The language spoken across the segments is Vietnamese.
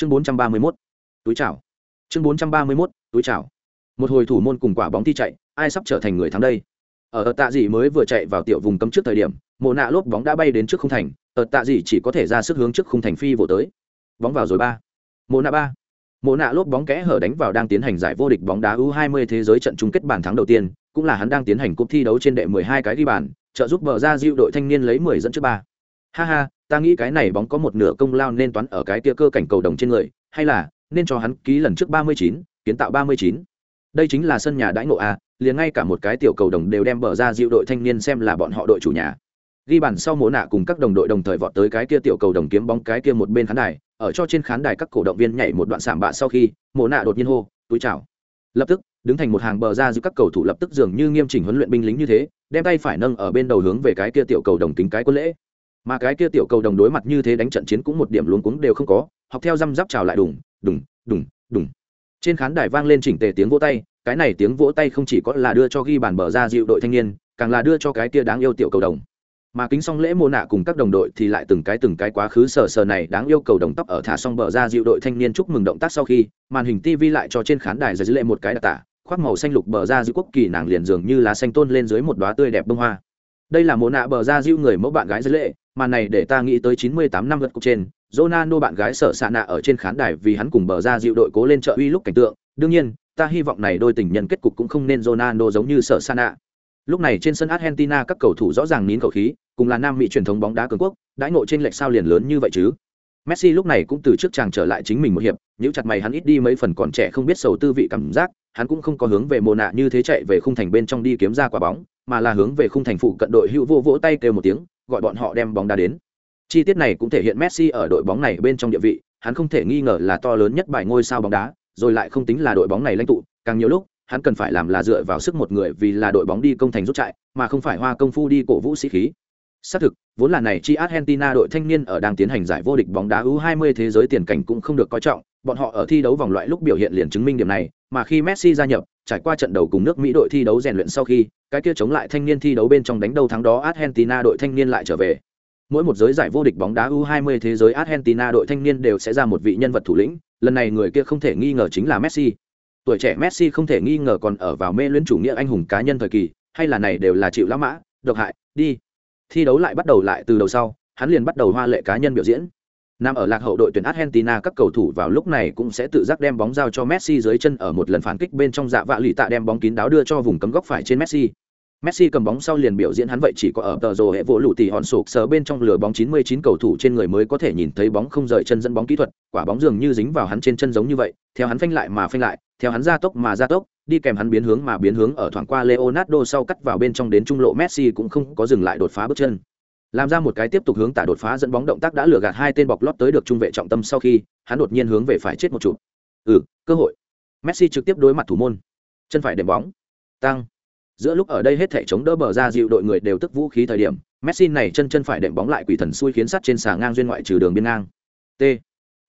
chương 431, túi chảo chương 431, túi chảo một hồi thủ môn cùng quả bóng thi chạy ai sắp trở thành người thắng đây? Ở tạ dị mới vừa chạy vào tiểu vùng cấm trước thời điểm mộ nạ lốp bóng đã bay đến trước khung thành ở tạ dị chỉ có thể ra sức hướng trước khung thành phi vỗ tới. Bóng vào rồi ba. Mộ nạ ba. Mộ nạ lốp bóng kẽ hở đánh vào đang tiến hành giải vô địch bóng đá u 20 thế giới trận chung kết bàn thắng đầu tiên cũng là hắn đang tiến hành cúp thi đấu trên đệ 12 cái ghi bàn trợ giúp bờ ra diệu đội thanh niên lấy 10 dẫn trước ba. Ha ha ta nghĩ cái này bóng có một nửa công lao nên toán ở cái kia cơ cảnh cầu đồng trên người hay là nên cho hắn ký lần trước 39, kiến tạo 39. đây chính là sân nhà đãi ngộ a liền ngay cả một cái tiểu cầu đồng đều đem bờ ra dịu đội thanh niên xem là bọn họ đội chủ nhà. Ghi bàn sau mồ nạ cùng các đồng đội đồng thời vọt tới cái kia tiểu cầu đồng kiếm bóng cái kia một bên khán đài ở cho trên khán đài các cổ động viên nhảy một đoạn sảm bạ sau khi mồ nạ đột nhiên hô túi chào. Lập tức đứng thành một hàng bờ ra giữa các cầu thủ lập tức dường như nghiêm chỉnh huấn luyện binh lính như thế đem tay phải nâng ở bên đầu hướng về cái kia tiểu cầu đồng kính cái quân lễ mà cái kia tiểu cầu đồng đối mặt như thế đánh trận chiến cũng một điểm luống cuống đều không có, học theo răm giáp chào lại đùng đùng đùng đùng. Trên khán đài vang lên chỉnh tề tiếng vỗ tay, cái này tiếng vỗ tay không chỉ có là đưa cho ghi bàn bờ ra dịu đội thanh niên, càng là đưa cho cái kia đáng yêu tiểu cầu đồng. Mà kính xong lễ mô nạ cùng các đồng đội thì lại từng cái từng cái quá khứ sờ sờ này đáng yêu cầu đồng tóc ở thả xong bờ ra dịu đội thanh niên chúc mừng động tác sau khi, màn hình tv lại cho trên khán đài giải dữ lệ một cái đặc tả, khoác màu xanh lục bờ ra dịu quốc kỳ nàng liền dường như lá xanh tôn lên dưới một đoá tươi đẹp bông hoa. Đây là mô nạ bờ ra dịu người mẫu bạn gái dữ lệ mà này để ta nghĩ tới 98 năm vật cục trên, Ronaldo bạn gái sợ sạ nạ ở trên khán đài vì hắn cùng bờ ra dịu đội cố lên trợ uy lúc cảnh tượng. Đương nhiên, ta hy vọng này đôi tình nhân kết cục cũng không nên Ronaldo giống như sợ sạ nạ. Lúc này trên sân Argentina, các cầu thủ rõ ràng nín khẩu khí, cùng là nam mỹ truyền thống bóng đá cường quốc, đãi ngộ trên lệch sao liền lớn như vậy chứ? Messi lúc này cũng từ trước chàng trở lại chính mình một hiệp, nhíu chặt mày hắn ít đi mấy phần còn trẻ không biết sầu tư vị cảm giác, hắn cũng không có hướng về mồ nạ như thế chạy về khung thành bên trong đi kiếm ra quả bóng, mà là hướng về khung thành phụ cận đội hữu vô vỗ tay kêu một tiếng gọi bọn họ đem bóng đá đến. Chi tiết này cũng thể hiện messi ở đội bóng này bên trong địa vị, hắn không thể nghi ngờ là to lớn nhất bài ngôi sao bóng đá, rồi lại không tính là đội bóng này lãnh tụ, càng nhiều lúc, hắn cần phải làm là dựa vào sức một người vì là đội bóng đi công thành rút chạy mà không phải hoa công phu đi cổ vũ sĩ khí. Xác thực, vốn là này chi argentina đội thanh niên ở đang tiến hành giải vô địch bóng đá u 20 thế giới tiền cảnh cũng không được coi trọng, bọn họ ở thi đấu vòng loại lúc biểu hiện liền chứng minh điểm này, mà khi messi gia nhập trải qua trận đầu cùng nước mỹ đội thi đấu rèn luyện sau khi, cái kia chống lại thanh niên thi đấu bên trong đánh đầu thắng đó argentina đội thanh niên lại trở về. Mỗi một giới giải vô địch bóng đá u 20 thế giới argentina đội thanh niên đều sẽ ra một vị nhân vật thủ lĩnh, lần này người kia không thể nghi ngờ chính là messi. Tuổi trẻ messi không thể nghi ngờ còn ở vào mê luyến chủ nghĩa anh hùng cá nhân thời kỳ, hay là này đều là chịu lão mã, độc hại, đi. Thi đấu lại bắt đầu lại từ đầu sau, hắn liền bắt đầu hoa lệ cá nhân biểu diễn. Nam ở lạc hậu đội tuyển argentina các cầu thủ vào lúc này cũng sẽ tự giác đem bóng giao cho messi dưới chân ở một lần phản kích bên trong dạ vạ lì tạ đem bóng kín đáo đưa cho vùng cấm góc phải trên messi Messi cầm bóng sau liền biểu diễn hắn vậy chỉ có ở tờ rồ hệ vỗ lũ tỷ hòn sụp sờ bên trong lửa bóng 99 cầu thủ trên người mới có thể nhìn thấy bóng không rời chân dẫn bóng kỹ thuật, quả bóng dường như dính vào hắn trên chân giống như vậy, theo hắn phanh lại mà phanh lại, theo hắn ra tốc mà ra tốc, đi kèm hắn biến hướng mà biến hướng ở thoảng qua Leonardo sau cắt vào bên trong đến trung lộ Messi cũng không có dừng lại đột phá bước chân. Làm ra một cái tiếp tục hướng tả đột phá dẫn bóng động tác đã lừa gạt hai tên bọc lót tới được trung vệ trọng tâm sau khi, hắn đột nhiên hướng về phải chết một chút. Ừ, cơ hội. Messi trực tiếp đối mặt thủ môn. Chân phải đệm bóng. Tăng giữa lúc ở đây hết thể chống đỡ bờ ra dịu đội người đều tức vũ khí thời điểm messi này chân chân phải đệm bóng lại quỷ thần xui khiến sắt trên xà ngang duyên ngoại trừ đường biên ngang t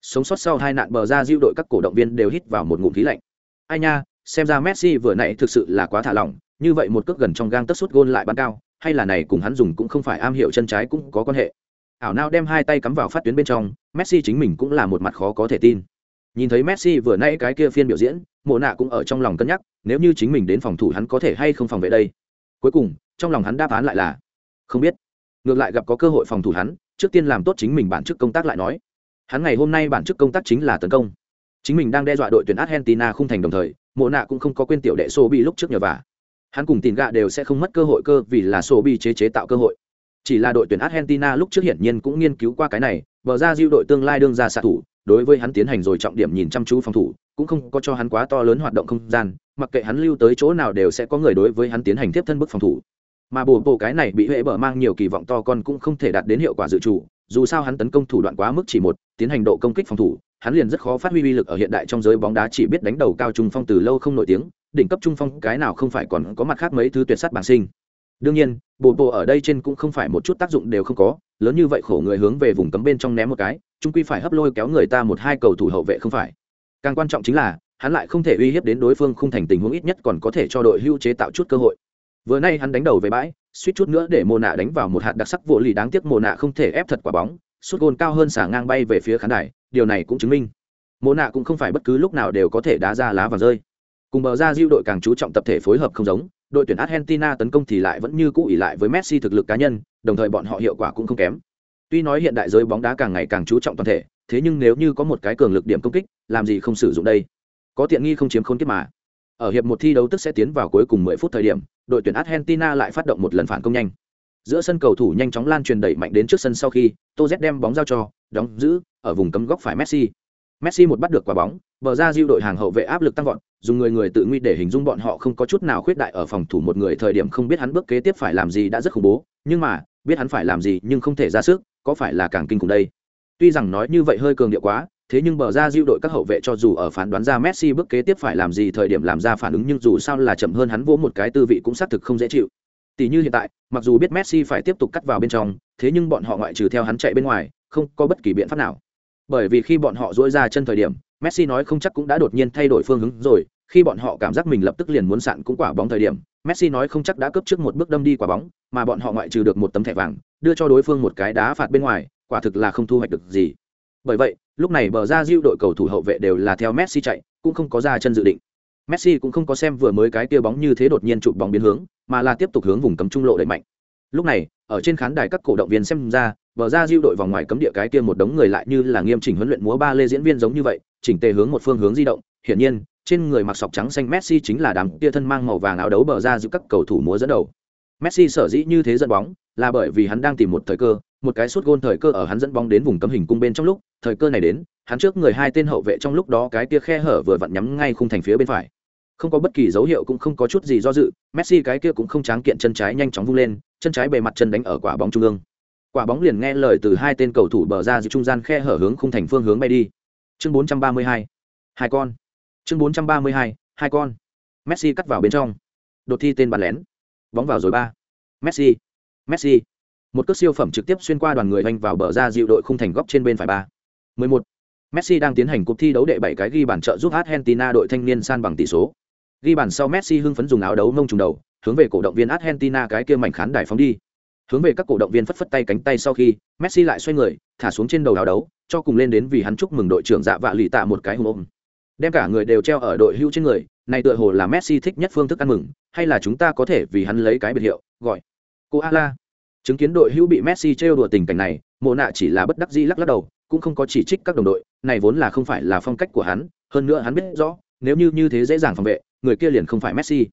sống sót sau hai nạn bờ ra dịu đội các cổ động viên đều hít vào một ngụm khí lạnh ai nha xem ra messi vừa nãy thực sự là quá thả lỏng như vậy một cước gần trong gang tất suốt gôn lại bắn cao hay là này cùng hắn dùng cũng không phải am hiểu chân trái cũng có quan hệ. Ảo nào đem hai tay cắm vào phát tuyến bên trong, messi chính mình cũng là một mặt khó có thể tin. Nhìn thấy messi vừa nãy cái kia phiên biểu diễn, mộ nạ cũng ở trong lòng cân nhắc, nếu như chính mình đến phòng thủ hắn có thể hay không phòng vệ đây? Cuối cùng, trong lòng hắn đáp án lại là, không biết. Ngược lại gặp có cơ hội phòng thủ hắn, trước tiên làm tốt chính mình bản chức công tác lại nói. Hắn ngày hôm nay bản chức công tác chính là tấn công. Chính mình đang đe dọa đội tuyển argentina không thành đồng thời, mộ nạ cũng không có quên tiểu đệ sô bị lúc trước nhờ vả hắn cùng tìm gạ đều sẽ không mất cơ hội cơ, vì là sổ bị chế chế tạo cơ hội. Chỉ là đội tuyển argentina lúc trước hiển nhiên cũng nghiên cứu qua cái này, bờ ra diêu đội tương lai đương ra xạ thủ, đối với hắn tiến hành rồi trọng điểm nhìn chăm chú phòng thủ, cũng không có cho hắn quá to lớn hoạt động không gian, mặc kệ hắn lưu tới chỗ nào đều sẽ có người đối với hắn tiến hành tiếp thân bức phòng thủ. Mà bồ bộ cái này bị huệ bờ mang nhiều kỳ vọng to con cũng không thể đạt đến hiệu quả dự trù, dù sao hắn tấn công thủ đoạn quá mức chỉ một, tiến hành độ công kích phòng thủ, hắn liền rất khó phát huy uy lực ở hiện đại trong giới bóng đá chỉ biết đánh đầu cao trung phong từ lâu không nổi tiếng đỉnh cấp trung phong, cái nào không phải còn có mặt khác mấy thứ tuyệt sắt bản sinh. Đương nhiên, bộ bộ ở đây trên cũng không phải một chút tác dụng đều không có, lớn như vậy khổ người hướng về vùng cấm bên trong ném một cái trung quy phải hấp lôi kéo người ta một hai cầu thủ hậu vệ không phải. Càng quan trọng chính là, hắn lại không thể uy hiếp đến đối phương không thành tình huống ít nhất còn có thể cho đội hưu chế tạo chút cơ hội. Vừa nay hắn đánh đầu về bãi, suýt chút nữa để mồ nạ đánh vào một hạt đặc sắc vô lì đáng tiếc mồ nạ không thể ép thật quả bóng suốt gôn cao hơn xả ngang bay về phía khán đài, điều này cũng chứng minh. Mộ nạ cũng không phải bất cứ lúc nào đều có thể đá ra lá và rơi cùng bờ ra diêu đội càng chú trọng tập thể phối hợp không giống, đội tuyển argentina tấn công thì lại vẫn như cũ ỉ lại với messi thực lực cá nhân, đồng thời bọn họ hiệu quả cũng không kém. Tuy nói hiện đại giới bóng đá càng ngày càng chú trọng toàn thể, thế nhưng nếu như có một cái cường lực điểm công kích, làm gì không sử dụng đây? Có tiện nghi không chiếm khốn kiếp mà. Ở hiệp một thi đấu tức sẽ tiến vào cuối cùng 10 phút thời điểm, đội tuyển argentina lại phát động một lần phản công nhanh. Giữa sân cầu thủ nhanh chóng lan truyền đẩy mạnh đến trước sân sau khi Toz đem bóng giao cho, đóng giữ ở vùng cấm góc phải messi. Messi một bắt được quả bóng, bờ ra diêu đội hàng hậu vệ áp lực tăng vọt dùng người người tự nguy để hình dung bọn họ không có chút nào khuyết đại ở phòng thủ một người thời điểm không biết hắn bước kế tiếp phải làm gì đã rất khủng bố nhưng mà biết hắn phải làm gì nhưng không thể ra sức có phải là càng kinh khủng đây tuy rằng nói như vậy hơi cường điệu quá thế nhưng bờ ra diêu đội các hậu vệ cho dù ở phán đoán ra Messi bước kế tiếp phải làm gì thời điểm làm ra phản ứng nhưng dù sao là chậm hơn hắn vỗ một cái tư vị cũng xác thực không dễ chịu. Tỷ như hiện tại, mặc dù biết Messi phải tiếp tục cắt vào bên trong, thế nhưng bọn họ ngoại trừ theo hắn chạy bên ngoài, không có bất kỳ biện pháp nào. Bởi vì khi bọn họ duỗi ra chân thời điểm, Messi nói không chắc cũng đã đột nhiên thay đổi phương hướng rồi, khi bọn họ cảm giác mình lập tức liền muốn sạn cũng quả bóng thời điểm, Messi nói không chắc đã cướp trước một bước đâm đi quả bóng, mà bọn họ ngoại trừ được một tấm thẻ vàng, đưa cho đối phương một cái đá phạt bên ngoài, quả thực là không thu hoạch được gì. Bởi vậy, lúc này bờ ra diêu đội cầu thủ hậu vệ đều là theo Messi chạy, cũng không có ra chân dự định. Messi cũng không có xem vừa mới cái kia bóng như thế đột nhiên chụp bóng biến hướng, mà là tiếp tục hướng vùng cấm trung lộ đẩy mạnh. Lúc này, ở trên khán đài các cổ động viên xem ra, bờ ra diêu đội vòng ngoài cấm địa cái kia một đống người lại như là nghiêm chỉnh huấn luyện múa ba lê diễn viên giống như vậy, chỉnh tề hướng một phương hướng di động. Hiển nhiên, trên người mặc sọc trắng xanh Messi chính là đám tia thân mang màu vàng áo đấu bờ ra giữa các cầu thủ múa dẫn đầu. Messi sở dĩ như thế dẫn bóng, là bởi vì hắn đang tìm một thời cơ, một cái suốt gôn thời cơ ở hắn dẫn bóng đến vùng cấm hình cung bên trong lúc, thời cơ này đến, hắn trước người hai tên hậu vệ trong lúc đó cái kia khe hở vừa vặn nhắm ngay khung thành phía bên phải. Không có bất kỳ dấu hiệu cũng không có chút gì do dự, Messi cái kia cũng không tráng kiện chân trái nhanh chóng vung lên, chân trái bề mặt chân đánh ở quả bóng trung ương. Quả bóng liền nghe lời từ hai tên cầu thủ bờ ra giữa trung gian khe hở hướng khung thành phương hướng bay đi. Chương 432. Hai con. Chương 432. Hai con. Messi cắt vào bên trong. Đột thi tên bàn lén. Bóng vào rồi ba. Messi. Messi một cước siêu phẩm trực tiếp xuyên qua đoàn người anh vào bờ ra dịu đội khung thành góc trên bên phải ba 11. Messi đang tiến hành cuộc thi đấu đệ bảy cái ghi bàn trợ giúp Argentina đội thanh niên san bằng tỷ số. Ghi bàn sau Messi hưng phấn dùng áo đấu nông trùng đầu, hướng về cổ động viên Argentina cái kia mảnh khán đài phóng đi. Hướng về các cổ động viên phất phất tay cánh tay sau khi, Messi lại xoay người, thả xuống trên đầu áo đấu, cho cùng lên đến vì hắn chúc mừng đội trưởng dạ vạ lì tạ một cái hùng ôm. Đem cả người đều treo ở đội hưu trên người, này tựa hồ là Messi thích nhất phương thức ăn mừng, hay là chúng ta có thể vì hắn lấy cái biệt hiệu, gọi Koala chứng kiến đội hưu bị messi trêu đùa tình cảnh này mộ nạ chỉ là bất đắc dĩ lắc lắc đầu cũng không có chỉ trích các đồng đội này vốn là không phải là phong cách của hắn hơn nữa hắn biết rõ nếu như như thế dễ dàng phòng vệ người kia liền không phải messi.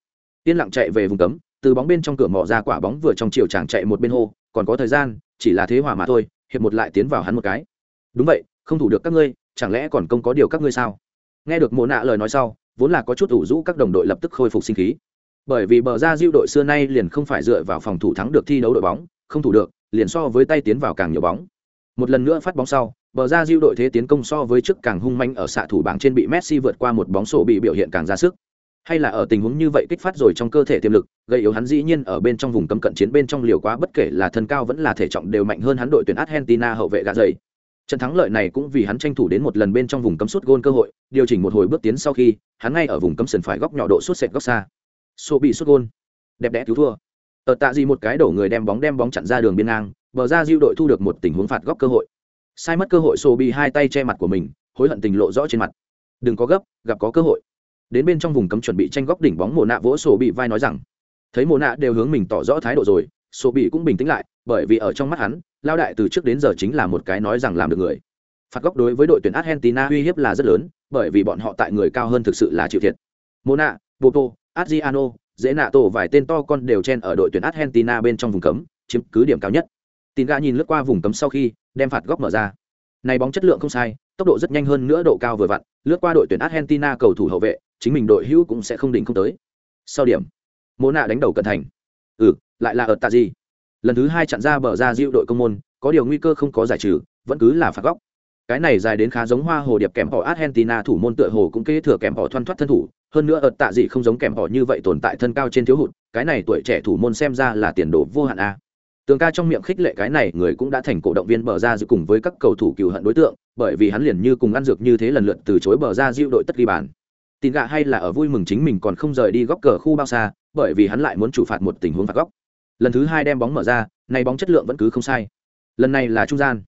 Yên lặng chạy về vùng cấm từ bóng bên trong cửa mỏ ra quả bóng vừa trong chiều chàng chạy một bên hô, còn có thời gian, chỉ là thế hòa mà thôi, hiệp một lại tiến vào hắn một cái. Đúng vậy, không thủ được các ngươi, chẳng lẽ còn không có điều các ngươi sao? Nghe được mộ nạ lời nói sau, vốn là có chút ủ rũ các đồng đội lập tức khôi phục sinh khí. Bởi vì bờ ra diêu đội xưa nay liền không phải dựa vào phòng thủ thắng được thi đấu đội bóng, không thủ được, liền so với tay tiến vào càng nhiều bóng. Một lần nữa phát bóng sau, bờ ra diêu đội thế tiến công so với trước càng hung manh ở xạ thủ bảng trên bị messi vượt qua một bóng sổ bị biểu hiện càng ra sức hay là ở tình huống như vậy kích phát rồi trong cơ thể tiềm lực, gây yếu hắn dĩ nhiên ở bên trong vùng cấm cận chiến bên trong liều quá, bất kể là thân cao vẫn là thể trọng đều mạnh hơn hắn đội tuyển argentina hậu vệ gà dày. Trận thắng lợi này cũng vì hắn tranh thủ đến một lần bên trong vùng cấm sút gôn cơ hội, điều chỉnh một hồi bước tiến sau khi, hắn ngay ở vùng cấm sân phải góc nhỏ độ sút sệt góc xa. Sổ bị sút gôn. Đẹp đẽ cứu thua. Ở tạ gì một cái đổ người đem bóng đem bóng chặn ra đường biên ngang, bờ ra diêu đội thu được một tình huống phạt góc cơ hội. Sai mất cơ hội sô bị hai tay che mặt của mình, hối hận tình lộ rõ trên mặt. Đừng có gấp, gặp có cơ hội đến bên trong vùng cấm chuẩn bị tranh góc đỉnh bóng mồ nạ vỗ sổ bị vai nói rằng, thấy mồ nạ đều hướng mình tỏ rõ thái độ rồi, sổ bị cũng bình tĩnh lại, bởi vì ở trong mắt hắn, lao đại từ trước đến giờ chính là một cái nói rằng làm được người. Phạt góc đối với đội tuyển argentina uy hiếp là rất lớn, bởi vì bọn họ tại người cao hơn thực sự là chịu thiệt. Mồ nạ, boto, adriano dễ nạ tổ vài tên to con đều chen ở đội tuyển argentina bên trong vùng cấm, chiếm cứ điểm cao nhất. Tin gã nhìn lướt qua vùng cấm sau khi, đem phạt góc mở ra. Này bóng chất lượng không sai, tốc độ rất nhanh hơn nữa độ cao vừa vặn, lướt qua đội tuyển argentina cầu thủ hậu vệ chính mình đội hữu cũng sẽ không đỉnh không tới. Sau điểm mô nạ đánh đầu cận thành. Ừ lại là ở tạ gì? Lần thứ hai chặn ra bờ ra diệu đội công môn, có điều nguy cơ không có giải trừ, vẫn cứ là phạt góc. Cái này dài đến khá giống hoa hồ điệp kèm họ argentina thủ môn tựa hồ cũng kế thừa kèm họ thoăn thoát thân thủ, hơn nữa ở tạ gì không giống kèm họ như vậy tồn tại thân cao trên thiếu hụt, cái này tuổi trẻ thủ môn xem ra là tiền đồ vô hạn a. Tường ca trong miệng khích lệ cái này, người cũng đã thành cổ động viên bờ ra dự cùng với các cầu thủ cựu hận đối tượng, bởi vì hắn liền như cùng ăn dược như thế lần lượt từ chối bờ ra diệu đội tất ghi bàn tin gạ hay là ở vui mừng chính mình còn không rời đi góc cờ khu bao xa, bởi vì hắn lại muốn chủ phạt một tình huống phạt góc. Lần thứ hai đem bóng mở ra, nay bóng chất lượng vẫn cứ không sai. Lần này là trung gian.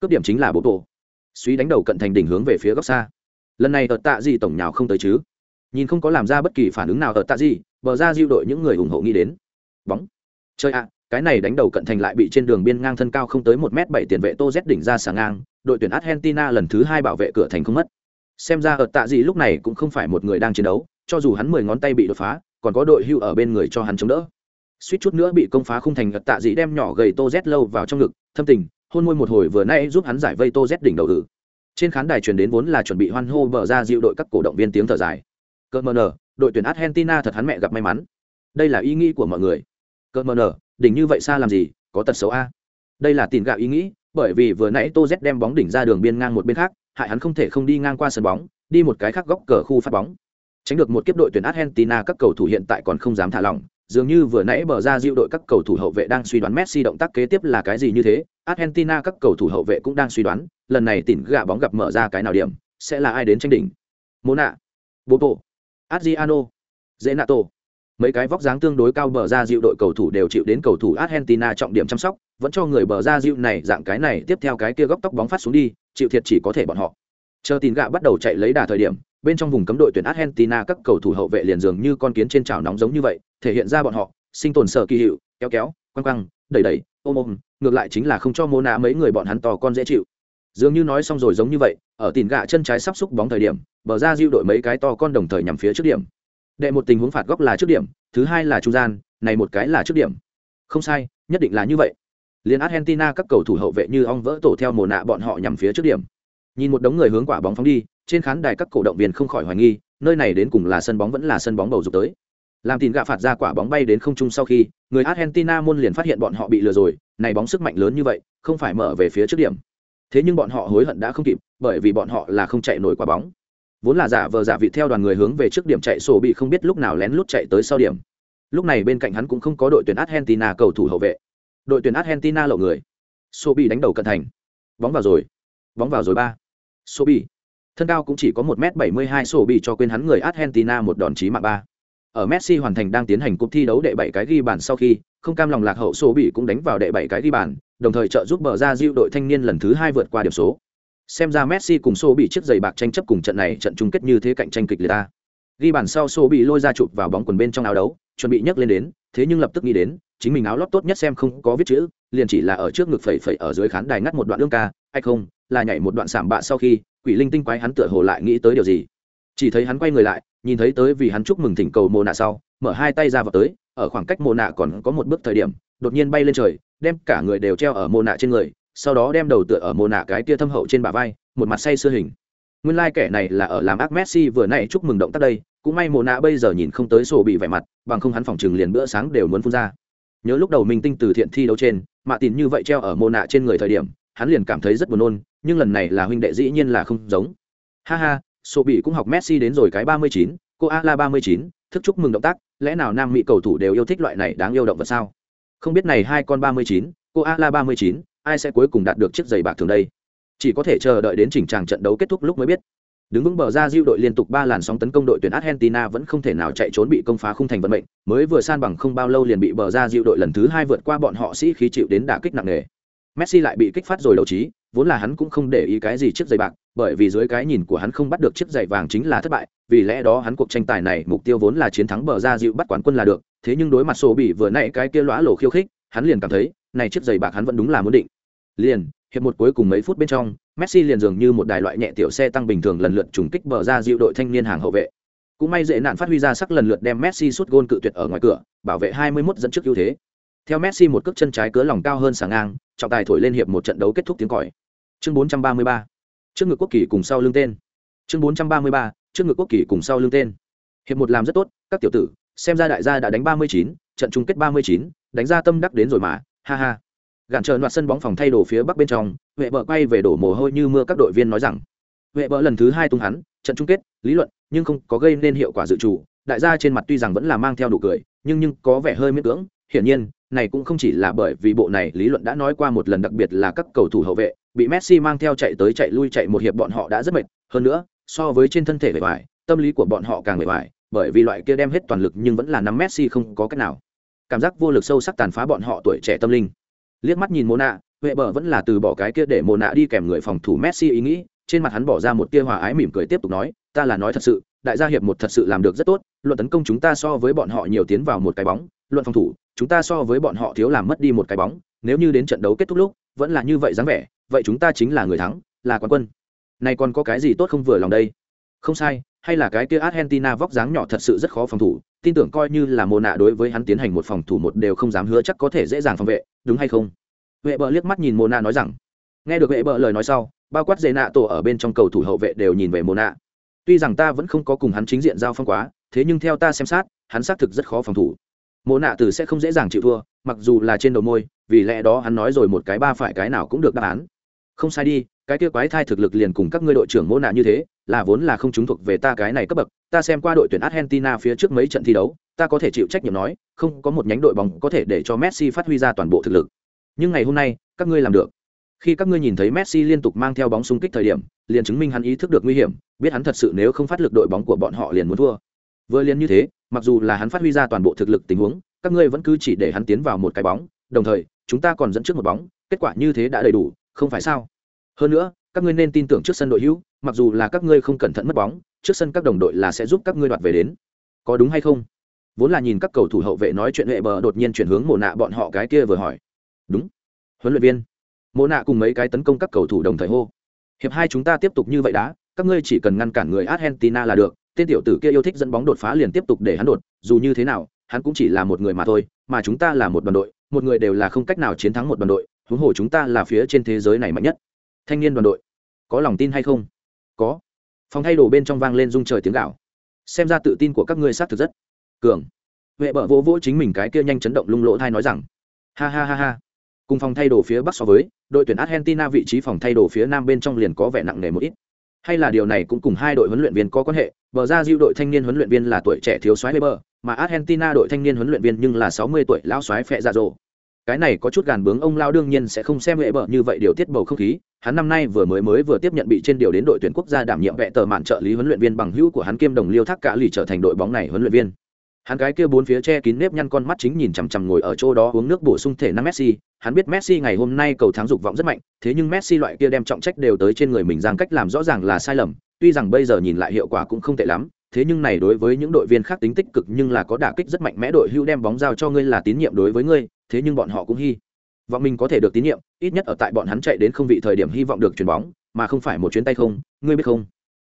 Cướp điểm chính là bộ tổ. Suy đánh đầu cận thành đỉnh hướng về phía góc xa. Lần này ở tạ gì tổng nhào không tới chứ? Nhìn không có làm ra bất kỳ phản ứng nào ở tạ gì, bờ ra diệu đội những người ủng hộ nghĩ đến. Bóng. Chơi ạ, cái này đánh đầu cận thành lại bị trên đường biên ngang thân cao không tới một m bảy tiền vệ tô z đỉnh ra sàng ngang, đội tuyển argentina lần thứ hai bảo vệ cửa thành không mất xem ra ở tạ gì lúc này cũng không phải một người đang chiến đấu, cho dù hắn mười ngón tay bị đột phá, còn có đội hưu ở bên người cho hắn chống đỡ. Suýt chút nữa bị công phá khung thành, ở tạ dị đem nhỏ gầy tô z lâu vào trong ngực, thâm tình, hôn môi một hồi vừa nay giúp hắn giải vây tô z đỉnh đầu tử trên khán đài truyền đến vốn là chuẩn bị hoan hô bờ ra dịu đội các cổ động viên tiếng thở dài. Cỡ mờ nờ, đội tuyển argentina thật hắn mẹ gặp may mắn. Đây là ý nghĩ của mọi người. Cỡ mờ nờ, đỉnh như vậy xa làm gì, có tật xấu a. Đây là tiền gạo ý nghĩ, bởi vì vừa nãy tô z đem bóng đỉnh ra đường biên ngang một bên khác hại hắn không thể không đi ngang qua sân bóng đi một cái khác góc cờ khu phát bóng tránh được một kiếp đội tuyển argentina các cầu thủ hiện tại còn không dám thả lỏng dường như vừa nãy bờ ra diệu đội các cầu thủ hậu vệ đang suy đoán Messi động tác kế tiếp là cái gì như thế, Argentina các cầu thủ hậu vệ cũng đang suy đoán, lần này tỉnh gạ bóng gặp mở ra cái nào điểm, sẽ là ai đến tranh đỉnh. Mona, Bobo, Adriano, Zenato. Mấy cái vóc dáng tương đối cao bờ ra diệu đội cầu thủ đều chịu đến cầu thủ Argentina trọng điểm chăm sóc, vẫn cho người bờ ra diệu này dạng cái này tiếp theo cái kia góc tóc bóng phát xuống đi, chịu thiệt chỉ có thể bọn họ. Chờ tin gạ bắt đầu chạy lấy đà thời điểm, bên trong vùng cấm đội tuyển Argentina các cầu thủ hậu vệ liền dường như con kiến trên chảo nóng giống như vậy, thể hiện ra bọn họ sinh tồn sở kỳ hiệu, kéo kéo, quăng quăng, đẩy đẩy, ôm ôm, ngược lại chính là không cho Mona mấy người bọn hắn to con dễ chịu. Dường như nói xong rồi giống như vậy, ở tỉn gạ chân trái sắp xúc bóng thời điểm, bờ ra diêu đội mấy cái to con đồng thời nhằm phía trước điểm. Đệ một tình huống phạt góc là trước điểm, thứ hai là trung gian, này một cái là trước điểm. Không sai, nhất định là như vậy. Liên Argentina các cầu thủ hậu vệ như ong vỡ tổ theo mồ nạ bọn họ nhằm phía trước điểm. Nhìn một đống người hướng quả bóng phóng đi, trên khán đài các cổ động viên không khỏi hoài nghi nơi này đến cùng là sân bóng vẫn là sân bóng bầu dục tới. Làm tin gạ phạt ra quả bóng bay đến không trung sau khi người argentina môn liền phát hiện bọn họ bị lừa rồi này bóng sức mạnh lớn như vậy không phải mở về phía trước điểm. Thế nhưng bọn họ hối hận đã không kịp bởi vì bọn họ là không chạy nổi quả bóng. Vốn là giả vờ giả vị theo đoàn người hướng về trước điểm chạy sổ bị không biết lúc nào lén lút chạy tới sau điểm. Lúc này bên cạnh hắn cũng không có đội tuyển argentina cầu thủ hậu vệ đội tuyển argentina lộ người. Sô bị đánh đầu cận thành. Bóng vào rồi. Bóng vào rồi ba. Sô bị thân cao cũng chỉ có một m bảy mươi hai sô bị cho quên hắn người argentina một đòn chí mạng ba. Ở messi hoàn thành đang tiến hành cuộc thi đấu đệ bảy cái ghi bàn sau khi, không cam lòng lạc hậu sô bị cũng đánh vào đệ bảy cái ghi bàn, đồng thời trợ giúp bờ ra diệu đội thanh niên lần thứ hai vượt qua điểm số. Xem ra messi cùng sô bị chiếc giày bạc tranh chấp cùng trận này trận chung kết như thế cạnh tranh kịch liệt ta. Ghi bàn sau sô bị lôi ra chụp vào bóng quần bên trong áo đấu chuẩn bị nhấc lên đến, thế nhưng lập tức nghĩ đến, chính mình áo lót tốt nhất xem không có viết chữ, liền chỉ là ở trước ngực phẩy phẩy ở dưới khán đài ngắt một đoạn lương ca, hay không, là nhảy một đoạn sảm bạ sau khi, quỷ linh tinh quái hắn tựa hồ lại nghĩ tới điều gì. Chỉ thấy hắn quay người lại, nhìn thấy tới vì hắn chúc mừng thỉnh cầu mồ nạ sau, mở hai tay ra vào tới, ở khoảng cách mồ nạ còn có một bước thời điểm, đột nhiên bay lên trời, đem cả người đều treo ở mồ nạ trên người, sau đó đem đầu tựa ở mồ nạ cái tia thâm hậu trên bả vai, một mặt say sưa hình. Nguyên lai kẻ này là ở làm ác messi vừa nãy chúc mừng động tác đây cũng may mồ nạ bây giờ nhìn không tới sổ bị vẻ mặt, bằng không hắn phòng chừng liền bữa sáng đều muốn phun ra. Nhớ lúc đầu mình tinh từ thiện thi đấu trên, mạ tin như vậy treo ở mồ nạ trên người thời điểm, hắn liền cảm thấy rất buồn nôn, nhưng lần này là huynh đệ dĩ nhiên là không giống. Ha ha, sổ bị cũng học messi đến rồi cái ba mươi chín, cô a la ba mươi chín, thức chúc mừng động tác, lẽ nào nam mỹ cầu thủ đều yêu thích loại này đáng yêu động vật sao? Không biết này hai con ba mươi chín, cô a la ba mươi chín, ai sẽ cuối cùng đạt được chiếc giày bạc thường đây? Chỉ có thể chờ đợi đến chỉnh tràng trận đấu kết thúc lúc mới biết đứng vững bờ ra diêu đội liên tục ba làn sóng tấn công đội tuyển argentina vẫn không thể nào chạy trốn bị công phá khung thành vận mệnh, mới vừa san bằng không bao lâu liền bị bờ ra diêu đội lần thứ hai vượt qua bọn họ sĩ khí chịu đến đả kích nặng nề. Messi lại bị kích phát rồi đầu trí, vốn là hắn cũng không để ý cái gì chiếc giày bạc, bởi vì dưới cái nhìn của hắn không bắt được chiếc giày vàng chính là thất bại, vì lẽ đó hắn cuộc tranh tài này mục tiêu vốn là chiến thắng bờ ra dịu bắt quán quân là được, thế nhưng đối mặt sổ bị vừa nãy cái kia lõa lổ khiêu khích, hắn liền cảm thấy, này chiếc giày bạc hắn vẫn đúng là muốn định. Liền, hiệp một cuối cùng mấy phút bên trong messi liền dường như một đài loại nhẹ tiểu xe tăng bình thường lần lượt trùng kích bờ ra dịu đội thanh niên hàng hậu vệ. Cũng may dễ nạn phát huy ra sắc lần lượt đem messi sút gôn cự tuyệt ở ngoài cửa bảo vệ 21 dẫn trước ưu thế. Theo messi một cước chân trái cứa lòng cao hơn sáng ngang trọng tài thổi lên hiệp một trận đấu kết thúc tiếng còi. Chương 433 trước ngực quốc kỳ cùng sau lưng tên. Chương 433 trước ngực quốc kỳ cùng sau lưng tên. Hiệp một làm rất tốt các tiểu tử xem ra đại gia đã đánh 39, trận chung kết 39, đánh ra tâm đắc đến rồi mà ha ha gạn chờ loạt sân bóng phòng thay đồ phía bắc bên trong vệ bờ quay về đổ mồ hôi như mưa các đội viên nói rằng vệ bờ lần thứ hai tung hắn trận chung kết lý luận nhưng không có gây nên hiệu quả dự trù đại gia trên mặt tuy rằng vẫn là mang theo đủ cười nhưng nhưng có vẻ hơi miễn cưỡng hiển nhiên này cũng không chỉ là bởi vì bộ này lý luận đã nói qua một lần đặc biệt là các cầu thủ hậu vệ bị Messi mang theo chạy tới chạy lui chạy một hiệp bọn họ đã rất mệt, hơn nữa, so với trên thân thể bề ngoài, tâm lý của bọn họ càng bề ngoài, bởi vì loại kia đem hết toàn lực nhưng vẫn là nắm Messi không có cách nào. Cảm giác vô lực sâu sắc tàn phá bọn họ tuổi trẻ tâm linh. Liếc mắt nhìn mô nạ huệ bờ vẫn là từ bỏ cái kia để Mona đi kèm người phòng thủ Messi ý nghĩ, trên mặt hắn bỏ ra một tia hòa ái mỉm cười tiếp tục nói ta là nói thật sự đại gia hiệp một thật sự làm được rất tốt luận tấn công chúng ta so với bọn họ nhiều tiến vào một cái bóng luận phòng thủ chúng ta so với bọn họ thiếu làm mất đi một cái bóng nếu như đến trận đấu kết thúc lúc vẫn là như vậy dáng vẻ vậy chúng ta chính là người thắng là quán quân. Này còn có cái gì tốt không vừa lòng đây? Không sai hay là cái kia argentina vóc dáng nhỏ thật sự rất khó phòng thủ tin tưởng coi như là mồ nạ đối với hắn tiến hành một phòng thủ một đều không dám hứa chắc có thể dễ dàng phòng vệ đúng hay không? Vệ bờ liếc mắt nhìn mồ nạ nói rằng, nghe được vệ bờ lời nói sau, bao quát dê nạ tổ ở bên trong cầu thủ hậu vệ đều nhìn về mồ nạ tuy rằng ta vẫn không có cùng hắn chính diện giao phong quá, thế nhưng theo ta xem sát, hắn xác thực rất khó phòng thủ. Mồ nạ từ sẽ không dễ dàng chịu thua, mặc dù là trên đầu môi, vì lẽ đó hắn nói rồi một cái ba phải cái nào cũng được đáp án. Không sai đi, cái kia quái thai thực lực liền cùng các ngươi đội trưởng mô nạ như thế, là vốn là không chúng thuộc về ta cái này cấp bậc, ta xem qua đội tuyển argentina phía trước mấy trận thi đấu ta có thể chịu trách nhiệm nói, không có một nhánh đội bóng có thể để cho messi phát huy ra toàn bộ thực lực. Nhưng ngày hôm nay, các ngươi làm được. Khi các ngươi nhìn thấy messi liên tục mang theo bóng xung kích thời điểm, liền chứng minh hắn ý thức được nguy hiểm, biết hắn thật sự nếu không phát lực đội bóng của bọn họ liền muốn thua. Vừa liền như thế, mặc dù là hắn phát huy ra toàn bộ thực lực tình huống, các ngươi vẫn cứ chỉ để hắn tiến vào một cái bóng, đồng thời, chúng ta còn dẫn trước một bóng, kết quả như thế đã đầy đủ, không phải sao? Hơn nữa, các ngươi nên tin tưởng trước sân đội hữu, mặc dù là các ngươi không cẩn thận mất bóng, trước sân các đồng đội là sẽ giúp các ngươi đoạt về đến. Có đúng hay không? Vốn là nhìn các cầu thủ hậu vệ nói chuyện hệ bờ đột nhiên chuyển hướng mồ nạ bọn họ cái kia vừa hỏi. Đúng. Huấn luyện viên. Mồ nạ cùng mấy cái tấn công các cầu thủ đồng thời hô. Hiệp hai chúng ta tiếp tục như vậy đã, các ngươi chỉ cần ngăn cản người argentina là được, tên tiểu tử kia yêu thích dẫn bóng đột phá liền tiếp tục để hắn đột, dù như thế nào, hắn cũng chỉ là một người mà thôi, mà chúng ta là một đoàn đội, một người đều là không cách nào chiến thắng một đoàn đội, huống hồ chúng ta là phía trên thế giới này mạnh nhất. Thanh niên đoàn đội, có lòng tin hay không? Có. Phòng thay đồ bên trong vang lên rung trời tiếng gạo xem ra tự tin của các ngươi xác thực rất cường. Huệ bờ vỗ vỗ chính mình cái kia nhanh chấn động lung lỗ thai nói rằng ha ha ha ha. Cùng phòng thay đồ phía bắc so với đội tuyển argentina vị trí phòng thay đồ phía nam bên trong liền có vẻ nặng nề một ít. Hay là điều này cũng cùng hai đội huấn luyện viên có quan hệ bờ ra diệu đội thanh niên huấn luyện viên là tuổi trẻ thiếu soái Weber, mà Argentina đội thanh niên huấn luyện viên nhưng là 60 tuổi lão soái phệ ra rồ. Cái này có chút gàn bướng ông lao đương nhiên sẽ không xem Weber như vậy điều tiết bầu không khí, hắn năm nay vừa mới mới vừa tiếp nhận bị trên điều đến đội tuyển quốc gia đảm nhiệm vệ tờ mạn trợ lý huấn luyện viên bằng hữu của hắn kiêm đồng liêu thác cả lì trở thành đội bóng này huấn luyện viên hắn cái kia bốn phía che kín nếp nhăn con mắt chính nhìn chằm chằm ngồi ở chỗ đó uống nước bổ sung thể năng messi. Hắn biết messi ngày hôm nay cầu thắng dục vọng rất mạnh, thế nhưng messi loại kia đem trọng trách đều tới trên người mình rằng cách làm rõ ràng là sai lầm. Tuy rằng bây giờ nhìn lại hiệu quả cũng không tệ lắm, thế nhưng này đối với những đội viên khác tính tích cực nhưng là có đả kích rất mạnh mẽ đội hưu đem bóng giao cho ngươi là tín nhiệm đối với ngươi, thế nhưng bọn họ cũng hy vọng mình có thể được tín nhiệm, ít nhất ở tại bọn hắn chạy đến không vị thời điểm hy vọng được chuyền bóng, mà không phải một chuyến tay không, ngươi biết không?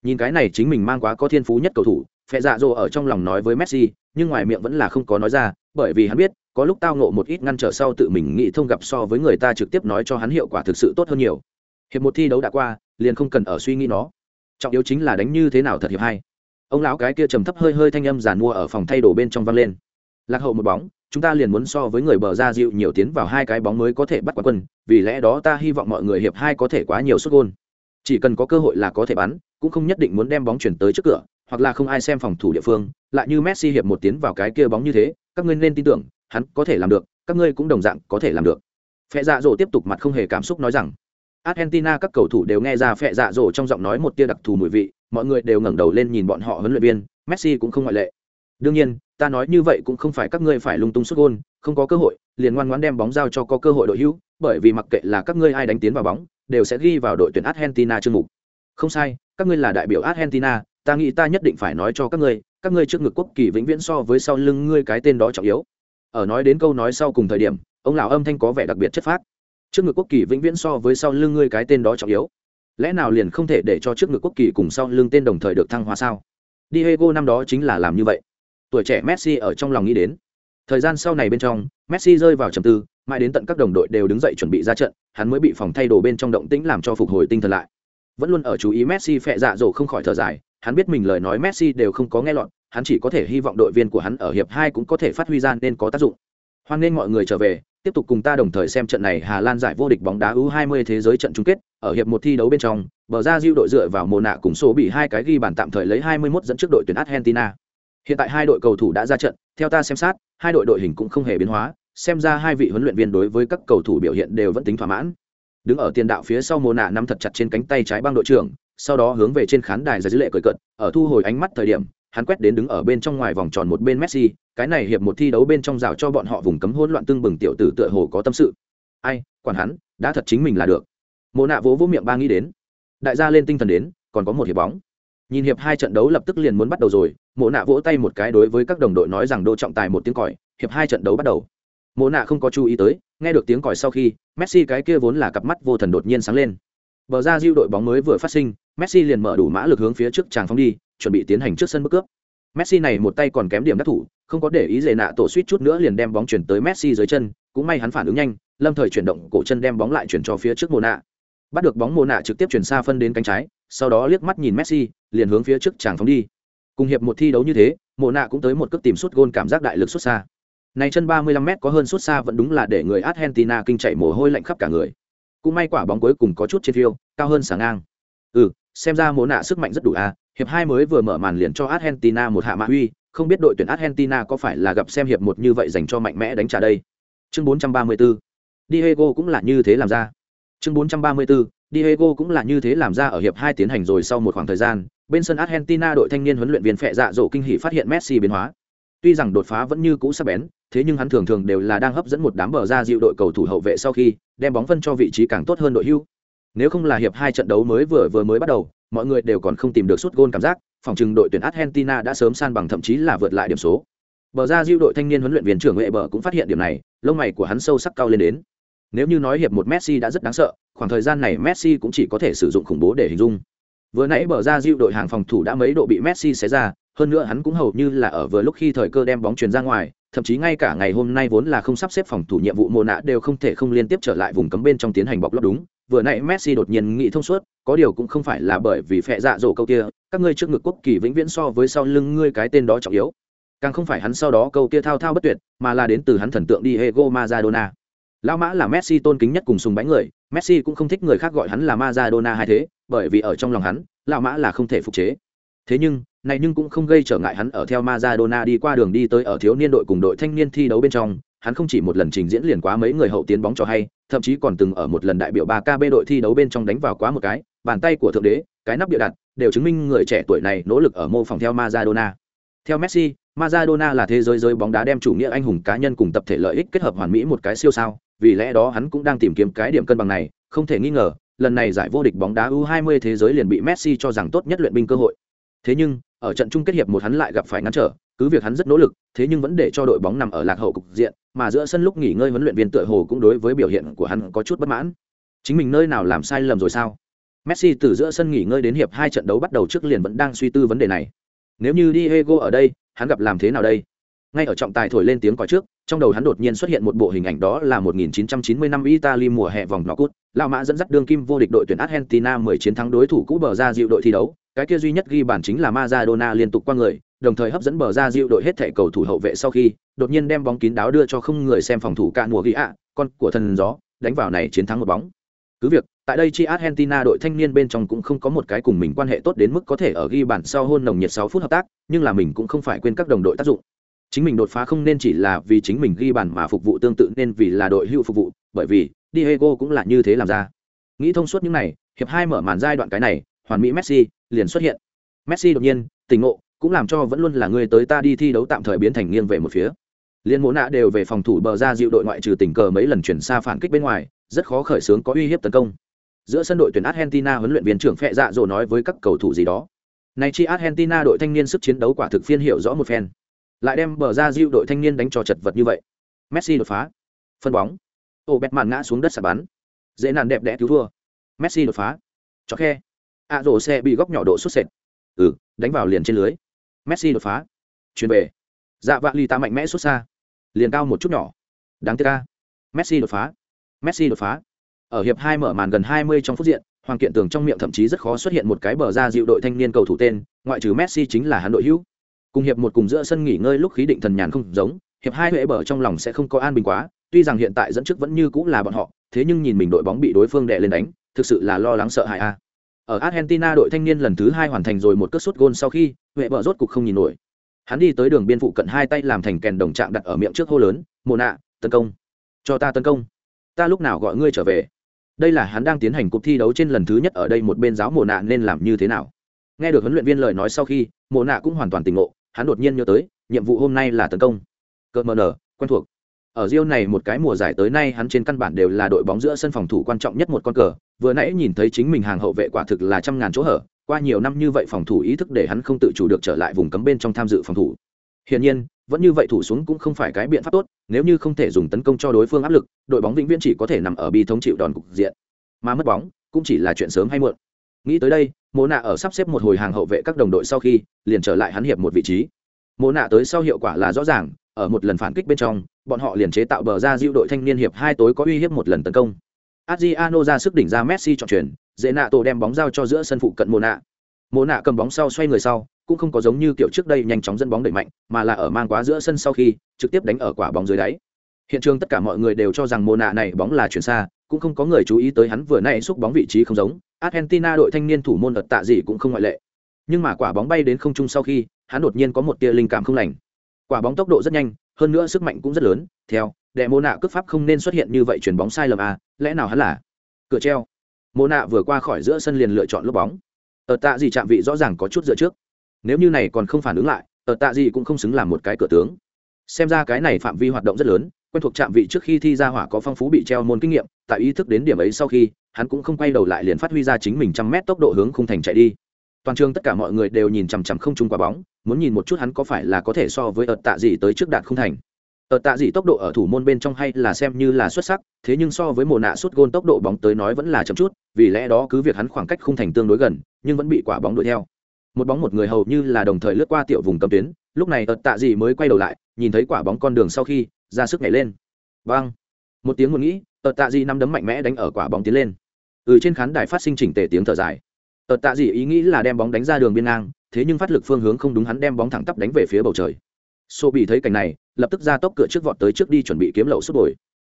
Nhìn cái này chính mình mang quá có thiên phú nhất cầu thủ phe dạ dỗ ở trong lòng nói với messi, nhưng ngoài miệng vẫn là không có nói ra, bởi vì hắn biết, có lúc tao ngộ một ít ngăn trở sau tự mình nghĩ thông gặp so với người ta trực tiếp nói cho hắn hiệu quả thực sự tốt hơn nhiều. Hiệp một thi đấu đã qua, liền không cần ở suy nghĩ nó. Trọng yếu chính là đánh như thế nào thật hiệp hay ông lão cái kia trầm thấp hơi hơi thanh âm giàn mua ở phòng thay đồ bên trong vang lên. Lạc hậu một bóng, chúng ta liền muốn so với người bờ ra dịu nhiều tiến vào hai cái bóng mới có thể bắt quả quân, vì lẽ đó ta hy vọng mọi người hiệp hai có thể quá nhiều xuất gôn. Chỉ cần có cơ hội là có thể bắn cũng không nhất định muốn đem bóng chuyển tới trước cửa, hoặc là không ai xem phòng thủ địa phương, lại như messi hiệp một tiến vào cái kia bóng như thế, các ngươi nên tin tưởng, hắn có thể làm được, các ngươi cũng đồng dạng có thể làm được. Phệ dạ dỗ tiếp tục mặt không hề cảm xúc nói rằng, argentina các cầu thủ đều nghe ra Phệ dạ dỗ trong giọng nói một tia đặc thù mùi vị, mọi người đều ngẩng đầu lên nhìn bọn họ huấn luyện viên, messi cũng không ngoại lệ. Đương nhiên, ta nói như vậy cũng không phải các ngươi phải lung tung xuất gôn, không có cơ hội, liền ngoan ngoãn đem bóng giao cho có cơ hội đội hữu, bởi vì mặc kệ là các ngươi ai đánh tiến vào bóng, đều sẽ ghi vào đội tuyển argentina chương mục. Không sai các ngươi là đại biểu argentina, ta nghĩ ta nhất định phải nói cho các ngươi các ngươi trước ngực quốc kỳ vĩnh viễn so với sau lưng ngươi cái tên đó trọng yếu. Ở nói đến câu nói sau cùng thời điểm, ông lão âm thanh có vẻ đặc biệt chất phác. Trước ngực quốc kỳ vĩnh viễn so với sau lưng ngươi cái tên đó trọng yếu. Lẽ nào liền không thể để cho trước ngực quốc kỳ cùng sau lưng tên đồng thời được thăng hoa sao? Diego năm đó chính là làm như vậy. Tuổi trẻ messi ở trong lòng nghĩ đến. Thời gian sau này bên trong, messi rơi vào trầm tư, mãi đến tận các đồng đội đều đứng dậy chuẩn bị ra trận, hắn mới bị phòng thay đồ bên trong động tĩnh làm cho phục hồi tinh thần lại vẫn luôn ở chú ý messi phẹ dạ dỗ không khỏi thở dài, hắn biết mình lời nói messi đều không có nghe lọt, hắn chỉ có thể hy vọng đội viên của hắn ở hiệp hai cũng có thể phát huy ra nên có tác dụng. Hoan nghênh mọi người trở về, tiếp tục cùng ta đồng thời xem trận này hà lan giải vô địch bóng đá u 20 thế giới trận chung kết, ở hiệp một thi đấu bên trong, bờ ra diêu đội dựa vào mồ nạ cùng số bị hai cái ghi bàn tạm thời lấy 21 dẫn trước đội tuyển argentina. Hiện tại hai đội cầu thủ đã ra trận, theo ta xem sát, hai đội đội hình cũng không hề biến hóa, xem ra hai vị huấn luyện viên đối với các cầu thủ biểu hiện đều vẫn tính thỏa mãn đứng ở tiền đạo phía sau mồ nạ nắm thật chặt trên cánh tay trái băng đội trưởng sau đó hướng về trên khán đài ra dữ lệ cười cợt, ở thu hồi ánh mắt thời điểm hắn quét đến đứng ở bên trong ngoài vòng tròn một bên messi cái này hiệp một thi đấu bên trong rào cho bọn họ vùng cấm hỗn loạn tương bừng tiểu tử tựa hồ có tâm sự. Ai quản hắn đã thật chính mình là được. Mồ nạ vỗ vỗ miệng ba nghĩ đến. Đại gia lên tinh thần đến còn có một hiệp bóng. Nhìn hiệp hai trận đấu lập tức liền muốn bắt đầu rồi mộ nạ vỗ tay một cái đối với các đồng đội nói rằng đô trọng tài một tiếng còi hiệp hai trận đấu bắt đầu mộ nạ không có chú ý tới, nghe được tiếng còi sau khi, messi cái kia vốn là cặp mắt vô thần đột nhiên sáng lên. Bờ ra diêu đội bóng mới vừa phát sinh, messi liền mở đủ mã lực hướng phía trước tràng phóng đi, chuẩn bị tiến hành trước sân bức cướp. Messi này một tay còn kém điểm đắc thủ, không có để ý dề nạ tổ suýt chút nữa liền đem bóng chuyển tới messi dưới chân, cũng may hắn phản ứng nhanh, lâm thời chuyển động cổ chân đem bóng lại chuyển cho phía trước mộ nạ. Bắt được bóng mộ nạ trực tiếp chuyển xa phân đến cánh trái, sau đó liếc mắt nhìn messi, liền hướng phía trước tràng phóng đi. Cùng hiệp một thi đấu như thế, mộ nạ cũng tới một cước tìm suốt gôn cảm giác đại lực xuất xa này chân 35 m có hơn suốt xa vẫn đúng là để người argentina kinh chạy mồ hôi lạnh khắp cả người. Cũng may quả bóng cuối cùng có chút trên phiêu, cao hơn sáng ngang. Ừ xem ra mồ nạ sức mạnh rất đủ à hiệp hai mới vừa mở màn liền cho argentina một hạ mạ uy, không biết đội tuyển argentina có phải là gặp xem hiệp một như vậy dành cho mạnh mẽ đánh trả đây. Chương 434 Diego cũng là như thế làm ra. Chương 434 Diego cũng là như thế làm ra ở hiệp hai tiến hành rồi sau một khoảng thời gian, bên sân argentina đội thanh niên huấn luyện viên phệ dạ dỗ kinh hỉ phát hiện messi biến hóa. Tuy rằng đột phá vẫn như cũ sắc bén thế nhưng hắn thường thường đều là đang hấp dẫn một đám bờ ra dịu đội cầu thủ hậu vệ sau khi đem bóng phân cho vị trí càng tốt hơn đội hưu. Nếu không là hiệp hai trận đấu mới vừa vừa mới bắt đầu, mọi người đều còn không tìm được suốt gôn cảm giác, phòng trừng đội tuyển argentina đã sớm san bằng thậm chí là vượt lại điểm số. Bờ ra dịu đội thanh niên huấn luyện viên trưởng nghệ bờ cũng phát hiện điểm này, lông mày của hắn sâu sắc cao lên đến. Nếu như nói hiệp một messi đã rất đáng sợ, khoảng thời gian này messi cũng chỉ có thể sử dụng khủng bố để hình dung. Vừa nãy bờ ra dịu đội hàng phòng thủ đã mấy độ bị messi xé ra, hơn nữa hắn cũng hầu như là ở vừa lúc khi thời cơ đem bóng truyền ra ngoài thậm chí ngay cả ngày hôm nay vốn là không sắp xếp phòng thủ nhiệm vụ mồ nạ đều không thể không liên tiếp trở lại vùng cấm bên trong tiến hành bọc lót đúng. Vừa nãy messi đột nhiên nghĩ thông suốt, có điều cũng không phải là bởi vì phệ dạ dỗ câu kia, các ngươi trước ngực quốc kỳ vĩnh viễn so với sau lưng ngươi cái tên đó trọng yếu. Càng không phải hắn sau đó câu kia thao thao bất tuyệt, mà là đến từ hắn thần tượng Diego Maradona. Lão mã là Messi tôn kính nhất cùng sùng bái người, Messi cũng không thích người khác gọi hắn là Maradona hay thế, bởi vì ở trong lòng hắn, lão mã là không thể phục chế. Thế nhưng này nhưng cũng không gây trở ngại hắn ở theo Maradona đi qua đường đi tới ở thiếu niên đội cùng đội thanh niên thi đấu bên trong, hắn không chỉ một lần trình diễn liền quá mấy người hậu tiến bóng cho hay, thậm chí còn từng ở một lần đại biểu 3KB đội thi đấu bên trong đánh vào quá một cái, bàn tay của thượng đế, cái nắp địa đặt, đều chứng minh người trẻ tuổi này nỗ lực ở mô phỏng theo Maradona. Theo Messi, Maradona là thế giới giới bóng đá đem chủ nghĩa anh hùng cá nhân cùng tập thể lợi ích kết hợp hoàn mỹ một cái siêu sao, vì lẽ đó hắn cũng đang tìm kiếm cái điểm cân bằng này, không thể nghi ngờ, lần này giải vô địch bóng đá U20 thế giới liền bị Messi cho rằng tốt nhất luyện binh cơ hội. Thế nhưng ở trận chung kết hiệp một hắn lại gặp phải ngăn trở, cứ việc hắn rất nỗ lực, thế nhưng vẫn để cho đội bóng nằm ở lạc hậu cục diện, mà giữa sân lúc nghỉ ngơi huấn luyện viên tựa hồ cũng đối với biểu hiện của hắn có chút bất mãn. Chính mình nơi nào làm sai lầm rồi sao? Messi từ giữa sân nghỉ ngơi đến hiệp hai trận đấu bắt đầu trước liền vẫn đang suy tư vấn đề này. Nếu như diego ở đây, hắn gặp làm thế nào đây? Ngay ở trọng tài thổi lên tiếng còi trước trong đầu hắn đột nhiên xuất hiện một bộ hình ảnh đó là 1990 năm Italy mùa hè vòng knockout, Lão Mã dẫn dắt đương kim vô địch đội tuyển Argentina 10 chiến thắng đối thủ cũ bờ ra dịu đội thi đấu, cái kia duy nhất ghi bàn chính là Maradona liên tục qua người, đồng thời hấp dẫn bờ ra dịu đội hết thảy cầu thủ hậu vệ sau khi, đột nhiên đem bóng kín đáo đưa cho không người xem phòng thủ cạn mùa ghi ạ, con của thần gió, đánh vào này chiến thắng một bóng. Cứ việc, tại đây chi Argentina đội thanh niên bên trong cũng không có một cái cùng mình quan hệ tốt đến mức có thể ở ghi bàn sau hôn nồng nhiệt 6 phút hợp tác, nhưng là mình cũng không phải quên các đồng đội tác dụng. Chính mình đột phá không nên chỉ là vì chính mình ghi bàn mà phục vụ tương tự nên vì là đội hữu phục vụ, bởi vì Diego cũng là như thế làm ra. Nghĩ thông suốt những này, hiệp hai mở màn giai đoạn cái này, hoàn mỹ Messi liền xuất hiện. Messi đột nhiên tỉnh ngộ, cũng làm cho vẫn luôn là người tới ta đi thi đấu tạm thời biến thành nghiêng về một phía. Liên mỗ nạ đều về phòng thủ bờ ra dịu đội ngoại trừ tình cờ mấy lần chuyển xa phản kích bên ngoài, rất khó khởi xướng có uy hiếp tấn công. Giữa sân đội tuyển Argentina huấn luyện viên trưởng Phệ Dạ Dỗ nói với các cầu thủ gì đó. Này chi Argentina đội thanh niên sức chiến đấu quả thực phiên hiểu rõ một phen. Lại đem bờ ra dịu đội thanh niên đánh cho chật vật như vậy. Messi đột phá. Phân bóng. Ô bẹt màn ngã xuống đất sạt bắn. Dễ nàn đẹp đẽ cứu thua. Messi đột phá. Cho khe. A rổ xe bị góc nhỏ độ xuất sệt. Ừ, đánh vào liền trên lưới. Messi đột phá. Chuyển về. Dạ vạ ly ta mạnh mẽ xuất xa. Liền cao một chút nhỏ. Đáng tiếc ca. Messi đột phá. Messi đột phá. Ở hiệp hai mở màn gần 20 trong phút diện, Hoàng Kiện Tường trong miệng thậm chí rất khó xuất hiện một cái bờ ra dịu đội thanh niên cầu thủ tên, ngoại trừ Messi chính là hắn đội hữu. Cùng hiệp một cùng giữa sân nghỉ ngơi lúc khí định thần nhàn không giống, hiệp hai huệ bờ trong lòng sẽ không có an bình quá, tuy rằng hiện tại dẫn trước vẫn như cũng là bọn họ, thế nhưng nhìn mình đội bóng bị đối phương đè lên đánh, thực sự là lo lắng sợ hãi a. Ở Argentina đội thanh niên lần thứ hai hoàn thành rồi một cất sút gôn sau khi, huệ bờ rốt cục không nhìn nổi. Hắn đi tới đường biên phụ cận hai tay làm thành kèn đồng trạng đặt ở miệng trước hô lớn, mồ nạ, tấn công! Cho ta tấn công! Ta lúc nào gọi ngươi trở về?" đây là hắn đang tiến hành cuộc thi đấu trên lần thứ nhất ở đây một bên giáo mồ nạ nên làm như thế nào nghe được huấn luyện viên lời nói sau khi mồ nạ cũng hoàn toàn tỉnh ngộ hắn đột nhiên nhớ tới, nhiệm vụ hôm nay là tấn công. Cờ mờ nở, quen thuộc. Ở Rio này một cái mùa giải tới nay, hắn trên căn bản đều là đội bóng giữa sân phòng thủ quan trọng nhất một con cờ. Vừa nãy nhìn thấy chính mình hàng hậu vệ quả thực là trăm ngàn chỗ hở, qua nhiều năm như vậy phòng thủ ý thức để hắn không tự chủ được trở lại vùng cấm bên trong tham dự phòng thủ. Hiển nhiên, vẫn như vậy thủ xuống cũng không phải cái biện pháp tốt, nếu như không thể dùng tấn công cho đối phương áp lực, đội bóng vĩnh viễn chỉ có thể nằm ở bi thống chịu đòn cục diện. Mà mất bóng cũng chỉ là chuyện sớm hay muộn. Nghĩ tới đây mô nạ ở sắp xếp một hồi hàng hậu vệ các đồng đội sau khi, liền trở lại hắn hiệp một vị trí. Mô nạ tới sau hiệu quả là rõ ràng, ở một lần phản kích bên trong, bọn họ liền chế tạo bờ ra diệu đội thanh niên hiệp hai tối có uy hiếp một lần tấn công. Adriano ra sức đỉnh ra messi chọn chuyển dễ nạ tổ đem bóng giao cho giữa sân phụ cận mô nạ. Mô nạ cầm bóng sau xoay người sau, cũng không có giống như kiểu trước đây nhanh chóng dẫn bóng đẩy mạnh, mà là ở mang quá giữa sân sau khi, trực tiếp đánh ở quả bóng dưới đáy. Hiện trường tất cả mọi người đều cho rằng mô nạ này bóng là chuyển xa, cũng không có người chú ý tới hắn vừa nay xúc bóng vị trí không giống argentina đội thanh niên thủ môn ật tạ gì cũng không ngoại lệ. Nhưng mà quả bóng bay đến không trung sau khi, hắn đột nhiên có một tia linh cảm không lành. Quả bóng tốc độ rất nhanh, hơn nữa sức mạnh cũng rất lớn. Theo đệ mô nạ cướp pháp không nên xuất hiện như vậy chuyển bóng sai lầm à lẽ nào hắn là? Cửa treo. Mô nạ vừa qua khỏi giữa sân liền lựa chọn lúc bóng. Ở tạ gì chạm vị rõ ràng có chút dựa trước. Nếu như này còn không phản ứng lại ở tạ gì cũng không xứng làm một cái cửa tướng. Xem ra cái này phạm vi hoạt động rất lớn, quen thuộc chạm vị trước khi thi ra hỏa có phong phú bị treo môn kinh nghiệm, tại ý thức đến điểm ấy sau khi hắn cũng không quay đầu lại liền phát huy ra chính mình trăm mét tốc độ hướng khung thành chạy đi. Toàn trường tất cả mọi người đều nhìn chằm chằm không chung quả bóng, muốn nhìn một chút hắn có phải là có thể so với ợt tạ gì tới trước đạt khung thành. Ợt tạ gì tốc độ ở thủ môn bên trong hay là xem như là xuất sắc, thế nhưng so với mồ nạ suốt gôn tốc độ bóng tới nói vẫn là chậm chút, vì lẽ đó cứ việc hắn khoảng cách khung thành tương đối gần, nhưng vẫn bị quả bóng đuổi theo. Một bóng một người hầu như là đồng thời lướt qua tiểu vùng cầm tuyến, lúc này ợt tạ gì mới quay đầu lại, nhìn thấy quả bóng con đường sau khi, ra sức nhảy lên. Vang một tiếng một nghĩ, ợt tạ gì nắm đấm mạnh mẽ đánh ở quả bóng tiến lên ừ trên khán đài phát sinh chỉnh tề tiếng thở dài ở tạ dị ý nghĩ là đem bóng đánh ra đường biên ngang thế nhưng phát lực phương hướng không đúng hắn đem bóng thẳng tắp đánh về phía bầu trời Sô bị thấy cảnh này, lập tức ra tốc cửa trước vọt tới trước đi chuẩn bị kiếm lậu sút bồi.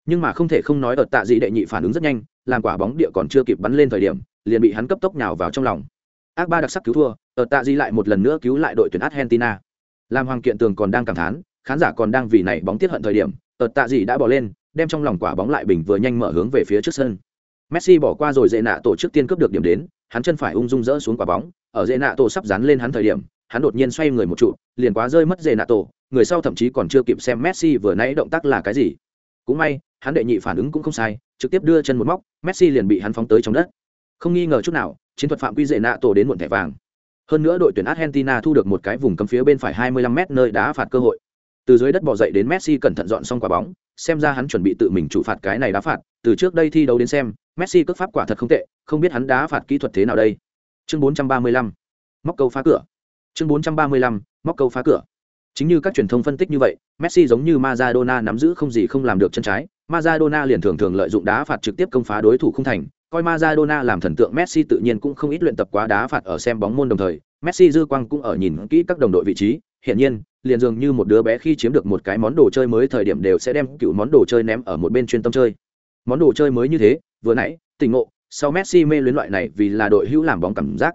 Nhưng mà không thể không nói ở tạ dị đệ nhị phản ứng rất nhanh, làm quả bóng địa còn chưa kịp bắn lên thời điểm, liền bị hắn cấp tốc nhào vào trong lòng. Ác ba đặc sắc cứu thua, ở tạ dị lại một lần nữa cứu lại đội tuyển Argentina. Làm Hoàng Kiện Tường còn đang cảm thán, khán giả còn đang vì này bóng tiết hận thời điểm, ở tạ dị đã bỏ lên, đem trong lòng quả bóng lại bình vừa nhanh mở hướng về phía trước sân. Messi bỏ qua rồi dễ nạ tổ trước tiên cướp được điểm đến, hắn chân phải ung dung dỡ xuống quả bóng, ở dễ nạ tổ sắp dán lên hắn thời điểm, hắn đột nhiên xoay người một trụ, liền quá rơi mất dễ nạ tổ, người sau thậm chí còn chưa kịp xem Messi vừa nãy động tác là cái gì. Cũng may, hắn đệ nhị phản ứng cũng không sai, trực tiếp đưa chân một móc, Messi liền bị hắn phóng tới trong đất. Không nghi ngờ chút nào, chiến thuật phạm quy dễ nạ tổ đến muộn thẻ vàng. Hơn nữa đội tuyển Argentina thu được một cái vùng cấm phía bên phải 25m nơi đá phạt cơ hội. Từ dưới đất bò dậy đến Messi cẩn thận dọn xong quả bóng, xem ra hắn chuẩn bị tự mình chủ phạt cái này đá phạt, từ trước đây thi đấu đến xem, Messi cước pháp quả thật không tệ, không biết hắn đá phạt kỹ thuật thế nào đây. Chương 435. Móc câu phá cửa. Chương 435. Móc câu phá cửa. Chính như các truyền thông phân tích như vậy, Messi giống như Maradona nắm giữ không gì không làm được chân trái, Maradona liền thường thường lợi dụng đá phạt trực tiếp công phá đối thủ không thành, coi Maradona làm thần tượng Messi tự nhiên cũng không ít luyện tập quá đá phạt ở xem bóng môn đồng thời, Messi dư quang cũng ở nhìn kỹ các đồng đội vị trí, hiển nhiên, liền dường như một đứa bé khi chiếm được một cái món đồ chơi mới thời điểm đều sẽ đem cựu món đồ chơi ném ở một bên chuyên tâm chơi. Món đồ chơi mới như thế, vừa nãy, tỉnh ngộ, sau Messi mê luyến loại này vì là đội hữu làm bóng cảm giác.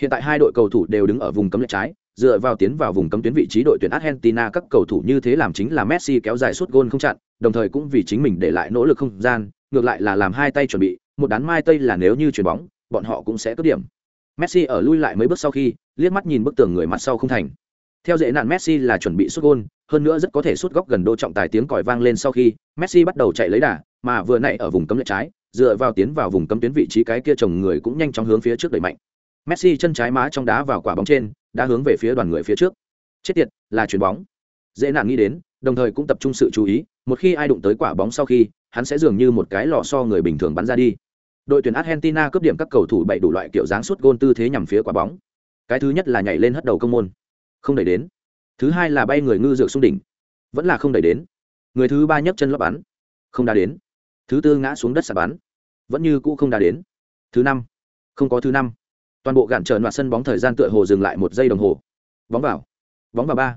Hiện tại hai đội cầu thủ đều đứng ở vùng cấm lệch trái, dựa vào tiến vào vùng cấm tuyến vị trí đội tuyển Argentina các cầu thủ như thế làm chính là Messi kéo dài suốt gôn không chặn, đồng thời cũng vì chính mình để lại nỗ lực không gian, ngược lại là làm hai tay chuẩn bị, một đán mai tây là nếu như chuyển bóng, bọn họ cũng sẽ cướp điểm. Messi ở lui lại mấy bước sau khi, liếc mắt nhìn bức tường người mặt sau không thành. Theo dễ nạn Messi là chuẩn bị sút gôn, hơn nữa rất có thể sút góc gần đô trọng tài tiếng còi vang lên sau khi, Messi bắt đầu chạy lấy đà, mà vừa nãy ở vùng cấm lệch trái, dựa vào tiến vào vùng cấm tuyến vị trí cái kia chồng người cũng nhanh chóng hướng phía trước đẩy mạnh. Messi chân trái má trong đá vào quả bóng trên, đã hướng về phía đoàn người phía trước. Chết tiệt, là chuyền bóng. Dễ nạn nghĩ đến, đồng thời cũng tập trung sự chú ý, một khi ai đụng tới quả bóng sau khi, hắn sẽ dường như một cái lò xo người bình thường bắn ra đi. Đội tuyển Argentina cướp điểm các cầu thủ bảy đủ loại kiểu dáng suốt gôn tư thế nhằm phía quả bóng. Cái thứ nhất là nhảy lên hất đầu công môn, không đẩy đến. Thứ hai là bay người ngư dược xuống đỉnh, vẫn là không đẩy đến. Người thứ ba nhấc chân lấp bắn, không đá đến. Thứ tư ngã xuống đất xả bắn, vẫn như cũ không đá đến. Thứ năm, không có thứ năm. Toàn bộ gạn trờn loạt sân bóng thời gian tựa hồ dừng lại một giây đồng hồ. Bóng vào. Bóng vào ba.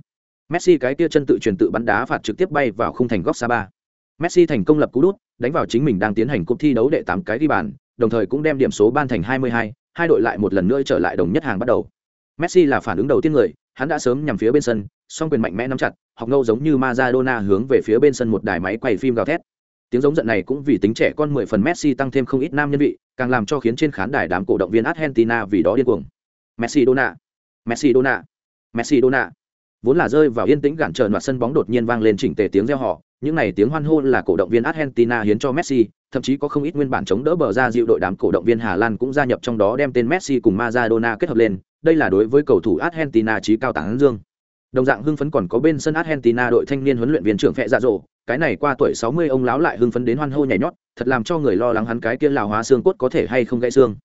Messi cái kia chân tự truyền tự bắn đá phạt trực tiếp bay vào khung thành góc xa ba. Messi thành công lập cú đút đánh vào chính mình đang tiến hành cuộc thi đấu đệ tám cái ghi bàn đồng thời cũng đem điểm số ban thành hai mươi hai hai đội lại một lần nữa trở lại đồng nhất hàng bắt đầu. Messi là phản ứng đầu tiên người hắn đã sớm nhằm phía bên sân song quyền mạnh mẽ nắm chặt học ngâu giống như Maradona hướng về phía bên sân một đài máy quay phim gào thét tiếng giống giận này cũng vì tính trẻ con mười phần Messi tăng thêm không ít nam nhân vị, càng làm cho khiến trên khán đài đám cổ động viên Argentina vì đó điên cuồng. Messi Dona, Messi Dona, Messi Dona. Vốn là rơi vào yên tĩnh gạn trờn loạt sân bóng đột nhiên vang lên chỉnh tề tiếng reo hò, những này tiếng hoan hô là cổ động viên Argentina hiến cho Messi, thậm chí có không ít nguyên bản chống đỡ bờ ra dịu đội đám cổ động viên Hà Lan cũng gia nhập trong đó đem tên Messi cùng Maradona kết hợp lên, đây là đối với cầu thủ Argentina trí cao tảng dương. Đồng dạng hưng phấn còn có bên sân Argentina đội thanh niên huấn luyện viên trưởng Phệ Dạ Dỗ, cái này qua tuổi 60 ông lão lại hưng phấn đến hoan hô nhảy nhót, thật làm cho người lo lắng hắn cái kia lào hóa xương cốt có thể hay không gãy xương.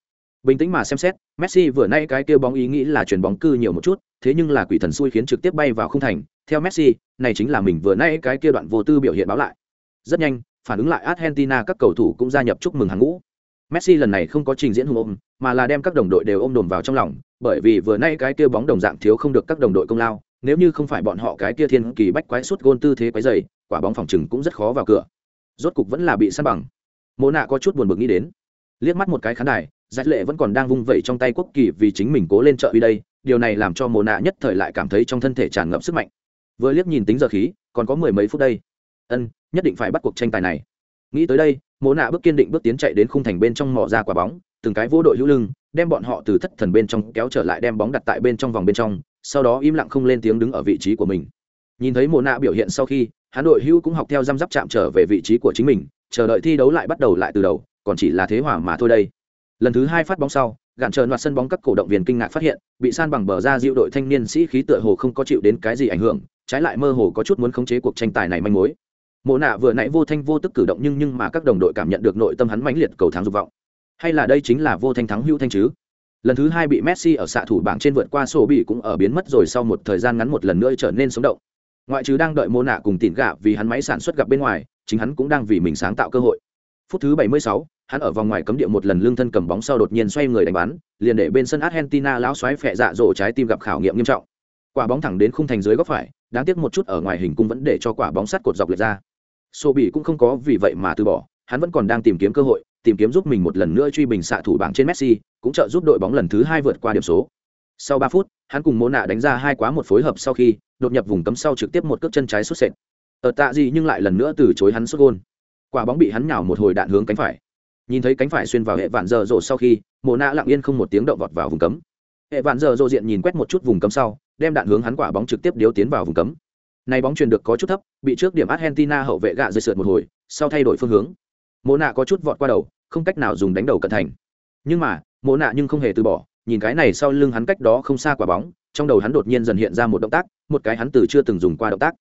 Bình tĩnh mà xem xét, Messi vừa nay cái kia bóng ý nghĩ là chuyển bóng cư nhiều một chút, thế nhưng là quỷ thần xui khiến trực tiếp bay vào không thành, theo Messi, này chính là mình vừa nay cái kia đoạn vô tư biểu hiện báo lại. Rất nhanh, phản ứng lại Argentina các cầu thủ cũng gia nhập chúc mừng hàng ngũ. Messi lần này không có trình diễn hùng ôm, mà là đem các đồng đội đều ôm đồn vào trong lòng, bởi vì vừa nay cái kia bóng đồng dạng thiếu không được các đồng đội công lao, nếu như không phải bọn họ cái kia thiên kỳ bách quái suốt gôn tư thế quái dày, quả bóng phòng trừng cũng rất khó vào cửa. Rốt cục vẫn là bị san bằng. Mộ nạ có chút buồn bực nghĩ đến, liếc mắt một cái khán đài, Giải Lệ vẫn còn đang vung vẩy trong tay quốc kỳ vì chính mình cố lên trợ uy đây, điều này làm cho Mộ nạ nhất thời lại cảm thấy trong thân thể tràn ngập sức mạnh. Vừa liếc nhìn tính giờ khí, còn có mười mấy phút đây. Ân, nhất định phải bắt cuộc tranh tài này. Nghĩ tới đây mộ nạ bước kiên định bước tiến chạy đến khung thành bên trong mỏ ra quả bóng từng cái vô đội hữu lưng đem bọn họ từ thất thần bên trong kéo trở lại đem bóng đặt tại bên trong vòng bên trong sau đó im lặng không lên tiếng đứng ở vị trí của mình. Nhìn thấy mộ nạ biểu hiện sau khi hắn đội hữu cũng học theo răm rắp chạm trở về vị trí của chính mình chờ đợi thi đấu lại bắt đầu lại từ đầu còn chỉ là thế hòa mà thôi đây. Lần thứ hai phát bóng sau gạn trờn loạt sân bóng các cổ động viên kinh ngạc phát hiện bị san bằng bờ ra diệu đội thanh niên sĩ khí tựa hồ không có chịu đến cái gì ảnh hưởng trái lại mơ hồ có chút muốn khống chế cuộc tranh tài này manh mối mộ nạ vừa nãy vô thanh vô tức cử động nhưng nhưng mà các đồng đội cảm nhận được nội tâm hắn mãnh liệt cầu thắng dục vọng. Hay là đây chính là vô thanh thắng hữu thanh chứ? Lần thứ hai bị messi ở xạ thủ bảng trên vượt qua sổ bị cũng ở biến mất rồi sau một thời gian ngắn một lần nữa trở nên sống động. Ngoại trừ đang đợi mô nạ cùng tỉn gạ vì hắn máy sản xuất gặp bên ngoài chính hắn cũng đang vì mình sáng tạo cơ hội. Phút thứ 76, hắn ở vòng ngoài cấm địa một lần lương thân cầm bóng sau đột nhiên xoay người đánh bắn liền để bên sân argentina lão xoáy phẹ dạ dỗ trái tim gặp khảo nghiệm nghiêm trọng. Quả bóng thẳng đến khung thành dưới góc phải đáng tiếc một chút ở ngoài hình cung vẫn để cho quả bóng sắt cột dọc lệch ra sô bị cũng không có vì vậy mà từ bỏ, hắn vẫn còn đang tìm kiếm cơ hội, tìm kiếm giúp mình một lần nữa truy bình xạ thủ bảng trên messi, cũng trợ giúp đội bóng lần thứ hai vượt qua điểm số. Sau ba phút, hắn cùng mô nạ đánh ra hai quá một phối hợp sau khi, đột nhập vùng cấm sau trực tiếp một cước chân trái xuất sệt. Ở tạ gì nhưng lại lần nữa từ chối hắn xuất gôn. Quả bóng bị hắn nhào một hồi đạn hướng cánh phải. Nhìn thấy cánh phải xuyên vào hệ vạn giờ rộ sau khi mồ nạ lặng yên không một tiếng động vọt vào vùng cấm. Hệ vạn giờ rộ diện nhìn quét một chút vùng cấm sau, đem đạn hướng hắn quả bóng trực tiếp điếu tiến vào vùng cấm này bóng truyền được có chút thấp, bị trước điểm Argentina hậu vệ gạ rơi sượt một hồi, sau thay đổi phương hướng. Mộ nạ có chút vọt qua đầu, không cách nào dùng đánh đầu cận thành. Nhưng mà, Mộ nạ nhưng không hề từ bỏ, nhìn cái này sau lưng hắn cách đó không xa quả bóng, trong đầu hắn đột nhiên dần hiện ra một động tác, một cái hắn từ chưa từng dùng qua động tác.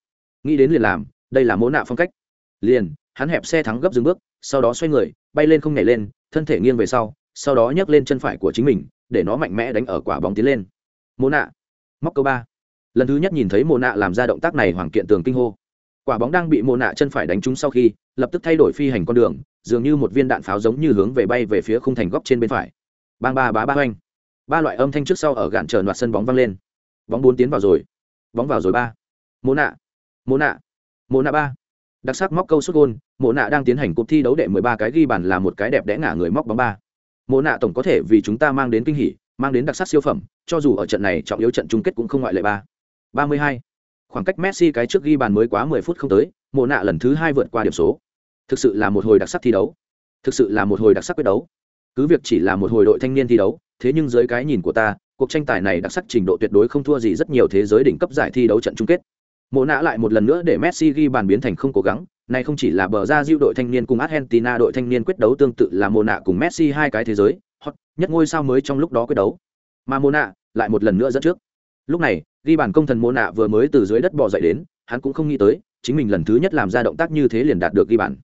Nghĩ đến liền làm, đây là Mộ nạ phong cách. Liền, hắn hẹp xe thắng gấp dừng bước, sau đó xoay người, bay lên không nhảy lên, thân thể nghiêng về sau, sau đó nhấc lên chân phải của chính mình, để nó mạnh mẽ đánh ở quả bóng tiến lên. Mộ nạ, móc câu ba lần thứ nhất nhìn thấy mồ nạ làm ra động tác này hoàng kiện tường kinh hô. Quả bóng đang bị mồ nạ chân phải đánh trúng sau khi, lập tức thay đổi phi hành con đường, dường như một viên đạn pháo giống như hướng về bay về phía khung thành góc trên bên phải. Bang ba, bá ba oanh ba loại âm thanh trước sau ở gạn trở loạt sân bóng văng lên. Bóng bốn tiến vào rồi. Bóng vào rồi ba. Mồ nạ. Mồ nạ. Mồ nạ ba. Đặc sắc móc câu xuất gôn, mộ nạ đang tiến hành cuộc thi đấu đệ mười ba cái ghi bàn là một cái đẹp đẽ ngả người móc bóng ba. Mộ nạ tổng có thể vì chúng ta mang đến kinh hỉ, mang đến đặc sắc siêu phẩm, cho dù ở trận này trọng yếu trận chung kết cũng không ngoại lệ ba. 32. Khoảng cách Messi cái trước ghi bàn mới quá 10 phút không tới, Mộ nạ lần thứ hai vượt qua điểm số. Thực sự là một hồi đặc sắc thi đấu. Thực sự là một hồi đặc sắc quyết đấu. Cứ việc chỉ là một hồi đội thanh niên thi đấu, thế nhưng dưới cái nhìn của ta, cuộc tranh tài này đặc sắc trình độ tuyệt đối không thua gì rất nhiều thế giới đỉnh cấp giải thi đấu trận chung kết. Mộ nạ lại một lần nữa để Messi ghi bàn biến thành không cố gắng, này không chỉ là bờ ra diêu đội thanh niên cùng Argentina đội thanh niên quyết đấu tương tự là Mộ nạ cùng Messi hai cái thế giới, hot, nhất ngôi sao mới trong lúc đó quyết đấu. Mà Mộ nạ lại một lần nữa dẫn trước. Lúc này, ghi bản công thần mô nạ vừa mới từ dưới đất bò dậy đến, hắn cũng không nghĩ tới, chính mình lần thứ nhất làm ra động tác như thế liền đạt được ghi bản.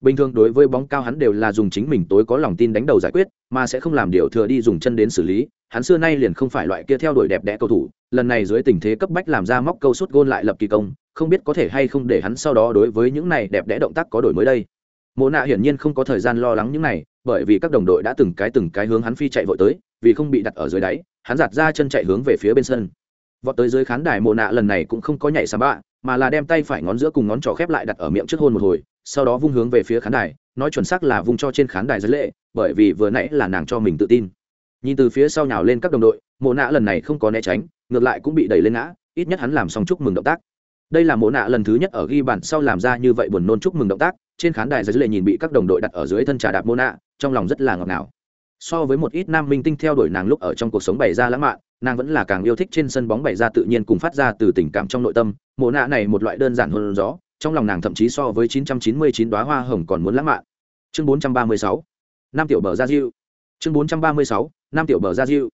bình thường đối với bóng cao hắn đều là dùng chính mình tối có lòng tin đánh đầu giải quyết, mà sẽ không làm điều thừa đi dùng chân đến xử lý, hắn xưa nay liền không phải loại kia theo đuổi đẹp đẽ cầu thủ, lần này dưới tình thế cấp bách làm ra móc câu sút gôn lại lập kỳ công, không biết có thể hay không để hắn sau đó đối với những này đẹp đẽ động tác có đổi mới đây mộ nạ hiển nhiên không có thời gian lo lắng những này, bởi vì các đồng đội đã từng cái từng cái hướng hắn phi chạy vội tới, vì không bị đặt ở dưới đáy, hắn giạt ra chân chạy hướng về phía bên sân vọt tới dưới khán đài mộ nạ lần này cũng không có nhảy xà bạ, mà là đem tay phải ngón giữa cùng ngón trỏ khép lại đặt ở miệng trước hôn một hồi, sau đó vung hướng về phía khán đài, nói chuẩn xác là vung cho trên khán đài dưới lệ bởi vì vừa nãy là nàng cho mình tự tin. Nhìn từ phía sau nhào lên các đồng đội, mộ nạ lần này không có né tránh, ngược lại cũng bị đẩy lên ngã, ít nhất hắn làm xong chúc mừng động tác. Đây là mộ nạ lần thứ nhất ở ghi bản sau làm ra như vậy buồn nôn chúc mừng động tác, trên khán đài dưới lệ nhìn bị các đồng đội đặt ở dưới thân trà đạp mộ nạ, trong lòng rất là ngọt ngào. So với một ít nam minh tinh theo đuổi nàng lúc ở trong cuộc sống bày ra lãng mạn nàng vẫn là càng yêu thích trên sân bóng bày ra tự nhiên cùng phát ra từ tình cảm trong nội tâm. Mộ nạ này một loại đơn giản hơn gió, trong lòng nàng thậm chí so với 999 đóa hoa hồng còn muốn lãng mạn. Chương 436. năm tiểu bờ ra diệu chương 436. năm tiểu bờ ra diệu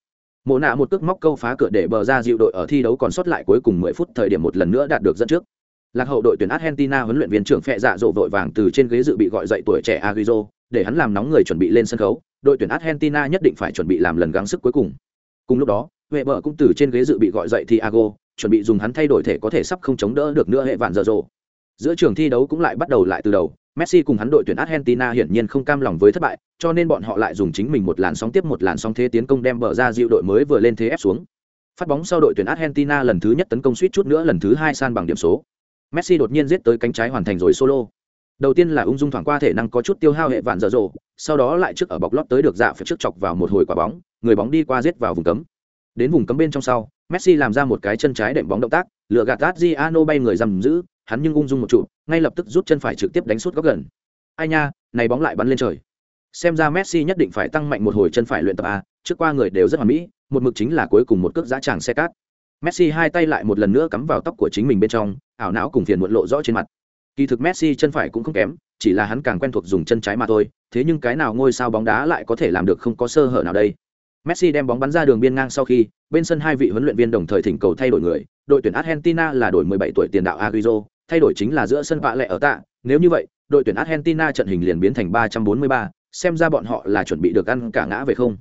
mộ nạ một cước móc câu phá cửa để bờ ra diệu đội ở thi đấu còn sót lại cuối cùng 10 phút thời điểm một lần nữa đạt được dẫn trước. Lạc hậu đội tuyển argentina huấn luyện viên trưởng phẹ dạ dỗ vội vàng từ trên ghế dự bị gọi dậy tuổi trẻ Agüero để hắn làm nóng người chuẩn bị lên sân khấu. Đội tuyển argentina nhất định phải chuẩn bị làm lần gắng sức cuối cùng. Cùng lúc đó huệ vợ cũng từ trên ghế dự bị gọi dậy thì ago chuẩn bị dùng hắn thay đổi thể có thể sắp không chống đỡ được nữa hệ vạn dở dộ giữa trường thi đấu cũng lại bắt đầu lại từ đầu, messi cùng hắn đội tuyển argentina hiển nhiên không cam lòng với thất bại, cho nên bọn họ lại dùng chính mình một làn sóng tiếp một làn sóng thế tiến công đem bờ ra dịu đội mới vừa lên thế ép xuống. Phát bóng sau đội tuyển argentina lần thứ nhất tấn công suýt chút nữa lần thứ hai san bằng điểm số. Messi đột nhiên giết tới cánh trái hoàn thành rồi solo. Đầu tiên là ung dung thoảng qua thể năng có chút tiêu hao hệ vạn dở dộ sau đó lại trước ở bọc lót tới được dạ phải trước chọc vào một hồi quả bóng, người bóng đi qua giết vào vùng cấm đến vùng cấm bên trong sau, messi làm ra một cái chân trái đệm bóng động tác, lựa gạt adriano bay người giam giữ, hắn nhưng ung dung một trụ ngay lập tức rút chân phải trực tiếp đánh suốt góc gần. Ai nha, này bóng lại bắn lên trời. Xem ra messi nhất định phải tăng mạnh một hồi chân phải luyện tập a, trước qua người đều rất hoàn mỹ, một mực chính là cuối cùng một cước giá tràng xe cát. Messi hai tay lại một lần nữa cắm vào tóc của chính mình bên trong, ảo não cùng phiền muộn lộ rõ trên mặt. Kỳ thực messi chân phải cũng không kém, chỉ là hắn càng quen thuộc dùng chân trái mà thôi, thế nhưng cái nào ngôi sao bóng đá lại có thể làm được không có sơ hở nào đây messi đem bóng bắn ra đường biên ngang sau khi bên sân hai vị huấn luyện viên đồng thời thỉnh cầu thay đổi người. Đội tuyển argentina là đổi 17 tuổi tiền đạo agüero thay đổi chính là giữa sân vạ lệ ở tạ. Nếu như vậy đội tuyển argentina trận hình liền biến thành 343, xem ra bọn họ là chuẩn bị được ăn cả ngã về không.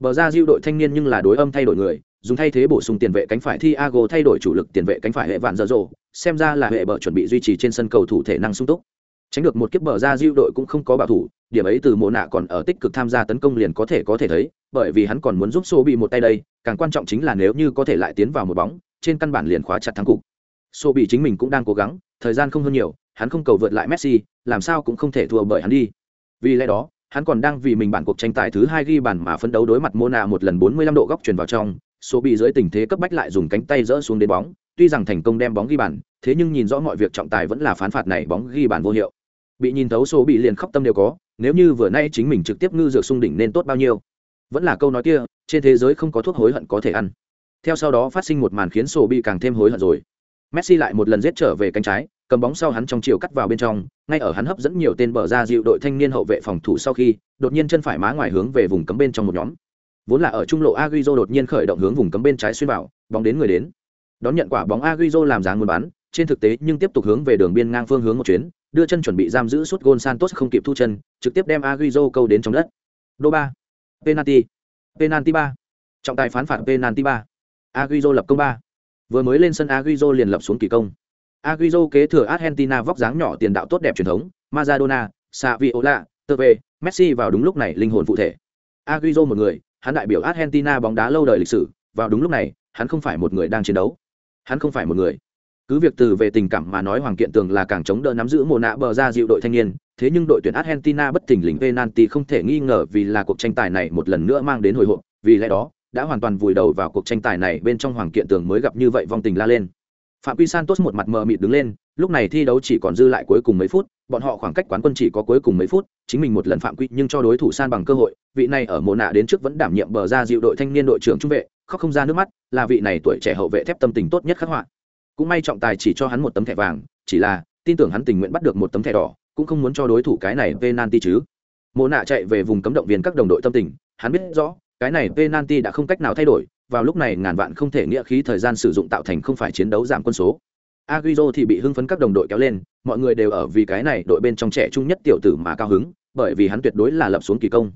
Bờ ra diêu đội thanh niên nhưng là đối âm thay đổi người dùng thay thế bổ sung tiền vệ cánh phải Thiago thay đổi chủ lực tiền vệ cánh phải hệ vạn dở dồ, xem ra là hệ bờ chuẩn bị duy trì trên sân cầu thủ thể năng sung túc. Tránh được một kiếp bờ ra diêu đội cũng không có bảo thủ, điểm ấy từ mộ nạ còn ở tích cực tham gia tấn công liền có thể có thể thấy, bởi vì hắn còn muốn giúp Sô bị một tay đây, càng quan trọng chính là nếu như có thể lại tiến vào một bóng, trên căn bản liền khóa chặt thắng cục. Sô bị chính mình cũng đang cố gắng, thời gian không hơn nhiều, hắn không cầu vượt lại Messi, làm sao cũng không thể thua bởi hắn đi. Vì lẽ đó, hắn còn đang vì mình bản cuộc tranh tài thứ hai ghi bàn mà phấn đấu đối mặt Mona một lần 45 độ góc chuyển vào trong, số bị dưới tình thế cấp bách lại dùng cánh tay dỡ xuống đến bóng tuy rằng thành công đem bóng ghi bàn thế nhưng nhìn rõ mọi việc trọng tài vẫn là phán phạt này bóng ghi bàn vô hiệu bị nhìn thấu số bị liền khóc tâm đều có nếu như vừa nay chính mình trực tiếp ngư dược sung đỉnh nên tốt bao nhiêu. Vẫn là câu nói kia trên thế giới không có thuốc hối hận có thể ăn. Theo sau đó phát sinh một màn khiến sổ bị càng thêm hối hận rồi. Messi lại một lần giết trở về cánh trái cầm bóng sau hắn trong chiều cắt vào bên trong ngay ở hắn hấp dẫn nhiều tên bờ ra dịu đội thanh niên hậu vệ phòng thủ sau khi đột nhiên chân phải má ngoài hướng về vùng cấm bên trong một nhóm. Vốn là ở trung lộ aguizo đột nhiên khởi động hướng vùng cấm bên trái xuyên vào, bóng đến người đến. Đón nhận quả bóng aguizo làm dáng muốn bắn, trên thực tế nhưng tiếp tục hướng về đường biên ngang phương hướng một chuyến, đưa chân chuẩn bị giam giữ suốt gôn Santos không kịp thu chân, trực tiếp đem Agüero câu đến trong đất. Đô ba, Penalty. Penalty ba, Trọng tài phán phạt penalty ba, Agüero lập công ba, Vừa mới lên sân Agüero liền lập xuống kỳ công. Agüero kế thừa Argentina vóc dáng nhỏ tiền đạo tốt đẹp truyền thống, Maradona, Saviola, tv Messi vào đúng lúc này linh hồn cụ thể. Agüero một người, hắn đại biểu Argentina bóng đá lâu đời lịch sử, vào đúng lúc này, hắn không phải một người đang chiến đấu. Hắn không phải một người. Cứ việc từ về tình cảm mà nói Hoàng Kiện Tường là càng chống đỡ nắm giữ mồ nạ bờ ra dịu đội thanh niên, thế nhưng đội tuyển Argentina bất thình lình penalty không thể nghi ngờ vì là cuộc tranh tài này một lần nữa mang đến hồi hộp, vì lẽ đó, đã hoàn toàn vùi đầu vào cuộc tranh tài này bên trong Hoàng Kiện Tường mới gặp như vậy vong tình la lên. Phạm Quy Santos một mặt mờ mịt đứng lên, lúc này thi đấu chỉ còn dư lại cuối cùng mấy phút, bọn họ khoảng cách quán quân chỉ có cuối cùng mấy phút, chính mình một lần phạm quy nhưng cho đối thủ san bằng cơ hội, vị này ở mùa nạ đến trước vẫn đảm nhiệm bờ ra dịu đội thanh niên đội trưởng trung vệ, khóc không ra nước mắt, là vị này tuổi trẻ hậu vệ thép tâm tình tốt nhất khắc họa. Cũng may trọng tài chỉ cho hắn một tấm thẻ vàng, chỉ là tin tưởng hắn tình nguyện bắt được một tấm thẻ đỏ, cũng không muốn cho đối thủ cái này penalty chứ. mộ nạ chạy về vùng cấm động viên các đồng đội tâm tình, hắn biết rõ, cái này penalty đã không cách nào thay đổi, vào lúc này ngàn vạn không thể nghĩa khí thời gian sử dụng tạo thành không phải chiến đấu giảm quân số. Agüero thì bị hưng phấn các đồng đội kéo lên, mọi người đều ở vì cái này đội bên trong trẻ trung nhất tiểu tử mà cao hứng, bởi vì hắn tuyệt đối là lập xuống kỳ công.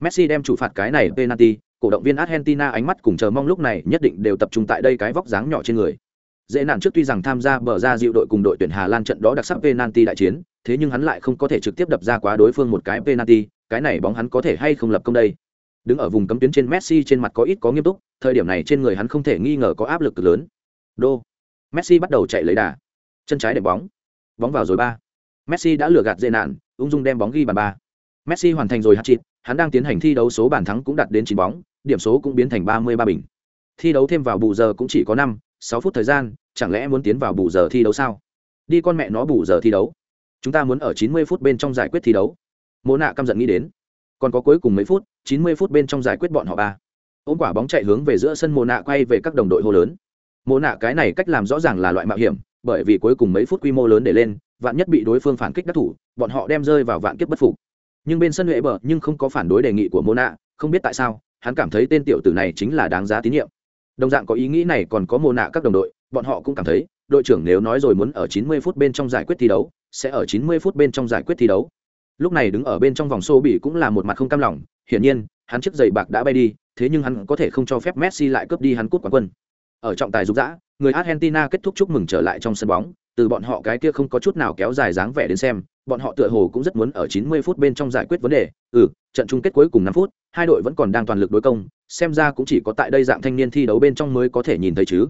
Messi đem chủ phạt cái này penalty, cổ động viên Argentina ánh mắt cùng chờ mong lúc này nhất định đều tập trung tại đây cái vóc dáng nhỏ trên người. Dễ nạn trước tuy rằng tham gia bờ ra dịu đội cùng đội tuyển Hà Lan trận đó đặc sắc penalty đại chiến, thế nhưng hắn lại không có thể trực tiếp đập ra quá đối phương một cái penalty, cái này bóng hắn có thể hay không lập công đây. Đứng ở vùng cấm tuyến trên Messi trên mặt có ít có nghiêm túc, thời điểm này trên người hắn không thể nghi ngờ có áp lực cực lớn. Đô. Messi bắt đầu chạy lấy đà. Chân trái để bóng. Bóng vào rồi ba. Messi đã lừa gạt dễ nạn, ung dung đem bóng ghi bàn ba. Messi hoàn thành rồi hat-trick, hắn đang tiến hành thi đấu số bàn thắng cũng đạt đến 9 bóng, điểm số cũng biến thành 33 bình. Thi đấu thêm vào bù giờ cũng chỉ có 5, 6 phút thời gian, chẳng lẽ muốn tiến vào bù giờ thi đấu sao? Đi con mẹ nó bù giờ thi đấu. Chúng ta muốn ở 90 phút bên trong giải quyết thi đấu. Mộ nạ căm giận nghĩ đến. Còn có cuối cùng mấy phút, 90 phút bên trong giải quyết bọn họ ba. Ôm quả bóng chạy hướng về giữa sân Mộ nạ quay về các đồng đội hô lớn. Mộ nạ cái này cách làm rõ ràng là loại mạo hiểm, bởi vì cuối cùng mấy phút quy mô lớn để lên, vạn nhất bị đối phương phản kích đắc thủ, bọn họ đem rơi vào vạn kiếp bất phục nhưng bên sân huệ bờ nhưng không có phản đối đề nghị của mô nạ không biết tại sao hắn cảm thấy tên tiểu tử này chính là đáng giá tín nhiệm đồng dạng có ý nghĩ này còn có mồ nạ các đồng đội, bọn họ cũng cảm thấy, đội trưởng nếu nói rồi muốn ở 90 phút bên trong giải quyết thi đấu, sẽ ở 90 phút bên trong giải quyết thi đấu. Lúc này đứng ở bên trong vòng xô bị cũng là một mặt không cam lòng, hiển nhiên, hắn chiếc giày bạc đã bay đi, thế nhưng hắn có thể không cho phép messi lại cướp đi hắn cúp quán quân. Ở trọng tài dục dã, người argentina kết thúc chúc mừng trở lại trong sân bóng, từ bọn họ cái kia không có chút nào kéo dài dáng vẻ đến xem, bọn họ tựa hồ cũng rất muốn ở 90 phút bên trong giải quyết vấn đề. Ừ trận chung kết cuối cùng 5 phút, hai đội vẫn còn đang toàn lực đối công xem ra cũng chỉ có tại đây dạng thanh niên thi đấu bên trong mới có thể nhìn thấy chứ.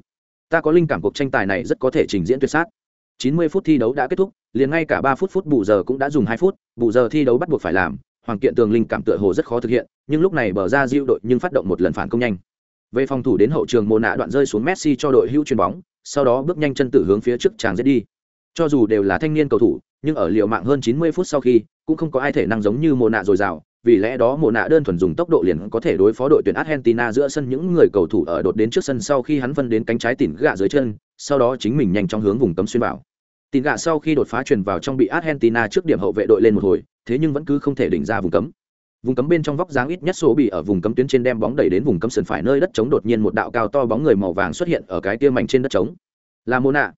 Ta có linh cảm cuộc tranh tài này rất có thể trình diễn tuyệt sát. 90 phút thi đấu đã kết thúc, liền ngay cả 3 phút phút bù giờ cũng đã dùng 2 phút, bù giờ thi đấu bắt buộc phải làm, hoàng kiện tường linh cảm tựa hồ rất khó thực hiện, nhưng lúc này bờ ra diệu đội nhưng phát động một lần phản công nhanh. Về phòng thủ đến hậu trường mồ nạ đoạn rơi xuống messi cho đội hữu chuyền bóng, sau đó bước nhanh chân tự hướng phía trước chàng giết đi. Cho dù đều là thanh niên cầu thủ, nhưng ở liều mạng hơn 90 phút sau khi, cũng không có ai thể năng giống như mồ nạ dồi dào vì lẽ đó mồ nạ đơn thuần dùng tốc độ liền có thể đối phó đội tuyển argentina giữa sân những người cầu thủ ở đột đến trước sân sau khi hắn phân đến cánh trái tỉn gạ dưới chân, sau đó chính mình nhanh chóng hướng vùng cấm xuyên vào. Tỉn gạ sau khi đột phá truyền vào trong bị argentina trước điểm hậu vệ đội lên một hồi, thế nhưng vẫn cứ không thể đỉnh ra vùng cấm. Vùng cấm bên trong vóc dáng ít nhất số bị ở vùng cấm tuyến trên đem bóng đẩy đến vùng cấm sườn phải nơi đất trống đột nhiên một đạo cao to bóng người màu vàng xuất hiện ở cái kia mảnh trên đất trống. Là Mona. nạ.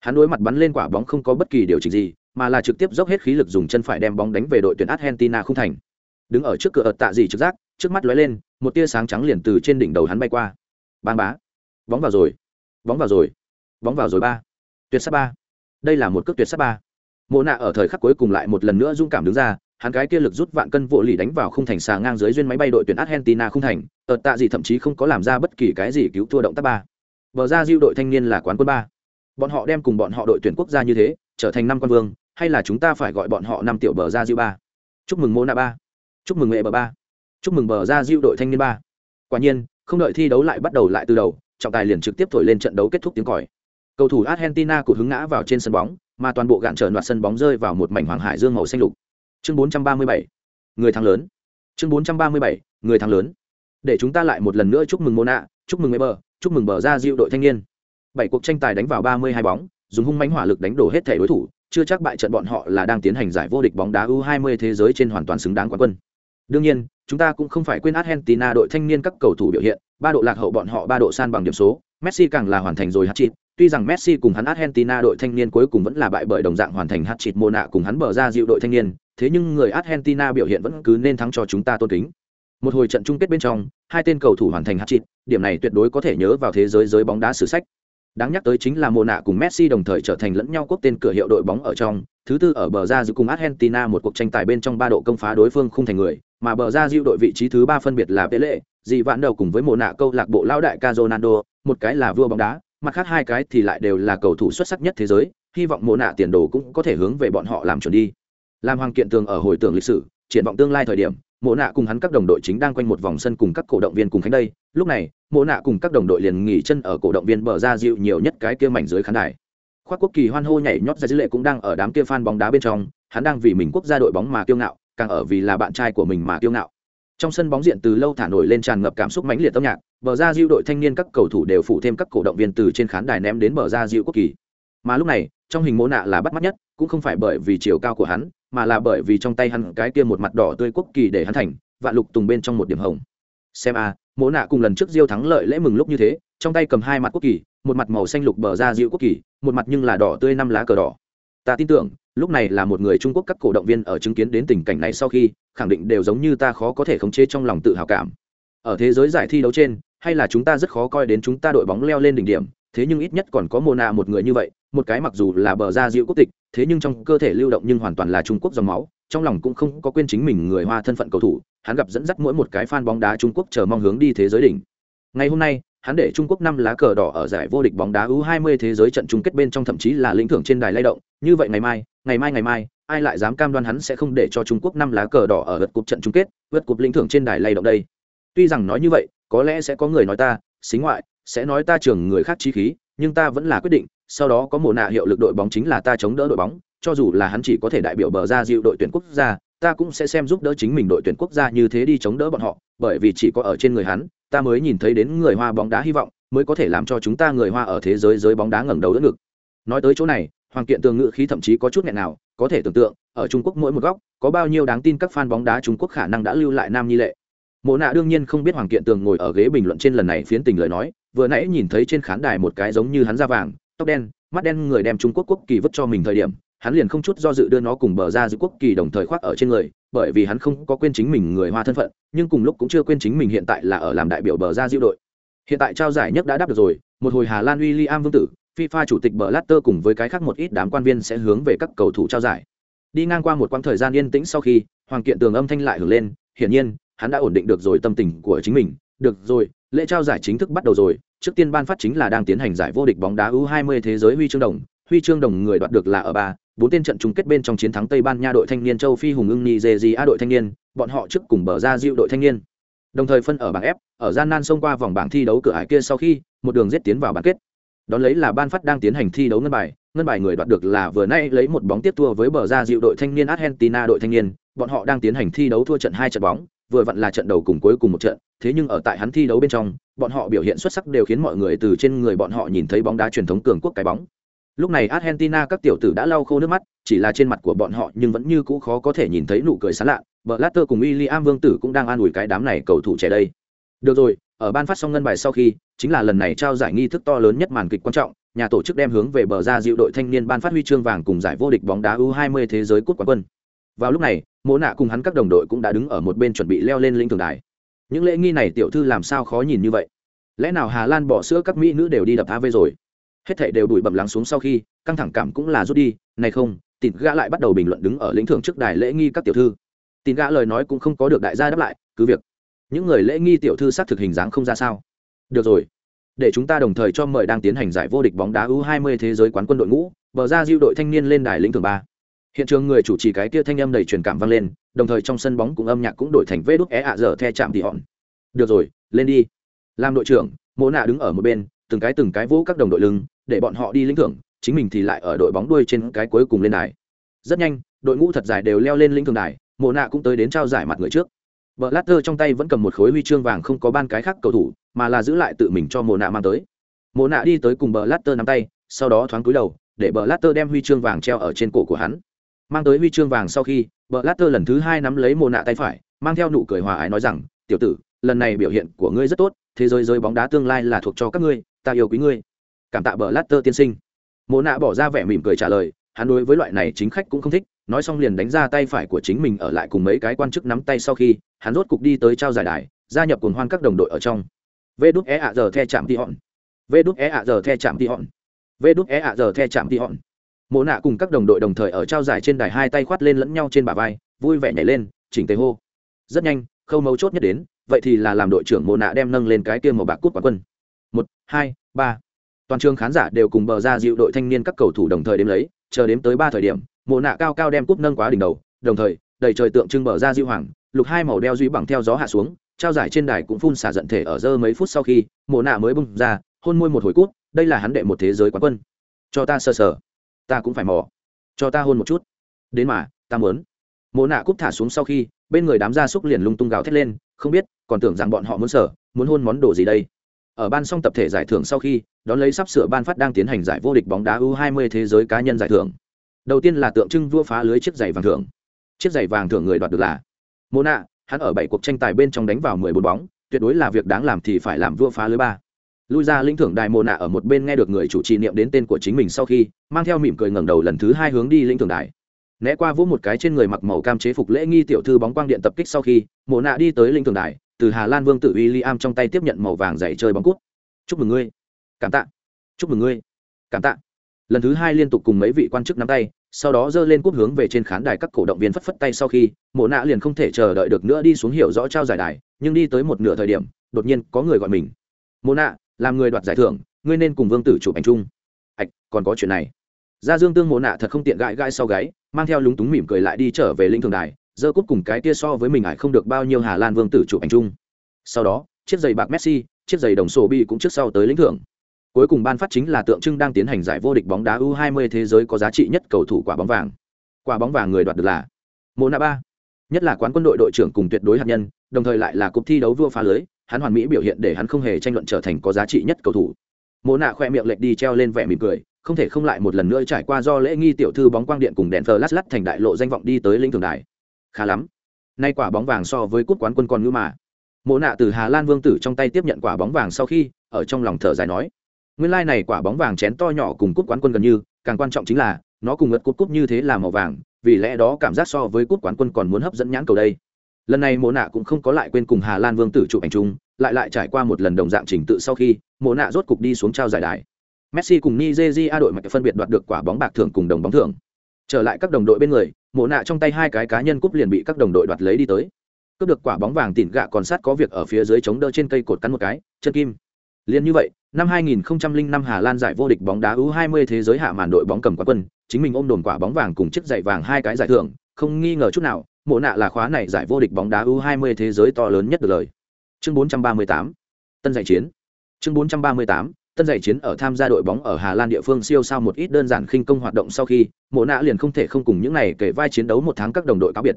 Hắn đối mặt bắn lên quả bóng không có bất kỳ điều chỉnh gì, mà là trực tiếp dốc hết khí lực dùng chân phải đem bóng đánh về đội tuyển argentina không thành đứng ở trước cửa ợt tạ gì trực giác, trước mắt lóe lên, một tia sáng trắng liền từ trên đỉnh đầu hắn bay qua. Bang bá, bóng vào rồi, bóng vào rồi, bóng vào rồi ba. Tuyệt sát ba. Đây là một cước tuyệt sát ba. Mộ nạ ở thời khắc cuối cùng lại một lần nữa dũng cảm đứng ra, hắn cái kia lực rút vạn cân vỗ lì đánh vào khung thành xà ngang dưới duyên máy bay đội tuyển argentina khung thành, ợt tạ gì thậm chí không có làm ra bất kỳ cái gì cứu thua động tác ba. Bờ ra diêu đội thanh niên là quán quân ba. Bọn họ đem cùng bọn họ đội tuyển quốc gia như thế, trở thành năm quan vương, hay là chúng ta phải gọi bọn họ năm tiểu bờ ra diêu ba? Chúc mừng mô nạ ba chúc mừng nghệ bờ ba. Chúc mừng bờ ra diêu đội thanh niên ba. Quả nhiên, không đợi thi đấu lại bắt đầu lại từ đầu, trọng tài liền trực tiếp thổi lên trận đấu kết thúc tiếng còi. Cầu thủ argentina cụt hứng ngã vào trên sân bóng, mà toàn bộ gạn trở loạt sân bóng rơi vào một mảnh hoàng hải dương màu xanh lục. Chương 437 người thắng lớn. Chương 437 người thắng lớn. Để chúng ta lại một lần nữa chúc mừng mona, chúc mừng bờ, chúc mừng bờ ra diêu đội thanh niên. Bảy cuộc tranh tài đánh vào 32 bóng, dùng hung mãnh hỏa lực đánh đổ hết thể đối thủ, chưa chắc bại trận bọn họ là đang tiến hành giải vô địch bóng đá U20 thế giới trên hoàn toàn xứng đáng quán quân. Đương nhiên, chúng ta cũng không phải quên Argentina đội thanh niên các cầu thủ biểu hiện, ba độ lạc hậu bọn họ ba độ san bằng điểm số, Messi càng là hoàn thành rồi hat-trick, tuy rằng Messi cùng hắn Argentina đội thanh niên cuối cùng vẫn là bại bởi đồng dạng hoàn thành hat-trick Mona cùng hắn bờ ra dịu đội thanh niên, thế nhưng người Argentina biểu hiện vẫn cứ nên thắng cho chúng ta tôn kính. Một hồi trận chung kết bên trong, hai tên cầu thủ hoàn thành hat-trick, điểm này tuyệt đối có thể nhớ vào thế giới giới bóng đá sử sách. Đáng nhắc tới chính là Mona cùng Messi đồng thời trở thành lẫn nhau quốc tên cửa hiệu đội bóng ở trong, thứ tư ở bờ ra giữ cùng Argentina một cuộc tranh tài bên trong ba độ công phá đối phương không thành người, mà bờ ra giữ đội vị trí thứ ba phân biệt là Pele, dị vạn đầu cùng với Mona câu lạc bộ lao đại Ca một cái là vua bóng đá, mặt khác hai cái thì lại đều là cầu thủ xuất sắc nhất thế giới hy vọng mộ nạ tiền đồ cũng có thể hướng về bọn họ làm chuẩn đi. Làm hoàng kiện tường ở hồi tưởng lịch sử triển vọng tương lai thời điểm mộ nạ cùng hắn các đồng đội chính đang quanh một vòng sân cùng các cổ động viên cùng khánh đây. Lúc này mộ nạ cùng các đồng đội liền nghỉ chân ở cổ động viên bờ ra dịu nhiều nhất cái kia mảnh dưới khán đài khoác quốc kỳ hoan hô nhảy nhót ra dữ lệ cũng đang ở đám kia fan bóng đá bên trong hắn đang vì mình quốc gia đội bóng mà kiêu ngạo càng ở vì là bạn trai của mình mà kiêu ngạo. Trong sân bóng diện từ lâu thả nổi lên tràn ngập cảm xúc mãnh liệt âm nhạc bờ ra diệu đội thanh niên các cầu thủ đều phụ thêm các cổ động viên từ trên khán đài ném đến bờ ra diệu quốc kỳ. Mà lúc này trong hình mô nạ là bắt mắt nhất cũng không phải bởi vì chiều cao của hắn mà là bởi vì trong tay hắn cái kia một mặt đỏ tươi quốc kỳ để hắn thành vạn lục tùng bên trong một điểm hồng. Xem a à, mô nạ cùng lần trước diêu thắng lợi lễ mừng lúc như thế trong tay cầm hai mặt quốc kỳ, một mặt màu xanh lục bờ ra diệu quốc kỳ, một mặt nhưng là đỏ tươi năm lá cờ đỏ. Ta tin tưởng, lúc này là một người trung quốc các cổ động viên ở chứng kiến đến tình cảnh này sau khi, khẳng định đều giống như ta khó có thể khống chế trong lòng tự hào cảm. Ở thế giới giải thi đấu trên, hay là chúng ta rất khó coi đến chúng ta đội bóng leo lên đỉnh điểm, thế nhưng ít nhất còn có Mona một người như vậy, một cái mặc dù là bờ ra diệu quốc tịch, thế nhưng trong cơ thể lưu động nhưng hoàn toàn là trung quốc dòng máu, trong lòng cũng không có quên chính mình người hoa thân phận cầu thủ, hắn gặp dẫn dắt mỗi một cái fan bóng đá trung quốc chờ mong hướng đi thế giới đỉnh. Ngày hôm nay hắn để Trung Quốc năm lá cờ đỏ ở giải vô địch bóng đá U20 thế giới trận chung kết bên trong thậm chí là lĩnh thưởng trên đài lay động, như vậy ngày mai, ngày mai ngày mai, ai lại dám cam đoan hắn sẽ không để cho Trung Quốc năm lá cờ đỏ ở vượt cúp trận chung kết, vượt cúp lĩnh thưởng trên đài lay động đây. Tuy rằng nói như vậy, có lẽ sẽ có người nói ta, xính ngoại, sẽ nói ta trưởng người khác chí khí, nhưng ta vẫn là quyết định, sau đó có mồ nạ hiệu lực đội bóng chính là ta chống đỡ đội bóng, cho dù là hắn chỉ có thể đại biểu bờ ra dịu đội tuyển quốc gia, ta cũng sẽ xem giúp đỡ chính mình đội tuyển quốc gia như thế đi chống đỡ bọn họ, bởi vì chỉ có ở trên người hắn, ta mới nhìn thấy đến người Hoa bóng đá hy vọng, mới có thể làm cho chúng ta người Hoa ở thế giới giới bóng đá ngẩng đầu đỡ ngực. Nói tới chỗ này, Hoàng Kiện Tường ngữ khí thậm chí có chút nghẹn nào, có thể tưởng tượng, ở trung quốc mỗi một góc có bao nhiêu đáng tin các fan bóng đá trung quốc khả năng đã lưu lại nam nhi lệ mộ nạ đương nhiên không biết hoàng kiện tường ngồi ở ghế bình luận trên lần này phiến tình lời nói vừa nãy nhìn thấy trên khán đài một cái giống như hắn da vàng tóc đen mắt đen người đem trung quốc quốc kỳ vứt cho mình thời điểm hắn liền không chút do dự đưa nó cùng bờ ra giữ quốc kỳ đồng thời khoác ở trên người, bởi vì hắn không có quên chính mình người hoa thân phận, nhưng cùng lúc cũng chưa quên chính mình hiện tại là ở làm đại biểu bờ ra diệu đội. Hiện tại trao giải nhất đã đáp được rồi, một hồi hà lan w i l l i am vương tử, fifa chủ tịch bờ latter cùng với cái khác một ít đám quan viên sẽ hướng về các cầu thủ trao giải. Đi ngang qua một quãng thời gian yên tĩnh sau khi, hoàng kiện tường âm thanh lại hưởng lên, hiển nhiên, hắn đã ổn định được rồi tâm tình của chính mình. Được rồi, lễ trao giải chính thức bắt đầu rồi, trước tiên ban phát chính là đang tiến hành giải vô địch bóng đá u 20 thế giới huy chương đồng huy chương đồng người đoạt được là ở ba, bốn tên trận chung kết bên trong chiến thắng tây ban nha đội thanh niên, châu phi hùng ưng nigeria đội thanh niên, bọn họ trước cùng bờ ra diệu đội thanh niên. Đồng thời phân ở bảng f, ở gian nan xông qua vòng bảng thi đấu cửa ải kia sau khi, một đường giết tiến vào bán kết. Đón lấy là ban phát đang tiến hành thi đấu ngân bài ngân bài người đoạt được là vừa nay lấy một bóng tiếp thua với bờ ra diệu đội thanh niên argentina đội thanh niên, bọn họ đang tiến hành thi đấu thua trận hai trận bóng, vừa vặn là trận đầu cùng cuối cùng một trận, thế nhưng ở tại hắn thi đấu bên trong, bọn họ biểu hiện xuất sắc đều khiến mọi người từ trên người bọn họ nhìn thấy bóng đá truyền thống cường quốc cái bóng lúc này argentina các tiểu tử đã lau khô nước mắt, chỉ là trên mặt của bọn họ nhưng vẫn như cũ khó có thể nhìn thấy nụ cười sán lạ. Vợ latter cùng w i l l i am vương tử cũng đang an ủi cái đám này cầu thủ trẻ đây. Được rồi, ở ban phát xong ngân bài sau khi, chính là lần này trao giải nghi thức to lớn nhất màn kịch quan trọng, nhà tổ chức đem hướng về bờ ra dịu đội thanh niên ban phát huy chương vàng cùng giải vô địch bóng đá u 20 thế giới cúp quán quân. Vào lúc này mỗ nạ cùng hắn các đồng đội cũng đã đứng ở một bên chuẩn bị leo lên linh thường đài. Những lễ nghi này tiểu thư làm sao khó nhìn như vậy? Lẽ nào hà lan bỏ sữa các mỹ nữ đều đi đập av rồi? Hết thảy đều đuổi bầm lắng xuống sau khi, căng thẳng cảm cũng là rút đi. Này không, tịt gã lại bắt đầu bình luận đứng ở lĩnh thưởng trước đài lễ nghi các tiểu thư. Tịt gã lời nói cũng không có được đại gia đáp lại, cứ việc. Những người lễ nghi tiểu thư xác thực hình dáng không ra sao. Được rồi. Để chúng ta đồng thời cho mời đang tiến hành giải vô địch bóng đá u 20 thế giới quán quân đội ngũ, bờ ra diêu đội thanh niên lên đài lĩnh thưởng ba. Hiện trường người chủ trì cái kia thanh âm đầy truyền cảm vang lên, đồng thời trong sân bóng cũng âm nhạc cũng đổi thành vê đúc é ạ dở the chạm thì hòn. Được rồi, lên đi. Làm đội trưởng, mỗ nạ đứng ở một bên, từng cái từng cái vỗ các đồng đội lưng để bọn họ đi lĩnh thưởng, chính mình thì lại ở đội bóng đuôi trên cái cuối cùng lên đài. Rất nhanh, đội ngũ thật dài đều leo lên lĩnh thưởng đài, mộ nạ cũng tới đến trao giải mặt người trước. Vợ lát tơ trong tay vẫn cầm một khối huy chương vàng không có ban cái khác cầu thủ, mà là giữ lại tự mình cho mộ nạ mang tới. Mộ nạ đi tới cùng bờ lát tơ nắm tay, sau đó thoáng cúi đầu, để bờ lát tơ đem huy chương vàng treo ở trên cổ của hắn. Mang tới huy chương vàng sau khi, bờ lát tơ lần thứ hai nắm lấy mộ nạ tay phải, mang theo nụ cười hòa ái nói rằng, tiểu tử, lần này biểu hiện của ngươi rất tốt, thế giới giới bóng đá tương lai là thuộc cho các ngươi, ta yêu quý ngươi cảm tạ bờ lát tơ tiên sinh. Mộ nạ bỏ ra vẻ mỉm cười trả lời, hắn đối với loại này chính khách cũng không thích, nói xong liền đánh ra tay phải của chính mình ở lại cùng mấy cái quan chức nắm tay sau khi, hắn rốt cục đi tới trao giải đài, gia nhập cùng hoan các đồng đội ở trong. Vê đúc e ạ giờ the chạm ti hòn. Vê đúc e ạ giờ the chạm ti hòn. Vê đúc e ạ giờ the chạm ti hòn. Mộ nạ cùng các đồng đội đồng thời ở trao giải trên đài hai tay khoát lên lẫn nhau trên bả vai, vui vẻ nhảy lên, chỉnh tề hô. Rất nhanh, khâu mấu chốt nhất đến, vậy thì là làm đội trưởng mộ nạ đem nâng lên cái kia màu bạc cút quán quân. Một, hai, ba toàn trường khán giả đều cùng bờ ra dịu đội thanh niên các cầu thủ đồng thời đếm lấy, chờ đếm tới ba thời điểm, mộ nạ cao cao đem cúp nâng quá đỉnh đầu, đồng thời, đầy trời tượng trưng bờ ra dịu hoàng, lục hai màu đeo duy bằng theo gió hạ xuống, trao giải trên đài cũng phun xả giận thể ở dơ mấy phút sau khi, mộ nạ mới bung ra, hôn môi một hồi cút, đây là hắn đệ một thế giới quán quân. Cho ta sơ sờ. Ta cũng phải mò. Cho ta hôn một chút. Đến mà, ta muốn. Mộ nạ cúp thả xuống sau khi, bên người đám gia súc liền lung tung gào thét lên, không biết, còn tưởng rằng bọn họ muốn sở muốn hôn món đồ gì đây? Ở ban xong tập thể giải thưởng sau khi, đón lấy sắp sửa ban phát đang tiến hành giải vô địch bóng đá u 20 thế giới cá nhân giải thưởng. Đầu tiên là tượng trưng vua phá lưới chiếc giày vàng thưởng. Chiếc giày vàng thưởng người đoạt được là mona hắn ở bảy cuộc tranh tài bên trong đánh vào 14 bóng, tuyệt đối là việc đáng làm thì phải làm vua phá lưới ba. Lui ra lĩnh thưởng đài mona ở một bên nghe được người chủ trì niệm đến tên của chính mình sau khi, mang theo mỉm cười ngẩng đầu lần thứ hai hướng đi lĩnh thưởng đài. Né qua vỗ một cái trên người mặc màu cam chế phục lễ nghi tiểu thư bóng quang điện tập kích sau khi mộ nạ đi tới linh thưởng đài từ hà lan vương tử William trong tay tiếp nhận màu vàng giày chơi bóng cút. Chúc mừng ngươi. Cảm tạ. Chúc mừng ngươi. Cảm tạ. Lần thứ hai liên tục cùng mấy vị quan chức nắm tay sau đó giơ lên cúp hướng về trên khán đài các cổ động viên phất phất tay sau khi mộ nạ liền không thể chờ đợi được nữa đi xuống hiểu rõ trao giải đài nhưng đi tới một nửa thời điểm đột nhiên có người gọi mình. Mộ nạ làm người đoạt giải thưởng ngươi nên cùng vương tử chụp ảnh chung. Hạch, còn có chuyện này. Gia dương tương mộ nạ thật không tiện gãi gãi sau gáy mang theo lúng túng mỉm cười lại đi trở về linh thường đài giơ cúp cùng cái kia so với mình ải không được bao nhiêu hà lan vương tử chụp ảnh chung. Sau đó, chiếc giày bạc messi, chiếc giày đồng sổ bi cũng trước sau tới lĩnh thưởng. Cuối cùng ban phát chính là tượng trưng đang tiến hành giải vô địch bóng đá u 20 thế giới có giá trị nhất cầu thủ quả bóng vàng. Quả bóng vàng người đoạt được là mona ba nhất là quán quân đội đội trưởng cùng tuyệt đối hạt nhân, đồng thời lại là cuộc thi đấu vua phá lưới, hắn hoàn mỹ biểu hiện để hắn không hề tranh luận trở thành có giá trị nhất cầu thủ. Mộ nạ khoe miệng lệch đi treo lên vẻ mỉm cười, không thể không lại một lần nữa trải qua do lễ nghi tiểu thư bóng quang điện cùng đèn flash lát lát thành đại lộ danh vọng đi tới lĩnh thưởng đài khá lắm. Nay quả bóng vàng so với cút quán quân còn ngữ mà. Mộ nạ từ hà lan vương tử trong tay tiếp nhận quả bóng vàng sau khi, ở trong lòng thở dài nói, nguyên lai、like、này quả bóng vàng chén to nhỏ cùng cút quán quân gần như, càng quan trọng chính là, nó cùng ngật cút cút như thế là màu vàng, vì lẽ đó cảm giác so với cút quán quân còn muốn hấp dẫn nhãn cầu đây. Lần này mộ nạ cũng không có lại quên cùng hà lan vương tử chụp ảnh chung, lại lại trải qua một lần đồng dạng trình tự sau khi, mộ nạ rốt cục đi xuống trao giải đài. Messi cùng nigeria đội mạch phân biệt đoạt được quả bóng bạc thưởng cùng đồng bóng thưởng. Trở lại các đồng đội bên người mộ nạ trong tay hai cái cá nhân cúp liền bị các đồng đội đoạt lấy đi tới. Cướp được quả bóng vàng tỉn gạ còn sát có việc ở phía dưới chống đỡ trên cây cột cắn một cái, chân kim. Liền như vậy, năm 2005 Hà Lan giải vô địch bóng đá U20 thế giới hạ màn đội bóng cầm quán quân, chính mình ôm đồn quả bóng vàng cùng chiếc giày vàng hai cái giải thưởng, không nghi ngờ chút nào, mộ nạ là khóa này giải vô địch bóng đá U20 thế giới to lớn nhất được lời. Chương 438 tân giải chiến. Chương 438 tân giải chiến ở tham gia đội bóng ở Hà Lan địa phương siêu sao một ít đơn giản khinh công hoạt động sau khi, Mộ Nạ liền không thể không cùng những này kể vai chiến đấu một tháng các đồng đội cáo biệt.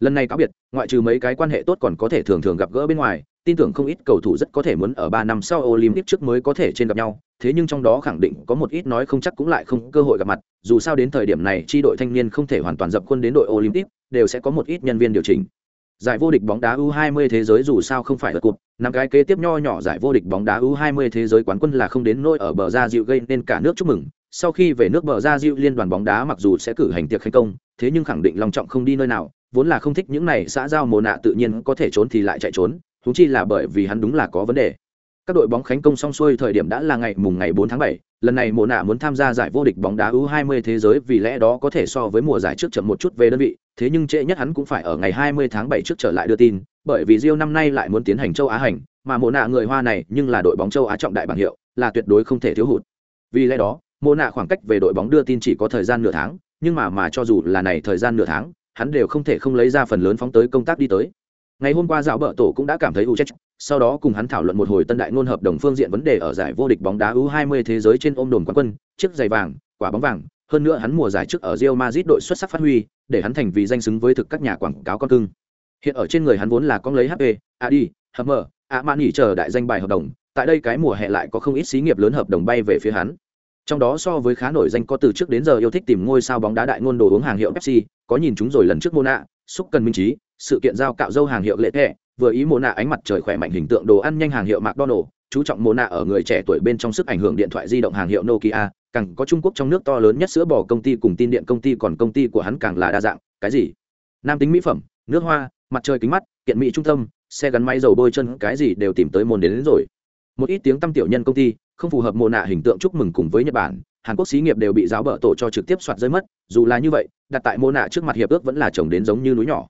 Lần này cáo biệt, ngoại trừ mấy cái quan hệ tốt còn có thể thường thường gặp gỡ bên ngoài, tin tưởng không ít cầu thủ rất có thể muốn ở ba năm sau Olympic trước mới có thể trên gặp nhau, thế nhưng trong đó khẳng định có một ít nói không chắc cũng lại không cơ hội gặp mặt, dù sao đến thời điểm này chi đội thanh niên không thể hoàn toàn dập khuôn đến đội Olympic, đều sẽ có một ít nhân viên điều chỉnh giải vô địch bóng đá U20 thế giới dù sao không phải là cuộc, năm cái kế tiếp nho nhỏ giải vô địch bóng đá U20 thế giới quán quân là không đến nỗi ở bờ ra dịu gây nên cả nước chúc mừng. Sau khi về nước bờ ra dịu liên đoàn bóng đá mặc dù sẽ cử hành tiệc khánh công, thế nhưng khẳng định long trọng không đi nơi nào, vốn là không thích những này xã giao mồ nạ tự nhiên có thể trốn thì lại chạy trốn, huống chi là bởi vì hắn đúng là có vấn đề. Các đội bóng khánh công xong xuôi thời điểm đã là ngày mùng ngày 4 tháng 7, lần này mùa nạ muốn tham gia giải vô địch bóng đá U20 thế giới vì lẽ đó có thể so với mùa giải trước chậm một chút về đơn vị, thế nhưng trễ nhất hắn cũng phải ở ngày 20 tháng 7 trước trở lại đưa tin, bởi vì Rio năm nay lại muốn tiến hành châu Á hành, mà mùa nạ người Hoa này nhưng là đội bóng châu Á trọng đại bảng hiệu, là tuyệt đối không thể thiếu hụt. Vì lẽ đó, mùa nạ khoảng cách về đội bóng đưa tin chỉ có thời gian nửa tháng, nhưng mà mà cho dù là này thời gian nửa tháng, hắn đều không thể không lấy ra phần lớn phóng tới công tác đi tới. Ngày hôm qua dạo bợ tổ cũng đã cảm thấy u chết, sau đó cùng hắn thảo luận một hồi tân đại ngôn hợp đồng phương diện vấn đề ở giải vô địch bóng đá U20 thế giới trên ôm đồn quán quân, chiếc giày vàng, quả bóng vàng, hơn nữa hắn mùa giải trước ở Real Madrid đội xuất sắc phát huy, để hắn thành vì danh xứng với thực các nhà quảng cáo con cưng. Hiện ở trên người hắn vốn là con lấy HP, AD, HM, Amani chờ đại danh bài hợp đồng, tại đây cái mùa hè lại có không ít xí nghiệp lớn hợp đồng bay về phía hắn. Trong đó so với khá nổi danh có từ trước đến giờ yêu thích tìm ngôi sao bóng đá đại ngôn đồ uống hàng hiệu Pepsi, có nhìn chúng rồi lần trước Mona, xúc cần minh trí, sự kiện giao cạo dâu hàng hiệu lệ thẻ, vừa ý Mona ánh mặt trời khỏe mạnh hình tượng đồ ăn nhanh hàng hiệu McDonald, chú trọng Mona ở người trẻ tuổi bên trong sức ảnh hưởng điện thoại di động hàng hiệu Nokia, càng có Trung Quốc trong nước to lớn nhất sữa bò công ty cùng tin điện công ty còn công ty của hắn càng là đa dạng, cái gì? Nam tính mỹ phẩm, nước hoa, mặt trời kính mắt, kiện mỹ trung tâm, xe gắn máy dầu bôi chân, cái gì đều tìm tới môn đến, đến rồi. Một ít tiếng tăm tiểu nhân công ty, không phù hợp mồ nạ hình tượng chúc mừng cùng với Nhật Bản, Hàn Quốc xí nghiệp đều bị giáo bợ tổ cho trực tiếp soạt rơi mất, dù là như vậy, đặt tại mồ nạ trước mặt hiệp ước vẫn là chồng đến giống như núi nhỏ.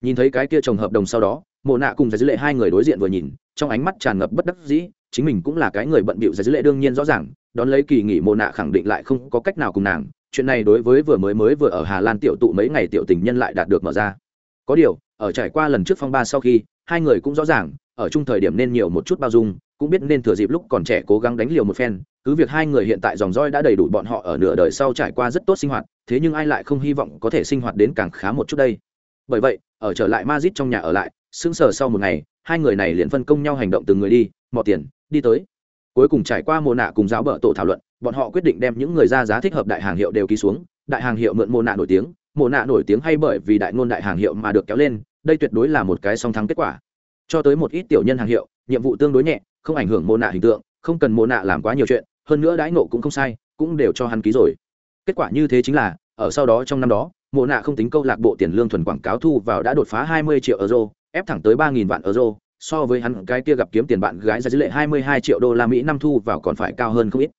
Nhìn thấy cái kia chồng hợp đồng sau đó, Mộ nạ cùng giải dữ lệ hai người đối diện vừa nhìn, trong ánh mắt tràn ngập bất đắc dĩ, chính mình cũng là cái người bận bịu giải dữ lệ đương nhiên rõ ràng, đón lấy kỳ nghỉ Mộ nạ khẳng định lại không có cách nào cùng nàng chuyện này đối với vừa mới mới vừa ở hà lan tiểu tụ mấy ngày tiểu tình nhân lại đạt được mở ra. Có điều ở trải qua lần trước phong ba sau khi hai người cũng rõ ràng ở chung thời điểm nên nhiều một chút bao dung cũng biết nên thừa dịp lúc còn trẻ cố gắng đánh liều một phen cứ việc hai người hiện tại dòng roi đã đầy đủ bọn họ ở nửa đời sau trải qua rất tốt sinh hoạt thế nhưng ai lại không hy vọng có thể sinh hoạt đến càng khá một chút đây. Bởi vậy ở trở lại mazit trong nhà ở lại sững sờ sau một ngày, hai người này liền phân công nhau hành động từng người đi mò tiền, đi tới. Cuối cùng trải qua mồ nạ cùng giáo bợ tổ thảo luận, bọn họ quyết định đem những người ra giá thích hợp đại hàng hiệu đều ký xuống, đại hàng hiệu mượn mồ nạ nổi tiếng, mồ nạ nổi tiếng hay bởi vì đại ngôn đại hàng hiệu mà được kéo lên, đây tuyệt đối là một cái song thắng kết quả. Cho tới một ít tiểu nhân hàng hiệu, nhiệm vụ tương đối nhẹ, không ảnh hưởng mồ nạ hình tượng, không cần mồ nạ làm quá nhiều chuyện, hơn nữa đãi nộ cũng không sai, cũng đều cho hắn ký rồi. Kết quả như thế chính là, ở sau đó trong năm đó, mồ nạ không tính câu lạc bộ tiền lương thuần quảng cáo thu vào đã đột phá 20 triệu euro ép thẳng tới ba nghìn vạn euro so với hắn cái kia gặp kiếm tiền bạn gái ra dữ lệ 22 triệu đô la Mỹ năm thu vào còn phải cao hơn không ít.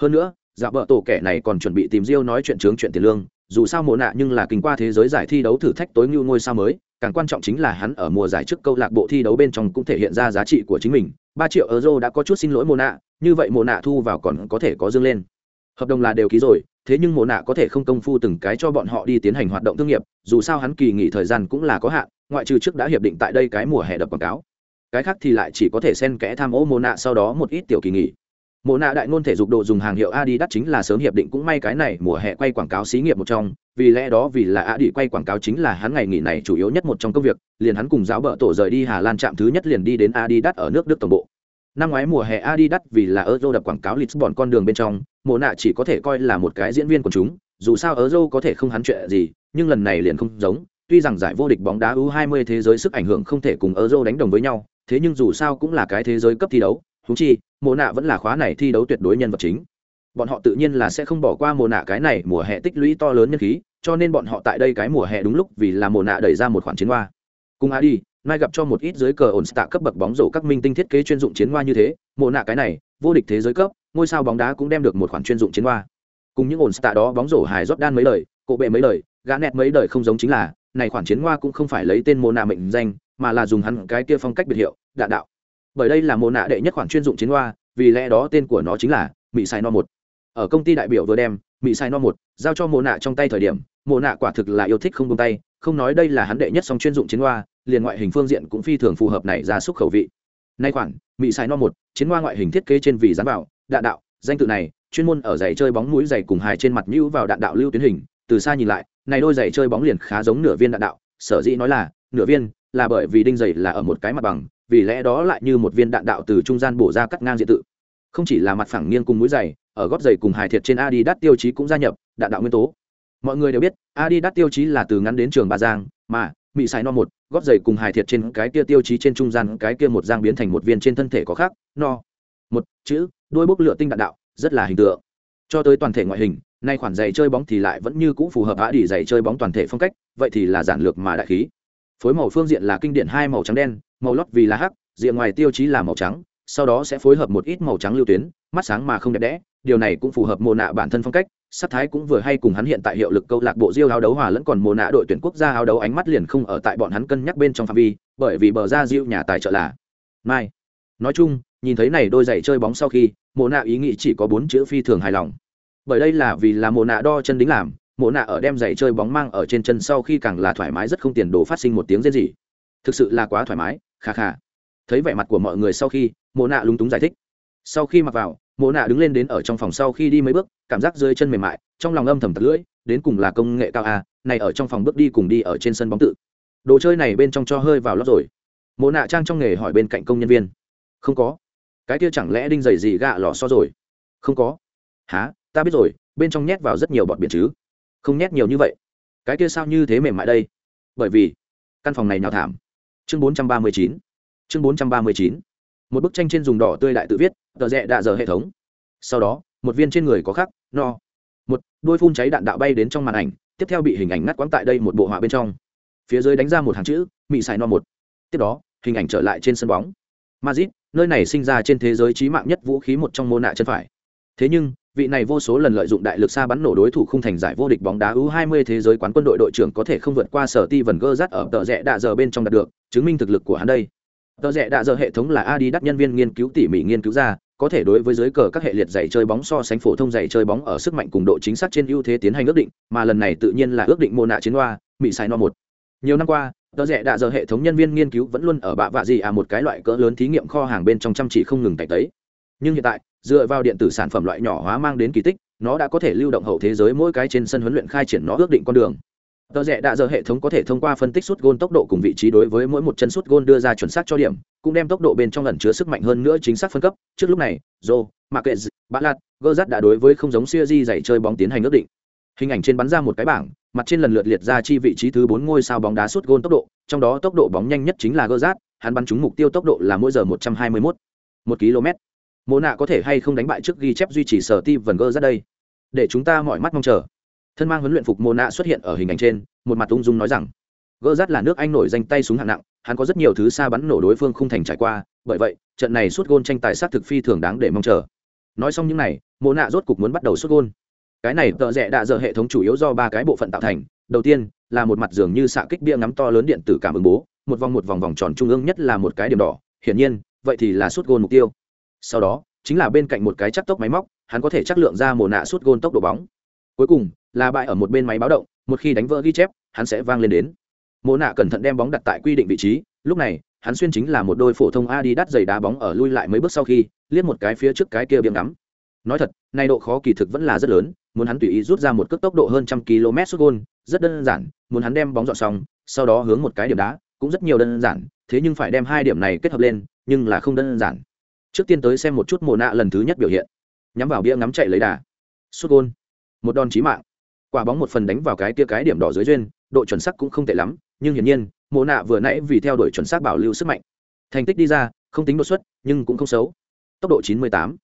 Hơn nữa, dạ vợ tổ kẻ này còn chuẩn bị tìm Diêu nói chuyện chướng chuyện tiền lương, dù sao mùa nạ nhưng là kinh qua thế giới giải thi đấu thử thách tối ngưu ngôi sao mới, càng quan trọng chính là hắn ở mùa giải trước câu lạc bộ thi đấu bên trong cũng thể hiện ra giá trị của chính mình, 3 triệu euro đã có chút xin lỗi mùa nạ, như vậy mùa nạ thu vào còn có thể có dương lên. Hợp đồng là đều ký rồi, thế nhưng mùa nạ có thể không công phu từng cái cho bọn họ đi tiến hành hoạt động thương nghiệp, dù sao hắn kỳ nghỉ thời gian cũng là có hạn, ngoại trừ trước đã hiệp định tại đây cái mùa hè đập quảng cáo. Cái khác thì lại chỉ có thể xen kẽ tham ô mộ nạ sau đó một ít tiểu kỳ nghỉ. Mộ nạ đại ngôn thể dục độ dùng hàng hiệu adidas chính là sớm hiệp định cũng may cái này mùa hè quay quảng cáo xí nghiệp một trong vì lẽ đó vì là adi quay quảng cáo chính là hắn ngày nghỉ này chủ yếu nhất một trong công việc liền hắn cùng giáo bợ tổ rời đi hà lan trạm thứ nhất liền đi đến adidas ở nước đức tổng bộ năm ngoái mùa hè Adidas vì là Euro đập quảng cáo Lisbon con đường bên trong, Mộ nạ chỉ có thể coi là một cái diễn viên của chúng, dù sao Euro có thể không hắn chuyện gì, nhưng lần này liền không giống, tuy rằng giải vô địch bóng đá U20 thế giới sức ảnh hưởng không thể cùng Euro đánh đồng với nhau, thế nhưng dù sao cũng là cái thế giới cấp thi đấu, thú chi, Mộ nạ vẫn là khóa này thi đấu tuyệt đối nhân vật chính. Bọn họ tự nhiên là sẽ không bỏ qua Mộ nạ cái này mùa hè tích lũy to lớn nhân khí, cho nên bọn họ tại đây cái mùa hè đúng lúc vì là Mộ nạ đẩy ra một khoản chiến hoa. Cùng Adi, nay gặp cho một ít dưới cờ ổn tạ cấp bậc bóng rổ các minh tinh thiết kế chuyên dụng chiến hoa như thế, mộ nạ cái này, vô địch thế giới cấp, ngôi sao bóng đá cũng đem được một khoản chuyên dụng chiến hoa. Cùng những ổn tạ đó bóng rổ hài rót đan mấy lời cộ bệ mấy lời, gã nẹt mấy đời không giống chính là, này khoản chiến hoa cũng không phải lấy tên mộ nạ mệnh danh, mà là dùng hắn cái kia phong cách biệt hiệu, đạn đạo. Bởi đây là mộ nạ đệ nhất khoản chuyên dụng chiến hoa, vì lẽ đó tên của nó chính là mỹ sai no một. Ở công ty đại biểu vừa đem mỹ sai no một giao cho mộ nạ trong tay thời điểm, mộ nạ quả thực là yêu thích không buông tay không nói đây là hắn đệ nhất song chuyên dụng chiến hoa, liền ngoại hình phương diện cũng phi thường phù hợp này ra xúc khẩu vị. Nay khoản mỹ xài no một, chiến hoa ngoại hình thiết kế trên vì dán vào, đạn đạo, danh tự này, chuyên môn ở giày chơi bóng mũi giày cùng hài trên mặt nhũ vào đạn đạo lưu tuyến hình, từ xa nhìn lại, này đôi giày chơi bóng liền khá giống nửa viên đạn đạo, sở dĩ nói là, nửa viên là bởi vì đinh giày là ở một cái mặt bằng, vì lẽ đó lại như một viên đạn đạo từ trung gian bổ ra cắt ngang diện tự. Không chỉ là mặt phẳng nghiêng cùng mũi giày, ở gót giày cùng hài thiệt trên adidas tiêu chí cũng gia nhập, đạn đạo nguyên tố mọi người đều biết, adidas tiêu chí là từ ngắn đến trường ba giang, mà mỹ xài no một, góp giày cùng hài thiệt trên cái kia tiêu chí trên trung gian, cái kia một giang biến thành một viên trên thân thể có khác, no. Một, chữ, đôi bốc lửa tinh đạn đạo, rất là hình tượng. Cho tới toàn thể ngoại hình, nay khoản giày chơi bóng thì lại vẫn như cũ phù hợp á đi giày chơi bóng toàn thể phong cách, vậy thì là giản lược mà đại khí. Phối màu phương diện là kinh điển hai màu trắng đen, màu lót vì là hắc diện ngoài tiêu chí là màu trắng, sau đó sẽ phối hợp một ít màu trắng lưu tuyến, mắt sáng mà không đẹp đẽ điều này cũng phù hợp mồ nạ bản thân phong cách sắc thái cũng vừa hay cùng hắn hiện tại hiệu lực câu lạc bộ Diêu áo đấu hòa lẫn còn mồ nạ đội tuyển quốc gia áo đấu ánh mắt liền không ở tại bọn hắn cân nhắc bên trong phạm vi, bởi vì bờ ra Diêu nhà tài trợ là Mai. Nói chung, nhìn thấy này đôi giày chơi bóng sau khi, mồ nạ ý nghĩ chỉ có bốn chữ phi thường hài lòng. Bởi đây là vì là mồ nạ đo chân đính làm, mồ nạ ở đem giày chơi bóng mang ở trên chân sau khi càng là thoải mái rất không tiền đồ phát sinh một tiếng rên rỉ. Thực sự là quá thoải mái, kha kha. Thấy vẻ mặt của mọi người sau khi, mồ nạ lúng túng giải thích. Sau khi mặc vào, mộ nạ đứng lên đến ở trong phòng sau khi đi mấy bước, cảm giác dưới chân mềm mại, trong lòng âm thầm tật lưỡi, đến cùng là công nghệ cao a này ở trong phòng bước đi cùng đi ở trên sân bóng tự. Đồ chơi này bên trong cho hơi vào lót rồi. Mộ nạ trang trong nghề hỏi bên cạnh công nhân viên. Không có. Cái kia chẳng lẽ đinh giày gì gạ lò so rồi? Không có. Há ta biết rồi, bên trong nhét vào rất nhiều bọt biển chứ. Không nhét nhiều như vậy. Cái kia sao như thế mềm mại đây? Bởi vì, căn phòng này nhào thảm. Chương 439 chương 439 một bức tranh trên dùng đỏ tươi đại tự viết tờ rẽ đạ giờ hệ thống. Sau đó một viên trên người có khắc no. Một đôi phun cháy đạn đạo bay đến trong màn ảnh tiếp theo bị hình ảnh ngắt quãng tại đây một bộ họa bên trong. Phía dưới đánh ra một hàng chữ mị xài no một. Tiếp đó hình ảnh trở lại trên sân bóng. Mazit nơi này sinh ra trên thế giới trí mạng nhất vũ khí một trong mô nạ chân phải. Thế nhưng vị này vô số lần lợi dụng đại lực xa bắn nổ đối thủ không thành giải vô địch bóng đá U20 thế giới quán quân đội đội trưởng có thể không vượt qua sở ti vần gơ rắt ở tờ rẽ đạ giờ bên trong đạt được, chứng minh thực lực của hắn đây tờ rẽ đạ dơ hệ thống là adi đắt nhân viên nghiên cứu tỉ mỉ nghiên cứu ra, có thể đối với giới cờ các hệ liệt giày chơi bóng so sánh phổ thông giày chơi bóng ở sức mạnh cùng độ chính xác trên ưu thế tiến hành ước định, mà lần này tự nhiên là ước định mô nạ chiến hoa mỹ sai no một. Nhiều năm qua, tờ rẽ đạ dơ hệ thống nhân viên nghiên cứu vẫn luôn ở bạ vạ gì à một cái loại cỡ lớn thí nghiệm kho hàng bên trong chăm chỉ không ngừng tạch tấy. Nhưng hiện tại, dựa vào điện tử sản phẩm loại nhỏ hóa mang đến kỳ tích, nó đã có thể lưu động hậu thế giới mỗi cái trên sân huấn luyện khai triển nó ước định con đường tờ rẽ đạ giờ hệ thống có thể thông qua phân tích suốt gôn tốc độ cùng vị trí đối với mỗi một chân suốt gôn đưa ra chuẩn xác cho điểm, cũng đem tốc độ bên trong lần chứa sức mạnh hơn nữa chính xác phân cấp. Trước lúc này, joe kệ bã lạt gơ rắt đã đối với không giống siêu di dạy chơi bóng tiến hành ước định. Hình ảnh trên bắn ra một cái bảng, mặt trên lần lượt liệt ra chi vị trí thứ bốn ngôi sao bóng đá suốt gôn tốc độ, trong đó tốc độ bóng nhanh nhất chính là gơ rát hắn bắn trúng mục tiêu tốc độ là mỗi giờ một trăm hai mươi 121 một km. Mô nạ có thể hay không đánh bại trước ghi chép duy trì sở ti vần gơ rát đây? Để chúng ta mọi mắt mong chờ thân mang huấn luyện phục mô nạ xuất hiện ở hình ảnh trên, một mặt ung dung nói rằng, gỡ rát là nước anh nổi danh tay súng hạng nặng, hắn có rất nhiều thứ xa bắn nổ đối phương không thành trải qua, bởi vậy, trận này suốt gôn tranh tài sát thực phi thường đáng để mong chờ. Nói xong những này mô nạ rốt cục muốn bắt đầu suốt gôn. Cái này tợ rẽ đạ dở hệ thống chủ yếu do ba cái bộ phận tạo thành, đầu tiên, là một mặt dường như xạ kích bia ngắm to lớn điện tử cảm ứng bố, một vòng một vòng vòng tròn trung ương nhất là một cái điểm đỏ, hiển nhiên, vậy thì là suốt gôn mục tiêu. Sau đó, chính là bên cạnh một cái chắc tốc máy móc, hắn có thể chắc lượng ra mồ nạ suốt gôn tốc độ bóng cuối cùng, là bại ở một bên máy báo động, một khi đánh vỡ ghi chép, hắn sẽ vang lên đến. Mộ nạ cẩn thận đem bóng đặt tại quy định vị trí, lúc này, hắn xuyên chính là một đôi phổ thông adi đắt giày đá bóng ở lui lại mấy bước sau khi, liếc một cái phía trước cái kia biếng ngắm. Nói thật nay độ khó kỳ thực vẫn là rất lớn, muốn hắn tùy ý rút ra một cước tốc độ hơn trăm km suốt gôn, rất đơn giản, muốn hắn đem bóng dọn xong, sau đó hướng một cái điểm đá, cũng rất nhiều đơn giản, thế nhưng phải đem hai điểm này kết hợp lên, nhưng là không đơn giản. Trước tiên tới xem một chút mồ nạ lần thứ nhất biểu hiện. Nhắm vào bia ngắm chạy lấy đà. Sút gôn một đòn chí mạng. Quả bóng một phần đánh vào cái kia cái điểm đỏ dưới duyên, độ chuẩn xác cũng không tệ lắm, nhưng hiển nhiên, mộ nạ vừa nãy vì theo đuổi chuẩn xác bảo lưu sức mạnh. Thành tích đi ra, không tính đột xuất, nhưng cũng không xấu. Tốc độ 98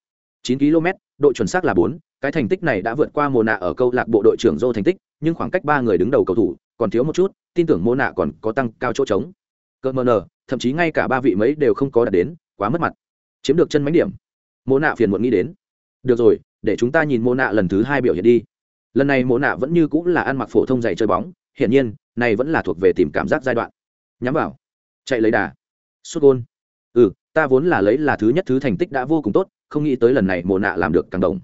9 km độ chuẩn xác là 4 cái thành tích này đã vượt qua mộ nạ ở câu lạc bộ đội trưởng dô thành tích, nhưng khoảng cách ba người đứng đầu cầu thủ còn thiếu một chút, tin tưởng mộ nạ còn có tăng cao chỗ trống. Cơ mờ nờ, thậm chí ngay cả ba vị mấy đều không có đạt đến, quá mất mặt. Chiếm được chân mánh điểm. Mộ nạ phiền muộn nghĩ đến. Được rồi để chúng ta nhìn mộ nạ lần thứ hai biểu hiện đi. Lần này mộ nạ vẫn như cũng là ăn mặc phổ thông dạy chơi bóng, hiển nhiên, này vẫn là thuộc về tìm cảm giác giai đoạn. Nhắm vào. Chạy lấy đà. Xuất gôn. Ừ ta vốn là lấy là thứ nhất thứ thành tích đã vô cùng tốt, không nghĩ tới lần này mồ nạ làm được càng đồng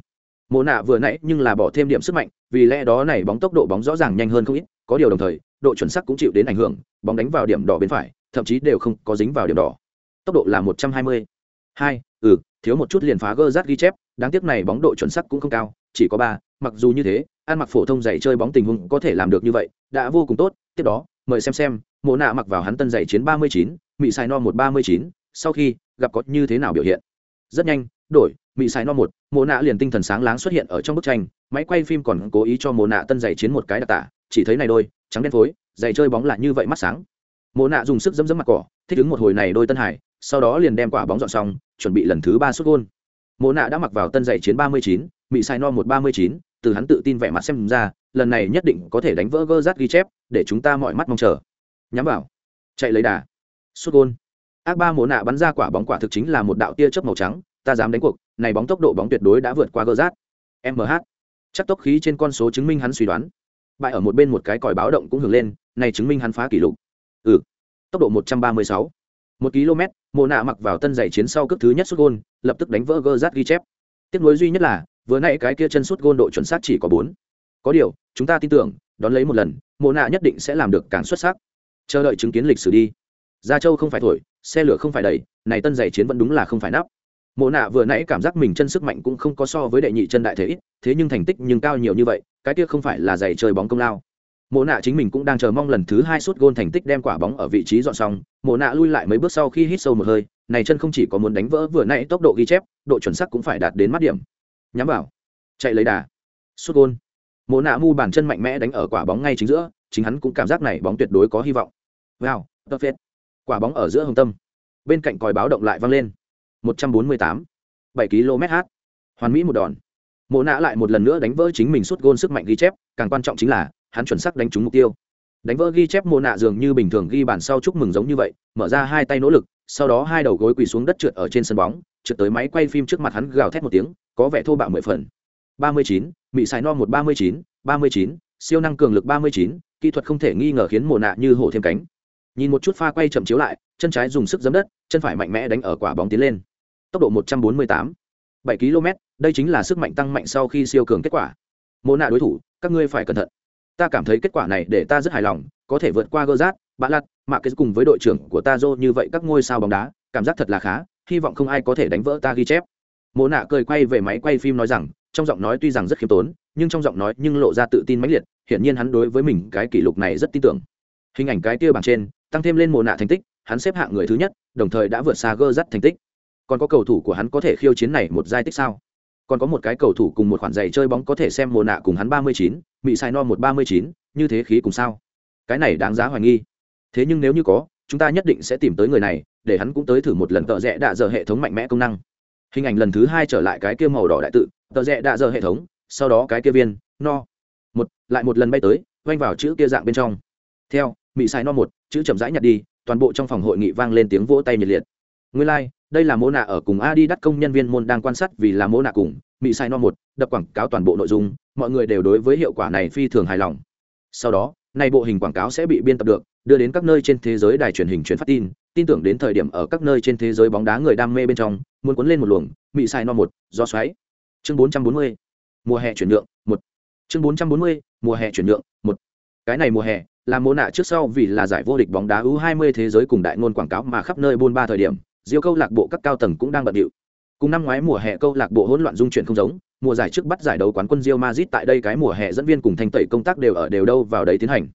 mồ nạ vừa nãy nhưng là bỏ thêm điểm sức mạnh, vì lẽ đó này bóng tốc độ bóng rõ ràng nhanh hơn không ít, có điều đồng thời, độ chuẩn xác cũng chịu đến ảnh hưởng, bóng đánh vào điểm đỏ bên phải, thậm chí đều không có dính vào điểm đỏ. Tốc độ là một trăm hai mươi hai ừ thiếu một chút liền phá gơ rát ghi chép, đáng tiếc này bóng độ chuẩn xác cũng không cao, chỉ có ba, mặc dù như thế, ăn mặc phổ thông giày chơi bóng tình huống có thể làm được như vậy, đã vô cùng tốt, tiếp đó, mời xem xem, mộ nạ mặc vào hắn tân giày chiến ba mươi chín mỹ xài no một ba mươi chín, sau khi gặp có như thế nào biểu hiện. Rất nhanh, đổi mỹ xài no một, mộ nạ liền tinh thần sáng láng xuất hiện ở trong bức tranh, máy quay phim còn cố ý cho mộ nạ tân giày chiến một cái đặc tả, chỉ thấy này đôi, trắng đen phối, giày chơi bóng là như vậy mắt sáng. Mộ nạ dùng sức dấm dấm mặt cỏ, thích ứng một hồi này đôi tân hải sau đó liền đem quả bóng dọn xong chuẩn bị lần thứ ba sút gôn. Mộ nạ đã mặc vào tân giày chiến 39, bị sai no một ba mươi chín từ hắn tự tin vẻ mặt xem ra lần này nhất định có thể đánh vỡ gơ rát ghi chép để chúng ta mọi mắt mong chờ. Nhắm vào. Chạy lấy đà. Sút gôn. Ác ba Mộ nạ bắn ra quả bóng quả thực chính là một đạo tia chớp màu trắng ta dám đánh cuộc này bóng tốc độ bóng tuyệt đối đã vượt qua gơ rát. Mh chắc tốc khí trên con số chứng minh hắn suy đoán. Bại ở một bên một cái còi báo động cũng hưởng lên này chứng minh hắn phá kỷ lục. Ừ. Tốc độ một trăm ba mươi sáu. Một km Mộ nạ mặc vào tân giày chiến sau cướp thứ nhất xuất gôn, lập tức đánh vỡ gơ rát ghi chép. Tiếc nối duy nhất là, vừa nãy cái kia chân sút gôn độ chuẩn xác chỉ có bốn. Có điều, chúng ta tin tưởng, đón lấy một lần, mộ nạ nhất định sẽ làm được càng xuất sắc. Chờ đợi chứng kiến lịch sử đi. Gia châu không phải thổi, xe lửa không phải đẩy, này tân giày chiến vẫn đúng là không phải nắp. Mộ nạ vừa nãy cảm giác mình chân sức mạnh cũng không có so với đệ nhị chân đại thể ít, thế nhưng thành tích nhưng cao nhiều như vậy, cái kia không phải là giày chơi bóng công lao mộ nạ chính mình cũng đang chờ mong lần thứ hai suốt gôn thành tích đem quả bóng ở vị trí dọn xong. Mộ nạ lui lại mấy bước sau khi hít sâu một hơi, này chân không chỉ có muốn đánh vỡ vừa nãy tốc độ ghi chép, độ chuẩn xác cũng phải đạt đến mắt điểm. Nhắm vào. Chạy lấy đà. Suốt gôn. Mộ nạ mu bàn chân mạnh mẽ đánh ở quả bóng ngay chính giữa, chính hắn cũng cảm giác này bóng tuyệt đối có hy vọng. Wow tơ quả bóng ở giữa hồng tâm. Bên cạnh còi báo động lại vang lên. một trăm bốn mươi tám. bảy km h hoàn mỹ một đòn. Mộ nạ lại một lần nữa đánh vỡ chính mình suốt gôn sức mạnh ghi chép, càng quan trọng chính là hắn chuẩn xác đánh trúng mục tiêu. Đánh vỡ ghi chép mô nạ dường như bình thường ghi bàn sau chúc mừng giống như vậy, mở ra hai tay nỗ lực, sau đó hai đầu gối quỳ xuống đất trượt ở trên sân bóng, trượt tới máy quay phim trước mặt hắn gào thét một tiếng, có vẻ thô bạo mười phần. ba mươi chín, mỹ xài no một ba mươi chín, ba mươi chín, siêu năng cường lực ba mươi chín, kỹ thuật không thể nghi ngờ khiến mồ nạ như hổ thêm cánh. Nhìn một chút pha quay chậm chiếu lại, chân trái dùng sức giấm đất, chân phải mạnh mẽ đánh ở quả bóng tiến lên. Tốc độ một trăm bốn mươi tám. bảy km đây chính là sức mạnh tăng mạnh sau khi siêu cường kết quả. Mồ nạ đối thủ, các ngươi phải cẩn thận ta cảm thấy kết quả này để ta rất hài lòng, có thể vượt qua gơ rát bã lặt mạ kết cùng với đội trưởng của ta dô như vậy các ngôi sao bóng đá, cảm giác thật là khá, hy vọng không ai có thể đánh vỡ ta ghi chép. Mồ nạ cười quay về máy quay phim nói rằng, trong giọng nói tuy rằng rất khiêm tốn, nhưng trong giọng nói nhưng lộ ra tự tin mãnh liệt, hiển nhiên hắn đối với mình cái kỷ lục này rất tin tưởng. Hình ảnh cái kia bằng trên, tăng thêm lên mồ nạ thành tích, hắn xếp hạng người thứ nhất, đồng thời đã vượt xa gơ rắt thành tích. Còn có cầu thủ của hắn có thể khiêu chiến này một giai tích sao? Còn có một cái cầu thủ cùng một khoản giày chơi bóng có thể xem mồ nạ cùng hắn ba mươi chín bị sai no một ba mươi chín như thế khí cùng sao? Cái này đáng giá hoài nghi. Thế nhưng nếu như có chúng ta nhất định sẽ tìm tới người này để hắn cũng tới thử một lần tợ rẽ đạ dở hệ thống mạnh mẽ công năng. Hình ảnh lần thứ hai trở lại cái kia màu đỏ đại tự tợ rẽ đạ dở hệ thống sau đó cái kia viên no. Một lại một lần bay tới oanh vào chữ kia dạng bên trong. Theo mỹ sai no một chữ chậm rãi nhặt đi toàn bộ trong phòng hội nghị vang lên tiếng vỗ tay nhiệt liệt. Nguyên lai、like, đây là mô nạ ở cùng a đi đắt công nhân viên môn đang quan sát vì là mô nạ cùng mỹ sai no một đập quảng cáo toàn bộ nội dung mọi người đều đối với hiệu quả này phi thường hài lòng. Sau đó nay bộ hình quảng cáo sẽ bị biên tập được, đưa đến các nơi trên thế giới đài truyền hình truyền phát tin tin tưởng đến thời điểm ở các nơi trên thế giới bóng đá người đam mê bên trong, muốn cuốn lên một luồng, Mị sai no một do xoáy. Chương 440 mùa hè chuyển nhượng, một. Chương 440 mùa hè chuyển nhượng, một. Cái này mùa hè, là mùa nạ trước sau vì là giải vô địch bóng đá U20 thế giới cùng đại ngôn quảng cáo mà khắp nơi buôn ba thời điểm, diêu câu lạc bộ các cao tầng cũng đang bận điệu. Cùng năm ngoái mùa hè câu lạc bộ hỗn loạn dung chuyển không giống mùa giải trước bắt giải đấu quán quân Real Madrid tại đây cái mùa hè dẫn viên cùng thành tẩy công tác đều ở đều đâu vào đấy tiến hành.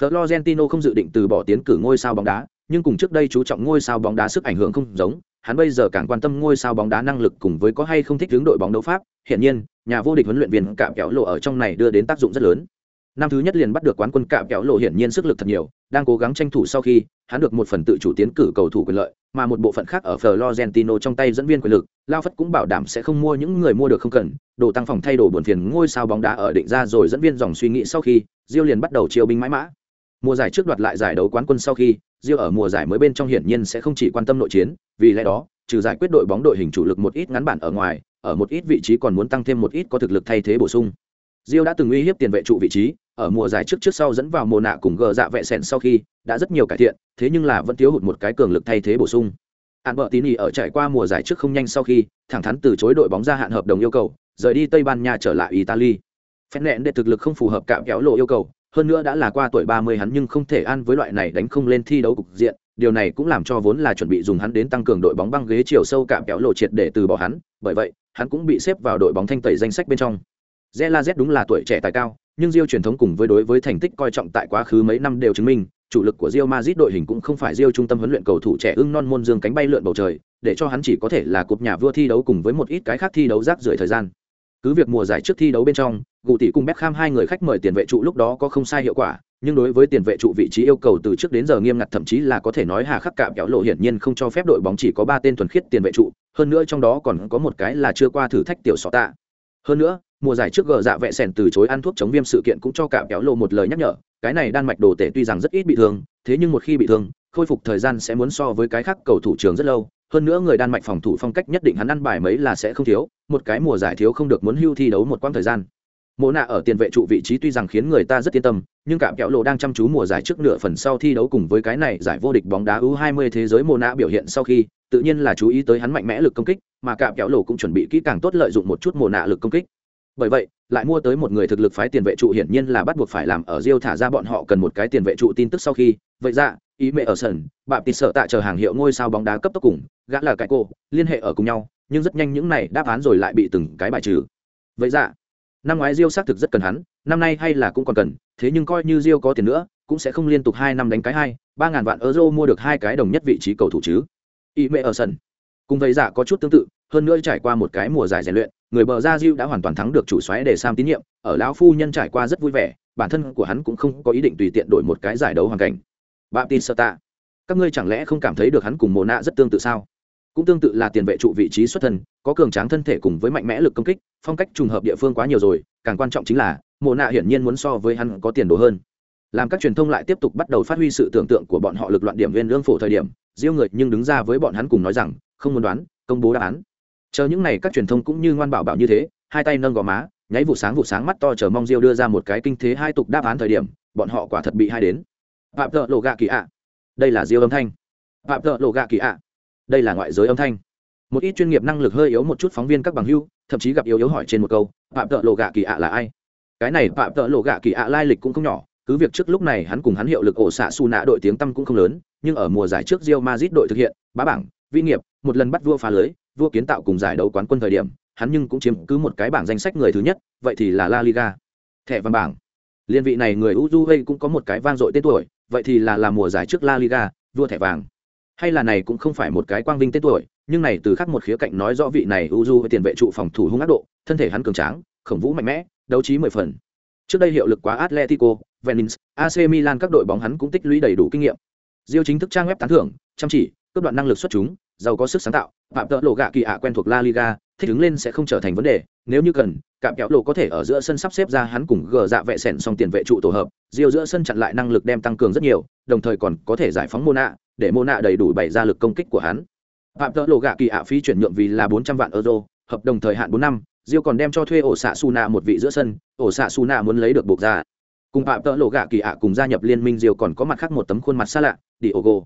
Florentino không dự định từ bỏ tiến cử ngôi sao bóng đá, nhưng cùng trước đây chú trọng ngôi sao bóng đá sức ảnh hưởng không giống, hắn bây giờ càng quan tâm ngôi sao bóng đá năng lực cùng với có hay không thích hướng đội bóng đấu pháp hiện nhiên nhà vô địch huấn luyện viên cạm kéo lộ ở trong này đưa đến tác dụng rất lớn năm thứ nhất liền bắt được quán quân cạm kéo lộ hiển nhiên sức lực thật nhiều đang cố gắng tranh thủ sau khi hắn được một phần tự chủ tiến cử cầu thủ quyền lợi mà một bộ phận khác ở Florentino trong tay dẫn viên quyền lực, lao phất cũng bảo đảm sẽ không mua những người mua được không cần, đồ tăng phòng thay đồ buồn phiền, ngôi sao bóng đá ở định ra rồi dẫn viên dòng suy nghĩ sau khi, Diêu liền bắt đầu chiêu binh mãi mã. Mùa giải trước đoạt lại giải đấu quán quân sau khi, Diêu ở mùa giải mới bên trong hiển nhiên sẽ không chỉ quan tâm nội chiến, vì lẽ đó, trừ giải quyết đội bóng đội hình chủ lực một ít ngắn bản ở ngoài, ở một ít vị trí còn muốn tăng thêm một ít có thực lực thay thế bổ sung. Diêu đã từng uy hiếp tiền vệ trụ vị trí, ở mùa giải trước trước sau dẫn vào mùa nạ cùng gờ dạ vẹ sẹn sau khi, đã rất nhiều cải thiện, thế nhưng là vẫn thiếu hụt một cái cường lực thay thế bổ sung. Hạn bờ tín ý ở trải qua mùa giải trước không nhanh sau khi, thẳng thắn từ chối đội bóng gia hạn hợp đồng yêu cầu, rời đi tây ban nha trở lại italy. Phép nẹn để thực lực không phù hợp cạm kéo lộ yêu cầu, hơn nữa đã là qua tuổi ba mươi hắn nhưng không thể ăn với loại này đánh không lên thi đấu cục diện, điều này cũng làm cho vốn là chuẩn bị dùng hắn đến tăng cường đội bóng băng ghế chiều sâu cạm kéo lộ triệt để từ bỏ hắn, bởi vậy, hắn cũng bị xếp vào đội bóng thanh tẩy danh sách bên trong. Zela Z đúng là tuổi trẻ tài cao, nhưng Rio truyền thống cùng với đối với thành tích coi trọng tại quá khứ mấy năm đều chứng minh, chủ lực của Real Madrid đội hình cũng không phải Rio trung tâm huấn luyện cầu thủ trẻ ưng non môn dương cánh bay lượn bầu trời, để cho hắn chỉ có thể là cúp nhà vua thi đấu cùng với một ít cái khác thi đấu rác rưởi thời gian. Cứ việc mùa giải trước thi đấu bên trong, Gù tỷ cùng Beckham hai người khách mời tiền vệ trụ lúc đó có không sai hiệu quả, nhưng đối với tiền vệ trụ vị trí yêu cầu từ trước đến giờ nghiêm ngặt thậm chí là có thể nói hà khắc cạm kéo lộ hiển nhiên không cho phép đội bóng chỉ có ba tên thuần khiết tiền vệ trụ, hơn nữa trong đó còn có một cái là chưa qua thử thách tiểu sọ tạ. Hơn nữa, mùa giải trước gờ dạ vẹ sẻn từ chối ăn thuốc chống viêm sự kiện cũng cho cạm kéo lộ một lời nhắc nhở, cái này đan mạch đồ tể tuy rằng rất ít bị thương, thế nhưng một khi bị thương, khôi phục thời gian sẽ muốn so với cái khác cầu thủ trường rất lâu, hơn nữa người đan mạch phòng thủ phong cách nhất định hắn ăn bài mấy là sẽ không thiếu, một cái mùa giải thiếu không được muốn hưu thi đấu một quãng thời gian. Mộ nạ ở tiền vệ trụ vị trí tuy rằng khiến người ta rất yên tâm, nhưng cạm kẹo lộ đang chăm chú mùa giải trước nửa phần sau thi đấu cùng với cái này giải vô địch bóng đá U20 thế giới mộ nạ biểu hiện sau khi, tự nhiên là chú ý tới hắn mạnh mẽ lực công kích, mà cạm kẹo lộ cũng chuẩn bị kỹ càng tốt lợi dụng một chút mộ nạ lực công kích. Bởi vậy, lại mua tới một người thực lực phái tiền vệ trụ hiển nhiên là bắt buộc phải làm ở Rio thả ra bọn họ cần một cái tiền vệ trụ tin tức sau khi, vậy ra, ý mẹ ở sân, bạn tịt sợ tạ chờ hàng hiệu ngôi sao bóng đá cấp tốc cùng, gã là cái cô, liên hệ ở cùng nhau, nhưng rất nhanh những này đáp án rồi lại bị từng cái bài trừ. Vậy ra, năm ngoái Rio xác thực rất cần hắn, năm nay hay là cũng còn cần, thế nhưng coi như Rio có tiền nữa, cũng sẽ không liên tục hai năm đánh cái hai, ba ngàn vạn euro mua được hai cái đồng nhất vị trí cầu thủ chứ. Ý mẹ ở sân. Cùng vậy giả có chút tương tự, hơn nữa trải qua một cái mùa giải rèn luyện, người bờ ra Diêu đã hoàn toàn thắng được chủ xoáy để Sam tín nhiệm, ở lão phu nhân trải qua rất vui vẻ, bản thân của hắn cũng không có ý định tùy tiện đổi một cái giải đấu hoàn cảnh. Baptista, các ngươi chẳng lẽ không cảm thấy được hắn cùng Mona rất tương tự sao? Cũng tương tự là tiền vệ trụ vị trí xuất thân, có cường tráng thân thể cùng với mạnh mẽ lực công kích, phong cách trùng hợp địa phương quá nhiều rồi, càng quan trọng chính là, Mona hiển nhiên muốn so với hắn có tiền đồ hơn. Làm các truyền thông lại tiếp tục bắt đầu phát huy sự tưởng tượng của bọn họ lực loạn điểm viên lương phổ thời điểm, Diêu người nhưng đứng ra với bọn hắn cùng nói rằng, không muốn đoán, công bố đáp án chờ những này các truyền thông cũng như ngoan bảo bảo như thế, hai tay nâng gò má, nháy vụ sáng vụ sáng mắt to chờ mong diêu đưa ra một cái kinh thế hai tục đáp án thời điểm, bọn họ quả thật bị hai đến. Phạm thợ lộ gạ kỳ ạ. Đây là diêu âm thanh. Phạm thợ lộ gạ kỳ ạ. Đây là ngoại giới âm thanh. Một ít chuyên nghiệp năng lực hơi yếu một chút phóng viên các bằng hưu, thậm chí gặp yếu yếu hỏi trên một câu, phạm thợ lộ gạ kỳ ạ là ai? Cái này phạm thợ lộ gạ kỳ ạ lai lịch cũng không nhỏ, cứ việc trước lúc này hắn cùng hắn hiệu lực ổ xạ su nạ đội tiếng tăm cũng không lớn, nhưng ở mùa giải trước Real Madrid đội thực hiện, bá bảng vi nghiệp, một lần bắt vua phá lưới vua kiến tạo cùng giải đấu quán quân thời điểm, hắn nhưng cũng chiếm cứ một cái bảng danh sách người thứ nhất, vậy thì là la liga. Thẻ vàng bảng. Liên vị này người uruguay cũng có một cái vang dội tên tuổi, vậy thì là làm mùa giải trước la liga, vua thẻ vàng. Hay là này cũng không phải một cái quang vinh tên tuổi, nhưng này từ khác một khía cạnh nói rõ vị này uju với tiền vệ trụ phòng thủ hung ác độ, thân thể hắn cường tráng, khổng vũ mạnh mẽ, đấu trí mười phần. Trước đây hiệu lực quá atletico venice ac milan các đội bóng hắn cũng tích lũy đầy đủ kinh nghiệm. Diêu chính thức trang web tán thưởng, chăm chỉ cấp đoạn năng lực xuất chúng giàu có sức sáng tạo, phạm tợ lộ gạ kỳ ạ quen thuộc la liga, thích ứng lên sẽ không trở thành vấn đề. Nếu như cần, cạm kéo lộ có thể ở giữa sân sắp xếp ra hắn cùng gờ dạ vệ sẻn xong tiền vệ trụ tổ hợp diều giữa sân chặn lại năng lực đem tăng cường rất nhiều, đồng thời còn có thể giải phóng mô nạ để mô nạ đầy đủ bày ra lực công kích của hắn. Phạm tợ lộ gạ kỳ ạ phí chuyển nhượng vì là bốn trăm vạn euro, hợp đồng thời hạn bốn năm diêu còn đem cho thuê ổ xạ su nạ một vị giữa sân ổ xạ su nạ muốn lấy được buộc ra. Cùng phạm tợ lộ gạ kỳ ạ cùng gia nhập liên minh diêu còn có mặt khác một tấm khuôn mặt xa lạ, diogo.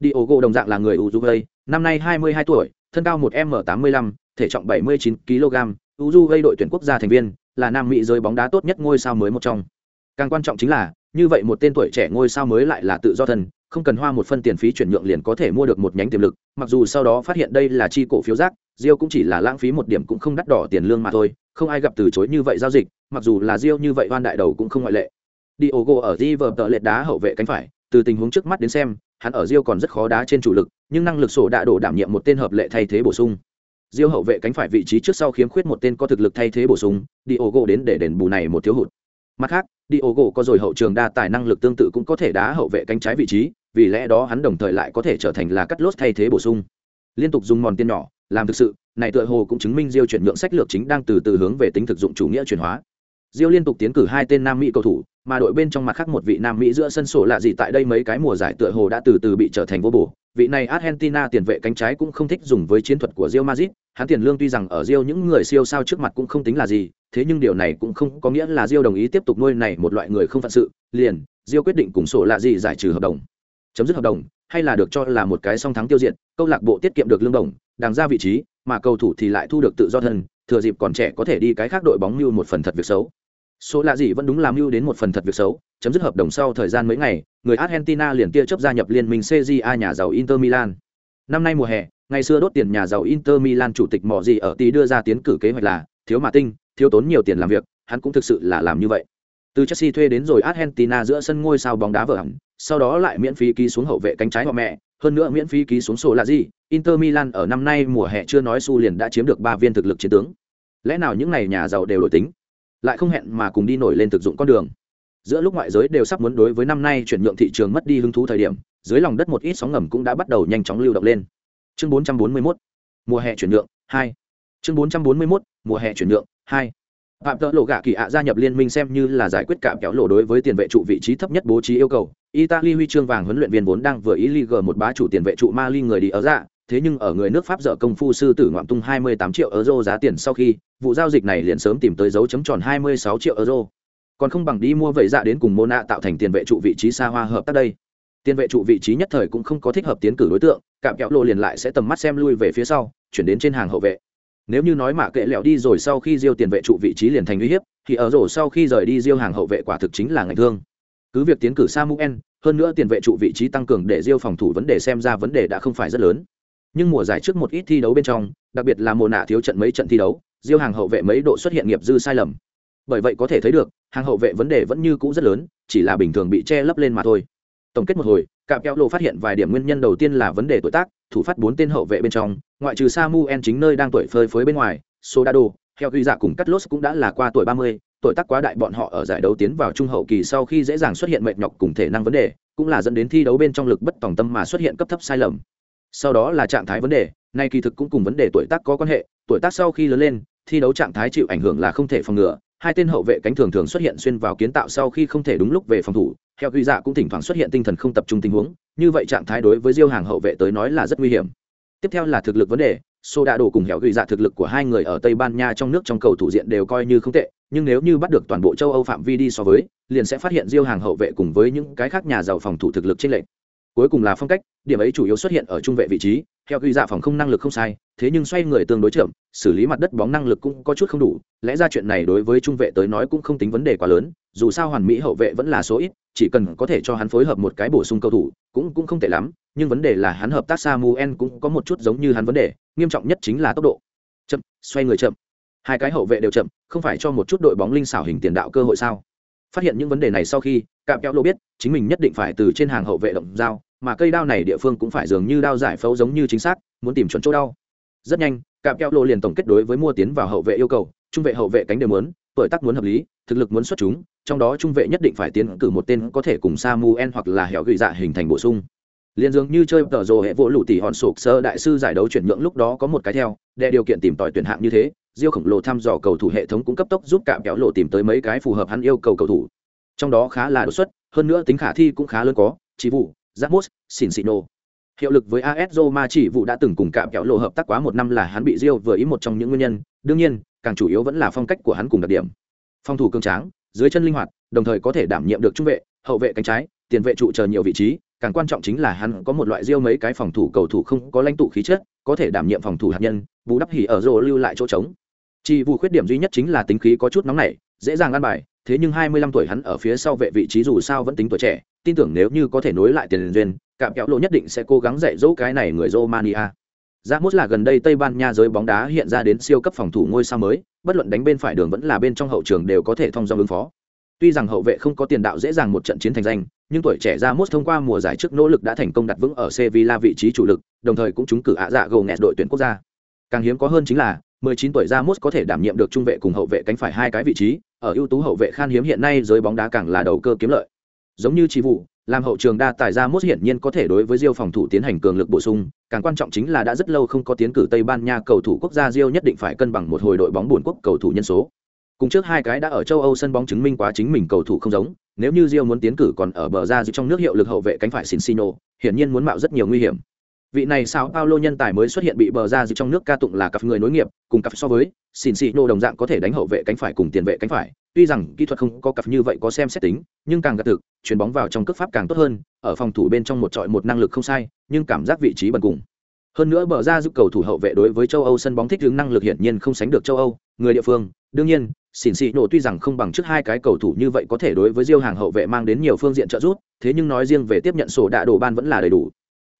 Diogo đồng dạng là người uruguay năm nay 22 tuổi, thân cao 1 m 85 thể trọng 79 kg uruguay đội tuyển quốc gia thành viên, là nam mỹ giới bóng đá tốt nhất ngôi sao mới một trong. Càng quan trọng chính là, như vậy một tên tuổi trẻ ngôi sao mới lại là tự do thân, không cần hoa một phân tiền phí chuyển nhượng liền có thể mua được một nhánh tiềm lực, mặc dù sau đó phát hiện đây là chi cổ phiếu rác Rio cũng chỉ là lãng phí một điểm cũng không đắt đỏ tiền lương mà thôi, không ai gặp từ chối như vậy giao dịch, mặc dù là Rio như vậy oan đại đầu cũng không ngoại lệ. Diogo ở River tợ lệch đá hậu vệ cánh phải từ tình huống trước mắt đến xem, hắn ở Rio còn rất khó đá trên chủ lực, nhưng năng lực sổ đã đổ đảm nhiệm một tên hợp lệ thay thế bổ sung. Rio hậu vệ cánh phải vị trí trước sau khiếm khuyết một tên có thực lực thay thế bổ sung, Diogo đến để đền bù này một thiếu hụt. Mặt khác, Diogo có rồi hậu trường đa tài năng lực tương tự cũng có thể đá hậu vệ cánh trái vị trí, vì lẽ đó hắn đồng thời lại có thể trở thành là cắt lốt thay thế bổ sung. Liên tục dùng mòn tiền nhỏ, làm thực sự, này tựa hồ cũng chứng minh Diêu chuyển nhượng sách lược chính đang từ từ hướng về tính thực dụng chủ nghĩa chuyển hóa. Rio liên tục tiến cử hai tên Nam Mỹ cầu thủ, mà đội bên trong mặt khác một vị Nam Mỹ giữa sân sổ lạ gì tại đây mấy cái mùa giải tựa hồ đã từ từ bị trở thành vô bổ. Vị này Argentina tiền vệ cánh trái cũng không thích dùng với chiến thuật của Real Madrid, hắn tiền lương tuy rằng ở Rio những người siêu sao trước mặt cũng không tính là gì, thế nhưng điều này cũng không có nghĩa là Rio đồng ý tiếp tục nuôi này một loại người không phận sự, liền, Rio quyết định cùng sổ lạ gì giải trừ hợp đồng. Chấm dứt hợp đồng, hay là được cho là một cái song thắng tiêu diệt, câu lạc bộ tiết kiệm được lương đồng, đàng ra vị trí, mà cầu thủ thì lại thu được tự do thân, thừa dịp còn trẻ có thể đi cái khác đội bóng như một phần thật việc xấu số lạ gì vẫn đúng làm mưu đến một phần thật việc xấu, chấm dứt hợp đồng sau thời gian mấy ngày, người argentina liền tia chấp gia nhập liên minh cja nhà giàu inter milan. Năm nay mùa hè, ngày xưa đốt tiền nhà giàu inter milan chủ tịch mỏ gì ở tí đưa ra tiến cử kế hoạch là, thiếu mà tinh, thiếu tốn nhiều tiền làm việc, hắn cũng thực sự là làm như vậy. Từ chelsea thuê đến rồi argentina giữa sân ngôi sao bóng đá vợ hẳn, sau đó lại miễn phí ký xuống hậu vệ cánh trái họ mẹ, hơn nữa miễn phí ký xuống sổ là gì, inter milan ở năm nay mùa hè chưa nói su liền đã chiếm được ba viên thực lực chiến tướng. Lẽ nào những này nhà giàu đều đổi tính? Lại không hẹn mà cùng đi nổi lên thực dụng con đường. Giữa lúc ngoại giới đều sắp muốn đối với năm nay chuyển nhượng thị trường mất đi hứng thú thời điểm, dưới lòng đất một ít sóng ngầm cũng đã bắt đầu nhanh chóng lưu động lên. Chương 441 mùa hè chuyển nhượng 2 chương 441 mùa hè chuyển nhượng 2 phạm tợ lộ gạ kỳ ạ gia nhập liên minh xem như là giải quyết cạm kéo lộ đối với tiền vệ trụ vị trí thấp nhất bố trí yêu cầu. Italy huy chương vàng huấn luyện viên vốn đang vừa ý liga một bá chủ tiền vệ trụ mali người đi ở dạ thế nhưng ở người nước pháp dở công phu sư tử ngoạm tung 28 triệu euro giá tiền sau khi, vụ giao dịch này liền sớm tìm tới dấu chấm tròn 26 triệu euro. Còn không bằng đi mua vậy dạ đến cùng Mona tạo thành tiền vệ trụ vị trí xa hoa hợp tác đây. Tiền vệ trụ vị trí nhất thời cũng không có thích hợp tiến cử đối tượng, cạm kẹo lộ liền lại sẽ tầm mắt xem lui về phía sau, chuyển đến trên hàng hậu vệ. Nếu như nói mà kệ lẹo đi rồi sau khi diêu tiền vệ trụ vị trí liền thành uy hiếp, thì ở rổ sau khi rời đi diêu hàng hậu vệ quả thực chính là ngành thương. Cứ việc tiến cử samuel, hơn nữa tiền vệ trụ vị trí tăng cường để diêu phòng thủ vấn đề xem ra vấn đề đã không phải rất lớn nhưng mùa giải trước một ít thi đấu bên trong, đặc biệt là mùa nạ thiếu trận mấy trận thi đấu, diêu hàng hậu vệ mấy độ xuất hiện nghiệp dư sai lầm. Bởi vậy có thể thấy được, hàng hậu vệ vấn đề vẫn như cũ rất lớn, chỉ là bình thường bị che lấp lên mà thôi. Tổng kết một hồi cạm kéo lộ phát hiện vài điểm nguyên nhân đầu tiên là vấn đề tuổi tác, thủ phát bốn tên hậu vệ bên trong, ngoại trừ samuel chính nơi đang tuổi phơi phới bên ngoài sodado theo ghi dạ cùng cắt lốt cũng đã là qua tuổi ba mươi, tuổi tác quá đại bọn họ ở giải đấu tiến vào trung hậu kỳ sau khi dễ dàng xuất hiện mệt nhọc cùng thể năng vấn đề, cũng là dẫn đến thi đấu bên trong lực bất tòng tâm mà xuất hiện cấp thấp sai lầm sau đó là trạng thái vấn đề nay kỳ thực cũng cùng vấn đề tuổi tác có quan hệ tuổi tác sau khi lớn lên thi đấu trạng thái chịu ảnh hưởng là không thể phòng ngừa hai tên hậu vệ cánh thường thường xuất hiện xuyên vào kiến tạo sau khi không thể đúng lúc về phòng thủ theo ghi dạ cũng thỉnh thoảng xuất hiện tinh thần không tập trung tình huống như vậy trạng thái đối với diêu hàng hậu vệ tới nói là rất nguy hiểm. Tiếp theo là thực lực vấn đề Sô đã đổ cùng hẻo Gửi dạ thực lực của hai người ở Tây Ban Nha trong nước trong cầu thủ diện đều coi như không tệ, nhưng nếu như bắt được toàn bộ châu Âu phạm vi đi so với, liền sẽ phát hiện Diêu hàng hậu vệ cùng với những cái khác nhà giàu phòng thủ thực lực trên lệch cuối cùng là phong cách, điểm ấy chủ yếu xuất hiện ở trung vệ vị trí, theo ghi dạ phòng không năng lực không sai, thế nhưng xoay người tương đối chậm, xử lý mặt đất bóng năng lực cũng có chút không đủ, lẽ ra chuyện này đối với trung vệ tới nói cũng không tính vấn đề quá lớn, dù sao hoàn mỹ hậu vệ vẫn là số ít, chỉ cần có thể cho hắn phối hợp một cái bổ sung cầu thủ, cũng cũng không tệ lắm, nhưng vấn đề là hắn hợp tác samuel cũng có một chút giống như hắn vấn đề, nghiêm trọng nhất chính là tốc độ. Chậm, xoay người chậm. Hai cái hậu vệ đều chậm, không phải cho một chút đội bóng linh xảo hình tiền đạo cơ hội sao? Phát hiện những vấn đề này sau khi, cạm kéo lô biết, chính mình nhất định phải từ trên hàng hậu vệ động dao mà cây đao này địa phương cũng phải dường như đao giải phẫu giống như chính xác, muốn tìm chuẩn chỗ đau. Rất nhanh, cạm kéo lô liền tổng kết đối với mua tiến vào hậu vệ yêu cầu, trung vệ hậu vệ cánh đều muốn, tuổi tác muốn hợp lý, thực lực muốn xuất chúng, trong đó trung vệ nhất định phải tiến cử một tên có thể cùng samuel hoặc là hẻo gửi dạ hình thành bổ sung liền dường như chơi tờ rồ hệ vỗ lụ tỷ hòn sụp sơ đại sư giải đấu chuyển nhượng lúc đó có một cái theo để điều kiện tìm tòi tuyển hạng như thế diêu khổng lồ thăm dò cầu thủ hệ thống cũng cấp tốc giúp cạm kéo lộ tìm tới mấy cái phù hợp hắn yêu cầu cầu thủ trong đó khá là đột xuất hơn nữa tính khả thi cũng khá lớn có chỉ vụ Ramos, Sinsino. Hiệu lực với AS Roma chỉ vụ đã từng cùng cạm kéo lộ hợp tác quá một năm là hắn bị Rio vừa ý một trong những nguyên nhân, đương nhiên, càng chủ yếu vẫn là phong cách của hắn cùng đặc điểm. Phòng thủ cường tráng, dưới chân linh hoạt, đồng thời có thể đảm nhiệm được trung vệ, hậu vệ cánh trái, tiền vệ trụ chờ nhiều vị trí, càng quan trọng chính là hắn có một loại riêu mấy cái phòng thủ cầu thủ không có lãnh tụ khí chất, có thể đảm nhiệm phòng thủ hạt nhân, bù đắp hỉ ở rồ lưu lại chỗ trống. Chỉ vụ khuyết điểm duy nhất chính là tính khí có chút nóng nảy, dễ dàng ăn bài, thế nhưng 25 tuổi hắn ở phía sau vệ vị trí dù sao vẫn tính tuổi trẻ, tin tưởng nếu như có thể nối lại tiền duyên, cạm kéo lộ nhất định sẽ cố gắng dạy dỗ cái này người Romania. Ramos là gần đây Tây Ban Nha giới bóng đá hiện ra đến siêu cấp phòng thủ ngôi sao mới, bất luận đánh bên phải đường vẫn là bên trong hậu trường đều có thể thông dong ứng phó. Tuy rằng hậu vệ không có tiền đạo dễ dàng một trận chiến thành danh, nhưng tuổi trẻ Ramos thông qua mùa giải trước nỗ lực đã thành công đặt vững ở Sevilla vị trí chủ lực, đồng thời cũng trúng cử ạ dạ gầu nghẹt đội tuyển quốc gia. Càng hiếm có hơn chính là 19 tuổi Ramos có thể đảm nhiệm được trung vệ cùng hậu vệ cánh phải hai cái vị trí, ở ưu tú hậu vệ khan hiếm hiện nay giới bóng đá càng là đầu cơ kiếm lợi. Giống như chỉ vụ, làm hậu trường đa tài Ramos hiển nhiên có thể đối với Diêu phòng thủ tiến hành cường lực bổ sung, càng quan trọng chính là đã rất lâu không có tiến cử Tây Ban Nha cầu thủ quốc gia Diêu nhất định phải cân bằng một hồi đội bóng buồn quốc cầu thủ nhân số. Cùng trước hai cái đã ở châu Âu sân bóng chứng minh quá chính mình cầu thủ không giống, nếu như Rio muốn tiến cử còn ở bờ ra trong nước hiệu lực hậu vệ cánh phải Sincino, hiển nhiên muốn mạo rất nhiều nguy hiểm. Vị này sao Paulo nhân tài mới xuất hiện bị bờ ra trong nước ca tụng là cặp người nối nghiệp, cùng cặp so với Sincino đồng dạng có thể đánh hậu vệ cánh phải cùng tiền vệ cánh phải, tuy rằng kỹ thuật không có cặp như vậy có xem xét tính, nhưng càng gật thực, chuyền bóng vào trong cước pháp càng tốt hơn, ở phòng thủ bên trong một trọi một năng lực không sai, nhưng cảm giác vị trí bần cùng. Hơn nữa bờ ra giúp cầu thủ hậu vệ đối với châu Âu sân bóng thích ứng năng lực hiển nhiên không sánh được châu Âu, người địa phương, đương nhiên, xỉn xị nổ tuy rằng không bằng trước hai cái cầu thủ như vậy có thể đối với diêu hàng hậu vệ mang đến nhiều phương diện trợ giúp thế nhưng nói riêng về tiếp nhận sổ đạ đồ ban vẫn là đầy đủ.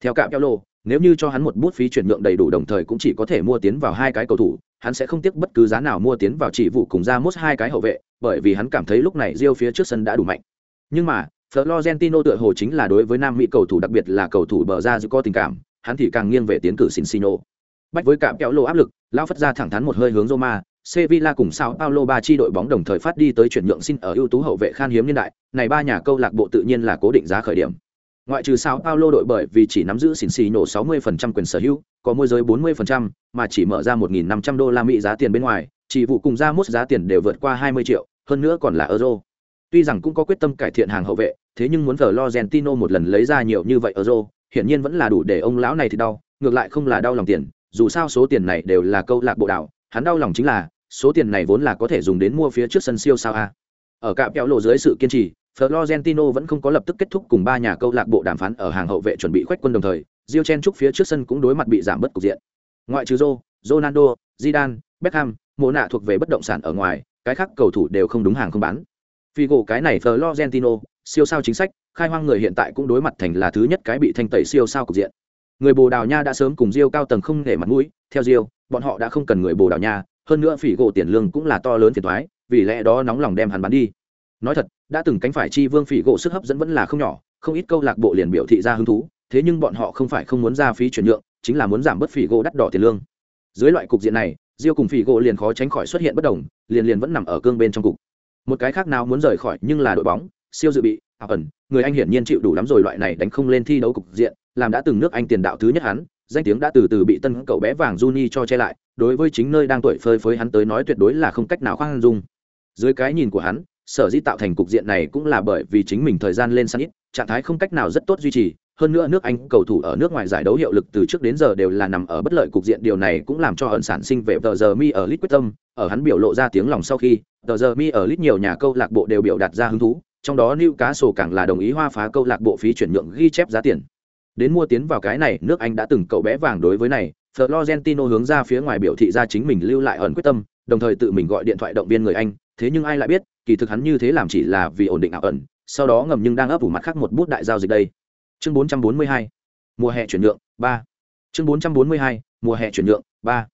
Theo cạm keo lô nếu như cho hắn một bút phí chuyển nhượng đầy đủ đồng thời cũng chỉ có thể mua tiến vào hai cái cầu thủ hắn sẽ không tiếc bất cứ giá nào mua tiến vào chỉ vụ cùng ra mốt hai cái hậu vệ bởi vì hắn cảm thấy lúc này diêu phía trước sân đã đủ mạnh. Nhưng mà Florentino tựa hồ chính là đối với nam mỹ cầu thủ đặc biệt là cầu thủ bờ ra giữ có tình cảm hắn thì càng nghiêng về tiến cử Cincino. Bách với cạm kéo lô áp lực, lao phất ra thẳng thắn một hơi hướng Roma, Sevilla cùng Sao Paulo ba chi đội bóng đồng thời phát đi tới chuyển nhượng xin ở ưu tú hậu vệ khan hiếm niên đại, này ba nhà câu lạc bộ tự nhiên là cố định giá khởi điểm. Ngoại trừ Sao Paulo đội bởi vì chỉ nắm giữ xỉn xì nổ 60% quyền sở hữu, có môi giới 40%, mà chỉ mở ra 1.500 đô la Mỹ giá tiền bên ngoài, chỉ vụ cùng ra mốt giá tiền đều vượt qua 20 triệu, hơn nữa còn là euro. Tuy rằng cũng có quyết tâm cải thiện hàng hậu vệ, thế nhưng muốn Florentino một lần lấy ra nhiều như vậy euro, hiển nhiên vẫn là đủ để ông lão này thì đau, ngược lại không là đau lòng tiền, dù sao số tiền này đều là câu lạc bộ đảo, hắn đau lòng chính là số tiền này vốn là có thể dùng đến mua phía trước sân siêu sao a. Ở cạm kéo lộ dưới sự kiên trì Florentino vẫn không có lập tức kết thúc cùng ba nhà câu lạc bộ đàm phán ở hàng hậu vệ chuẩn bị khoách quân đồng thời Rio Chen chúc phía trước sân cũng đối mặt bị giảm bất cục diện. Ngoại trừ Zô, Ronaldo, Zidane, Beckham, mồ nạ thuộc về bất động sản ở ngoài cái khác cầu thủ đều không đúng hàng không bán. Figo cái này Florentino siêu sao chính sách khai hoang người hiện tại cũng đối mặt thành là thứ nhất cái bị thanh tẩy siêu sao cục diện. Người bồ đào nha đã sớm cùng Rio cao tầng không để mặt mũi theo Rio bọn họ đã không cần người bồ đào nha hơn nữa phỉ gỗ tiền lương cũng là to lớn phiền thoái, vì lẽ đó nóng lòng đem hắn bán đi. Nói thật, đã từng cánh phải chi vương phỉ gỗ sức hấp dẫn vẫn là không nhỏ, không ít câu lạc bộ liền biểu thị ra hứng thú, thế nhưng bọn họ không phải không muốn ra phí chuyển nhượng, chính là muốn giảm bớt phỉ gỗ đắt đỏ tiền lương. Dưới loại cục diện này, Diêu cùng phỉ gỗ liền khó tránh khỏi xuất hiện bất đồng, liền liền vẫn nằm ở cương bên trong cục. Một cái khác nào muốn rời khỏi nhưng là đội bóng, siêu dự bị, ảo ẩn, người anh hiển nhiên chịu đủ lắm rồi, loại này đánh không lên thi đấu cục diện, làm đã từng nước anh tiền đạo thứ nhất hắn danh tiếng đã từ từ bị tân cậu bé vàng Juni cho che lại, đối với chính nơi đang tuổi phơi phới hắn tới nói tuyệt đối là không cách nào khoan dung. Dưới cái nhìn của hắn, sở dĩ tạo thành cục diện này cũng là bởi vì chính mình thời gian lên sân ít, trạng thái không cách nào rất tốt duy trì, hơn nữa nước Anh cầu thủ ở nước ngoài giải đấu hiệu lực từ trước đến giờ đều là nằm ở bất lợi cục diện điều này cũng làm cho ẩn sản sinh về tờ giờ mi ở lit quyết tâm, ở hắn biểu lộ ra tiếng lòng sau khi, tờ giờ mi ở lit nhiều nhà câu lạc bộ đều biểu đạt ra hứng thú, trong đó Newcastle càng là đồng ý hoa phá câu lạc bộ phí chuyển nhượng ghi chép giá tiền đến mua tiến vào cái này nước anh đã từng cậu bé vàng đối với này. Florentino hướng ra phía ngoài biểu thị ra chính mình lưu lại ẩn quyết tâm đồng thời tự mình gọi điện thoại động viên người anh. Thế nhưng ai lại biết kỳ thực hắn như thế làm chỉ là vì ổn định ảo ẩn sau đó ngầm nhưng đang ấp ủ mặt khác một bút đại giao dịch đây. Chương 442 mùa hè chuyển nhượng 3 chương 442 mùa hè chuyển nhượng 3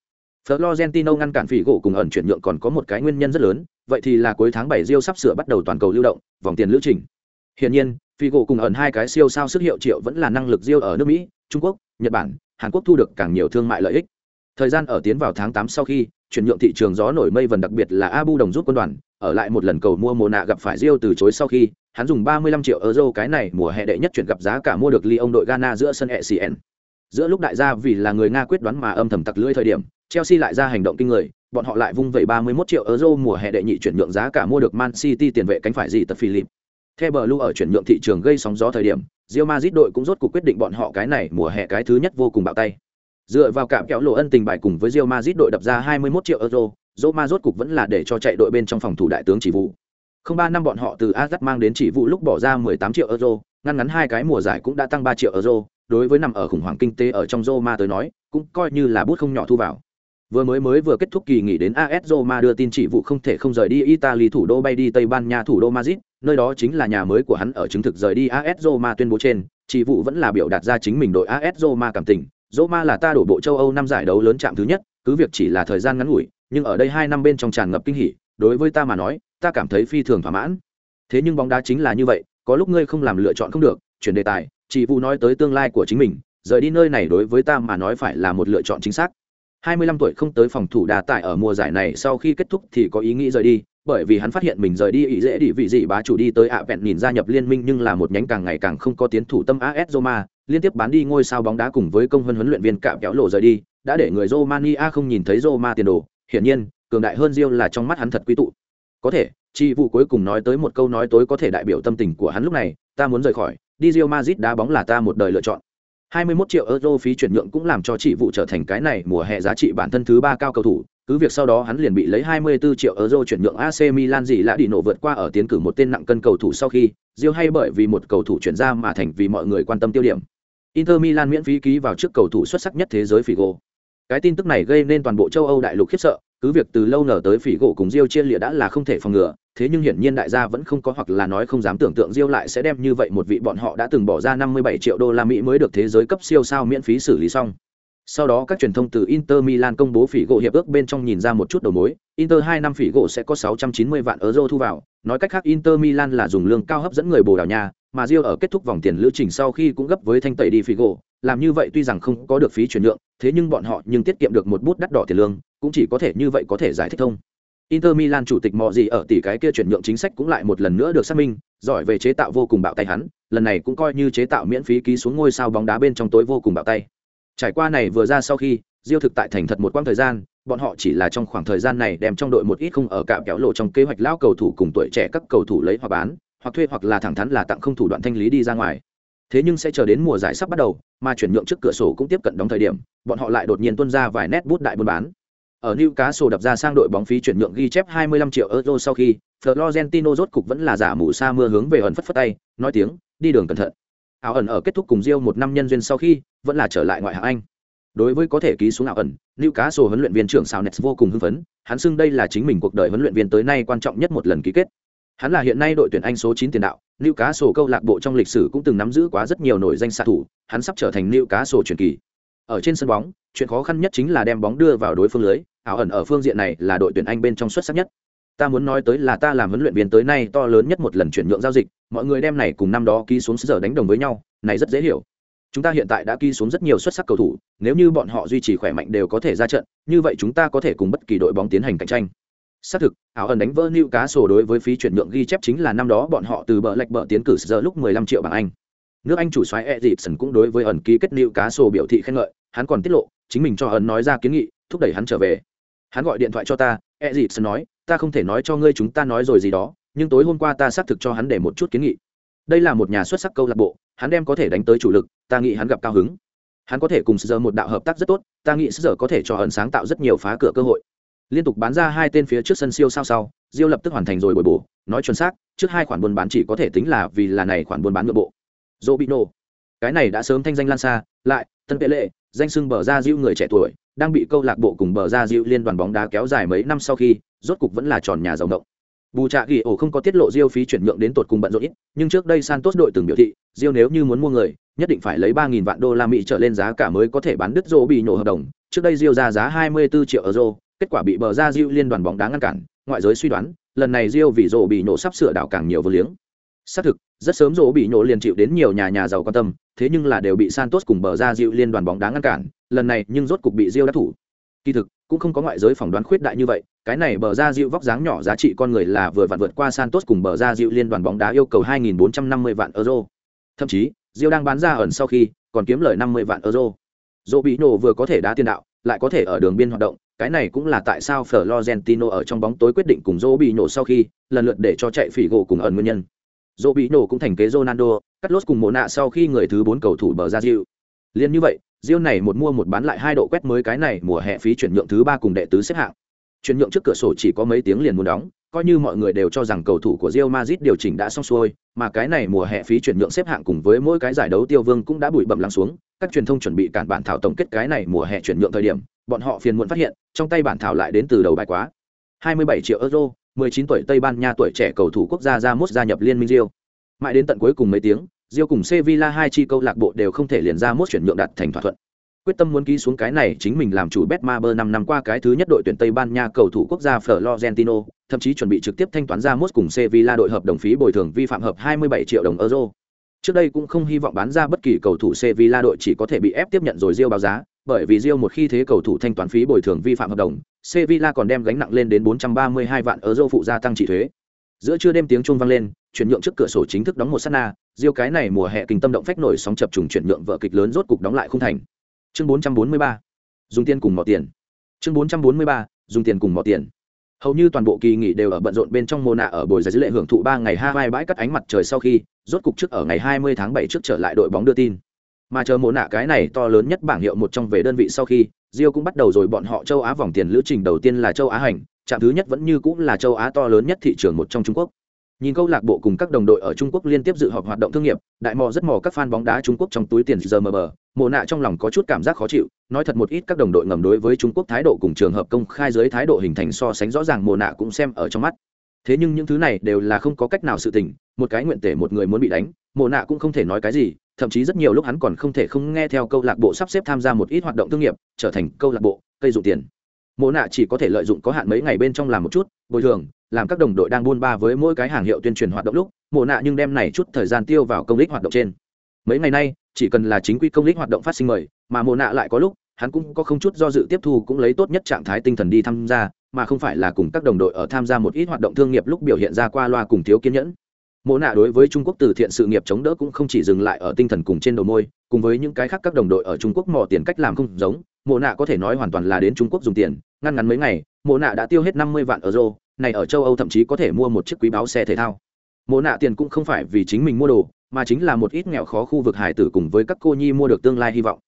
Florentino ngăn cản phỉ gỗ cùng ẩn chuyển nhượng còn có một cái nguyên nhân rất lớn, vậy thì là cuối tháng 7 Rio sắp sửa bắt đầu toàn cầu lưu động, vòng tiền lữ trình. Hiển nhiên, phi gỗ cùng ẩn hai cái siêu sao sức hiệu triệu vẫn là năng lực riêu ở nước mỹ, trung quốc, nhật bản, hàn quốc thu được càng nhiều thương mại lợi ích. Thời gian ở tiến vào tháng tám sau khi, chuyển nhượng thị trường gió nổi mây vần đặc biệt là abu đồng rút quân đoàn, ở lại một lần cầu mua mùa nạ gặp phải riêu từ chối sau khi, hắn dùng 35 triệu euro cái này mùa hè đệ nhất chuyển gặp giá cả mua được ly ông đội ghana giữa sân ecn giữa lúc đại gia vì là người nga quyết đoán mà âm thầm tặc lưỡi thời điểm, chelsea lại ra hành động kinh người, bọn họ lại vung vẩy 31 triệu euro mùa hè đệ nhị chuyển nhượng giá cả mua được man city tiền vệ cánh phải gì tập philip theo bờ lưu ở chuyển nhượng thị trường gây sóng gió thời điểm, Real Madrid đội cũng rốt cuộc quyết định bọn họ cái này mùa hè cái thứ nhất vô cùng bạo tay. Dựa vào cạm kéo lộ ân tình bài cùng với Real Madrid đội đập ra 21 triệu euro, Roma rốt cuộc vẫn là để cho chạy đội bên trong phòng thủ đại tướng chỉ vụ. Không ba năm bọn họ từ Ajax mang đến chỉ vụ lúc bỏ ra 18 triệu euro, ngăn ngắn hai cái mùa giải cũng đã tăng 3 triệu euro, đối với nằm ở khủng hoảng kinh tế ở trong Roma tới nói, cũng coi như là bút không nhỏ thu vào. Vừa mới mới vừa kết thúc kỳ nghỉ đến AS Roma đưa tin chỉ vụ không thể không rời đi Italy thủ đô bay đi Tây Ban Nha thủ đô Madrid, nơi đó chính là nhà mới của hắn ở chứng thực rời đi AS Roma tuyên bố trên, chỉ vụ vẫn là biểu đạt ra chính mình đội AS Roma cảm tình. Roma là ta đổ bộ châu Âu năm giải đấu lớn chạm thứ nhất, cứ việc chỉ là thời gian ngắn ngủi, nhưng ở đây hai năm bên trong tràn ngập kinh hỉ, đối với ta mà nói, ta cảm thấy phi thường thỏa mãn. Thế nhưng bóng đá chính là như vậy, có lúc ngươi không làm lựa chọn không được chuyển đề tài chỉ vụ nói tới tương lai của chính mình rời đi nơi này đối với ta mà nói phải là một lựa chọn chính xác 25 tuổi không tới phòng thủ đà tại ở mùa giải này sau khi kết thúc thì có ý nghĩ rời đi bởi vì hắn phát hiện mình rời đi ý dễ đi vị gì bá chủ đi tới ạ vẹn nhìn gia nhập liên minh nhưng là một nhánh càng ngày càng không có tiến thủ tâm AS Roma, liên tiếp bán đi ngôi sao bóng đá cùng với công hơn huấn luyện viên cạm kéo lộ rời đi, đã để người Romania không nhìn thấy Roma tiền đồ, hiển nhiên, cường đại hơn Rio là trong mắt hắn thật quý tụ. Có thể, chi vụ cuối cùng nói tới một câu nói tối có thể đại biểu tâm tình của hắn lúc này, ta muốn rời khỏi, đi Real Madrid đá bóng là ta một đời lựa chọn. 21 triệu euro phí chuyển nhượng cũng làm cho chị vụ trở thành cái này mùa hè giá trị bản thân thứ ba cao cầu thủ, cứ việc sau đó hắn liền bị lấy 24 triệu euro chuyển nhượng AC Milan gì lạ đi nổ vượt qua ở tiến cử một tên nặng cân cầu thủ sau khi, Real hay bởi vì một cầu thủ chuyển ra mà thành vì mọi người quan tâm tiêu điểm. Inter Milan miễn phí ký vào trước cầu thủ xuất sắc nhất thế giới Figo. Cái tin tức này gây nên toàn bộ châu Âu đại lục khiếp sợ, cứ việc từ lâu nở tới Figo cùng Diêu chia lìa đã là không thể phòng ngừa, thế nhưng hiển nhiên đại gia vẫn không có hoặc là nói không dám tưởng tượng Diêu lại sẽ đem như vậy một vị bọn họ đã từng bỏ ra 57 triệu đô la Mỹ mới được thế giới cấp siêu sao miễn phí xử lý xong. Sau đó các truyền thông từ Inter Milan công bố phỉ gỗ hiệp ước bên trong nhìn ra một chút đầu mối, Inter 2 năm phỉ gỗ sẽ có 690 vạn euro thu vào, nói cách khác Inter Milan là dùng lương cao hấp dẫn người Bồ Đào Nha, mà Rio ở kết thúc vòng tiền lữ trình sau khi cũng gấp với thanh tẩy đi phỉ gỗ, làm như vậy tuy rằng không có được phí chuyển nhượng, thế nhưng bọn họ nhưng tiết kiệm được một bút đắt đỏ tiền lương, cũng chỉ có thể như vậy có thể giải thích thông. Inter Milan chủ tịch mọ gì ở tỷ cái kia chuyển nhượng chính sách cũng lại một lần nữa được xác minh, giỏi về chế tạo vô cùng bạo tay hắn, lần này cũng coi như chế tạo miễn phí ký xuống ngôi sao bóng đá bên trong tối vô cùng bạo tay. Trải qua này vừa ra sau khi, Diêu thực tại thành thật một quãng thời gian, bọn họ chỉ là trong khoảng thời gian này đem trong đội một ít không ở cạm kéo lộ trong kế hoạch lao cầu thủ cùng tuổi trẻ các cầu thủ lấy hoặc bán, hoặc thuê hoặc là thẳng thắn là tặng không thủ đoạn thanh lý đi ra ngoài. Thế nhưng sẽ chờ đến mùa giải sắp bắt đầu, mà chuyển nhượng trước cửa sổ cũng tiếp cận đóng thời điểm, bọn họ lại đột nhiên tuân ra vài nét bút đại buôn bán. Ở Newcastle đập ra sang đội bóng phí chuyển nhượng ghi chép 25 triệu euro sau khi, Florentino rốt cục vẫn là giả mù sa mưa hướng về ẩn phất phất tay, nói tiếng, đi đường cẩn thận. Áo ẩn ở kết thúc cùng Rio một năm nhân duyên sau khi, vẫn là trở lại ngoại hạng Anh. Đối với có thể ký xuống ảo ẩn, Newcastle huấn luyện viên trưởng Sao Nets vô cùng hưng phấn, hắn xưng đây là chính mình cuộc đời huấn luyện viên tới nay quan trọng nhất một lần ký kết. Hắn là hiện nay đội tuyển Anh số 9 tiền đạo, Newcastle câu lạc bộ trong lịch sử cũng từng nắm giữ quá rất nhiều nổi danh xạ thủ, hắn sắp trở thành Newcastle truyền kỳ. Ở trên sân bóng, chuyện khó khăn nhất chính là đem bóng đưa vào đối phương lưới, ảo ẩn ở phương diện này là đội tuyển Anh bên trong xuất sắc nhất. Ta muốn nói tới là ta làm huấn luyện viên tới nay to lớn nhất một lần chuyển nhượng giao dịch, mọi người đem này cùng năm đó ký xuống giờ đánh đồng với nhau, này rất dễ hiểu. Chúng ta hiện tại đã ghi xuống rất nhiều xuất sắc cầu thủ, nếu như bọn họ duy trì khỏe mạnh đều có thể ra trận, như vậy chúng ta có thể cùng bất kỳ đội bóng tiến hành cạnh tranh. Xác thực, ảo ẩn đánh vỡ nữ cá sổ đối với phí chuyển nhượng ghi chép chính là năm đó bọn họ từ bờ lệch bờ tiến cử giờ lúc 15 triệu bảng Anh. Nước Anh chủ soái edison cũng đối với ẩn ký kết nữ cá sổ biểu thị khen ngợi, hắn còn tiết lộ, chính mình cho ẩn nói ra kiến nghị, thúc đẩy hắn trở về. Hắn gọi điện thoại cho ta, edison nói, ta không thể nói cho ngươi chúng ta nói rồi gì đó, nhưng tối hôm qua ta xác thực cho hắn để một chút kiến nghị. Đây là một nhà xuất sắc câu lạc bộ, hắn đem có thể đánh tới chủ lực, ta nghĩ hắn gặp cao hứng. Hắn có thể cùng Sơ một đạo hợp tác rất tốt, ta nghĩ Sơ có thể cho hận sáng tạo rất nhiều phá cửa cơ hội. Liên tục bán ra hai tên phía trước sân siêu sao sau, Diêu lập tức hoàn thành rồi bồi bổ, nói chuẩn xác, trước hai khoản buôn bán chỉ có thể tính là vì là này khoản buôn bán nội bộ. Robino, cái này đã sớm thanh danh lan xa, lại, tân vệ lệ, danh sưng bờ ra Diêu người trẻ tuổi, đang bị câu lạc bộ cùng bờ ra Diêu liên đoàn bóng đá kéo dài mấy năm sau khi, rốt cục vẫn là tròn nhà giàu động. Bù trạ ghi ổ không có tiết lộ Diêu phí chuyển nhượng đến tột cùng bận rộn ít, nhưng trước đây Santos đội từng biểu thị, Diêu nếu như muốn mua người, nhất định phải lấy 3000 vạn đô la Mỹ trở lên giá cả mới có thể bán đứt Rô bị nổ hợp đồng. Trước đây Diêu ra giá 24 triệu euro, kết quả bị bờ ra Diêu liên đoàn bóng đá ngăn cản, ngoại giới suy đoán, lần này Diêu vì Rô bị nổ sắp sửa đảo càng nhiều vô liếng. Xác thực, rất sớm Rô bị nổ liền chịu đến nhiều nhà nhà giàu quan tâm, thế nhưng là đều bị Santos cùng bờ ra Diêu liên đoàn bóng đá ngăn cản, lần này nhưng rốt cục bị Diêu đã thủ. Kỳ thực, cũng không có ngoại giới phỏng đoán khuyết đại như vậy, cái này bờ ra dịu vóc dáng nhỏ giá trị con người là vừa vặn vượt qua Santos cùng bờ ra dịu liên đoàn bóng đá yêu cầu 2.450 vạn euro. Thậm chí, Diêu đang bán ra ẩn sau khi còn kiếm lời 50 vạn euro. Dỗ bị nổ vừa có thể đá tiền đạo, lại có thể ở đường biên hoạt động, cái này cũng là tại sao Florentino ở trong bóng tối quyết định cùng Dỗ bị nổ sau khi lần lượt để cho chạy phỉ gỗ cùng ẩn nguyên nhân. Dỗ bị nổ cũng thành kế Ronaldo, cắt lốt cùng Mộ nạ sau khi người thứ 4 cầu thủ bờ ra dịu Liên như vậy, Diêu này một mua một bán lại hai độ quét mới cái này mùa hè phí chuyển nhượng thứ ba cùng đệ tứ xếp hạng. Chuyển nhượng trước cửa sổ chỉ có mấy tiếng liền muốn đóng, coi như mọi người đều cho rằng cầu thủ của Real Madrid điều chỉnh đã xong xuôi, mà cái này mùa hè phí chuyển nhượng xếp hạng cùng với mỗi cái giải đấu tiêu vương cũng đã bụi bậm lắng xuống, các truyền thông chuẩn bị cản bản thảo tổng kết cái này mùa hè chuyển nhượng thời điểm, bọn họ phiền muộn phát hiện, trong tay bản thảo lại đến từ đầu bài quá. 27 triệu euro, 19 tuổi Tây Ban Nha tuổi trẻ cầu thủ quốc gia Ramos gia nhập liên minh Real. Mãi đến tận cuối cùng mấy tiếng, Real cùng Sevilla hai chi câu lạc bộ đều không thể liền ra mốt chuyển nhượng đạt thành thỏa thuận. quyết tâm muốn ký xuống cái này chính mình làm chủ Betmaber năm năm qua cái thứ nhất đội tuyển Tây Ban Nha cầu thủ quốc gia Florentino, thậm chí chuẩn bị trực tiếp thanh toán ra mốt cùng Sevilla đội hợp đồng phí bồi thường vi phạm hợp 27 triệu đồng euro. Trước đây cũng không hy vọng bán ra bất kỳ cầu thủ Sevilla đội chỉ có thể bị ép tiếp nhận rồi Rio báo giá, bởi vì Rio một khi thế cầu thủ thanh toán phí bồi thường vi phạm hợp đồng, Sevilla còn đem gánh nặng lên đến 432 vạn euro phụ gia tăng trị thuế. Giữa trưa đêm tiếng chuông vang lên, chuyển nhượng trước cửa sổ chính thức đóng một sát na, diêu cái này mùa hè kinh tâm động phách nổi sóng chập trùng chuyển nhượng vợ kịch lớn rốt cục đóng lại không thành. Chương 443, dùng tiền cùng mỏ tiền. Chương 443, dùng tiền cùng mỏ tiền. Hầu như toàn bộ kỳ nghỉ đều ở bận rộn bên trong mô nạ ở buổi giải dữ lệ hưởng thụ ba ngày hai bãi cắt ánh mặt trời sau khi rốt cục trước ở ngày 20 tháng 7 trước trở lại đội bóng đưa tin. Mà chờ mô nạ cái này to lớn nhất bảng hiệu một trong về đơn vị sau khi Rio cũng bắt đầu rồi bọn họ châu Á vòng tiền lữ trình đầu tiên là châu Á hành, trạm thứ nhất vẫn như cũng là châu Á to lớn nhất thị trường một trong Trung Quốc. Nhìn câu lạc bộ cùng các đồng đội ở Trung Quốc liên tiếp dự họp hoạt động thương nghiệp, đại mò rất mò các fan bóng đá Trung Quốc trong túi tiền giờ mờ mờ, mồ nạ trong lòng có chút cảm giác khó chịu, nói thật một ít các đồng đội ngầm đối với Trung Quốc thái độ cùng trường hợp công khai dưới thái độ hình thành so sánh rõ ràng mồ nạ cũng xem ở trong mắt. Thế nhưng những thứ này đều là không có cách nào sự tình, một cái nguyện tể một người muốn bị đánh, mồ nạ cũng không thể nói cái gì, thậm chí rất nhiều lúc hắn còn không thể không nghe theo câu lạc bộ sắp xếp tham gia một ít hoạt động thương nghiệp, trở thành câu lạc bộ cây dụng tiền. Mộ nạ chỉ có thể lợi dụng có hạn mấy ngày bên trong làm một chút, bồi thường, làm các đồng đội đang buôn ba với mỗi cái hàng hiệu tuyên truyền hoạt động lúc, mộ nạ nhưng đem này chút thời gian tiêu vào công lý hoạt động trên. Mấy ngày nay, chỉ cần là chính quy công lý hoạt động phát sinh mời, mà mộ nạ lại có lúc, hắn cũng có không chút do dự tiếp thu cũng lấy tốt nhất trạng thái tinh thần đi tham gia, mà không phải là cùng các đồng đội ở tham gia một ít hoạt động thương nghiệp lúc biểu hiện ra qua loa cùng thiếu kiên nhẫn. Mộ nạ đối với trung quốc từ thiện sự nghiệp chống đỡ cũng không chỉ dừng lại ở tinh thần cùng trên đầu môi, cùng với những cái khác các đồng đội ở trung quốc mò tiền cách làm không giống, mộ nạ có thể nói hoàn toàn là đến trung quốc dùng tiền. Ngăn ngắn mấy ngày, mộ nạ đã tiêu hết năm mươi vạn euro này ở châu âu thậm chí có thể mua một chiếc quý báo xe thể thao. Mộ nạ tiền cũng không phải vì chính mình mua đồ, mà chính là một ít nghèo khó khu vực hải tử cùng với các cô nhi mua được tương lai hy vọng.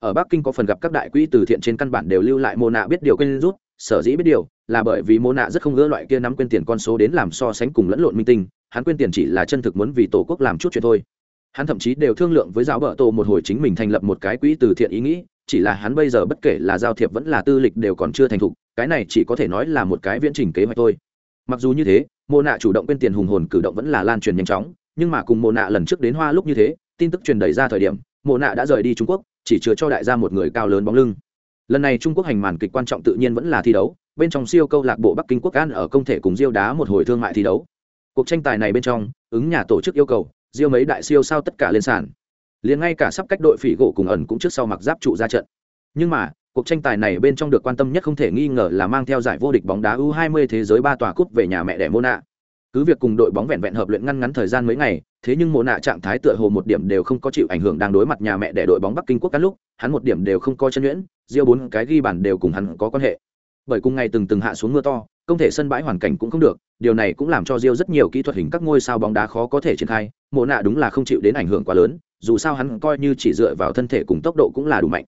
Ở bắc kinh có phần gặp các đại quỹ từ thiện trên căn bản đều lưu lại mộ nạ biết điều quên rút, sở dĩ biết điều, là bởi vì mộ nạ rất không ngỡ loại kia nắm quên tiền con số đến làm so sánh cùng lẫn lộn minh tinh, hắn quên tiền chỉ là chân thực muốn vì tổ quốc làm chút chuyện thôi. Hắn thậm chí đều thương lượng với giáo bợ tổ một hồi chính mình thành lập một cái quỹ từ thiện ý nghĩ chỉ là hắn bây giờ bất kể là giao thiệp vẫn là tư lịch đều còn chưa thành thục, cái này chỉ có thể nói là một cái viễn trình kế hoạch thôi. Mặc dù như thế mô nạ chủ động quên tiền hùng hồn cử động vẫn là lan truyền nhanh chóng, nhưng mà cùng mô nạ lần trước đến hoa lúc như thế, tin tức truyền đẩy ra thời điểm mô nạ đã rời đi trung quốc, chỉ chứa cho đại gia một người cao lớn bóng lưng. Lần này trung quốc hành màn kịch quan trọng tự nhiên vẫn là thi đấu, bên trong siêu câu lạc bộ bắc kinh quốc an ở công thể cùng diêu đá một hồi thương mại thi đấu. Cuộc tranh tài này bên trong, ứng nhà tổ chức yêu cầu, diêu mấy đại siêu sao tất cả lên sàn liền ngay cả sắp cách đội phỉ gỗ cùng ẩn cũng trước sau mặc giáp trụ ra trận nhưng mà cuộc tranh tài này bên trong được quan tâm nhất không thể nghi ngờ là mang theo giải vô địch bóng đá U20 thế giới ba tòa cúp về nhà mẹ đẻ Mona. Cứ việc cùng đội bóng vẹn vẹn hợp luyện ngăn ngắn thời gian mấy ngày, thế nhưng Mona trạng thái tựa hồ một điểm đều không có chịu ảnh hưởng đang đối mặt nhà mẹ đẻ đội bóng Bắc Kinh quốc các lúc, hắn một điểm đều không có chân nhuyễn, riêng bốn cái ghi bàn đều cùng hắn có quan hệ. Bởi cùng ngày từng từng hạ xuống mưa to, công thể sân bãi hoàn cảnh cũng không được, điều này cũng làm cho Diêu rất nhiều kỹ thuật hình các ngôi sao bóng đá khó có thể triển khai, mộ nạ đúng là không chịu đến ảnh hưởng quá lớn, dù sao hắn coi như chỉ dựa vào thân thể cùng tốc độ cũng là đủ mạnh.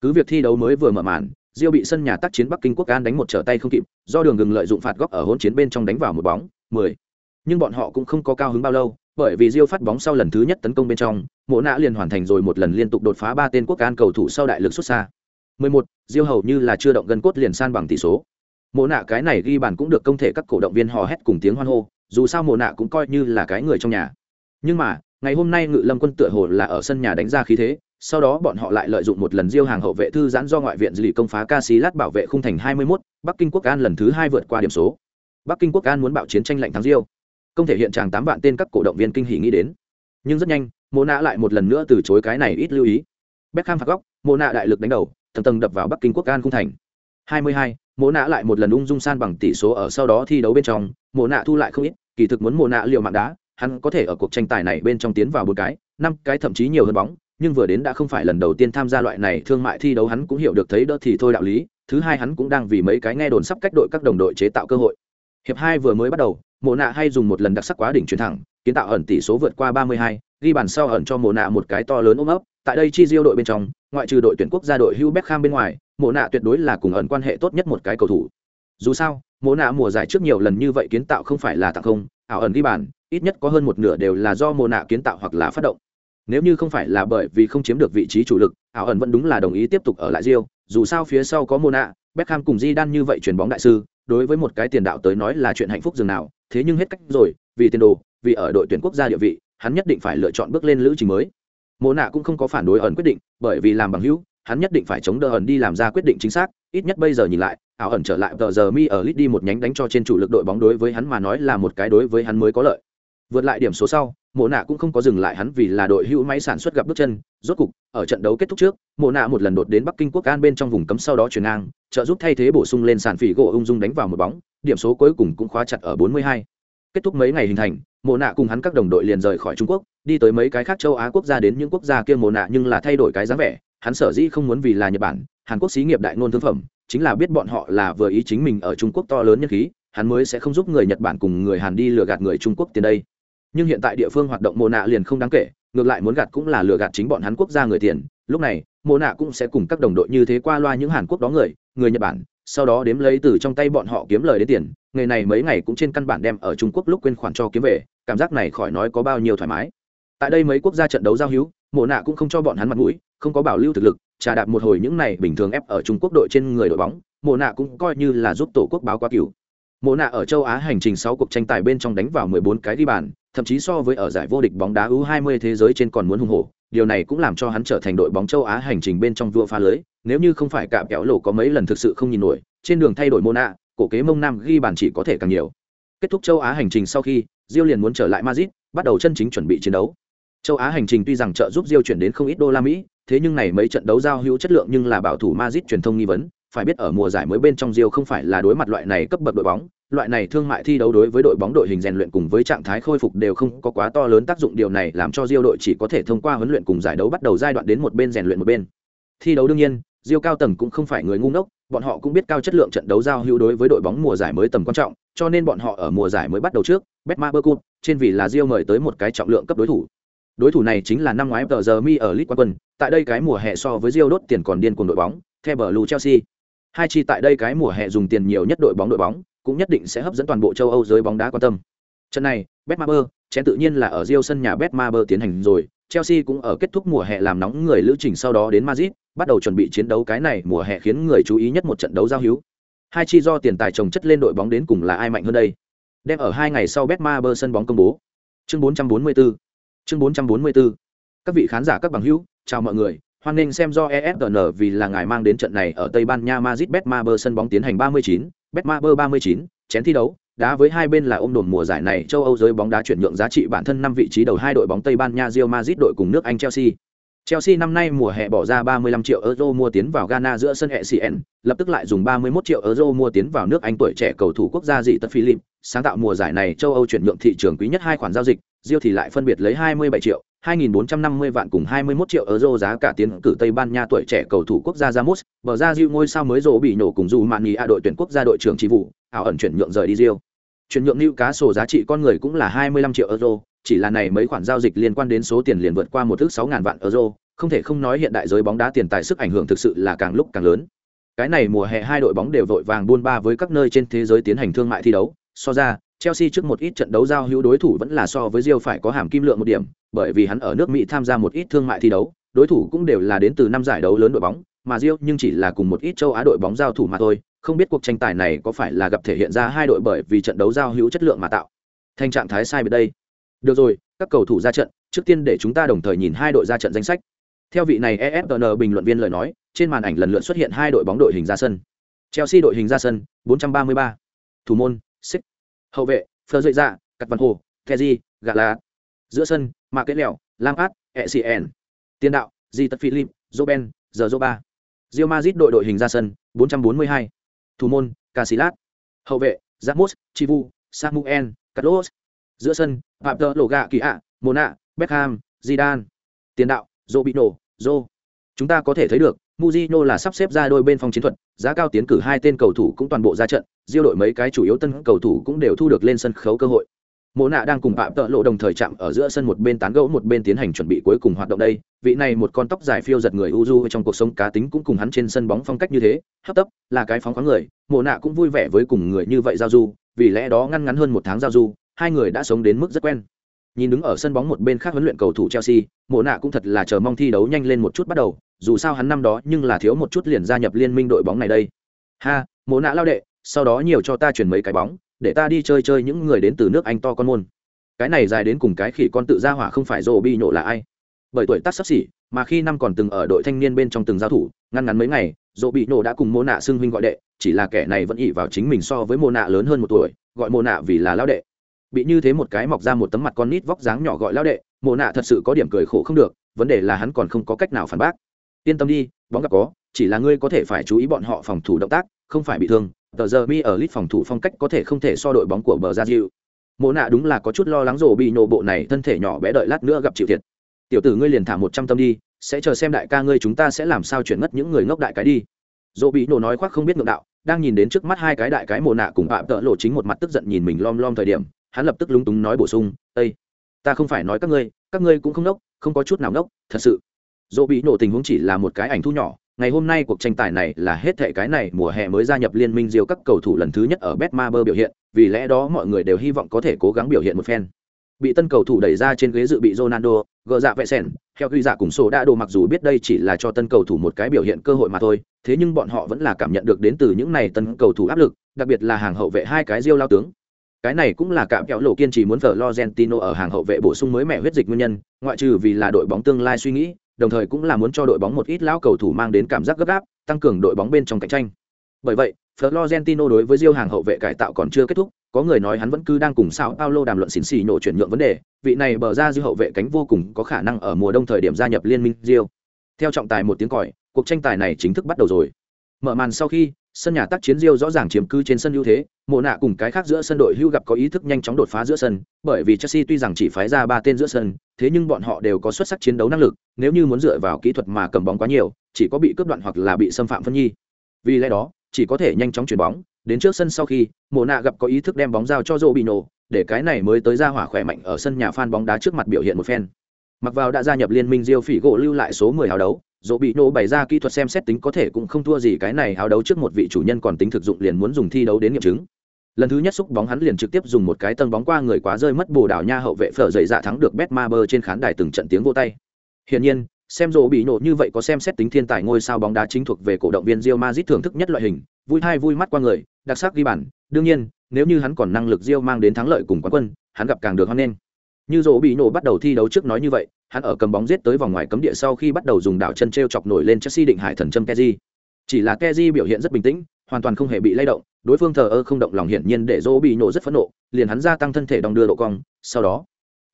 Cứ việc thi đấu mới vừa mở màn, Diêu bị sân nhà tác chiến Bắc Kinh Quốc An đánh một trở tay không kịp, do đường gừng lợi dụng phạt góc ở hỗn chiến bên trong đánh vào một bóng, 10. Nhưng bọn họ cũng không có cao hứng bao lâu, bởi vì Diêu phát bóng sau lần thứ nhất tấn công bên trong, Mộ nạ liền hoàn thành rồi một lần liên tục đột phá ba tên Quốc An cầu thủ sau đại lực xuất xa. 11, Diêu hầu như là chưa động gần cốt liền san bằng tỷ số. Mộ nạ cái này ghi bàn cũng được công thể các cổ động viên hò hét cùng tiếng hoan hô, dù sao Mộ nạ cũng coi như là cái người trong nhà. Nhưng mà, ngày hôm nay Ngự Lâm quân tựa hồ là ở sân nhà đánh ra khí thế, sau đó bọn họ lại lợi dụng một lần diêu hàng hậu vệ thư giãn do ngoại viện Lý công phá Casillas bảo vệ khung thành 21, Bắc Kinh Quốc An lần thứ hai vượt qua điểm số. Bắc Kinh Quốc An muốn bạo chiến tranh lạnh thắng Diêu. Công thể hiện tràng tám vạn tên các cổ động viên kinh hỉ nghĩ đến. Nhưng rất nhanh, Mộ Nạ lại một lần nữa từ chối cái này ít lưu ý. Beckham phạt góc, Mộ Nạ đại lực đánh đầu, tầng tầng đập vào Bắc Kinh Quốc An khung thành. 22, Mộ Nạ lại một lần ung dung san bằng tỷ số ở sau đó thi đấu bên trong, Mộ Nạ thu lại không ít, kỳ thực muốn Mộ Nạ liều mạng đá, hắn có thể ở cuộc tranh tài này bên trong tiến vào một cái, năm cái thậm chí nhiều hơn bóng, nhưng vừa đến đã không phải lần đầu tiên tham gia loại này thương mại thi đấu hắn cũng hiểu được thấy đỡ thì thôi đạo lý. Thứ hai hắn cũng đang vì mấy cái nghe đồn sắp cách đội các đồng đội chế tạo cơ hội. Hiệp hai vừa mới bắt đầu mộ nạ hay dùng một lần đặc sắc quá đỉnh chuyển thẳng kiến tạo ẩn tỷ số vượt qua 32, ghi bàn sau ẩn cho mộ nạ một cái to lớn ôm ấp tại đây chi diêu đội bên trong ngoại trừ đội tuyển quốc gia đội Hugh Beckham bên ngoài mộ nạ tuyệt đối là cùng ẩn quan hệ tốt nhất một cái cầu thủ. Dù sao mộ nạ mùa giải trước nhiều lần như vậy kiến tạo không phải là tặng không ảo ẩn ghi bàn ít nhất có hơn một nửa đều là do mộ nạ kiến tạo hoặc là phát động. Nếu như không phải là bởi vì không chiếm được vị trí chủ lực, ảo ẩn vẫn đúng là đồng ý tiếp tục ở lại Rio, dù sao phía sau có Mona, Beckham cùng di đan như vậy chuyền bóng đại sư, đối với một cái tiền đạo tới nói là chuyện hạnh phúc dường nào, thế nhưng hết cách rồi, vì tiền đồ, vì ở đội tuyển quốc gia địa vị, hắn nhất định phải lựa chọn bước lên lữ trình mới. Mộ Nạ cũng không có phản đối ẩn quyết định, bởi vì làm bằng hữu, hắn nhất định phải chống đỡ ẩn đi làm ra quyết định chính xác ít nhất bây giờ nhìn lại ảo ẩn trở lại tờ giờ mi ở lit đi một nhánh đánh cho trên chủ lực đội bóng đối với hắn mà nói là một cái đối với hắn mới có lợi vượt lại điểm số sau mộ nạ cũng không có dừng lại hắn vì là đội hữu máy sản xuất gặp bước chân rốt cục ở trận đấu kết thúc trước mộ nạ một lần đột đến bắc kinh quốc an bên trong vùng cấm sau đó chuyển ngang trợ giúp thay thế bổ sung lên sàn phỉ gỗ ung dung đánh vào một bóng điểm số cuối cùng cũng khóa chặt ở 42 kết thúc mấy ngày hình thành, mộ nạ cùng hắn các đồng đội liền rời khỏi trung quốc, đi tới mấy cái khác châu á quốc gia đến những quốc gia kia mộ nạ nhưng là thay đổi cái dáng vẻ, hắn sở dĩ không muốn vì là nhật bản, hàn quốc xí nghiệp đại ngôn thương phẩm, chính là biết bọn họ là vừa ý chính mình ở trung quốc to lớn nhân khí, hắn mới sẽ không giúp người nhật bản cùng người hàn đi lừa gạt người trung quốc tiền đây. Nhưng hiện tại địa phương hoạt động mồ nạ liền không đáng kể, ngược lại muốn gạt cũng là lừa gạt chính bọn hắn quốc gia người tiền, lúc này mồ nạ cũng sẽ cùng các đồng đội như thế qua loa những hàn quốc đó người người nhật bản sau đó đếm lấy từ trong tay bọn họ kiếm lời đến tiền nghề này mấy ngày cũng trên căn bản đem ở trung quốc lúc quên khoản cho kiếm về cảm giác này khỏi nói có bao nhiêu thoải mái. Tại đây mấy quốc gia trận đấu giao hữu Mộ nạ cũng không cho bọn hắn mặt mũi không có bảo lưu thực lực trà đạp một hồi những này bình thường ép ở trung quốc đội trên người đội bóng Mộ nạ cũng coi như là giúp tổ quốc báo qua cửu. Mộ nạ ở châu á hành trình sáu cuộc tranh tài bên trong đánh vào 14 cái ghi bàn thậm chí so với ở giải vô địch bóng đá U20 thế giới trên còn muốn hùng hổ, điều này cũng làm cho hắn trở thành đội bóng châu Á hành trình bên trong vua phá lưới, nếu như không phải cả kéo lộ có mấy lần thực sự không nhìn nổi, trên đường thay đổi Mona, cổ kế Mông Nam ghi bàn chỉ có thể càng nhiều. Kết thúc châu Á hành trình sau khi, Diêu liền muốn trở lại Madrid, bắt đầu chân chính chuẩn bị chiến đấu. Châu Á hành trình tuy rằng trợ giúp Diêu chuyển đến không ít đô la Mỹ, thế nhưng này mấy trận đấu giao hữu chất lượng nhưng là bảo thủ Madrid truyền thông nghi vấn, phải biết ở mùa giải mới bên trong Rio không phải là đối mặt loại này cấp bậc đội bóng, loại này thương mại thi đấu đối với đội bóng đội hình rèn luyện cùng với trạng thái khôi phục đều không có quá to lớn tác dụng điều này làm cho Rio đội chỉ có thể thông qua huấn luyện cùng giải đấu bắt đầu giai đoạn đến một bên rèn luyện một bên. Thi đấu đương nhiên, Rio cao tầng cũng không phải người ngu ngốc, bọn họ cũng biết cao chất lượng trận đấu giao hữu đối với đội bóng mùa giải mới tầm quan trọng, cho nên bọn họ ở mùa giải mới bắt đầu trước, Betmaber Cup, trên vì là Rio mời tới một cái trọng lượng cấp đối thủ. Đối thủ này chính là năm ngoái tờ mi ở League quân, tại đây cái mùa hè so với Rio đốt tiền còn điên cuồng đội bóng, theo Blue Chelsea. Hai chi tại đây cái mùa hè dùng tiền nhiều nhất đội bóng đội bóng, cũng nhất định sẽ hấp dẫn toàn bộ châu Âu giới bóng đá quan tâm. Trận này, Betmaber, chén tự nhiên là ở Rio sân nhà Betmaber tiến hành rồi, Chelsea cũng ở kết thúc mùa hè làm nóng người lữ trình sau đó đến Madrid, bắt đầu chuẩn bị chiến đấu cái này mùa hè khiến người chú ý nhất một trận đấu giao hữu. Hai chi do tiền tài trồng chất lên đội bóng đến cùng là ai mạnh hơn đây? Đem ở hai ngày sau Betmaber sân bóng công bố. Chương 444. Chương 444. Các vị khán giả các bằng hữu, chào mọi người, hoan nghênh xem do ESPN vì là ngài mang đến trận này ở Tây Ban Nha Madrid Betmaber sân bóng tiến hành 39, Betmaber 39, chén thi đấu, đá với hai bên là ôm đồn mùa giải này châu Âu giới bóng đá chuyển nhượng giá trị bản thân năm vị trí đầu hai đội bóng Tây Ban Nha Real Madrid đội cùng nước Anh Chelsea. Chelsea năm nay mùa hè bỏ ra 35 triệu euro mua tiến vào Ghana giữa sân ECN, lập tức lại dùng 31 triệu euro mua tiến vào nước Anh tuổi trẻ cầu thủ quốc gia dị tật Philip, sáng tạo mùa giải này châu Âu chuyển nhượng thị trường quý nhất hai khoản giao dịch, Real thì lại phân biệt lấy 27 triệu, 2.450 vạn cùng 21 triệu euro giá cả tiến cử Tây Ban Nha tuổi trẻ cầu thủ quốc gia Ramos, bờ ra Diu ngôi sao mới rổ bị nổ cùng dù Mani A đội tuyển quốc gia đội trưởng chỉ vụ, ảo ẩn chuyển nhượng rời đi Rio. Chuyển nhượng cá sổ giá trị con người cũng là 25 triệu euro, chỉ là này mấy khoản giao dịch liên quan đến số tiền liền vượt qua một thước 6.000 vạn euro, không thể không nói hiện đại giới bóng đá tiền tài sức ảnh hưởng thực sự là càng lúc càng lớn. Cái này mùa hè hai đội bóng đều vội vàng buôn ba với các nơi trên thế giới tiến hành thương mại thi đấu, so ra, Chelsea trước một ít trận đấu giao hữu đối thủ vẫn là so với Real phải có hàm kim lượng một điểm, bởi vì hắn ở nước Mỹ tham gia một ít thương mại thi đấu, đối thủ cũng đều là đến từ năm giải đấu lớn đội bóng, mà Real nhưng chỉ là cùng một ít châu Á đội bóng giao thủ mà thôi, không biết cuộc tranh tài này có phải là gặp thể hiện ra hai đội bởi vì trận đấu giao hữu chất lượng mà tạo. Thành trạng thái sai biệt đây. Được rồi, các cầu thủ ra trận, trước tiên để chúng ta đồng thời nhìn hai đội ra trận danh sách. Theo vị này ESPN bình luận viên lời nói, trên màn ảnh lần lượt xuất hiện hai đội bóng đội hình ra sân. Chelsea đội hình ra sân, 433. Thủ môn, Six. Hậu vệ, Fleur Dậy Dạ, Cắt Văn Hồ, Kezi, Gà La. Giữa sân, mạ Kết Lẹo, Lampard, e n Tiền đạo, Di Tất Philip, Zoben, Giờ Zoba. Real Madrid đội đội hình ra sân, 442. Thủ môn, Casillas. Hậu vệ, Ramos, Chivu, Samuel, Carlos. Giữa sân, Pablo Loga Kỳ ạ, Mona, Beckham, Zidane. Tiền đạo, Robinho, Zo. Chúng ta có thể thấy được, Mujino là sắp xếp ra đôi bên phòng chiến thuật, giá cao tiến cử hai tên cầu thủ cũng toàn bộ ra trận, Diêu đội mấy cái chủ yếu tân cầu thủ cũng đều thu được lên sân khấu cơ hội. Mộ nạ đang cùng Phạm Tợ Lộ đồng thời chạm ở giữa sân một bên tán gẫu một bên tiến hành chuẩn bị cuối cùng hoạt động đây. Vị này một con tóc dài phiêu giật người Uju trong cuộc sống cá tính cũng cùng hắn trên sân bóng phong cách như thế, hấp tấp, là cái phóng khoáng người. Mộ nạ cũng vui vẻ với cùng người như vậy giao du, vì lẽ đó ngăn ngắn hơn một tháng giao du, hai người đã sống đến mức rất quen. Nhìn đứng ở sân bóng một bên khác huấn luyện cầu thủ Chelsea, Mộ nạ cũng thật là chờ mong thi đấu nhanh lên một chút bắt đầu, dù sao hắn năm đó nhưng là thiếu một chút liền gia nhập liên minh đội bóng này đây. Ha, mỗ nạ lao đệ, sau đó nhiều cho ta chuyển mấy cái bóng, để ta đi chơi chơi những người đến từ nước Anh to con môn. Cái này dài đến cùng cái khỉ con tự ra hỏa không phải rồ bị nhộ là ai. Bởi tuổi tác sắp xỉ mà khi năm còn từng ở đội thanh niên bên trong từng giao thủ ngăn ngắn mấy ngày dỗ bị nổ đã cùng mô nạ xưng huynh gọi đệ chỉ là kẻ này vẫn ỉ vào chính mình so với mô nạ lớn hơn một tuổi gọi mô nạ vì là lao đệ. Bị như thế một cái mọc ra một tấm mặt con nít vóc dáng nhỏ gọi lao đệ mô nạ thật sự có điểm cười khổ không được vấn đề là hắn còn không có cách nào phản bác yên tâm đi, bóng gặp có, chỉ là ngươi có thể phải chú ý bọn họ phòng thủ động tác, không phải bị thương. Tờ giờ mi ở lit phòng thủ phong cách có thể không thể so đội bóng của bờ gia diệu mộ nạ đúng là có chút lo lắng rổ bị nổ bộ này, thân thể nhỏ bé đợi lát nữa gặp chịu thiệt. Tiểu tử ngươi liền thả một trăm tâm đi, sẽ chờ xem đại ca ngươi chúng ta sẽ làm sao chuyển ngất những người ngốc đại cái đi. Dỗ bị nổ nói khoác không biết ngượng đạo, đang nhìn đến trước mắt hai cái đại cái mồ nạ cùng phạm tợ lộ chính một mặt tức giận nhìn mình lom lom thời điểm, hắn lập tức lúng túng nói bổ sung ây ta không phải nói các ngươi các ngươi cũng không ngốc, không có chút nào ngốc, thật sự dỗ bị nổ tình huống chỉ là một cái ảnh thu nhỏ ngày hôm nay cuộc tranh tài này là hết thệ cái này mùa hè mới gia nhập liên minh diêu các cầu thủ lần thứ nhất ở betmaber biểu hiện vì lẽ đó mọi người đều hy vọng có thể cố gắng biểu hiện một phen bị tân cầu thủ đẩy ra trên ghế dự bị Ronaldo, gỡ dạ vẽ sen, theo ghi dạ cùng số đã đồ mặc dù biết đây chỉ là cho tân cầu thủ một cái biểu hiện cơ hội mà thôi, thế nhưng bọn họ vẫn là cảm nhận được đến từ những này tân cầu thủ áp lực, đặc biệt là hàng hậu vệ hai cái Diêu lao tướng. Cái này cũng là cạm kẹo lộ kiên trì muốn Florentino ở hàng hậu vệ bổ sung mới mẹ huyết dịch nguyên nhân, ngoại trừ vì là đội bóng tương lai suy nghĩ, đồng thời cũng là muốn cho đội bóng một ít lão cầu thủ mang đến cảm giác gấp gáp, tăng cường đội bóng bên trong cạnh tranh. Bởi vậy, Florentino đối với Diêu hàng hậu vệ cải tạo còn chưa kết thúc, có người nói hắn vẫn cứ đang cùng Sao Paulo đàm luận xỉn xì nổ chuyển nhượng vấn đề, vị này bờ ra dư hậu vệ cánh vô cùng có khả năng ở mùa đông thời điểm gia nhập liên minh Diêu. Theo trọng tài một tiếng còi, cuộc tranh tài này chính thức bắt đầu rồi. Mở màn sau khi, sân nhà tác chiến Rio rõ ràng chiếm cứ trên sân ưu thế, Mộ nạ cùng cái khác giữa sân đội hưu gặp có ý thức nhanh chóng đột phá giữa sân, bởi vì Chelsea tuy rằng chỉ phái ra ba tên giữa sân, thế nhưng bọn họ đều có xuất sắc chiến đấu năng lực, nếu như muốn dựa vào kỹ thuật mà cầm bóng quá nhiều, chỉ có bị cướp đoạn hoặc là bị xâm phạm phân nhi. Vì lẽ đó, chỉ có thể nhanh chóng chuyển bóng, đến trước sân sau khi mộ nạ gặp có ý thức đem bóng giao cho Robinho, để cái này mới tới ra hỏa khỏe mạnh ở sân nhà fan bóng đá trước mặt biểu hiện một phen. Mặc vào đã gia nhập liên minh Rio Phỉ gỗ lưu lại số 10 hào đấu, Rỗ bị nổ bày ra kỹ thuật xem xét tính có thể cũng không thua gì cái này áo đấu trước một vị chủ nhân còn tính thực dụng liền muốn dùng thi đấu đến nghiệm chứng. Lần thứ nhất xúc bóng hắn liền trực tiếp dùng một cái tân bóng qua người quá rơi mất bồ đảo nha hậu vệ phở dậy dạ thắng được bet marber trên khán đài từng trận tiếng vô tay. Hiển nhiên, xem rồ bị nổ như vậy có xem xét tính thiên tài ngôi sao bóng đá chính thuộc về cổ động viên Real Madrid thưởng thức nhất loại hình, vui hay vui mắt qua người, đặc sắc ghi bàn, đương nhiên, nếu như hắn còn năng lực Real mang đến thắng lợi cùng quán quân, hắn gặp càng được hoan nghênh. Như Rỗ bị nổ bắt đầu thi đấu trước nói như vậy, hắn ở cầm bóng giết tới vòng ngoài cấm địa sau khi bắt đầu dùng đảo chân treo chọc nổi lên Chelsea định hải thần châm keji. Chỉ là keji biểu hiện rất bình tĩnh, hoàn toàn không hề bị lay động, đối phương thờ ơ không động lòng hiển nhiên để Rỗ bị nổ rất phẫn nộ, liền hắn gia tăng thân thể đong đưa độ cong, sau đó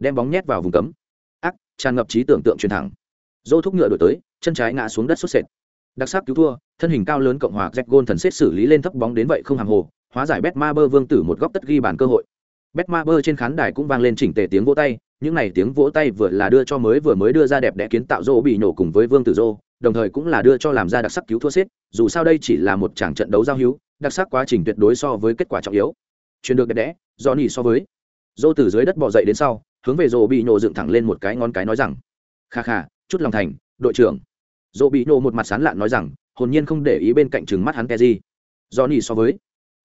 đem bóng nhét vào vùng cấm. Ác, tràn ngập trí tưởng tượng truyền thẳng. Dỗ thúc ngựa đổi tới chân trái ngã xuống đất sốt sệt. Đặc sắc cứu thua thân hình cao lớn cộng hòa jack gôn thần xếp xử lý lên thấp bóng đến vậy không hàng hồ hóa giải bet ma bơ vương tử một góc tất ghi bàn cơ hội bet ma bơ trên khán đài cũng vang lên chỉnh tề tiếng vỗ tay, những này tiếng vỗ tay vừa là đưa cho mới vừa mới đưa ra đẹp đẽ kiến tạo dô bị nổ cùng với vương tử dô đồng thời cũng là đưa cho làm ra đặc sắc cứu thua xếp, dù sao đây chỉ là một tràng trận đấu giao hữu, đặc sắc quá trình tuyệt đối so với kết quả trọng yếu. Truyền được đẹp đẽ do nỉ so với. Dô từ dưới đất bỏ dậy đến sau, hướng về rồ bị nổ dựng thẳng lên một cái ngón cái nói rằng, kha kha, chút lòng thành, đội trưởng. Dỗ bị nổ một mặt sán lạn nói rằng, hồn nhiên không để ý bên cạnh chừng mắt hắn ke gì do nỉ so với.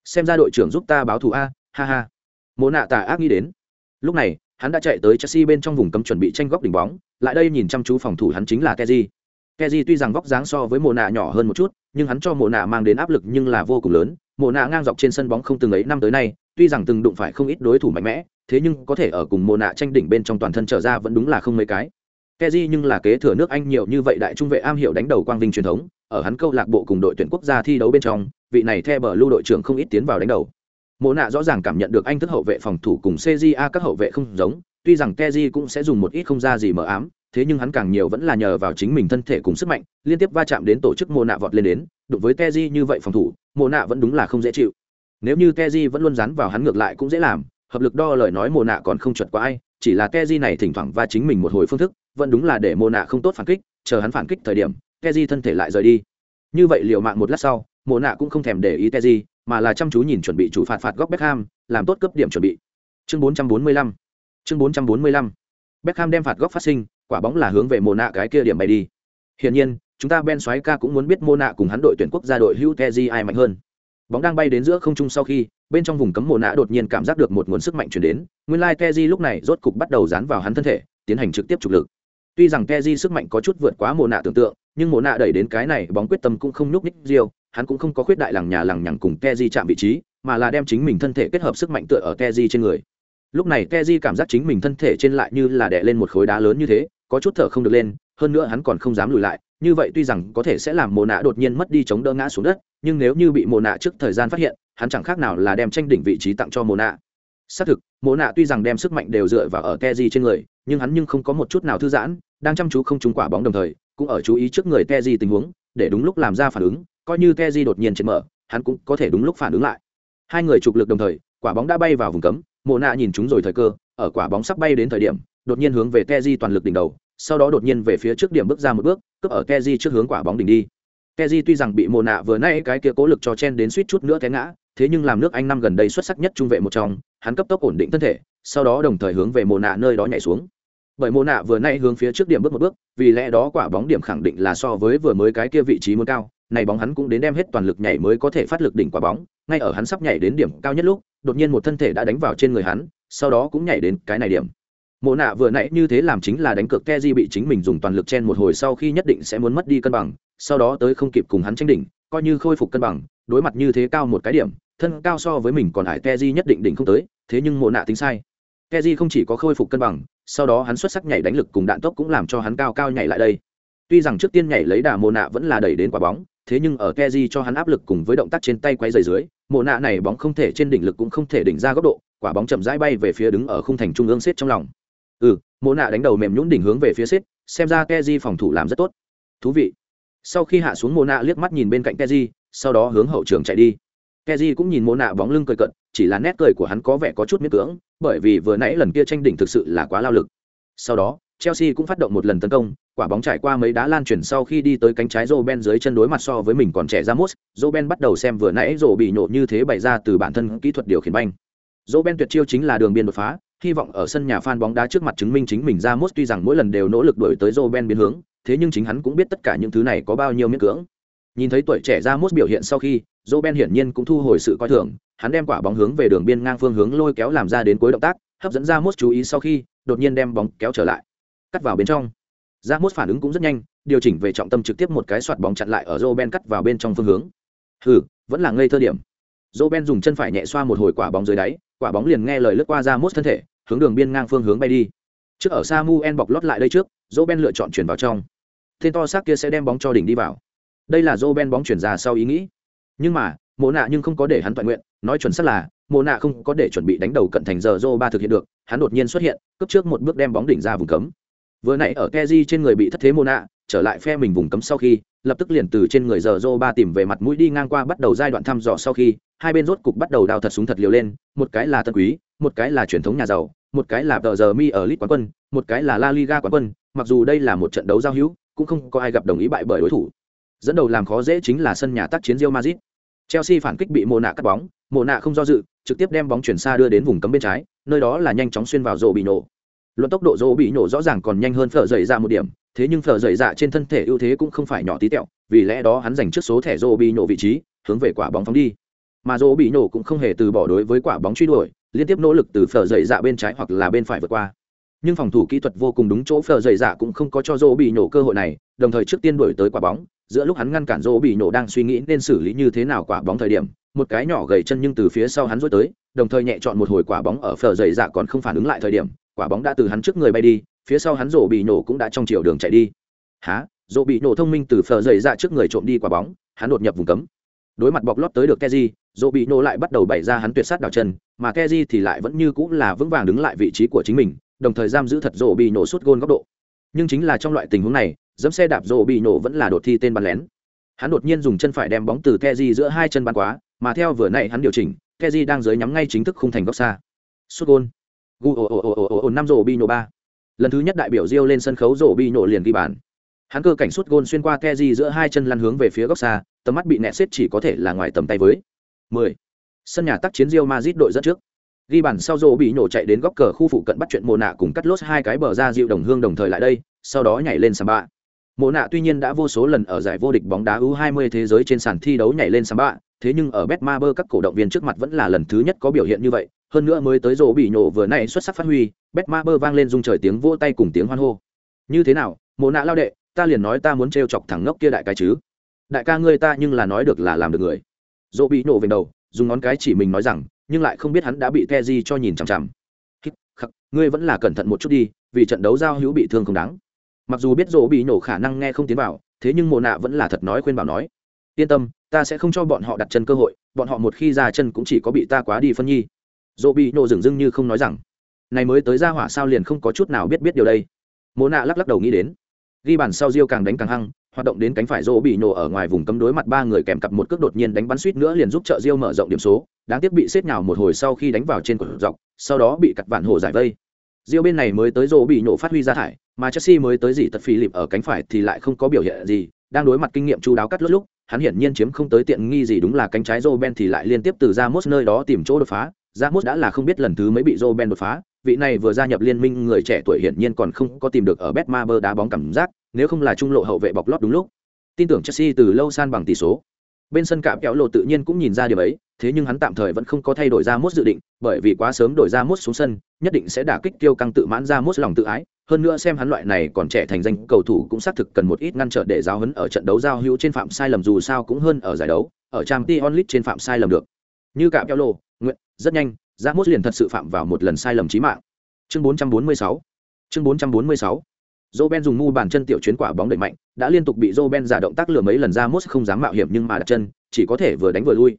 Xem ra đội trưởng giúp ta báo thù a, ha ha mộ nạ tà ác nghĩ đến. Lúc này hắn đã chạy tới chelsea bên trong vùng cấm chuẩn bị tranh góc đỉnh bóng lại đây nhìn chăm chú phòng thủ hắn chính là keji keji tuy rằng vóc dáng so với mộ nạ nhỏ hơn một chút nhưng hắn cho mộ nạ mang đến áp lực nhưng là vô cùng lớn. Mộ nạ ngang dọc trên sân bóng không từng ấy năm tới nay tuy rằng từng đụng phải không ít đối thủ mạnh mẽ thế nhưng có thể ở cùng mộ nạ tranh đỉnh bên trong toàn thân trở ra vẫn đúng là không mấy cái. Keji nhưng là kế thừa nước Anh nhiều như vậy đại trung vệ am hiểu đánh đầu quang vinh truyền thống, ở hắn câu lạc bộ cùng đội tuyển quốc gia thi đấu bên trong, vị này theo bờ lưu đội trưởng không ít tiến vào đánh đầu. Mộ nạ rõ ràng cảm nhận được anh thức hậu vệ phòng thủ cùng CJA các hậu vệ không giống, tuy rằng Keji cũng sẽ dùng một ít không ra gì mở ám, thế nhưng hắn càng nhiều vẫn là nhờ vào chính mình thân thể cùng sức mạnh, liên tiếp va chạm đến tổ chức Mộ nạ vọt lên đến, đụng với Keji như vậy phòng thủ, Mộ nạ vẫn đúng là không dễ chịu. Nếu như Keji vẫn luôn dán vào hắn ngược lại cũng dễ làm, hợp lực đo lời nói Mộ nạ còn không chuẩn qua ai, chỉ là Keji này thỉnh thoảng va chính mình một hồi phương thức, vẫn đúng là để Mộ nạ không tốt phản kích chờ hắn phản kích thời điểm keji thân thể lại rời đi như vậy liệu mạng một lát sau Mộ nạ cũng không thèm để ý keji mà là chăm chú nhìn chuẩn bị chủ phạt phạt góc beckham làm tốt cấp điểm chuẩn bị. Chương 445 chương 445 beckham đem phạt góc phát sinh quả bóng là hướng về Mộ nạ cái kia điểm bay đi. Hiển nhiên chúng ta ben xoáy ca cũng muốn biết Mộ nạ cùng hắn đội tuyển quốc gia đội hữu Teji ai mạnh hơn. Bóng đang bay đến giữa không trung sau khi bên trong vùng cấm Mộ nạ đột nhiên cảm giác được một nguồn sức mạnh chuyển đến nguyên lai like lúc này rốt cục bắt đầu dán vào hắn thân thể tiến hành trực tiếp trục lực. Tuy rằng Teji sức mạnh có chút vượt quá Mộ nạ tưởng tượng, nhưng Mộ nạ đẩy đến cái này bóng quyết tâm cũng không nhúc nhích Rio, hắn cũng không có khuyết đại lằng nhà lằng nhằng cùng Kezi chạm vị trí, mà là đem chính mình thân thể kết hợp sức mạnh tựa ở Kezi trên người. Lúc này Kezi cảm giác chính mình thân thể trên lại như là đè lên một khối đá lớn như thế, có chút thở không được lên hơn nữa hắn còn không dám lùi lại như vậy tuy rằng có thể sẽ làm Mộ nạ đột nhiên mất đi chống đỡ ngã xuống đất nhưng nếu như bị Mộ nạ trước thời gian phát hiện hắn chẳng khác nào là đem tranh đỉnh vị trí tặng cho Mộ nạ xác thực Mộ nạ tuy rằng đem sức mạnh đều dựa vào ở keji trên người nhưng hắn nhưng không có một chút nào thư giãn đang chăm chú không trúng quả bóng đồng thời cũng ở chú ý trước người keji tình huống để đúng lúc làm ra phản ứng coi như Teji đột nhiên chấn mở, hắn cũng có thể đúng lúc phản ứng lại. Hai người trục lực đồng thời, quả bóng đã bay vào vùng cấm, Mộ Na nhìn chúng rồi thời cơ, ở quả bóng sắp bay đến thời điểm, đột nhiên hướng về Teji toàn lực đỉnh đầu, sau đó đột nhiên về phía trước điểm bước ra một bước, cướp ở Teji trước hướng quả bóng đỉnh đi. Teji tuy rằng bị Mộ Na vừa nãy cái kia cố lực cho chen đến suýt chút nữa té ngã, thế nhưng làm nước anh năm gần đây xuất sắc nhất trung vệ một trong, hắn cấp tốc ổn định thân thể, sau đó đồng thời hướng về Mộ Na nơi đó nhảy xuống. Bởi mồ nạ vừa nay hướng phía trước điểm bước một bước, vì lẽ đó quả bóng điểm khẳng định là so với vừa mới cái kia vị trí muốn cao này bóng hắn cũng đến đem hết toàn lực nhảy mới có thể phát lực đỉnh quả bóng, ngay ở hắn sắp nhảy đến điểm cao nhất lúc, đột nhiên một thân thể đã đánh vào trên người hắn, sau đó cũng nhảy đến cái này điểm. Mộ nạ vừa nãy như thế làm chính là đánh cược keji bị chính mình dùng toàn lực chen một hồi sau khi nhất định sẽ muốn mất đi cân bằng, sau đó tới không kịp cùng hắn tranh đỉnh, coi như khôi phục cân bằng, đối mặt như thế cao một cái điểm, thân cao so với mình còn hải keji nhất định đỉnh không tới, thế nhưng mộ nạ tính sai. Keji không chỉ có khôi phục cân bằng, sau đó hắn xuất sắc nhảy đánh lực cùng đạn tốc cũng làm cho hắn cao cao nhảy lại đây. Tuy rằng trước tiên nhảy lấy đà mộ nạ vẫn là đẩy đến quả bóng thế nhưng ở keji cho hắn áp lực cùng với động tác trên tay quay dày dưới mồ nạ này bóng không thể trên đỉnh lực cũng không thể đỉnh ra góc độ, quả bóng chậm rãi bay về phía đứng ở khung thành trung ương xếp trong lòng. Ừ mồ nạ đánh đầu mềm nhũn đỉnh hướng về phía xếp xem ra keji phòng thủ làm rất tốt. Thú vị. Sau khi hạ xuống mồ nạ liếc mắt nhìn bên cạnh keji sau đó hướng hậu trường chạy đi. Keji cũng nhìn mồ nạ bóng lưng cười cận, chỉ là nét cười của hắn có vẻ có chút miễn cưỡng, bởi vì vừa nãy lần kia tranh đỉnh thực sự là quá lao lực. Sau đó Chelsea cũng phát động một lần tấn công, quả bóng trải qua mấy đá lan chuyển sau khi đi tới cánh trái Roben dưới chân đối mặt so với mình còn trẻ Ramos, Roben bắt đầu xem vừa nãy rổ bị nhổ như thế bày ra từ bản thân kỹ thuật điều khiển banh. Roben tuyệt chiêu chính là đường biên đột phá, hy vọng ở sân nhà fan bóng đá trước mặt chứng minh chính mình Ramos tuy rằng mỗi lần đều nỗ lực đuổi tới Roben biến hướng, thế nhưng chính hắn cũng biết tất cả những thứ này có bao nhiêu miễn cưỡng. Nhìn thấy tuổi trẻ Ramos biểu hiện sau khi, Roben hiển nhiên cũng thu hồi sự coi thường, hắn đem quả bóng hướng về đường biên ngang phương hướng lôi kéo làm ra đến cuối động tác, hấp dẫn Ramos chú ý sau khi, đột nhiên đem bóng kéo trở lại cắt vào bên trong. Ra mốt phản ứng cũng rất nhanh, điều chỉnh về trọng tâm trực tiếp một cái soạt bóng chặn lại ở joe ben cắt vào bên trong phương hướng. Hừ, vẫn là ngây thơ điểm. Joe ben dùng chân phải nhẹ xoa một hồi quả bóng dưới đáy, quả bóng liền nghe lời lướt qua ra mốt thân thể, hướng đường biên ngang phương hướng bay đi. Trước ở samuel bọc lót lại đây trước, joe ben lựa chọn chuyển vào trong. Tên to xác kia sẽ đem bóng cho đỉnh đi vào. Đây là joe ben bóng chuyển ra sau ý nghĩ. Nhưng mà, mộ nạ nhưng không có để hắn toàn nguyện, nói chuẩn xác là, mộ nạ không có để chuẩn bị đánh đầu cận thành giờ joe ba thực hiện được, hắn đột nhiên xuất hiện cấp trước một bước đem bóng đỉnh ra vùng cấm vừa nãy ở keji trên người bị thất thế mona, trở lại phe mình vùng cấm sau khi, lập tức liền từ trên người giờ Zoro ba tìm về mặt mũi đi ngang qua bắt đầu giai đoạn thăm dò sau khi, hai bên rốt cục bắt đầu đào thật súng thật liều lên, một cái là tân quý, một cái là truyền thống nhà giàu, một cái là tờ giờ mi ở lit quán quân, một cái là la liga quán quân, mặc dù đây là một trận đấu giao hữu, cũng không có ai gặp đồng ý bại bởi đối thủ. Dẫn đầu làm khó dễ chính là sân nhà tác chiến Real Madrid. Chelsea phản kích bị Mona cắt bóng, Mona không do dự, trực tiếp đem bóng chuyển xa đưa đến vùng cấm bên trái, nơi đó là nhanh chóng xuyên vào rổ bị nổ luận tốc độ dỗ bị nổ rõ ràng còn nhanh hơn phở dậy ra một điểm, thế nhưng phở dậy dạ trên thân thể ưu thế cũng không phải nhỏ tí tẹo, vì lẽ đó hắn giành trước số thẻ dỗ bị nổ vị trí, hướng về quả bóng phóng đi. Mà dỗ bị nổ cũng không hề từ bỏ đối với quả bóng truy đuổi, liên tiếp nỗ lực từ phở dậy dạ bên trái hoặc là bên phải vượt qua. Nhưng phòng thủ kỹ thuật vô cùng đúng chỗ phở dậy dạ cũng không có cho dỗ bị nổ cơ hội này, đồng thời trước tiên đuổi tới quả bóng, giữa lúc hắn ngăn cản dỗ bị nổ đang suy nghĩ nên xử lý như thế nào quả bóng thời điểm, một cái nhỏ gầy chân nhưng từ phía sau hắn dối tới, đồng thời nhẹ chọn một hồi quả bóng ở phở dậy dạ còn không phản ứng lại thời điểm quả bóng đã từ hắn trước người bay đi, phía sau hắn rổ bị nổ cũng đã trong chiều đường chạy đi. Há rổ bị nổ thông minh từ phờ dày ra dạ trước người trộm đi quả bóng, hắn đột nhập vùng cấm. Đối mặt bọc lót tới được keji, rổ bị nổ lại bắt đầu bày ra hắn tuyệt sát đảo chân, mà keji thì lại vẫn như cũng là vững vàng đứng lại vị trí của chính mình, đồng thời giam giữ thật rổ bị nổ suốt gôn góc độ. Nhưng chính là trong loại tình huống này, dẫm xe đạp rổ bị nổ vẫn là đột thi tên bắn lén. Hắn đột nhiên dùng chân phải đem bóng từ keji giữa hai chân bắn quá, mà theo vừa nãy hắn điều chỉnh, keji đang dưới nhắm ngay chính thức khung thành góc xa. Suốt gôn gu ồ ồ ồ ồ ồ năm rổ bi nổ ba. Lần thứ nhất đại biểu diêu lên sân khấu rổ bi nổ liền ghi bàn. Hắn cơ cảnh sút gôn xuyên qua keji giữa hai chân lăn hướng về phía góc xa, tầm mắt bị nẹ xếp chỉ có thể là ngoài tầm tay với. 10. sân nhà tác chiến diêu Madrid đội dẫn trước. Ghi bàn sau rổ bị nổ chạy đến góc cờ khu phụ cận bắt chuyện mồ nạ cùng cắt lốt hai cái bờ ra dịu đồng hương đồng thời lại đây, sau đó nhảy lên sàm bạ. Mồ nạ tuy nhiên đã vô số lần ở giải vô địch bóng đá U20 thế giới trên sàn thi đấu nhảy lên sàm bạ, thế nhưng ở Betmaber các cổ động viên trước mặt vẫn là lần thứ nhất có biểu hiện như vậy hơn nữa mới tới rổ bị nhổ vừa nãy xuất sắc phát huy, bét ma bơ vang lên rung trời tiếng vỗ tay cùng tiếng hoan hô. Như thế nào, mộ nạ lao đệ, ta liền nói ta muốn trêu chọc thẳng ngốc kia đại cái chứ. Đại ca ngươi ta nhưng là nói được là làm được người. Rổ bị nhổ về đầu, dùng ngón cái chỉ mình nói rằng, nhưng lại không biết hắn đã bị the di cho nhìn chằm chằm. Khắc, ngươi vẫn là cẩn thận một chút đi, vì trận đấu giao hữu bị thương không đáng. Mặc dù biết rỗ bị nhổ khả năng nghe không tiến vào, thế nhưng mồ nạ vẫn là thật nói khuyên bảo nói. Yên tâm, ta sẽ không cho bọn họ đặt chân cơ hội, bọn họ một khi ra chân cũng chỉ có bị ta quá đi phân nhi dỗ bị nổ dừng dưng như không nói rằng này mới tới ra hỏa sao liền không có chút nào biết biết điều đây? Mô nạ lắc lắc đầu nghĩ đến. Ghi bàn sau diêu càng đánh càng hăng hoạt động đến cánh phải rỗ bị nổ ở ngoài vùng cấm đối mặt ba người kèm cặp một cước đột nhiên đánh bắn suýt nữa liền giúp trợ diêu mở rộng điểm số đáng tiếc bị xếp nhào một hồi sau khi đánh vào trên cột dọc sau đó bị cặt vạn hồ giải vây. Diêu bên này mới tới rỗ bị nổ phát huy ra thải mà chelsea mới tới gì tật phi lịp ở cánh phải thì lại không có biểu hiện gì đang đối mặt kinh nghiệm chú đáo cắt lướt lúc hắn hiển nhiên chiếm không tới tiện nghi gì đúng là cánh trái Joe Ben thì lại liên tiếp từ ra mốt nơi đó tìm chỗ đột phá, Ramos đã là không biết lần thứ mấy bị Joe Ben đột phá, vị này vừa gia nhập liên minh người trẻ tuổi hiển nhiên còn không có tìm được ở Betmaber đá bóng cảm giác, nếu không là trung lộ hậu vệ bọc lót đúng lúc. Tin tưởng Chelsea từ lâu san bằng tỷ số. Bên sân cạm kéo lộ tự nhiên cũng nhìn ra điều ấy, thế nhưng hắn tạm thời vẫn không có thay đổi ra mốt dự định, bởi vì quá sớm đổi ra mốt xuống sân, nhất định sẽ đả kích tiêu căng tự mãn ra mốt lòng tự ái, hơn nữa xem hắn loại này còn trẻ thành danh cầu thủ cũng xác thực cần một ít ngăn trở để giáo hấn ở trận đấu giao hữu trên phạm sai lầm dù sao cũng hơn ở giải đấu, ở Champions League trên phạm sai lầm được. Như cạm kéo lộ, rất nhanh, ra mốt liền thật sự phạm vào một lần sai lầm chí mạng. Chương 446. Chương 446. Roben dùng mu bàn chân tiểu chuyến quả bóng đẩy mạnh, đã liên tục bị Roben giả động tác lừa mấy lần ra mốt không dám mạo hiểm nhưng mà đặt chân, chỉ có thể vừa đánh vừa lui.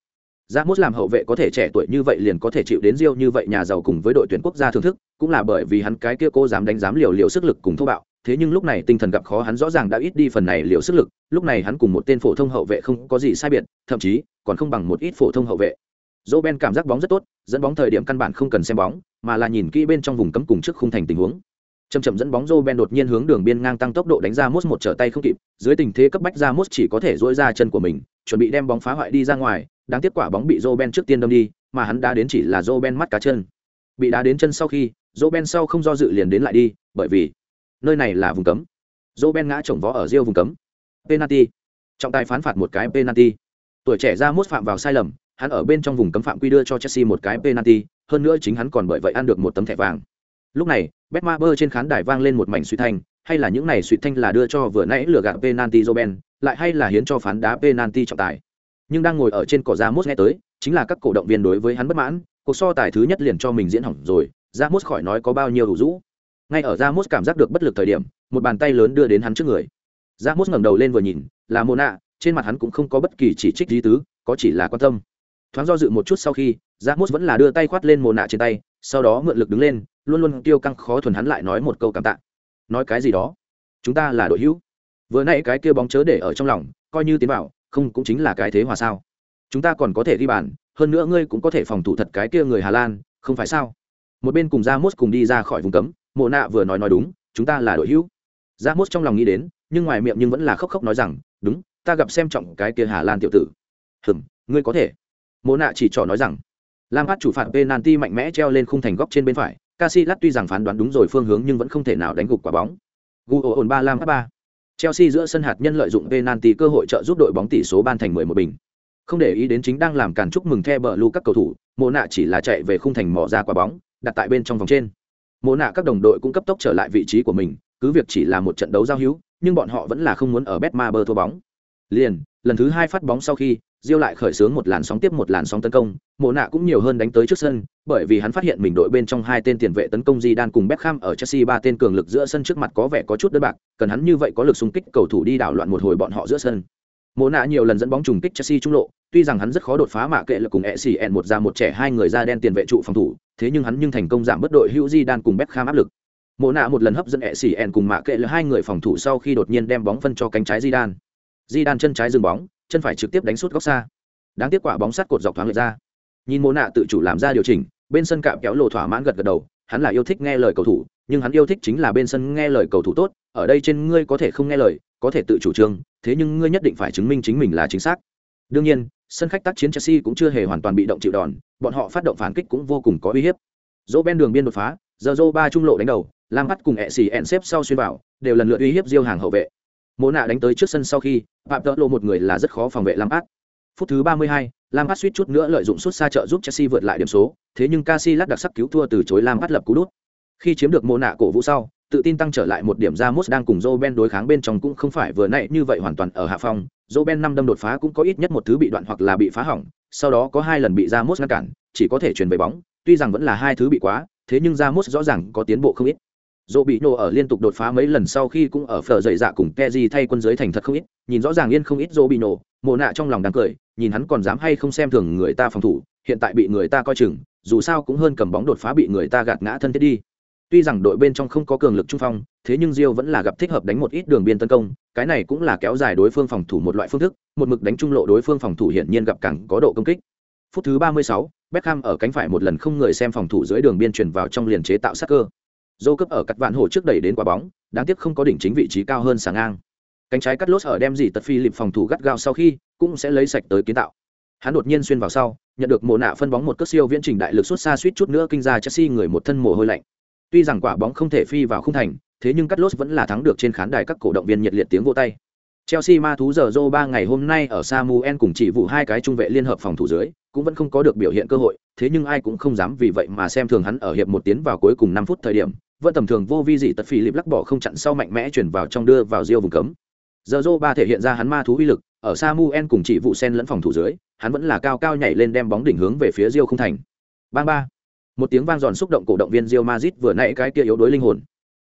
Ra mốt làm hậu vệ có thể trẻ tuổi như vậy liền có thể chịu đến Rio như vậy nhà giàu cùng với đội tuyển quốc gia thưởng thức, cũng là bởi vì hắn cái kia cô dám đánh dám liều liều sức lực cùng thô bạo, thế nhưng lúc này tinh thần gặp khó hắn rõ ràng đã ít đi phần này liều sức lực, lúc này hắn cùng một tên phổ thông hậu vệ không có gì sai biệt, thậm chí còn không bằng một ít phổ thông hậu vệ. Roben cảm giác bóng rất tốt, dẫn bóng thời điểm căn bản không cần xem bóng, mà là nhìn kỹ bên trong vùng cấm cùng trước khung thành tình huống. Chậm chậm dẫn bóng Ben đột nhiên hướng đường biên ngang tăng tốc độ đánh ra Mốt một trở tay không kịp, dưới tình thế cấp bách ra Mốt chỉ có thể duỗi ra chân của mình, chuẩn bị đem bóng phá hoại đi ra ngoài, đáng tiếc quả bóng bị Ben trước tiên đâm đi, mà hắn đá đến chỉ là Ben mắt cá chân. Bị đá đến chân sau khi, Ben sau không do dự liền đến lại đi, bởi vì nơi này là vùng cấm. Ben ngã chồng vó ở riêu vùng cấm. Penalty. Trọng tài phán phạt một cái penalty. Tuổi trẻ ra Mốt phạm vào sai lầm, hắn ở bên trong vùng cấm phạm quy đưa cho Chelsea một cái penalty, hơn nữa chính hắn còn bởi vậy ăn được một tấm thẻ vàng. Lúc này, Betmaber trên khán đài vang lên một mảnh suy thanh, hay là những này suy thanh là đưa cho vừa nãy lừa gạt penalty Roben, lại hay là hiến cho phán đá penalty trọng tài. Nhưng đang ngồi ở trên cỏ Ramos nghe tới, chính là các cổ động viên đối với hắn bất mãn, cuộc so tài thứ nhất liền cho mình diễn hỏng rồi, Ramos khỏi nói có bao nhiêu đủ rũ. Ngay ở Ramos cảm giác được bất lực thời điểm, một bàn tay lớn đưa đến hắn trước người. Ramos ngẩng đầu lên vừa nhìn, là Mona, trên mặt hắn cũng không có bất kỳ chỉ trích gì tứ, có chỉ là quan tâm. Thoáng do dự một chút sau khi, Ramos vẫn là đưa tay khoát lên Mona trên tay, sau đó mượn lực đứng lên, luôn luôn tiêu căng khó thuần hắn lại nói một câu cảm tạ. Nói cái gì đó? Chúng ta là đội hữu. Vừa nãy cái kia bóng chớ để ở trong lòng coi như tiến vào không cũng chính là cái thế hòa sao? Chúng ta còn có thể ghi bàn hơn nữa ngươi cũng có thể phòng thủ thật cái kia người hà lan không phải sao? Một bên cùng ra mốt cùng đi ra khỏi vùng cấm mộ nạ vừa nói nói đúng chúng ta là đội hữu. Ra mốt trong lòng nghĩ đến nhưng ngoài miệng nhưng vẫn là khóc khóc nói rằng đúng ta gặp xem trọng cái kia hà lan tiểu tử. Hừm ngươi có thể. Mô nạ chỉ trỏ nói rằng lam hát chủ phạt penalty mạnh mẽ treo lên khung thành góc trên bên phải Casillas tuy rằng phán đoán đúng rồi phương hướng nhưng vẫn không thể nào đánh gục quả bóng. Guo ổn ba lam ba. Chelsea giữa sân hạt nhân lợi dụng penalty cơ hội trợ giúp đội bóng tỷ số ban thành 11 bình. Không để ý đến chính đang làm càn chúc mừng theo bờ các cầu thủ, Mộ nạ chỉ là chạy về khung thành mò ra quả bóng, đặt tại bên trong vòng trên. Mộ nạ các đồng đội cũng cấp tốc trở lại vị trí của mình, cứ việc chỉ là một trận đấu giao hữu, nhưng bọn họ vẫn là không muốn ở Betmaber thua bóng. Liền, lần thứ hai phát bóng sau khi, Diêu lại khởi xướng một làn sóng tiếp một làn sóng tấn công, Mộ nạ cũng nhiều hơn đánh tới trước sân, bởi vì hắn phát hiện mình đội bên trong hai tên tiền vệ tấn công Di Đan cùng Beckham ở Chelsea ba tên cường lực giữa sân trước mặt có vẻ có chút đơn bạc, cần hắn như vậy có lực xung kích cầu thủ đi đảo loạn một hồi bọn họ giữa sân. Mộ nạ nhiều lần dẫn bóng trùng kích Chelsea trung lộ, tuy rằng hắn rất khó đột phá mạ kệ lực cùng ECN một ra một trẻ hai người ra đen tiền vệ trụ phòng thủ, thế nhưng hắn nhưng thành công giảm bất đội hữu Di Đan cùng Beckham áp lực. Mộ nạ một lần hấp dẫn ECN cùng mạ kệ là hai người phòng thủ sau khi đột nhiên đem bóng phân cho cánh trái Di Đan. Di Đan chân trái dừng bóng, chân phải trực tiếp đánh sút góc xa. Đáng tiếc quả bóng sắt cột dọc thoáng lượt ra. Nhìn mô nạ tự chủ làm ra điều chỉnh bên sân cạm kéo lộ thỏa mãn gật gật đầu hắn là yêu thích nghe lời cầu thủ nhưng hắn yêu thích chính là bên sân nghe lời cầu thủ tốt ở đây trên ngươi có thể không nghe lời có thể tự chủ trương thế nhưng ngươi nhất định phải chứng minh chính mình là chính xác. Đương nhiên sân khách tác chiến chelsea cũng chưa hề hoàn toàn bị động chịu đòn bọn họ phát động phản kích cũng vô cùng có uy hiếp. Dỗ ben đường biên đột phá giờ dô ba trung lộ đánh đầu lam bắt cùng ẹ xì ẹn xếp sau xuyên vào đều lần lượt uy hiếp diêu hàng hậu vệ mô nạ đánh tới trước sân sau khi phạm tợ lộ một người là rất khó phòng vệ lam át Phút thứ 32, Lampard suýt chút nữa lợi dụng suốt xa trợ giúp Chelsea vượt lại điểm số, thế nhưng Casillas đặc sắc cứu thua từ chối lam át lập cú đút. Khi chiếm được mô nạ cổ vũ sau, tự tin tăng trở lại một điểm ra mốt đang cùng Roben đối kháng bên trong cũng không phải vừa nãy như vậy hoàn toàn ở hạ phong, Roben năm đâm đột phá cũng có ít nhất một thứ bị đoạn hoặc là bị phá hỏng, sau đó có hai lần bị ra mốt ngăn cản, chỉ có thể chuyển về bóng, tuy rằng vẫn là hai thứ bị quá, thế nhưng ra mốt rõ ràng có tiến bộ không ít dỗ bị nổ ở liên tục đột phá mấy lần sau khi cũng ở phở dậy dạ cùng keji thay quân giới thành thật không ít nhìn rõ ràng yên không ít dỗ bị nổ mồ nạ trong lòng đang cười nhìn hắn còn dám hay không xem thường người ta phòng thủ hiện tại bị người ta coi chừng dù sao cũng hơn cầm bóng đột phá bị người ta gạt ngã thân thiết đi. Tuy rằng đội bên trong không có cường lực trung phong thế nhưng rio vẫn là gặp thích hợp đánh một ít đường biên tấn công cái này cũng là kéo dài đối phương phòng thủ một loại phương thức một mực đánh trung lộ đối phương phòng thủ hiển nhiên gặp càng có độ công kích. Phút thứ 36, Beckham ở cánh phải một lần không người xem phòng thủ dưới đường biên chuyển vào trong liền chế tạo sát cơ dô cấp ở cắt vạn hổ trước đẩy đến quả bóng, đáng tiếc không có đỉnh chính vị trí cao hơn sáng ngang. Cánh trái cắt lốt ở đem gì tật phi lịp phòng thủ gắt gao sau khi, cũng sẽ lấy sạch tới kiến tạo. Hắn đột nhiên xuyên vào sau, nhận được mồ nạ phân bóng một cước siêu viễn trình đại lực xuất xa suýt chút nữa kinh ra chelsea người một thân mồ hôi lạnh. Tuy rằng quả bóng không thể phi vào khung thành, thế nhưng cắt lốt vẫn là thắng được trên khán đài các cổ động viên nhiệt liệt tiếng vô tay chelsea ma thú giờ Joe ba ngày hôm nay ở samuel cùng chỉ vụ hai cái trung vệ liên hợp phòng thủ dưới cũng vẫn không có được biểu hiện cơ hội thế nhưng ai cũng không dám vì vậy mà xem thường hắn ở hiệp một tiến vào cuối cùng năm phút thời điểm vẫn tầm thường vô vi dị tật phi lip lắc bỏ không chặn sau mạnh mẽ chuyển vào trong đưa vào giêu vùng cấm. Giờ Joe ba thể hiện ra hắn ma thú uy lực ở samuel cùng chỉ vụ sen lẫn phòng thủ dưới hắn vẫn là cao cao nhảy lên đem bóng đỉnh hướng về phía riêu không thành. Bang ba. Một tiếng vang giòn xúc động cổ động viên Real Madrid vừa nãy cái kia yếu đối linh hồn.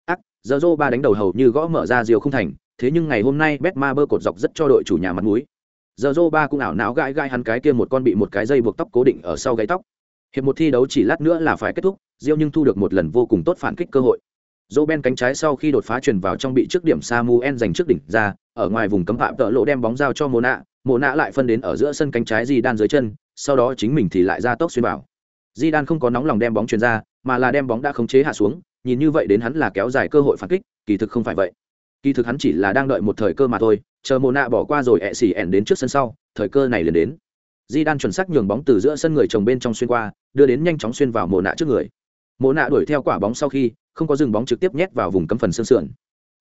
Ác, giờ ba đánh đầu hầu như gõ mở ra Real không thành, thế nhưng ngày hôm nay Betmaber cột dọc rất cho đội chủ nhà mặt mũi. Giờ Zoro ba cũng ảo não gãi gãi hắn cái kia một con bị một cái dây buộc tóc cố định ở sau gáy tóc. Hiệp một thi đấu chỉ lát nữa là phải kết thúc, diêu nhưng thu được một lần vô cùng tốt phản kích cơ hội. Ben cánh trái sau khi đột phá truyền vào trong bị trước điểm Samuel giành trước đỉnh ra, ở ngoài vùng cấm phạm tợ lộ đem bóng giao cho Mona, Mona lại phân đến ở giữa sân cánh trái di đan dưới chân, sau đó chính mình thì lại ra tốc xuyên vào. Di Đan không có nóng lòng đem bóng chuyền ra, mà là đem bóng đã khống chế hạ xuống, nhìn như vậy đến hắn là kéo dài cơ hội phản kích, kỳ thực không phải vậy. Kỳ thực hắn chỉ là đang đợi một thời cơ mà thôi, chờ Mona bỏ qua rồi ẹ xỉ ẻn đến trước sân sau, thời cơ này liền đến. Di Đan chuẩn xác nhường bóng từ giữa sân người chồng bên trong xuyên qua, đưa đến nhanh chóng xuyên vào Mona trước người. Mona đuổi theo quả bóng sau khi, không có dừng bóng trực tiếp nhét vào vùng cấm phần sân sườn.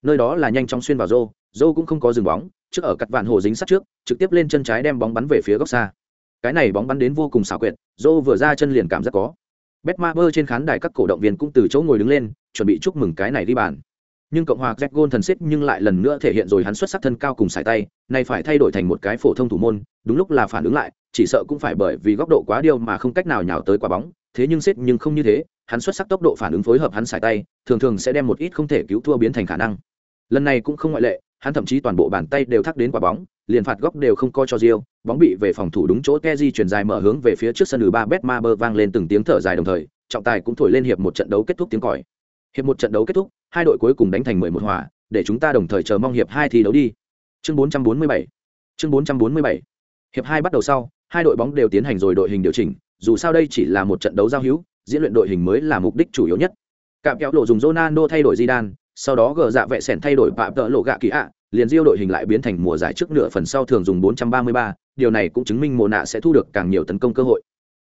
Nơi đó là nhanh chóng xuyên vào rô rô cũng không có dừng bóng, trước ở cắt vạn hồ dính sát trước, trực tiếp lên chân trái đem bóng bắn về phía góc xa cái này bóng bắn đến vô cùng xảo quyệt rô vừa ra chân liền cảm giác có bet ma bơ trên khán đài các cổ động viên cũng từ chỗ ngồi đứng lên chuẩn bị chúc mừng cái này đi bàn nhưng cộng hòa jack gôn thần xích nhưng lại lần nữa thể hiện rồi hắn xuất sắc thân cao cùng sải tay này phải thay đổi thành một cái phổ thông thủ môn đúng lúc là phản ứng lại chỉ sợ cũng phải bởi vì góc độ quá điêu mà không cách nào nhào tới quả bóng thế nhưng xích nhưng không như thế hắn xuất sắc tốc độ phản ứng phối hợp hắn sải tay thường thường sẽ đem một ít không thể cứu thua biến thành khả năng lần này cũng không ngoại lệ hắn thậm chí toàn bộ bàn tay đều thắc đến quả bóng liền phạt góc đều không coi cho riêu bóng bị về phòng thủ đúng chỗ Kezi chuyển dài mở hướng về phía trước sân ba bet ma bơ vang lên từng tiếng thở dài đồng thời, trọng tài cũng thổi lên hiệp một trận đấu kết thúc tiếng còi. Hiệp một trận đấu kết thúc, hai đội cuối cùng đánh thành 11 hòa, để chúng ta đồng thời chờ mong hiệp hai thi đấu đi. Chương 447. Chương 447. Hiệp hai bắt đầu sau, hai đội bóng đều tiến hành rồi đội hình điều chỉnh, dù sao đây chỉ là một trận đấu giao hữu, diễn luyện đội hình mới là mục đích chủ yếu nhất. Cạm kéo lộ dùng Ronaldo thay đổi Zidane, sau đó gờ dạ vệ sèn thay đổi phạm tợ lộ gạ kỳ ạ, liền diêu đội hình lại biến thành mùa giải trước nửa phần sau thường dùng 433, điều này cũng chứng minh mùa nạ sẽ thu được càng nhiều tấn công cơ hội.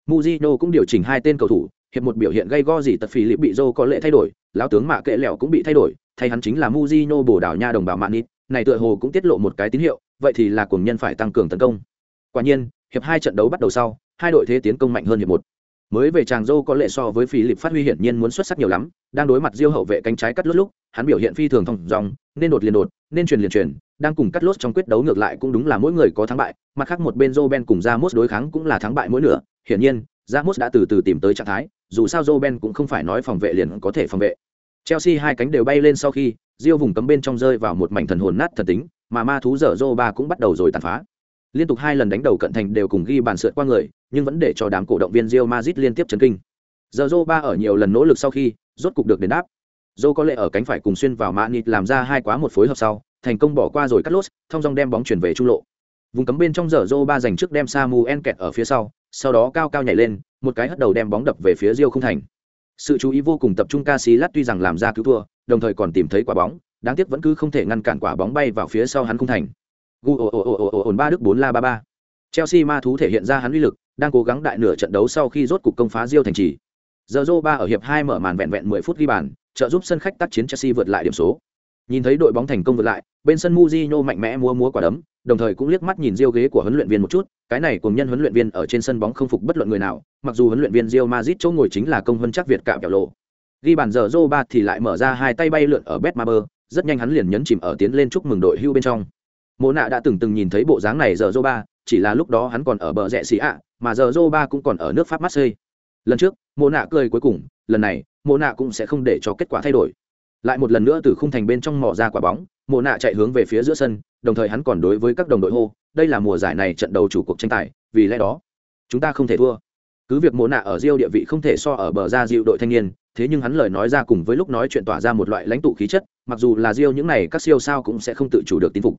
Mujino cũng điều chỉnh hai tên cầu thủ, hiệp một biểu hiện gây go gì tật phí lịp bị Joe có lệ thay đổi, lão tướng mạ kệ lẹo cũng bị thay đổi, thay hắn chính là Mujino bổ đảo nha đồng bào Manit, này tựa hồ cũng tiết lộ một cái tín hiệu, vậy thì là cuồng nhân phải tăng cường tấn công. Quả nhiên, hiệp hai trận đấu bắt đầu sau, hai đội thế tiến công mạnh hơn hiệp một. Mới về chàng Joe có lệ so với phì lip phát huy hiển nhiên muốn xuất sắc nhiều lắm, đang đối mặt Diêu hậu vệ cánh trái cắt lốt lúc, hắn biểu hiện phi thường thông dòng, nên đột liền đột, nên truyền liền truyền, đang cùng cắt lốt trong quyết đấu ngược lại cũng đúng là mỗi người có thắng bại, mặt khác một bên Roben cùng Ramos đối kháng cũng là thắng bại mỗi nửa, hiển nhiên, Ramos đã từ từ tìm tới trạng thái, dù sao Roben cũng không phải nói phòng vệ liền có thể phòng vệ. Chelsea hai cánh đều bay lên sau khi, Rio vùng cấm bên trong rơi vào một mảnh thần hồn nát thần tính, mà ma thú dở Zoro ba cũng bắt đầu rồi tàn phá. Liên tục hai lần đánh đầu cận thành đều cùng ghi bàn sượt qua người, nhưng vẫn để cho đám cổ động viên Real Madrid liên tiếp chấn kinh. Giờ Zoro ba ở nhiều lần nỗ lực sau khi, rốt cục được đền đáp. Dô có lẽ ở cánh phải cùng xuyên vào Manit làm ra hai quá một phối hợp sau, thành công bỏ qua rồi cắt lốt, thông dong đem bóng chuyển về trung lộ. Vùng cấm bên trong giờ Dô ba giành trước đem Samuel kẹt ở phía sau, sau đó cao cao nhảy lên, một cái hất đầu đem bóng đập về phía Rio không thành. Sự chú ý vô cùng tập trung ca sĩ lát tuy rằng làm ra cứu thua, đồng thời còn tìm thấy quả bóng, đáng tiếc vẫn cứ không thể ngăn cản quả bóng bay vào phía sau hắn không thành. Gu ồ ồ ồ ồ ồ ồn ba đức bốn la ba ba. Chelsea ma thú thể hiện ra hắn uy lực, đang cố gắng đại nửa trận đấu sau khi rốt cục công phá Rio thành trì. Giờ Zô ba ở hiệp hai mở màn vẹn vẹn 10 phút ghi bàn, trợ giúp sân khách tác chiến Chelsea vượt lại điểm số. Nhìn thấy đội bóng thành công vượt lại, bên sân Mujinho mạnh mẽ múa múa quả đấm, đồng thời cũng liếc mắt nhìn diêu ghế của huấn luyện viên một chút, cái này cùng nhân huấn luyện viên ở trên sân bóng không phục bất luận người nào, mặc dù huấn luyện viên Real Madrid chỗ ngồi chính là công vân chắc Việt cạo kẹo lộ. Ghi bàn giờ Zoba thì lại mở ra hai tay bay lượn ở Betmaber, rất nhanh hắn liền nhấn chìm ở tiến lên chúc mừng đội hưu bên trong. Mộ nạ đã từng từng nhìn thấy bộ dáng này giờ Zoba, chỉ là lúc đó hắn còn ở bờ rẽ xì ạ, mà giờ Zoba cũng còn ở nước Pháp Marseille. Lần trước, Mộ nạ cười cuối cùng, lần này, Mộ nạ cũng sẽ không để cho kết quả thay đổi lại một lần nữa từ khung thành bên trong mỏ ra quả bóng, mộ nạ chạy hướng về phía giữa sân, đồng thời hắn còn đối với các đồng đội hô, đây là mùa giải này trận đầu chủ cuộc tranh tài, vì lẽ đó, chúng ta không thể thua. Cứ việc mộ nạ ở Rio địa vị không thể so ở bờ ra diệu đội thanh niên, thế nhưng hắn lời nói ra cùng với lúc nói chuyện tỏa ra một loại lãnh tụ khí chất, mặc dù là Rio những này, các siêu sao cũng sẽ không tự chủ được tín phục.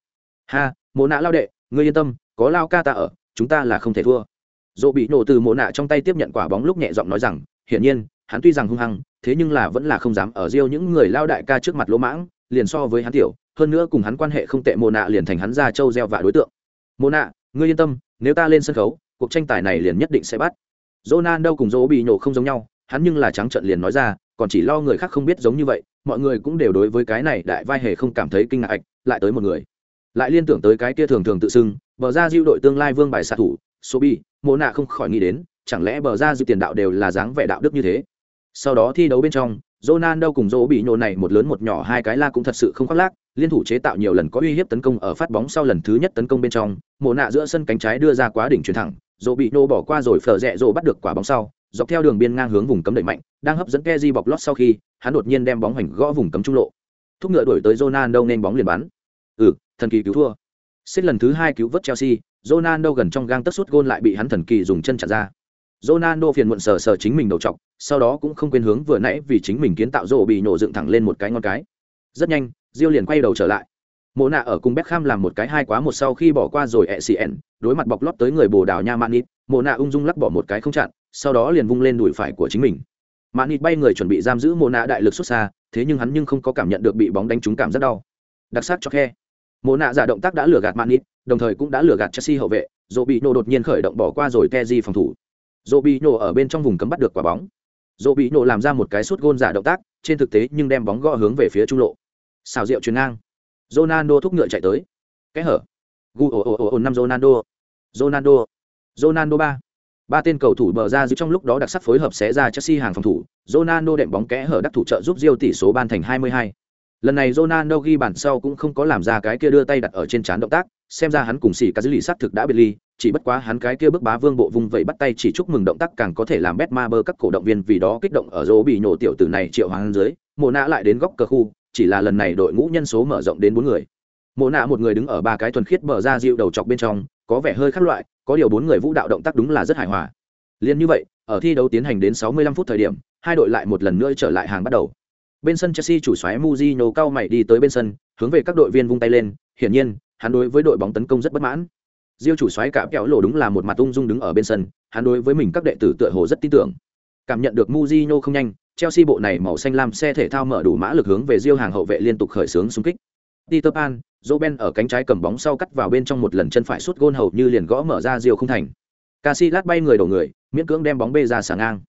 Ha, mộ nạ lao đệ, ngươi yên tâm, có lao ca ta ở, chúng ta là không thể thua. Dỗ bị nổ từ mộ nạ trong tay tiếp nhận quả bóng lúc nhẹ giọng nói rằng, hiển nhiên hắn tuy rằng hung hăng thế nhưng là vẫn là không dám ở Rio những người lao đại ca trước mặt lỗ mãng liền so với hắn tiểu hơn nữa cùng hắn quan hệ không tệ mộ nạ liền thành hắn ra châu gieo vạ đối tượng mộ nạ ngươi yên tâm nếu ta lên sân khấu cuộc tranh tài này liền nhất định sẽ bắt Ronaldo cùng Dỗ bị nhổ không giống nhau, hắn nhưng là trắng trợn liền nói ra, còn chỉ lo người khác không biết giống như vậy, mọi người cũng đều đối với cái này đại vai hề không cảm thấy kinh ngạc, lại tới một người. Lại liên tưởng tới cái kia thường thường tự xưng, bờ ra diêu đội tương lai vương bài xạ thủ, Sobi, Mộ nạ không khỏi nghĩ đến, chẳng lẽ bờ ra diêu tiền đạo đều là dáng vẻ đạo đức như thế. Sau đó thi đấu bên trong, Ronaldo cùng Dỗ bị nhổ này một lớn một nhỏ hai cái la cũng thật sự không khoác lác, liên thủ chế tạo nhiều lần có uy hiếp tấn công ở phát bóng sau lần thứ nhất tấn công bên trong, mồ nạ giữa sân cánh trái đưa ra quá đỉnh chuyển thẳng, dỗ bị nô bỏ qua rồi phở rẽ rộ bắt được quả bóng sau dọc theo đường biên ngang hướng vùng cấm đẩy mạnh đang hấp dẫn keji bọc lót sau khi hắn đột nhiên đem bóng hoành gõ vùng cấm trung lộ. Thúc ngựa đuổi tới Ronaldo nên bóng liền bắn. Ừ thần kỳ cứu thua. Xích lần thứ hai cứu vớt Chelsea Ronaldo gần trong gang tất suốt gôn lại bị hắn thần kỳ dùng chân chặn ra. Ronaldo phiền muộn sờ sờ chính mình đầu trọc, sau đó cũng không quên hướng vừa nãy vì chính mình kiến tạo rổ bị nổ dựng thẳng lên một cái ngon cái. Rất nhanh, Diêu liền quay đầu trở lại mộ nạ ở cùng Beckham làm một cái hai quá một sau khi bỏ qua rồi ECN, đối mặt bọc lót tới người bồ đào nha Manit, mộ nạ ung dung lắc bỏ một cái không chặn, sau đó liền vung lên đùi phải của chính mình. Manit bay người chuẩn bị giam giữ mộ nạ đại lực xuất xa, thế nhưng hắn nhưng không có cảm nhận được bị bóng đánh trúng cảm rất đau. Đặc sắc cho khe. Mộ nạ giả động tác đã lừa gạt Manit, đồng thời cũng đã lừa gạt Chelsea hậu vệ, Robinho đột nhiên khởi động bỏ qua rồi Kessié phòng thủ. Robinho ở bên trong vùng cấm bắt được quả bóng. Robinho làm ra một cái sút gôn giả động tác, trên thực tế nhưng đem bóng gõ hướng về phía trung lộ. Xào rượu chuyền ngang Ronaldo thúc ngựa chạy tới. Cái hở. Gu ồ ồ ồ năm Ronaldo. Ronaldo. Ronaldo ba. Ba tên cầu thủ bờ ra giữ trong lúc đó đặc sắc phối hợp xé ra Chelsea hàng phòng thủ. Ronaldo đệm bóng kẽ hở đắc thủ trợ giúp Real tỷ số ban thành 22. Lần này Ronaldo ghi bàn sau cũng không có làm ra cái kia đưa tay đặt ở trên trán động tác, xem ra hắn cùng xỉ cá lì sát thực đã biệt ly, chỉ bất quá hắn cái kia bước bá vương bộ vung vậy bắt tay chỉ chúc mừng động tác càng có thể làm Betmaber các cổ động viên vì đó kích động ở rỗ bị nổ tiểu tử này triệu hoàng dưới, mồ nạ lại đến góc cờ khu, chỉ là lần này đội ngũ nhân số mở rộng đến bốn người. Mộ nạ một người đứng ở ba cái thuần khiết bờ ra dịu đầu chọc bên trong có vẻ hơi khác loại có điều bốn người vũ đạo động tác đúng là rất hài hòa. Liền như vậy ở thi đấu tiến hành đến 65 phút thời điểm hai đội lại một lần nữa trở lại hàng bắt đầu. Bên sân chelsea chủ xoáy muzino cao mày đi tới bên sân hướng về các đội viên vung tay lên hiển nhiên hắn đối với đội bóng tấn công rất bất mãn diêu chủ xoáy cả kẹo lộ đúng là một mặt ung dung đứng ở bên sân hắn đối với mình các đệ tử tựa hồ rất tin tưởng cảm nhận được muzino không nhanh Chelsea bộ này màu xanh lam xe thể thao mở đủ mã lực hướng về Diêu hàng hậu vệ liên tục khởi xướng xung kích. Peter Pan, Roben ở cánh trái cầm bóng sau cắt vào bên trong một lần chân phải suốt gôn hầu như liền gõ mở ra Diêu không thành. Casillas bay người đổ người, miễn cưỡng đem bóng bê ra sả ngang.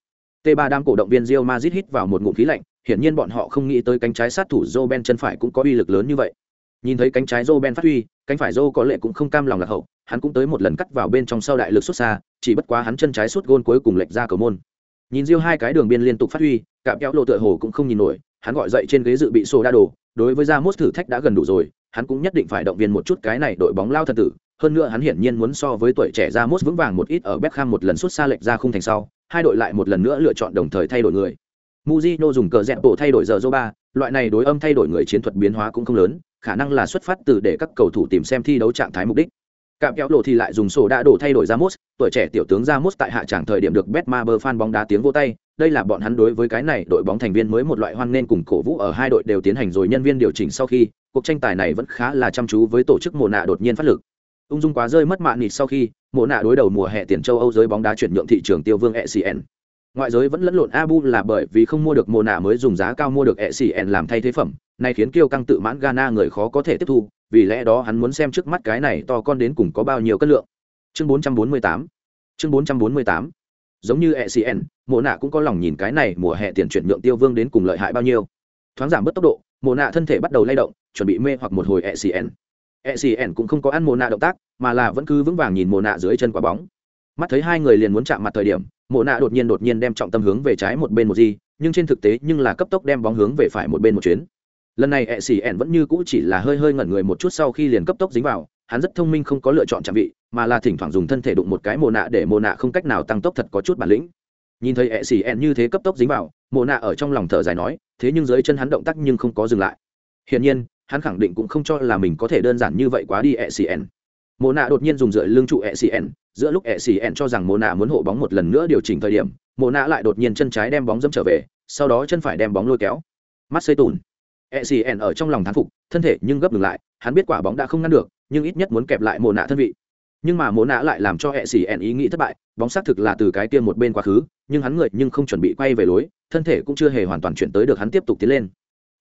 T3 đám cổ động viên Real Madrid hít vào một ngụm khí lạnh, hiển nhiên bọn họ không nghĩ tới cánh trái sát thủ Roben chân phải cũng có uy lực lớn như vậy. Nhìn thấy cánh trái Roben phát huy, cánh phải Joe có lệ cũng không cam lòng lạc hậu, hắn cũng tới một lần cắt vào bên trong sau đại lực xuất xa, chỉ bất quá hắn chân trái sút gôn cuối cùng lệch ra cầu môn. Nhìn Diêu hai cái đường biên liên tục phát huy cạm kéo lộ tựa hồ cũng không nhìn nổi hắn gọi dậy trên ghế dự bị sổ đa đồ đối với ra thử thách đã gần đủ rồi hắn cũng nhất định phải động viên một chút cái này đội bóng lao thần tử hơn nữa hắn hiển nhiên muốn so với tuổi trẻ ra vững vàng một ít ở Beckham một lần xuất xa lệch ra không thành sau hai đội lại một lần nữa lựa chọn đồng thời thay đổi người. Mujino dùng cờ dẹp bộ thay đổi giờ ba loại này đối âm thay đổi người chiến thuật biến hóa cũng không lớn khả năng là xuất phát từ để các cầu thủ tìm xem thi đấu trạng thái mục đích Cạm kéo lộ thì lại dùng sổ đã đổ thay đổi Ramos, tuổi trẻ tiểu tướng Ramos tại hạ tràng thời điểm được Betmaber fan bóng đá tiếng vô tay, đây là bọn hắn đối với cái này đội bóng thành viên mới một loại hoan nên cùng cổ vũ ở hai đội đều tiến hành rồi nhân viên điều chỉnh sau khi, cuộc tranh tài này vẫn khá là chăm chú với tổ chức mùa nạ đột nhiên phát lực. Ung dung quá rơi mất mạng nịt sau khi, mùa nạ đối đầu mùa hè tiền châu Âu giới bóng đá chuyển nhượng thị trường tiêu vương ECN. Ngoại giới vẫn lẫn lộn Abu là bởi vì không mua được mùa nạ mới dùng giá cao mua được E C N làm thay thế phẩm, này khiến kiêu căng tự mãn Ghana người khó có thể tiếp thu, vì lẽ đó hắn muốn xem trước mắt cái này to con đến cùng có bao nhiêu cân lượng. Chương 448. Chương 448. Giống như E C N Mộ Nạ cũng có lòng nhìn cái này mùa hè tiền chuyển nhượng Tiêu Vương đến cùng lợi hại bao nhiêu. Thoáng giảm bớt tốc độ, Mộ Nạ thân thể bắt đầu lay động, chuẩn bị mê hoặc một hồi e xì n e xì n cũng không có ăn Mộ Nạ động tác, mà là vẫn cứ vững vàng nhìn Mộ Nạ dưới chân quả bóng. Mắt thấy hai người liền muốn chạm mặt thời điểm, Mộ Nạ đột nhiên đột nhiên đem trọng tâm hướng về trái một bên một gì, nhưng trên thực tế nhưng là cấp tốc đem bóng hướng về phải một bên một chuyến. Lần này ẹ xì ẻn vẫn như cũ chỉ là hơi hơi ngẩn người một chút sau khi liền cấp tốc dính vào hắn rất thông minh không có lựa chọn chạm vị mà là thỉnh thoảng dùng thân thể đụng một cái mồ nạ để mồ nạ không cách nào tăng tốc thật có chút bản lĩnh. Nhìn thấy ẹ xì ẹn như thế cấp tốc dính vào mồ nạ ở trong lòng thở dài nói thế nhưng dưới chân hắn động tác nhưng không có dừng lại. Hiển nhiên hắn khẳng định cũng không cho là mình có thể đơn giản như vậy quá đi ẹ xì ẹn mồ nạ đột nhiên dùng dựa lưng trụ ẹ xì ẹn giữa lúc ẹ xì ẹn cho rằng mồ nạ muốn hộ bóng một lần nữa điều chỉnh thời điểm mồ nạ lại đột nhiên chân trái đem bóng dẫm trở về, sau đó chân phải đem bóng lôi kéo. Mắt xây tùn ẹ xì ẹn ở trong lòng thán phục, thân thể nhưng gấp ngừng lại, hắn biết quả bóng đã không ngăn được, nhưng ít nhất muốn kẹp lại mồ nạ thân vị. Nhưng mà mồ nạ lại làm cho hệ xì ẹn ý nghĩ thất bại, bóng xác thực là từ cái tiêm một bên quá khứ, nhưng hắn người nhưng không chuẩn bị quay về lối, thân thể cũng chưa hề hoàn toàn chuyển tới được hắn tiếp tục tiến lên.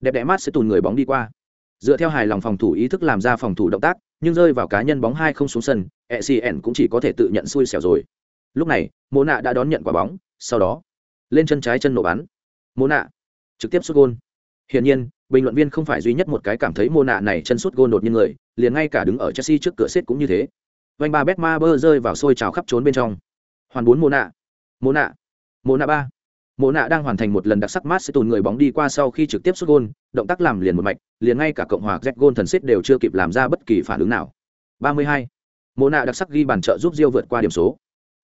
Đẹp đẽ mắt sẽ tùn người bóng đi qua dựa theo hài lòng phòng thủ ý thức làm ra phòng thủ động tác, nhưng rơi vào cá nhân bóng hai không xuống sân hệ cũng chỉ có thể tự nhận xui xẻo rồi. Lúc này, mô nạ đã đón nhận quả bóng, sau đó, lên chân trái chân nổ bắn. Mô nạ trực tiếp xuất gôn. Hiển nhiên, bình luận viên không phải duy nhất một cái cảm thấy mô nạ này chân sút gôn đột nhiên người, liền ngay cả đứng ở chelsea trước cửa xếp cũng như thế. Vanh ba bet ma bơ rơi vào sôi trào khắp trốn bên trong. Hoàn bốn mô nạ. Mô nạ. Mô nạ ba. Mộ nạ đang hoàn thành một lần đặc sắc mát sẽ tùn người bóng đi qua sau khi trực tiếp xuất gôn, động tác làm liền một mạch, liền ngay cả cộng hòa z gôn thần xít đều chưa kịp làm ra bất kỳ phản ứng nào. 32. Mộ nạ đặc sắc ghi bàn trợ giúp Rio vượt qua điểm số.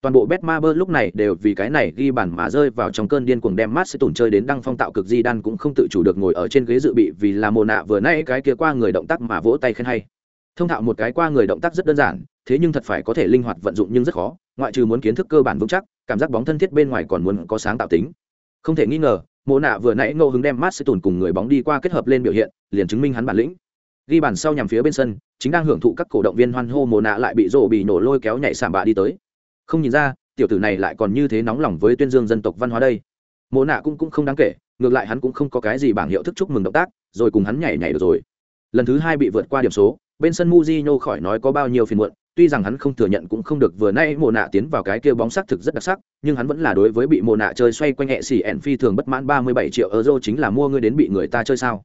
Toàn bộ Betmaber lúc này đều vì cái này ghi bàn mà rơi vào trong cơn điên cuồng đem mát sẽ tùn chơi đến đăng phong tạo cực di đan cũng không tự chủ được ngồi ở trên ghế dự bị vì là Mộ nạ vừa nãy cái kia qua người động tác mà vỗ tay khen hay. Thông thạo một cái qua người động tác rất đơn giản, thế nhưng thật phải có thể linh hoạt vận dụng nhưng rất khó, ngoại trừ muốn kiến thức cơ bản vững chắc, cảm giác bóng thân thiết bên ngoài còn muốn có sáng tạo tính không thể nghi ngờ, Mộ nạ vừa nãy ngô hứng đem mát sẽ tủn cùng người bóng đi qua kết hợp lên biểu hiện, liền chứng minh hắn bản lĩnh. Ghi bàn sau nhằm phía bên sân, chính đang hưởng thụ các cổ động viên hoan hô mồ nạ lại bị rộ bị nổ lôi kéo nhảy sảm bạ đi tới. Không nhìn ra, tiểu tử này lại còn như thế nóng lòng với tuyên dương dân tộc văn hóa đây. Mộ nạ cũng cũng không đáng kể, ngược lại hắn cũng không có cái gì bảng hiệu thức chúc mừng động tác, rồi cùng hắn nhảy nhảy được rồi. Lần thứ hai bị vượt qua điểm số, bên sân Mujino khỏi nói có bao nhiêu phiền muộn tuy rằng hắn không thừa nhận cũng không được vừa nay mồ nạ tiến vào cái kia bóng sắc thực rất đặc sắc nhưng hắn vẫn là đối với bị mồ nạ chơi xoay quanh ẹ xỉ ẹn phi thường bất mãn ba mươi bảy triệu euro chính là mua ngươi đến bị người ta chơi sao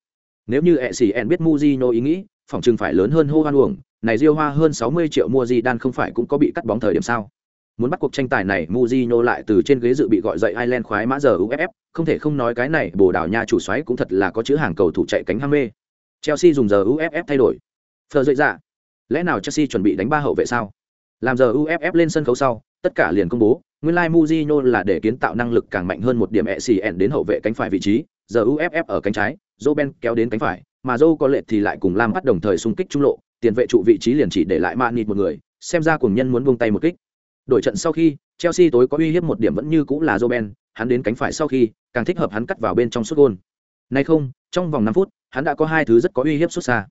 nếu như ẹ xỉ ẹn biết Mujino ý nghĩ phòng chừng phải lớn hơn hô hoan uổng này diêu hoa hơn sáu mươi triệu mua gì đan không phải cũng có bị cắt bóng thời điểm sao muốn bắt cuộc tranh tài này Mujino lại từ trên ghế dự bị gọi dậy Ireland khoái mã giờ UFF, không thể không nói cái này Bồ Đào Nha chủ soái cũng thật là có chữ hàng cầu thủ chạy cánh ham mê. Chelsea dùng giờ UFF thay đổi. Phờ dậy dạ. Lẽ nào Chelsea chuẩn bị đánh ba hậu vệ sao? Làm giờ UFF lên sân khấu sau, tất cả liền công bố, nguyên lai like Mujino là để kiến tạo năng lực càng mạnh hơn một điểm ECN đến hậu vệ cánh phải vị trí, giờ UFF ở cánh trái, Roben kéo đến cánh phải, mà Joe có lệ thì lại cùng Lam bắt đồng thời xung kích trung lộ, tiền vệ trụ vị trí liền chỉ để lại Manit một người, xem ra cùng nhân muốn buông tay một kích. Đổi trận sau khi, Chelsea tối có uy hiếp một điểm vẫn như cũng là Roben, hắn đến cánh phải sau khi, càng thích hợp hắn cắt vào bên trong sút gôn. Nay không, trong vòng 5 phút, hắn đã có hai thứ rất có uy hiếp xuất xa.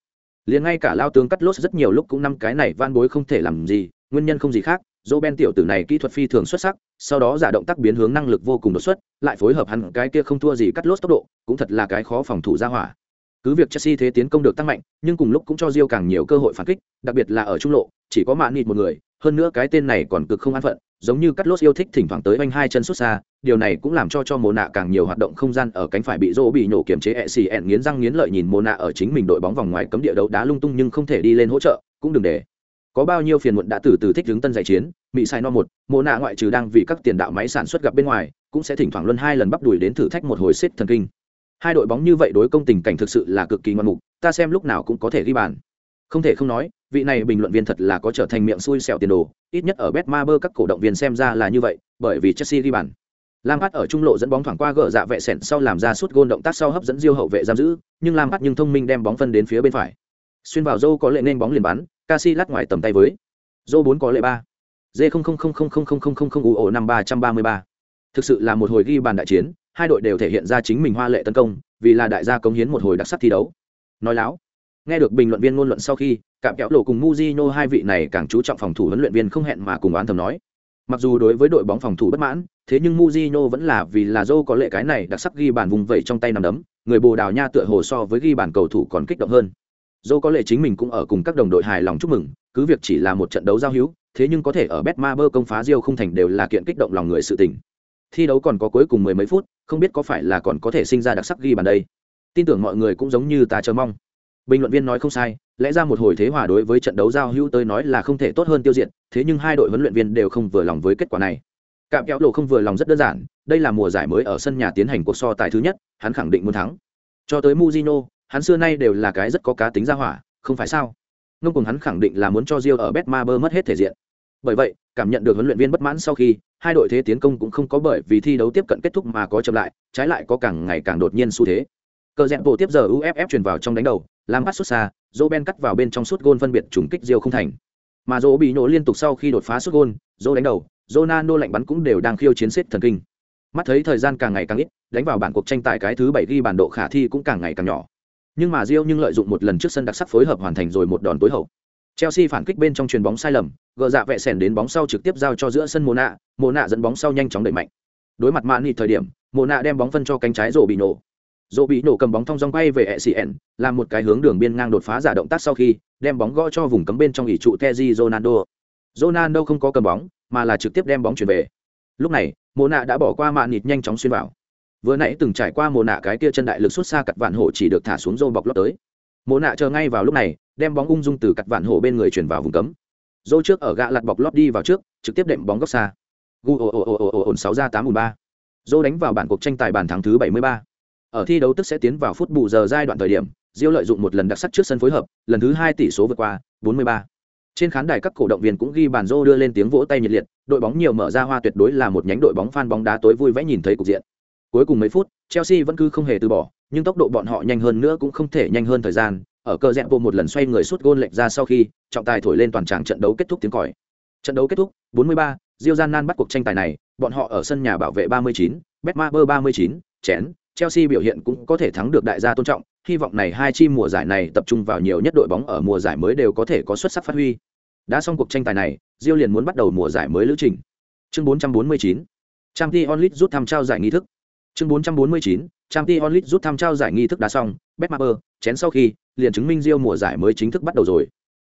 Liền ngay cả lao tướng cắt lốt rất nhiều lúc cũng năm cái này van bối không thể làm gì, nguyên nhân không gì khác, Roben tiểu tử này kỹ thuật phi thường xuất sắc, sau đó giả động tác biến hướng năng lực vô cùng đột xuất, lại phối hợp hẳn cái kia không thua gì cắt lốt tốc độ, cũng thật là cái khó phòng thủ ra hỏa. Cứ việc Chelsea thế tiến công được tăng mạnh, nhưng cùng lúc cũng cho Rio càng nhiều cơ hội phản kích, đặc biệt là ở trung lộ, chỉ có Mạn Nịt một người, hơn nữa cái tên này còn cực không an phận giống như cắt lốt yêu thích thỉnh thoảng tới anh hai chân xuất xa, điều này cũng làm cho cho mồ nạ càng nhiều hoạt động không gian ở cánh phải bị rô bị nhổ kiểm chế ẹ xì ẹn nghiến răng nghiến lợi nhìn mồ nạ ở chính mình đội bóng vòng ngoài cấm địa đấu đá lung tung nhưng không thể đi lên hỗ trợ, cũng đừng để. Có bao nhiêu phiền muộn đã từ từ thích hướng tân giải chiến, mỹ sai no một mồ nạ ngoại trừ đang vì các tiền đạo máy sản xuất gặp bên ngoài, cũng sẽ thỉnh thoảng luân hai lần bắp đùi đến thử thách một hồi xích thần kinh. Hai đội bóng như vậy đối công tình cảnh thực sự là cực kỳ ngoan mục, ta xem lúc nào cũng có thể ghi bàn không thể không nói vị này bình luận viên thật là có trở thành miệng xui xẻo tiền đồ ít nhất ở Bet Maber các cổ động viên xem ra là như vậy bởi vì chelsea ghi bàn Lampard ở trung lộ dẫn bóng thoảng qua gỡ dạ vệ sẹn sau làm ra suốt gôn động tác sau hấp dẫn Diêu hậu vệ giam giữ, nhưng Lampard nhưng thông minh đem bóng phân đến phía bên phải. Xuyên vào dâu có lệ nên bóng liền bắn, Casillas ngoài tầm tay với. dâu bốn có lệ ba d u ổ năm 333. Thực sự là một hồi ghi bàn đại chiến, hai đội đều thể hiện ra chính mình hoa lệ tấn công, vì là đại gia cống hiến một hồi đặc sắc thi đấu. Nói láo, Nghe được bình luận viên ngôn luận sau khi, cạm kéo lộ cùng Mujino hai vị này càng chú trọng phòng thủ huấn luyện viên không hẹn mà cùng oán thầm nói. Mặc dù đối với đội bóng phòng thủ bất mãn, thế nhưng Mujino vẫn là vì là Zhou có lệ cái này đặc sắc ghi bàn vùng vẩy trong tay nằm đấm, người Bồ Đào Nha tựa hồ so với ghi bàn cầu thủ còn kích động hơn. Zhou có lệ chính mình cũng ở cùng các đồng đội hài lòng chúc mừng, cứ việc chỉ là một trận đấu giao hữu, thế nhưng có thể ở Betmaber công phá Rio không thành đều là kiện kích động lòng người sự tình. Thi đấu còn có cuối cùng mười mấy phút, không biết có phải là còn có thể sinh ra đặc sắc ghi bàn đây. Tin tưởng mọi người cũng giống như ta chờ mong bình luận viên nói không sai, lẽ ra một hồi thế hòa đối với trận đấu giao hữu tới nói là không thể tốt hơn tiêu diệt, thế nhưng hai đội huấn luyện viên đều không vừa lòng với kết quả này. Cạm kéo lộ không vừa lòng rất đơn giản, đây là mùa giải mới ở sân nhà tiến hành cuộc so tài thứ nhất, hắn khẳng định muốn thắng. Cho tới muzino hắn xưa nay đều là cái rất có cá tính ra hỏa, không phải sao? Ngông cùng hắn khẳng định là muốn cho rio ở betmaber mất hết thể diện. Bởi vậy, cảm nhận được huấn luyện viên bất mãn sau khi, hai đội thế tiến công cũng không có bởi vì thi đấu tiếp cận kết thúc mà có chậm lại, trái lại có càng ngày càng đột nhiên xu thế. Cờ rẽn bộ tiếp giờ uff truyền vào trong đánh đầu làm bắt xuất xa dỗ ben cắt vào bên trong suốt gôn phân biệt trùng kích diêu không thành mà dỗ bị nổ liên tục sau khi đột phá suốt gôn dỗ đánh đầu Ronaldo lạnh bắn cũng đều đang khiêu chiến xếp thần kinh mắt thấy thời gian càng ngày càng ít đánh vào bản cuộc tranh tài cái thứ bảy ghi bản độ khả thi cũng càng ngày càng nhỏ nhưng mà Rio nhưng lợi dụng một lần trước sân đặc sắc phối hợp hoàn thành rồi một đòn tối hậu Chelsea phản kích bên trong chuyền bóng sai lầm, gỡ dạ vẹ sèn đến bóng sau trực tiếp giao cho giữa sân Mona, Mona dẫn bóng sau nhanh chóng đẩy mạnh. Đối mặt Mani thời điểm, Mona đem bóng phân cho cánh trái rổ bị nổ dỗ bị nổ cầm bóng thong dong quay về ECN, làm một cái hướng đường biên ngang đột phá giả động tác sau khi, đem bóng gõ cho vùng cấm bên trong ỷ trụ Teji Ronaldo. Ronaldo không có cầm bóng, mà là trực tiếp đem bóng chuyển về. Lúc này, Mona đã bỏ qua Mani nhanh chóng xuyên vào. Vừa nãy từng trải qua Mona cái kia chân đại lực xuất xa cật vạn hổ chỉ được thả xuống rô bọc lót tới. Mona chờ ngay vào lúc này, đem bóng ung dung từ cặt vạn hổ bên người chuyển vào vùng cấm dô trước ở gạ lặt bọc lót đi vào trước trực tiếp đệm bóng góc xa gu ồ ồ ồ ồ ồ ồn ra tám ùn ba đánh vào bản cuộc tranh tài bàn thắng thứ bảy mươi ba ở thi đấu tức sẽ tiến vào phút bù giờ giai đoạn thời điểm diêu lợi dụng một lần đặc sắc trước sân phối hợp lần thứ hai tỷ số vượt qua bốn mươi ba. Trên khán đài các cổ động viên cũng ghi bàn rô đưa lên tiếng vỗ tay nhiệt liệt đội bóng nhiều mở ra hoa tuyệt đối là một nhánh đội bóng fan bóng đá tối vui vẻ nhìn thấy cục diện. Cuối cùng mấy phút chelsea vẫn cứ không hề từ bỏ nhưng tốc độ bọn họ nhanh hơn nữa cũng không thể nhanh hơn thời gian ở cờ rẽ bộ một lần xoay người suốt gôn lệch ra sau khi trọng tài thổi lên toàn tràng trận đấu kết thúc tiếng còi. Trận đấu kết thúc 43, Diêu gian nan bắt cuộc tranh tài này bọn họ ở sân nhà bảo vệ 39, Betmaber 39, chén Chelsea biểu hiện cũng có thể thắng được đại gia tôn trọng, hy vọng này hai chi mùa giải này tập trung vào nhiều nhất đội bóng ở mùa giải mới đều có thể có xuất sắc phát huy. Đã xong cuộc tranh tài này Real liền muốn bắt đầu mùa giải mới lữ trình. Chương 449 Champions League rút thăm trao giải nghi thức. Chương 449 Champions League rút thăm trao giải nghi thức đã xong Betmaber chén sau khi, liền chứng minh Real mùa giải mới chính thức bắt đầu rồi.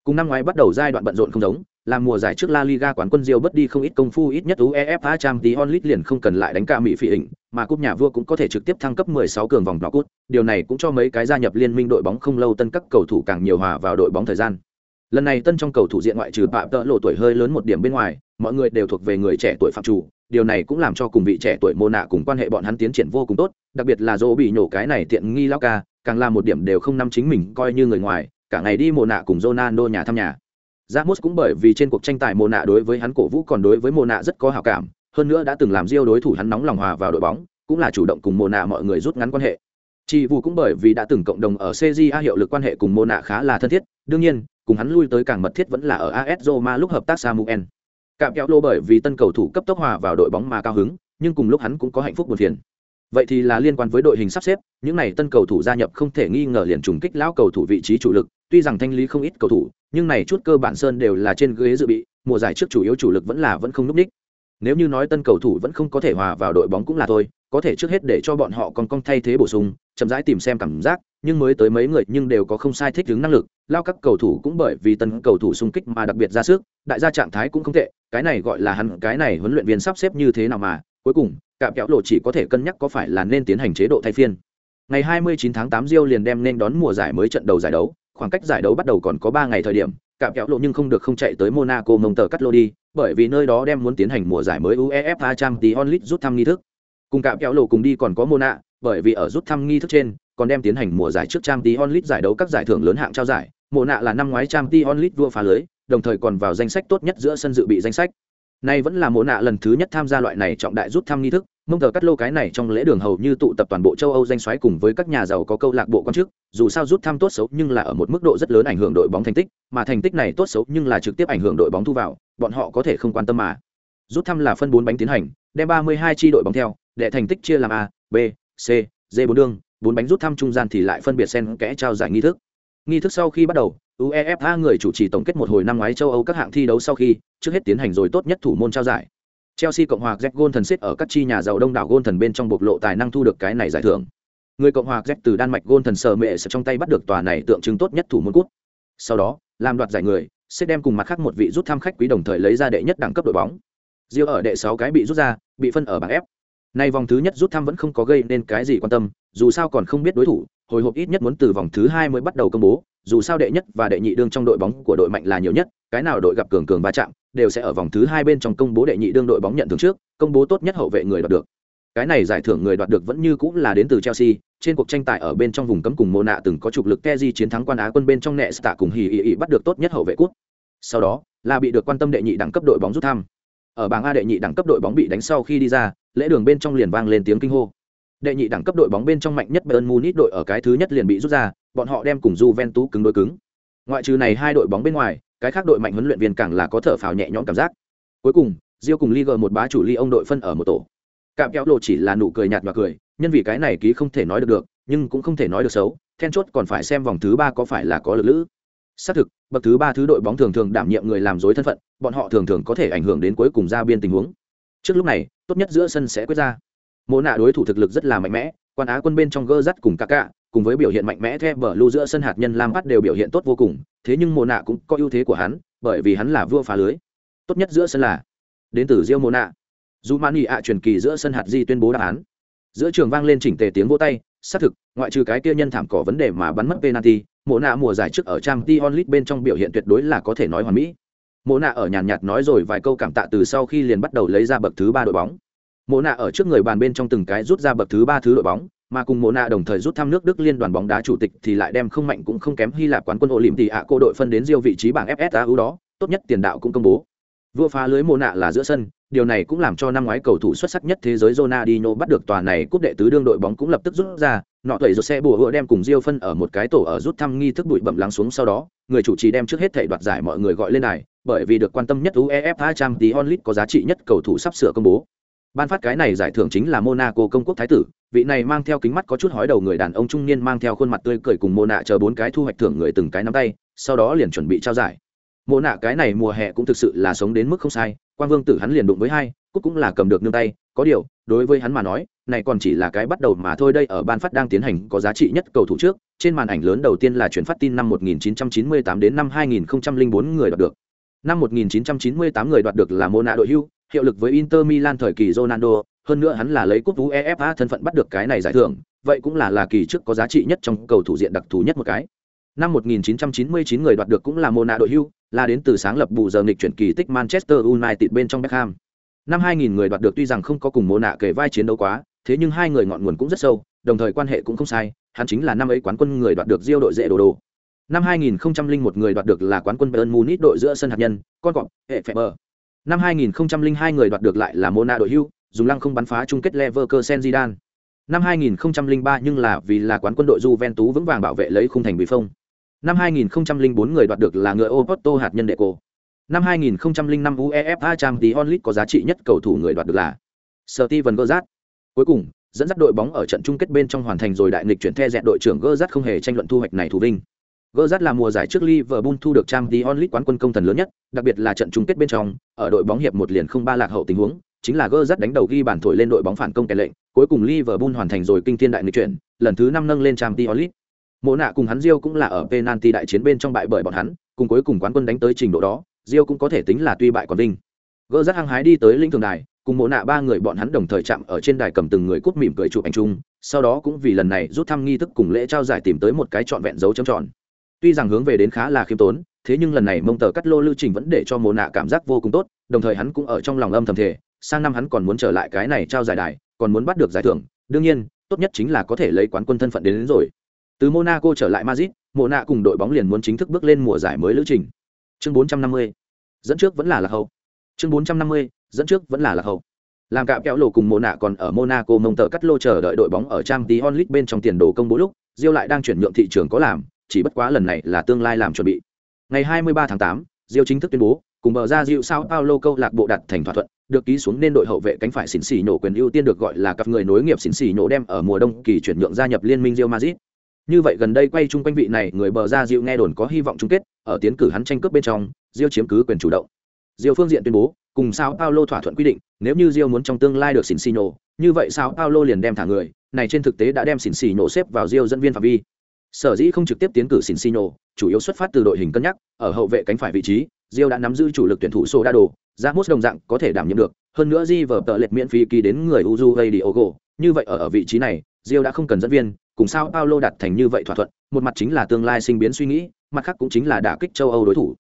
Cùng năm ngoái bắt đầu giai đoạn bận rộn không giống, làm mùa giải trước La Liga quán quân Real bất đi không ít công phu ít nhất UEFA Champions League liền không cần lại đánh cả mỹ phỉ hình, mà cúp nhà vua cũng có thể trực tiếp thăng cấp 16 cường vòng knock-out, điều này cũng cho mấy cái gia nhập liên minh đội bóng không lâu tân các cầu thủ càng nhiều hòa vào đội bóng thời gian. Lần này tân trong cầu thủ diện ngoại trừ Phạm Tợ lộ tuổi hơi lớn một điểm bên ngoài, mọi người đều thuộc về người trẻ tuổi phạm chủ, điều này cũng làm cho cùng vị trẻ tuổi Mô nạ cùng quan hệ bọn hắn tiến triển vô cùng tốt, đặc biệt là Dỗ bị nhổ cái này tiện nghi lão ca, càng là một điểm đều không nắm chính mình coi như người ngoài cả ngày đi mồ nạ cùng Ronaldo nhà thăm nhà. Ramos cũng bởi vì trên cuộc tranh tài mồ nạ đối với hắn cổ vũ còn đối với mồ nạ rất có hảo cảm, hơn nữa đã từng làm giêu đối thủ hắn nóng lòng hòa vào đội bóng, cũng là chủ động cùng mồ nạ mọi người rút ngắn quan hệ. Chỉ vụ cũng bởi vì đã từng cộng đồng ở cja hiệu lực quan hệ cùng mồ nạ khá là thân thiết, đương nhiên, cùng hắn lui tới càng mật thiết vẫn là ở as roma lúc hợp tác samuel. Cạm kéo lô bởi vì tân cầu thủ cấp tốc hòa vào đội bóng mà cao hứng, nhưng cùng lúc hắn cũng có hạnh phúc buồn phiền. Vậy thì là liên quan với đội hình sắp xếp, những này tân cầu thủ gia nhập không thể nghi ngờ liền trùng kích lão cầu thủ vị trí chủ lực tuy rằng thanh lý không ít cầu thủ, nhưng này chút cơ bản sơn đều là trên ghế dự bị, mùa giải trước chủ yếu chủ lực vẫn là vẫn không núp ních nếu như nói tân cầu thủ vẫn không có thể hòa vào đội bóng cũng là thôi, có thể trước hết để cho bọn họ còn cong thay thế bổ sung, chậm rãi tìm xem cảm giác, nhưng mới tới mấy người nhưng đều có không sai thích ứng năng lực, lao các cầu thủ cũng bởi vì tân cầu thủ xung kích mà đặc biệt ra sức, đại gia trạng thái cũng không tệ, cái này gọi là hắn, cái này huấn luyện viên sắp xếp như thế nào mà, cuối cùng, cạm kéo lộ chỉ có thể cân nhắc có phải là nên tiến hành chế độ thay phiên. Ngày 29 tháng 8 Rio liền đem nên đón mùa giải mới trận đầu giải đấu khoảng cách giải đấu bắt đầu còn có 3 ngày thời điểm cạm kéo lộ nhưng không được không chạy tới Monaco mông tờ cắt lô đi bởi vì nơi đó đem muốn tiến hành mùa giải mới UEFA Champions League rút thăm nghi thức. Cùng cạm kéo lộ cùng đi còn có Mona bởi vì ở rút thăm nghi thức trên còn đem tiến hành mùa giải trước Champions League giải đấu các giải thưởng lớn hạng trao giải. Mona là năm ngoái Champions League vua phá lưới đồng thời còn vào danh sách tốt nhất giữa sân dự bị danh sách. Nay vẫn là Mona lần thứ nhất tham gia loại này trọng đại rút thăm nghi thức, mong thờ cắt lô cái này trong lễ đường hầu như tụ tập toàn bộ châu Âu danh xoáy cùng với các nhà giàu có câu lạc bộ quan chức, dù sao rút thăm tốt xấu nhưng là ở một mức độ rất lớn ảnh hưởng đội bóng thành tích, mà thành tích này tốt xấu nhưng là trực tiếp ảnh hưởng đội bóng thu vào, bọn họ có thể không quan tâm mà. Rút thăm là phân bốn bánh tiến hành, đem 32 chi đội bóng theo, để thành tích chia làm A, B, C, D bốn đương. bốn bánh rút thăm trung gian thì lại phân biệt xen kẽ trao giải nghi thức. Nghi thức sau khi bắt đầu, UEFA người chủ trì tổng kết một hồi năm ngoái châu Âu các hạng thi đấu sau khi, trước hết tiến hành rồi tốt nhất thủ môn trao giải. Chelsea cộng hòa Jack Golden thần xếp ở các chi nhà giàu đông đảo Golden thần bên trong bộc lộ tài năng thu được cái này giải thưởng. Người cộng hòa Jack từ Đan Mạch Golden thần sở mẹ trong tay bắt được tòa này tượng trưng tốt nhất thủ môn cút. Sau đó, làm đoạt giải người, sẽ đem cùng mặt khác một vị rút thăm khách quý đồng thời lấy ra đệ nhất đẳng cấp đội bóng. Diêu ở đệ 6 cái bị rút ra, bị phân ở bảng F. Nay vòng thứ nhất rút thăm vẫn không có gây nên cái gì quan tâm, dù sao còn không biết đối thủ, hồi hộp ít nhất muốn từ vòng thứ hai mới bắt đầu công bố, dù sao đệ nhất và đệ nhị đương trong đội bóng của đội mạnh là nhiều nhất, cái nào đội gặp cường cường va chạm, đều sẽ ở vòng thứ hai bên trong công bố đệ nhị đương đội bóng nhận thưởng trước, công bố tốt nhất hậu vệ người đoạt được. Cái này giải thưởng người đoạt được vẫn như cũng là đến từ Chelsea, trên cuộc tranh tài ở bên trong vùng cấm cùng Mona từng có trục lực Kezi chiến thắng quan Á quân bên trong nệ Nesta cùng Hỉ Ý bắt được tốt nhất hậu vệ quốc. Sau đó, là bị được quan tâm đệ nhị đẳng cấp đội bóng rút thăm. ở bảng a đệ nhị đẳng cấp đội bóng bị đánh sau khi đi ra lễ đường bên trong liền vang lên tiếng kinh hô đệ nhị đẳng cấp đội bóng bên trong mạnh nhất bayern munich đội ở cái thứ nhất liền bị rút ra bọn họ đem cùng juventus cứng đối cứng ngoại trừ này hai đội bóng bên ngoài cái khác đội mạnh huấn luyện viên càng là có thở phào nhẹ nhõm cảm giác cuối cùng diêu cùng Liga một bá chủ ly ông đội phân ở một tổ. Cạm kéo lộ chỉ là nụ cười nhạt và cười, nhân vì cái này ký không thể nói được được, nhưng cũng không thể nói được xấu, then chốt còn phải xem vòng thứ ba có phải là có lực lữ. Xác thực, bậc thứ ba thứ đội bóng thường thường đảm nhiệm người làm dối thân phận, bọn họ thường thường có thể ảnh hưởng đến cuối cùng ra biên tình huống. Trước lúc này, tốt nhất giữa sân sẽ quyết ra. mô nạ đối thủ thực lực rất là mạnh mẽ, quan á quân bên trong gơ dắt cùng Kaká, cùng với biểu hiện mạnh mẽ theo bờ lưu giữa sân hạt nhân Lam bát đều biểu hiện tốt vô cùng, thế nhưng mồ nạ cũng có ưu thế của hắn, bởi vì hắn là vua phá lưới. Tốt nhất giữa sân là đến từ Rio nạ Dù Mani ạ truyền kỳ giữa sân hạt di tuyên bố đáp án. Giữa trường vang lên chỉnh tề tiếng vỗ tay, xác thực, ngoại trừ cái kia nhân thảm cỏ vấn đề mà bắn mất penalty, Mona mùa giải trước ở trang t onlit bên trong biểu hiện tuyệt đối là có thể nói hoàn mỹ. Mona ở nhàn nhạt nói rồi vài câu cảm tạ từ sau khi liền bắt đầu lấy ra bậc thứ ba đội bóng. Mona ở trước người bàn bên trong từng cái rút ra bậc thứ ba thứ đội bóng, mà cùng Mona đồng thời rút thăm nước Đức liên đoàn bóng đá chủ tịch thì lại đem không mạnh cũng không kém Hy Lạp quán quân thì ạ cô đội phân đến Rio vị trí bảng FSA ưu đó, tốt nhất tiền đạo cũng công bố. Vua phá lưới Mona là giữa sân, điều này cũng làm cho năm ngoái cầu thủ xuất sắc nhất thế giới Ronaldinho bắt được tòa này cúp đệ tứ đương đội bóng cũng lập tức rút ra, nọ tuổi rồi xe bùa hựa đem cùng diêu phân ở một cái tổ ở rút thăm nghi thức bụi bẩm lắng xuống sau đó, người chủ trì đem trước hết thảy đoạt giải mọi người gọi lên này, bởi vì được quan tâm nhất UEFA Champions League có giá trị nhất cầu thủ sắp sửa công bố. Ban phát cái này giải thưởng chính là Monaco công quốc thái tử, vị này mang theo kính mắt có chút hói đầu người đàn ông trung niên mang theo khuôn mặt tươi cười cùng Mona chờ bốn cái thu hoạch thưởng người từng cái nắm tay, sau đó liền chuẩn bị trao giải. Mona cái này mùa hè cũng thực sự là sống đến mức không sai, Quan Vương tử hắn liền đụng với hai, cúc cũng là cầm được nương tay có điều đối với hắn mà nói này còn chỉ là cái bắt đầu mà thôi đây ở ban phát đang tiến hành có giá trị nhất cầu thủ trước trên màn ảnh lớn đầu tiên là chuyển phát tin năm 1998 đến năm 2004 người đoạt được năm 1998 người đoạt được là Mona đội hưu hiệu lực với Inter Milan thời kỳ Ronaldo, hơn nữa hắn là lấy cúp UEFA thân phận bắt được cái này giải thưởng, vậy cũng là là kỳ trước có giá trị nhất trong cầu thủ diện đặc thù nhất một cái. Năm 1999 người đoạt được cũng là Mona đội hưu, là đến từ sáng lập bù giờ nghịch chuyển kỳ tích Manchester United bên trong Beckham. Năm 2000 người đoạt được tuy rằng không có cùng Mona nạ kể vai chiến đấu quá, thế nhưng hai người ngọn nguồn cũng rất sâu, đồng thời quan hệ cũng không sai, hắn chính là năm ấy quán quân người đoạt được diêu đội dễ đồ đồ. Năm 2001 người đoạt được là quán quân Bayern Munich đội giữa sân hạt nhân, con cọp, hệ Feber năm 2002 người đoạt được lại là Mona đội hưu dùng lăng không bắn phá chung kết Leverkusen Zidane năm 2003 nhưng là vì là quán quân đội Juventus vững vàng bảo vệ lấy khung thành bị phong năm 2004 người đoạt được là người Oporto hạt nhân đệ cổ Năm 2005 UEFA Champions League có giá trị nhất cầu thủ người đoạt được là Steven Gerrard. Cuối cùng, dẫn dắt đội bóng ở trận chung kết bên trong hoàn thành rồi đại nghịch chuyển the dẹt đội trưởng Gerrard không hề tranh luận thu hoạch này thủ vinh. Gerrard là mùa giải trước Liverpool thu được Champions League quán quân công thần lớn nhất, đặc biệt là trận chung kết bên trong, ở đội bóng hiệp một liền không ba lạc hậu tình huống, chính là Gerrard đánh đầu ghi bàn thổi lên đội bóng phản công kẻ lệnh, cuối cùng Liverpool hoàn thành rồi kinh thiên đại nghịch chuyển, lần thứ 5 nâng lên Champions League. Mộ nạ cùng hắn Rio cũng là ở penalty đại chiến bên trong bại bởi bọn hắn, cùng cuối cùng quán quân đánh tới trình độ đó, Diêu cũng có thể tính là tuy bại còn vinh. Gỡ rất hăng hái đi tới linh thường đài, cùng mộ nạ ba người bọn hắn đồng thời chạm ở trên đài cầm từng người cút mỉm cười chụp ảnh chung, sau đó cũng vì lần này rút thăm nghi thức cùng lễ trao giải tìm tới một cái trọn vẹn dấu chấm tròn. Tuy rằng hướng về đến khá là khiêm tốn, thế nhưng lần này mông tờ cắt lô lưu trình vẫn để cho mộ nạ cảm giác vô cùng tốt, đồng thời hắn cũng ở trong lòng âm thầm thể, sang năm hắn còn muốn trở lại cái này trao giải đài, còn muốn bắt được giải thưởng, đương nhiên, tốt nhất chính là có thể lấy quán quân thân phận đến, đến rồi. Từ Monaco trở lại Madrid, Mộ nạ cùng đội bóng liền muốn chính thức bước lên mùa giải mới lữ trình. Chương 450 dẫn trước vẫn là lạc hậu chương bốn trăm năm mươi dẫn trước vẫn là lạc hậu làm cạm kéo lộ cùng Mộ nạ còn ở monaco mông tờ cắt lô chờ đợi đội bóng ở trang tí onlit bên trong tiền đồ công bố lúc diêu lại đang chuyển nhượng thị trường có làm chỉ bất quá lần này là tương lai làm chuẩn bị ngày 23 tháng 8, diêu chính thức tuyên bố cùng bờ ra diệu sao paulo câu lạc bộ đặt thành thỏa thuận được ký xuống nên đội hậu vệ cánh phải xỉn xỉ nhổ quyền ưu tiên được gọi là cặp người nối nghiệp xỉn xỉ nhổ đem ở mùa đông kỳ chuyển nhượng gia nhập liên minh Real Madrid. Như vậy gần đây quay chung quanh vị này người bờ ra Diệu nghe đồn có hy vọng chung kết, ở tiến cử hắn tranh cướp bên trong, Diêu chiếm cứ quyền chủ động. Diêu phương diện tuyên bố, cùng sao Paulo thỏa thuận quy định, nếu như Diêu muốn trong tương lai được xỉn xỉ nổ, như vậy sao Paulo liền đem thả người, này trên thực tế đã đem xỉn xỉ nổ xếp vào Diêu dẫn viên phạm vi. Sở dĩ không trực tiếp tiến cử xin xì chủ yếu xuất phát từ đội hình cân nhắc, ở hậu vệ cánh phải vị trí, Rio đã nắm giữ chủ lực tuyển thủ sô đa đồ ra mốt đồng dạng có thể đảm nhiệm được, hơn nữa Di vờ tợ lệch miễn phí ký đến người Uju Diogo, như vậy ở ở vị trí này, Rio đã không cần dẫn viên, cùng sao Paulo đặt thành như vậy thỏa thuận, một mặt chính là tương lai sinh biến suy nghĩ, mặt khác cũng chính là đả kích châu Âu đối thủ.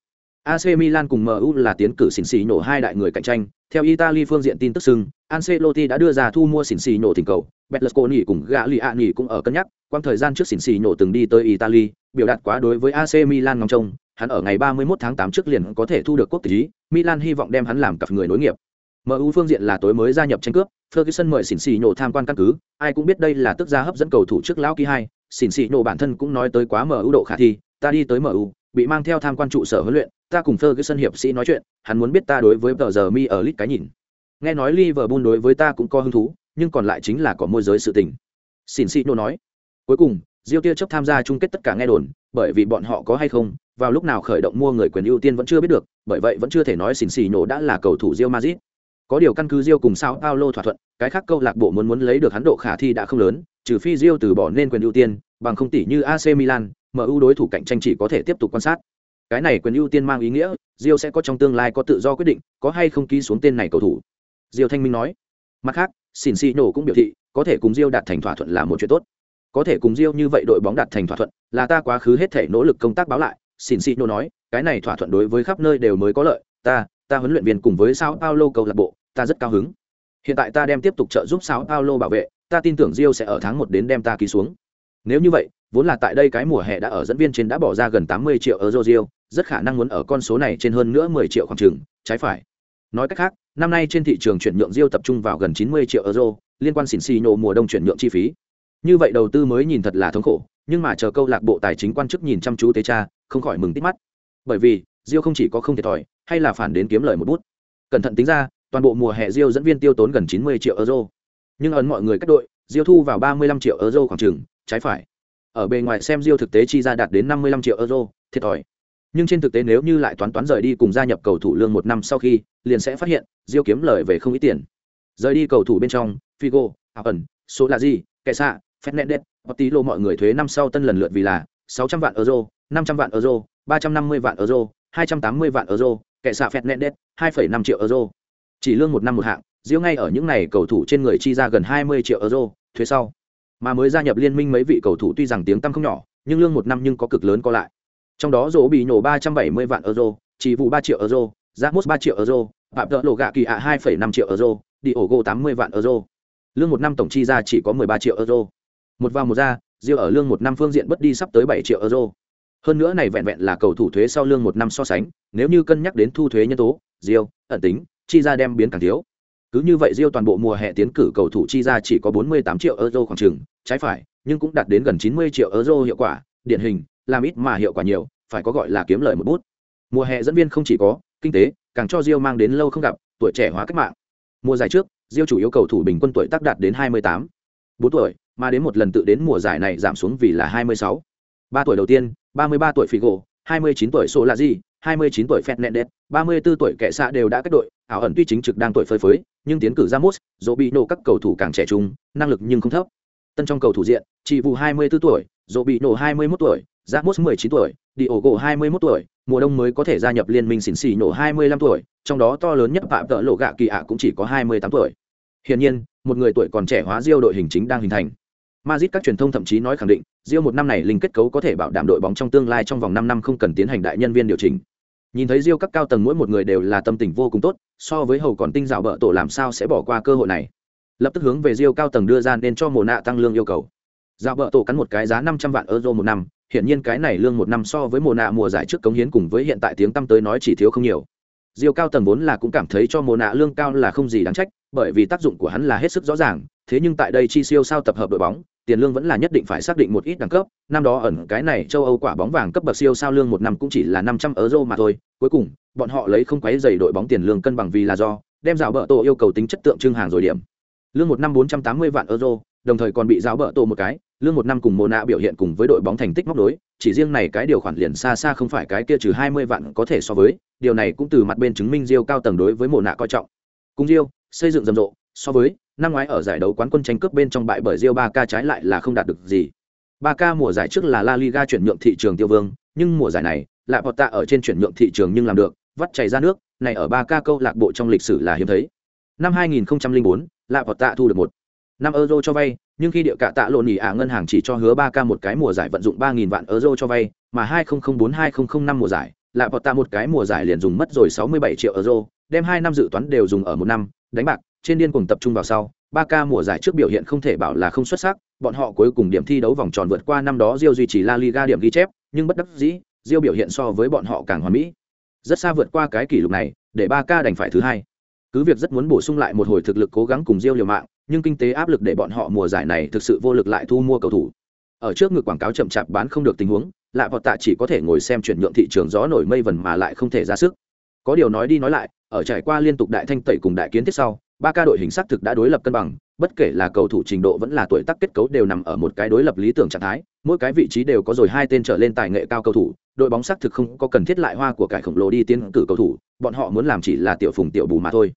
AC Milan cùng MU là tiến cử xỉn xì nổ hai đại người cạnh tranh. Theo Italy phương diện tin tức sưng, Ancelotti đã đưa ra thu mua xỉn xì nổ thỉnh cầu. Berlusconi cùng Gagliani cũng ở cân nhắc. Quang thời gian trước xỉn xì nổ từng đi tới Italy, biểu đạt quá đối với AC Milan ngóng trông. Hắn ở ngày 31 tháng 8 trước liền có thể thu được quốc tịch. Milan hy vọng đem hắn làm cặp người nối nghiệp. MU phương diện là tối mới gia nhập tranh cướp, Ferguson mời xỉn xì nhổ tham quan căn cứ, ai cũng biết đây là tức ra hấp dẫn cầu thủ trước lão kỳ hai, xỉn xì nhổ bản thân cũng nói tới quá MU độ khả thi, ta đi tới MU, bị mang theo tham quan trụ sở huấn luyện, ta cùng Ferguson hiệp sĩ nói chuyện, hắn muốn biết ta đối với tờ giờ mi ở lit cái nhìn. Nghe nói Liverpool đối với ta cũng có hứng thú, nhưng còn lại chính là có môi giới sự tình. Xỉn xì nô nói. Cuối cùng, Diêu Tia chấp tham gia chung kết tất cả nghe đồn, bởi vì bọn họ có hay không, vào lúc nào khởi động mua người quyền ưu tiên vẫn chưa biết được, bởi vậy vẫn chưa thể nói xỉn xì nổ đã là cầu thủ Real Madrid. Có điều căn cứ diêu cùng Sao Paulo thỏa thuận, cái khác câu lạc bộ muốn muốn lấy được hắn độ khả thi đã không lớn, trừ phi diêu từ bỏ nên quyền ưu tiên, bằng không tỷ như AC Milan, MU đối thủ cạnh tranh chỉ có thể tiếp tục quan sát. Cái này quyền ưu tiên mang ý nghĩa, Diêu sẽ có trong tương lai có tự do quyết định, có hay không ký xuống tên này cầu thủ. Diêu Thanh Minh nói. Mặt khác, Xỉn Xì nổ cũng biểu thị, có thể cùng Diêu đạt thành thỏa thuận là một chuyện tốt. Có thể cùng Diêu như vậy đội bóng đạt thành thỏa thuận, là ta quá khứ hết thể nỗ lực công tác báo lại, Xỉn Xì nổ nói, cái này thỏa thuận đối với khắp nơi đều mới có lợi, ta, ta huấn luyện viên cùng với Sao Paulo câu lạc bộ, ta rất cao hứng. Hiện tại ta đem tiếp tục trợ giúp Sao Paulo bảo vệ, ta tin tưởng Diêu sẽ ở tháng một đến đem ta ký xuống. Nếu như vậy, vốn là tại đây cái mùa hè đã ở dẫn viên trên đã bỏ ra gần 80 triệu euro Rio, rất khả năng muốn ở con số này trên hơn nữa 10 triệu khoảng chừng, trái phải. Nói cách khác, năm nay trên thị trường chuyển nhượng Rio tập trung vào gần 90 triệu euro, liên quan xỉn xì nhổ mùa đông chuyển nhượng chi phí. Như vậy đầu tư mới nhìn thật là thống khổ, nhưng mà chờ câu lạc bộ tài chính quan chức nhìn chăm chú tế cha, không khỏi mừng tít mắt. Bởi vì, Rio không chỉ có không thiệt thòi, hay là phản đến kiếm lời một bút. Cẩn thận tính ra, toàn bộ mùa hè Rio dẫn viên tiêu tốn gần 90 triệu euro. Nhưng ấn mọi người các đội, Rio thu vào 35 triệu euro khoảng chừng, trái phải. Ở bề ngoài xem Rio thực tế chi ra đạt đến 55 triệu euro, thiệt thòi. Nhưng trên thực tế nếu như lại toán toán rời đi cùng gia nhập cầu thủ lương một năm sau khi, liền sẽ phát hiện, Rio kiếm lời về không ít tiền. Rời đi cầu thủ bên trong, Figo, Ẩn, số là gì, kẻ xạ, Fernandez, Otilo mọi người thuế năm sau tân lần lượt vì là 600 vạn euro, 500 vạn euro, 350 vạn euro, 280 vạn euro, kẻ xạ Fernandez, 2,5 triệu euro. Chỉ lương một năm một hạng, Rio ngay ở những này cầu thủ trên người chi ra gần 20 triệu euro, thuế sau. Mà mới gia nhập liên minh mấy vị cầu thủ tuy rằng tiếng tăm không nhỏ, nhưng lương một năm nhưng có cực lớn có lại. Trong đó Dỗ bị nổ 370 vạn euro, chỉ vụ 3 triệu euro, Ramos 3 triệu euro, Phạm Tợ Lộ Gạ Kỳ ạ 2,5 triệu euro, đi ổ Diogo 80 vạn euro. Lương một năm tổng chi ra chỉ có 13 triệu euro. Một vào một ra, riêng ở lương một năm phương diện bất đi sắp tới 7 triệu euro. Hơn nữa này vẹn vẹn là cầu thủ thuế sau lương một năm so sánh, nếu như cân nhắc đến thu thuế nhân tố, riêng ẩn tính, chi ra đem biến càng thiếu cứ như vậy Rio toàn bộ mùa hè tiến cử cầu thủ chi ra chỉ có 48 triệu euro khoảng chừng, trái phải, nhưng cũng đạt đến gần 90 triệu euro hiệu quả, điển hình, làm ít mà hiệu quả nhiều, phải có gọi là kiếm lợi một bút. Mùa hè dẫn viên không chỉ có kinh tế, càng cho Rio mang đến lâu không gặp, tuổi trẻ hóa cách mạng. Mùa giải trước, Rio chủ yếu cầu thủ bình quân tuổi tác đạt đến 28, 4 tuổi, mà đến một lần tự đến mùa giải này giảm xuống vì là 26. 3 tuổi đầu tiên, 33 tuổi Figo, 29 tuổi Solari, 29 tuổi Fernandez, 34 tuổi kẻ xạ đều đã kết đội, ảo ẩn tuy chính trực đang tuổi phơi phới, nhưng tiến cử Ramos, Robinho bị nổ các cầu thủ càng trẻ trung, năng lực nhưng không thấp. Tân trong cầu thủ diện, chỉ vụ 24 tuổi, Robinho bị nổ 21 tuổi, Ramos 19 tuổi, Diogo 21 tuổi, mùa đông mới có thể gia nhập liên minh xỉn xỉ nổ 25 tuổi, trong đó to lớn nhất phạm tợ lộ gạ kỳ ạ cũng chỉ có 28 tuổi. Hiển nhiên, một người tuổi còn trẻ hóa Rio đội hình chính đang hình thành. Madrid các truyền thông thậm chí nói khẳng định, Rio một năm này linh kết cấu có thể bảo đảm đội bóng trong tương lai trong vòng 5 năm không cần tiến hành đại nhân viên điều chỉnh nhìn thấy diêu các cao tầng mỗi một người đều là tâm tình vô cùng tốt, so với hầu còn tinh dạo bợ tổ làm sao sẽ bỏ qua cơ hội này? Lập tức hướng về diêu cao tầng đưa ra nên cho mồ nạ tăng lương yêu cầu. Dạo bợ tổ cắn một cái giá năm trăm vạn euro một năm hiện nhiên cái này lương một năm so với mồ nạ mùa giải trước cống hiến cùng với hiện tại tiếng tăm tới nói chỉ thiếu không nhiều. Diêu cao tầng vốn là cũng cảm thấy cho mồ nạ lương cao là không gì đáng trách, bởi vì tác dụng của hắn là hết sức rõ ràng thế nhưng tại đây chi siêu sao tập hợp đội bóng, tiền lương vẫn là nhất định phải xác định một ít đẳng cấp. Năm đó ẩn cái này châu âu quả bóng vàng cấp bậc siêu sao lương một năm cũng chỉ là năm trăm euro mà thôi. Cuối cùng, bọn họ lấy không quấy dày đội bóng tiền lương cân bằng vì là do, đem rào bợ tổ yêu cầu tính chất tượng trưng hàng rồi điểm. Lương một năm bốn trăm tám mươi vạn euro, đồng thời còn bị rào bợ tổ một cái. Lương một năm cùng mồ nạ biểu hiện cùng với đội bóng thành tích móc đối chỉ riêng này cái điều khoản liền xa xa không phải cái kia trừ hai mươi vạn có thể so với, điều này cũng từ mặt bên chứng minh Rio cao tầng đối với mồ nạ coi trọng. Cùng Rio xây dựng rầm rộ so với năm ngoái ở giải đấu quán quân tranh cướp bên trong bại bởi Real Barca trái lại là không đạt được gì. Barca mùa giải trước là La Liga chuyển nhượng thị trường tiêu vương, nhưng mùa giải này, lại Porta ở trên chuyển nhượng thị trường nhưng làm được, vắt chảy ra nước, này ở Barca câu lạc bộ trong lịch sử là hiếm thấy. Năm 2004, lại Porta thu được một năm euro cho vay, nhưng khi địa cả tạ lộn nhỉ ả ngân hàng chỉ cho hứa Barca một cái mùa giải vận dụng 3000 vạn euro cho vay, mà 2004-2005 mùa giải, lại Porta một cái mùa giải liền dùng mất rồi 67 triệu euro, đem hai năm dự toán đều dùng ở một năm, đánh bạc, trên điên cuồng tập trung vào sau, ba ca mùa giải trước biểu hiện không thể bảo là không xuất sắc, bọn họ cuối cùng điểm thi đấu vòng tròn vượt qua năm đó Rio duy trì La Liga điểm ghi chép, nhưng bất đắc dĩ, Rio biểu hiện so với bọn họ càng hoàn mỹ. Rất xa vượt qua cái kỷ lục này, để ba ca đành phải thứ hai. cứ việc rất muốn bổ sung lại một hồi thực lực cố gắng cùng Rio liều mạng nhưng kinh tế áp lực để bọn họ mùa giải này thực sự vô lực lại thu mua cầu thủ ở trước ngực quảng cáo chậm chạp bán không được tình huống lạ vọt tạ chỉ có thể ngồi xem chuyển nhượng thị trường gió nổi mây vần mà lại không thể ra sức có điều nói đi nói lại ở trải qua liên tục đại thanh tẩy cùng đại kiến thiết sau ba ca đội hình xác thực đã đối lập cân bằng, bất kể là cầu thủ trình độ vẫn là tuổi tác kết cấu đều nằm ở một cái đối lập lý tưởng trạng thái, mỗi cái vị trí đều có rồi hai tên trở lên tài nghệ cao cầu thủ, đội bóng xác thực không có cần thiết lại hoa của cải khổng lồ đi tiến cử cầu thủ, bọn họ muốn làm chỉ là tiểu phùng tiểu bù mà thôi.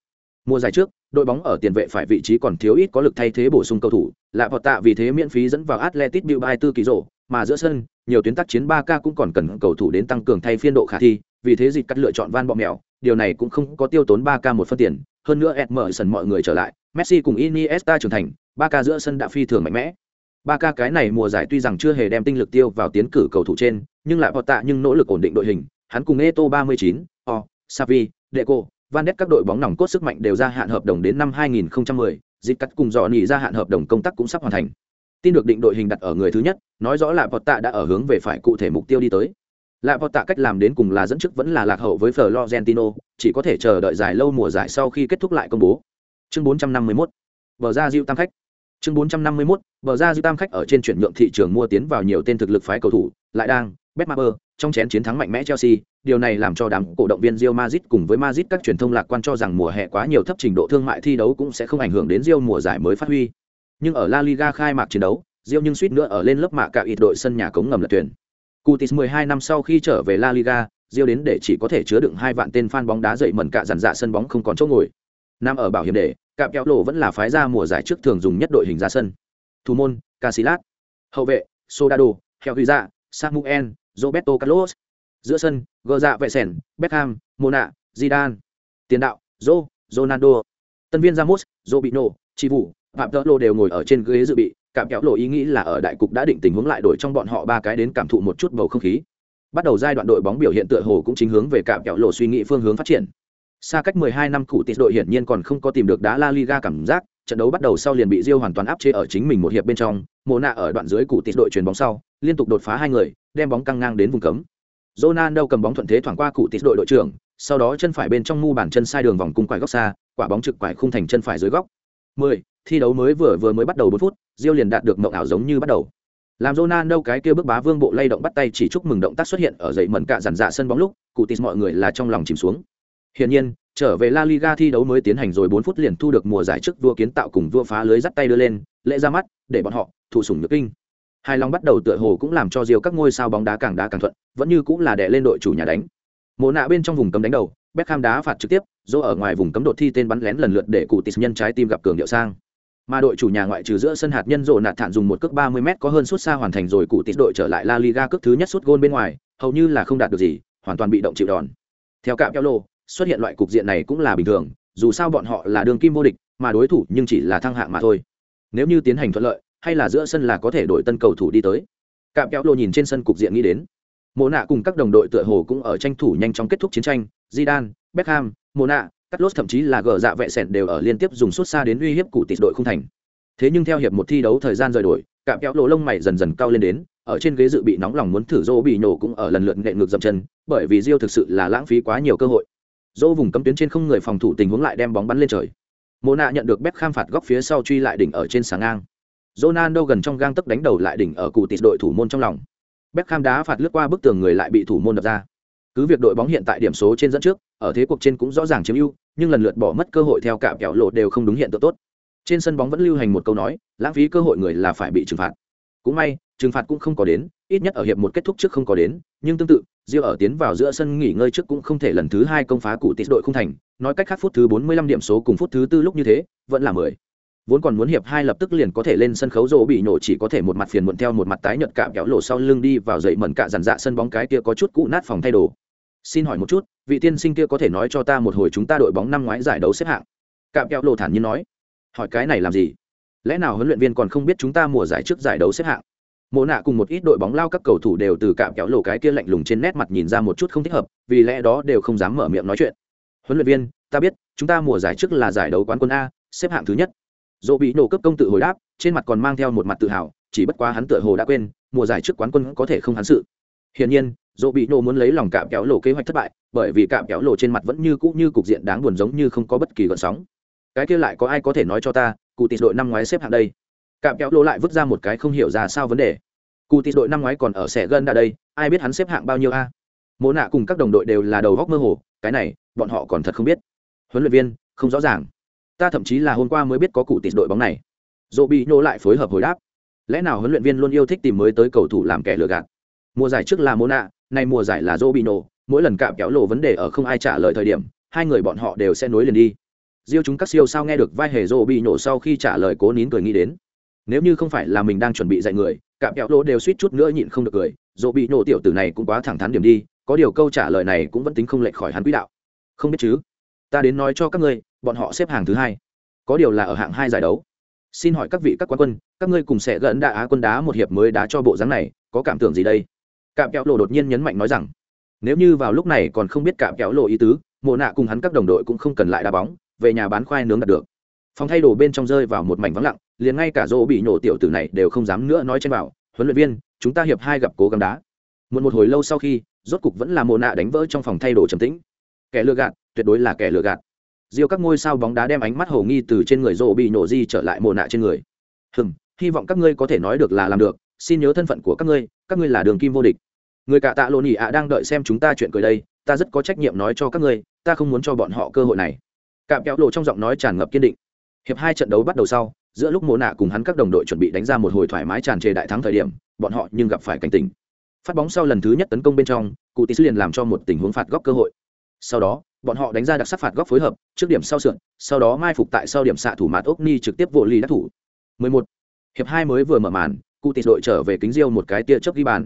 Mùa giải trước, đội bóng ở tiền vệ phải vị trí còn thiếu ít có lực thay thế bổ sung cầu thủ lại vọt tạ vì thế miễn phí dẫn vào atletic bilbao tư kỳ rộ mà giữa sân, nhiều tuyến tác chiến ba k cũng còn cần cầu thủ đến tăng cường thay phiên độ khả thi, vì thế dịch cắt lựa chọn van bọ mèo, điều này cũng không có tiêu tốn ba k một phân tiền hơn nữa Emerson mở mọi người trở lại messi cùng iniesta trưởng thành ba giữa sân đã phi thường mạnh mẽ. Ba cái này mùa giải tuy rằng chưa hề đem tinh lực tiêu vào tiến cử cầu thủ trên nhưng lại vọt tạ nhưng nỗ lực ổn định đội hình. Hắn cùng eto 39, o savi deco van các đội bóng nòng cốt sức mạnh đều gia hạn hợp đồng đến năm 2010, dịch cắt cùng dọn nhị gia hạn hợp đồng công tác cũng sắp hoàn thành. Tin được định đội hình đặt ở người thứ nhất nói rõ là vọt tạ đã ở hướng về phải cụ thể mục tiêu đi tới lạ vọt tạ cách làm đến cùng là dẫn trước vẫn là lạc hậu với florentino, chỉ có thể chờ đợi dài lâu mùa giải sau khi kết thúc lại công bố. Chương 451 bờ ra diêu tam khách. Chương 451 bờ ra diêu tam khách ở trên chuyển nhượng thị trường mua tiến vào nhiều tên thực lực phái cầu thủ, lại đang, betmaber, trong chén chiến thắng mạnh mẽ chelsea. Điều này làm cho đám cổ động viên Real Madrid cùng với Madrid các truyền thông lạc quan cho rằng mùa hè quá nhiều thấp trình độ thương mại thi đấu cũng sẽ không ảnh hưởng đến Real mùa giải mới phát huy. Nhưng ở La Liga khai mạc chiến đấu, Real nhưng suýt nữa ở lên lớp mạ cả ít đội sân nhà cống ngầm lật tuyển Cutis 12 năm sau khi trở về La Liga, Real đến để chỉ có thể chứa đựng hai vạn tên fan bóng đá dậy mẩn cả dàn dạ sân bóng không còn chỗ ngồi. Nam ở bảo hiểm để, cạm kéo lộ vẫn là phái ra mùa giải trước thường dùng nhất đội hình ra sân. Thủ môn, Casillas. Hậu vệ, Soldado, Heo Samuel, Roberto Carlos. Giữa sân, Gerza vệ sẻn, Beckham, Mona, Zidane. Tiền đạo, Zo, Ronaldo. Tân viên Ramos, Robinho, Chivu, Phạm Tơ Lô đều ngồi ở trên ghế dự bị, cảm kéo lộ ý nghĩ là ở đại cục đã định tình huống lại đổi trong bọn họ ba cái đến cảm thụ một chút bầu không khí. Bắt đầu giai đoạn đội bóng biểu hiện tựa hồ cũng chính hướng về cảm kéo lộ suy nghĩ phương hướng phát triển. Xa cách 12 năm cụ tịt đội hiển nhiên còn không có tìm được đá La Liga cảm giác, trận đấu bắt đầu sau liền bị Rio hoàn toàn áp chế ở chính mình một hiệp bên trong mồ nạ ở đoạn dưới cụ tịt đội chuyền bóng sau, liên tục đột phá hai người, đem bóng căng ngang đến vùng cấm. Ronaldo cầm bóng thuận thế thoảng qua cụ tịt đội đội trưởng, sau đó chân phải bên trong mu bàn chân sai đường vòng cung quải góc xa, quả bóng trực quải khung thành chân phải dưới góc. 10 thi đấu mới vừa vừa mới bắt đầu 4 phút Diêu liền đạt được mộng ảo giống như bắt đầu. Làm Ronaldo cái kia bước bá vương bộ lay động bắt tay chỉ chúc mừng động tác xuất hiện ở dậy mẩn cạ dàn dạ sân bóng lúc, cụ tịt mọi người là trong lòng chìm xuống. Hiển nhiên, trở về La Liga thi đấu mới tiến hành rồi 4 phút liền thu được mùa giải trước vua kiến tạo cùng vua phá lưới dắt tay đưa lên, lễ ra mắt, để bọn họ thủ sủng nhược kinh. Hai lòng bắt đầu tựa hồ cũng làm cho Diêu các ngôi sao bóng đá càng đá càng thuận, vẫn như cũng là đè lên đội chủ nhà đánh. Mộ nạ bên trong vùng cấm đánh đầu, Beckham đá phạt trực tiếp, dỗ ở ngoài vùng cấm đột thi tên bắn lén lần lượt để cụ tịt nhân trái tim gặp cường điệu sang mà đội chủ nhà ngoại trừ giữa sân hạt nhân rộ nạt thản dùng một cước 30 m có hơn suốt xa hoàn thành rồi cụ tịt đội trở lại La Liga cước thứ nhất suốt gôn bên ngoài, hầu như là không đạt được gì, hoàn toàn bị động chịu đòn. Theo cạm Kello, xuất hiện loại cục diện này cũng là bình thường, dù sao bọn họ là đường kim vô địch, mà đối thủ nhưng chỉ là thăng hạng mà thôi. Nếu như tiến hành thuận lợi, hay là giữa sân là có thể đổi tân cầu thủ đi tới. Cạm Kello nhìn trên sân cục diện nghĩ đến. Mộ nạ cùng các đồng đội tựa hồ cũng ở tranh thủ nhanh chóng kết thúc chiến tranh, Zidane, Beckham, Mộ nạ, cắt lốt thậm chí là gờ dạ vệ sẹn đều ở liên tiếp dùng suốt xa đến uy hiếp cụ tịt đội không thành. Thế nhưng theo hiệp một thi đấu thời gian rời đổi cạm kéo lộ lông mày dần dần cao lên đến, ở trên ghế dự bị nóng lòng muốn thử dô bị nổ cũng ở lần lượt nện ngược dậm chân, bởi vì rio thực sự là lãng phí quá nhiều cơ hội. Dô vùng cấm tuyến trên không người phòng thủ tình huống lại đem bóng bắn lên trời. Mô nạ nhận được bếp kham phạt góc phía sau truy lại đỉnh ở trên sáng ngang. Ronaldo gần trong gang tấc đánh đầu lại đỉnh ở cụ tịt đội thủ môn trong lòng. Beckham đá phạt lướt qua bức tường người lại bị thủ môn đập ra cứ việc đội bóng hiện tại điểm số trên dẫn trước, ở thế cuộc trên cũng rõ ràng chiếm ưu, nhưng lần lượt bỏ mất cơ hội theo cả kẹo lộ đều không đúng hiện tượng tốt. Trên sân bóng vẫn lưu hành một câu nói, lãng phí cơ hội người là phải bị trừng phạt. Cũng may, trừng phạt cũng không có đến, ít nhất ở hiệp một kết thúc trước không có đến, nhưng tương tự, Diêu ở tiến vào giữa sân nghỉ ngơi trước cũng không thể lần thứ hai công phá cụ tịt đội không thành, nói cách khác phút thứ 45 điểm số cùng phút thứ tư lúc như thế, vẫn là 10. vốn còn muốn hiệp hai lập tức liền có thể lên sân khấu rỗ bị nổ chỉ có thể một mặt phiền muộn theo một mặt tái nhợt cạm kéo lộ sau lưng đi vào dậy mẩn cạ dàn dạ sân bóng cái kia có chút cũ nát phòng thay đồ xin hỏi một chút, vị tiên sinh kia có thể nói cho ta một hồi chúng ta đội bóng năm ngoái giải đấu xếp hạng? Cạm kéo lộ thản nhiên nói. Hỏi cái này làm gì? Lẽ nào huấn luyện viên còn không biết chúng ta mùa giải trước giải đấu xếp hạng? Mộ nạ cùng một ít đội bóng lao các cầu thủ đều từ cạm kéo lộ cái kia lạnh lùng trên nét mặt nhìn ra một chút không thích hợp, vì lẽ đó đều không dám mở miệng nói chuyện. Huấn luyện viên, ta biết, chúng ta mùa giải trước là giải đấu quán quân a, xếp hạng thứ nhất. Dỗ bị nổ cấp công tự hồi đáp, trên mặt còn mang theo một mặt tự hào, chỉ bất quá hắn tựa hồ đã quên, mùa giải trước quán quân có thể không hắn sự. Hiển nhiên dỗ bị nổ muốn lấy lòng cạm kéo lộ kế hoạch thất bại, bởi vì cạm kéo lộ trên mặt vẫn như cũ như cục diện đáng buồn giống như không có bất kỳ gợn sóng. Cái kia lại có ai có thể nói cho ta, cụ tịt đội năm ngoái xếp hạng đây? Cạm kéo lộ lại vứt ra một cái không hiểu ra sao vấn đề. Cụ tịt đội năm ngoái còn ở sẻ gân đã đây, ai biết hắn xếp hạng bao nhiêu a? Mỗ nạ cùng các đồng đội đều là đầu góc mơ hồ, cái này, bọn họ còn thật không biết. Huấn luyện viên, không rõ ràng. Ta thậm chí là hôm qua mới biết có cụ tịt đội bóng này. Dỗ bị nổ lại phối hợp hồi đáp. Lẽ nào huấn luyện viên luôn yêu thích tìm mới tới cầu thủ làm kẻ lừa gạt? Mùa giải trước là mô nạ nay mùa giải là Robinho, mỗi lần cạm kéo lộ vấn đề ở không ai trả lời thời điểm hai người bọn họ đều sẽ nối liền đi. Diêu chúng các siêu sao nghe được vai hề Robinho sau khi trả lời cố nín cười nghĩ đến. Nếu như không phải là mình đang chuẩn bị dạy người cạm kéo lộ đều suýt chút nữa nhịn không được cười. Robinho tiểu tử này cũng quá thẳng thắn điểm đi có điều câu trả lời này cũng vẫn tính không lệch khỏi hắn quỹ đạo. Không biết chứ? Ta đến nói cho các ngươi bọn họ xếp hàng thứ hai. Có điều là ở hạng hai giải đấu. Xin hỏi các vị các quan quân các ngươi cùng sẽ gần đá á quân đá một hiệp mới đá cho bộ dáng này có cảm tưởng gì đây? Cạm kéo lộ đột nhiên nhấn mạnh nói rằng nếu như vào lúc này còn không biết cạm kéo lộ ý tứ mộ nạ cùng hắn các đồng đội cũng không cần lại đá bóng về nhà bán khoai nướng đạt được phòng thay đồ bên trong rơi vào một mảnh vắng lặng liền ngay cả dỗ bị nổ tiểu tử này đều không dám nữa nói trên bảo huấn luyện viên chúng ta hiệp hai gặp cố gắng đá một một hồi lâu sau khi rốt cục vẫn là mộ nạ đánh vỡ trong phòng thay đồ trầm tĩnh kẻ lừa gạt tuyệt đối là kẻ lừa gạt Diêu các ngôi sao bóng đá đem ánh mắt hồ nghi từ trên người rộ bị nổ di trở lại mộ nạ trên người. Hừm, hy vọng các ngươi có thể nói được là làm được, xin nhớ thân phận của các ngươi, các ngươi là đường kim vô địch. Người cả tạ lộn nhỉ ạ đang đợi xem chúng ta chuyện cười đây, ta rất có trách nhiệm nói cho các ngươi, ta không muốn cho bọn họ cơ hội này. Cạm kéo lộ trong giọng nói tràn ngập kiên định. Hiệp hai trận đấu bắt đầu sau, giữa lúc mồ nạ cùng hắn các đồng đội chuẩn bị đánh ra một hồi thoải mái tràn trề đại thắng thời điểm, bọn họ nhưng gặp phải cảnh tỉnh. Phát bóng sau lần thứ nhất tấn công bên trong, cụ Tis liền làm cho một tình huống phạt góc cơ hội. Sau đó, bọn họ đánh ra đặc sắc phạt góc phối hợp trước điểm sau sượn sau đó mai phục tại sau điểm xạ thủ mạt ốc ni trực tiếp vô ly đắc thủ 11. hiệp hai mới vừa mở màn cụ tịt đội trở về kính riêu một cái tia chớp ghi bàn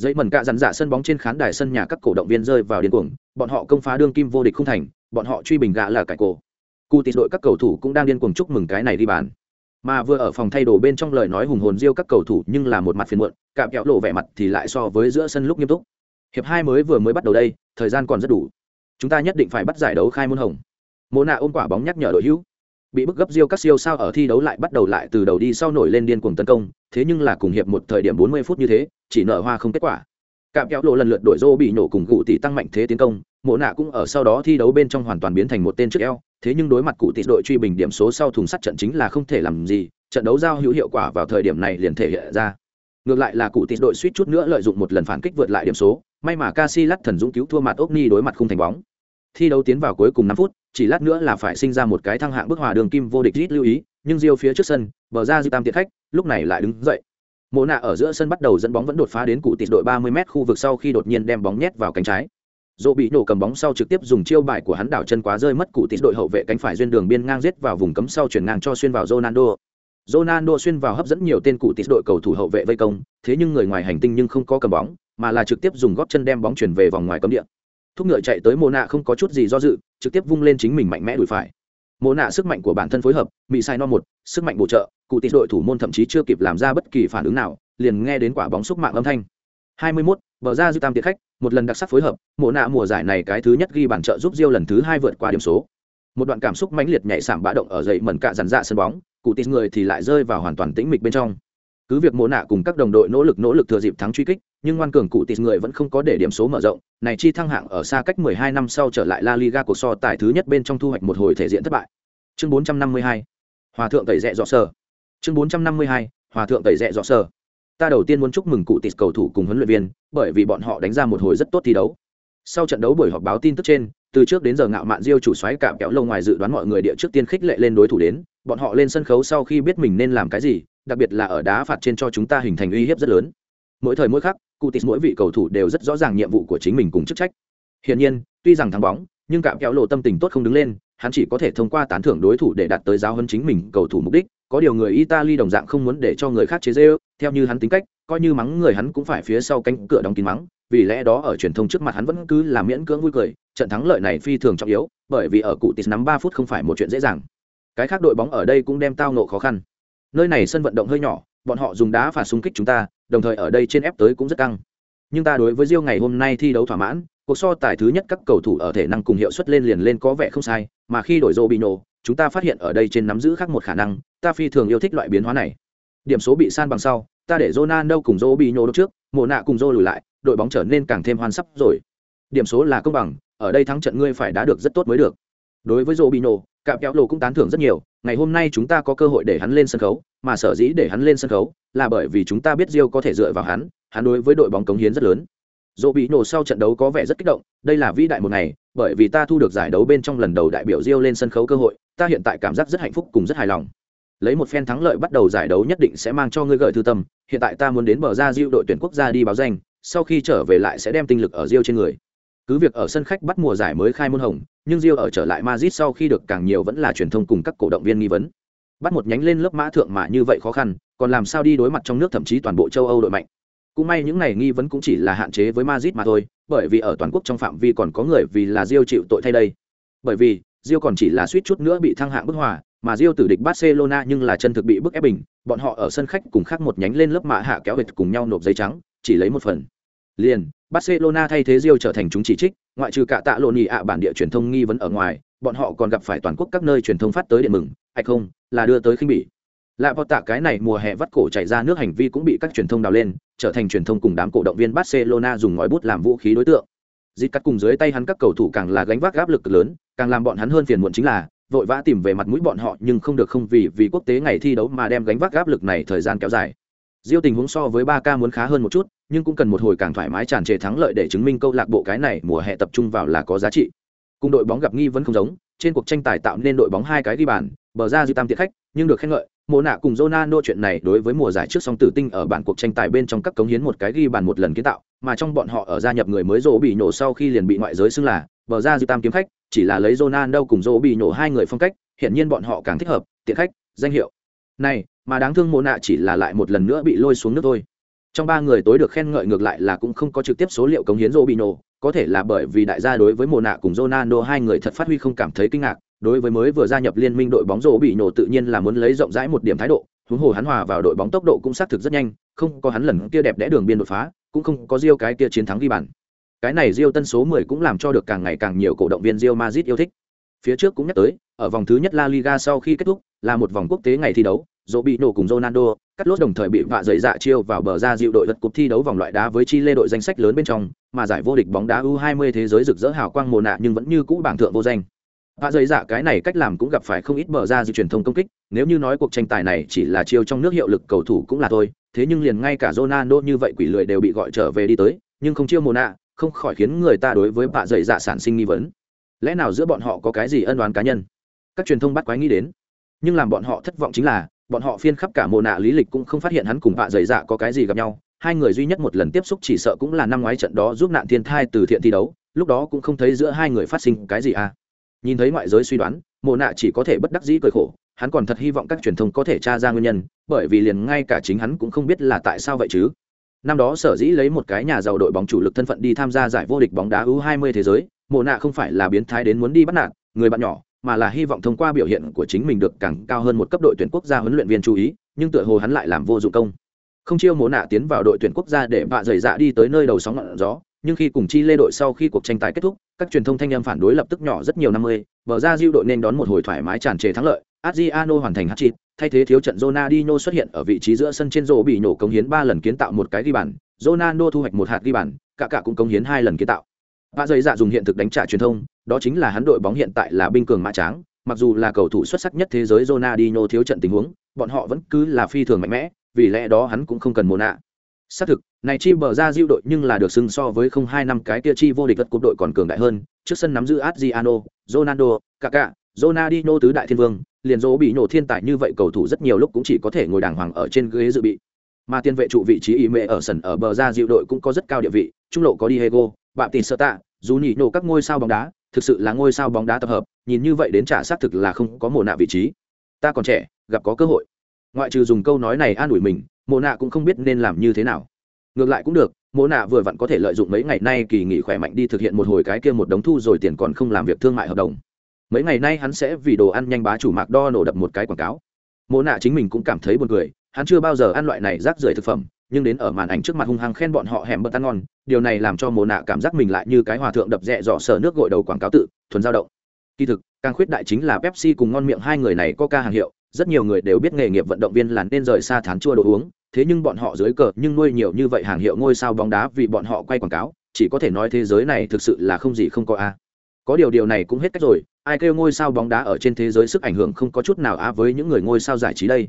dây mần cạ dằn dạ sân bóng trên khán đài sân nhà các cổ động viên rơi vào điên cuồng, bọn họ công phá đương kim vô địch không thành, bọn họ truy bình gạ là cải cổ. Cụ tịt đội các cầu thủ cũng đang điên cuồng chúc mừng cái này đi bàn. Mà vừa ở phòng thay đồ bên trong lời nói hùng hồn riêu các cầu thủ nhưng là một mặt phiền muộn, cạm kẹo lộ vẻ mặt thì lại so với giữa sân lúc nghiêm túc. Hiệp hai mới vừa mới bắt đầu đây, thời gian còn rất đủ. Chúng ta nhất định phải bắt giải đấu khai môn hồng. Mô nạ ôm quả bóng nhắc nhở đội hữu bị bức gấp diêu các siêu sao ở thi đấu lại bắt đầu lại từ đầu đi sau nổi lên điên cuồng tấn công, thế nhưng là cùng hiệp một thời điểm 40 phút như thế, chỉ nở hoa không kết quả. Cạm kéo lộ lần lượt đổi rô bị nổ cùng cụ tỷ tăng mạnh thế tiến công, mộ nạ cũng ở sau đó thi đấu bên trong hoàn toàn biến thành một tên trước eo, thế nhưng đối mặt cụ tỷ đội truy bình điểm số sau thùng sắt trận chính là không thể làm gì, trận đấu giao hữu hiệu quả vào thời điểm này liền thể hiện ra. Ngược lại là cụ tỷ đội suýt chút nữa lợi dụng một lần phản kích vượt lại điểm số, may mà Casillas thần dũng cứu thua mặt ốc ni đối mặt không thành bóng. Thi đấu tiến vào cuối cùng năm phút chỉ lát nữa là phải sinh ra một cái thăng hạng bức hòa đường kim vô địch rít lưu ý, nhưng Rio phía trước sân, bờ ra di tam tiệt khách, lúc này lại đứng dậy. Mộ nạ ở giữa sân bắt đầu dẫn bóng vẫn đột phá đến cụ tịt đội 30 m khu vực sau khi đột nhiên đem bóng nhét vào cánh trái. Dỗ bị nổ cầm bóng sau trực tiếp dùng chiêu bài của hắn đảo chân quá rơi mất cụ tịt đội hậu vệ cánh phải duyên đường biên ngang giết vào vùng cấm sau chuyển ngang cho xuyên vào Ronaldo. Ronaldo xuyên vào hấp dẫn nhiều tên cụ tịt đội cầu thủ hậu vệ vây công, thế nhưng người ngoài hành tinh nhưng không có cầm bóng, mà là trực tiếp dùng gót chân đem bóng chuyển về vòng ngoài cấm địa thúc ngựa chạy tới mồ nạ không có chút gì do dự trực tiếp vung lên chính mình mạnh mẽ đuổi phải. Mồ nạ sức mạnh của bản thân phối hợp bị sai no một sức mạnh bổ trợ cụ tịt đội thủ môn thậm chí chưa kịp làm ra bất kỳ phản ứng nào liền nghe đến quả bóng xúc mạng âm thanh. 21, bờ ra dư tam tiệt khách một lần đặc sắc phối hợp mồ nạ mùa giải này cái thứ nhất ghi bản trợ giúp Diêu lần thứ hai vượt qua điểm số. Một đoạn cảm xúc mãnh liệt nhảy sảng bã động ở dậy mẩn cạ dàn dạ sân bóng cụ tịt người thì lại rơi vào hoàn toàn tĩnh mịch bên trong. Cứ việc mồ nạ cùng các đồng đội nỗ lực nỗ lực thừa dịp thắng truy kích nhưng ngoan cường cụ tịt người vẫn không có để điểm số mở rộng. Này chi thăng hạng ở xa cách 12 năm sau trở lại La Liga của so tài thứ nhất bên trong thu hoạch một hồi thể diện thất bại. Chương 452 hòa thượng tẩy rẽ rõ sơ chương 452 hòa thượng tẩy rẽ rõ sơ ta đầu tiên muốn chúc mừng cụ tịt cầu thủ cùng huấn luyện viên, bởi vì bọn họ đánh ra một hồi rất tốt thi đấu. Sau trận đấu buổi họp báo tin tức trên, từ trước đến giờ ngạo mạn diêu chủ xoáy cảm kéo lâu ngoài dự đoán mọi người địa trước tiên khích lệ lên đối thủ đến, bọn họ lên sân khấu sau khi biết mình nên làm cái gì, đặc biệt là ở đá phạt trên cho chúng ta hình thành uy hiếp rất lớn. Mỗi thời mỗi khắc cụ tịt mỗi vị cầu thủ đều rất rõ ràng nhiệm vụ của chính mình cùng chức trách. Hiển nhiên, tuy rằng thắng bóng, nhưng cạm kéo lộ tâm tình tốt không đứng lên, hắn chỉ có thể thông qua tán thưởng đối thủ để đạt tới giáo hơn chính mình cầu thủ mục đích. Có điều người italy đồng dạng không muốn để cho người khác chế giễu. theo như hắn tính cách, coi như mắng người hắn cũng phải phía sau cánh cửa đóng kín mắng, vì lẽ đó ở truyền thông trước mặt hắn vẫn cứ làm miễn cưỡng vui cười, trận thắng lợi này phi thường trọng yếu, bởi vì ở cụ tịt nắm ba phút không phải một chuyện dễ dàng. Cái khác đội bóng ở đây cũng đem tao nộ khó khăn. Nơi này sân vận động hơi nhỏ, bọn họ dùng đá phạt xung kích chúng ta đồng thời ở đây trên ép tới cũng rất căng. Nhưng ta đối với Rio ngày hôm nay thi đấu thỏa mãn cuộc so tài thứ nhất các cầu thủ ở thể năng cùng hiệu suất lên liền lên có vẻ không sai mà khi đổi Robinho chúng ta phát hiện ở đây trên nắm giữ khác một khả năng ta phi thường yêu thích loại biến hóa này. Điểm số bị san bằng sau ta để Ronaldo cùng Robinho trước mộ nạ cùng Zô lùi lại đội bóng trở nên càng thêm hoàn sắp rồi. Điểm số là công bằng ở đây thắng trận ngươi phải đá được rất tốt mới được. Đối với Robinho, cạm kéo lộ cũng tán thưởng rất nhiều, ngày hôm nay chúng ta có cơ hội để hắn lên sân khấu, mà sở dĩ để hắn lên sân khấu là bởi vì chúng ta biết Rio có thể dựa vào hắn hắn đối với đội bóng cống hiến rất lớn. Dỗ bị nổ sau trận đấu có vẻ rất kích động, đây là vĩ đại một ngày, bởi vì ta thu được giải đấu bên trong lần đầu đại biểu Rio lên sân khấu cơ hội, ta hiện tại cảm giác rất hạnh phúc cùng rất hài lòng. Lấy một phen thắng lợi bắt đầu giải đấu nhất định sẽ mang cho ngươi gợi thư tâm, hiện tại ta muốn đến bờ ra Rio đội tuyển quốc gia đi báo danh, sau khi trở về lại sẽ đem tinh lực ở Rio trên người cứ việc ở sân khách bắt mùa giải mới khai môn hồng, nhưng Rio ở trở lại Madrid sau khi được càng nhiều vẫn là truyền thông cùng các cổ động viên nghi vấn. Bắt một nhánh lên lớp mã thượng mà như vậy khó khăn, còn làm sao đi đối mặt trong nước thậm chí toàn bộ châu âu đội mạnh. Cũng may những này nghi vấn cũng chỉ là hạn chế với Madrid mà thôi, bởi vì ở toàn quốc trong phạm vi còn có người vì là Rio chịu tội thay đây. Bởi vì, Rio còn chỉ là suýt chút nữa bị thăng hạng bức hòa, mà Rio tử địch Barcelona nhưng là chân thực bị bức ép bình. Bọn họ ở sân khách cùng khác một nhánh lên lớp mã hạ kéo hệt cùng nhau nộp giấy trắng, chỉ lấy một phần. Liền barcelona thay thế rio trở thành chúng chỉ trích, ngoại trừ cả tạ lộn nhị ạ bản địa truyền thông nghi vấn ở ngoài, bọn họ còn gặp phải toàn quốc các nơi truyền thông phát tới điện mừng hay không, là đưa tới khinh bỉ. Lại vọt tạ cái này mùa hè vắt cổ chảy ra nước hành vi cũng bị các truyền thông đào lên, trở thành truyền thông cùng đám cổ động viên barcelona dùng ngòi bút làm vũ khí đối tượng. Dịch cắt cùng dưới tay hắn các cầu thủ càng là gánh vác áp lực lớn, càng làm bọn hắn hơn phiền muộn chính là, vội vã tìm về mặt mũi bọn họ nhưng không được không vì vì quốc tế ngày thi đấu mà đem gánh vác áp lực này thời gian kéo dài. Diêu tình huống so với ba k muốn khá hơn một chút, nhưng cũng cần một hồi càng thoải mái tràn trề thắng lợi để chứng minh câu lạc bộ cái này mùa hè tập trung vào là có giá trị. Cùng đội bóng gặp nghi vẫn không giống, trên cuộc tranh tài tạo nên đội bóng hai cái ghi bàn, bờ ra dư tam tiện khách, nhưng được khen ngợi, mùa nạ cùng Ronaldo chuyện này đối với mùa giải trước song tử tinh ở bản cuộc tranh tài bên trong các cống hiến một cái ghi bàn một lần kiến tạo, mà trong bọn họ ở gia nhập người mới rỗ bị nổ sau khi liền bị ngoại giới xưng là bờ ra dư tam kiếm khách, chỉ là lấy Ronaldo cùng rỗ bị nổ hai người phong cách, hiện nhiên bọn họ càng thích hợp, tiện khách, danh hiệu. Này, mà đáng thương mồ nạ chỉ là lại một lần nữa bị lôi xuống nước thôi trong ba người tối được khen ngợi ngược lại là cũng không có trực tiếp số liệu cống hiến Robinho, có thể là bởi vì đại gia đối với Mộ Nạ cùng Ronaldo hai người thật phát huy không cảm thấy kinh ngạc, đối với mới vừa gia nhập liên minh đội bóng Robinho tự nhiên là muốn lấy rộng rãi một điểm thái độ, huống hồ hắn hòa vào đội bóng tốc độ cũng xác thực rất nhanh, không có hắn lần kia đẹp đẽ đường biên đột phá, cũng không có Rio cái kia chiến thắng ghi bàn. Cái này Rio tân số 10 cũng làm cho được càng ngày càng nhiều cổ động viên Real Madrid yêu thích. Phía trước cũng nhắc tới, ở vòng thứ nhất La Liga sau khi kết thúc, là một vòng quốc tế ngày thi đấu, dỗ bị nổ cùng Ronaldo, cắt lốt đồng thời bị vạ dày dạ chiêu vào bờ ra dịu đội lật cuộc thi đấu vòng loại đá với Chile đội danh sách lớn bên trong, mà giải vô địch bóng đá U20 thế giới rực rỡ hào quang mồ nạ nhưng vẫn như cũ bảng thượng vô danh. Vạ dày dạ cái này cách làm cũng gặp phải không ít bờ ra dịu truyền thông công kích, nếu như nói cuộc tranh tài này chỉ là chiêu trong nước hiệu lực cầu thủ cũng là thôi, thế nhưng liền ngay cả Ronaldo như vậy quỷ lười đều bị gọi trở về đi tới, nhưng không chiêu mồ nạ, không khỏi khiến người ta đối với vạ dày dạ sản sinh nghi vấn. Lẽ nào giữa bọn họ có cái gì ân oán cá nhân? Các truyền thông bắt quái nghĩ đến, nhưng làm bọn họ thất vọng chính là bọn họ phiên khắp cả mồ nạ lý lịch cũng không phát hiện hắn cùng vạ dày dạ có cái gì gặp nhau. Hai người duy nhất một lần tiếp xúc chỉ sợ cũng là năm ngoái trận đó giúp nạn thiên thai từ thiện thi đấu, lúc đó cũng không thấy giữa hai người phát sinh cái gì à. Nhìn thấy ngoại giới suy đoán mồ nạ chỉ có thể bất đắc dĩ cười khổ, hắn còn thật hy vọng các truyền thông có thể tra ra nguyên nhân, bởi vì liền ngay cả chính hắn cũng không biết là tại sao vậy chứ. Năm đó sở dĩ lấy một cái nhà giàu đội bóng chủ lực thân phận đi tham gia giải vô địch bóng đá u 20 thế giới mồ nạ không phải là biến thái đến muốn đi bắt nạt, người bạn nhỏ mà là hy vọng thông qua biểu hiện của chính mình được càng cao hơn một cấp đội tuyển quốc gia huấn luyện viên chú ý, nhưng tựa hồ hắn lại làm vô dụng công. Không chiêu mộ nạ tiến vào đội tuyển quốc gia để bạ dày dạ đi tới nơi đầu sóng ngọn gió, nhưng khi cùng chi lê đội sau khi cuộc tranh tài kết thúc, các truyền thông thanh em phản đối lập tức nhỏ rất nhiều năm mươi vở ra diêu đội nên đón một hồi thoải mái tràn trề thắng lợi, adriano hoàn thành hát chịt thay thế thiếu trận Ronaldinho xuất hiện ở vị trí giữa sân trên rổ bị nổ cống hiến ba lần kiến tạo một cái ghi bàn, Ronaldo thu hoạch một hạt ghi bàn cả cả cũng cống hiến hai lần kiến tạo vạ dày dạ dùng hiện thực đánh trả truyền thông, đó chính là hắn đội bóng hiện tại là binh cường mã tráng, mặc dù là cầu thủ xuất sắc nhất thế giới Ronaldinho thiếu trận tình huống, bọn họ vẫn cứ là phi thường mạnh mẽ, vì lẽ đó hắn cũng không cần mồ nạ. Xác thực, này chi bờ ra diệu đội nhưng là được xưng so với không hai năm cái kia chi vô địch vật cúp đội còn cường đại hơn, trước sân nắm giữ Adriano, Ronaldo, Kaká, Ronaldinho tứ đại thiên vương, liền dỗ bị nổ thiên tài như vậy cầu thủ rất nhiều lúc cũng chỉ có thể ngồi đàng hoàng ở trên ghế dự bị. Mà tiền vệ trụ vị trí y mẹ ở sân ở bờ ra diệu đội cũng có rất cao địa vị, trung lộ có Diego, bạm tiền sơ tạ, dù nhị nổ các ngôi sao bóng đá, thực sự là ngôi sao bóng đá tập hợp, nhìn như vậy đến trả xác thực là không có mồ nạ vị trí. Ta còn trẻ, gặp có cơ hội. Ngoại trừ dùng câu nói này an ủi mình mồ nạ cũng không biết nên làm như thế nào. Ngược lại cũng được mồ nạ vừa vặn có thể lợi dụng mấy ngày nay kỳ nghỉ khỏe mạnh đi thực hiện một hồi cái kia một đống thu rồi tiền còn không làm việc thương mại hợp đồng. Mấy ngày nay hắn sẽ vì đồ ăn nhanh bá chủ mạc đo nổ đập một cái quảng cáo. Mồ nạ chính mình cũng cảm thấy buồn cười, hắn chưa bao giờ ăn loại này rác rưởi thực phẩm nhưng đến ở màn ảnh trước mặt hung hăng khen bọn họ hẻm bật ăn ngon, điều này làm cho mồ nạ cảm giác mình lại như cái hòa thượng đập rẽ dọ sở nước gội đầu quảng cáo tự, thuần giao động. Kỳ thực, càng khuyết đại chính là pepsi cùng ngon miệng hai người này có ca hàng hiệu, rất nhiều người đều biết nghề nghiệp vận động viên là nên rời xa thán chua đồ uống, thế nhưng bọn họ dưới cờ nhưng nuôi nhiều như vậy hàng hiệu ngôi sao bóng đá vì bọn họ quay quảng cáo, chỉ có thể nói thế giới này thực sự là không gì không có a. Có điều điều này cũng hết cách rồi, ai kêu ngôi sao bóng đá ở trên thế giới sức ảnh hưởng không có chút nào á với những người ngôi sao giải trí đây?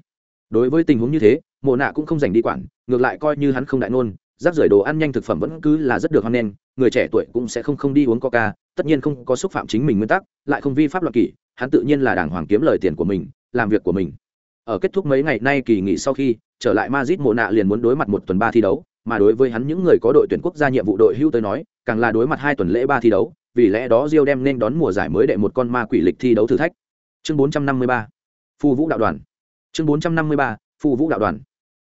Đối với tình huống như thế, mộ nạ cũng không dành đi quản, ngược lại coi như hắn không đại ngôn, rác rưởi đồ ăn nhanh thực phẩm vẫn cứ là rất được hoan nghênh, người trẻ tuổi cũng sẽ không không đi uống coca, tất nhiên không có xúc phạm chính mình nguyên tắc, lại không vi pháp luật kỷ, hắn tự nhiên là đảng hoàng kiếm lời tiền của mình, làm việc của mình. Ở kết thúc mấy ngày nay kỳ nghỉ sau khi, trở lại Madrid, mộ nạ liền muốn đối mặt một tuần ba thi đấu, mà đối với hắn những người có đội tuyển quốc gia nhiệm vụ đội hưu tới nói, càng là đối mặt hai tuần lễ ba thi đấu, vì lẽ đó Rio đem nên đón mùa giải mới đệ một con ma quỷ lịch thi đấu thử thách. Chương 453 phu vũ đạo đoàn chương 453 phụ vũ đạo đoàn.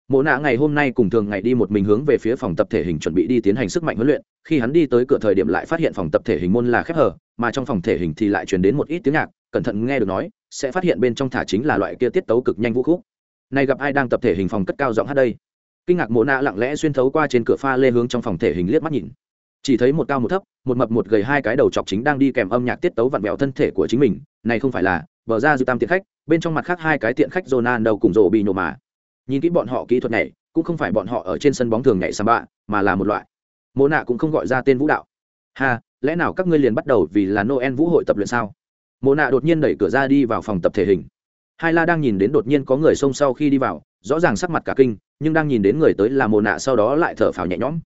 Mộ nạ ngày hôm nay cùng thường ngày đi một mình hướng về phía phòng tập thể hình chuẩn bị đi tiến hành sức mạnh huấn luyện. Khi hắn đi tới cửa thời điểm lại phát hiện phòng tập thể hình môn là khép hở mà trong phòng thể hình thì lại truyền đến một ít tiếng nhạc, cẩn thận nghe được nói, sẽ phát hiện bên trong thả chính là loại kia tiết tấu cực nhanh vũ khúc. Này gặp ai đang tập thể hình phòng cất cao giọng hát đây? Kinh ngạc mộ nạ lặng lẽ xuyên thấu qua trên cửa pha lê hướng trong phòng thể hình liếc mắt nhìn. Chỉ thấy một cao một thấp, một mập một gầy hai cái đầu chọc chính đang đi kèm âm nhạc tiết tấu vặn vẹo thân thể của chính mình. Này không phải là bờ ra dư tam tiện khách, bên trong mặt khác hai cái tiện khách Ronaldo cùng rổ bị nhổ mà. Nhìn kỹ bọn họ kỹ thuật này cũng không phải bọn họ ở trên sân bóng thường nhảy samba, mà là một loại. Mô nạ cũng không gọi ra tên vũ đạo. Ha, lẽ nào các ngươi liền bắt đầu vì là noel vũ hội tập luyện sao? Mô nạ đột nhiên đẩy cửa ra đi vào phòng tập thể hình. Hai la đang nhìn đến đột nhiên có người xông sau khi đi vào, rõ ràng sắc mặt cả kinh, nhưng đang nhìn đến người tới là mồ nạ sau đó lại thở phào nhẹ nhõm.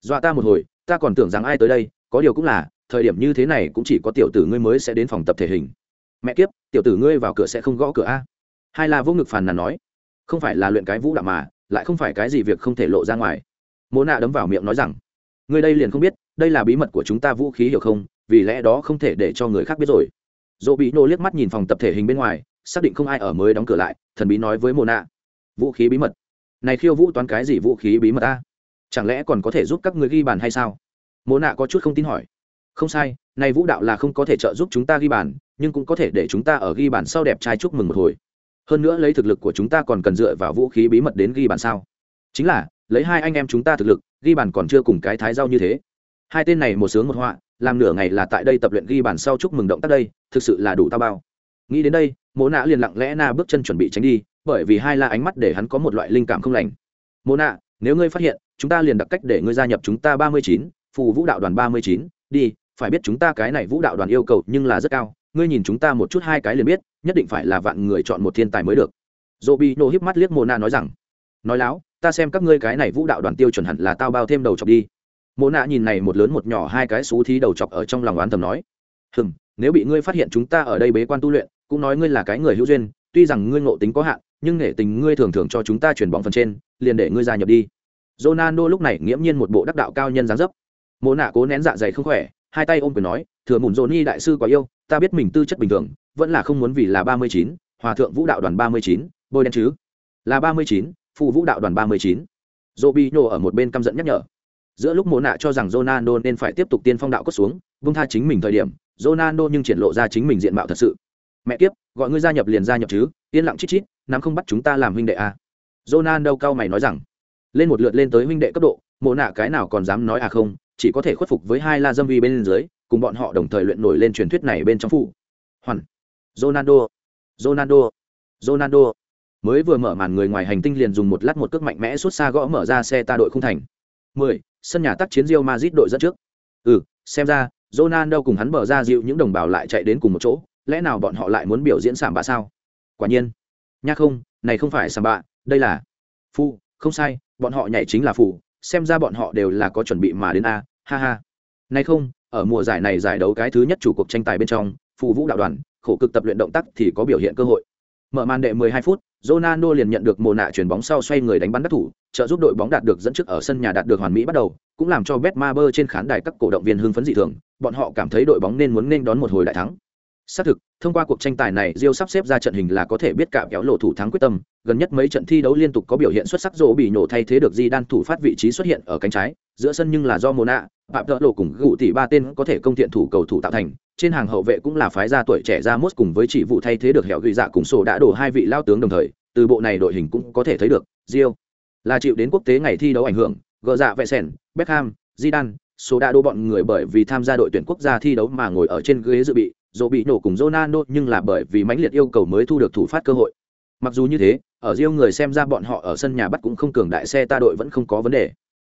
Dọa ta một hồi, ta còn tưởng rằng ai tới đây, có điều cũng là, thời điểm như thế này cũng chỉ có tiểu tử ngươi mới sẽ đến phòng tập thể hình mẹ kiếp, tiểu tử ngươi vào cửa sẽ không gõ cửa a? Hai la vô ngực phàn nàn nói, không phải là luyện cái vũ đạo mà, lại không phải cái gì việc không thể lộ ra ngoài. Mồ nạ đấm vào miệng nói rằng, ngươi đây liền không biết, đây là bí mật của chúng ta vũ khí hiểu không, vì lẽ đó không thể để cho người khác biết rồi. Dỗ bị nô liếc mắt nhìn phòng tập thể hình bên ngoài, xác định không ai ở mới đóng cửa lại, thần bí nói với mồ nạ vũ khí bí mật? Này khiêu vũ toán cái gì vũ khí bí mật ta chẳng lẽ còn có thể giúp các người ghi bàn hay sao? Mồ nạ có chút không tin hỏi không sai, này vũ đạo là không có thể trợ giúp chúng ta ghi bàn, nhưng cũng có thể để chúng ta ở ghi bàn sau đẹp trai chúc mừng một hồi. Hơn nữa lấy thực lực của chúng ta còn cần dựa vào vũ khí bí mật đến ghi bàn sao? Chính là, lấy hai anh em chúng ta thực lực, ghi bàn còn chưa cùng cái thái giao như thế. Hai tên này một sướng một họa, làm nửa ngày là tại đây tập luyện ghi bàn sau chúc mừng động tác đây, thực sự là đủ tao bao. Nghĩ đến đây, mộ nạ liền lặng lẽ na bước chân chuẩn bị tránh đi, bởi vì hai la ánh mắt để hắn có một loại linh cảm không lành. Mộ nạ nếu ngươi phát hiện, chúng ta liền đặt cách để ngươi gia nhập chúng ta ba mươi chín, phù vũ đạo đoàn ba mươi chín, đi phải biết chúng ta cái này vũ đạo đoàn yêu cầu nhưng là rất cao, ngươi nhìn chúng ta một chút hai cái liền biết, nhất định phải là vạn người chọn một thiên tài mới được. Dỗ bị nổ híp mắt liếc mô na nói rằng, nói láo, ta xem các ngươi cái này vũ đạo đoàn tiêu chuẩn hẳn là tao bao thêm đầu chọc đi. Mô na nhìn này một lớn một nhỏ hai cái xú thí đầu chọc ở trong lòng oán thầm nói, hừm, nếu bị ngươi phát hiện chúng ta ở đây bế quan tu luyện, cũng nói ngươi là cái người hữu duyên, tuy rằng ngươi ngộ tính có hạn, nhưng nể tình ngươi thường thường cho chúng ta chuyển bóng phần trên, liền để ngươi gia nhập đi. Ronaldo lúc này nghiễm nhiên một bộ đắc đạo cao nhân dáng dấp. Mộ nạ cố nén dạ dày không khỏe hai tay ôm quyền nói, thừa mùn nhi đại sư quá yêu, ta biết mình tư chất bình thường, vẫn là không muốn vì là ba mươi chín, hòa thượng vũ đạo đoàn ba mươi chín, bôi đen chứ? Là ba mươi chín phụ vũ đạo đoàn ba mươi chín. Robinho ở một bên căm giận nhắc nhở. Giữa lúc mộ nạ cho rằng Ronaldo nên phải tiếp tục tiên phong đạo cốt xuống, vung tha chính mình thời điểm, Ronaldo nhưng triển lộ ra chính mình diện mạo thật sự. Mẹ kiếp, gọi ngươi gia nhập liền gia nhập chứ, yên lặng chít chít, nắm không bắt chúng ta làm huynh đệ à. Ronaldo cao mày nói rằng. Lên một lượt lên tới huynh đệ cấp độ, mộ nạ cái nào còn dám nói à không chỉ có thể khuất phục với hai la dâm vi bên dưới, cùng bọn họ đồng thời luyện nổi lên truyền thuyết này bên trong phụ. Hoàn. Ronaldo. Ronaldo. Ronaldo. Mới vừa mở màn người ngoài hành tinh liền dùng một lát một cước mạnh mẽ suốt xa gõ mở ra xe ta đội không thành. 10. sân nhà tác chiến Real Madrid đội dẫn trước. Ừ xem ra, Ronaldo cùng hắn bờ ra dịu những đồng bào lại chạy đến cùng một chỗ, lẽ nào bọn họ lại muốn biểu diễn sảm bạ sao? Quả nhiên. Nha không, này không phải sảm bạ, đây là. Phu, không sai, bọn họ nhảy chính là phù xem ra bọn họ đều là có chuẩn bị mà đến a, ha ha. Nay không, ở mùa giải này giải đấu cái thứ nhất chủ cuộc tranh tài bên trong phù vũ đạo đoàn, khổ cực tập luyện động tác thì có biểu hiện cơ hội. Mở màn đệ 12 phút, Ronaldo liền nhận được mồ nạ chuyển bóng sau xoay người đánh bắn đất thủ, trợ giúp đội bóng đạt được dẫn trước ở sân nhà đạt được hoàn mỹ bắt đầu, cũng làm cho Betmaber trên khán đài các cổ động viên hưng phấn dị thường, bọn họ cảm thấy đội bóng nên muốn nên đón một hồi đại thắng. Xác thực, thông qua cuộc tranh tài này rio sắp xếp ra trận hình là có thể biết cả kéo lộ thủ thắng quyết tâm gần nhất mấy trận thi đấu liên tục có biểu hiện xuất sắc rỗ bị nhổ thay thế được di đan thủ phát vị trí xuất hiện ở cánh trái, giữa sân nhưng là do mona phạm đỡ lộ cùng gụ tỷ ba tên có thể công thiện thủ cầu thủ tạo thành trên hàng hậu vệ cũng là phái gia tuổi trẻ ra mốt cùng với chỉ vụ thay thế được hẻo ghi dạ cùng sổ đã đổ hai vị lao tướng đồng thời, từ bộ này đội hình cũng có thể thấy được rio là chịu đến quốc tế ngày thi đấu ảnh hưởng, gờ dạ vệ sèn beckham, zidane số đã đô bọn người bởi vì tham gia đội tuyển quốc gia thi đấu mà ngồi ở trên ghế dự bị dỗ bị nổ cùng Ronaldo nhưng là bởi vì mãnh liệt yêu cầu mới thu được thủ phát cơ hội mặc dù như thế ở Rio người xem ra bọn họ ở sân nhà bắt cũng không cường đại xe ta đội vẫn không có vấn đề.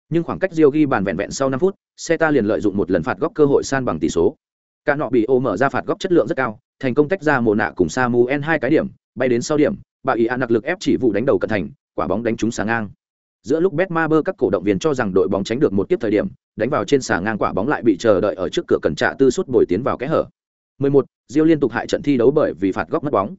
Nhưng khoảng cách Rio ghi bàn vẹn vẹn sau năm phút xe ta liền lợi dụng một lần phạt góc cơ hội san bằng tỷ số. Cả nọ bị ô mở ra phạt góc chất lượng rất cao thành công tách ra mồ nạ cùng samuel hai cái điểm bay đến sau điểm bà ý an nặc lực ép chỉ vụ đánh đầu cận thành quả bóng đánh trúng sáng ngang. Giữa lúc betmaber các cổ động viên cho rằng đội bóng tránh được một tiếp thời điểm đánh vào trên xà ngang quả bóng lại bị chờ đợi ở trước cửa cẩn trạ tư suốt bồi tiến vào kẽ hở. 11, Diêu liên tục hại trận thi đấu bởi vì phạt góc mất bóng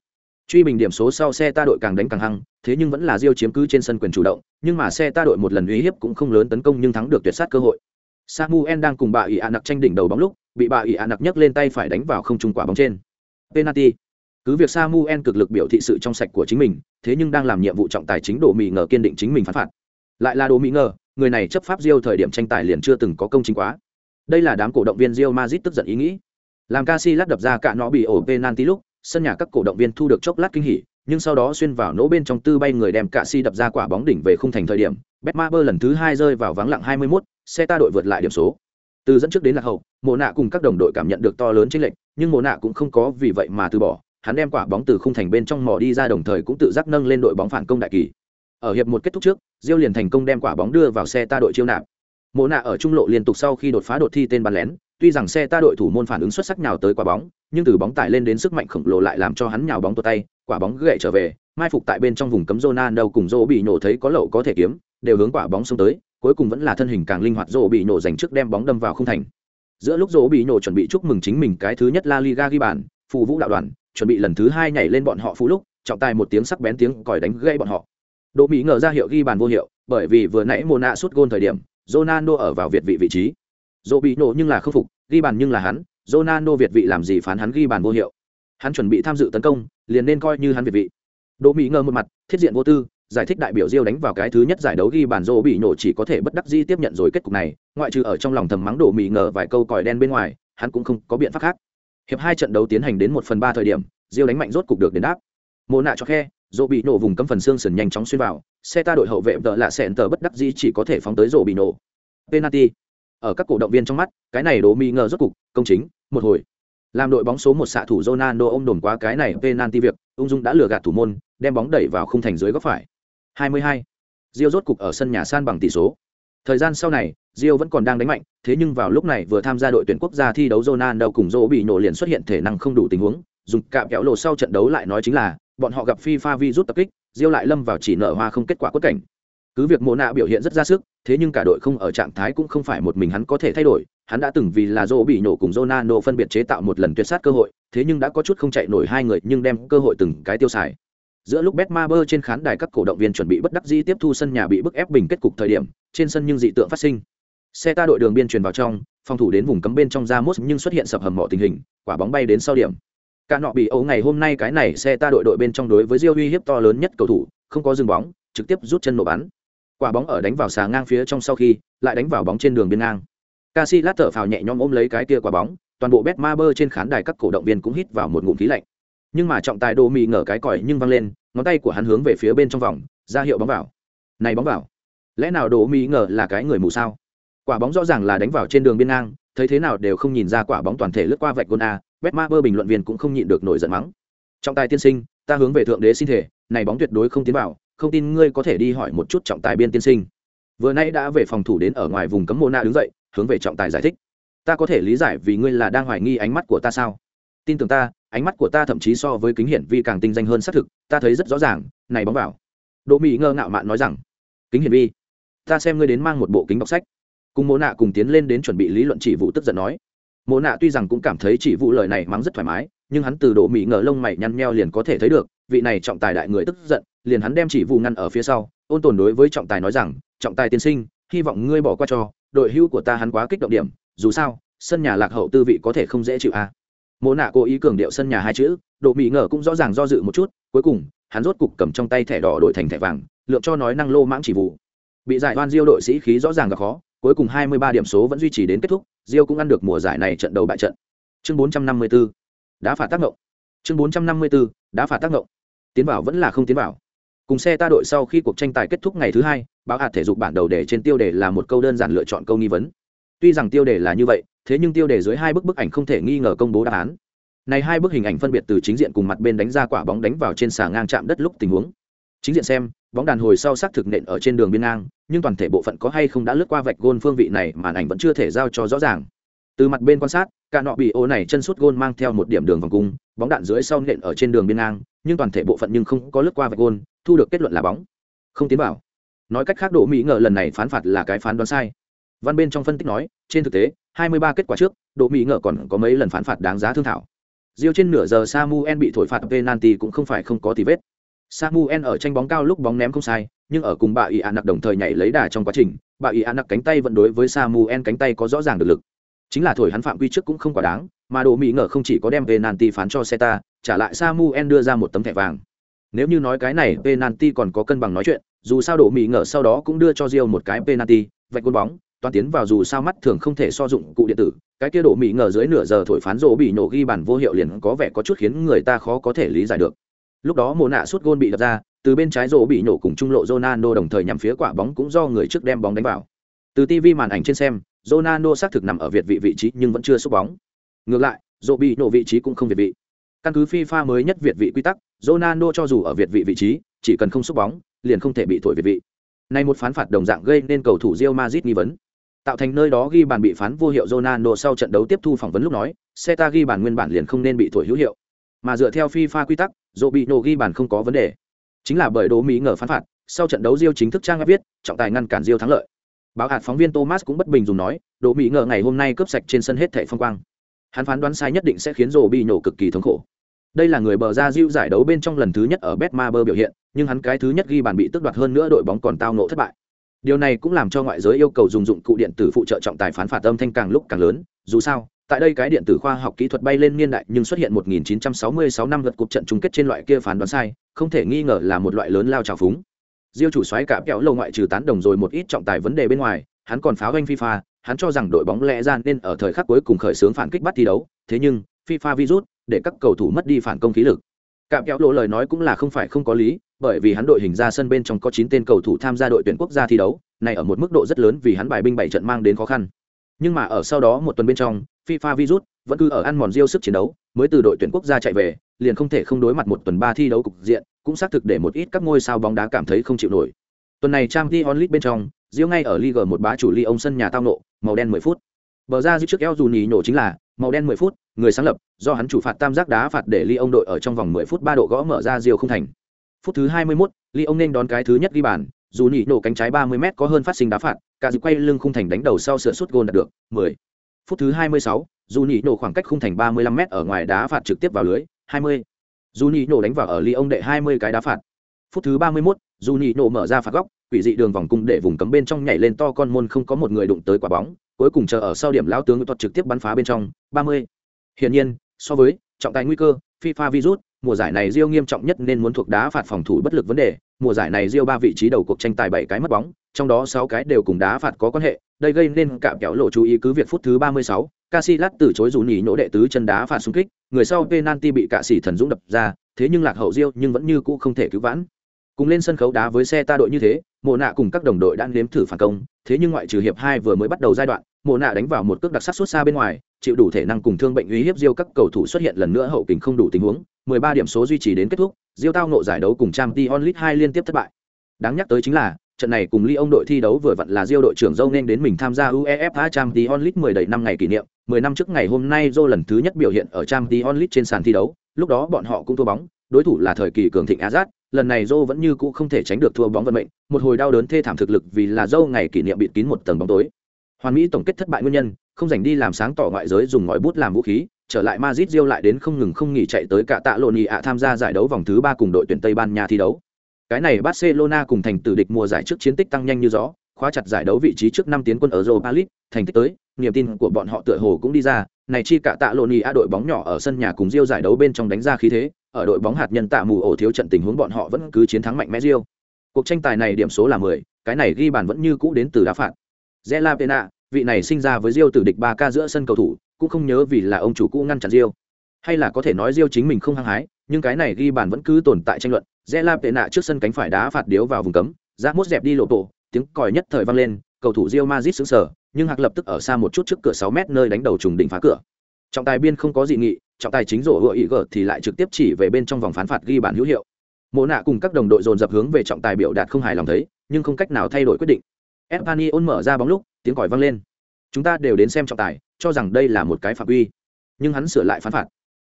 truy bình điểm số sau xe ta đội càng đánh càng hăng, thế nhưng vẫn là Diêu chiếm cứ trên sân quyền chủ động, nhưng mà xe ta đội một lần uy hiếp cũng không lớn tấn công nhưng thắng được tuyệt sát cơ hội. Samuel đang cùng bà ỷ ạ nặc tranh đỉnh đầu bóng lúc, bị bà ỷ ạ nặc nhấc lên tay phải đánh vào không trung quả bóng trên. Penalty. Cứ việc samuel cực lực biểu thị sự trong sạch của chính mình, thế nhưng đang làm nhiệm vụ trọng tài chính đồ mỹ ngờ kiên định chính mình phán phạt. Lại là đồ mỹ ngờ, người này chấp pháp Rio thời điểm tranh tài liền chưa từng có công chính quá. Đây là đám cổ động viên Rio Madrid tức giận ý nghĩ. Làm Casillas đập ra cả nó bị ổ penalty lúc sân nhà các cổ động viên thu được chốc lát kinh hỉ nhưng sau đó xuyên vào nỗ bên trong tư bay người đem cạ si đập ra quả bóng đỉnh về khung thành thời điểm betmaber lần thứ hai rơi vào vắng lặng 21, xe ta đội vượt lại điểm số. Từ dẫn trước đến lạc hậu mộ nạ cùng các đồng đội cảm nhận được to lớn chênh lệch nhưng mộ nạ cũng không có vì vậy mà từ bỏ hắn đem quả bóng từ khung thành bên trong mò đi ra đồng thời cũng tự giác nâng lên đội bóng phản công đại kỳ. Ở hiệp một kết thúc trước diêu liền thành công đem quả bóng đưa vào xe ta đội chiêu nạp. Mộ nạ ở trung lộ liên tục sau khi đột phá đột thi tên bắn lén tuy rằng xe ta đội thủ môn phản ứng xuất sắc nhào tới quả bóng nhưng từ bóng tải lên đến sức mạnh khổng lồ lại làm cho hắn nhào bóng tuột tay quả bóng gậy trở về mai phục tại bên trong vùng cấm Ronaldo cùng rô bị nổ thấy có lậu có thể kiếm đều hướng quả bóng xông tới cuối cùng vẫn là thân hình càng linh hoạt rô bị nổ giành trước đem bóng đâm vào không thành giữa lúc rô bị nổ chuẩn bị chúc mừng chính mình cái thứ nhất La Liga ghi bàn phù vũ đạo đoàn chuẩn bị lần thứ hai nhảy lên bọn họ phú lúc trọng tài một tiếng sắc bén tiếng còi đánh gây bọn họ Đỗ Mỹ ngờ ra hiệu ghi bàn vô hiệu, bởi vì vừa nãy Mona sút gôn thời điểm, Ronaldo ở vào việt vị vị trí. Dỗ bị nổ nhưng là khâm phục, ghi bàn nhưng là hắn, Ronaldo việt vị làm gì phán hắn ghi bàn vô hiệu. Hắn chuẩn bị tham dự tấn công, liền nên coi như hắn việt vị. Đỗ Mỹ ngờ một mặt, thiết diện vô tư, giải thích đại biểu Diêu đánh vào cái thứ nhất giải đấu ghi bàn Zô bị nổ chỉ có thể bất đắc dĩ tiếp nhận rồi kết cục này, ngoại trừ ở trong lòng thầm mắng Đỗ Mỹ ngờ vài câu còi đen bên ngoài, hắn cũng không có biện pháp khác. Hiệp hai trận đấu tiến hành đến một phần ba thời điểm, Diêu đánh mạnh rốt cục được đền đáp. Mộ nạ cho khe, Zô bị nổ vùng cấm phần xương sườn nhanh chóng xuyên vào xe ta đội hậu vệ vợ lạ sẹn tờ bất đắc dĩ chỉ có thể phóng tới Zô bị nổ penalty ở các cổ động viên trong mắt cái này đố mi ngờ rốt cục công chính một hồi làm đội bóng số một xạ thủ Ronaldo ôm đồn qua cái này penalty việc ung dung đã lừa gạt thủ môn đem bóng đẩy vào khung thành dưới góc phải 22. Rio rốt cục ở sân nhà san bằng tỷ số thời gian sau này Rio vẫn còn đang đánh mạnh thế nhưng vào lúc này vừa tham gia đội tuyển quốc gia thi đấu Ronaldo cùng Zô bị nổ liền xuất hiện thể năng không đủ tình huống dùng cạm kéo lộ sau trận đấu lại nói chính là bọn họ gặp FIFA virus tập kích, Diêu lại lâm vào chỉ nợ hoa không kết quả quất cảnh. Cứ việc Mộ nạ biểu hiện rất ra sức, thế nhưng cả đội không ở trạng thái cũng không phải một mình hắn có thể thay đổi, hắn đã từng vì là dỗ bị nổ cùng Ronaldo phân biệt chế tạo một lần tuyệt sát cơ hội, thế nhưng đã có chút không chạy nổi hai người nhưng đem cơ hội từng cái tiêu xài. Giữa lúc Betmaber trên khán đài các cổ động viên chuẩn bị bất đắc dĩ tiếp thu sân nhà bị bức ép bình kết cục thời điểm, trên sân nhưng dị tượng phát sinh. Xe ta đội đường biên truyền vào trong, phòng thủ đến vùng cấm bên trong ra mốt nhưng xuất hiện sập hầm mỏ tình hình, quả bóng bay đến sau điểm. Cả nọ bị ấu ngày hôm nay cái này xe ta đội đội bên trong đối với Rio uy hiếp to lớn nhất cầu thủ, không có dừng bóng, trực tiếp rút chân nổ bắn. Quả bóng ở đánh vào xà ngang phía trong sau khi, lại đánh vào bóng trên đường biên ngang. Casillas thở phào nhẹ nhõm ôm lấy cái kia quả bóng, toàn bộ Betmaber trên khán đài các cổ động viên cũng hít vào một ngụm khí lạnh. Nhưng mà trọng tài Đô Mì ngờ cái còi nhưng văng lên, ngón tay của hắn hướng về phía bên trong vòng, ra hiệu bóng vào. Này bóng vào. Lẽ nào Đô Mì ngờ là cái người mù sao? Quả bóng rõ ràng là đánh vào trên đường biên ngang, thấy thế nào đều không nhìn ra quả bóng toàn thể lướt qua vạch gôn a, Betmaber bình luận viên cũng không nhịn được nổi giận mắng. Trọng tài tiên sinh, ta hướng về thượng đế xin thể, này bóng tuyệt đối không tiến vào, không tin ngươi có thể đi hỏi một chút trọng tài biên tiên sinh. Vừa nãy đã về phòng thủ đến ở ngoài vùng cấm Mona đứng dậy, hướng về trọng tài giải thích. Ta có thể lý giải vì ngươi là đang hoài nghi ánh mắt của ta sao? Tin tưởng ta, ánh mắt của ta thậm chí so với kính hiển vi càng tinh danh hơn xác thực, ta thấy rất rõ ràng, này bóng vào. Đỗ Mỹ ngơ ngạo mạn nói rằng, kính hiển vi, ta xem ngươi đến mang một bộ kính đọc sách. Cùng Mona cùng tiến lên đến chuẩn bị lý luận chỉ vụ tức giận nói mô nạ tuy rằng cũng cảm thấy chỉ vụ lời này mắng rất thoải mái nhưng hắn từ Đỗ mỹ ngờ lông mày nhăn meo liền có thể thấy được vị này trọng tài đại người tức giận liền hắn đem chỉ vụ ngăn ở phía sau ôn tồn đối với trọng tài nói rằng trọng tài tiên sinh hy vọng ngươi bỏ qua cho đội hưu của ta hắn quá kích động điểm dù sao sân nhà lạc hậu tư vị có thể không dễ chịu a à. mô nạ cố ý cường điệu sân nhà hai chữ độ mỹ ngờ cũng rõ ràng do dự một chút cuối cùng hắn rốt cục cầm trong tay thẻ đỏ đổi thành thẻ vàng lượng cho nói năng lô mãng chỉ vụ bị giải oan diêu đội sĩ khí rõ ràng gặp khó cuối cùng 23 điểm số vẫn duy trì đến kết thúc, diêu cũng ăn được mùa giải này trận đầu bại trận. Chương 454, đã phạt tác động. Chương 454, đã phạt tác động. Tiến vào vẫn là không tiến vào. Cùng xe ta đội sau khi cuộc tranh tài kết thúc ngày thứ hai, báo hạt thể dục bản đầu đề trên tiêu đề là một câu đơn giản lựa chọn câu nghi vấn. Tuy rằng tiêu đề là như vậy, thế nhưng tiêu đề dưới hai bức bức ảnh không thể nghi ngờ công bố đáp án. này hai bức hình ảnh phân biệt từ chính diện cùng mặt bên đánh ra quả bóng đánh vào trên xà ngang chạm đất lúc tình huống chính diện xem bóng đàn hồi sau xác thực nện ở trên đường biên ngang nhưng toàn thể bộ phận có hay không đã lướt qua vạch gôn phương vị này màn ảnh vẫn chưa thể giao cho rõ ràng từ mặt bên quan sát cả nọ bị ô này chân suốt gôn mang theo một điểm đường vòng cung bóng đạn dưới sau nện ở trên đường biên ngang nhưng toàn thể bộ phận nhưng không có lướt qua vạch gôn thu được kết luận là bóng không tiến vào nói cách khác độ mỹ ngờ lần này phán phạt là cái phán đoán sai văn bên trong phân tích nói trên thực tế 23 kết quả trước độ mỹ ngờ còn có mấy lần phán phạt đáng giá thương thảo Diêu trên nửa giờ Samuel bị thổi phạt penalty cũng không phải không có tí vết. Samuel ở tranh bóng cao lúc bóng ném không sai, nhưng ở cùng bà Ia nặc đồng thời nhảy lấy đà trong quá trình, bà Ia nặc cánh tay vẫn đối với Samuel cánh tay có rõ ràng được lực. Chính là thổi hắn phạm quy trước cũng không quá đáng, mà Đồ Mỹ ngờ không chỉ có đem penalty phán cho Seta, trả lại Samuel đưa ra một tấm thẻ vàng. Nếu như nói cái này penalty còn có cân bằng nói chuyện, dù sao Đồ Mỹ ngờ sau đó cũng đưa cho Rio một cái penalty, vạch quân bóng, toàn tiến vào dù sao mắt thường không thể so dụng cụ điện tử. Cái kia đổ mỹ ngờ dưới nửa giờ thổi phán rỗ bị nổ ghi bản vô hiệu liền có vẻ có chút khiến người ta khó có thể lý giải được. Lúc đó mồ nạ suốt gôn bị đập ra từ bên trái rỗ bị nổ cùng trung lộ Ronaldo đồng thời nhằm phía quả bóng cũng do người trước đem bóng đánh vào. Từ TV màn ảnh trên xem Ronaldo xác thực nằm ở việt vị vị trí nhưng vẫn chưa xúc bóng ngược lại rỗ bị nổ vị trí cũng không việt vị căn cứ FIFA mới nhất việt vị quy tắc Ronaldo cho dù ở việt vị vị trí chỉ cần không xúc bóng liền không thể bị thổi việt vị Nay một phán phạt đồng dạng gây nên cầu thủ Real Madrid nghi vấn tạo thành nơi đó ghi bàn bị phán vô hiệu Ronaldo sau trận đấu tiếp thu phỏng vấn lúc nói, Seta ghi bàn nguyên bản liền không nên bị thổi hữu hiệu. Mà dựa theo FIFA quy tắc, Robinho ghi bàn không có vấn đề. Chính là bởi đố Mỹ ngờ phán phạt, sau trận đấu Real chính thức trang viết, trọng tài ngăn cản Real thắng lợi. Báo hạt phóng viên Thomas cũng bất bình dùng nói, đồ Mỹ ngờ ngày hôm nay cướp sạch trên sân hết thảy phong quang. Hắn phán đoán sai nhất định sẽ khiến Rô bị nổ cực kỳ thống khổ. Đây là người bờ ra diêu giải đấu bên trong lần thứ nhất ở Betmaber biểu hiện, nhưng hắn cái thứ nhất ghi bàn bị tước đoạt hơn nữa đội bóng còn tao nộ thất bại điều này cũng làm cho ngoại giới yêu cầu dùng dụng cụ điện tử phụ trợ trọng tài phán phạt âm thanh càng lúc càng lớn dù sao tại đây cái điện tử khoa học kỹ thuật bay lên niên đại nhưng xuất hiện 1966 năm lượt cuộc trận chung kết trên loại kia phán đoán sai không thể nghi ngờ là một loại lớn lao trào phúng diêu chủ xoáy cả kéo lâu ngoại trừ tán đồng rồi một ít trọng tài vấn đề bên ngoài, hắn còn pháo anh fifa, hắn cho rằng đội bóng lẽ ra nên ở thời khắc cuối cùng khởi xướng phản kích bắt thi đấu, thế nhưng, fifa virus, để các cầu thủ mất đi phản công khí lực. Cạm kéo lộ lời nói cũng là không phải không có lý, bởi vì hắn đội hình ra sân bên trong có chín tên cầu thủ tham gia đội tuyển quốc gia thi đấu, này ở một mức độ rất lớn vì hắn bài binh bảy trận mang đến khó khăn. Nhưng mà ở sau đó một tuần bên trong, fifa virus vẫn cứ ở ăn mòn riêu sức chiến đấu, mới từ đội tuyển quốc gia chạy về, liền không thể không đối mặt một tuần ba thi đấu cục diện cũng xác thực để một ít các ngôi sao bóng đá cảm thấy không chịu nổi tuần này trang t onlit bên trong diêu ngay ở liga một bá chủ ly ông sân nhà tao nộ màu đen 10 phút bờ ra giữ trước eo dù nhì nổ chính là màu đen 10 phút người sáng lập do hắn chủ phạt tam giác đá phạt để ly ông đội ở trong vòng 10 phút ba độ gõ mở ra diêu không thành phút thứ 21, ly ông nên đón cái thứ nhất ghi bàn dù nhị nổ cánh trái 30 m có hơn phát sinh đá phạt cả dự quay lưng khung thành đánh đầu sau sửa sút gôn đạt được 10. phút thứ 26, dù nhị nổ khoảng cách khung thành 35 m ở ngoài đá phạt trực tiếp vào lưới 20. Juni nổ đánh vào ở ly ông đệ 20 cái đá phạt. Phút thứ 31, Juni nổ mở ra phạt góc quỷ dị đường vòng cung để vùng cấm bên trong nhảy lên to con môn không có một người đụng tới quả bóng cuối cùng chờ ở sau điểm lão tướng thuật trực tiếp bắn phá bên trong 30. hiển nhiên so với trọng tài nguy cơ FIFA virus mùa giải này Rio nghiêm trọng nhất nên muốn thuộc đá phạt phòng thủ bất lực vấn đề, mùa giải này Rio ba vị trí đầu cuộc tranh tài bảy cái mất bóng, trong đó sáu cái đều cùng đá phạt có quan hệ, đây gây nên cả kéo lộ chú ý cứ việc phút thứ 36, Casillas từ chối rủ nhỉ nhỗ đệ tứ chân đá phạt xung kích, người sau penalty bị cả sĩ thần dũng đập ra, thế nhưng lạc hậu diêu nhưng vẫn như cũ không thể cứu vãn. Cùng lên sân khấu đá với xe ta đội như thế, Mộ nạ cùng các đồng đội đang nếm thử phản công, thế nhưng ngoại trừ hiệp hai vừa mới bắt đầu giai đoạn, Mộ nạ đánh vào một cước đặc sắc suốt xa bên ngoài, chịu đủ thể năng cùng thương bệnh uy hiếp diêu các cầu thủ xuất hiện lần nữa hậu kình không đủ tình huống, 13 điểm số duy trì đến kết thúc, diêu tao nộ giải đấu cùng Champions League 2 liên tiếp thất bại. Đáng nhắc tới chính là, trận này cùng Lyon đội thi đấu vừa vặn là Rio đội trưởng dâu nên đến mình tham gia UEFA Champions League 10 đầy năm ngày kỷ niệm, 10 năm trước ngày hôm nay Zhou lần thứ nhất biểu hiện ở Champions League trên sàn thi đấu, lúc đó bọn họ cũng thua bóng, đối thủ là thời kỳ cường thịnh Azat, lần này Zhou vẫn như cũ không thể tránh được thua bóng vận mệnh, một hồi đau đớn thê thảm thực lực vì là Zhou ngày kỷ niệm bịt kín một tầng bóng tối. Hoàn Mỹ tổng kết thất bại nguyên nhân, không dành đi làm sáng tỏ ngoại giới dùng ngòi bút làm vũ khí, trở lại Madrid Rio lại đến không ngừng không nghỉ chạy tới cả tạ lộn ạ tham gia giải đấu vòng thứ ba cùng đội tuyển Tây Ban Nha thi đấu. Cái này Barcelona cùng thành tử địch mùa giải trước chiến tích tăng nhanh như gió, khóa chặt giải đấu vị trí trước năm tiến quân ở Europa League, thành tích tới, niềm tin của bọn họ tựa hồ cũng đi ra, này chi cả tạ lộn a đội bóng nhỏ ở sân nhà cùng Rio giải đấu bên trong đánh ra khí thế, ở đội bóng hạt nhân tạ mù ổ thiếu trận tình huống bọn họ vẫn cứ chiến thắng mạnh mẽ Rio. Cuộc tranh tài này điểm số là 10, cái này ghi bàn vẫn như cũ đến từ đá phạt. Zela Pena, vị này sinh ra với Rio tử địch 3K giữa sân cầu thủ, cũng không nhớ vì là ông chủ cũ ngăn chặn Rio. Hay là có thể nói Rio chính mình không hăng hái, nhưng cái này ghi bàn vẫn cứ tồn tại tranh luận. Zela Pena trước sân cánh phải đá phạt điếu vào vùng cấm, ra mốt dẹp đi lộ bộ, tiếng còi nhất thời vang lên, cầu thủ Real Madrid sững sờ, nhưng Hạc lập tức ở xa một chút trước cửa 6 mét nơi đánh đầu trùng đỉnh phá cửa. Trọng tài biên không có dị nghị, trọng tài chính rổ hựa ý gờ thì lại trực tiếp chỉ về bên trong vòng phán phạt ghi bản hữu hiệu. Mộ nạ cùng các đồng đội dồn dập hướng về trọng tài biểu đạt không hài lòng thấy nhưng không cách nào thay đổi quyết định. Espany ôn mở ra bóng lúc tiếng còi vang lên. Chúng ta đều đến xem trọng tài cho rằng đây là một cái phạm quy nhưng hắn sửa lại phán phạt.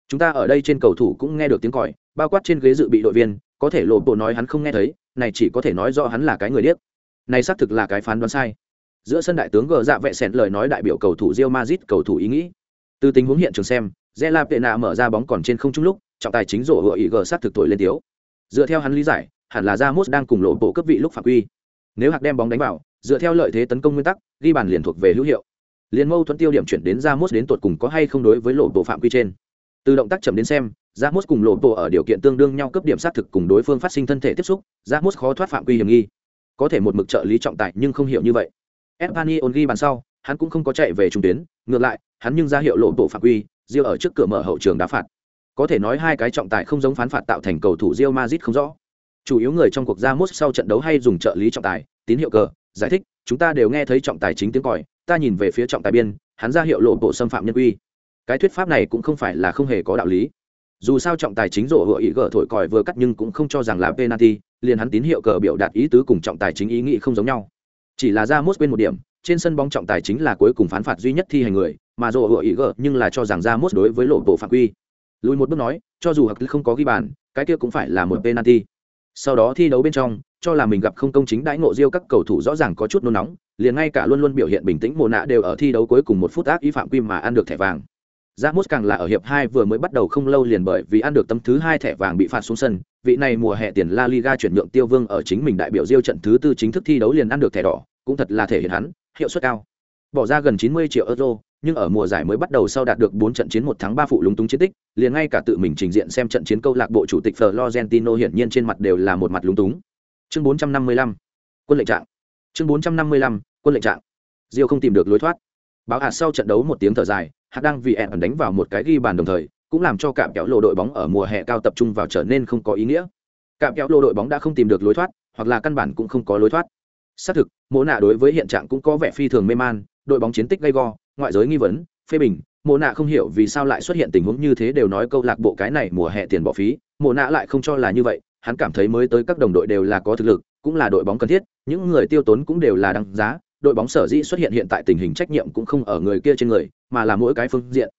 Chúng ta ở đây trên cầu thủ cũng nghe được tiếng còi bao quát trên ghế dự bị đội viên có thể lộ bộ nói hắn không nghe thấy, này chỉ có thể nói do hắn là cái người điếc. Này xác thực là cái phán đoán sai. Giữa sân đại tướng gờ dạ vẹ sẹn lời nói đại biểu cầu thủ Real Madrid cầu thủ ý nghĩ. Từ tình huống hiện trường xem, Zela Pena mở ra bóng còn trên không trung lúc, trọng tài chính rổ hựa ý gờ sát thực thổi lên tiếu. Dựa theo hắn lý giải, hẳn là Ramos đang cùng lộ bộ cấp vị lúc phạm quy. Nếu hạc đem bóng đánh vào, dựa theo lợi thế tấn công nguyên tắc, ghi bàn liền thuộc về hữu hiệu. Liền mâu thuẫn tiêu điểm chuyển đến Ramos đến tột cùng có hay không đối với lộ bộ phạm quy trên từ động tác chậm đến xem, Ramos cùng lộ bộ ở điều kiện tương đương nhau cấp điểm sát thực cùng đối phương phát sinh thân thể tiếp xúc, Ramos khó thoát phạm quy hiểm nghi. Có thể một mực trợ lý trọng tài nhưng không hiểu như vậy. Espanyol ghi bàn sau, hắn cũng không có chạy về trung tuyến, ngược lại, hắn nhưng ra hiệu lộ bộ phạm quy Rio ở trước cửa mở hậu trường đá phạt. Có thể nói hai cái trọng tài không giống phán phạt tạo thành cầu thủ Real Madrid không rõ. Chủ yếu người trong cuộc ra mốt sau trận đấu hay dùng trợ lý trọng tài, tín hiệu cờ, giải thích, chúng ta đều nghe thấy trọng tài chính tiếng còi, ta nhìn về phía trọng tài biên, hắn ra hiệu lộ bộ xâm phạm nhân quy cái thuyết pháp này cũng không phải là không hề có đạo lý. Dù sao trọng tài chính rổ hựa ý gỡ thổi còi vừa cắt nhưng cũng không cho rằng là penalty, liền hắn tín hiệu cờ biểu đạt ý tứ cùng trọng tài chính ý nghĩ không giống nhau. Chỉ là ra mốt bên một điểm, trên sân bóng trọng tài chính là cuối cùng phán phạt duy nhất thi hành người, mà rổ hựa ý gỡ nhưng là cho rằng ra mốt đối với lộ bộ phạm quy. Lùi một bước nói, cho dù hặc không có ghi bàn, cái kia cũng phải là một penalty. Sau đó thi đấu bên trong, cho là mình gặp không công chính đãi ngộ riêu các cầu thủ rõ ràng có chút nôn nóng, liền ngay cả luôn luôn biểu hiện bình tĩnh mồ nạ đều ở thi đấu cuối cùng một phút ác ý phạm quy mà ăn được thẻ vàng. Ramos càng là ở hiệp hai vừa mới bắt đầu không lâu liền bởi vì ăn được tấm thứ hai thẻ vàng bị phạt xuống sân, vị này mùa hè tiền La Liga chuyển nhượng Tiêu Vương ở chính mình đại biểu Diêu trận thứ tư chính thức thi đấu liền ăn được thẻ đỏ, cũng thật là thể hiện hắn, hiệu suất cao. Bỏ ra gần 90 triệu euro, nhưng ở mùa giải mới bắt đầu sau đạt được 4 trận chiến một thắng 3 phụ lúng túng chiến tích, liền ngay cả tự mình trình diện xem trận chiến câu lạc bộ chủ tịch Florentino hiển nhiên trên mặt đều là một mặt lúng túng. Chương 455, quân lệnh trạng. Chương 455, quân lệnh trạng. Diêu không tìm được lối thoát. Báo hạt sau trận đấu một tiếng thở dài, hạt đang vì ẩn đánh vào một cái ghi bàn đồng thời, cũng làm cho cạm kéo lộ đội bóng ở mùa hè cao tập trung vào trở nên không có ý nghĩa. Cạm kéo lộ đội bóng đã không tìm được lối thoát, hoặc là căn bản cũng không có lối thoát. Xác thực, mỗ nạ đối với hiện trạng cũng có vẻ phi thường mê man, đội bóng chiến tích gay go, ngoại giới nghi vấn, phê bình, mộ nạ không hiểu vì sao lại xuất hiện tình huống như thế đều nói câu lạc bộ cái này mùa hè tiền bỏ phí, mộ nạ lại không cho là như vậy, hắn cảm thấy mới tới các đồng đội đều là có thực lực, cũng là đội bóng cần thiết, những người tiêu tốn cũng đều là đăng giá, đội bóng sở dĩ xuất hiện hiện tại tình hình trách nhiệm cũng không ở người kia trên người, mà là mỗi cái phương diện.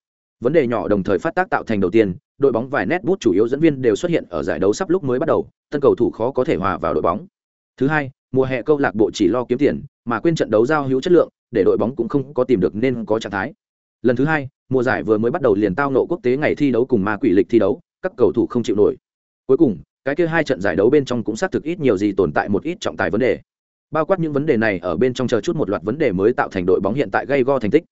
Vấn đề nhỏ đồng thời phát tác tạo thành đầu tiên, đội bóng vài nét bút chủ yếu dẫn viên đều xuất hiện ở giải đấu sắp lúc mới bắt đầu, tân cầu thủ khó có thể hòa vào đội bóng. Thứ hai, mùa hè câu lạc bộ chỉ lo kiếm tiền, mà quên trận đấu giao hữu chất lượng, để đội bóng cũng không có tìm được nên có trạng thái. Lần thứ hai, mùa giải vừa mới bắt đầu liền tao nộ quốc tế ngày thi đấu cùng ma quỷ lịch thi đấu, các cầu thủ không chịu nổi. Cuối cùng, cái kia hai trận giải đấu bên trong cũng xác thực ít nhiều gì tồn tại một ít trọng tài vấn đề. Bao quát những vấn đề này ở bên trong chờ chút một loạt vấn đề mới tạo thành đội bóng hiện tại gây go thành tích.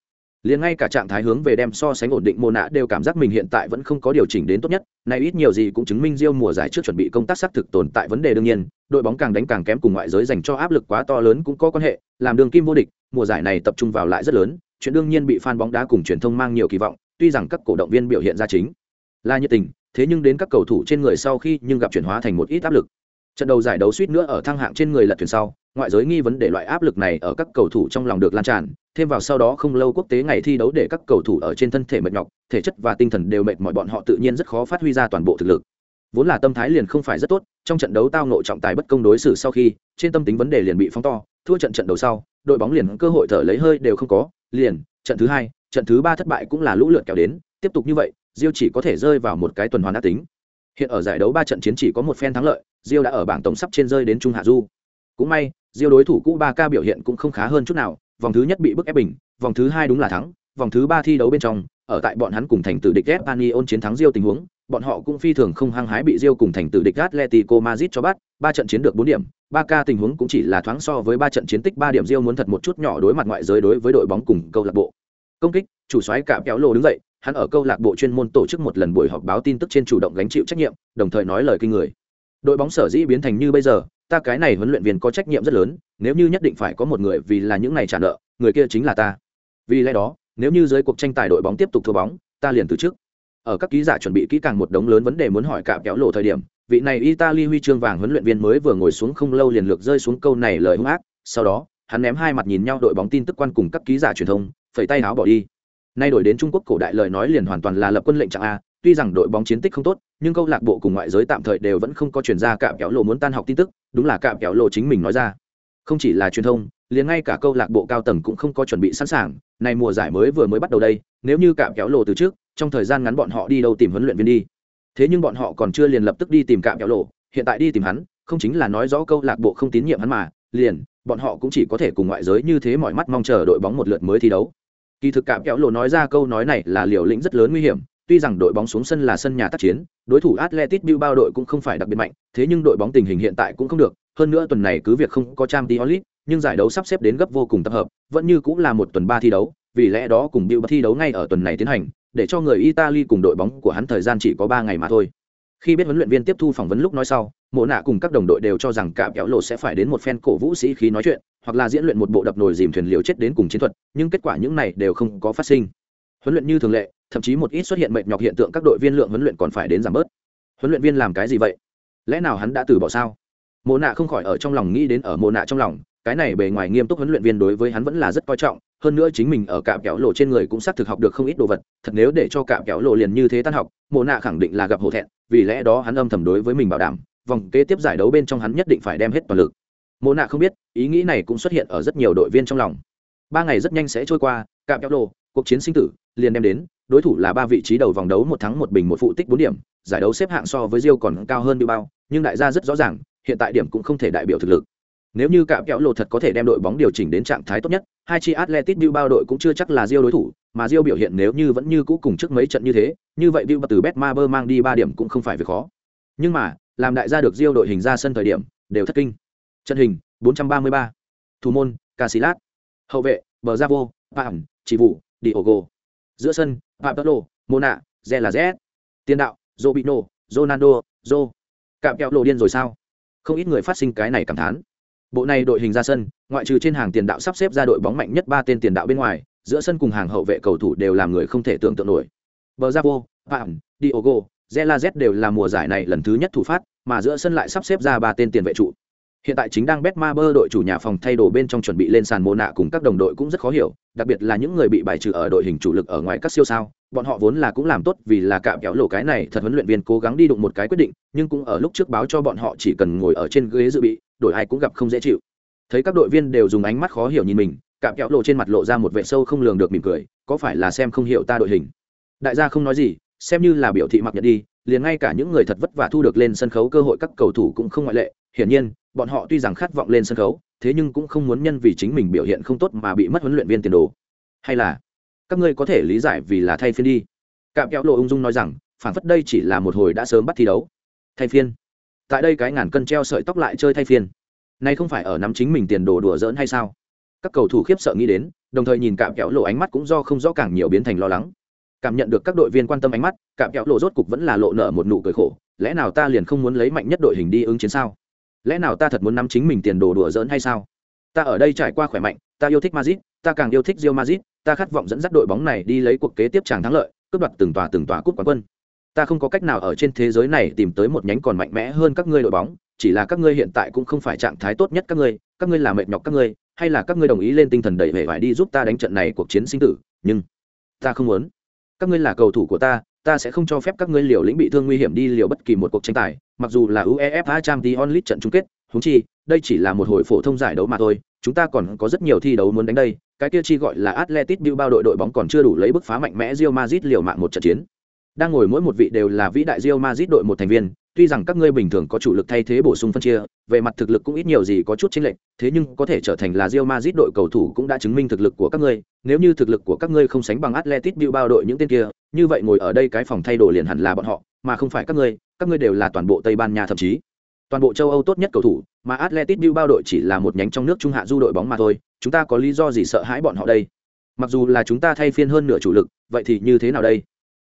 Liền ngay cả trạng thái hướng về đem so sánh ổn định mô nạ đều cảm giác mình hiện tại vẫn không có điều chỉnh đến tốt nhất này ít nhiều gì cũng chứng minh Rio mùa giải trước chuẩn bị công tác xác thực tồn tại vấn đề đương nhiên, đội bóng càng đánh càng kém cùng ngoại giới dành cho áp lực quá to lớn cũng có quan hệ, làm đường kim vô địch, mùa giải này tập trung vào lại rất lớn, chuyện đương nhiên bị fan bóng đá cùng truyền thông mang nhiều kỳ vọng, tuy rằng các cổ động viên biểu hiện ra chính là nhiệt tình, thế nhưng đến các cầu thủ trên người sau khi nhưng gặp chuyển hóa thành một ít áp lực. Trận đầu giải đấu suýt nữa ở thăng hạng trên người lật thuyền sau ngoại giới nghi vấn để loại áp lực này ở các cầu thủ trong lòng được lan tràn, thêm vào sau đó không lâu quốc tế ngày thi đấu để các cầu thủ ở trên thân thể mệt nhọc, thể chất và tinh thần đều mệt mọi bọn họ tự nhiên rất khó phát huy ra toàn bộ thực lực. Vốn là tâm thái liền không phải rất tốt, trong trận đấu tao nội trọng tài bất công đối xử sau khi, trên tâm tính vấn đề liền bị phóng to, thua trận trận đầu sau, đội bóng liền cơ hội thở lấy hơi đều không có, liền, trận thứ hai, trận thứ ba thất bại cũng là lũ lượt kéo đến, tiếp tục như vậy Rio chỉ có thể rơi vào một cái tuần hoàn ác tính. Hiện ở giải đấu ba trận chiến chỉ có một phen thắng lợi Rio đã ở bảng tổng sắp trên rơi đến trung hạ du. Cũng may diêu đối thủ cũ ba k biểu hiện cũng không khá hơn chút nào, vòng thứ nhất bị bức ép bình, vòng thứ hai đúng là thắng, vòng thứ ba thi đấu bên trong, ở tại bọn hắn cùng thành tử địch Espanyol chiến thắng diêu tình huống, bọn họ cũng phi thường không hăng hái bị diêu cùng thành tử địch Atletico Madrid cho bắt, ba trận chiến được bốn điểm, ba k tình huống cũng chỉ là thoáng so với ba trận chiến tích ba điểm diêu muốn thật một chút nhỏ đối mặt ngoại giới đối với đội bóng cùng câu lạc bộ. Công kích, chủ soái Cả kéo lô đứng dậy, hắn ở câu lạc bộ chuyên môn tổ chức một lần buổi họp báo tin tức trên chủ động gánh chịu trách nhiệm, đồng thời nói lời kinh người. Đội bóng sở dĩ biến thành như bây giờ ta cái này huấn luyện viên có trách nhiệm rất lớn, nếu như nhất định phải có một người vì là những này trả nợ, người kia chính là ta. Vì lẽ đó, nếu như dưới cuộc tranh tài đội bóng tiếp tục thua bóng, ta liền từ chức. Ở các ký giả chuẩn bị kỹ càng một đống lớn vấn đề muốn hỏi cạm kéo lộ thời điểm, vị này italy huy chương vàng huấn luyện viên mới vừa ngồi xuống không lâu liền lược rơi xuống câu này lời hung ác, sau đó, hắn ném hai mặt nhìn nhau đội bóng tin tức quan cùng các ký giả truyền thông, phẩy tay áo bỏ đi. Nay đổi đến trung quốc cổ đại lời nói liền hoàn toàn là lập quân lệnh trạng a, tuy rằng đội bóng chiến tích không tốt, nhưng câu lạc bộ cùng ngoại giới tạm thời đều vẫn không có chuyển ra cạm kéo lộ muốn tan học tin tức đúng là cạm kéo lộ chính mình nói ra. Không chỉ là truyền thông, liền ngay cả câu lạc bộ cao tầng cũng không có chuẩn bị sẵn sàng. Này mùa giải mới vừa mới bắt đầu đây, nếu như cạm kéo lộ từ trước, trong thời gian ngắn bọn họ đi đâu tìm huấn luyện viên đi. Thế nhưng bọn họ còn chưa liền lập tức đi tìm cạm kéo lộ, hiện tại đi tìm hắn, không chính là nói rõ câu lạc bộ không tín nhiệm hắn mà, liền, bọn họ cũng chỉ có thể cùng ngoại giới như thế mọi mắt mong chờ đội bóng một lượt mới thi đấu. Kỳ thực cạm kéo lộ nói ra câu nói này là liều lĩnh rất lớn nguy hiểm tuy rằng đội bóng xuống sân là sân nhà tác chiến đối thủ atletic bilbao đội cũng không phải đặc biệt mạnh thế nhưng đội bóng tình hình hiện tại cũng không được. Hơn nữa tuần này cứ việc không có Champions League, nhưng giải đấu sắp xếp đến gấp vô cùng tập hợp vẫn như cũng là một tuần ba thi đấu vì lẽ đó cùng Bilbao thi đấu ngay ở tuần này tiến hành để cho người italy cùng đội bóng của hắn thời gian chỉ có ba ngày mà thôi. Khi biết huấn luyện viên tiếp thu phỏng vấn lúc nói sau mộ nạ cùng các đồng đội đều cho rằng cả kéo lộ sẽ phải đến một phen cổ vũ sĩ khí nói chuyện hoặc là diễn luyện một bộ đập nồi dìm thuyền liều chết đến cùng chiến thuật nhưng kết quả những này đều không có phát sinh. Huấn luyện như thường lệ thậm chí một ít xuất hiện mệt nhọc hiện tượng các đội viên lượng huấn luyện còn phải đến giảm bớt. Huấn luyện viên làm cái gì vậy? Lẽ nào hắn đã từ bỏ sao? Mộ nạ không khỏi ở trong lòng nghĩ đến ở mộ nạ trong lòng, cái này bề ngoài nghiêm túc huấn luyện viên đối với hắn vẫn là rất coi trọng, hơn nữa chính mình ở cạm kéo lộ trên người cũng xác thực học được không ít đồ vật, thật nếu để cho cạm kéo lộ liền như thế tan học, mộ nạ khẳng định là gặp hổ thẹn, vì lẽ đó hắn âm thầm đối với mình bảo đảm, vòng kế tiếp giải đấu bên trong hắn nhất định phải đem hết toàn lực. Mộ nạ không biết, ý nghĩ này cũng xuất hiện ở rất nhiều đội viên trong lòng. Ba ngày rất nhanh sẽ trôi qua, cạm kéo lộ, cuộc chiến sinh tử, liền đem đến đối thủ là ba vị trí đầu vòng đấu một thắng một bình một phụ tích bốn điểm, giải đấu xếp hạng so với rio còn cao hơn bao nhưng đại gia rất rõ ràng, hiện tại điểm cũng không thể đại biểu thực lực. Nếu như cạm kéo lộ thật có thể đem đội bóng điều chỉnh đến trạng thái tốt nhất, hai chi atletic bao đội cũng chưa chắc là rio đối thủ, mà rio biểu hiện nếu như vẫn như cũ cùng trước mấy trận như thế, như vậy bilbao từ betmaber mang đi ba điểm cũng không phải việc khó. Nhưng mà, làm đại gia được rio đội hình ra sân thời điểm, đều thất kinh. Trận hình 433. thủ môn, casillas. Hậu vệ, bờ gia vô pam chỉ vụ diogo. Giữa sân pablo mona zelazet tiền đạo Robinho, ronaldo Zo. cạm kẹo lộ điên rồi sao? Không ít người phát sinh cái này cảm thán. Bộ này đội hình ra sân ngoại trừ trên hàng tiền đạo sắp xếp ra đội bóng mạnh nhất ba tên tiền đạo bên ngoài giữa sân cùng hàng hậu vệ cầu thủ đều làm người không thể tưởng tượng nổi. Bravo, ra pam diogo zelazet đều là mùa giải này lần thứ nhất thủ phát mà giữa sân lại sắp xếp ra ba tên tiền vệ trụ hiện tại chính đang bet ma bơ đội chủ nhà phòng thay đồ bên trong chuẩn bị lên sàn mồ nạ cùng các đồng đội cũng rất khó hiểu, đặc biệt là những người bị bài trừ ở đội hình chủ lực ở ngoài các siêu sao, bọn họ vốn là cũng làm tốt vì là cạm kéo lộ cái này, thật huấn luyện viên cố gắng đi đụng một cái quyết định, nhưng cũng ở lúc trước báo cho bọn họ chỉ cần ngồi ở trên ghế dự bị đội ai cũng gặp không dễ chịu. Thấy các đội viên đều dùng ánh mắt khó hiểu nhìn mình, cạm kéo lộ trên mặt lộ ra một vệ sâu không lường được mỉm cười, có phải là xem không hiểu ta đội hình? Đại gia không nói gì, xem như là biểu thị mặc nhận đi, liền ngay cả những người thật vất vả thu được lên sân khấu cơ hội các cầu thủ cũng không ngoại lệ hiển nhiên, bọn họ tuy rằng khát vọng lên sân khấu, thế nhưng cũng không muốn nhân vì chính mình biểu hiện không tốt mà bị mất huấn luyện viên tiền đồ. Hay là, các ngươi có thể lý giải vì là thay phiên đi. Cạm kéo lộ ung dung nói rằng, phản phất đây chỉ là một hồi đã sớm bắt thi đấu. Thay phiên. Tại đây cái ngàn cân treo sợi tóc lại chơi thay phiên. Nay không phải ở nắm chính mình tiền đồ đùa giỡn hay sao? Các cầu thủ khiếp sợ nghĩ đến, đồng thời nhìn cạm kéo lộ ánh mắt cũng do không rõ càng nhiều biến thành lo lắng. Cảm nhận được các đội viên quan tâm ánh mắt, cạm kéo lộ rốt cục vẫn là lộ nở một nụ cười khổ. Lẽ nào ta liền không muốn lấy mạnh nhất đội hình đi ứng chiến sao? Lẽ nào ta thật muốn nắm chính mình tiền đồ đùa giỡn hay sao? Ta ở đây trải qua khỏe mạnh, ta yêu thích Madrid, ta càng yêu thích Real Madrid, ta khát vọng dẫn dắt đội bóng này đi lấy cuộc kế tiếp tràng thắng lợi, cướp đoạt từng tòa từng tòa cúp quán quân. Ta không có cách nào ở trên thế giới này tìm tới một nhánh còn mạnh mẽ hơn các ngươi đội bóng, chỉ là các ngươi hiện tại cũng không phải trạng thái tốt nhất các ngươi các ngươi là mệt nhọc các ngươi, hay là các ngươi đồng ý lên tinh thần đầy vẻ vải đi giúp ta đánh trận này cuộc chiến sinh tử, nhưng ta không muốn. Các ngươi là cầu thủ của ta ta sẽ không cho phép các ngươi liều lĩnh bị thương nguy hiểm đi liều bất kỳ một cuộc tranh tài, mặc dù là uefa champions league trận chung kết, huống chi, đây chỉ là một hồi phổ thông giải đấu mà thôi, chúng ta còn có rất nhiều thi đấu muốn đánh đây, cái kia chi gọi là Atletico bilbao đội đội bóng còn chưa đủ lấy bức phá mạnh mẽ Real Madrid liều mạng một trận chiến. Đang ngồi mỗi một vị đều là vĩ đại Real Madrid đội một thành viên tuy rằng các ngươi bình thường có chủ lực thay thế bổ sung phân chia, về mặt thực lực cũng ít nhiều gì có chút chênh lệch, thế nhưng có thể trở thành là Real Madrid đội cầu thủ cũng đã chứng minh thực lực của các ngươi. Nếu như thực lực của các ngươi không sánh bằng Atletic Bilbao đội những tên kia, như vậy ngồi ở đây cái phòng thay đồ liền hẳn là bọn họ, mà không phải các ngươi các ngươi đều là toàn bộ Tây Ban Nha thậm chí. Toàn bộ châu Âu tốt nhất cầu thủ, mà Atletic Bilbao đội chỉ là một nhánh trong nước trung hạ du đội bóng mà thôi, chúng ta có lý do gì sợ hãi bọn họ đây? Mặc dù là chúng ta thay phiên hơn nửa chủ lực, vậy thì như thế nào đây?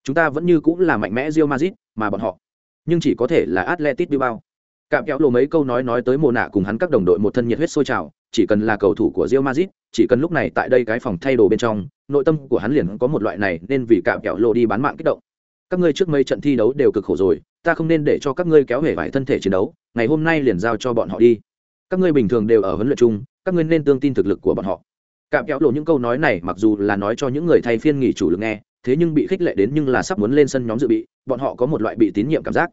Chúng ta vẫn như cũng là mạnh mẽ Real Madrid, mà bọn họ nhưng chỉ có thể là Atletic Bilbao. Cạm kéo lộ mấy câu nói nói tới mồ nạ cùng hắn các đồng đội một thân nhiệt huyết sôi trào, chỉ cần là cầu thủ của Real Madrid, chỉ cần lúc này tại đây cái phòng thay đồ bên trong, nội tâm của hắn liền có một loại này nên vì cạm kéo lộ đi bán mạng kích động. Các ngươi trước mấy trận thi đấu đều cực khổ rồi, ta không nên để cho các ngươi kéo về vải thân thể chiến đấu, ngày hôm nay liền giao cho bọn họ đi. Các ngươi bình thường đều ở huấn luyện chung, các ngươi nên tương tin thực lực của bọn họ. Cạm kéo lộ những câu nói này mặc dù là nói cho những người thay phiên nghỉ chủ lực nghe thế nhưng bị khích lệ đến nhưng là sắp muốn lên sân nhóm dự bị bọn họ có một loại bị tín nhiệm cảm giác.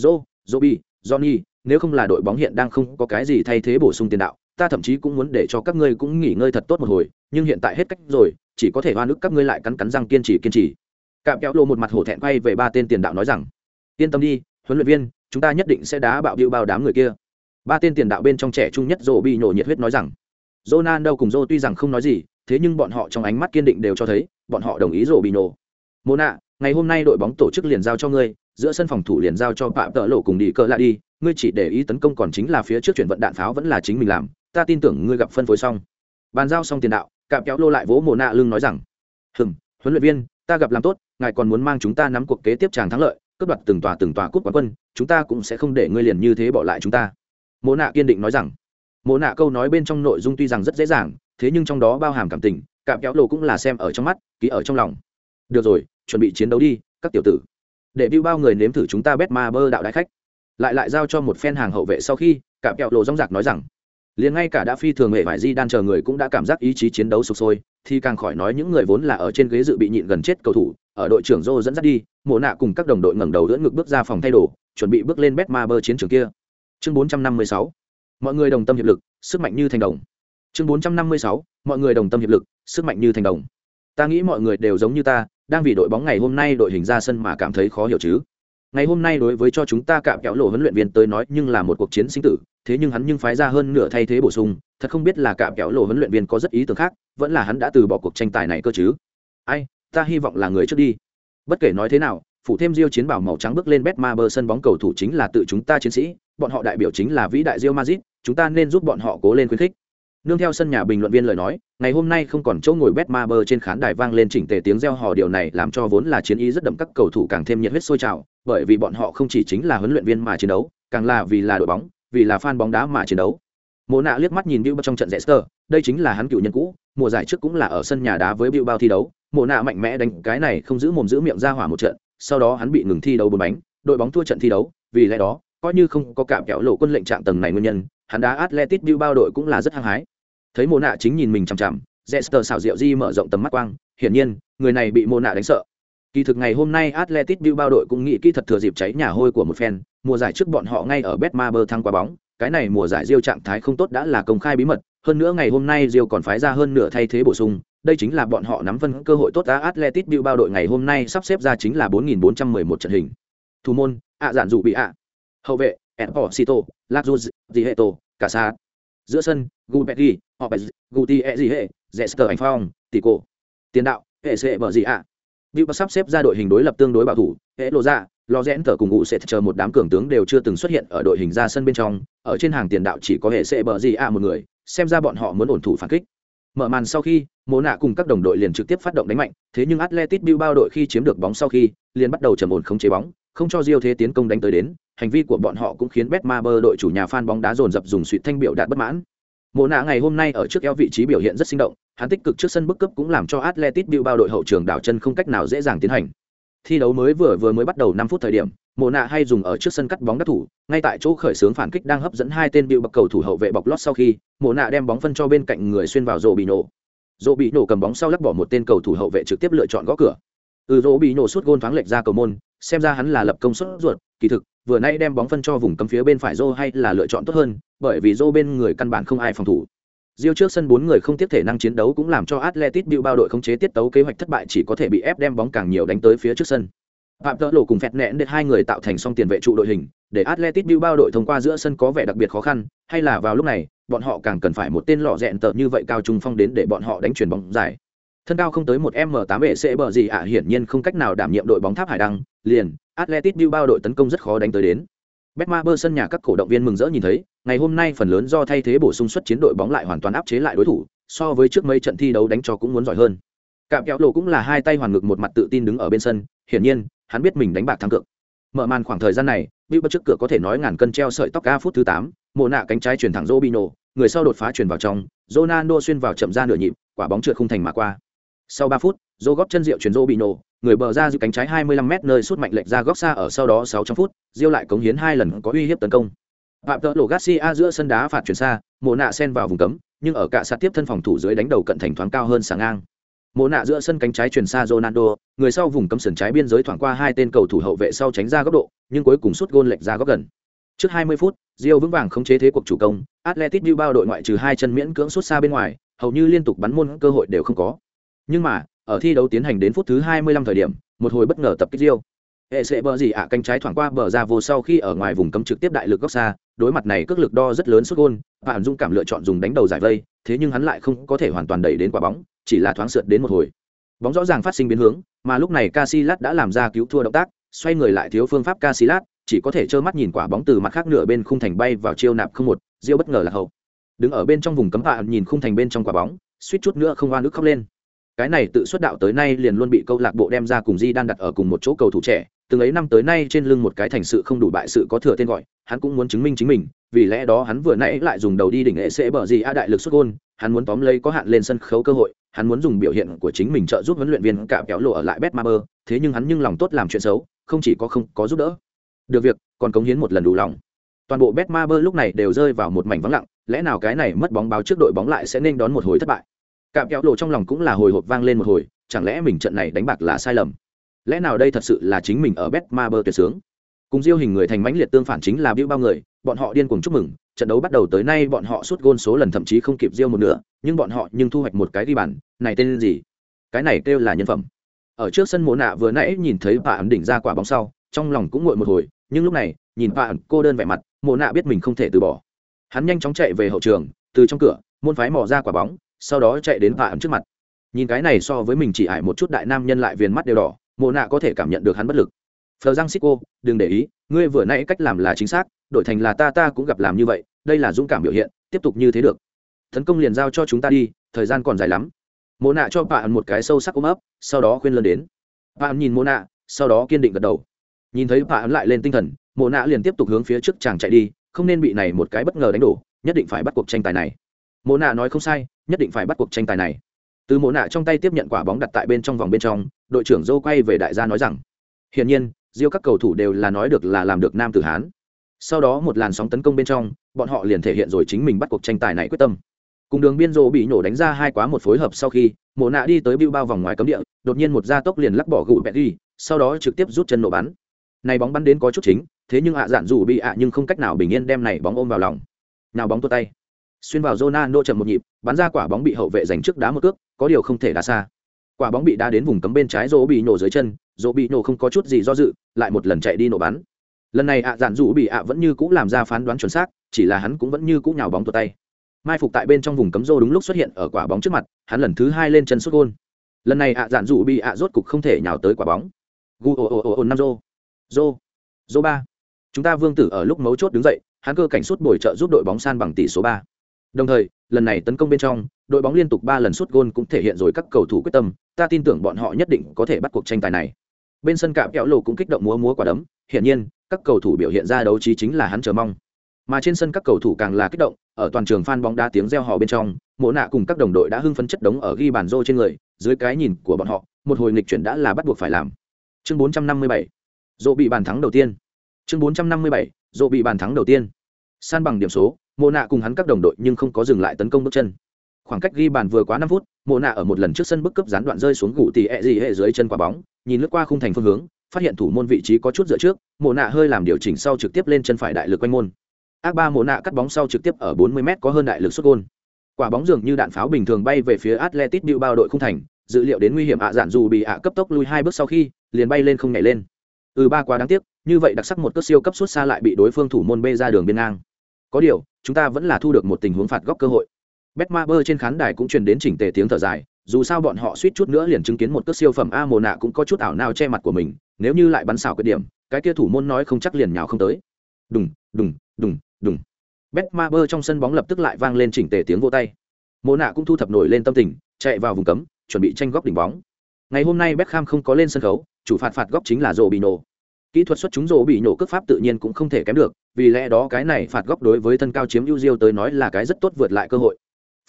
Joe joby johnny nếu không là đội bóng hiện đang không có cái gì thay thế bổ sung tiền đạo ta thậm chí cũng muốn để cho các ngươi cũng nghỉ ngơi thật tốt một hồi nhưng hiện tại hết cách rồi chỉ có thể hoa nước các ngươi lại cắn cắn răng kiên trì kiên trì. Cạm kéo lộ một mặt hổ thẹn quay về ba tên tiền đạo nói rằng yên tâm đi huấn luyện viên chúng ta nhất định sẽ đá bạo điệu bao đám người kia. Ba tên tiền đạo bên trong trẻ trung nhất rồ bị nổ nhiệt huyết nói rằng Ronaldo cùng Joe tuy rằng không nói gì, thế nhưng bọn họ trong ánh mắt kiên định đều cho thấy, bọn họ đồng ý rổ bị nổ. nạ, ngày hôm nay đội bóng tổ chức liền giao cho ngươi, giữa sân phòng thủ liền giao cho Phạm Tợ Lộ cùng đi cờ lại đi, ngươi chỉ để ý tấn công còn chính là phía trước chuyển vận đạn pháo vẫn là chính mình làm, ta tin tưởng ngươi gặp phân phối xong. Bàn giao xong tiền đạo, cạm kéo lô lại vỗ Mona lưng nói rằng, hừng huấn luyện viên, ta gặp làm tốt, ngài còn muốn mang chúng ta nắm cuộc kế tiếp chàng thắng lợi, cướp đoạt từng tòa từng tòa cúp quán quân, chúng ta cũng sẽ không để ngươi liền như thế bỏ lại chúng ta." Mona kiên định nói rằng, Mô nạ câu nói bên trong nội dung tuy rằng rất dễ dàng thế nhưng trong đó bao hàm cảm tình, cạm kéo lộ cũng là xem ở trong mắt, ký ở trong lòng. Được rồi, chuẩn bị chiến đấu đi, các tiểu tử. Để bưu bao người nếm thử chúng ta bét ma bơ đạo đại khách. Lại lại giao cho một phen hàng hậu vệ sau khi, cạm kẹo lộ rong rạc nói rằng, liền ngay cả đã phi thường hệ vải di đan chờ người cũng đã cảm giác ý chí chiến đấu sụp sôi, thì càng khỏi nói những người vốn là ở trên ghế dự bị nhịn gần chết cầu thủ, ở đội trưởng Joe dẫn dắt đi, mộ nạ cùng các đồng đội ngẩng đầu dẫn ngực bước ra phòng thay đồ, chuẩn bị bước lên bét ma bơ chiến trường kia. Chương 456 mọi người đồng tâm hiệp lực, sức mạnh như thành đồng chương bốn trăm năm mươi sáu mọi người đồng tâm hiệp lực sức mạnh như thành đồng. Ta nghĩ mọi người đều giống như ta đang vì đội bóng ngày hôm nay đội hình ra sân mà cảm thấy khó hiểu chứ. Ngày hôm nay đối với cho chúng ta cạm kéo lộ huấn luyện viên tới nói nhưng là một cuộc chiến sinh tử thế nhưng hắn nhưng phái ra hơn nửa thay thế bổ sung thật không biết là cạm kéo lộ huấn luyện viên có rất ý tưởng khác vẫn là hắn đã từ bỏ cuộc tranh tài này cơ chứ. Ai ta hy vọng là người trước đi. Bất kể nói thế nào phụ thêm diêu chiến bảo màu trắng bước lên betma bờ sân bóng cầu thủ chính là tự chúng ta chiến sĩ bọn họ đại biểu chính là vĩ đại diêu Madrid, chúng ta nên giúp bọn họ cố lên khuyến khích nương theo sân nhà bình luận viên lời nói ngày hôm nay không còn chỗ ngồi bet ma bơ trên khán đài vang lên chỉnh tề tiếng reo hò điều này làm cho vốn là chiến ý rất đậm các cầu thủ càng thêm nhiệt huyết sôi trào bởi vì bọn họ không chỉ chính là huấn luyện viên mà chiến đấu càng là vì là đội bóng vì là fan bóng đá mà chiến đấu mộ nạ liếc mắt nhìn Bill trong trận Leicester, đây chính là hắn cựu nhân cũ, mùa giải trước cũng là ở sân nhà đá với Bilbao thi đấu, mộ nạ mạnh mẽ đánh cái này không giữ mồm giữ miệng ra hỏa một trận, sau đó hắn bị ngừng thi đấu bốn bánh, đội bóng thua trận thi đấu, vì lẽ đó, coi như không có cạm kéo lộ quân lệnh trạng tầng này nguyên nhân, hắn đá Atletico Bill bao đội cũng là rất hăng hái. Thấy mồ nạ chính nhìn mình chằm chằm, Leicester xảo diệu di mở rộng tầm mắt quang, hiển nhiên, người này bị mồ nạ đánh sợ. Kỳ thực ngày hôm nay Atletic Bilbao đội cũng nghĩ kỹ thật thừa dịp cháy nhà hôi của một fan, mùa giải trước bọn họ ngay ở Betmaber thăng qua bóng, cái này mùa giải Rio trạng thái không tốt đã là công khai bí mật, hơn nữa ngày hôm nay Rio còn phái ra hơn nửa thay thế bổ sung, đây chính là bọn họ nắm phân cơ hội tốt đã Atletic Bilbao đội ngày hôm nay sắp xếp ra chính là 4411 trận hình. Thủ môn, ạ giản dụ bị ạ. Hậu vệ, Esposito, Lazuz, Diheto, Casa. Giữa sân, họ bè Guti hệ, Zester Ảnh Phong, tỷ cổ, Tiền đạo, hệ sệ bờ gì ạ. Bilbao sắp xếp ra đội hình đối lập tương đối bảo thủ, hệ lộ ra, lo rẽn thở cùng ngụ sẽ chờ một đám cường tướng đều chưa từng xuất hiện ở đội hình ra sân bên trong ở trên hàng tiền đạo chỉ có hệ sẽ bờ gì a một người xem ra bọn họ muốn ổn thủ phản kích. Mở màn sau khi mồ nạ cùng các đồng đội liền trực tiếp phát động đánh mạnh thế nhưng atletic bilbao đội khi chiếm được bóng sau khi liền bắt đầu trầm ổn không chế bóng không cho Rio thế tiến công đánh tới đến hành vi của bọn họ cũng khiến betmaber đội chủ nhà fan bóng đá dồn dập dùng suy thanh biểu đạt bất mãn. Mộ nạ ngày hôm nay ở trước eo vị trí biểu hiện rất sinh động, hắn tích cực trước sân bức cấp cũng làm cho Atletico bilbao đội hậu trường đảo chân không cách nào dễ dàng tiến hành. Thi đấu mới vừa vừa mới bắt đầu năm phút thời điểm, mộ nạ hay dùng ở trước sân cắt bóng đắc thủ, ngay tại chỗ khởi xướng phản kích đang hấp dẫn hai tên bịu bậc cầu thủ hậu vệ bọc lót sau khi, mộ nạ đem bóng phân cho bên cạnh người xuyên vào rổ bị nổ rổ bị nổ cầm bóng sau lắc bỏ một tên cầu thủ hậu vệ trực tiếp lựa chọn gõ cửa. Ừ rổ bị nổ suốt gôn thoáng lệch ra cầu môn, xem ra hắn là lập công suất ruột, kỳ thực, vừa nay đem bóng phân cho vùng cấm phía bên phải rô hay là lựa chọn tốt hơn bởi vì dô bên người căn bản không ai phòng thủ Diêu trước sân bốn người không tiếp thể năng chiến đấu cũng làm cho Atletico Bilbao đội không chế tiết tấu kế hoạch thất bại chỉ có thể bị ép đem bóng càng nhiều đánh tới phía trước sân. Phạm Tợ Lộ cùng Phẹt Nện để hai người tạo thành song tiền vệ trụ đội hình, để Atletico Bilbao đội thông qua giữa sân có vẻ đặc biệt khó khăn, hay là vào lúc này, bọn họ càng cần phải một tên lọ rẹn tợ như vậy cao trung phong đến để bọn họ đánh chuyển bóng dài. Thân cao không tới một m8 bệ sẽ bờ gì ạ hiển nhiên không cách nào đảm nhiệm đội bóng tháp hải đăng, liền, Atletico Bilbao đội tấn công rất khó đánh tới đến. Betmaber sân nhà các cổ động viên mừng rỡ nhìn thấy, ngày hôm nay phần lớn do thay thế bổ sung xuất chiến đội bóng lại hoàn toàn áp chế lại đối thủ, so với trước mấy trận thi đấu đánh cho cũng muốn giỏi hơn. Cạm kéo lộ cũng là hai tay hoàn ngực một mặt tự tin đứng ở bên sân, hiển nhiên, hắn biết mình đánh bạc thắng cược. Mở màn khoảng thời gian này, Bill trước cửa có thể nói ngàn cân treo sợi tóc a phút thứ 8, mồ nạ cánh trái chuyển thẳng Robinho, người sau đột phá chuyển vào trong, Ronaldo xuyên vào chậm ra nửa nhịp, quả bóng trượt không thành mà qua. Sau 3 phút, Zô góp chân rượu chuyển Jo bị nổ, người bờ ra giữ cánh trái 25m nơi sút mạnh lệch ra góc xa ở sau đó 600 phút, Diêu lại cống hiến hai lần có uy hiếp tấn công. Phạm tợ lộ Garcia giữa sân đá phạt chuyển xa, mồ nạ sen vào vùng cấm, nhưng ở cả sát tiếp thân phòng thủ dưới đánh đầu cận thành thoáng cao hơn sáng ngang. Mộ nạ giữa sân cánh trái chuyển xa ronaldo người sau vùng cấm sườn trái biên giới thoảng qua hai tên cầu thủ hậu vệ sau tránh ra góc độ nhưng cuối cùng sút gôn lệch ra góc gần. Trước 20 phút rio vững vàng khống chế thế cuộc chủ công Atletico bilbao đội ngoại trừ hai chân miễn cưỡng sút xa bên ngoài hầu như liên tục bắn môn cơ hội đều không có nhưng mà ở thi đấu tiến hành đến phút thứ 25 thời điểm một hồi bất ngờ tập kích riêu, hệ sẽ bờ gì ạ cánh trái thoảng qua bờ ra vô sau khi ở ngoài vùng cấm trực tiếp đại lực góc xa đối mặt này cước lực đo rất lớn xuất gôn bạn dũng cảm lựa chọn dùng đánh đầu giải vây thế nhưng hắn lại không có thể hoàn toàn đẩy đến quả bóng chỉ là thoáng sượt đến một hồi. Bóng rõ ràng phát sinh biến hướng mà lúc này Casillas đã làm ra cứu thua động tác xoay người lại thiếu phương pháp Casillas chỉ có thể trơ mắt nhìn quả bóng từ mặt khác nửa bên khung thành bay vào chiêu nạp không một diêu bất ngờ là hậu. Đứng ở bên trong vùng cấm bạn nhìn khung thành bên trong quả bóng suýt chút nữa không oan ức khóc lên cái này tự xuất đạo tới nay liền luôn bị câu lạc bộ đem ra cùng di đan đặt ở cùng một chỗ cầu thủ trẻ từng ấy năm tới nay trên lưng một cái thành sự không đủ bại sự có thừa tên gọi hắn cũng muốn chứng minh chính mình vì lẽ đó hắn vừa nãy lại dùng đầu đi đỉnh hệ sẽ bở gì a đại lực xuất gôn hắn muốn tóm lấy có hạn lên sân khấu cơ hội hắn muốn dùng biểu hiện của chính mình trợ giúp huấn luyện viên cả kéo lộ ở lại bet Betmaber, thế nhưng hắn nhưng lòng tốt làm chuyện xấu, không chỉ có không có giúp đỡ. Được việc, còn cống hiến một lần đủ lòng. Toàn bộ bet Betmaber lúc này đều rơi vào một mảnh vắng lặng, lẽ nào cái này mất bóng báo trước đội bóng lại sẽ nên đón một hồi thất bại. Cạm kéo lộ trong lòng cũng là hồi hộp vang lên một hồi, chẳng lẽ mình trận này đánh bạc là sai lầm? Lẽ nào đây thật sự là chính mình ở bet bơ tuyệt sướng? Cùng Diêu hình người thành mãnh liệt tương phản chính là biêu bao người, bọn họ điên cuồng chúc mừng, trận đấu bắt đầu tới nay bọn họ suốt gôn số lần thậm chí không kịp Diêu một nửa, nhưng bọn họ nhưng thu hoạch một cái ghi bàn, này tên gì? Cái này kêu là nhân phẩm. Ở trước sân Mộ nạ vừa nãy nhìn thấy bà ẩn đỉnh ra quả bóng sau, trong lòng cũng nguội một hồi, nhưng lúc này, nhìn bà ẩn cô đơn vẻ mặt, Mộ nạ biết mình không thể từ bỏ. Hắn nhanh chóng chạy về hậu trường, từ trong cửa, môn phái mò ra quả bóng, sau đó chạy đến bà ẩn trước mặt. Nhìn cái này so với mình chỉ ải một chút đại nam nhân lại viền mắt đều đỏ, Mộ nạ có thể cảm nhận được hắn bất lực. Phờ Giang Siko, đừng để ý, ngươi vừa nãy cách làm là chính xác, đổi thành là ta ta cũng gặp làm như vậy, đây là dũng cảm biểu hiện, tiếp tục như thế được. Tấn công liền giao cho chúng ta đi, thời gian còn dài lắm. Mộ nạ cho bạn một cái sâu sắc ôm ấp, sau đó khuyên lơn đến. Bạn nhìn Mộ nạ, sau đó kiên định gật đầu. Nhìn thấy bạn lại lên tinh thần, Mộ nạ liền tiếp tục hướng phía trước chàng chạy đi, không nên bị này một cái bất ngờ đánh đổ, nhất định phải bắt cuộc tranh tài này. Mộ nạ nói không sai, nhất định phải bắt cuộc tranh tài này. Từ Mộ nạ trong tay tiếp nhận quả bóng đặt tại bên trong vòng bên trong, đội trưởng Dâu quay về đại gia nói rằng: "Hiển nhiên, Diêu các cầu thủ đều là nói được là làm được nam tử Hán." Sau đó một làn sóng tấn công bên trong, bọn họ liền thể hiện rồi chính mình bắt cuộc tranh tài này quyết tâm cùng đường biên rộ bị nổ đánh ra hai quá một phối hợp sau khi mộ nạ đi tới bưu bao vòng ngoài cấm địa đột nhiên một gia tốc liền lắc bỏ gụ bẹt đi sau đó trực tiếp rút chân nổ bắn này bóng bắn đến có chút chính thế nhưng ạ dạn dù bị ạ nhưng không cách nào bình yên đem này bóng ôm vào lòng nào bóng tua tay xuyên vào Ronaldo chậm một nhịp, bắn ra quả bóng bị hậu vệ giành trước đá một cước, có điều không thể đá xa. Quả bóng bị đá đến vùng cấm bên trái, Rô bị nổ dưới chân, Rô bị nổ không có chút gì do dự, lại một lần chạy đi nổ bắn. Lần này ạ, dạn rủ bị ạ vẫn như cũ làm ra phán đoán chuẩn xác, chỉ là hắn cũng vẫn như cũ nhào bóng tuột tay. Mai phục tại bên trong vùng cấm rô đúng lúc xuất hiện ở quả bóng trước mặt, hắn lần thứ hai lên chân sút gôn. Lần này ạ, dạn rủ bị ạ rốt cục không thể nhào tới quả bóng. Gu ồ ồ ồ năm rô. Rô. Rô ba. Chúng ta vương tử ở lúc mấu chốt đứng dậy, hắn cơ cảnh suốt bồi trợ giúp đội bóng san bằng tỷ số ba đồng thời, lần này tấn công bên trong, đội bóng liên tục ba lần sút gôn cũng thể hiện rồi các cầu thủ quyết tâm, ta tin tưởng bọn họ nhất định có thể bắt cuộc tranh tài này. Bên sân cạm kẹo lộ cũng kích động múa múa quả đấm, hiển nhiên, các cầu thủ biểu hiện ra đấu trí chính là hắn chờ mong. Mà trên sân các cầu thủ càng là kích động, ở toàn trường fan bóng đá tiếng reo hò bên trong, mộ nạ cùng các đồng đội đã hưng phấn chất đống ở ghi bàn rô trên người, dưới cái nhìn của bọn họ, một hồi nghịch chuyển đã là bắt buộc phải làm. Chương 457 Rô bị bàn thắng đầu tiên. Chương 457 Rô bị bàn thắng đầu tiên. San bằng điểm số mộ nạ cùng hắn các đồng đội nhưng không có dừng lại tấn công bước chân. Khoảng cách ghi bàn vừa quá năm phút, mộ nạ ở một lần trước sân bức cấp gián đoạn rơi xuống gù tỉ ẹ gì hệ dưới chân quả bóng, nhìn lướt qua khung thành phương hướng, phát hiện thủ môn vị trí có chút dựa trước, mộ nạ hơi làm điều chỉnh sau trực tiếp lên chân phải đại lực quanh môn. Ác ba mộ nạ cắt bóng sau trực tiếp ở 40 m có hơn đại lực xuất gôn. Quả bóng dường như đạn pháo bình thường bay về phía atletic bao đội khung thành, dự liệu đến nguy hiểm ạ à dù bị ạ cấp tốc lui hai bước sau khi, liền bay lên không nhảy lên. Ừ ba quá đáng tiếc, như vậy đặc sắc một cất siêu cấp suốt xa lại bị đối phương thủ môn bê ra đường biên ngang có điều, chúng ta vẫn là thu được một tình huống phạt góc cơ hội. Betmaber trên khán đài cũng truyền đến chỉnh tề tiếng thở dài, dù sao bọn họ suýt chút nữa liền chứng kiến một cước siêu phẩm a mồ nạ cũng có chút ảo nào che mặt của mình, nếu như lại bắn xảo cái điểm, cái kia thủ môn nói không chắc liền nhào không tới. Đùng đùng đùng đùng. Betmaber trong sân bóng lập tức lại vang lên chỉnh tề tiếng vô tay. Mồ nạ cũng thu thập nổi lên tâm tình, chạy vào vùng cấm, chuẩn bị tranh góc đỉnh bóng. Ngày hôm nay beckham không có lên sân khấu, chủ phạt phạt góc chính là Robinho kỹ thuật xuất chúng rổ bị nổ cước pháp tự nhiên cũng không thể kém được, vì lẽ đó cái này phạt góc đối với thân cao chiếm ưu diêu tới nói là cái rất tốt vượt lại cơ hội.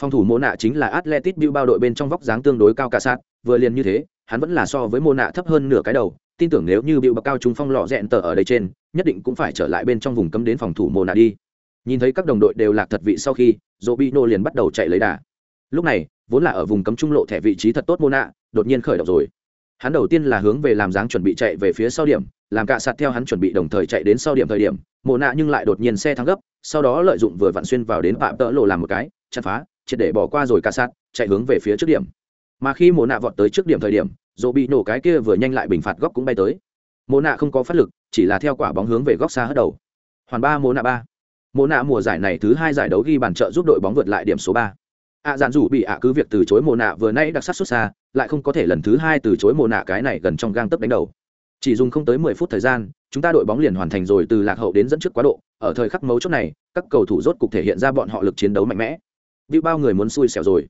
Phòng thủ mô nạ chính là atletic bao đội bên trong vóc dáng tương đối cao cả sát, vừa liền như thế, hắn vẫn là so với mô nạ thấp hơn nửa cái đầu, tin tưởng nếu như bill bậc cao trung phong lọ rẽn tờ ở đây trên, nhất định cũng phải trở lại bên trong vùng cấm đến phòng thủ mô nạ đi. Nhìn thấy các đồng đội đều lạc thật vị sau khi dỗ bị nổ liền bắt đầu chạy lấy đà. Lúc này, vốn là ở vùng cấm trung lộ thẻ vị trí thật tốt mô nạ, đột nhiên khởi động rồi hắn đầu tiên là hướng về làm dáng chuẩn bị chạy về phía sau điểm, làm cạ sạt theo hắn chuẩn bị đồng thời chạy đến sau điểm thời điểm, mộ nạ nhưng lại đột nhiên xe thắng gấp, sau đó lợi dụng vừa vặn xuyên vào đến phạm tỡ lộ làm một cái, chặt phá, triệt để bỏ qua rồi cạ sạt, chạy hướng về phía trước điểm. Mà khi mộ nạ vọt tới trước điểm thời điểm, dỗ bị nổ cái kia vừa nhanh lại bình phạt góc cũng bay tới. Mộ nạ không có phát lực, chỉ là theo quả bóng hướng về góc xa hất đầu. Hoàn ba, mộ nạ ba. Mộ nạ mùa giải này thứ hai giải đấu ghi bàn trợ giúp đội bóng vượt lại điểm số ba ạ giản dù bị ạ cứ việc từ chối mồ nạ vừa nãy đặc sắc xuất xa, lại không có thể lần thứ hai từ chối mồ nạ cái này gần trong gang tấp đánh đầu. Chỉ dùng không tới mười phút thời gian, chúng ta đội bóng liền hoàn thành rồi từ lạc hậu đến dẫn trước quá độ, ở thời khắc mấu chốt này, các cầu thủ rốt cục thể hiện ra bọn họ lực chiến đấu mạnh mẽ. Vì bao người muốn xui xẻo rồi.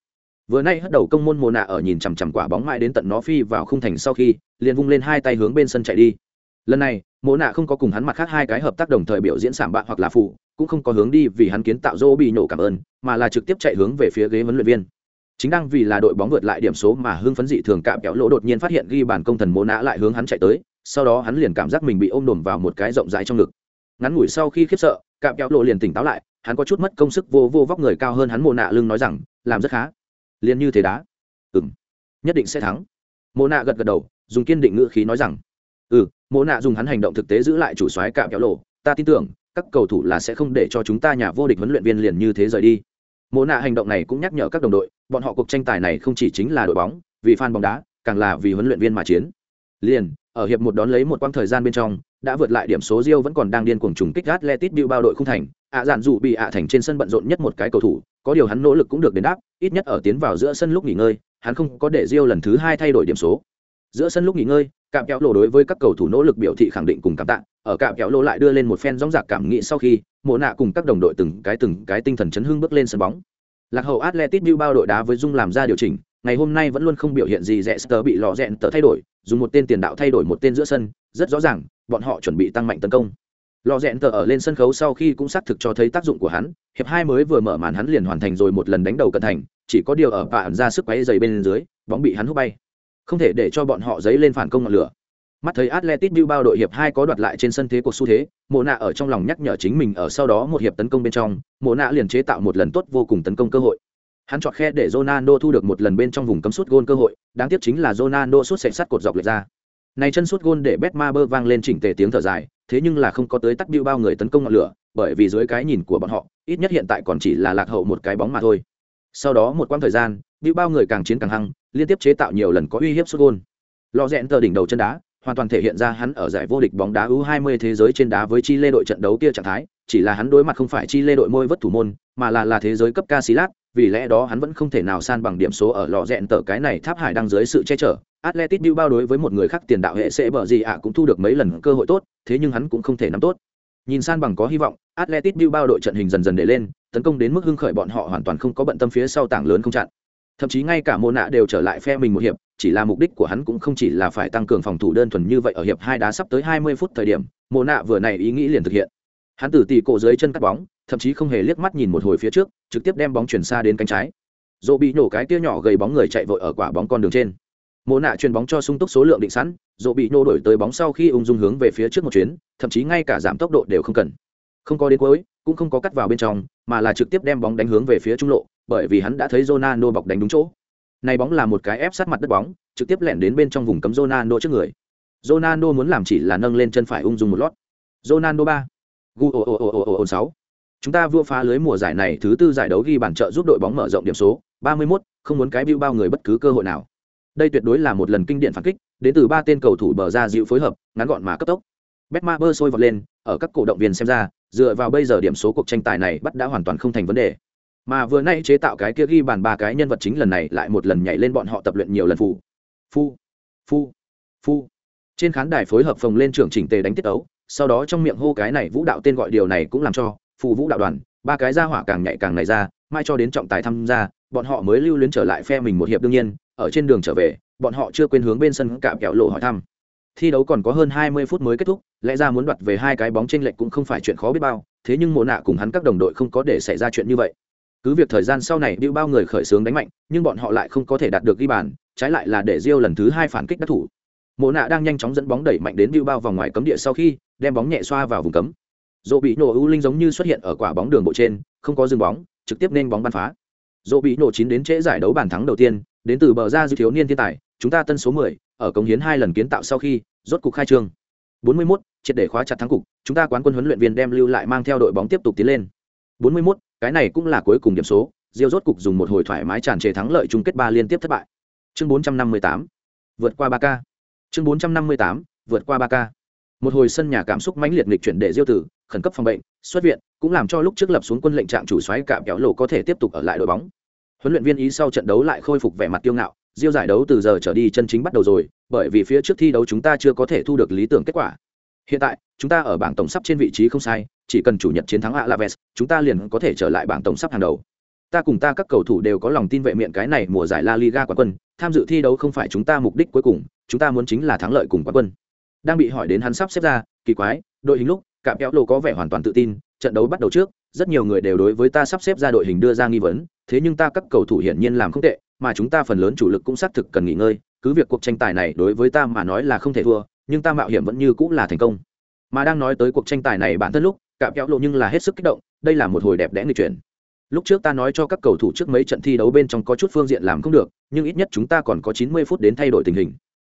Vừa nay hất đầu công môn mồ nạ ở nhìn chằm chằm quả bóng mãi đến tận nó phi vào khung thành sau khi, liền vung lên hai tay hướng bên sân chạy đi. Lần này mồ nạ không có cùng hắn mặt khác hai cái hợp tác đồng thời biểu diễn sảm bạn hoặc là phụ cũng không có hướng đi vì hắn kiến tạo dỗ bị nổ cảm ơn, mà là trực tiếp chạy hướng về phía ghế huấn luyện viên. Chính đang vì là đội bóng vượt lại điểm số mà hưng phấn dị thường cạm kéo lỗ đột nhiên phát hiện ghi bàn công thần mô nã lại hướng hắn chạy tới, sau đó hắn liền cảm giác mình bị ôm đồm vào một cái rộng rãi trong ngực. Ngắn ngủi sau khi khiếp sợ, cạm kéo lỗ liền tỉnh táo lại, hắn có chút mất công sức vô vô vóc người cao hơn hắn Mô nạ lưng nói rằng, làm rất khá. Liền như thế đá. Ừng nhất định sẽ thắng. Mô nạ gật gật đầu, dùng kiên định ngữ khí nói rằng ừ Mô nạ dùng hắn hành động thực tế giữ lại chủ soái cạm kéo lỗ, ta tin tưởng các cầu thủ là sẽ không để cho chúng ta nhà vô địch huấn luyện viên liền như thế rời đi. Mộ nạ hành động này cũng nhắc nhở các đồng đội bọn họ cuộc tranh tài này không chỉ chính là đội bóng vì fan bóng đá càng là vì huấn luyện viên mà chiến. Liền ở hiệp một đón lấy một quãng thời gian bên trong đã vượt lại điểm số Rio vẫn còn đang điên cuồng trùng kích Atletico Bilbao đội không thành, ạ dạn dù bị ạ thành trên sân bận rộn nhất một cái cầu thủ, có điều hắn nỗ lực cũng được đền đáp, ít nhất ở tiến vào giữa sân lúc nghỉ ngơi, hắn không có để Rio lần thứ hai thay đổi điểm số. Giữa sân lúc nghỉ ngơi, cạm kéo lộ đối với các cầu thủ nỗ lực biểu thị khẳng định cùng cảm tạ, ở cạm kéo lộ lại đưa lên một phen gióng giạc cảm nghĩ sau khi, mộ nạ cùng các đồng đội từng cái từng cái tinh thần chấn hưng bước lên sân bóng. Lạc hậu Atletico bao đội đá với Dung làm ra điều chỉnh, ngày hôm nay vẫn luôn không biểu hiện gì rẽ sờ bị lò rẽn tờ thay đổi dùng một tên tiền đạo thay đổi một tên giữa sân rất rõ ràng bọn họ chuẩn bị tăng mạnh tấn công lò rẽn tờ ở lên sân khấu sau khi cũng xác thực cho thấy tác dụng của hắn hiệp hai mới vừa mở màn hắn liền hoàn thành rồi một lần đánh đầu cận thành chỉ có điều ở bạn ra sức quấy dày bên dưới bóng bị hắn hút bay không thể để cho bọn họ dấy lên phản công ngọn lửa mắt thấy atletic bilbao đội hiệp hai có đoạt lại trên sân thế cuộc xu thế mộ nạ ở trong lòng nhắc nhở chính mình ở sau đó một hiệp tấn công bên trong mộ nạ liền chế tạo một lần tốt vô cùng tấn công cơ hội Hắn chọn khe để Ronaldo thu được một lần bên trong vùng cấm sút gôn cơ hội, đáng tiếc chính là Ronaldo sút sạch sắt cột dọc lệch ra. Này chân sút gôn để Betmaber vang lên chỉnh tề tiếng thở dài, thế nhưng là không có tới tắt bưu bao người tấn công ngọn lửa, bởi vì dưới cái nhìn của bọn họ, ít nhất hiện tại còn chỉ là lạc hậu một cái bóng mà thôi. Sau đó một quãng thời gian, bị bao người càng chiến càng hăng, liên tiếp chế tạo nhiều lần có uy hiếp sút gôn. Lò rẽn tờ đỉnh đầu chân đá, hoàn toàn thể hiện ra hắn ở giải vô địch bóng đá U20 thế giới trên đá với Chile đội trận đấu kia trạng thái, chỉ là hắn đối mặt không phải Chile đội môi vất thủ môn, mà là là thế giới cấp Casillas, vì lẽ đó hắn vẫn không thể nào san bằng điểm số ở lò rẽn tờ cái này tháp hải đang dưới sự che chở. Atletico Bilbao đối với một người khác tiền đạo hệ sẽ bở gì ạ cũng thu được mấy lần cơ hội tốt, thế nhưng hắn cũng không thể nắm tốt. Nhìn san bằng có hy vọng, Atletico Bilbao đội trận hình dần dần để lên, tấn công đến mức hưng khởi bọn họ hoàn toàn không có bận tâm phía sau tảng lớn không chặn. Thậm chí ngay cả Mona đều trở lại phe mình một hiệp, chỉ là mục đích của hắn cũng không chỉ là phải tăng cường phòng thủ đơn thuần như vậy ở hiệp hai đá sắp tới 20 phút thời điểm, Mona vừa này ý nghĩ liền thực hiện. Hắn từ tỉ cổ dưới chân cắt bóng, thậm chí không hề liếc mắt nhìn một hồi phía trước trực tiếp đem bóng chuyển xa đến cánh trái. Dỗ bị nổ cái tia nhỏ gầy bóng người chạy vội ở quả bóng con đường trên. Mô nạ chuyền bóng cho sung túc số lượng định sẵn dỗ bị nổ đổi tới bóng sau khi ung dung hướng về phía trước một chuyến thậm chí ngay cả giảm tốc độ đều không cần. Không có đến cuối cũng không có cắt vào bên trong mà là trực tiếp đem bóng đánh hướng về phía trung lộ bởi vì hắn đã thấy Ronaldo bọc đánh đúng chỗ. Này bóng là một cái ép sát mặt đất bóng trực tiếp lẻn đến bên trong vùng cấm Ronaldo trước người. Ronaldo muốn làm chỉ là nâng lên chân phải ung dung một lót. Ronaldo ba. Gu o o o o o sáu. Chúng ta vua phá lưới mùa giải này thứ tư giải đấu ghi bàn trợ giúp đội bóng mở rộng điểm số 31, không muốn cái bưu bao người bất cứ cơ hội nào. Đây tuyệt đối là một lần kinh điển phản kích đến từ ba tên cầu thủ bờ ra dịu phối hợp ngắn gọn mà cấp tốc. Betma bơ sôi vọt lên ở các cổ động viên xem ra dựa vào bây giờ điểm số cuộc tranh tài này bắt đã hoàn toàn không thành vấn đề mà vừa nay chế tạo cái kia ghi bàn ba cái nhân vật chính lần này lại một lần nhảy lên bọn họ tập luyện nhiều lần. Phụ phu phu phu trên khán đài phối hợp phồng lên trưởng chỉnh tề đánh tiết ấu, sau đó trong miệng hô cái này vũ đạo tên gọi điều này cũng làm cho phù vũ đạo đoàn, ba cái ra hỏa càng nhạy càng này ra, mai cho đến trọng tài tham gia, bọn họ mới lưu luyến trở lại phe mình một hiệp đương nhiên, ở trên đường trở về, bọn họ chưa quên hướng bên sân cạm kẹo lộ hỏi thăm. Thi đấu còn có hơn 20 phút mới kết thúc, lẽ ra muốn đoạt về hai cái bóng tranh lệch cũng không phải chuyện khó biết bao, thế nhưng mộ nạ cùng hắn các đồng đội không có để xảy ra chuyện như vậy cứ việc thời gian sau này điêu bao người khởi xướng đánh mạnh nhưng bọn họ lại không có thể đạt được ghi bàn trái lại là để Rio lần thứ hai phản kích đắc thủ. Mộ nạ đang nhanh chóng dẫn bóng đẩy mạnh đến điêu bao vòng ngoài cấm địa sau khi đem bóng nhẹ xoa vào vùng cấm. Dỗ bị nổ ưu linh giống như xuất hiện ở quả bóng đường bộ trên không có dừng bóng trực tiếp nên bóng bắn phá. Dỗ bị nổ chín đến trễ giải đấu bàn thắng đầu tiên đến từ bờ ra dư thiếu niên thiên tài chúng ta tân số 10, ở cống hiến hai lần kiến tạo sau khi rốt cục khai trương. 41, triệt để khóa chặt thắng cục chúng ta quán quân huấn luyện viên đem lưu lại mang theo đội bóng tiếp tục tiến lên. 41, cái này cũng là cuối cùng điểm số Diêu rốt cục dùng một hồi thoải mái tràn trề thắng lợi chung kết ba liên tiếp thất bại. Chương 458, vượt qua ba k Chương 458, vượt qua ba k Một hồi sân nhà cảm xúc mãnh liệt nghịch chuyển để Diêu tử, khẩn cấp phòng bệnh, xuất viện, cũng làm cho lúc trước lập xuống quân lệnh trạng chủ soái cạm kéo lộ có thể tiếp tục ở lại đội bóng. Huấn luyện viên ý sau trận đấu lại khôi phục vẻ mặt kiêu ngạo, Diêu giải đấu từ giờ trở đi chân chính bắt đầu rồi, bởi vì phía trước thi đấu chúng ta chưa có thể thu được lý tưởng kết quả. Hiện tại, chúng ta ở bảng tổng sắp trên vị trí không sai, chỉ cần chủ nhật chiến thắng Alaves, chúng ta liền có thể trở lại bảng tổng sắp hàng đầu ta cùng ta các cầu thủ đều có lòng tin vệ miệng cái này mùa giải La Liga quán quân, tham dự thi đấu không phải chúng ta mục đích cuối cùng, chúng ta muốn chính là thắng lợi cùng quán quân. Đang bị hỏi đến hắn sắp xếp ra, kỳ quái, đội hình lúc, Cạm Kéo Lô có vẻ hoàn toàn tự tin, trận đấu bắt đầu trước, rất nhiều người đều đối với ta sắp xếp ra đội hình đưa ra nghi vấn, thế nhưng ta các cầu thủ hiển nhiên làm không tệ, mà chúng ta phần lớn chủ lực cũng xác thực cần nghỉ ngơi, cứ việc cuộc tranh tài này đối với ta mà nói là không thể thua, nhưng ta mạo hiểm vẫn như cũng là thành công. Mà đang nói tới cuộc tranh tài này bản thân lúc, Cạm Kéo lộ nhưng là hết sức kích động, đây là một hồi đẹp đẽ người chuyển. Lúc trước ta nói cho các cầu thủ trước mấy trận thi đấu bên trong có chút phương diện làm không được nhưng ít nhất chúng ta còn có 90 phút đến thay đổi tình hình.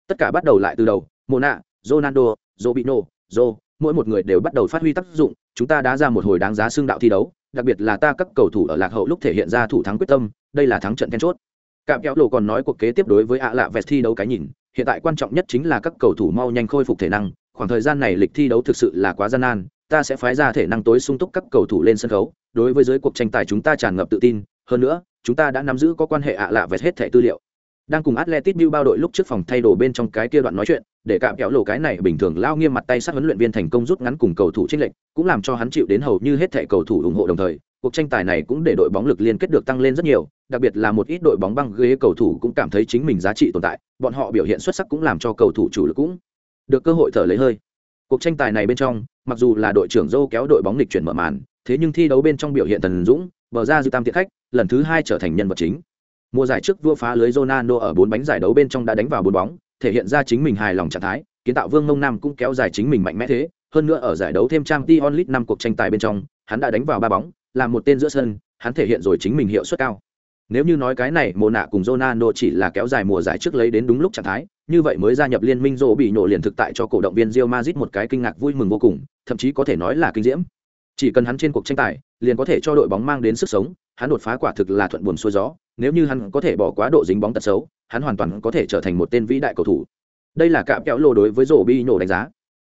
Tất cả bắt đầu lại từ đầu mona ronaldo robino jo mỗi một người đều bắt đầu phát huy tác dụng chúng ta đã ra một hồi đáng giá xương đạo thi đấu đặc biệt là ta các cầu thủ ở lạc hậu lúc thể hiện ra thủ thắng quyết tâm đây là thắng trận then chốt. Cạm kéo lộ còn nói cuộc kế tiếp đối với ạ lạ vẹt thi đấu cái nhìn hiện tại quan trọng nhất chính là các cầu thủ mau nhanh khôi phục thể năng khoảng thời gian này lịch thi đấu thực sự là quá gian nan ta sẽ phái ra thể năng tối sung túc các cầu thủ lên sân khấu, đối với giới cuộc tranh tài chúng ta tràn ngập tự tin, hơn nữa, chúng ta đã nắm giữ có quan hệ ạ lạ vẹt hết thẻ tư liệu. Đang cùng atletic bao đội lúc trước phòng thay đồ bên trong cái kia đoạn nói chuyện, để cạm kéo lộ cái này bình thường lao nghiêm mặt tay sát huấn luyện viên thành công rút ngắn cùng cầu thủ trích lệnh cũng làm cho hắn chịu đến hầu như hết thẻ cầu thủ ủng hộ đồng thời, cuộc tranh tài này cũng để đội bóng lực liên kết được tăng lên rất nhiều, đặc biệt là một ít đội bóng băng ghế cầu thủ cũng cảm thấy chính mình giá trị tồn tại, bọn họ biểu hiện xuất sắc cũng làm cho cầu thủ chủ lực cũng được cơ hội thở lấy hơi. Cuộc tranh tài này bên trong mặc dù là đội trưởng dâu kéo đội bóng lịch chuyển mở màn, thế nhưng thi đấu bên trong biểu hiện tần dũng, bờ ra dư tam tiện khách, lần thứ hai trở thành nhân vật chính. Mùa giải trước vua phá lưới Ronaldo ở bốn bánh giải đấu bên trong đã đánh vào bốn bóng, thể hiện ra chính mình hài lòng trạng thái, kiến tạo vương mông nam cũng kéo dài chính mình mạnh mẽ thế. Hơn nữa ở giải đấu thêm trang t onlit năm cuộc tranh tài bên trong, hắn đã đánh vào ba bóng làm một tên giữa sân, hắn thể hiện rồi chính mình hiệu suất cao nếu như nói cái này mùa nạ cùng Ronaldo chỉ là kéo dài mùa giải trước lấy đến đúng lúc trạng thái, như vậy mới gia nhập liên minh rô bị nổ liền thực tại cho cổ động viên Real Madrid một cái kinh ngạc vui mừng vô cùng, thậm chí có thể nói là kinh diễm. Chỉ cần hắn trên cuộc tranh tài, liền có thể cho đội bóng mang đến sức sống, hắn đột phá quả thực là thuận buồm xuôi gió, nếu như hắn có thể bỏ quá độ dính bóng tật xấu, hắn hoàn toàn có thể trở thành một tên vĩ đại cầu thủ. Đây là cạm kéo lô đối với rổ nổ đánh giá.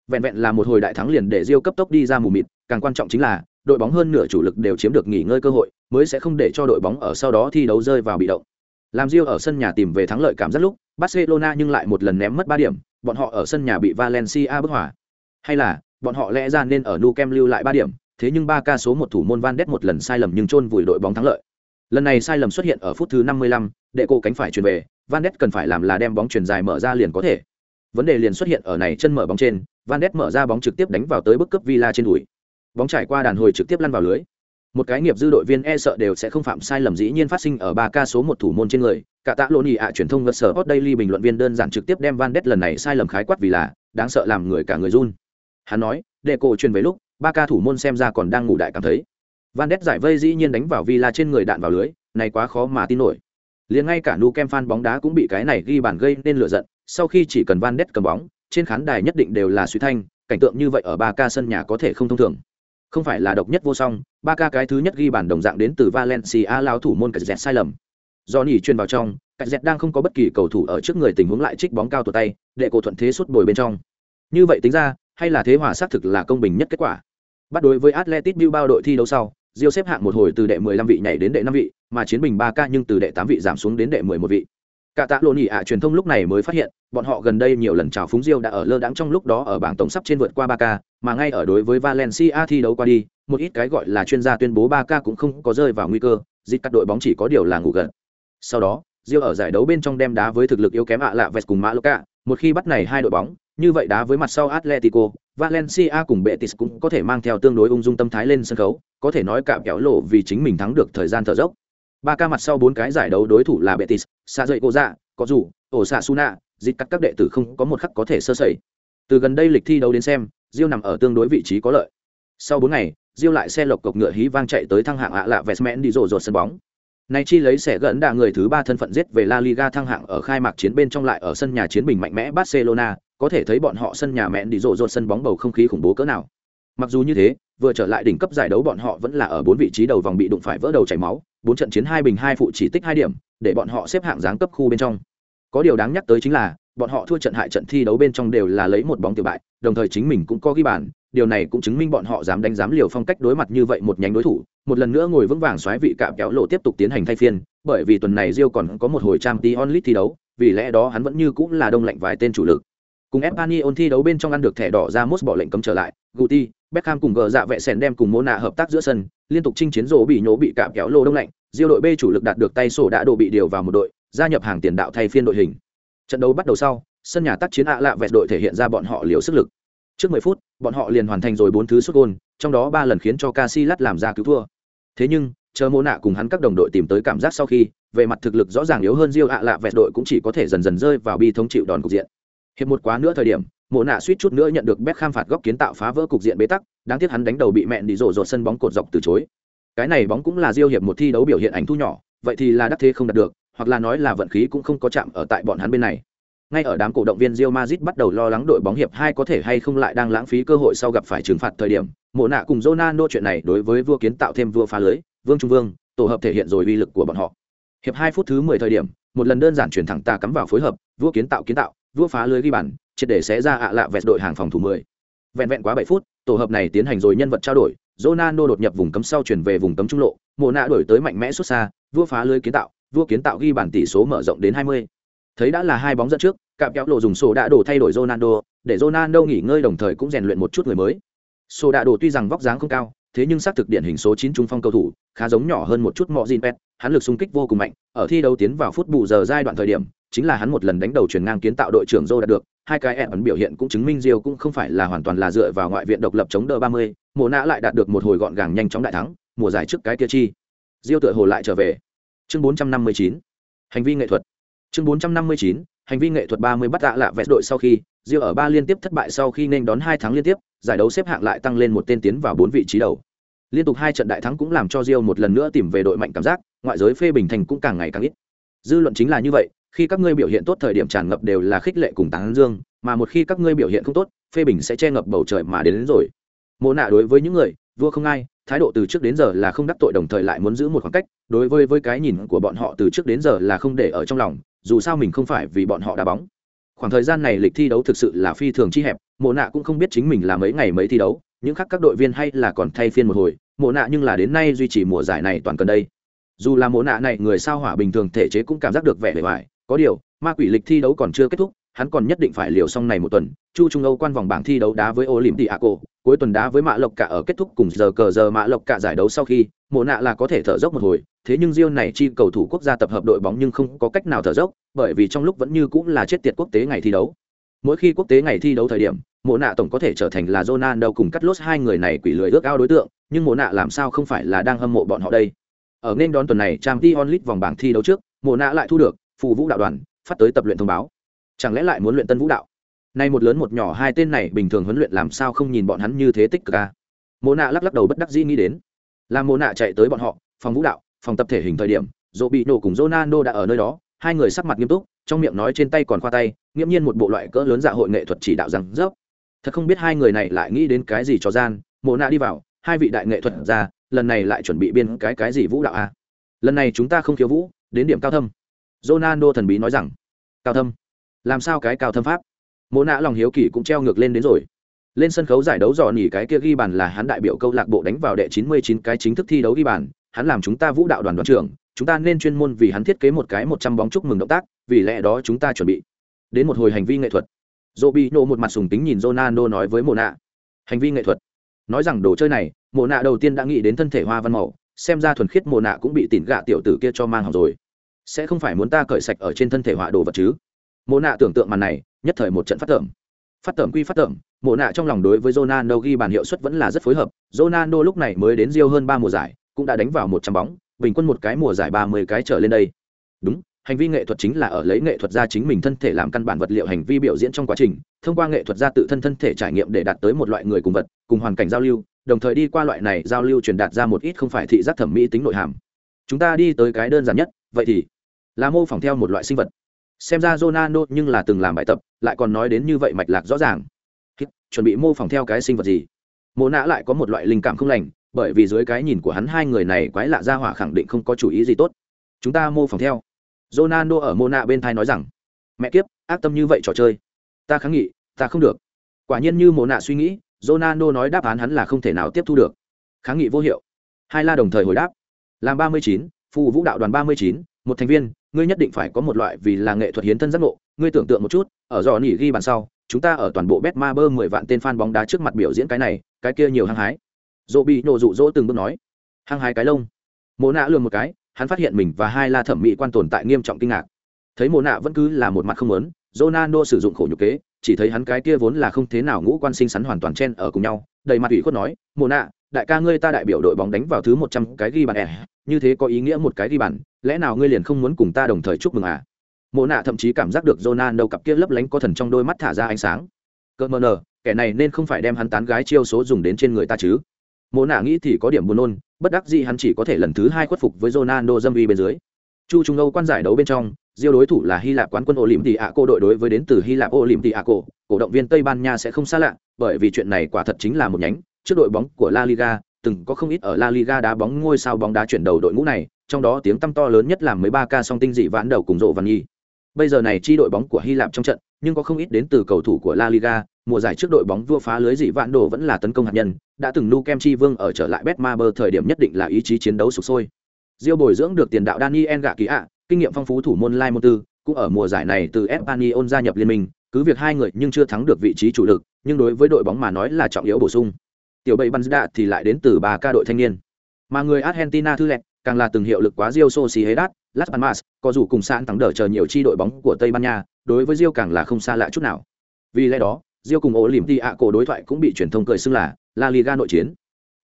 Vẹn vẹn là một hồi đại thắng liền để Real cấp tốc đi ra mù mịt, càng quan trọng chính là đội bóng hơn nửa chủ lực đều chiếm được nghỉ ngơi cơ hội mới sẽ không để cho đội bóng ở sau đó thi đấu rơi vào bị động làm Rio ở sân nhà tìm về thắng lợi cảm giác lúc Barcelona nhưng lại một lần ném mất ba điểm bọn họ ở sân nhà bị Valencia bức hòa hay là bọn họ lẽ ra nên ở Nou Camp lưu lại ba điểm thế nhưng ba ca số một thủ môn Van Ness một lần sai lầm nhưng chôn vùi đội bóng thắng lợi. Lần này sai lầm xuất hiện ở phút thứ 55, đệ cô cánh phải chuyển về, Van Ness cần phải làm là đem bóng chuyển dài mở ra liền có thể. Vấn đề liền xuất hiện ở này chân mở bóng trên, Van Ness mở ra bóng trực tiếp đánh vào tới bức cấp Villa trên đùi. Bóng trải qua đàn hồi trực tiếp lăn vào lưới. Một cái nghiệp dư đội viên e sợ đều sẽ không phạm sai lầm dĩ nhiên phát sinh ở ba ca số một thủ môn trên người. Cả tạ lộn ạ truyền thông vật sở Hot Daily bình luận viên đơn giản trực tiếp đem Van đét lần này sai lầm khái quát vì là đáng sợ làm người cả người run. Hắn nói, đệ cổ truyền về lúc, ba ca thủ môn xem ra còn đang ngủ đại cảm thấy van đét giải vây dĩ nhiên đánh vào villa trên người đạn vào lưới này quá khó mà tin nổi liền ngay cả nu kem fan bóng đá cũng bị cái này ghi bàn gây nên lửa giận sau khi chỉ cần van đét cầm bóng trên khán đài nhất định đều là suy thanh cảnh tượng như vậy ở ba ca sân nhà có thể không thông thường không phải là độc nhất vô song ba ca cái thứ nhất ghi bàn đồng dạng đến từ valencia lao thủ môn cạch dẹt sai lầm. Do nỉ chuyên vào trong cạch dẹt đang không có bất kỳ cầu thủ ở trước người tình huống lại trích bóng cao tụt tay để cổ thuận thế suốt bồi bên trong. Như vậy tính ra hay là thế hòa xác thực là công bình nhất kết quả. Bắt đối với Atletico Bao đội thi đấu sau, Diêu xếp hạng một hồi từ đệ 15 vị nhảy đến đệ 5 vị, mà chiến bình 3K nhưng từ đệ 8 vị giảm xuống đến đệ 11 vị. Cả tạ lộn ạ truyền thông lúc này mới phát hiện, bọn họ gần đây nhiều lần chào phúng Diêu đã ở lơ đãng trong lúc đó ở bảng tổng sắp trên vượt qua ba k mà ngay ở đối với Valencia thi đấu qua đi, một ít cái gọi là chuyên gia tuyên bố ba k cũng không có rơi vào nguy cơ, dịch các đội bóng chỉ có điều là ngủ gần. Sau đó, Diêu ở giải đấu bên trong đem đá với thực lực yếu kém ạ lạ vest cùng Mallorca, một khi bắt này hai đội bóng, như vậy đá với mặt sau Atletico, Valencia cùng Betis cũng có thể mang theo tương đối ung dung tâm thái lên sân khấu, có thể nói cạm kéo lộ vì chính mình thắng được thời gian thở dốc. Ba ca mặt sau bốn cái giải đấu đối thủ là Betis, xa dậy cô dạ, có dù, ổ xạ Suna, dịch cắt các đệ tử không có một khắc có thể sơ sẩy. Từ gần đây lịch thi đấu đến xem, diêu nằm ở tương đối vị trí có lợi. sau bốn ngày diêu lại xe lộc cộc ngựa hí vang chạy tới thăng hạng ạ lạ vestmen đi rổ rột sân bóng này chi lấy sẽ gần đà người thứ ba thân phận giết về La Liga thăng hạng ở khai mạc chiến bên trong lại ở sân nhà chiến bình mạnh mẽ Barcelona, có thể thấy bọn họ sân nhà mẹn đi rộ rột sân bóng bầu không khí khủng bố cỡ nào. Mặc dù như thế, vừa trở lại đỉnh cấp giải đấu bọn họ vẫn là ở bốn vị trí đầu vòng bị đụng phải vỡ đầu chảy máu, bốn trận chiến hai bình hai phụ chỉ tích hai điểm, để bọn họ xếp hạng giáng cấp khu bên trong. Có điều đáng nhắc tới chính là, bọn họ thua trận hại trận thi đấu bên trong đều là lấy một bóng tiểu bại, đồng thời chính mình cũng có ghi bàn, điều này cũng chứng minh bọn họ dám đánh dám liều phong cách đối mặt như vậy một nhánh đối thủ, một lần nữa ngồi vững vàng xoáy vị cạm kéo lộ tiếp tục tiến hành thay phiên, bởi vì tuần này Rio còn có một hồi trang Champions onlit thi đấu, vì lẽ đó hắn vẫn như cũng là đông lạnh vài tên chủ lực. Cùng Espanyol thi đấu bên trong ăn được thẻ đỏ ra mốt bỏ lệnh cấm trở lại, Guti, Beckham cùng gờ dạ vệ sèn đem cùng Mona hợp tác giữa sân, liên tục chinh chiến rổ bị nhố bị cạm kéo lô đông lạnh, Diêu đội B chủ lực đạt được tay sổ đã đổ bị điều vào một đội, gia nhập hàng tiền đạo thay phiên đội hình. Trận đấu bắt đầu sau, sân nhà tác chiến ạ lạ vẹt đội thể hiện ra bọn họ liều sức lực. Trước 10 phút, bọn họ liền hoàn thành rồi 4 thứ sút gol, trong đó 3 lần khiến cho Casillas làm ra cứu thua. Thế nhưng, chờ Mô nạ cùng hắn các đồng đội tìm tới cảm giác sau khi, về mặt thực lực rõ ràng yếu hơn Diêu ạ lạ vẹt đội cũng chỉ có thể dần dần rơi vào bi thống chịu đòn cục diện. Hiệp một quá nữa thời điểm, Mộ nạ suýt chút nữa nhận được Beckham phạt góc kiến tạo phá vỡ cục diện bế tắc, đáng tiếc hắn đánh đầu bị mẹn đi rổ rổ sân bóng cột dọc từ chối. Cái này bóng cũng là Rio hiệp một thi đấu biểu hiện ảnh thu nhỏ, vậy thì là đắc thế không đạt được, hoặc là nói là vận khí cũng không có chạm ở tại bọn hắn bên này. Ngay ở đám cổ động viên Real Madrid bắt đầu lo lắng đội bóng hiệp hai có thể hay không lại đang lãng phí cơ hội sau gặp phải trừng phạt thời điểm, Mộ nạ cùng Ronaldo chuyện này đối với vua kiến tạo thêm vua phá lưới, Vương Trung Vương, tổ hợp thể hiện rồi uy lực của bọn họ. Hiệp hai phút thứ mười thời điểm, một lần đơn giản chuyển thẳng ta cắm vào phối hợp, vua kiến tạo kiến tạo, vua phá lưới ghi bàn, triệt để xé ra ạ lạ vẹt đội hàng phòng thủ 10. Vẹn vẹn quá 7 phút, tổ hợp này tiến hành rồi nhân vật trao đổi, Ronaldo đột nhập vùng cấm sau chuyển về vùng cấm trung lộ, Mộ nạ đổi tới mạnh mẽ xuất xa, vua phá lưới kiến tạo, vua kiến tạo ghi bàn tỷ số mở rộng đến 20. Thấy đã là hai bóng dẫn trước, cạm kéo lộ dùng sổ đã đổ thay đổi Ronaldo, để Ronaldo nghỉ ngơi đồng thời cũng rèn luyện một chút người mới. Sổ đã đổ tuy rằng vóc dáng không cao, thế nhưng xác thực điển hình số 9 trung phong cầu thủ, khá giống nhỏ hơn một chút Mọ Jinpet, hắn lực xung kích vô cùng mạnh, ở thi đấu tiến vào phút bù giờ giai đoạn thời điểm, chính là hắn một lần đánh đầu chuyển ngang kiến tạo đội trưởng Zô đạt được, hai cái ẩn biểu hiện cũng chứng minh Rio cũng không phải là hoàn toàn là dựa vào ngoại viện độc lập chống đỡ 30, mùa nã lại đạt được một hồi gọn gàng nhanh chóng đại thắng, mùa giải trước cái kia chi. Rio tựa hồ lại trở về. Chương 459. Hành vi nghệ thuật. Chương 459. Hành vi nghệ thuật 30 bắt dạ lạ vẹt đội sau khi, Rio ở ba liên tiếp thất bại sau khi nên đón hai tháng liên tiếp, giải đấu xếp hạng lại tăng lên một tên tiến vào bốn vị trí đầu. Liên tục hai trận đại thắng cũng làm cho Rio một lần nữa tìm về đội mạnh cảm giác, ngoại giới phê bình thành cũng càng ngày càng ít. Dư luận chính là như vậy, khi các ngươi biểu hiện tốt thời điểm tràn ngập đều là khích lệ cùng tán dương mà một khi các ngươi biểu hiện không tốt phê bình sẽ che ngập bầu trời mà đến, đến rồi mộ nạ đối với những người vua không ai thái độ từ trước đến giờ là không đắc tội đồng thời lại muốn giữ một khoảng cách đối với với cái nhìn của bọn họ từ trước đến giờ là không để ở trong lòng dù sao mình không phải vì bọn họ đá bóng khoảng thời gian này lịch thi đấu thực sự là phi thường chi hẹp mộ nạ cũng không biết chính mình là mấy ngày mấy thi đấu, những khác các đội viên hay là còn thay phiên một hồi, mộ nạ nhưng là đến nay duy trì mùa giải này toàn cần đây. Dù là mộ nạ này người sao hỏa bình thường thể chế cũng cảm giác được vẻ bề ngoài, có điều, ma quỷ lịch thi đấu còn chưa kết thúc, hắn còn nhất định phải liều xong này một tuần, chu trung âu quan vòng bảng thi đấu đá với olympiaco cuối tuần đá với mã lộc cả ở kết thúc cùng giờ cờ giờ mã lộc cả giải đấu sau khi, mộ nạ là có thể thở dốc một hồi, thế nhưng riêng này chi cầu thủ quốc gia tập hợp đội bóng nhưng không có cách nào thở dốc, bởi vì trong lúc vẫn như cũng là chết tiệt quốc tế ngày thi đấu. Mỗi khi quốc tế ngày thi đấu thời điểm mộ nạ tổng có thể trở thành là Ronaldo cùng cắt lốt hai người này quỷ lười ước ao đối tượng, nhưng mộ nạ làm sao không phải là đang hâm mộ bọn họ đây? Ở nên đón tuần này trang t vòng bảng thi đấu trước, mộ nạ lại thu được phù vũ đạo đoàn, phát tới tập luyện thông báo. Chẳng lẽ lại muốn luyện tân vũ đạo? Nay một lớn một nhỏ hai tên này bình thường huấn luyện làm sao không nhìn bọn hắn như thế tích cực ca mộ nạ lắc lắc đầu bất đắc dĩ nghĩ đến. Làm mộ nạ chạy tới bọn họ, phòng vũ đạo, phòng tập thể hình thời điểm, Robinho cùng Ronaldo đã ở nơi đó, hai người sắc mặt nghiêm túc, trong miệng nói trên tay còn khoa tay nghiêm nhiên một bộ loại cỡ lớn dạ hội nghệ thuật chỉ đạo rằng, dốc thật không biết hai người này lại nghĩ đến cái gì cho gian mộ nạ đi vào hai vị đại nghệ thuật ra lần này lại chuẩn bị biên cái cái gì vũ đạo a à? lần này chúng ta không thiếu vũ đến điểm cao thâm Ronaldo thần bí nói rằng, cao thâm, làm sao cái cao thâm pháp? Mộ nạ lòng hiếu kỳ cũng treo ngược lên đến rồi. Lên sân khấu giải đấu dò nỉ cái kia ghi bàn là hắn đại biểu câu lạc bộ đánh vào đệ 99 cái chính thức thi đấu ghi bàn, hắn làm chúng ta vũ đạo đoàn đoàn trưởng, chúng ta nên chuyên môn vì hắn thiết kế một cái 100 bóng chúc mừng động tác, vì lẽ đó chúng ta chuẩn bị đến một hồi hành vi nghệ thuật. Robinho một mặt sùng tính nhìn Ronaldo nói với Mộ nạ, hành vi nghệ thuật. Nói rằng đồ chơi này, Mộ nạ đầu tiên đã nghĩ đến thân thể hoa văn màu, xem ra thuần khiết Mộ nạ cũng bị tỉn gạ tiểu tử kia cho mang hỏng rồi. Sẽ không phải muốn ta cởi sạch ở trên thân thể họa đồ vật chứ? Mộ nạ tưởng tượng màn này nhất thời một trận phát tởm. Phát tởm quy phát tởm mộ nạ trong lòng đối với Ronaldo ghi bàn hiệu suất vẫn là rất phối hợp. Ronaldo lúc này mới đến Rio hơn ba mùa giải cũng đã đánh vào một trăm bóng bình quân một cái mùa giải ba mươi cái trở lên đây hành vi nghệ thuật chính là ở lấy nghệ thuật ra chính mình thân thể làm căn bản vật liệu hành vi biểu diễn trong quá trình, thông qua nghệ thuật ra tự thân thân thể trải nghiệm để đạt tới một loại người cùng vật, cùng hoàn cảnh giao lưu, đồng thời đi qua loại này giao lưu truyền đạt ra một ít không phải thị giác thẩm mỹ tính nội hàm. Chúng ta đi tới cái đơn giản nhất, vậy thì, là mô phỏng theo một loại sinh vật. Xem ra Ronaldo nhưng là từng làm bài tập, lại còn nói đến như vậy mạch lạc rõ ràng. Chuẩn bị mô phỏng theo cái sinh vật gì? Mô nã lại có một loại linh cảm không lành, bởi vì dưới cái nhìn của hắn hai người này quái lạ ra hỏa khẳng định không có chủ ý gì tốt. Chúng ta mô phỏng theo. Ronaldo ở mô nạ bên thai nói rằng, mẹ kiếp, ác tâm như vậy trò chơi. Ta kháng nghị, ta không được. Quả nhiên như mô nạ suy nghĩ, Ronaldo nói đáp án hắn là không thể nào tiếp thu được. Kháng nghị vô hiệu. Hai la đồng thời hồi đáp. Làm ba mươi chín phù vũ đạo đoàn ba mươi chín, một thành viên, ngươi nhất định phải có một loại vì là nghệ thuật hiến thân giác ngộ. Ngươi tưởng tượng một chút, ở dò nỉ ghi bàn sau, chúng ta ở toàn bộ bet ma bơ mười vạn tên fan bóng đá trước mặt biểu diễn cái này, cái kia nhiều hăng hái. Zobi nổ rụ rỗ từng bước nói. Hăng hái cái lông. Mồ nạ lường một cái hắn phát hiện mình và hai la thẩm mỹ quan tồn tại nghiêm trọng kinh ngạc. Thấy mồ nạ vẫn cứ là một mặt không lớn Ronaldo sử dụng khổ nhục kế, chỉ thấy hắn cái kia vốn là không thế nào ngũ quan sinh sắn hoàn toàn chen ở cùng nhau, đầy mặt ủy khuất nói mồ nạ, đại ca ngươi ta đại biểu đội bóng đánh vào thứ một trăm cái ghi bàn ẻ, như thế có ý nghĩa một cái ghi bàn, lẽ nào ngươi liền không muốn cùng ta đồng thời chúc mừng à? Mộ nạ thậm chí cảm giác được Ronaldo cặp kia lấp lánh có thần trong đôi mắt thả ra ánh sáng. Cơ mờ nờ, kẻ này nên không phải đem hắn tán gái chiêu số dùng đến trên người ta chứ? Mộ nạ nghĩ thì có điểm buồn nôn bất đắc dĩ hắn chỉ có thể lần thứ hai khuất phục với Ronaldo dâm uy bên dưới chu trung âu quan giải đấu bên trong Diêu đối thủ là Hy Lạp quán quân ô lim tỷ ạ cô đội đối với đến từ Hy Lạp ô lim tỷ ạ cô cổ động viên Tây Ban Nha sẽ không xa lạ, bởi vì chuyện này quả thật chính là một nhánh, trước đội bóng của La Liga, từng có không ít ở La Liga đá bóng ngôi sao bóng đá chuyển đầu đội ngũ này, trong đó tiếng tăm to lớn nhất là 13 ca song tinh dị vãn đầu cùng rộ văn nhi. Bây giờ này chi đội bóng của Hy Lạp trong trận, nhưng có không ít đến từ cầu thủ của La Liga, mùa giải trước đội bóng vua phá lưới dị vạn đồ vẫn là tấn công hạt nhân, đã từng nu kem chi vương ở trở lại Betmaber thời điểm nhất định là ý chí chiến đấu sục sôi. Diêu bồi dưỡng được tiền đạo Daniel gạ kỳ ạ, kinh nghiệm phong phú thủ môn Lai Môn Tư, cũng ở mùa giải này từ Espanyol gia nhập liên minh, cứ việc hai người nhưng chưa thắng được vị trí chủ lực, nhưng đối với đội bóng mà nói là trọng yếu bổ sung. Tiểu Bảy Banzda thì lại đến từ ba ca đội thanh niên. Mà người Argentina thư lẹt, càng là từng hiệu lực quá Real Sociedad, Las Palmas, có dù cùng sẵn thắng đỡ chờ nhiều chi đội bóng của Tây Ban Nha, đối với Real càng là không xa lạ chút nào. Vì lẽ đó, Real cùng Olympiacos đối thoại cũng bị truyền thông cười xưng là La Liga nội chiến.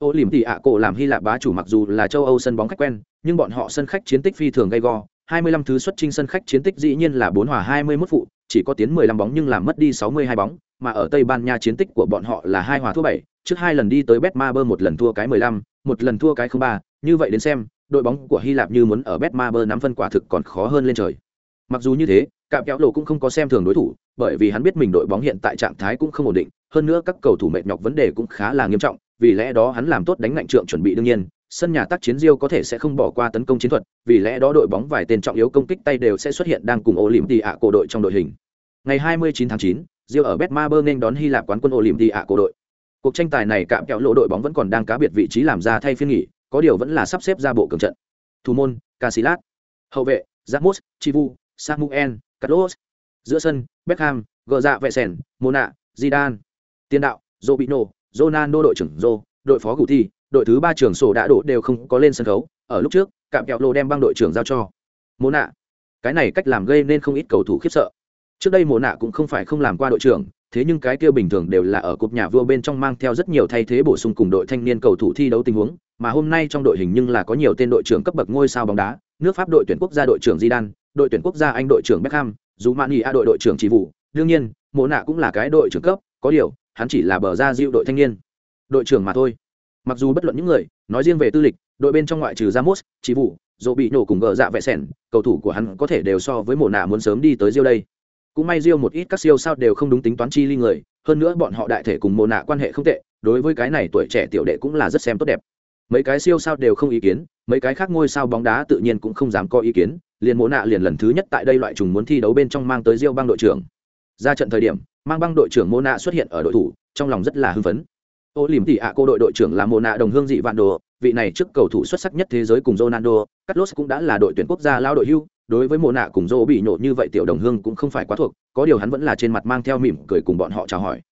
Olympiacos làm Hy Lạp bá chủ mặc dù là châu Âu sân bóng khách quen, nhưng bọn họ sân khách chiến tích phi thường gay go, 25 thứ xuất trình sân khách chiến tích dĩ nhiên là 4 hòa 21 phụ, chỉ có tiến 15 bóng nhưng làm mất đi 62 bóng, mà ở Tây Ban Nha chiến tích của bọn họ là 2 hòa thua 7, trước hai lần đi tới Betmaber một lần thua cái 15, một lần thua cái 03, như vậy đến xem, đội bóng của Hy Lạp như muốn ở Betmaber nắm phân quả thực còn khó hơn lên trời. Mặc dù như thế, Cạm Kéo Lộ cũng không có xem thường đối thủ, bởi vì hắn biết mình đội bóng hiện tại trạng thái cũng không ổn định, hơn nữa các cầu thủ mệt nhọc vấn đề cũng khá là nghiêm trọng, vì lẽ đó hắn làm tốt đánh ngạnh trượng chuẩn bị đương nhiên, sân nhà tác chiến Rio có thể sẽ không bỏ qua tấn công chiến thuật, vì lẽ đó đội bóng vài tên trọng yếu công kích tay đều sẽ xuất hiện đang cùng Olympia cổ đội trong đội hình. Ngày 29 tháng 9, Rio ở Betmaber nên đón Hy Lạp quán quân Olympia cổ đội. Cuộc tranh tài này cạm kẹo lộ đội bóng vẫn còn đang cá biệt vị trí làm ra thay phiên nghỉ, có điều vẫn là sắp xếp ra bộ cường trận. Thủ môn, Casillas. Hậu vệ, Ramos, Chivu, Samuel, Carlos. Giữa sân, Beckham, Gờ dạ vệ sèn, Mona, Zidane. Tiền đạo, Robinho, Ronaldo đội trưởng Rô, đội phó Guti, đội thứ ba trưởng sổ đã đổ đều không có lên sân khấu ở lúc trước cạm kẹo lô đem băng đội trưởng giao cho Mona. cái này cách làm gây nên không ít cầu thủ khiếp sợ trước đây Mona cũng không phải không làm qua đội trưởng thế nhưng cái kia bình thường đều là ở cúp nhà vua bên trong mang theo rất nhiều thay thế bổ sung cùng đội thanh niên cầu thủ thi đấu tình huống mà hôm nay trong đội hình nhưng là có nhiều tên đội trưởng cấp bậc ngôi sao bóng đá nước pháp đội tuyển quốc gia đội trưởng Zidane, đội tuyển quốc gia anh đội trưởng Beckham, dù Mani A đội đội trưởng chỉ vụ, đương nhiên, Mộ Nạ cũng là cái đội trưởng cấp, có điều, hắn chỉ là bờ ra diệu đội thanh niên. Đội trưởng mà thôi. Mặc dù bất luận những người nói riêng về tư lịch đội bên trong ngoại trừ ramos chỉ vụ dù bị nổ cùng gờ dạ vẽ sẻn cầu thủ của hắn có thể đều so với Mộ nạ muốn sớm đi tới riêu đây. Cũng may riêu một ít các siêu sao đều không đúng tính toán chi ly người hơn nữa bọn họ đại thể cùng Mộ nạ quan hệ không tệ đối với cái này tuổi trẻ tiểu đệ cũng là rất xem tốt đẹp mấy cái siêu sao đều không ý kiến, mấy cái khác ngôi sao bóng đá tự nhiên cũng không dám có ý kiến, liền mồ nạ liền lần thứ nhất tại đây loại trùng muốn thi đấu bên trong mang tới diêu băng đội trưởng. Ra trận thời điểm, mang băng đội trưởng mô nạ xuất hiện ở đội thủ, trong lòng rất là hưng phấn. Ô lìm tỉ ạ, cô đội đội trưởng là mô nạ đồng hương dị vạn đồ, vị này trước cầu thủ xuất sắc nhất thế giới cùng ronaldo, carlos cũng đã là đội tuyển quốc gia lao đội hưu, đối với mô nạ cùng dô bị nhộn như vậy tiểu đồng hương cũng không phải quá thuộc, có điều hắn vẫn là trên mặt mang theo mỉm cười cùng bọn họ chào hỏi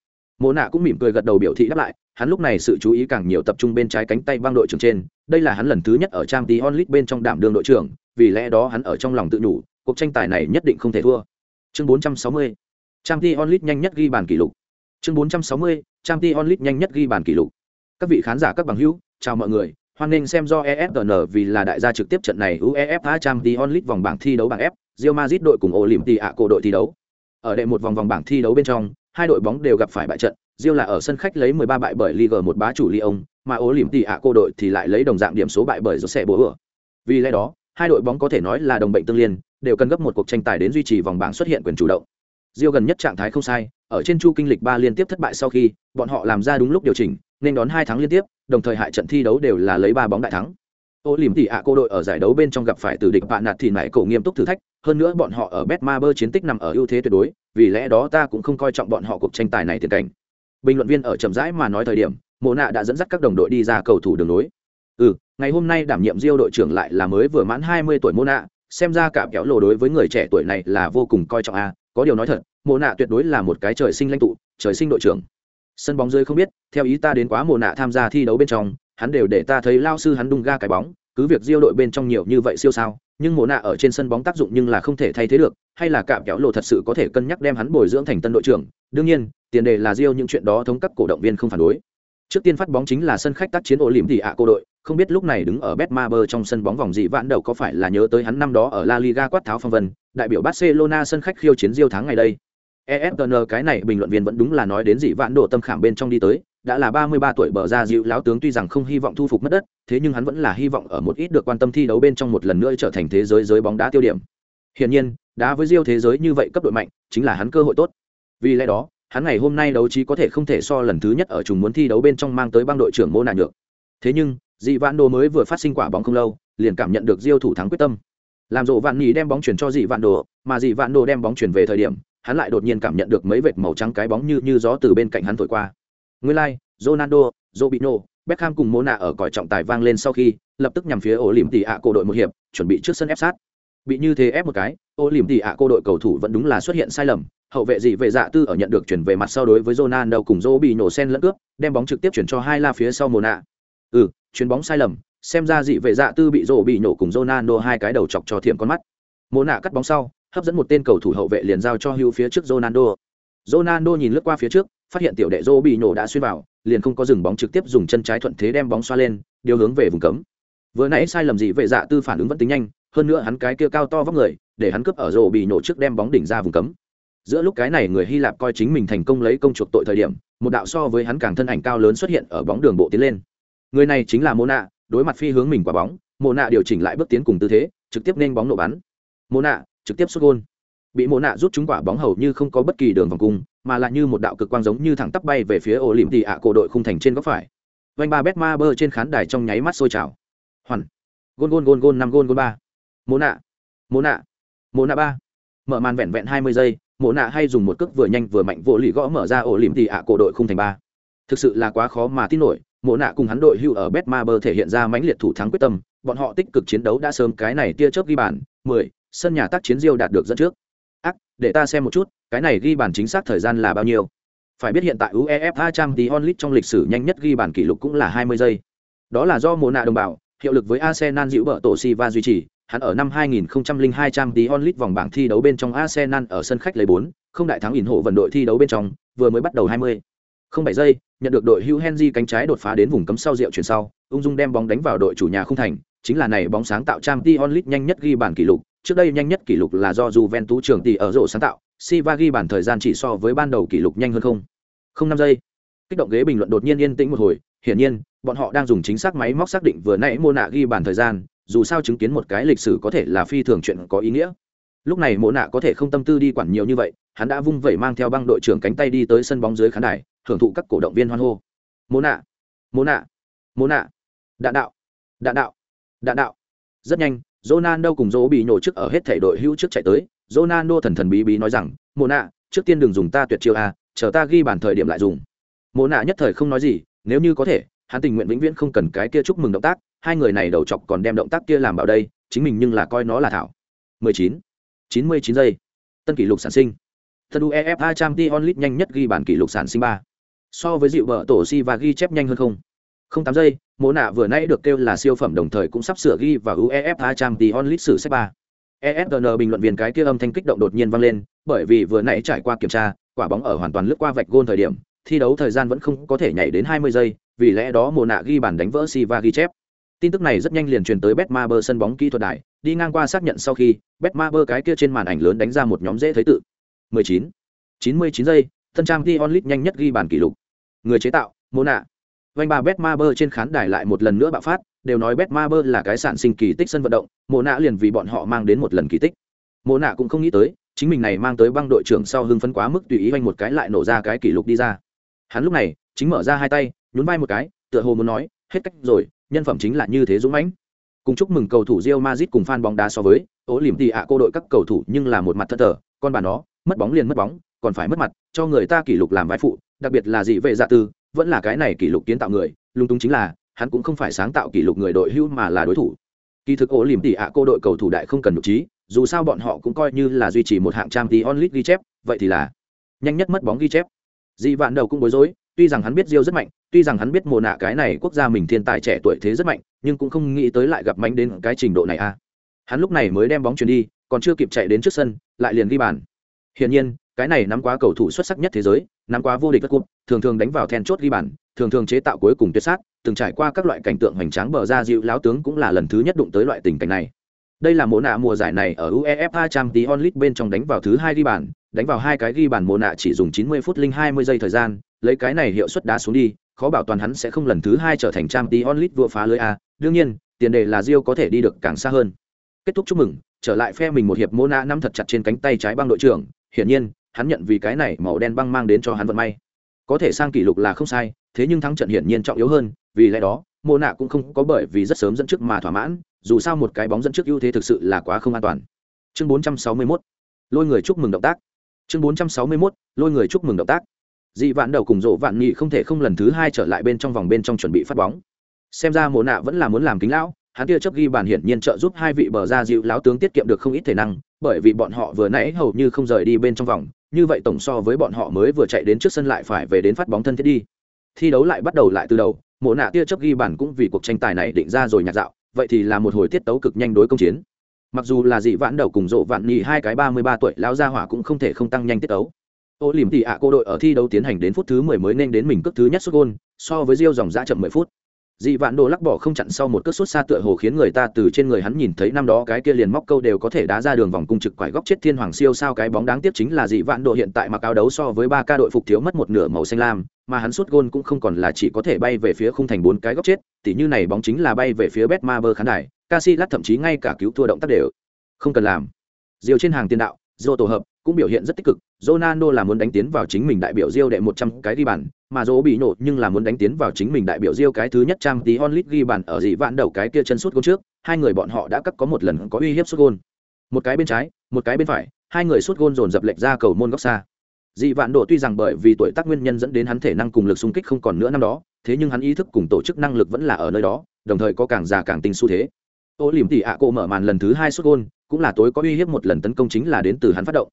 mộ nạ cũng mỉm cười gật đầu biểu thị đáp lại hắn lúc này sự chú ý càng nhiều tập trung bên trái cánh tay băng đội trưởng trên đây là hắn lần thứ nhất ở trang tí onlit bên trong đảm đương đội trưởng vì lẽ đó hắn ở trong lòng tự nhủ cuộc tranh tài này nhất định không thể thua. Chương 460 trang tí onlit nhanh nhất ghi bàn kỷ lục. Chương 460 trang tí onlit nhanh nhất ghi bàn kỷ lục. Các vị khán giả các bằng hữu chào mọi người hoan nghênh xem do ESPN vì là đại gia trực tiếp trận này UEFA Champions League vòng bảng thi đấu bảng F, Real Madrid đội cùng Olympia cổ đội thi đấu. Ở đệ một vòng vòng bảng thi đấu bên trong, hai đội bóng đều gặp phải bại trận Rio là ở sân khách lấy 13 bại bởi Liga một bá chủ Lyon, mà ố liềm tỷ ạ cô đội thì lại lấy đồng dạng điểm số bại bởi Jose Boer. Vì lẽ đó, hai đội bóng có thể nói là đồng bệnh tương liên, đều cần gấp một cuộc tranh tài đến duy trì vòng bảng xuất hiện quyền chủ động. Rio gần nhất trạng thái không sai, ở trên chu kinh lịch ba liên tiếp thất bại sau khi, bọn họ làm ra đúng lúc điều chỉnh, nên đón hai tháng liên tiếp, đồng thời hại trận thi đấu đều là lấy ba bóng đại thắng. Ô liềm tỷ ạ cô đội ở giải đấu bên trong gặp phải từ địch bạn nạt thì nại cổ nghiêm túc thử thách, hơn nữa bọn họ ở Betmaber chiến tích nằm ở ưu thế tuyệt đối, vì lẽ đó ta cũng không coi trọng bọn họ cuộc tranh tài này tiền cảnh. Bình luận viên ở chậm rãi mà nói thời điểm, mộ nạ đã dẫn dắt các đồng đội đi ra cầu thủ đường nối ừ ngày hôm nay đảm nhiệm diêu đội trưởng lại là mới vừa mãn hai mươi tuổi mộ nạ, xem ra cả kéo lộ đối với người trẻ tuổi này là vô cùng coi trọng a. Có điều nói thật, mộ nạ tuyệt đối là một cái trời sinh lãnh tụ, trời sinh đội trưởng. Sân bóng dưới không biết, theo ý ta đến quá mộ nạ tham gia thi đấu bên trong, hắn đều để ta thấy lao sư hắn đung ga cái bóng cứ việc diêu đội bên trong nhiều như vậy siêu sao nhưng mồ nạ ở trên sân bóng tác dụng nhưng là không thể thay thế được hay là cạm kéo lộ thật sự có thể cân nhắc đem hắn bồi dưỡng thành tân đội trưởng đương nhiên tiền đề là diêu những chuyện đó thống các cổ động viên không phản đối. Trước tiên phát bóng chính là sân khách tác chiến ổ lỉm thì ạ cô đội, không biết lúc này đứng ở Betmaber trong sân bóng vòng dị vãn đầu có phải là nhớ tới hắn năm đó ở La Liga quát tháo phong vân, đại biểu Barcelona sân khách khiêu chiến diêu tháng ngày đây. ESPN cái này bình luận viên vẫn đúng là nói đến dị vãn độ tâm khảm bên trong đi tới, đã là 33 tuổi bờ ra dịu lão tướng tuy rằng không hy vọng thu phục mất đất, thế nhưng hắn vẫn là hy vọng ở một ít được quan tâm thi đấu bên trong một lần nữa trở thành thế giới giới bóng đá tiêu điểm. Hiển nhiên, đá với Rio thế giới như vậy cấp đội mạnh, chính là hắn cơ hội tốt. Vì lẽ đó, hắn ngày hôm nay đấu trí có thể không thể so lần thứ nhất ở trùng muốn thi đấu bên trong mang tới băng đội trưởng mô nạ nhược thế nhưng dị vạn đồ mới vừa phát sinh quả bóng không lâu liền cảm nhận được diêu thủ thắng quyết tâm làm rộ vạn nhì đem bóng chuyển cho dị vạn đồ mà dị vạn đồ đem bóng chuyển về thời điểm hắn lại đột nhiên cảm nhận được mấy vệt màu trắng cái bóng như như gió từ bên cạnh hắn thổi qua nguyên lai like, ronaldo Robinho, beckham cùng Mona ở còi trọng tài vang lên sau khi lập tức nhằm phía ổ liềm tỉ ạ đội một hiệp chuẩn bị trước sân ép sát bị như thế ép một cái ổ liềm tỉ ạ cô đội cầu thủ vẫn đúng là xuất hiện sai lầm hậu vệ gì vệ dạ tư ở nhận được chuyển về mặt sau đối với Ronaldo cùng Robinho sen lẫn cướp, đem bóng trực tiếp chuyển cho hai la phía sau Mona. Ừ, chuyền bóng sai lầm, xem ra dị vệ dạ tư bị Robinho cùng Ronaldo hai cái đầu chọc cho thiểm con mắt. Mona cắt bóng sau, hấp dẫn một tên cầu thủ hậu vệ liền giao cho hưu phía trước Ronaldo. Ronaldo nhìn lướt qua phía trước, phát hiện tiểu đệ rô bị nổ đã xuyên vào, liền không có dừng bóng trực tiếp dùng chân trái thuận thế đem bóng xoa lên, điều hướng về vùng cấm. Vừa nãy sai lầm gì vệ dạ tư phản ứng vẫn tính nhanh, hơn nữa hắn cái kia cao to vóc người, để hắn cướp ở rổ bị nổ trước đem bóng đỉnh ra vùng cấm. Giữa lúc cái này người hy lạp coi chính mình thành công lấy công chuộc tội thời điểm một đạo so với hắn càng thân ảnh cao lớn xuất hiện ở bóng đường bộ tiến lên. Người này chính là mô nạ đối mặt phi hướng mình quả bóng mô nạ điều chỉnh lại bước tiến cùng tư thế trực tiếp nên bóng nổ bắn. Mô nạ trực tiếp xuất gôn bị Mộ nạ rút chúng quả bóng hầu như không có bất kỳ đường vòng cung, mà lại như một đạo cực quang giống như thẳng tắp bay về phía ổ lìm tị ạ cổ đội khung thành trên góc phải. Vanh ba bét ma bơ trên khán đài trong nháy mắt sôi trào. Hoàn. Gôn gôn gôn gôn năm gôn gôn ba. Mộ nạ. Mộ nạ. Mộ nạ ba. Mở màn vẹn vẹn hai mươi giây, mộ nạ hay dùng một cước vừa nhanh vừa mạnh vô lì gõ mở ra ổ lìm thì ạ cổ đội khung thành ba. Thực sự là quá khó mà tin nổi, mộ nạ cùng hắn đội hưu ở bet ma bơ thể hiện ra mãnh liệt thủ thắng quyết tâm, bọn họ tích cực chiến đấu đã sớm cái này tia chớp ghi bàn, mười, sân nhà tác chiến diêu đạt được dẫn trước ác để ta xem một chút cái này ghi bàn chính xác thời gian là bao nhiêu phải biết hiện tại uefa trang tí onlit trong lịch sử nhanh nhất ghi bàn kỷ lục cũng là hai mươi giây đó là do mùa nạ đồng bào hiệu lực với arsenal dịu bợ tổ si và duy trì hắn ở năm 2002 trang tí onlit vòng bảng thi đấu bên trong Arsenal ở sân khách lấy 4, không đại thắng ỉn hộ vận đội thi đấu bên trong, vừa mới bắt đầu 20. Không 7 giây, nhận được đội Hugh Henry cánh trái đột phá đến vùng cấm sau rượu chuyển sau, ung dung đem bóng đánh vào đội chủ nhà không thành, chính là này bóng sáng tạo trang tí onlit nhanh nhất ghi bàn kỷ lục, trước đây nhanh nhất kỷ lục là do Juventus trưởng tỷ ở rổ sáng tạo, Silva ghi bàn thời gian chỉ so với ban đầu kỷ lục nhanh hơn không. Không 5 giây. Kích động ghế bình luận đột nhiên yên tĩnh một hồi, hiển nhiên, bọn họ đang dùng chính xác máy móc xác định vừa nãy mô nạ ghi bàn thời gian, dù sao chứng kiến một cái lịch sử có thể là phi thường chuyện có ý nghĩa. Lúc này mộ nạ có thể không tâm tư đi quản nhiều như vậy hắn đã vung vẩy mang theo băng đội trưởng cánh tay đi tới sân bóng dưới khán đài thưởng thụ các cổ động viên hoan hô. Mộ nạ mộ nạ mộ nạ đạn đạo. Đạn đạo. Đạn đạo. Rất nhanh Ronaldo cùng Dỗ bị nổ trước ở hết thể đội hữu trước chạy tới. Ronaldo thần thần bí bí nói rằng, mộ nạ, trước tiên đừng dùng ta tuyệt chiêu a, chờ ta ghi bàn thời điểm lại dùng. Mộ nạ nhất thời không nói gì, nếu như có thể, hắn tình nguyện vĩnh viễn không cần cái kia chúc mừng động tác, hai người này đầu chọc còn đem động tác kia làm bảo đây, chính mình nhưng là coi nó là thảo. 19. 99 giây. Tân kỷ lục sản sinh. Tân uefa champions league nhanh nhất ghi bản kỷ lục sản sinh ba. So với dịu vợ tổ si và ghi chép nhanh hơn không? Không tám giây mô nạ vừa nãy được kêu là siêu phẩm đồng thời cũng sắp sửa ghi vào uefa champions league sử sách ba ESN bình luận viên cái kia âm thanh kích động đột nhiên vang lên, bởi vì vừa nãy trải qua kiểm tra, quả bóng ở hoàn toàn lướt qua vạch gôn thời điểm, thi đấu thời gian vẫn không có thể nhảy đến 20 giây, vì lẽ đó Mộ nạ ghi bàn đánh vỡ si và ghi chép. Tin tức này rất nhanh liền truyền tới Betmaber sân bóng kỹ thuật đại đi ngang qua xác nhận sau khi, Betmaber cái kia trên màn ảnh lớn đánh ra một nhóm dễ thấy tự. 19. 99 giây, thân trang t onlit nhanh nhất ghi bàn kỷ lục người chế tạo mô nạ vanh ba bet ma bơ trên khán đài lại một lần nữa bạo phát, đều nói bet ma bơ là cái sản sinh kỳ tích sân vận động mô nạ liền vì bọn họ mang đến một lần kỳ tích. Mô nạ cũng không nghĩ tới, chính mình này mang tới băng đội trưởng sau hưng phấn quá mức tùy ý vanh một cái lại nổ ra cái kỷ lục đi ra. Hắn lúc này, chính mở ra hai tay, nhún vai một cái, tựa hồ muốn nói, hết cách rồi, nhân phẩm chính là như thế dũng mãnh. Cùng chúc mừng cầu thủ Real Madrid cùng fan bóng đá so với ố liềm tì ạ, cô đội các cầu thủ nhưng là một mặt thất thờ, con bà nó, mất bóng liền mất bóng, còn phải mất mặt, cho người ta kỷ lục làm vai phụ, đặc biệt là gì vệ dạ tư vẫn là cái này kỷ lục kiến tạo người lung tung chính là hắn cũng không phải sáng tạo kỷ lục người đội hưu mà là đối thủ kỳ thực ổ liềm tỉ ạ cô đội cầu thủ đại không cần nhục trí dù sao bọn họ cũng coi như là duy trì một hạng trang tí onlit ghi chép vậy thì là nhanh nhất mất bóng ghi chép dị vạn đầu cũng bối rối tuy rằng hắn biết Diêu rất mạnh, tuy rằng hắn biết mồ nạ cái này quốc gia mình thiên tài trẻ tuổi thế rất mạnh, nhưng cũng không nghĩ tới lại gặp mạnh đến cái trình độ này a. À. Hắn lúc này mới đem bóng chuyền đi, còn chưa kịp chạy đến trước sân, lại liền ghi bàn. Hiển nhiên, cái này nắm quá cầu thủ xuất sắc nhất thế giới, nắm quá vô địch các cúp, thường thường đánh vào then chốt ghi bàn, thường thường chế tạo cuối cùng tuyệt sát, từng trải qua các loại cảnh tượng hoành tráng bờ ra dịu láo tướng cũng là lần thứ nhất đụng tới loại tình cảnh này. Đây là mồ nạ mùa giải này ở UEFA Champions League bên trong đánh vào thứ hai ghi bàn, đánh vào hai cái ghi bàn mồ nạ chỉ dùng 90 phút linh 20 giây thời gian, lấy cái này hiệu suất đá xuống đi, khó bảo toàn hắn sẽ không lần thứ hai trở thành Champions League vua phá lưới a. Đương nhiên, tiền đề là Rio có thể đi được càng xa hơn. Kết thúc chúc mừng, trở lại phe mình một hiệp Mona nắm thật chặt trên cánh tay trái băng đội trưởng, hiển nhiên, hắn nhận vì cái này màu đen băng mang đến cho hắn vận may. Có thể sang kỷ lục là không sai, thế nhưng thắng trận hiển nhiên trọng yếu hơn, vì lẽ đó, Mona cũng không có bởi vì rất sớm dẫn trước mà thỏa mãn, dù sao một cái bóng dẫn trước ưu thế thực sự là quá không an toàn. Chương 461. Lôi người chúc mừng động tác. Chương 461. Lôi người chúc mừng động tác dị vạn đầu cùng rộ vạn nghị không thể không lần thứ hai trở lại bên trong vòng bên trong chuẩn bị phát bóng xem ra mồ nạ vẫn là muốn làm kính lão hắn tia chấp ghi bàn hiển nhiên trợ giúp hai vị bờ ra dịu lão tướng tiết kiệm được không ít thể năng bởi vì bọn họ vừa nãy hầu như không rời đi bên trong vòng, như vậy tổng so với bọn họ mới vừa chạy đến trước sân lại phải về đến phát bóng thân thiết đi. Thi đấu lại bắt đầu lại từ đầu, mộ nạ tia chấp ghi bản cũng vì cuộc tranh tài này định ra rồi nhạt dạo, vậy thì là một hồi tiết tấu cực nhanh đối công chiến. Mặc dù là dị vãn đầu cùng rộ vạn nhì hai cái ba mươi ba tuổi, lão gia hỏa cũng không thể không tăng nhanh tiết tấu. Ô liềm thì ạ, cô đội ở thi đấu tiến hành đến phút thứ mười mới nên đến mình cước thứ nhất xuất gôn, so với riêu dòng giã chậm mười phút dị vạn đồ lắc bỏ không chặn sau một cước xuất xa tựa hồ khiến người ta từ trên người hắn nhìn thấy năm đó cái kia liền móc câu đều có thể đá ra đường vòng cung trực quải góc chết thiên hoàng siêu sao cái bóng đáng tiếc chính là dị vạn đồ hiện tại mặc áo đấu so với ba ca đội phục thiếu mất một nửa màu xanh lam, mà hắn sút gôn cũng không còn là chỉ có thể bay về phía khung thành bốn cái góc chết, tỉ như này bóng chính là bay về phía bet ma bơ khán đài, Casillas thậm chí ngay cả cứu thua động tác đều không cần làm. Diều trên hàng tiền đạo dô tổ hợp cũng biểu hiện rất tích cực. Ronaldo là muốn đánh tiến vào chính mình đại biểu Rio đệ 100 cái ghi bàn, mà Zô bị nổ nhưng là muốn đánh tiến vào chính mình đại biểu Rio cái thứ nhất trang tí onlit ghi bàn ở dị vạn đầu cái kia chân sút gol trước, hai người bọn họ đã cắt có một lần có uy hiếp sút gol. Một cái bên trái, một cái bên phải, hai người sút gol dồn dập lệch ra cầu môn góc xa. Dị vạn độ tuy rằng bởi vì tuổi tác nguyên nhân dẫn đến hắn thể năng cùng lực xung kích không còn nữa năm đó, thế nhưng hắn ý thức cùng tổ chức năng lực vẫn là ở nơi đó, đồng thời có càng già càng tinh xu thế. Ô liềm tỷ ạ cô mở màn lần thứ hai sút gol, cũng là tối có uy hiếp một lần tấn công chính là đến từ hắn phát động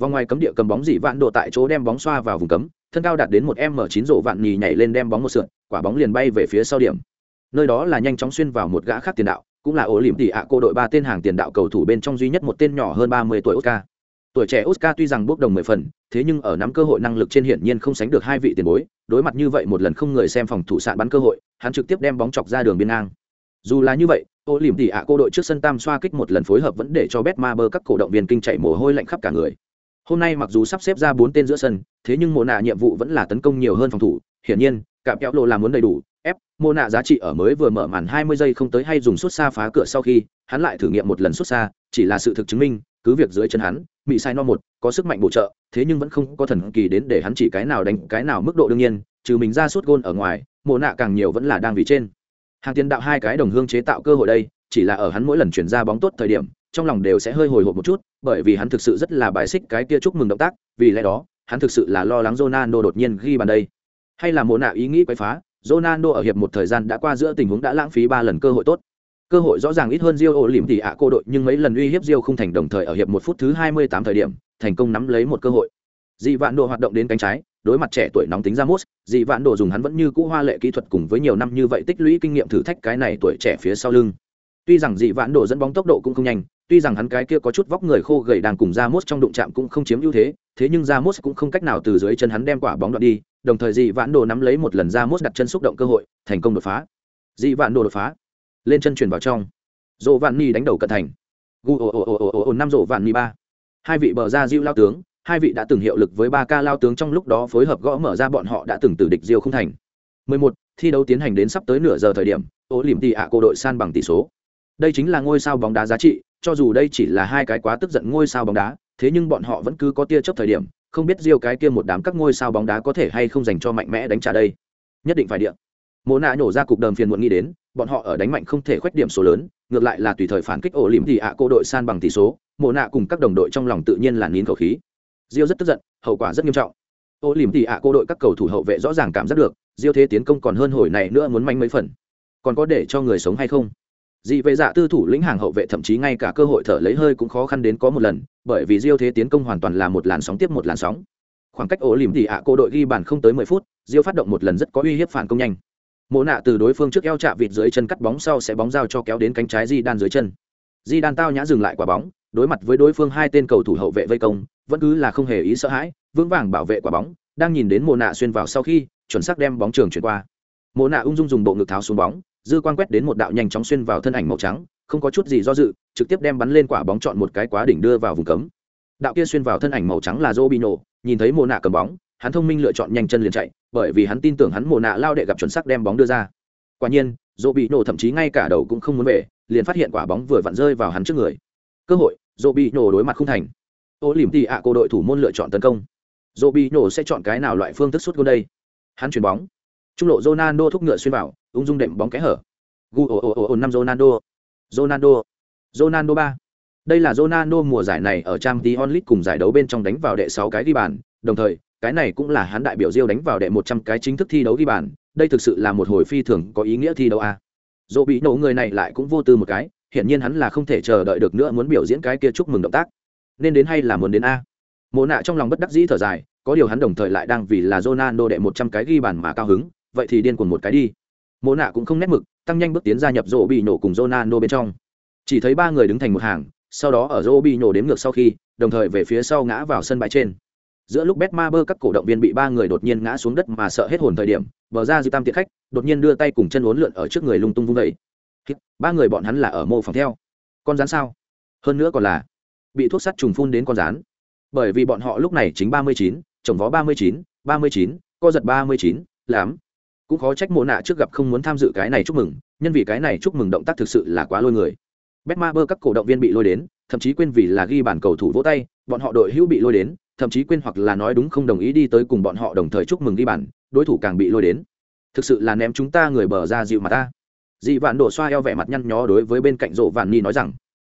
vòng ngoài cấm địa cầm bóng dị vạn độ tại chỗ đem bóng xoa vào vùng cấm, thân cao đạt đến một m chín rổ vạn nhì nhảy lên đem bóng một sượn, quả bóng liền bay về phía sau điểm. Nơi đó là nhanh chóng xuyên vào một gã khác tiền đạo, cũng là ổ lỉm tỉ ạ cô đội ba tên hàng tiền đạo cầu thủ bên trong duy nhất một tên nhỏ hơn ba mươi tuổi oscar. Tuổi trẻ oscar tuy rằng bốc đồng mười phần, thế nhưng ở nắm cơ hội năng lực trên hiển nhiên không sánh được hai vị tiền bối, đối mặt như vậy một lần không người xem phòng thủ sạn bắn cơ hội, hắn trực tiếp đem bóng chọc ra đường biên ngang. Dù là như vậy ô lỉm tỉ ạ cô đội trước sân tam xoa kích một lần phối hợp vẫn để cho bet ma bơ các cổ động viên kinh chạy mồ hôi lạnh khắp cả người hôm nay mặc dù sắp xếp ra bốn tên giữa sân, thế nhưng mô nạ nhiệm vụ vẫn là tấn công nhiều hơn phòng thủ. Hiển nhiên cạm kéo lộ là muốn đầy đủ, ép mô nạ giá trị ở mới vừa mở màn hai mươi giây không tới hay dùng xuất xa phá cửa sau khi, hắn lại thử nghiệm một lần xuất xa, chỉ là sự thực chứng minh, cứ việc dưới chân hắn bị sai no một, có sức mạnh bổ trợ, thế nhưng vẫn không có thần kỳ đến để hắn chỉ cái nào đánh cái nào mức độ đương nhiên, trừ mình ra suốt gôn ở ngoài mồ nạ càng nhiều vẫn là đang vì trên. Hàng tiền đạo hai cái đồng hương chế tạo cơ hội đây, chỉ là ở hắn mỗi lần chuyển ra bóng tốt thời điểm trong lòng đều sẽ hơi hồi hộp một chút, bởi vì hắn thực sự rất là bài xích cái kia chúc mừng động tác, vì lẽ đó, hắn thực sự là lo lắng Ronaldo đột nhiên ghi bàn đây. Hay là mồ nạ ý nghĩ quấy phá, Ronaldo ở hiệp một thời gian đã qua giữa tình huống đã lãng phí ba lần cơ hội tốt. Cơ hội rõ ràng ít hơn Rio ổ thì ạ cô đội, nhưng mấy lần uy hiếp Rio không thành đồng thời ở hiệp một phút thứ hai mươi tám thời điểm, thành công nắm lấy một cơ hội. Dị vạn độ hoạt động đến cánh trái, đối mặt trẻ tuổi nóng tính ra mốt dị vạn độ dùng hắn vẫn như cũ hoa lệ kỹ thuật cùng với nhiều năm như vậy tích lũy kinh nghiệm thử thách cái này tuổi trẻ phía sau lưng. Tuy rằng dị vạn độ dẫn bóng tốc độ cũng không nhanh tuy rằng hắn cái kia có chút vóc người khô gầy đang cùng ra mốt trong đụng chạm cũng không chiếm ưu thế thế nhưng ra mốt cũng không cách nào từ dưới chân hắn đem quả bóng đoạn đi, đồng thời dị vãn đồ nắm lấy một lần ra mốt đặt chân xúc động cơ hội, thành công đột phá. Dị vạn đồ đột phá. Lên chân chuyển vào trong. Dỗ vạn ni đánh đầu cận thành. Gu ồ ồ ồ ồ ồ năm dỗ vạn ni ba. Hai vị bờ ra diêu lao tướng, hai vị đã từng hiệu lực với ba ca lao tướng trong lúc đó phối hợp gõ mở ra bọn họ đã từng tử địch diêu không thành. 11. thi đấu tiến hành đến sắp tới nửa giờ thời điểm ố liềm tị ạ cô đội san bằng tỷ số. Đây chính là ngôi sao bóng đá giá trị cho dù đây chỉ là hai cái quá tức giận ngôi sao bóng đá, thế nhưng bọn họ vẫn cứ có tia chấp thời điểm, không biết diêu cái kia một đám các ngôi sao bóng đá có thể hay không dành cho mạnh mẽ đánh trả đây. Nhất định phải điện mộ nạ nhổ ra cục đờm phiền muộn nghĩ đến, bọn họ ở đánh mạnh không thể khoét điểm số lớn, ngược lại là tùy thời phản kích ổ lìm thì ạ cô đội san bằng tỷ số, mộ nạ cùng các đồng đội trong lòng tự nhiên là nín khẩu khí. Diêu rất tức giận, hậu quả rất nghiêm trọng. Ổ lìm thì ạ cô đội các cầu thủ hậu vệ rõ ràng cảm giác được, diêu thế tiến công còn hơn hồi này nữa muốn manh mấy phần. Còn có để cho người sống hay không? Dị vệ dạ tư thủ lĩnh hàng hậu vệ thậm chí ngay cả cơ hội thở lấy hơi cũng khó khăn đến có một lần, bởi vì diêu thế tiến công hoàn toàn là một làn sóng tiếp một làn sóng. Khoảng cách ổ lìm thì ạ, cô đội ghi bàn không tới mười phút, diêu phát động một lần rất có uy hiếp phản công nhanh. Mộ nạ từ đối phương trước eo chạm vịt dưới chân cắt bóng sau sẽ bóng giao cho kéo đến cánh trái di đan dưới chân. Di đan tao nhã dừng lại quả bóng, đối mặt với đối phương hai tên cầu thủ hậu vệ vây công, vẫn cứ là không hề ý sợ hãi, vững vàng bảo vệ quả bóng, đang nhìn đến mộ nạ xuyên vào sau khi, chuẩn xác đem bóng trường chuyển qua. Mộ nạ ung dung dùng bộ ngực tháo xuống bóng dư quan quét đến một đạo nhanh chóng xuyên vào thân ảnh màu trắng không có chút gì do dự trực tiếp đem bắn lên quả bóng chọn một cái quá đỉnh đưa vào vùng cấm đạo kia xuyên vào thân ảnh màu trắng là Robinho, nhìn thấy mồ nạ cầm bóng, hắn thông minh lựa chọn nhanh chân liền chạy, bởi vì hắn tin tưởng hắn mồ nạ lao đệ gặp chuẩn xác đem bóng đưa ra. Quả nhiên, Robinho thậm chí ngay cả đầu cũng không muốn về, liền phát hiện quả bóng vừa vặn rơi vào hắn trước người. Cơ hội, Robinho đối mặt không thành. Ô lìm tị ạ cô đội thủ môn lựa chọn tấn công. Robinho sẽ chọn cái nào loại phương thức suốt gôn đây? Hắn chuyển bóng. Trung lộ Ronaldo thúc ngựa xuyên vào, ung dung đệm bóng kẽ hở. Gu ồ ồ ồ năm Ronaldo. Ronaldo. Ronaldo ba đây là Ronaldo mùa giải này ở Champions League cùng giải đấu bên trong đánh vào đệ 6 cái ghi bàn, đồng thời, cái này cũng là hắn đại biểu Rio đánh vào đệ 100 cái chính thức thi đấu ghi bàn, đây thực sự là một hồi phi thường có ý nghĩa thi đấu a. Dỗ bị nổ người này lại cũng vô tư một cái, hiển nhiên hắn là không thể chờ đợi được nữa muốn biểu diễn cái kia chúc mừng động tác. Nên đến hay là muốn đến a? Mộ nạ trong lòng bất đắc dĩ thở dài, có điều hắn đồng thời lại đang vì là Ronaldo đệ 100 cái ghi bàn mà cao hứng, vậy thì điên cuồng một cái đi. Mộ nạ cũng không nét mực, tăng nhanh bước tiến gia nhập rổ bị nổ cùng jonano bên trong. Chỉ thấy ba người đứng thành một hàng, sau đó ở rô bị nổ đếm ngược sau khi đồng thời về phía sau ngã vào sân bãi trên. Giữa lúc bet ma bơ các cổ động viên bị ba người đột nhiên ngã xuống đất mà sợ hết hồn thời điểm bờ ra dư tam tiện khách đột nhiên đưa tay cùng chân uốn lượn ở trước người lung tung vung vẩy ba người bọn hắn là ở mô phòng theo. Con rán sao? Hơn nữa còn là bị thuốc sắt trùng phun đến con rán bởi vì bọn họ lúc này chính ba mươi chín chồng vó ba mươi chín ba mươi chín co giật ba mươi chín lắm cũng khó trách mộ nạ trước gặp không muốn tham dự cái này chúc mừng nhân vì cái này chúc mừng động tác thực sự là quá lôi người Betmaber các cổ động viên bị lôi đến, thậm chí quên vì là ghi bàn cầu thủ vỗ tay, bọn họ đội hữu bị lôi đến, thậm chí quên hoặc là nói đúng không đồng ý đi tới cùng bọn họ đồng thời chúc mừng ghi bản đối thủ càng bị lôi đến. Thực sự là ném chúng ta người bờ ra dịu mà ta. Dị Vạn đổ xoa eo vẻ mặt nhăn nhó đối với bên cạnh rộ Vạn Ni nói rằng,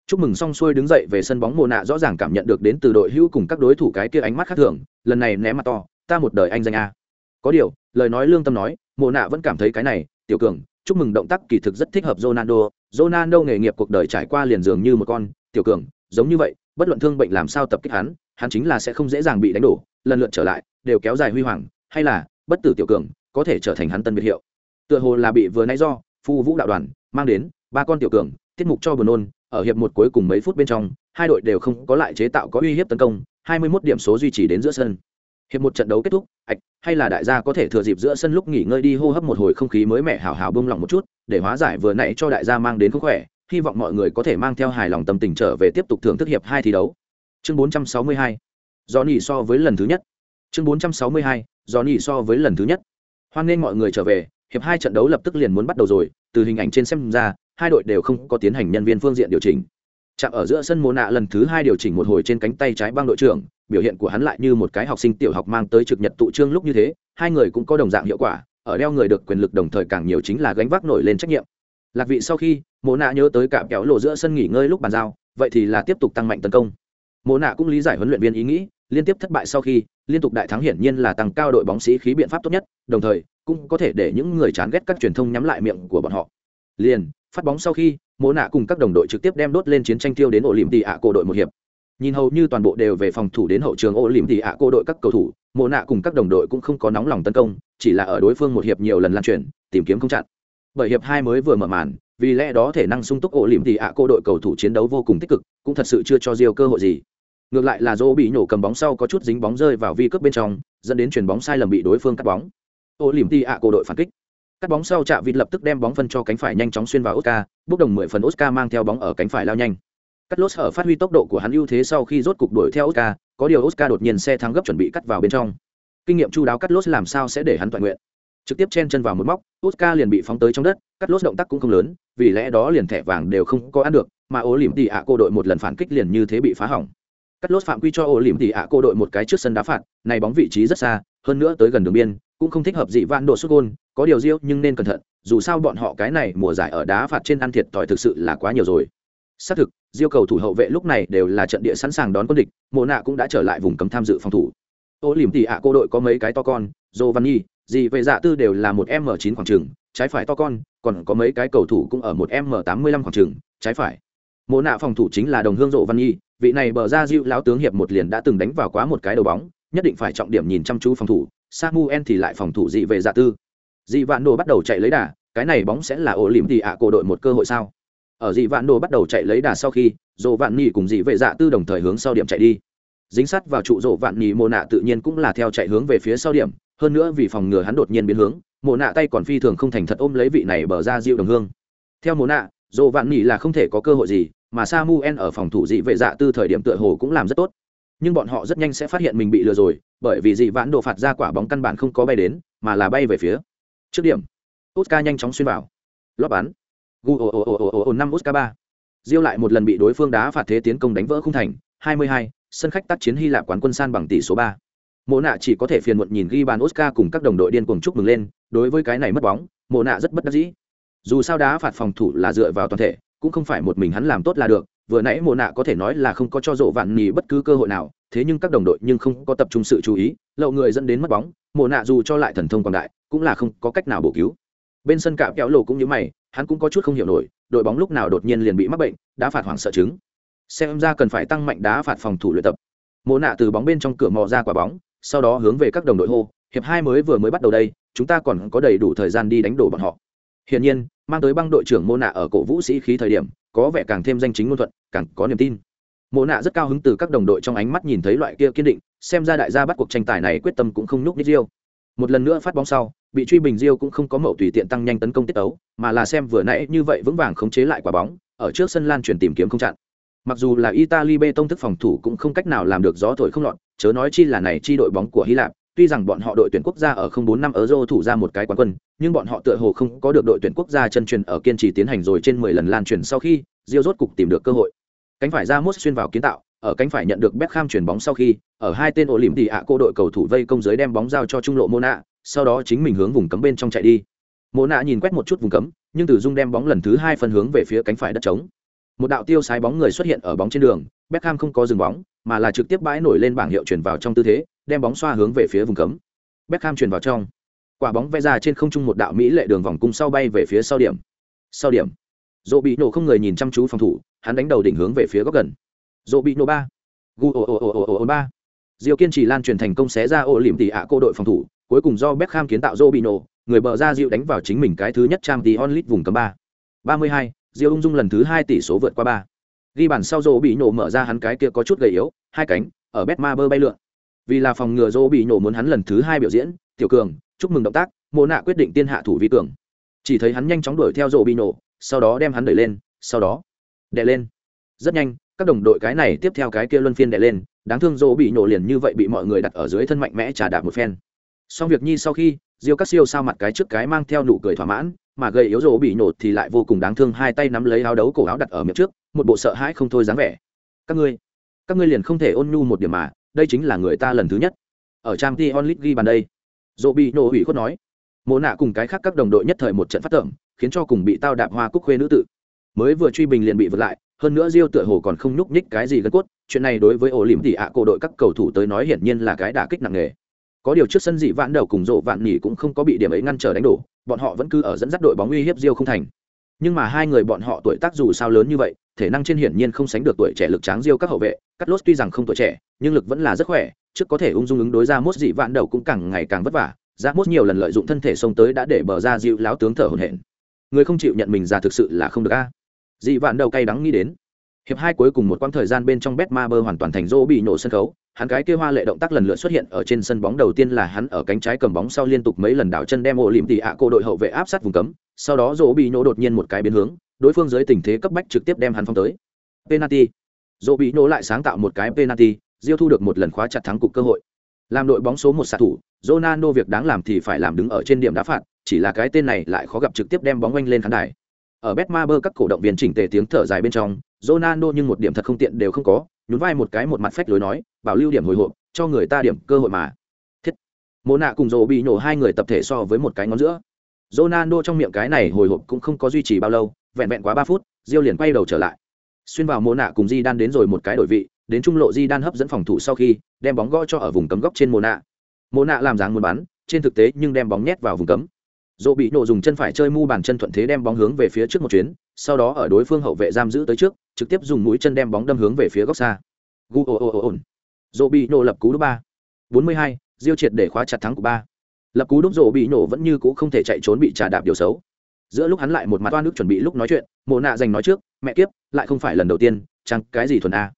chúc mừng xong xuôi đứng dậy về sân bóng mồ nạ rõ ràng cảm nhận được đến từ đội hữu cùng các đối thủ cái kia ánh mắt khác thường, lần này ném mặt to, ta một đời anh danh a. Có điều, lời nói lương tâm nói, Mộ nạ vẫn cảm thấy cái này, tiểu cường, chúc mừng động tác kỳ thực rất thích hợp Ronaldo, Ronaldo nghề nghiệp cuộc đời trải qua liền dường như một con tiểu cường, giống như vậy, bất luận thương bệnh làm sao tập kích hắn, hắn chính là sẽ không dễ dàng bị đánh đổ, lần lượt trở lại, đều kéo dài huy hoàng, hay là bất tử tiểu cường, có thể trở thành hắn tân biệt hiệu. Tựa hồ là bị vừa nãy do Phu Vũ đạo đoàn mang đến ba con tiểu cường, tiết mục cho buồn nôn, ở hiệp một cuối cùng mấy phút bên trong, hai đội đều không có lại chế tạo có uy hiếp tấn công, 21 điểm số duy trì đến giữa sân hiệp một trận đấu kết thúc, ạch, hay là đại gia có thể thừa dịp giữa sân lúc nghỉ ngơi đi hô hấp một hồi không khí mới mẻ hào hào bông lỏng một chút, để hóa giải vừa nãy cho đại gia mang đến không khỏe, hy vọng mọi người có thể mang theo hài lòng tâm tình trở về tiếp tục thưởng thức hiệp hai thi đấu. Chương 462 do nỉ so với lần thứ nhất. Chương 462 do nỉ so với lần thứ nhất. Hoan nghênh mọi người trở về, hiệp hai trận đấu lập tức liền muốn bắt đầu rồi, từ hình ảnh trên xem ra, hai đội đều không có tiến hành nhân viên phương diện điều chỉnh. Chạm ở giữa sân mô nạ lần thứ hai điều chỉnh một hồi trên cánh tay trái băng đội trưởng biểu hiện của hắn lại như một cái học sinh tiểu học mang tới trực nhật tụ trương lúc như thế, hai người cũng có đồng dạng hiệu quả, ở đeo người được quyền lực đồng thời càng nhiều chính là gánh vác nổi lên trách nhiệm. Lạc vị sau khi, mộ nạ nhớ tới cả kéo lộ giữa sân nghỉ ngơi lúc bàn giao, vậy thì là tiếp tục tăng mạnh tấn công. Mộ nạ cũng lý giải huấn luyện viên ý nghĩ, liên tiếp thất bại sau khi, liên tục đại thắng hiển nhiên là tăng cao đội bóng sĩ khí biện pháp tốt nhất, đồng thời, cũng có thể để những người chán ghét các truyền thông nhắm lại miệng của bọn họ. Liền, phát bóng sau khi, mộ nạ cùng các đồng đội trực tiếp đem đốt lên chiến tranh tiêu đến ổ lìm tị ạ cổ đội một hiệp nhìn hầu như toàn bộ đều về phòng thủ đến hậu trường ô lìm thì ạ cô đội các cầu thủ, mộ nạ cùng các đồng đội cũng không có nóng lòng tấn công, chỉ là ở đối phương một hiệp nhiều lần lan truyền, tìm kiếm không chặn. Bởi hiệp hai mới vừa mở màn, vì lẽ đó thể năng sung túc ổ lỉm thì ạ cô đội cầu thủ chiến đấu vô cùng tích cực, cũng thật sự chưa cho diêu cơ hội gì. Ngược lại là dỗ bị nhổ cầm bóng sau có chút dính bóng rơi vào vi cướp bên trong, dẫn đến chuyền bóng sai lầm bị đối phương cắt bóng. Ô lỉm thì ạ cô đội phản kích. Cắt bóng sau chạm vịt lập tức đem bóng phân cho cánh phải nhanh chóng xuyên vào oscar bốc đồng mười phần oscar mang theo bóng ở cánh phải lao nhanh cắt lốt ở phát huy tốc độ của hắn ưu thế sau khi rốt cục đuổi theo oscar, có điều oscar đột nhiên xe thắng gấp chuẩn bị cắt vào bên trong. Kinh nghiệm chu đáo cắt lốt làm sao sẽ để hắn toàn nguyện? Trực tiếp chen chân vào một móc, oscar liền bị phóng tới trong đất cắt lốt động tác cũng không lớn, vì lẽ đó liền thẻ vàng đều không có ăn được, mà ố lìm tỉ ạ cô đội một lần phản kích liền như thế bị phá hỏng. Cắt lốt phạm quy cho ổ lìm tỉ ạ cô đội một cái trước sân đá phạt, này bóng vị trí rất xa, hơn nữa tới gần đường biên, cũng không thích hợp dị van độ xuất gôn, có điều riêu nhưng nên cẩn thận, dù sao bọn họ cái này mùa giải ở đá phạt trên ăn thiệt thòi thực sự là quá nhiều rồi xác thực diêu cầu thủ hậu vệ lúc này đều là trận địa sẵn sàng đón quân địch mộ nạ cũng đã trở lại vùng cấm tham dự phòng thủ. Ô liềm tỉ ạ cô đội có mấy cái to con dô văn nhi gì về dạ tư đều là một m chín khoảng trường, trái phải to con còn có mấy cái cầu thủ cũng ở một m tám mươi lăm khoảng trường, trái phải. Mộ nạ phòng thủ chính là đồng hương rộ văn nhi vị này bờ ra diệu lão tướng hiệp một liền đã từng đánh vào quá một cái đầu bóng nhất định phải trọng điểm nhìn chăm chú phòng thủ samuel thì lại phòng thủ dị về dạ tư. Dị vạn đồ bắt đầu chạy lấy đà cái này bóng sẽ là ổ liềm tỉ ạ cô đội một cơ hội sao? Ở dị vạn đồ bắt đầu chạy lấy đà sau khi, dồ vạn nhì cùng dị vệ dạ tư đồng thời hướng sau điểm chạy đi. Dính sắt vào trụ rộ vạn nhì mồ nạ tự nhiên cũng là theo chạy hướng về phía sau điểm, hơn nữa vì phòng ngừa hắn đột nhiên biến hướng mồ nạ tay còn phi thường không thành thật ôm lấy vị này bờ ra dịu đồng hương. Theo mồ nạ, dồ vạn nhì là không thể có cơ hội gì, mà sa mu en ở phòng thủ dị vệ dạ tư thời điểm tựa hồ cũng làm rất tốt. Nhưng bọn họ rất nhanh sẽ phát hiện mình bị lừa rồi, bởi vì dị vãn đồ phạt ra quả bóng căn bản không có bay đến, mà là bay về phía trước điểm. Oscar nhanh chóng xuyên vào. Lót bắn gu ồ ồ ồ ồ ồ năm oscar ba. Diêu lại một lần bị đối phương đá phạt thế tiến công đánh vỡ khung thành 22, sân khách tác chiến hy lạp quán quân san bằng tỷ số ba. Mộ nạ chỉ có thể phiền muộn nhìn ghi bàn oscar cùng các đồng đội điên cuồng chúc mừng lên đối với cái này mất bóng mộ nạ rất bất đắc dĩ. Dù sao đá phạt phòng thủ là dựa vào toàn thể cũng không phải một mình hắn làm tốt là được vừa nãy mộ nạ có thể nói là không có cho rộ vạn nhì bất cứ cơ hội nào thế nhưng các đồng đội nhưng không có tập trung sự chú ý lậu người dẫn đến mất bóng mộ nạ dù cho lại thần thông quảng đại cũng là không có cách nào bổ cứu. Bên sân cạm kéo lộ cũng như mày hắn cũng có chút không hiểu nổi, đội bóng lúc nào đột nhiên liền bị mắc bệnh, đá phạt hoảng sợ chứng. Xem ra cần phải tăng mạnh đá phạt phòng thủ luyện tập. Mộ nạ từ bóng bên trong cửa mò ra quả bóng, sau đó hướng về các đồng đội hô, hiệp hai mới vừa mới bắt đầu đây, chúng ta còn có đầy đủ thời gian đi đánh đổ bọn họ. Hiển nhiên, mang tới băng đội trưởng mô nạ ở cổ vũ sĩ khí thời điểm, có vẻ càng thêm danh chính ngôn thuận, càng có niềm tin. Mộ nạ rất cao hứng từ các đồng đội trong ánh mắt nhìn thấy loại kia kiên định, xem ra đại gia bắt cuộc tranh tài này quyết tâm cũng không nhúc nít riêu một lần nữa phát bóng sau, bị truy bình diêu cũng không có mậu tùy tiện tăng nhanh tấn công tiết ấu mà là xem vừa nãy như vậy vững vàng khống chế lại quả bóng, ở trước sân lan truyền tìm kiếm không chặn. Mặc dù là italy bê tông thức phòng thủ cũng không cách nào làm được gió thổi không lọt, chớ nói chi là này chi đội bóng của hy lạp, tuy rằng bọn họ đội tuyển quốc gia ở không bốn năm euro thủ ra một cái quán quân, nhưng bọn họ tựa hồ không có được đội tuyển quốc gia chân truyền ở kiên trì tiến hành rồi trên mười lần lan truyền sau khi diêu rốt cục tìm được cơ hội. Cánh phải ra mốt xuyên vào kiến tạo ở cánh phải nhận được Beckham chuyển bóng sau khi, ở hai tên ổ lỉm thì ạ cô đội cầu thủ vây công dưới đem bóng giao cho trung lộ Mona, sau đó chính mình hướng vùng cấm bên trong chạy đi. Mona nhìn quét một chút vùng cấm, nhưng từ dung đem bóng lần thứ hai phân hướng về phía cánh phải đất trống. Một đạo tiêu sái bóng người xuất hiện ở bóng trên đường, Beckham không có dừng bóng, mà là trực tiếp bãi nổi lên bảng hiệu chuyển vào trong tư thế, đem bóng xoa hướng về phía vùng cấm. Beckham chuyển vào trong. Quả bóng vẽ ra trên không trung một đạo mỹ lệ đường vòng cung sau bay về phía sau điểm. Sau điểm. Dỗ bị nổ không người nhìn chăm chú phòng thủ, hắn đánh đầu đỉnh hướng về phía góc gần dỗ bị nổ ba. Gu ồ ồ ồ ồ ồ ba. Diều kiên trì lan truyền thành công xé ra ổ liềm tỉ ạ cô đội phòng thủ, cuối cùng do Beckham kiến tạo dỗ bị nổ người bờ ra diệu đánh vào chính mình cái thứ nhất trang tí onlit vùng cấm ba. Ba mươi hai diệu ung dung lần thứ hai tỷ số vượt qua ba. Ghi bàn sau dỗ bị nổ mở ra hắn cái kia có chút gầy yếu, hai cánh, ở Betmaber bơ bay lượn. Vì là phòng ngừa dỗ bị nổ muốn hắn lần thứ hai biểu diễn, tiểu cường, chúc mừng động tác mộ nạ quyết định tiên hạ thủ vi cường. Chỉ thấy hắn nhanh chóng đuổi theo dỗ bị nổ sau đó đem hắn đẩy lên, sau đó đè lên. Rất nhanh các đồng đội cái này tiếp theo cái kia luân phiên đè lên, đáng thương dỗ bị nổ liền như vậy bị mọi người đặt ở dưới thân mạnh mẽ trả đạp một phen. Xong việc nhi sau khi, diêu các siêu sao mặt cái trước cái mang theo nụ cười thỏa mãn, mà gầy yếu rỗ bị nổ thì lại vô cùng đáng thương hai tay nắm lấy áo đấu cổ áo đặt ở miệng trước, một bộ sợ hãi không thôi dáng vẻ. Các ngươi các ngươi liền không thể ôn nhu một điểm mà, đây chính là người ta lần thứ nhất. Ở trang t onlit ghi bàn đây, dỗ bị nổ ủy khuất nói mồ nạ cùng cái khác các đồng đội nhất thời một trận phát tưởng khiến cho cùng bị tao đạp hoa cúc khuê nữ tự. Mới vừa truy bình liền bị vượt lại hơn nữa Rio tựa hồ còn không nhúc nhích cái gì gân cốt, chuyện này đối với ổ lỉm tỷ ạ cổ đội các cầu thủ tới nói hiển nhiên là cái đả kích nặng nề. Có điều trước sân dị vạn đầu cùng rộ vạn nhỉ cũng không có bị điểm ấy ngăn trở đánh đổ, bọn họ vẫn cứ ở dẫn dắt đội bóng uy hiếp Rio không thành. Nhưng mà hai người bọn họ tuổi tác dù sao lớn như vậy, thể năng trên hiển nhiên không sánh được tuổi trẻ lực tráng Rio các hậu vệ, Cắt Lốt tuy rằng không tuổi trẻ, nhưng lực vẫn là rất khỏe, trước có thể ung dung ứng đối ra mốt dị vạn đầu cũng càng ngày càng vất vả, ra mốt nhiều lần lợi dụng thân thể xông tới đã để bờ ra Diêu láo tướng thở hổn hển. Người không chịu nhận mình ra thực sự là không được a. Dị vạn đầu cay đắng nghĩ đến, hiệp hai cuối cùng một quãng thời gian bên trong bet ma bơ hoàn toàn thành rô bị nổ sân khấu hắn cái kia hoa lệ động tác lần lượt xuất hiện ở trên sân bóng đầu tiên là hắn ở cánh trái cầm bóng sau liên tục mấy lần đảo chân đem ổ lìm tỉ ạ cô đội hậu vệ áp sát vùng cấm sau đó rô bị nổ đột nhiên một cái biến hướng đối phương dưới tình thế cấp bách trực tiếp đem hắn phong tới penalty rô bị nổ lại sáng tạo một cái penalty diêu thu được một lần khóa chặt thắng cục cơ hội. Làm đội bóng số một xạ thủ, Ronaldo việc đáng làm thì phải làm đứng ở trên điểm đá phạt, chỉ là cái tên này lại khó gặp trực tiếp đem bóng quanh lên khán đài. Ở Betmaber các cổ động viên chỉnh tề tiếng thở dài bên trong, Ronaldo nhưng một điểm thật không tiện đều không có, nhún vai một cái một mặt phách lối nói, bảo lưu điểm hồi hộp, cho người ta điểm cơ hội mà. Thiết. Mộ nạ cùng Rồ bị nổ hai người tập thể so với một cái ngón giữa. Ronaldo trong miệng cái này hồi hộp cũng không có duy trì bao lâu, vẹn vẹn quá ba phút, Rio liền quay đầu trở lại. Xuyên vào mộ nạ cùng Di Đan đến rồi một cái đổi vị, đến trung lộ Di Đan hấp dẫn phòng thủ sau khi, đem bóng gõ cho ở vùng cấm góc trên mộ nạ. Mộ nạ làm dáng muốn bắn, trên thực tế nhưng đem bóng nhét vào vùng cấm. Dỗ bị nổ dùng chân phải chơi mu bàn chân thuận thế đem bóng hướng về phía trước một chuyến, sau đó ở đối phương hậu vệ giam giữ tới trước, trực tiếp dùng mũi chân đem bóng đâm hướng về phía góc xa. Gu ồ ồ ồ ổn. Dỗ bị nổ lập cú đúp ba. 42, Diêu triệt để khóa chặt thắng của ba. Lập cú đúp dỗ bị nổ vẫn như cũ không thể chạy trốn bị trả đạp điều xấu. Giữa lúc hắn lại một mặt oan nước chuẩn bị lúc nói chuyện, Mộ nạ dành nói trước, mẹ kiếp, lại không phải lần đầu tiên, chẳng cái gì thuần a.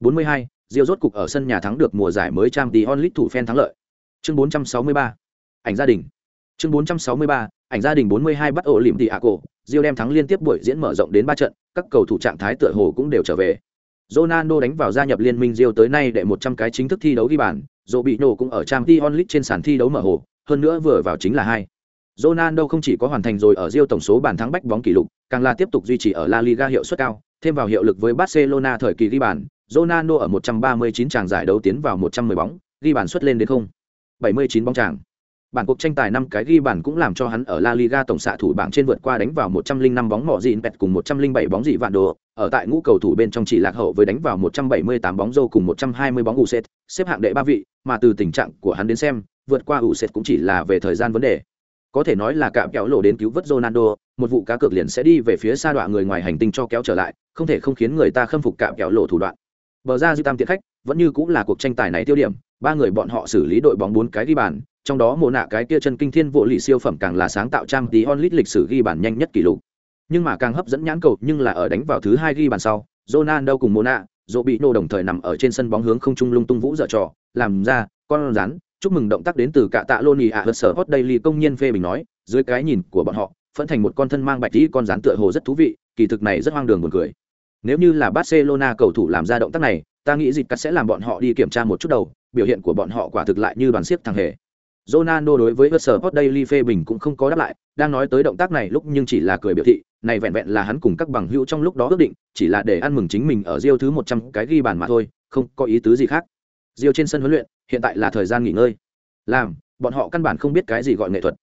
42, Diêu rốt cục ở sân nhà thắng được mùa giải mới trang tí onlit thủ fan thắng lợi. Chương 463. Ảnh gia đình chương 463, ảnh gia đình 42 bắt ổ lỉm tỷ ạ cổ rio đem thắng liên tiếp buổi diễn mở rộng đến ba trận các cầu thủ trạng thái tựa hồ cũng đều trở về Ronaldo đánh vào gia nhập liên minh Rio tới nay để 100 cái chính thức thi đấu ghi bàn, Robinho cũng ở Champions League trên sàn thi đấu mở hồ, hơn nữa vừa vào chính là hai. Ronaldo không chỉ có hoàn thành rồi ở Rio tổng số bàn thắng bách bóng kỷ lục, càng là tiếp tục duy trì ở La Liga hiệu suất cao, thêm vào hiệu lực với Barcelona thời kỳ ghi bàn, Ronaldo ở 139 tràng giải đấu tiến vào 110 bóng, ghi bàn suất lên đến không. 79 bóng tràng. Bản cuộc tranh tài năm cái ghi bàn cũng làm cho hắn ở La Liga tổng xạ thủ bảng trên vượt qua đánh vào 105 bóng mỏ dịn bẹt cùng 107 bóng dị vạn đồ, ở tại ngũ cầu thủ bên trong chỉ lạc hậu với đánh vào 178 bóng rô cùng 120 bóng Uset, xếp hạng đệ ba vị, mà từ tình trạng của hắn đến xem, vượt qua Uset cũng chỉ là về thời gian vấn đề. Có thể nói là cạm kéo lộ đến cứu vớt Ronaldo, một vụ cá cược liền sẽ đi về phía xa đoạn người ngoài hành tinh cho kéo trở lại, không thể không khiến người ta khâm phục cạm kéo lộ thủ đoạn. Bờ ra dư tam tiện khách, vẫn như cũng là cuộc tranh tài này tiêu điểm, ba người bọn họ xử lý đội bóng bốn cái ghi bàn, trong đó mộ nạ cái kia chân kinh thiên vô lì siêu phẩm càng là sáng tạo trang tí onlit lịch sử ghi bàn nhanh nhất kỷ lục nhưng mà càng hấp dẫn nhãn cầu nhưng là ở đánh vào thứ hai ghi bàn sau Ronaldo cùng Mona, Dỗ bị nô đồng thời nằm ở trên sân bóng hướng không trung lung tung vũ dở trò, làm ra, con rắn, chúc mừng động tác đến từ cả tạ Loni ạ hớt sở Hot Daily công nhân phê bình nói, dưới cái nhìn của bọn họ, phẫn thành một con thân mang bạch tí con rắn tựa hồ rất thú vị, kỳ thực này rất hoang đường buồn cười. Nếu như là Barcelona cầu thủ làm ra động tác này, ta nghĩ dịch cắt sẽ làm bọn họ đi kiểm tra một chút đầu, biểu hiện của bọn họ quả thực lại như đoàn siếc thằng hề. Ronaldo đối với Sport Daily phê bình cũng không có đáp lại, đang nói tới động tác này lúc nhưng chỉ là cười biểu thị, này vẹn vẹn là hắn cùng các bằng hữu trong lúc đó ước định, chỉ là để ăn mừng chính mình ở Rio thứ 100 cái ghi bàn mà thôi, không có ý tứ gì khác. Rio trên sân huấn luyện, hiện tại là thời gian nghỉ ngơi. Làm, bọn họ căn bản không biết cái gì gọi nghệ thuật.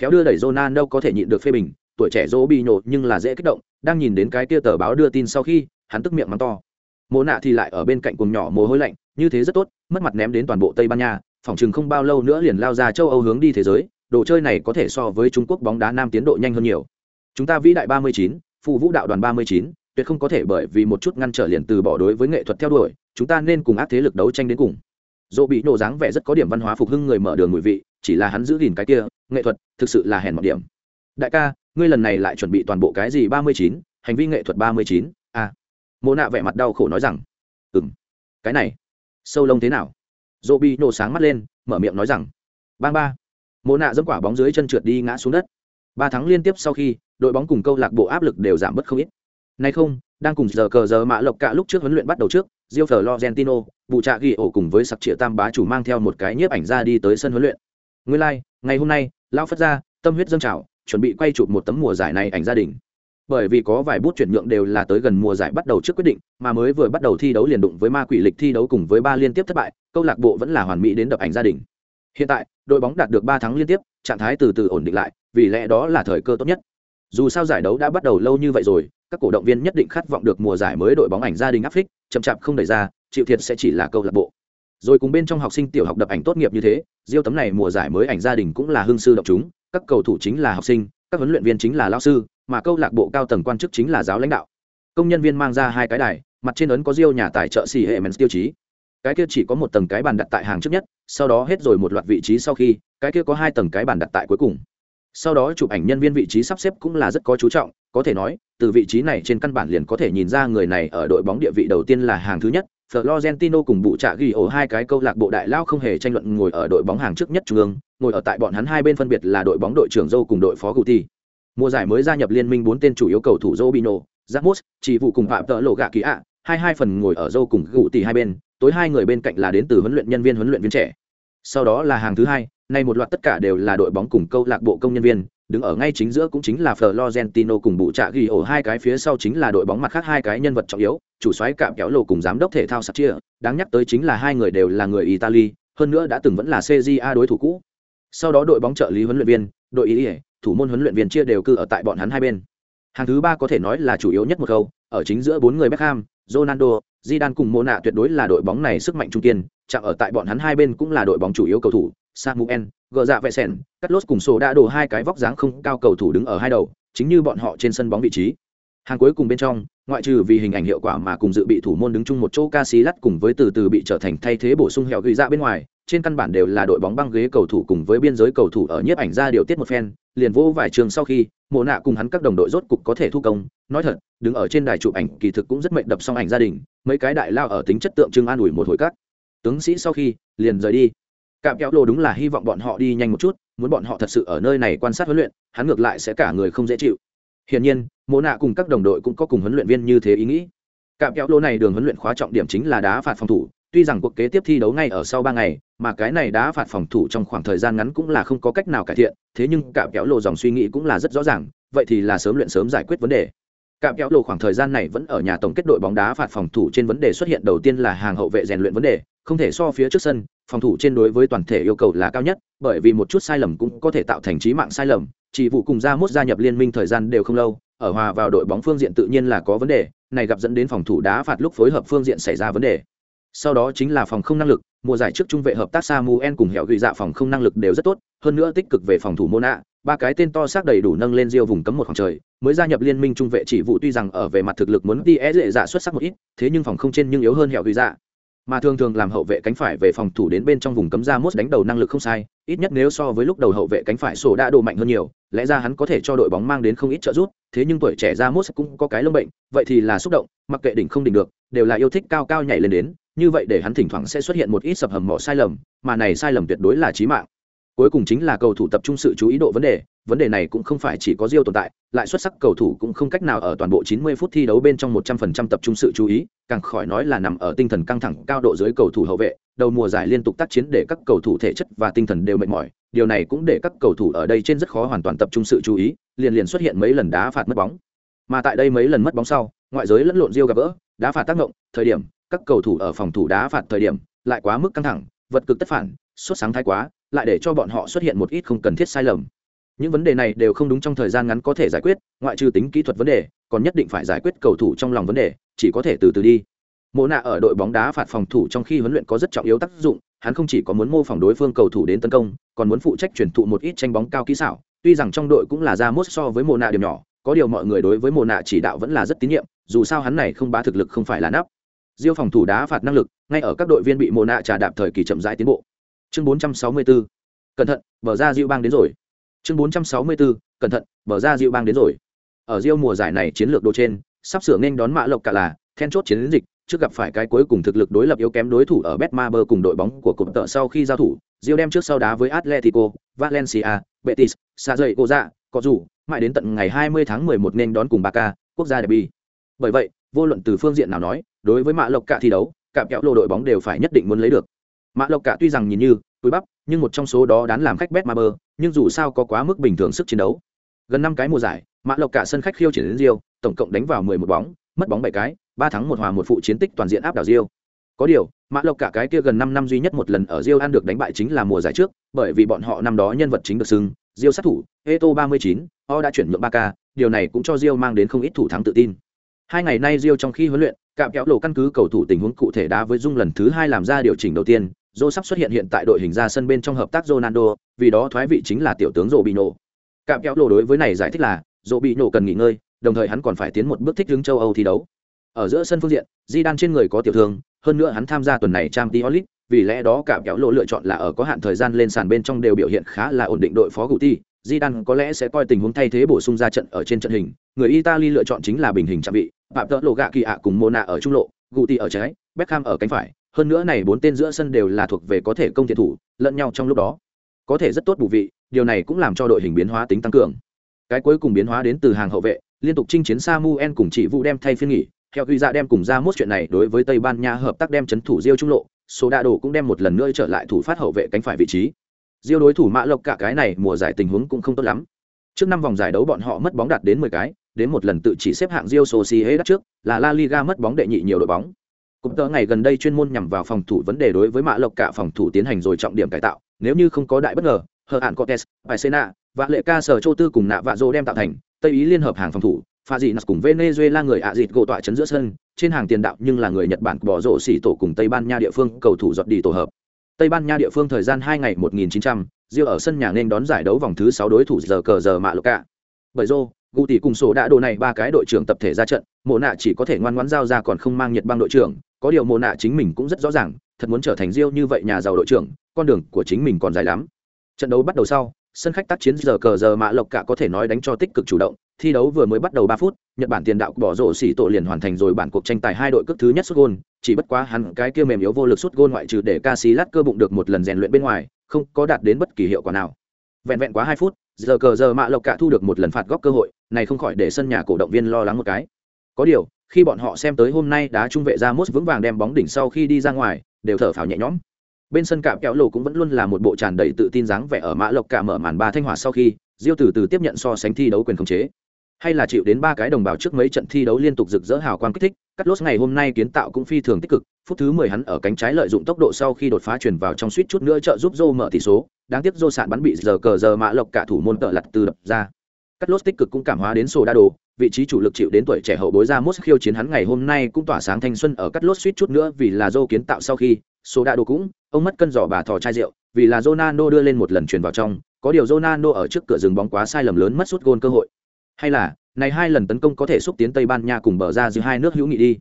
Khéo đưa đẩy Ronaldo có thể nhịn được phê bình, tuổi trẻ Robinho nhưng là dễ kích động, đang nhìn đến cái kia tờ báo đưa tin sau khi, hắn tức miệng mắng to. Mộ nạ thì lại ở bên cạnh cùng nhỏ mồ hôi lạnh, như thế rất tốt, mất mặt ném đến toàn bộ Tây Ban Nha, phòng chừng không bao lâu nữa liền lao ra châu Âu hướng đi thế giới, đồ chơi này có thể so với Trung Quốc bóng đá nam tiến độ nhanh hơn nhiều. Chúng ta vĩ đại 39, phụ vũ đạo đoàn 39, tuyệt không có thể bởi vì một chút ngăn trở liền từ bỏ đối với nghệ thuật theo đuổi, chúng ta nên cùng ác thế lực đấu tranh đến cùng. Dỗ bị nổ dáng vẻ rất có điểm văn hóa phục hưng người mở đường mùi vị, chỉ là hắn giữ gìn cái kia, nghệ thuật, thực sự là hèn một điểm. Đại ca, ngươi lần này lại chuẩn bị toàn bộ cái gì 39, hành vi nghệ thuật 39, à. Mộ nạ vẻ mặt đau khổ nói rằng, ừm, cái này, sâu lông thế nào? Dô bị nổ sáng mắt lên mở miệng nói rằng bang ba. Mộ nạ dẫm quả bóng dưới chân trượt đi ngã xuống đất. Ba tháng liên tiếp sau khi đội bóng cùng câu lạc bộ áp lực đều giảm bớt không ít. Nay không đang cùng giờ cờ giờ mạ lộc cả lúc trước huấn luyện bắt đầu trước rio florentino logentino bụ trạ ghi ổ cùng với sặc trịa tam bá chủ mang theo một cái nhiếp ảnh ra đi tới sân huấn luyện. Nguyên lai、like, ngày hôm nay lao phất ra tâm huyết dâng trào chuẩn bị quay chụp một tấm mùa giải này ảnh gia đình bởi vì có vài bút chuyển nhượng đều là tới gần mùa giải bắt đầu trước quyết định, mà mới vừa bắt đầu thi đấu liền đụng với ma quỷ lịch thi đấu cùng với ba liên tiếp thất bại, câu lạc bộ vẫn là hoàn mỹ đến đập ảnh gia đình. Hiện tại, đội bóng đạt được ba thắng liên tiếp, trạng thái từ từ ổn định lại, vì lẽ đó là thời cơ tốt nhất. Dù sao giải đấu đã bắt đầu lâu như vậy rồi, các cổ động viên nhất định khát vọng được mùa giải mới đội bóng ảnh gia đình áp phích, chậm chạp không đẩy ra, chịu thiệt sẽ chỉ là câu lạc bộ. Rồi cùng bên trong học sinh tiểu học đập ảnh tốt nghiệp như thế, diêu tấm này mùa giải mới ảnh gia đình cũng là hương sư động chúng, các cầu thủ chính là học sinh, các huấn luyện viên chính là lao sư mà câu lạc bộ cao tầng quan chức chính là giáo lãnh đạo. Công nhân viên mang ra hai cái đài mặt trên ấn có diêu nhà tài trợ xì hệ mens tiêu chí. Cái kia chỉ có một tầng cái bàn đặt tại hàng trước nhất sau đó hết rồi một loạt vị trí sau khi cái kia có hai tầng cái bàn đặt tại cuối cùng. Sau đó chụp ảnh nhân viên vị trí sắp xếp cũng là rất có chú trọng có thể nói từ vị trí này trên căn bản liền có thể nhìn ra người này ở đội bóng địa vị đầu tiên là hàng thứ nhất. Florentino cùng bụ trạ ghi ổ hai cái câu lạc bộ đại lao không hề tranh luận ngồi ở đội bóng hàng trước nhất trung ương, ngồi ở tại bọn hắn hai bên phân biệt là đội bóng đội trưởng Dâu cùng đội phó Guti. Mùa giải mới gia nhập liên minh bốn tên chủ yếu cầu thủ Robinho, Ramos, chỉ vụ cùng phạm tợ lộ gạ kỳ ạ, hai hai phần ngồi ở Dâu cùng Guti hai bên, tối hai người bên cạnh là đến từ huấn luyện nhân viên huấn luyện viên trẻ sau đó là hàng thứ hai nay một loạt tất cả đều là đội bóng cùng câu lạc bộ công nhân viên đứng ở ngay chính giữa cũng chính là Florentino cùng bộ trạ ghi ổ hai cái phía sau chính là đội bóng mặt khác hai cái nhân vật trọng yếu, chủ soái cạm kéo lồ cùng giám đốc thể thao sạc chia, đáng nhắc tới chính là hai người đều là người Italy, hơn nữa đã từng vẫn là CJA đối thủ cũ. Sau đó đội bóng trợ lý huấn luyện viên, đội ý, ý thủ môn huấn luyện viên chia đều cư ở tại bọn hắn hai bên. Hàng thứ ba có thể nói là chủ yếu nhất một câu, ở chính giữa bốn người Beckham, Ronaldo, Zidane cùng Mona tuyệt đối là đội bóng này sức mạnh trung kiên, chạm ở tại bọn hắn hai bên cũng là đội bóng chủ yếu cầu thủ, Samuel, gờ dạ vệ sèn, cắt lốt cùng sổ đã đổ hai cái vóc dáng không cao cầu thủ đứng ở hai đầu chính như bọn họ trên sân bóng vị trí hàng cuối cùng bên trong ngoại trừ vì hình ảnh hiệu quả mà cùng dự bị thủ môn đứng chung một chỗ ca sĩ lắt cùng với từ từ bị trở thành thay thế bổ sung hẻo gửi ra dạ bên ngoài trên căn bản đều là đội bóng băng ghế cầu thủ cùng với biên giới cầu thủ ở nhiếp ảnh ra điều tiết một phen liền vô vài trường sau khi, mộ nạ cùng hắn các đồng đội rốt cục có thể thu công. Nói thật, đứng ở trên đài chụp ảnh kỳ thực cũng rất mệnh đập xong ảnh gia đình, mấy cái đại lao ở tính chất tượng trưng an ủi một hồi các tướng sĩ sau khi, liền rời đi. Cạm kéo lô đúng là hy vọng bọn họ đi nhanh một chút, muốn bọn họ thật sự ở nơi này quan sát huấn luyện, hắn ngược lại sẽ cả người không dễ chịu. Hiển nhiên, mộ nạ cùng các đồng đội cũng có cùng huấn luyện viên như thế ý nghĩ. Cạm kéo lô này đường huấn luyện khóa trọng điểm chính là đá phạt phòng thủ tuy rằng cuộc kế tiếp thi đấu ngay ở sau ba ngày, mà cái này đá phạt phòng thủ trong khoảng thời gian ngắn cũng là không có cách nào cải thiện, thế nhưng cạm kéo lồ dòng suy nghĩ cũng là rất rõ ràng, vậy thì là sớm luyện sớm giải quyết vấn đề. Cạm kéo lồ khoảng thời gian này vẫn ở nhà tổng kết đội bóng đá phạt phòng thủ trên vấn đề xuất hiện đầu tiên là hàng hậu vệ rèn luyện vấn đề, không thể so phía trước sân, phòng thủ trên đối với toàn thể yêu cầu là cao nhất, bởi vì một chút sai lầm cũng có thể tạo thành chí mạng sai lầm, chỉ vụ cùng ra mốt gia nhập liên minh thời gian đều không lâu, ở hòa vào đội bóng phương diện tự nhiên là có vấn đề, này gặp dẫn đến phòng thủ đá phạt lúc phối hợp phương diện xảy ra vấn đề sau đó chính là phòng không năng lực, mùa giải trước trung vệ hợp tác samuel cùng hẻo ghi dạ phòng không năng lực đều rất tốt, hơn nữa tích cực về phòng thủ mona, ba cái tên to xác đầy đủ nâng lên riêu vùng cấm một khoảng trời, mới gia nhập liên minh trung vệ chỉ vụ tuy rằng ở về mặt thực lực muốn đi é dễ dạ xuất sắc một ít, thế nhưng phòng không trên nhưng yếu hơn hẻo ghi dạ. Mà thường thường làm hậu vệ cánh phải về phòng thủ đến bên trong vùng cấm ra mốt đánh đầu năng lực không sai, ít nhất nếu so với lúc đầu hậu vệ cánh phải sổ đã đồ mạnh hơn nhiều, lẽ ra hắn có thể cho đội bóng mang đến không ít trợ giúp, thế nhưng tuổi trẻ ra mốt cũng có cái lông bệnh, vậy thì là xúc động, mặc kệ đỉnh không đỉnh được, đều là yêu thích cao cao nhảy lên đến như vậy để hắn thỉnh thoảng sẽ xuất hiện một ít sập hầm mỏ sai lầm mà này sai lầm tuyệt đối là chí mạng cuối cùng chính là cầu thủ tập trung sự chú ý độ vấn đề vấn đề này cũng không phải chỉ có Rio tồn tại, lại xuất sắc cầu thủ cũng không cách nào ở toàn bộ 90 phút thi đấu bên trong 100% tập trung sự chú ý, càng khỏi nói là nằm ở tinh thần căng thẳng cao độ dưới cầu thủ hậu vệ, đầu mùa giải liên tục tác chiến để các cầu thủ thể chất và tinh thần đều mệt mỏi, điều này cũng để các cầu thủ ở đây trên rất khó hoàn toàn tập trung sự chú ý, liền liền xuất hiện mấy lần đá phạt mất bóng. Mà tại đây mấy lần mất bóng sau, ngoại giới lẫn lộn diêu gặp vỡ đá phạt tác động, thời điểm, các cầu thủ ở phòng thủ đá phạt thời điểm, lại quá mức căng thẳng, vật cực tất phản, xuất sáng thái quá, lại để cho bọn họ xuất hiện một ít không cần thiết sai lầm. Những vấn đề này đều không đúng trong thời gian ngắn có thể giải quyết ngoại trừ tính kỹ thuật vấn đề còn nhất định phải giải quyết cầu thủ trong lòng vấn đề chỉ có thể từ từ đi. Mộ nạ ở đội bóng đá phạt phòng thủ trong khi huấn luyện có rất trọng yếu tác dụng hắn không chỉ có muốn mô phỏng đối phương cầu thủ đến tấn công còn muốn phụ trách chuyển thụ một ít tranh bóng cao kỹ xảo tuy rằng trong đội cũng là ra mốt so với mộ nạ điểm nhỏ có điều mọi người đối với mồ nạ chỉ đạo vẫn là rất tín nhiệm dù sao hắn này không bá thực lực không phải là nắp. Diêu phòng thủ đá phạt năng lực ngay ở các đội viên bị mồ nạ trà đạp thời kỳ chậm rãi tiến bộ. Chương 464. cẩn thận bờ ra diêu bang đến rồi. Chương 464, cẩn thận bờ ra diêu bang đến rồi. Ở diêu mùa giải này chiến lược đồ trên sắp sửa nên đón mã lộc cả là then chốt chiến dịch trước gặp phải cái cuối cùng thực lực đối lập yếu kém đối thủ ở Betmaber cùng đội bóng của cụm tợ sau khi giao thủ Rio đem trước sau đá với Atletico Valencia Betis xa dậy cô dạ có dù mãi đến tận ngày 20 tháng 11 nên đón cùng Barca quốc gia derby bởi vậy, vô luận từ phương diện nào nói, đối với mã lộc cả thi đấu, cả kẹo lô đội bóng đều phải nhất định muốn lấy được. Mã lộc cả tuy rằng nhìn như túi bắp, nhưng một trong số đó đán làm khách Betmaber nhưng dù sao có quá mức bình thường sức chiến đấu. Gần năm cái mùa giải, mã lộc cả sân khách khiêu chiến đến rio, tổng cộng đánh vào mười một bóng, mất bóng bảy cái, ba thắng một hòa một phụ chiến tích toàn diện áp đảo rio. Có điều, mã lộc cả cái kia gần năm năm duy nhất một lần ở rio ăn được đánh bại chính là mùa giải trước, bởi vì bọn họ năm đó nhân vật chính được xưng rio sát thủ eto ba mươi chín o đã chuyển nhượng ba k điều này cũng cho rio mang đến không ít thủ thắng tự tin hai ngày nay rio trong khi huấn luyện cạm kéo lộ căn cứ cầu thủ tình huống cụ thể đá với dung lần thứ hai làm ra điều chỉnh đầu tiên Zô sắp xuất hiện hiện tại đội hình ra sân bên trong hợp tác Ronaldo, vì đó thoái vị chính là tiểu tướng Robinho. Cạm kéo lộ đối với này giải thích là, Robinho cần nghỉ ngơi, đồng thời hắn còn phải tiến một bước thích ứng châu Âu thi đấu. Ở giữa sân phương diện, Di Zidane trên người có tiểu thương, hơn nữa hắn tham gia tuần này Champions League, vì lẽ đó cả kéo lộ lựa chọn là ở có hạn thời gian lên sàn bên trong đều biểu hiện khá là ổn định đội phó Guti. Zidane có lẽ sẽ coi tình huống thay thế bổ sung ra trận ở trên trận hình. Người Italy lựa chọn chính là bình hình trạm vị, Phạm Tợ Lộ Gạ Kỳ ạ cùng Mona ở trung lộ, Guti ở trái, Beckham ở cánh phải, hơn nữa này bốn tên giữa sân đều là thuộc về có thể công thiện thủ lẫn nhau trong lúc đó. Có thể rất tốt bù vị điều này cũng làm cho đội hình biến hóa tính tăng cường. Cái cuối cùng biến hóa đến từ hàng hậu vệ liên tục chinh chiến Samuel cùng chỉ vụ đem thay phiên nghỉ. Theo ghi ra dạ đem cùng ra mốt chuyện này đối với tây ban nha hợp tác đem chấn thủ diêu trung lộ số đa đồ cũng đem một lần nữa trở lại thủ phát hậu vệ cánh phải vị trí. Diêu đối thủ mã lộc cả cái này mùa giải tình huống cũng không tốt lắm. Trước năm vòng giải đấu bọn họ mất bóng đạt đến 10 cái, đến một lần tự chỉ xếp hạng Real Sociedad trước, là La Liga mất bóng đệ nhị nhiều đội bóng. Cũng tớ ngày gần đây chuyên môn nhằm vào phòng thủ vấn đề đối với mã lộc cả phòng thủ tiến hành rồi trọng điểm cải tạo, nếu như không có đại bất ngờ hờ hạn cortes Paisena và lệ ca sở châu tư cùng nạ vạ dô đem tạo thành, tây ý liên hợp hàng phòng thủ pha dị cùng venezuela người ạ dịt gỗ tọa chấn giữa sân trên hàng tiền đạo nhưng là người nhật bản bỏ rổ xỉ tổ cùng tây ban nha địa phương cầu thủ giọt đi tổ hợp. Tây ban nha địa phương thời gian hai ngày 1900, Rio ở sân nhà nên đón giải đấu vòng thứ sáu đối thủ giờ cờ giờ mạ lộc cả bởi rô gu tỷ cùng sổ đã đồ này ba cái đội trưởng tập thể ra trận mộ nạ chỉ có thể ngoan ngoãn giao ra còn không mang nhiệt băng đội trưởng có điều mộ nạ chính mình cũng rất rõ ràng thật muốn trở thành Rio như vậy nhà giàu đội trưởng con đường của chính mình còn dài lắm. Trận đấu bắt đầu sau sân khách tác chiến giờ cờ giờ mạ lộc cả có thể nói đánh cho tích cực chủ động, thi đấu vừa mới bắt đầu ba phút, nhật bản tiền đạo bỏ rổ xỉ tổ liền hoàn thành rồi bản cuộc tranh tài hai đội cước thứ nhất xuất gôn, chỉ bất quá hắn cái kia mềm yếu vô lực xuất gôn ngoại trừ để Casillas cơ bụng được một lần rèn luyện bên ngoài, không có đạt đến bất kỳ hiệu quả nào. Vẹn vẹn quá hai phút, giờ cờ giờ mạ lộc cả thu được một lần phạt góc cơ hội, này không khỏi để sân nhà cổ động viên lo lắng một cái. Có điều, khi bọn họ xem tới hôm nay đá trung vệ ra mốt vững vàng đem bóng đỉnh sau khi đi ra ngoài, đều thở phào nhẹ nhõm bên sân cạm kéo lộ cũng vẫn luôn là một bộ tràn đầy tự tin dáng vẻ ở mã lộc cả mở màn ba thanh hỏa sau khi diêu từ từ tiếp nhận so sánh thi đấu quyền khống chế hay là chịu đến ba cái đồng bào trước mấy trận thi đấu liên tục rực rỡ hào quang kích thích cắt lốt ngày hôm nay kiến tạo cũng phi thường tích cực phút thứ mười hắn ở cánh trái lợi dụng tốc độ sau khi đột phá chuyển vào trong suýt chút nữa trợ giúp Zô mở tỷ số, đáng tiếc Zô sạn bắn bị giờ cờ giờ mã lộc cả thủ môn tợ lật từ đập ra. Cắt lốt tích cực cũng cảm hóa đến sổ đa đồ, vị trí chủ lực chịu đến tuổi trẻ hậu bối ra mốt khiêu chiến hắn ngày hôm nay cũng tỏa sáng thanh xuân ở cắt lốt suýt chút nữa vì là Zô kiến tạo sau khi, số đã đồ cũng, ông mất cân giỏ bà thò chai rượu, vì là Ronaldo đưa lên một lần truyền vào trong, có điều Ronaldo ở trước cửa dừng bóng quá sai lầm lớn mất suốt gôn cơ hội. Hay là, này hai lần tấn công có thể xúc tiến Tây Ban Nha cùng bờ ra giữa hai nước hữu nghị đi.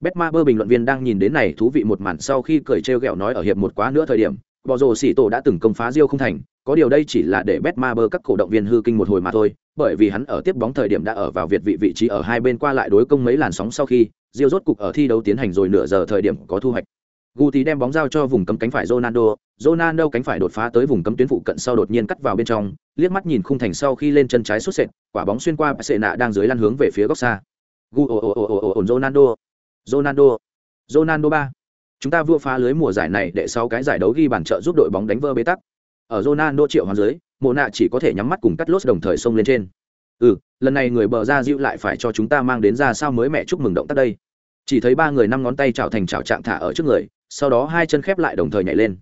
Betmaber bình luận viên đang nhìn đến này thú vị một màn sau khi cười trêu ghẹo nói ở hiệp một quá nữa thời điểm, Bò rồ xỉ tổ đã từng công phá Rio không thành, có điều đây chỉ là để Betmaber các cổ động viên hư kinh một hồi mà thôi, bởi vì hắn ở tiếp bóng thời điểm đã ở vào việt vị vị trí ở hai bên qua lại đối công mấy làn sóng sau khi, Rio rốt cục ở thi đấu tiến hành rồi nửa giờ thời điểm có thu hoạch. Guti đem bóng giao cho vùng cấm cánh phải Ronaldo, Ronaldo cánh phải đột phá tới vùng cấm tuyến phụ cận sau đột nhiên cắt vào bên trong, liếc mắt nhìn khung thành sau khi lên chân trái sút sệt, quả bóng xuyên qua Barcelona đang dưới lăn hướng về phía góc xa. Gu Ronaldo, Ronaldo, Ronaldo 3. Chúng ta vừa phá lưới mùa giải này để sau cái giải đấu ghi bàn trợ giúp đội bóng đánh vỡ bế tắc. Ở Ronaldo triệu hoàn dưới, Mộ nạ chỉ có thể nhắm mắt cùng cắt lốt đồng thời xông lên trên. Ừ, lần này người bờ ra dịu lại phải cho chúng ta mang đến ra sao mới mẹ chúc mừng động tác đây. Chỉ thấy ba người năm ngón tay chảo thành chảo trạng thả ở trước người, sau đó hai chân khép lại đồng thời nhảy lên.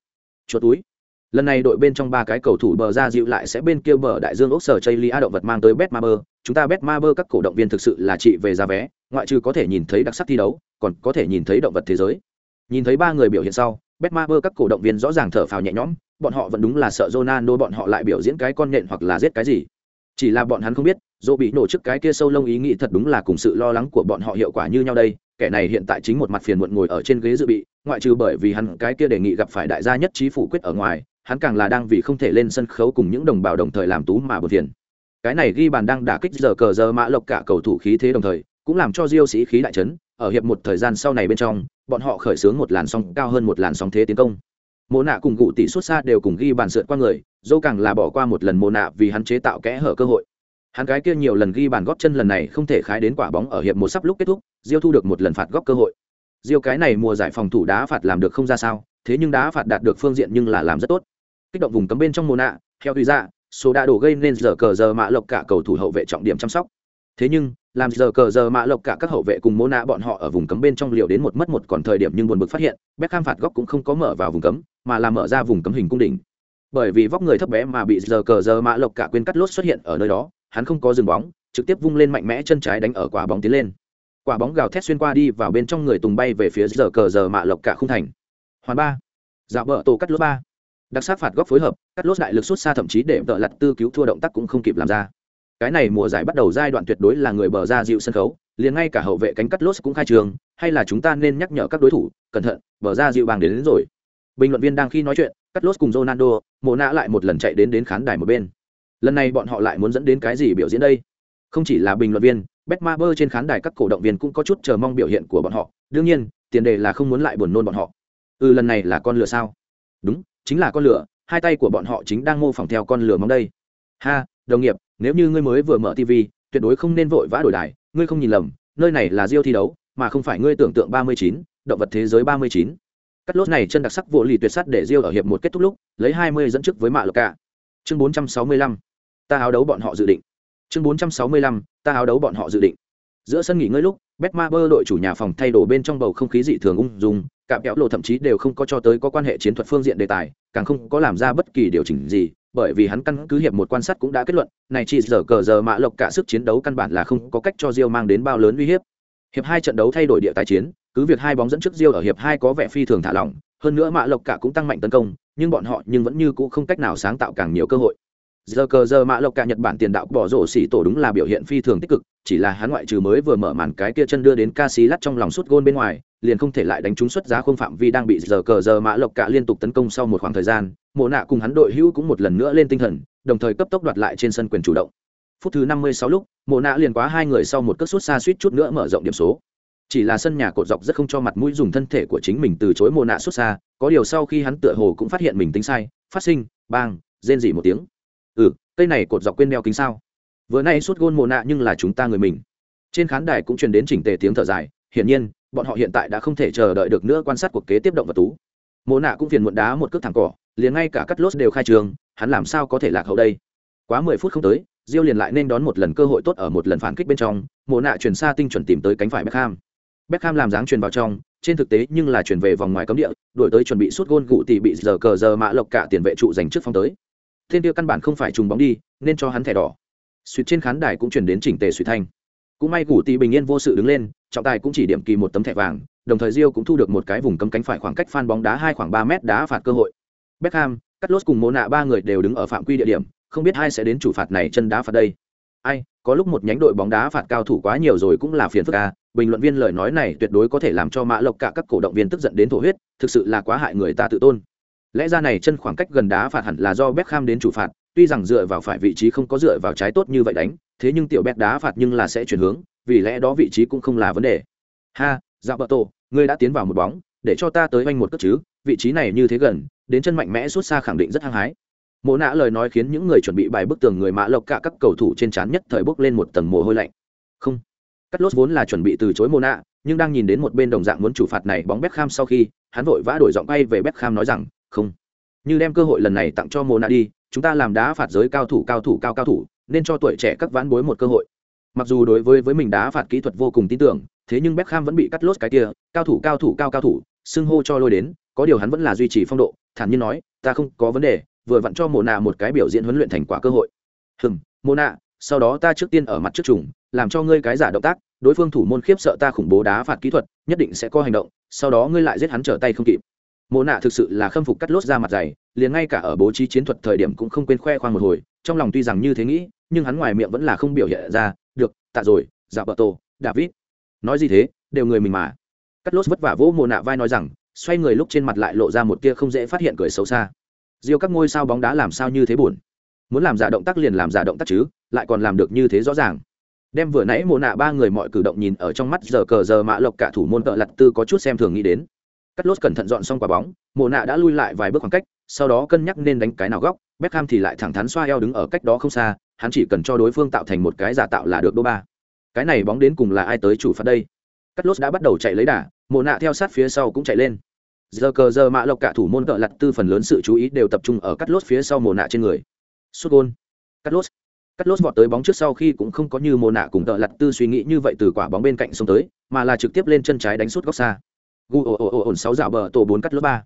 Chuột túi. Lần này đội bên trong ba cái cầu thủ bờ ra dịu lại sẽ bên kia bờ đại dương ốc sở Chaylia động vật mang tới Betmaber, chúng ta Betmaber các cổ động viên thực sự là trị về giá vé, ngoại trừ có thể nhìn thấy đặc sắc thi đấu, còn có thể nhìn thấy động vật thế giới nhìn thấy ba người biểu hiện sau betmaber các cổ động viên rõ ràng thở phào nhẹ nhõm bọn họ vẫn đúng là sợ Ronaldo bọn họ lại biểu diễn cái con nhện hoặc là giết cái gì chỉ là bọn hắn không biết dỗ bị nổ trước cái kia sâu lông ý nghĩ thật đúng là cùng sự lo lắng của bọn họ hiệu quả như nhau đây kẻ này hiện tại chính một mặt phiền muộn ngồi ở trên ghế dự bị, ngoại trừ bởi vì hắn cái kia đề nghị gặp phải đại gia nhất trí phủ quyết ở ngoài, hắn càng là đang vì không thể lên sân khấu cùng những đồng bào đồng thời làm tú mà bật phiền. Cái này ghi bàn đang đả kích giờ cờ giờ mã lộc cả cầu thủ khí thế đồng thời, cũng làm cho diêu sĩ khí đại trấn ở hiệp một thời gian sau này bên trong, bọn họ khởi xướng một làn sóng cao hơn một làn sóng thế tiến công. Mô nạ cùng cụ tỷ xuất xa đều cùng ghi bàn sượt qua người dâu càng là bỏ qua một lần mô nạ vì hắn chế tạo kẽ hở cơ hội. Hắn cái kia nhiều lần ghi bàn góp chân lần này không thể khái đến quả bóng ở hiệp một sắp lúc kết thúc diêu thu được một lần phạt góc cơ hội. Diêu cái này mùa giải phòng thủ đá phạt làm được không ra sao, thế nhưng đá phạt đạt được phương diện nhưng là làm rất tốt. Kích động vùng cấm bên trong mô nạ, theo tùy ra dạ, số đã đổ gây nên giờ cờ giờ mã lộc cả cầu thủ hậu vệ trọng điểm chăm sóc. Thế nhưng, làm giờ cờ giờ mã lộc cả các hậu vệ cùng mô nạ bọn họ ở vùng cấm bên trong liều đến một mất một còn thời điểm nhưng buồn bực phát hiện, Beckham phạt góc cũng không có mở vào vùng cấm, mà là mở ra vùng cấm hình cung đỉnh. Bởi vì vóc người thấp bé mà bị giờ cờ giờ mã lộc cả quên cắt lốt xuất hiện ở nơi đó, hắn không có dừng bóng, trực tiếp vung lên mạnh mẽ chân trái đánh ở quả bóng tiến lên quả bóng gào thét xuyên qua đi vào bên trong người tùng bay về phía giờ cờ giờ mạ lộc cả khung thành. Hoàn ba. Dạo bờ tổ cắt lốt ba. Đặc sắc phạt góc phối hợp cắt lốt đại lực xuất xa thậm chí để vợ lặt tư cứu thua động tác cũng không kịp làm ra. Cái này mùa giải bắt đầu giai đoạn tuyệt đối là người bờ ra dịu sân khấu liền ngay cả hậu vệ cánh cắt lốt cũng khai trường hay là chúng ta nên nhắc nhở các đối thủ cẩn thận bờ ra dịu bàng đến, đến rồi. Bình luận viên đang khi nói chuyện cắt lốt cùng ronaldo mồ nạ lại một lần chạy đến đến khán đài một bên. Lần này bọn họ lại muốn dẫn đến cái gì biểu diễn đây? Không chỉ là bình luận viên betmaber trên khán đài các cổ động viên cũng có chút chờ mong biểu hiện của bọn họ. Đương nhiên, tiền đề là không muốn lại buồn nôn bọn họ. Ừ lần này là con lửa sao? Đúng, chính là con lửa, hai tay của bọn họ chính đang mô phỏng theo con lửa mong đây. Ha, đồng nghiệp, nếu như ngươi mới vừa mở tv tuyệt đối không nên vội vã đổi đài, ngươi không nhìn lầm, nơi này là diêu thi đấu, mà không phải ngươi tưởng tượng ba mươi chín, động vật thế giới ba mươi chín. Cắt lốt này chân đặc sắc vô lì tuyệt sắt để diêu ở hiệp một kết thúc lúc, lấy hai mươi dẫn trước với mạ lộc cả chương bốn trăm sáu mươi lăm. Ta áo đấu bọn họ dự định chương bốn trăm sáu mươi lăm, ta áo đấu bọn họ dự định. Giữa sân nghỉ ngơi lúc betma bơ đội chủ nhà phòng thay đồ bên trong bầu không khí dị thường ung dung cạm kéo lộ thậm chí đều không có cho tới có quan hệ chiến thuật phương diện đề tài, càng không có làm ra bất kỳ điều chỉnh gì, bởi vì hắn căn cứ hiệp một quan sát cũng đã kết luận, này chỉ giờ cờ giờ mạ lộc cả sức chiến đấu căn bản là không có cách cho Rio mang đến bao lớn uy hiếp. Hiệp hai trận đấu thay đổi địa tái chiến, cứ việc hai bóng dẫn trước Rio ở hiệp hai có vẻ phi thường thả lỏng, hơn nữa mạ lộc cả cũng tăng mạnh tấn công, nhưng bọn họ nhưng vẫn như cũ không cách nào sáng tạo càng nhiều cơ hội giờ cờ giờ mạ lộc cả nhật bản tiền đạo bỏ rổ xỉ tổ đúng là biểu hiện phi thường tích cực chỉ là hắn ngoại trừ mới vừa mở màn cái kia chân đưa đến Casillas trong lòng suốt gôn bên ngoài, liền không thể lại đánh trúng xuất giá không phạm vi đang bị giờ cờ giờ mã lộc cả liên tục tấn công sau một khoảng thời gian, Mộ nạ cùng hắn đội hữu cũng một lần nữa lên tinh thần, đồng thời cấp tốc đoạt lại trên sân quyền chủ động. Phút thứ 56 lúc, Mộ nạ liền quá hai người sau một cất sút xa suýt chút nữa mở rộng điểm số. Chỉ là sân nhà cột dọc rất không cho mặt mũi dùng thân thể của chính mình từ chối Mộ nạ xuất xa, có điều sau khi hắn tựa hồ cũng phát hiện mình tính sai, phát sinh, bang, rên rỉ một tiếng. Ừ, cây này cột dọc quên đeo kính sao? Vừa nay suốt gôn mồ nạ nhưng là chúng ta người mình. Trên khán đài cũng truyền đến chỉnh tề tiếng thở dài hiển nhiên bọn họ hiện tại đã không thể chờ đợi được nữa quan sát cuộc kế tiếp động vật tú. Mồ nạ cũng phiền muộn đá một cước thẳng cỏ liền ngay cả cắt lốt đều khai trường hắn làm sao có thể lạc hậu đây? Quá mười phút không tới diêu liền lại nên đón một lần cơ hội tốt ở một lần phản kích bên trong mồ nạ chuyển xa tinh chuẩn tìm tới cánh phải beckham. Beckham làm dáng truyền vào trong trên thực tế nhưng là chuyển về vòng ngoài cấm địa đổi tới chuẩn bị suốt gôn gụ thì bị giờ cờ giờ mạ lộc cả tiền vệ trụ dành trước phong tới thiên tiêu căn bản không phải trùng bóng đi, nên cho hắn thẻ đỏ. Suýt trên khán đài cũng chuyển đến chỉnh tề suy thanh. Cũng may củ tì bình yên vô sự đứng lên, trọng tài cũng chỉ điểm kỳ một tấm thẻ vàng, đồng thời rio cũng thu được một cái vùng cấm cánh phải khoảng cách phan bóng đá hai khoảng ba mét đá phạt cơ hội. Beckham cắt lốt cùng mô nạ ba người đều đứng ở phạm quy địa điểm, không biết ai sẽ đến chủ phạt này chân đá phạt đây. Ai, có lúc một nhánh đội bóng đá phạt cao thủ quá nhiều rồi cũng là phiền phức à bình luận viên lời nói này tuyệt đối có thể làm cho mã lộc cả các cổ động viên tức giận đến thổ huyết, thực sự là quá hại người ta tự tôn lẽ ra này chân khoảng cách gần đá phạt hẳn là do Beckham đến chủ phạt, tuy rằng dựa vào phải vị trí không có dựa vào trái tốt như vậy đánh, thế nhưng tiểu bét đá phạt nhưng là sẽ chuyển hướng, vì lẽ đó vị trí cũng không là vấn đề. Ha dạ Bợ tổ, ngươi đã tiến vào một bóng, để cho ta tới oanh một cất chứ, vị trí này như thế gần, đến chân mạnh mẽ suốt xa khẳng định rất hăng hái. Mộ nã lời nói khiến những người chuẩn bị bài bức tường người mã lộc cả các cầu thủ trên trán nhất thời bốc lên một tầng mồ hôi lạnh. Không. Cắt lốt vốn là chuẩn bị từ chối mộ nã, nhưng đang nhìn đến một bên đồng dạng muốn chủ phạt này bóng Beckham sau khi, hắn vội vã đổi giọng bay về Beckham nói rằng không. Như đem cơ hội lần này tặng cho mồ nạ đi, chúng ta làm đá phạt giới cao thủ cao thủ, cao cao thủ, nên cho tuổi trẻ các vãn bối một cơ hội. Mặc dù đối với với mình đá phạt kỹ thuật vô cùng tin tưởng, thế nhưng Beckham vẫn bị cắt lốt cái kia, cao thủ cao thủ, cao cao thủ, xưng hô cho lôi đến, có điều hắn vẫn là duy trì phong độ, thản nhiên nói, ta không có vấn đề, vừa vặn cho mồ nạ một cái biểu diễn huấn luyện thành quả cơ hội. Hừm mồ nạ sau đó ta trước tiên ở mặt trước trùng, làm cho ngươi cái giả động tác, đối phương thủ môn khiếp sợ ta khủng bố đá phạt kỹ thuật, nhất định sẽ có hành động, sau đó ngươi lại giết hắn trở tay không kịp mộ nạ thực sự là khâm phục cắt lốt ra mặt dày, liền ngay cả ở bố trí chiến thuật thời điểm cũng không quên khoe khoang một hồi, trong lòng tuy rằng như thế nghĩ, nhưng hắn ngoài miệng vẫn là không biểu hiện ra, được, tạ rồi dạ bờ tổ, david. Nói gì thế, đều người mình mà. Cắt lốt vất vả vỗ mộ nạ vai nói rằng, xoay người lúc trên mặt lại lộ ra một tia không dễ phát hiện cười xấu xa. Diêu các ngôi sao bóng đá làm sao như thế buồn? Muốn làm giả động tác liền làm giả động tác chứ, lại còn làm được như thế rõ ràng. Đem vừa nãy mồ nạ ba người mọi cử động nhìn ở trong mắt giờ cờ giờ mã lộc cả thủ môn tợ lặt tư có chút xem thường nghĩ đến cắt lốt cẩn thận dọn xong quả bóng mồ nạ đã lui lại vài bước khoảng cách, sau đó cân nhắc nên đánh cái nào góc, Beckham thì lại thẳng thắn xoa eo đứng ở cách đó không xa, hắn chỉ cần cho đối phương tạo thành một cái giả tạo là được đô ba. Cái này bóng đến cùng là ai tới chủ phạt đây? Cắt lốt đã bắt đầu chạy lấy đà mồ nạ theo sát phía sau cũng chạy lên. Giờ cờ giờ mạ lộc cả thủ môn cỡ lặt tư phần lớn sự chú ý đều tập trung ở cắt lốt phía sau mồ nạ trên người. Sút gôn. Cắt lốt cắt lốt vọt tới bóng trước sau khi cũng không có như mồ nạ cùng cỡ lặt tư suy nghĩ như vậy từ quả bóng bên cạnh xông tới, mà là trực tiếp lên chân trái đánh sút góc xa gu ồ ồ ồ ồn sáu dạo bờ tổ bốn cắt lốt ba.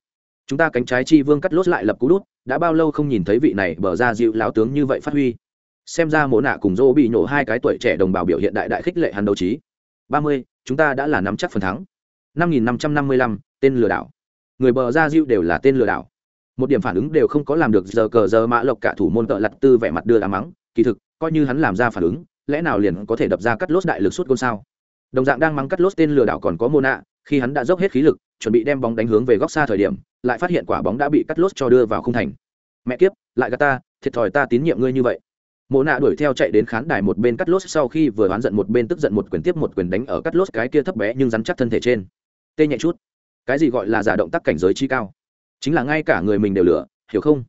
Chúng ta cánh trái chi vương cắt lốt lại lập cú đút, đã bao lâu không nhìn thấy vị này bờ ra dịu láo tướng như vậy phát huy. Xem ra mỗ nạ cùng dô bị nhổ hai cái tuổi trẻ đồng bào biểu hiện đại đại khích lệ hắn đấu trí. Ba mươi, chúng ta đã là nắm chắc phần thắng. Năm nghìn năm trăm năm mươi lăm, tên lừa đảo. Người bờ ra diệu đều là tên lừa đảo. Một điểm phản ứng đều không có làm được giờ cờ giờ mã lộc cả thủ môn tợ lặt tư vẻ mặt đưa đá mắng, kỳ thực, coi như hắn làm ra phản ứng, lẽ nào liền có thể đập ra cắt lốt đại lực suốt gôn sao? Đồng dạng đang mắng cắt lốt tên lừa đảo còn có mô nạ khi hắn đã dốc hết khí lực, chuẩn bị đem bóng đánh hướng về góc xa thời điểm, lại phát hiện quả bóng đã bị cắt lốt cho đưa vào khung thành. Mẹ kiếp, lại gà ta, thiệt thòi ta tín nhiệm ngươi như vậy. Mộ nạ đuổi theo chạy đến khán đài một bên cắt lốt sau khi vừa oán giận một bên tức giận một quyền tiếp một quyền đánh ở cắt lốt cái kia thấp bé nhưng rắn chắc thân thể trên. Tê nhẹ chút. Cái gì gọi là giả động tác cảnh giới chi cao? Chính là ngay cả người mình đều lửa, hiểu không?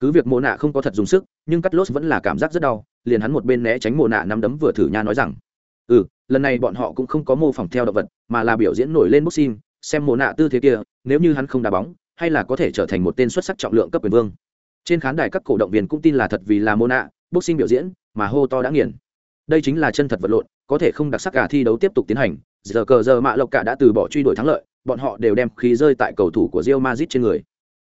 Cứ việc mộ nạ không có thật dùng sức, nhưng cắt lốt vẫn là cảm giác rất đau, liền hắn một bên né tránh mộ nạ nắm đấm vừa thử nha nói rằng ừ lần này bọn họ cũng không có mô phỏng theo động vật, mà là biểu diễn nổi lên boxing, xem mồ nạ tư thế kia, nếu như hắn không đá bóng, hay là có thể trở thành một tên xuất sắc trọng lượng cấp quyền vương. Trên khán đài các cổ động viên cũng tin là thật vì là mồ nạ, boxing biểu diễn mà hô to đã nghiền. Đây chính là chân thật vật lộn, có thể không đặc sắc cả thi đấu tiếp tục tiến hành, giờ cờ giờ mạ lộc cả đã từ bỏ truy đuổi thắng lợi, bọn họ đều đem khí rơi tại cầu thủ của Real Madrid trên người.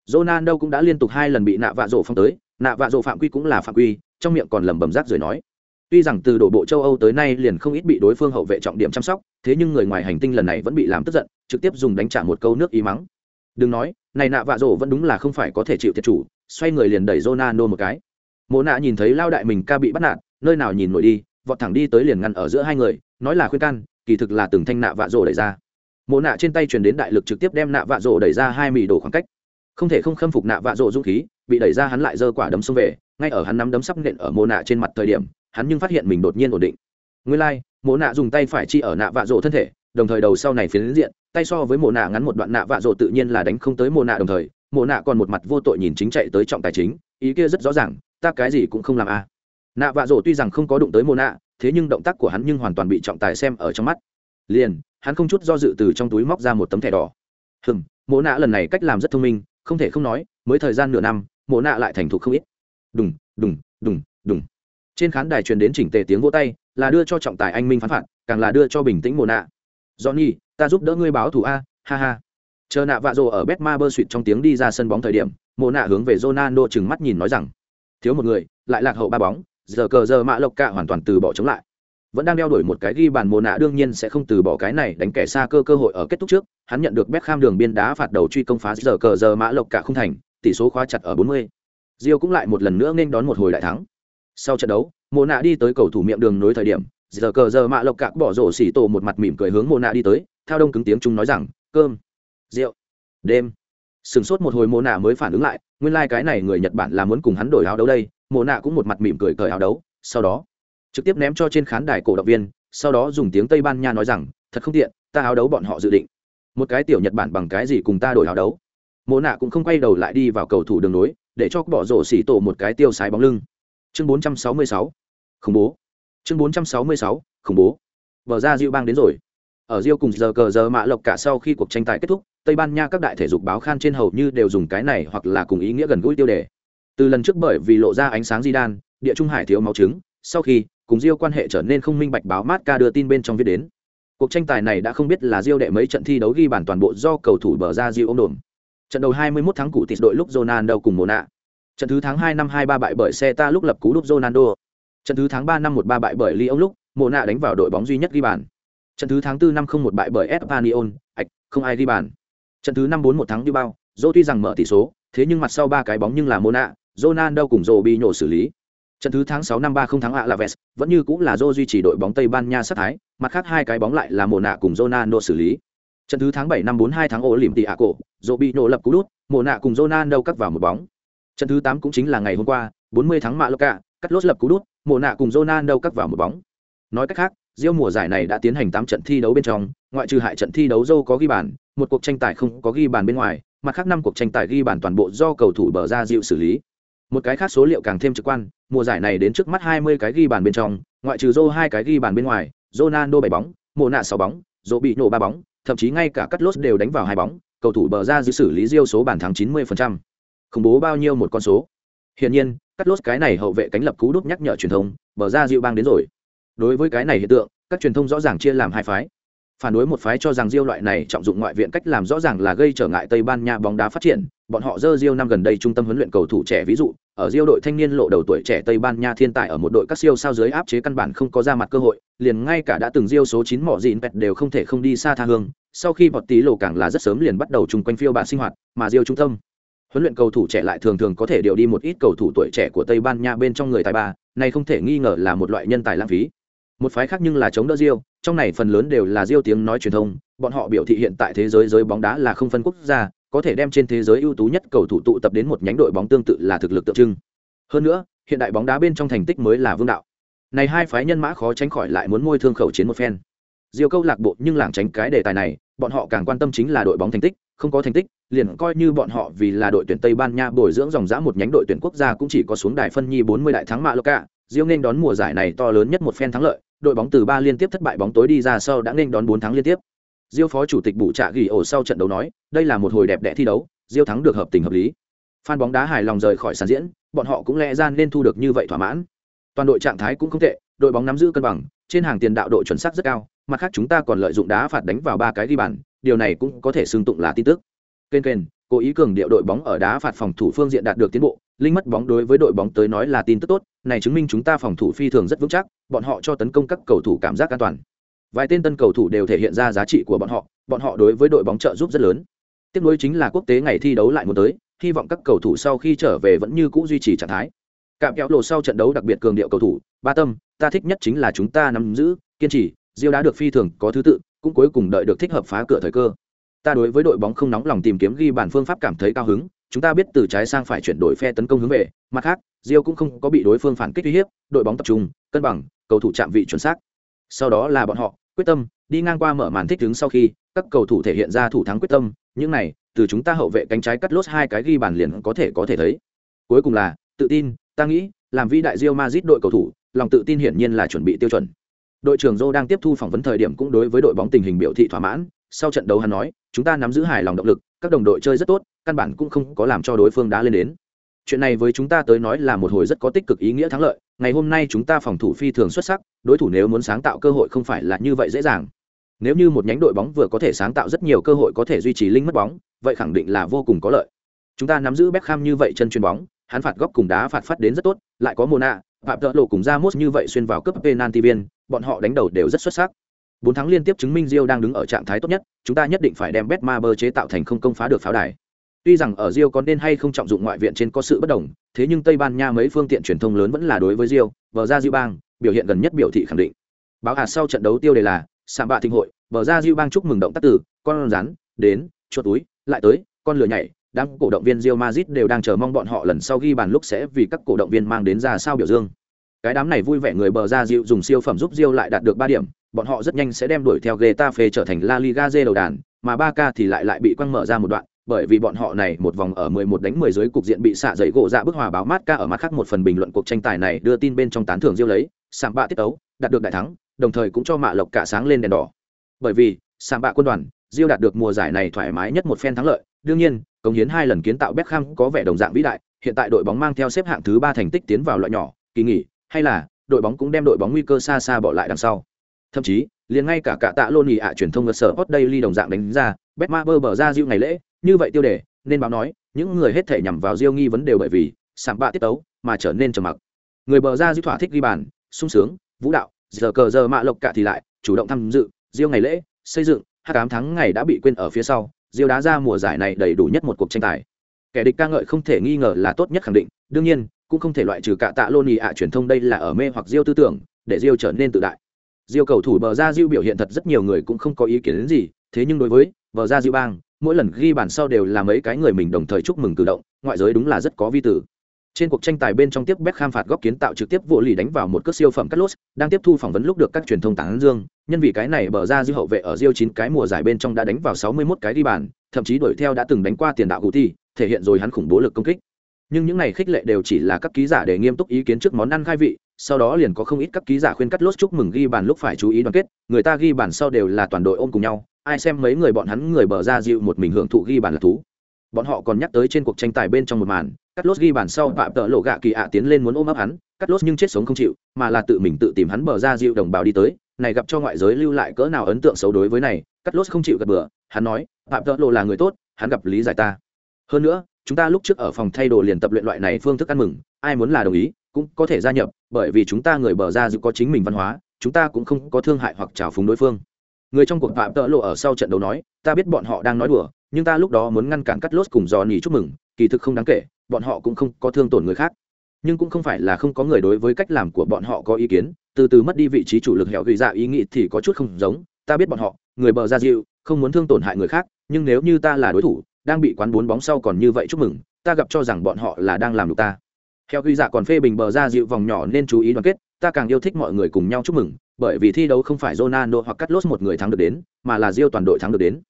Ronaldo cũng đã liên tục hai lần bị nạ vạ rổ phong tới, nạ vạ rổ phạm quy cũng là phạm quy, trong miệng còn lẩm bẩm rác rồi nói tuy rằng từ đổ bộ châu âu tới nay liền không ít bị đối phương hậu vệ trọng điểm chăm sóc, thế nhưng người ngoài hành tinh lần này vẫn bị làm tức giận, trực tiếp dùng đánh trả một câu nước ý mắng. Đừng nói, này nạ vạ rổ vẫn đúng là không phải có thể chịu thiệt chủ, xoay người liền đẩy Ronaldo một cái. Mộ nạ nhìn thấy lao đại mình ca bị bắt nạt, nơi nào nhìn nổi đi, vọt thẳng đi tới liền ngăn ở giữa hai người, nói là khuyên can, kỳ thực là từng thanh nạ vạ rổ đẩy ra. Mộ nạ trên tay truyền đến đại lực trực tiếp đem nạ vạ rổ đẩy ra hai mì đổ khoảng cách. Không thể không khâm phục nạ vạ rổ dũng khí, bị đẩy ra hắn lại giơ quả đấm xông về ngay ở hắn nắm đấm sắp nện ở mô nạ trên mặt thời điểm hắn nhưng phát hiện mình đột nhiên ổn định. Nguyên lai、like, mô nạ dùng tay phải chi ở nạ vạ rộ thân thể đồng thời đầu sau này phiến diện tay so với mồ nạ ngắn một đoạn nạ vạ rộ tự nhiên là đánh không tới mồ nạ đồng thời mồ nạ còn một mặt vô tội nhìn chính chạy tới trọng tài chính ý kia rất rõ ràng ta cái gì cũng không làm a à. nạ vạ rộ tuy rằng không có đụng tới mồ nạ thế nhưng động tác của hắn nhưng hoàn toàn bị trọng tài xem ở trong mắt. Liền hắn không chút do dự từ trong túi móc ra một tấm thẻ đỏ. Hừm mồ nạ lần này cách làm rất thông minh không thể không nói mới thời gian nửa năm mồ nạ lại thành thục không ít đùng đùng đùng đùng. Trên khán đài truyền đến chỉnh tề tiếng vỗ tay, là đưa cho trọng tài anh minh phán phạt, càng là đưa cho bình tĩnh mồ nạ johnny, ta giúp đỡ ngươi báo thủ a, ha ha. Chờ nạ vạ rồ ở bet ma bơ suỵt trong tiếng đi ra sân bóng thời điểm mồ nạ hướng về ronaldo chừng mắt nhìn nói rằng, thiếu một người, lại lạc hậu ba bóng, giờ cờ giờ mạ lộc cạ hoàn toàn từ bỏ chống lại. Vẫn đang đeo đuổi một cái ghi bàn mồ nạ đương nhiên sẽ không từ bỏ cái này, đánh kẻ xa cơ cơ hội ở kết thúc trước, hắn nhận được Beckham đường biên đá phạt đầu truy công phá, giờ cờ giờ mã lộc cả không thành, tỷ số khóa chặt ở 40. Rio cũng lại một lần nữa nên đón một hồi đại thắng. Sau trận đấu, Mộ nạ đi tới cầu thủ miệng đường nối thời điểm, giờ cờ giờ mạ lộc cạc bỏ rổ xỉ tổ một mặt mỉm cười hướng Mộ nạ đi tới theo đông cứng tiếng chúng nói rằng, cơm, rượu, đêm. Sừng sốt một hồi Mộ nạ mới phản ứng lại, nguyên lai cái này người nhật bản là muốn cùng hắn đổi áo đấu đây, Mộ nạ cũng một mặt mỉm cười cởi áo đấu, sau đó trực tiếp ném cho trên khán đài cổ động viên, sau đó dùng tiếng tây ban nha nói rằng, thật không tiện, ta áo đấu bọn họ dự định. Một cái tiểu nhật bản bằng cái gì cùng ta đổi áo đấu? Mộ nạ cũng không quay đầu lại đi vào cầu thủ đường nối để cho bỏ rổ xỉ tổ một cái tiêu sái bóng lưng chương 466. khủng bố chương 466. khủng bố vở ra diêu bang đến rồi ở Rio cùng giờ cờ giờ mạ lộc cả sau khi cuộc tranh tài kết thúc, Tây Ban Nha các đại thể dục báo khan trên hầu như đều dùng cái này hoặc là cùng ý nghĩa gần gũi tiêu đề. Từ lần trước bởi vì lộ ra ánh sáng di đan, địa trung hải thiếu máu trứng, sau khi cùng Rio quan hệ trở nên không minh bạch báo mát ca đưa tin bên trong viết đến. Cuộc tranh tài này đã không biết là Rio đệ mấy trận thi đấu ghi bàn toàn bộ do cầu thủ bờ ra Rio ôm đồn. Trận đầu 21 tháng cụ tịt đội lúc Ronaldo cùng Mona. Trận thứ tháng 2 năm 23 bại bởi Celta lúc lập cú đúp Ronaldo. Trận thứ tháng 3 năm 13 bại bởi Lyon lúc Mona đánh vào đội bóng duy nhất ghi bàn. Trận thứ tháng 4 năm 01 bại bởi Espanyol, ạch, không ai ghi bàn. Trận thứ năm 4 một thắng Bilbao, Zô tuy rằng mở tỷ số, thế nhưng mặt sau ba cái bóng nhưng là Mona, Ronaldo cùng Robinho xử lý. Trận thứ tháng 6 năm 30 tháng Alaves, vẫn như cũng là Zô duy trì đội bóng Tây Ban Nha sát thái, mặt khác hai cái bóng lại là Mona cùng Ronaldo xử lý. Trận thứ tháng 7 năm 42 tháng Olympiaco, Robinho lập cú đút, nạ cùng Ronaldo cắt vào một bóng. Trận thứ 8 cũng chính là ngày hôm qua, 40 tháng Mallorca, cắt lốt lập cú đút, nạ cùng Ronaldo cắt vào một bóng. Nói cách khác, Rio mùa giải này đã tiến hành 8 trận thi đấu bên trong, ngoại trừ hại trận thi đấu Dâu có ghi bàn, một cuộc tranh tài không có ghi bàn bên ngoài, mặt khác năm cuộc tranh tài ghi bàn toàn bộ do cầu thủ bờ ra dịu xử lý. Một cái khác số liệu càng thêm trực quan, mùa giải này đến trước mắt 20 cái ghi bàn bên trong, ngoại trừ Zô hai cái ghi bàn bên ngoài, Ronaldo bảy bóng, Mộ nạ sáu bóng, Dỗ bị nổ ba bóng, thậm chí ngay cả cắt lốt đều đánh vào hai bóng, cầu thủ bờ ra giữ xử lý Rio số bàn thắng 90%. Khủng bố bao nhiêu một con số. Hiển nhiên, cắt lốt cái này hậu vệ cánh lập cú đúp nhắc nhở truyền thông, bờ ra dịu bang đến rồi. Đối với cái này hiện tượng, các truyền thông rõ ràng chia làm hai phái phản đối một phái cho rằng Diêu loại này trọng dụng ngoại viện cách làm rõ ràng là gây trở ngại Tây Ban Nha bóng đá phát triển, bọn họ dơ Diêu năm gần đây trung tâm huấn luyện cầu thủ trẻ ví dụ, ở Diêu đội thanh niên lộ đầu tuổi trẻ Tây Ban Nha thiên tài ở một đội các siêu sao dưới áp chế căn bản không có ra mặt cơ hội, liền ngay cả đã từng Diêu số 9 mỏ dịn pẹt đều không thể không đi xa tha hương, sau khi bọt tí lộ càng là rất sớm liền bắt đầu chung quanh phiêu bản sinh hoạt, mà Diêu trung tâm huấn luyện cầu thủ trẻ lại thường thường có thể điều đi một ít cầu thủ tuổi trẻ của Tây Ban Nha bên trong người tài ba, này không thể nghi ngờ là một loại nhân tài lãng phí. Một phái khác nhưng là chống đỡ Diêu, trong này phần lớn đều là Diêu tiếng nói truyền thông, bọn họ biểu thị hiện tại thế giới giới bóng đá là không phân quốc gia, có thể đem trên thế giới ưu tú nhất cầu thủ tụ tập đến một nhánh đội bóng tương tự là thực lực tượng trưng. Hơn nữa, hiện đại bóng đá bên trong thành tích mới là vương đạo. Này hai phái nhân mã khó tránh khỏi lại muốn môi thương khẩu chiến một phen. Diêu câu lạc bộ nhưng lảng tránh cái đề tài này, bọn họ càng quan tâm chính là đội bóng thành tích, không có thành tích, liền coi như bọn họ vì là đội tuyển Tây Ban Nha bồi dưỡng dòng dã một nhánh đội tuyển quốc gia cũng chỉ có xuống đài phân nhi 40 đại thắng mạ cả. Diêu nên đón mùa giải này to lớn nhất một phen thắng lợi, đội bóng từ ba liên tiếp thất bại bóng tối đi ra sau đã nên đón bốn thắng liên tiếp. Diêu phó chủ tịch bụ trạ gỉ ổ sau trận đấu nói, đây là một hồi đẹp đẽ thi đấu, Diêu thắng được hợp tình hợp lý. Fan bóng đá hài lòng rời khỏi sàn diễn, bọn họ cũng lẽ ra nên thu được như vậy thỏa mãn. Toàn đội trạng thái cũng không tệ, đội bóng nắm giữ cân bằng, trên hàng tiền đạo độ chuẩn xác rất cao, mặt khác chúng ta còn lợi dụng đá phạt đánh vào ba cái ghi bàn, điều này cũng có thể xưng tụng là tin tức. Kên kên, cố ý cường điệu đội bóng ở đá phạt phòng thủ phương diện đạt được tiến bộ, linh mất bóng đối với đội bóng tới nói là tin tức tốt, này chứng minh chúng ta phòng thủ phi thường rất vững chắc, bọn họ cho tấn công các cầu thủ cảm giác an toàn. Vài tên tân cầu thủ đều thể hiện ra giá trị của bọn họ, bọn họ đối với đội bóng trợ giúp rất lớn. Tiếp nối chính là quốc tế ngày thi đấu lại muốn tới, hy vọng các cầu thủ sau khi trở về vẫn như cũ duy trì trạng thái. Cạm kéo lộ sau trận đấu đặc biệt cường điệu cầu thủ, ba tâm, ta thích nhất chính là chúng ta nắm giữ, kiên trì, Diêu đã được phi thường, có thứ tự, cũng cuối cùng đợi được thích hợp phá cửa thời cơ. Ta đối với đội bóng không nóng lòng tìm kiếm ghi bàn phương pháp cảm thấy cao hứng, chúng ta biết từ trái sang phải chuyển đổi phe tấn công hướng về, mặt khác, Rio cũng không có bị đối phương phản kích uy hiếp, đội bóng tập trung, cân bằng, cầu thủ chạm vị chuẩn xác. Sau đó là bọn họ, quyết tâm, đi ngang qua mở màn thích ứng sau khi, các cầu thủ thể hiện ra thủ thắng quyết tâm, những này, từ chúng ta hậu vệ cánh trái cắt lốt hai cái ghi bàn liền có thể có thể thấy. Cuối cùng là tự tin, ta nghĩ, làm vĩ đại Real Madrid đội cầu thủ, lòng tự tin hiển nhiên là chuẩn bị tiêu chuẩn. Đội trưởng Zhou đang tiếp thu phỏng vấn thời điểm cũng đối với đội bóng tình hình biểu thị thỏa mãn, sau trận đấu hắn nói, chúng ta nắm giữ hài lòng động lực, các đồng đội chơi rất tốt, căn bản cũng không có làm cho đối phương đá lên đến. Chuyện này với chúng ta tới nói là một hồi rất có tích cực ý nghĩa thắng lợi, ngày hôm nay chúng ta phòng thủ phi thường xuất sắc, đối thủ nếu muốn sáng tạo cơ hội không phải là như vậy dễ dàng. Nếu như một nhánh đội bóng vừa có thể sáng tạo rất nhiều cơ hội có thể duy trì linh mất bóng, vậy khẳng định là vô cùng có lợi. Chúng ta nắm giữ Beckham như vậy chân chuyền bóng, hắn phạt góc cùng đá phạt phát đến rất tốt, lại có Mona, Phạm Tợ Lộ cùng Ramos như vậy xuyên vào cấp penalty viên, bọn họ đánh đầu đều rất xuất sắc. Bốn tháng liên tiếp chứng minh Rio đang đứng ở trạng thái tốt nhất, chúng ta nhất định phải đem Betmaber chế tạo thành không công phá được pháo đài. Tuy rằng ở Rio có nên hay không trọng dụng ngoại viện trên có sự bất đồng, thế nhưng Tây Ban Nha mấy phương tiện truyền thông lớn vẫn là đối với Rio, bờ ra Rio bang, biểu hiện gần nhất biểu thị khẳng định. Báo hạt sau trận đấu tiêu đề là Sạm bạ thịnh hội, bờ ra Rio bang chúc mừng động tác tử, con rắn, đến, chuột túi, lại tới, con lửa nhảy, đám cổ động viên Real Madrid đều đang chờ mong bọn họ lần sau ghi bàn lúc sẽ vì các cổ động viên mang đến ra sao biểu dương. Cái đám này vui vẻ người bờ ra Rio dùng siêu phẩm giúp Rio lại đạt được ba điểm, bọn họ rất nhanh sẽ đem đuổi theo Getafe trở thành La Liga dê đầu đàn, mà Barca thì lại lại bị quăng mở ra một đoạn, bởi vì bọn họ này một vòng ở 11 đánh 10 dưới cục diện bị xạ dậy gỗ dạ bức hòa báo mát ca ở mặt khác một phần bình luận cuộc tranh tài này đưa tin bên trong tán thưởng giêu lấy, sạm bạ tiết ấu đạt được đại thắng, đồng thời cũng cho mạ lộc cả sáng lên đèn đỏ. Bởi vì, sạm bạ quân đoàn, Rio đạt được mùa giải này thoải mái nhất một phen thắng lợi, đương nhiên, công hiến hai lần kiến tạo Beckham có vẻ đồng dạng vĩ đại, hiện tại đội bóng mang theo xếp hạng thứ ba thành tích tiến vào loại nhỏ, kỳ nghỉ, hay là đội bóng cũng đem đội bóng nguy cơ xa xa bỏ lại đằng sau. Thậm chí, liền ngay cả cả tạ lôn nhị ạ truyền thông cơ sở hot daily đồng dạng đánh ra, Betmaber bờ ra diêu ngày lễ, như vậy tiêu đề, nên báo nói, những người hết thể nhằm vào diêu nghi vấn đều bởi vì sảng bạ tiết tấu mà trở nên trầm mặc. Người bờ ra diêu thỏa thích ghi bàn, sung sướng, vũ đạo, giờ cờ giờ mạ lộc cả thì lại, chủ động tham dự, diêu ngày lễ, xây dựng, hai tám tháng ngày đã bị quên ở phía sau, Diêu đá ra mùa giải này đầy đủ nhất một cuộc tranh tài. Kẻ địch ca ngợi không thể nghi ngờ là tốt nhất khẳng định, đương nhiên, cũng không thể loại trừ cả tạ lôn ạ truyền thông đây là ở mê hoặc Diêu tư tưởng, để Diêu trở nên tự đại. Diêu cầu thủ bờ ra Diêu biểu hiện thật rất nhiều người cũng không có ý kiến đến gì, thế nhưng đối với bờ ra Diêu bang, mỗi lần ghi bàn sau đều là mấy cái người mình đồng thời chúc mừng cử động, ngoại giới đúng là rất có vi tử. Trên cuộc tranh tài bên trong tiếp Beckham phạt góc kiến tạo trực tiếp vụ lì đánh vào một cước siêu phẩm cắt lốt, đang tiếp thu phỏng vấn lúc được các truyền thông tán dương, nhân vì cái này bờ ra dư hậu vệ ở Rio 9 cái mùa giải bên trong đã đánh vào 61 cái đi bàn, thậm chí đuổi theo đã từng đánh qua tiền đạo Guti, thể hiện rồi hắn khủng bố lực công kích. Nhưng những này khích lệ đều chỉ là các ký giả để nghiêm túc ý kiến trước món ăn khai vị, sau đó liền có không ít các ký giả khuyên cắt lốt chúc mừng ghi bàn lúc phải chú ý đoàn kết, người ta ghi bàn sau đều là toàn đội ôm cùng nhau, ai xem mấy người bọn hắn người bờ ra dịu một mình hưởng thụ ghi bàn là thú. Bọn họ còn nhắc tới trên cuộc tranh tài bên trong một màn, cắt lốt ghi bàn sau phạm tợ lộ gạ kỳ ạ tiến lên muốn ôm ấp hắn cắt lốt nhưng chết sống không chịu mà là tự mình tự tìm hắn bờ ra dịu đồng bào đi tới này gặp cho ngoại giới lưu lại cỡ nào ấn tượng xấu đối với này cắt lốt không chịu gật bừa hắn nói phạm tợ lộ là người tốt hắn gặp lý giải ta hơn nữa chúng ta lúc trước ở phòng thay đồ liền tập luyện loại này phương thức ăn mừng ai muốn là đồng ý cũng có thể gia nhập bởi vì chúng ta người bờ ra dịu có chính mình văn hóa, chúng ta cũng không có thương hại hoặc trào phúng đối phương. Người trong cuộc phạm tợ lộ ở sau trận đấu nói, ta biết bọn họ đang nói đùa, nhưng ta lúc đó muốn ngăn cản cắt lốt cùng dò nỉ chúc mừng, kỳ thực không đáng kể, bọn họ cũng không có thương tổn người khác. Nhưng cũng không phải là không có người đối với cách làm của bọn họ có ý kiến, từ từ mất đi vị trí chủ lực hẻo gửi ra ý nghĩ thì có chút không giống, ta biết bọn họ, người bờ ra dịu, không muốn thương tổn hại người khác, nhưng nếu như ta là đối thủ, đang bị quán bốn bóng sau còn như vậy chúc mừng, ta gặp cho rằng bọn họ là đang làm được ta theo ghi dạ còn phê bình bờ ra dịu vòng nhỏ nên chú ý đoàn kết ta càng yêu thích mọi người cùng nhau chúc mừng bởi vì thi đấu không phải Ronaldo hoặc cắt lốt một người thắng được đến mà là Rio toàn đội thắng được đến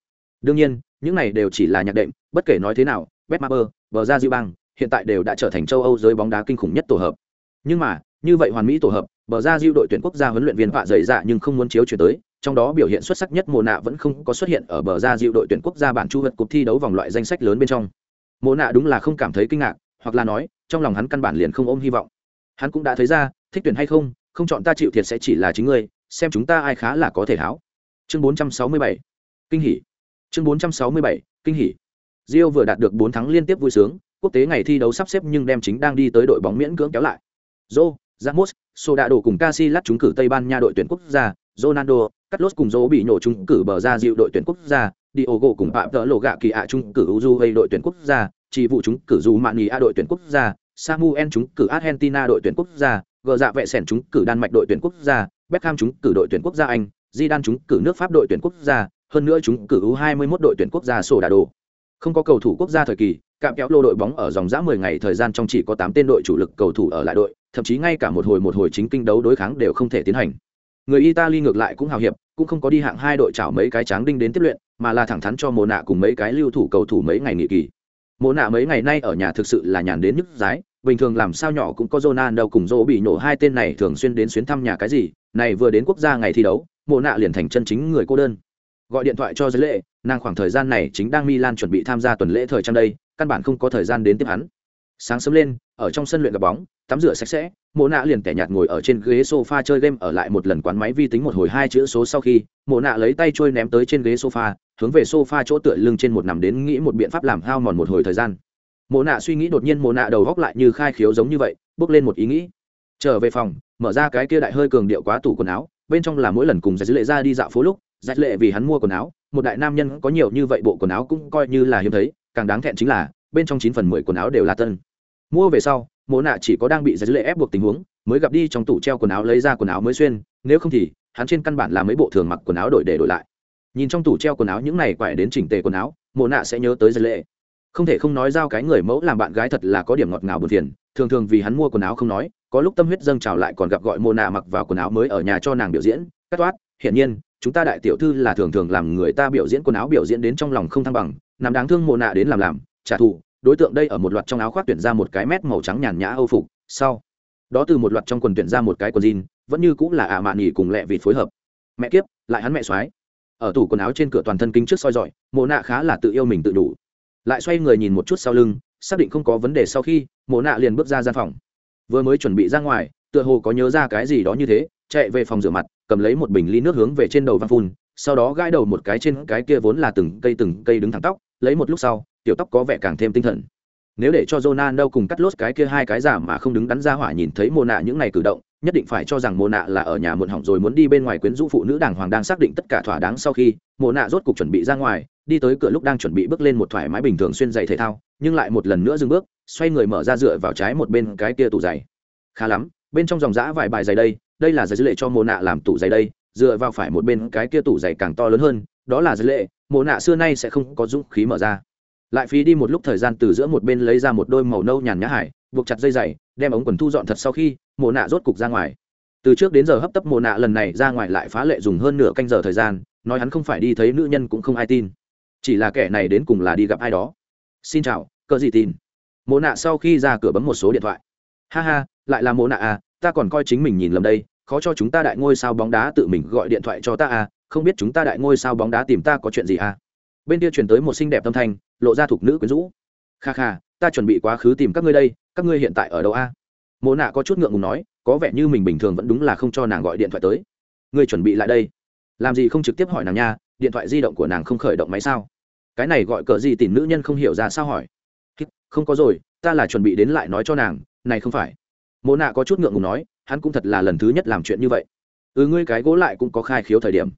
đương nhiên những này đều chỉ là nhạc đệm bất kể nói thế nào Betmaber, bờ ra dịu bang hiện tại đều đã trở thành châu Âu giới bóng đá kinh khủng nhất tổ hợp. Nhưng mà, như vậy hoàn mỹ tổ hợp, bờ ra diêu đội tuyển quốc gia huấn luyện viên vạ dày dạ nhưng không muốn chiếu chuyển tới, trong đó biểu hiện xuất sắc nhất mồ nạ vẫn không có xuất hiện ở bờ ra dịu đội tuyển quốc gia bản chu vật cuộc thi đấu vòng loại danh sách lớn bên trong mồ nạ đúng là không cảm thấy kinh ngạc hoặc là nói trong lòng hắn căn bản liền không ôm hy vọng. Hắn cũng đã thấy ra thích tuyển hay không không chọn ta chịu thiệt sẽ chỉ là chính ngươi xem chúng ta ai khá là có thể háo. Chương 467 kinh hỉ. Chương 467 kinh hỉ. Rio vừa đạt được 4 thắng liên tiếp vui sướng quốc tế ngày thi đấu sắp xếp nhưng đem chính đang đi tới đội bóng miễn cưỡng kéo lại. Zô, Ramos, Soda cùng Casillas trúng cử Tây Ban Nha đội tuyển quốc gia, Ronaldo, Carlos cùng Zô bị nổ trúng cử bờ ra dịu đội tuyển quốc gia, Diogo cùng Phạm Tợ Lộ Gạ Kỳ ạ trúng cử Uruguay đội tuyển quốc gia, chỉ vụ chúng cử dù Mạn Nhì A đội tuyển quốc gia, Samuel chúng cử Argentina đội tuyển quốc gia, gờ dạ vệ sẻn chúng cử Đan Mạch đội tuyển quốc gia, Beckham chúng cử đội tuyển quốc gia Anh, Di Đan chúng cử nước Pháp đội tuyển quốc gia, hơn nữa chúng cử U21 đội tuyển quốc gia sổ đà đồ. Không có cầu thủ quốc gia thời kỳ, cạm kéo lô đội bóng ở dòng dã 10 ngày thời gian trong chỉ có 8 tên đội chủ lực cầu thủ ở lại đội, thậm chí ngay cả một hồi một hồi chính kinh đấu đối kháng đều không thể tiến hành. Người Italy ngược lại cũng hào hiệp, cũng không có đi hạng hai đội chảo mấy cái tráng đinh đến tiếp luyện, mà là thẳng thắn cho mồ nạ cùng mấy cái lưu thủ cầu thủ mấy ngày nghỉ kỳ. Mộ nạ mấy ngày nay ở nhà thực sự là nhàn đến nhức dái, bình thường làm sao nhỏ cũng có Ronaldo cùng Dỗ bị nổ hai tên này thường xuyên đến xuyến thăm nhà cái gì, này vừa đến quốc gia ngày thi đấu, Mộ nạ liền thành chân chính người cô đơn. Gọi điện thoại cho giới lệ, nàng khoảng thời gian này chính đang Milan chuẩn bị tham gia tuần lễ thời trang đây, căn bản không có thời gian đến tiếp hắn. Sáng sớm lên, ở trong sân luyện gặp bóng, tắm rửa sạch sẽ, Mộ nạ liền tẻ nhạt ngồi ở trên ghế sofa chơi game ở lại một lần quán máy vi tính một hồi hai chữ số sau khi, Mộ nạ lấy tay trôi ném tới trên ghế sofa, hướng về sofa chỗ tựa lưng trên một nằm đến nghĩ một biện pháp làm hao mòn một hồi thời gian. Mộ nạ suy nghĩ đột nhiên mộ nạ đầu góc lại như khai khiếu giống như vậy bước lên một ý nghĩ. Trở về phòng mở ra cái kia đại hơi cường điệu quá tủ quần áo bên trong là mỗi lần cùng giải lệ ra đi dạo phố lúc giải lệ vì hắn mua quần áo một đại nam nhân có nhiều như vậy bộ quần áo cũng coi như là hiếm thấy càng đáng thẹn chính là bên trong chín phần mười quần áo đều là tân. Mua về sau, mộ nạ chỉ có đang bị giải lệ ép buộc tình huống, mới gặp đi trong tủ treo quần áo lấy ra quần áo mới xuyên, nếu không thì, hắn trên căn bản là mấy bộ thường mặc quần áo đổi để đổi lại. Nhìn trong tủ treo quần áo những này quải đến chỉnh tề quần áo, mộ nạ sẽ nhớ tới giải lệ. Không thể không nói giao cái người mẫu làm bạn gái thật là có điểm ngọt ngào buồn phiền, thường thường vì hắn mua quần áo không nói, có lúc tâm huyết dâng trào lại còn gặp gọi mộ nạ mặc vào quần áo mới ở nhà cho nàng biểu diễn, cắt toát, hiển nhiên, chúng ta đại tiểu thư là thường thường làm người ta biểu diễn quần áo biểu diễn đến trong lòng không thăng bằng nằm đáng thương mô nạ đến làm làm, trả thù đối tượng đây ở một loạt trong áo khoác tuyển ra một cái mét màu trắng nhàn nhã âu phục, sau, đó từ một loạt trong quần tuyển ra một cái quần jean, vẫn như cũng là ả mạn nghỉ cùng lẹ vịt phối hợp. Mẹ kiếp, lại hắn mẹ soái. Ở tủ quần áo trên cửa toàn thân kính trước soi dọi mộ nạ khá là tự yêu mình tự đủ. Lại xoay người nhìn một chút sau lưng, xác định không có vấn đề sau khi, mộ nạ liền bước ra gian phòng. Vừa mới chuẩn bị ra ngoài, tựa hồ có nhớ ra cái gì đó như thế, chạy về phòng rửa mặt, cầm lấy một bình ly nước hướng về trên đầu văn phun, sau đó gãi đầu một cái trên cái kia vốn là từng cây từng cây đứng thẳng tóc lấy một lúc sau, tiểu tóc có vẻ càng thêm tinh thần. Nếu để cho Ronaldo cùng cắt lốt cái kia hai cái giả mà không đứng đắn ra hỏa nhìn thấy mồ nạ những này cử động, nhất định phải cho rằng mồ nạ là ở nhà muộn hỏng rồi muốn đi bên ngoài quyến rũ phụ nữ đàng hoàng đang xác định tất cả thỏa đáng sau khi mồ nạ rốt cục chuẩn bị ra ngoài, đi tới cửa lúc đang chuẩn bị bước lên một thoải mái bình thường xuyên giày thể thao, nhưng lại một lần nữa dừng bước, xoay người mở ra dựa vào trái một bên cái kia tủ giày. Khá lắm, bên trong dòng giã vài bài giày đây đây là giày dữ lệ cho mồ nạ làm tủ giày đây, dựa vào phải một bên cái kia tủ giày càng to lớn hơn, đó là dữ lệ Mộ nạ xưa nay sẽ không có dũng khí mở ra. Lại phí đi một lúc thời gian từ giữa một bên lấy ra một đôi màu nâu nhàn nhã hải, buộc chặt dây dày đem ống quần thu dọn thật sau khi Mộ nạ rốt cục ra ngoài. Từ trước đến giờ hấp tấp Mộ nạ lần này ra ngoài lại phá lệ dùng hơn nửa canh giờ thời gian, nói hắn không phải đi thấy nữ nhân cũng không ai tin. Chỉ là kẻ này đến cùng là đi gặp ai đó. Xin chào, cờ gì tin? Mộ nạ sau khi ra cửa bấm một số điện thoại. Ha ha, lại là Mộ nạ à ta còn coi chính mình nhìn lầm đây, khó cho chúng ta đại ngôi sao bóng đá tự mình gọi điện thoại cho ta à không biết chúng ta đại ngôi sao bóng đá tìm ta có chuyện gì à? Bên kia chuyển tới một xinh đẹp tâm thanh, lộ ra thục nữ quyến rũ. Kha kha, ta chuẩn bị quá khứ tìm các ngươi đây, các ngươi hiện tại ở đâu a mộ nạ có chút ngượng ngùng nói, có vẻ như mình bình thường vẫn đúng là không cho nàng gọi điện thoại tới. Ngươi chuẩn bị lại đây. Làm gì không trực tiếp hỏi nàng nha, điện thoại di động của nàng không khởi động máy sao? Cái này gọi cờ gì tìm nữ nhân không hiểu ra sao hỏi. Không có rồi, ta là chuẩn bị đến lại nói cho nàng, này không phải. Mộ nạ có chút ngượng ngùng nói, hắn cũng thật là lần thứ nhất làm chuyện như vậy. Ừ ngươi cái gỗ lại cũng có khai khiếu thời điểm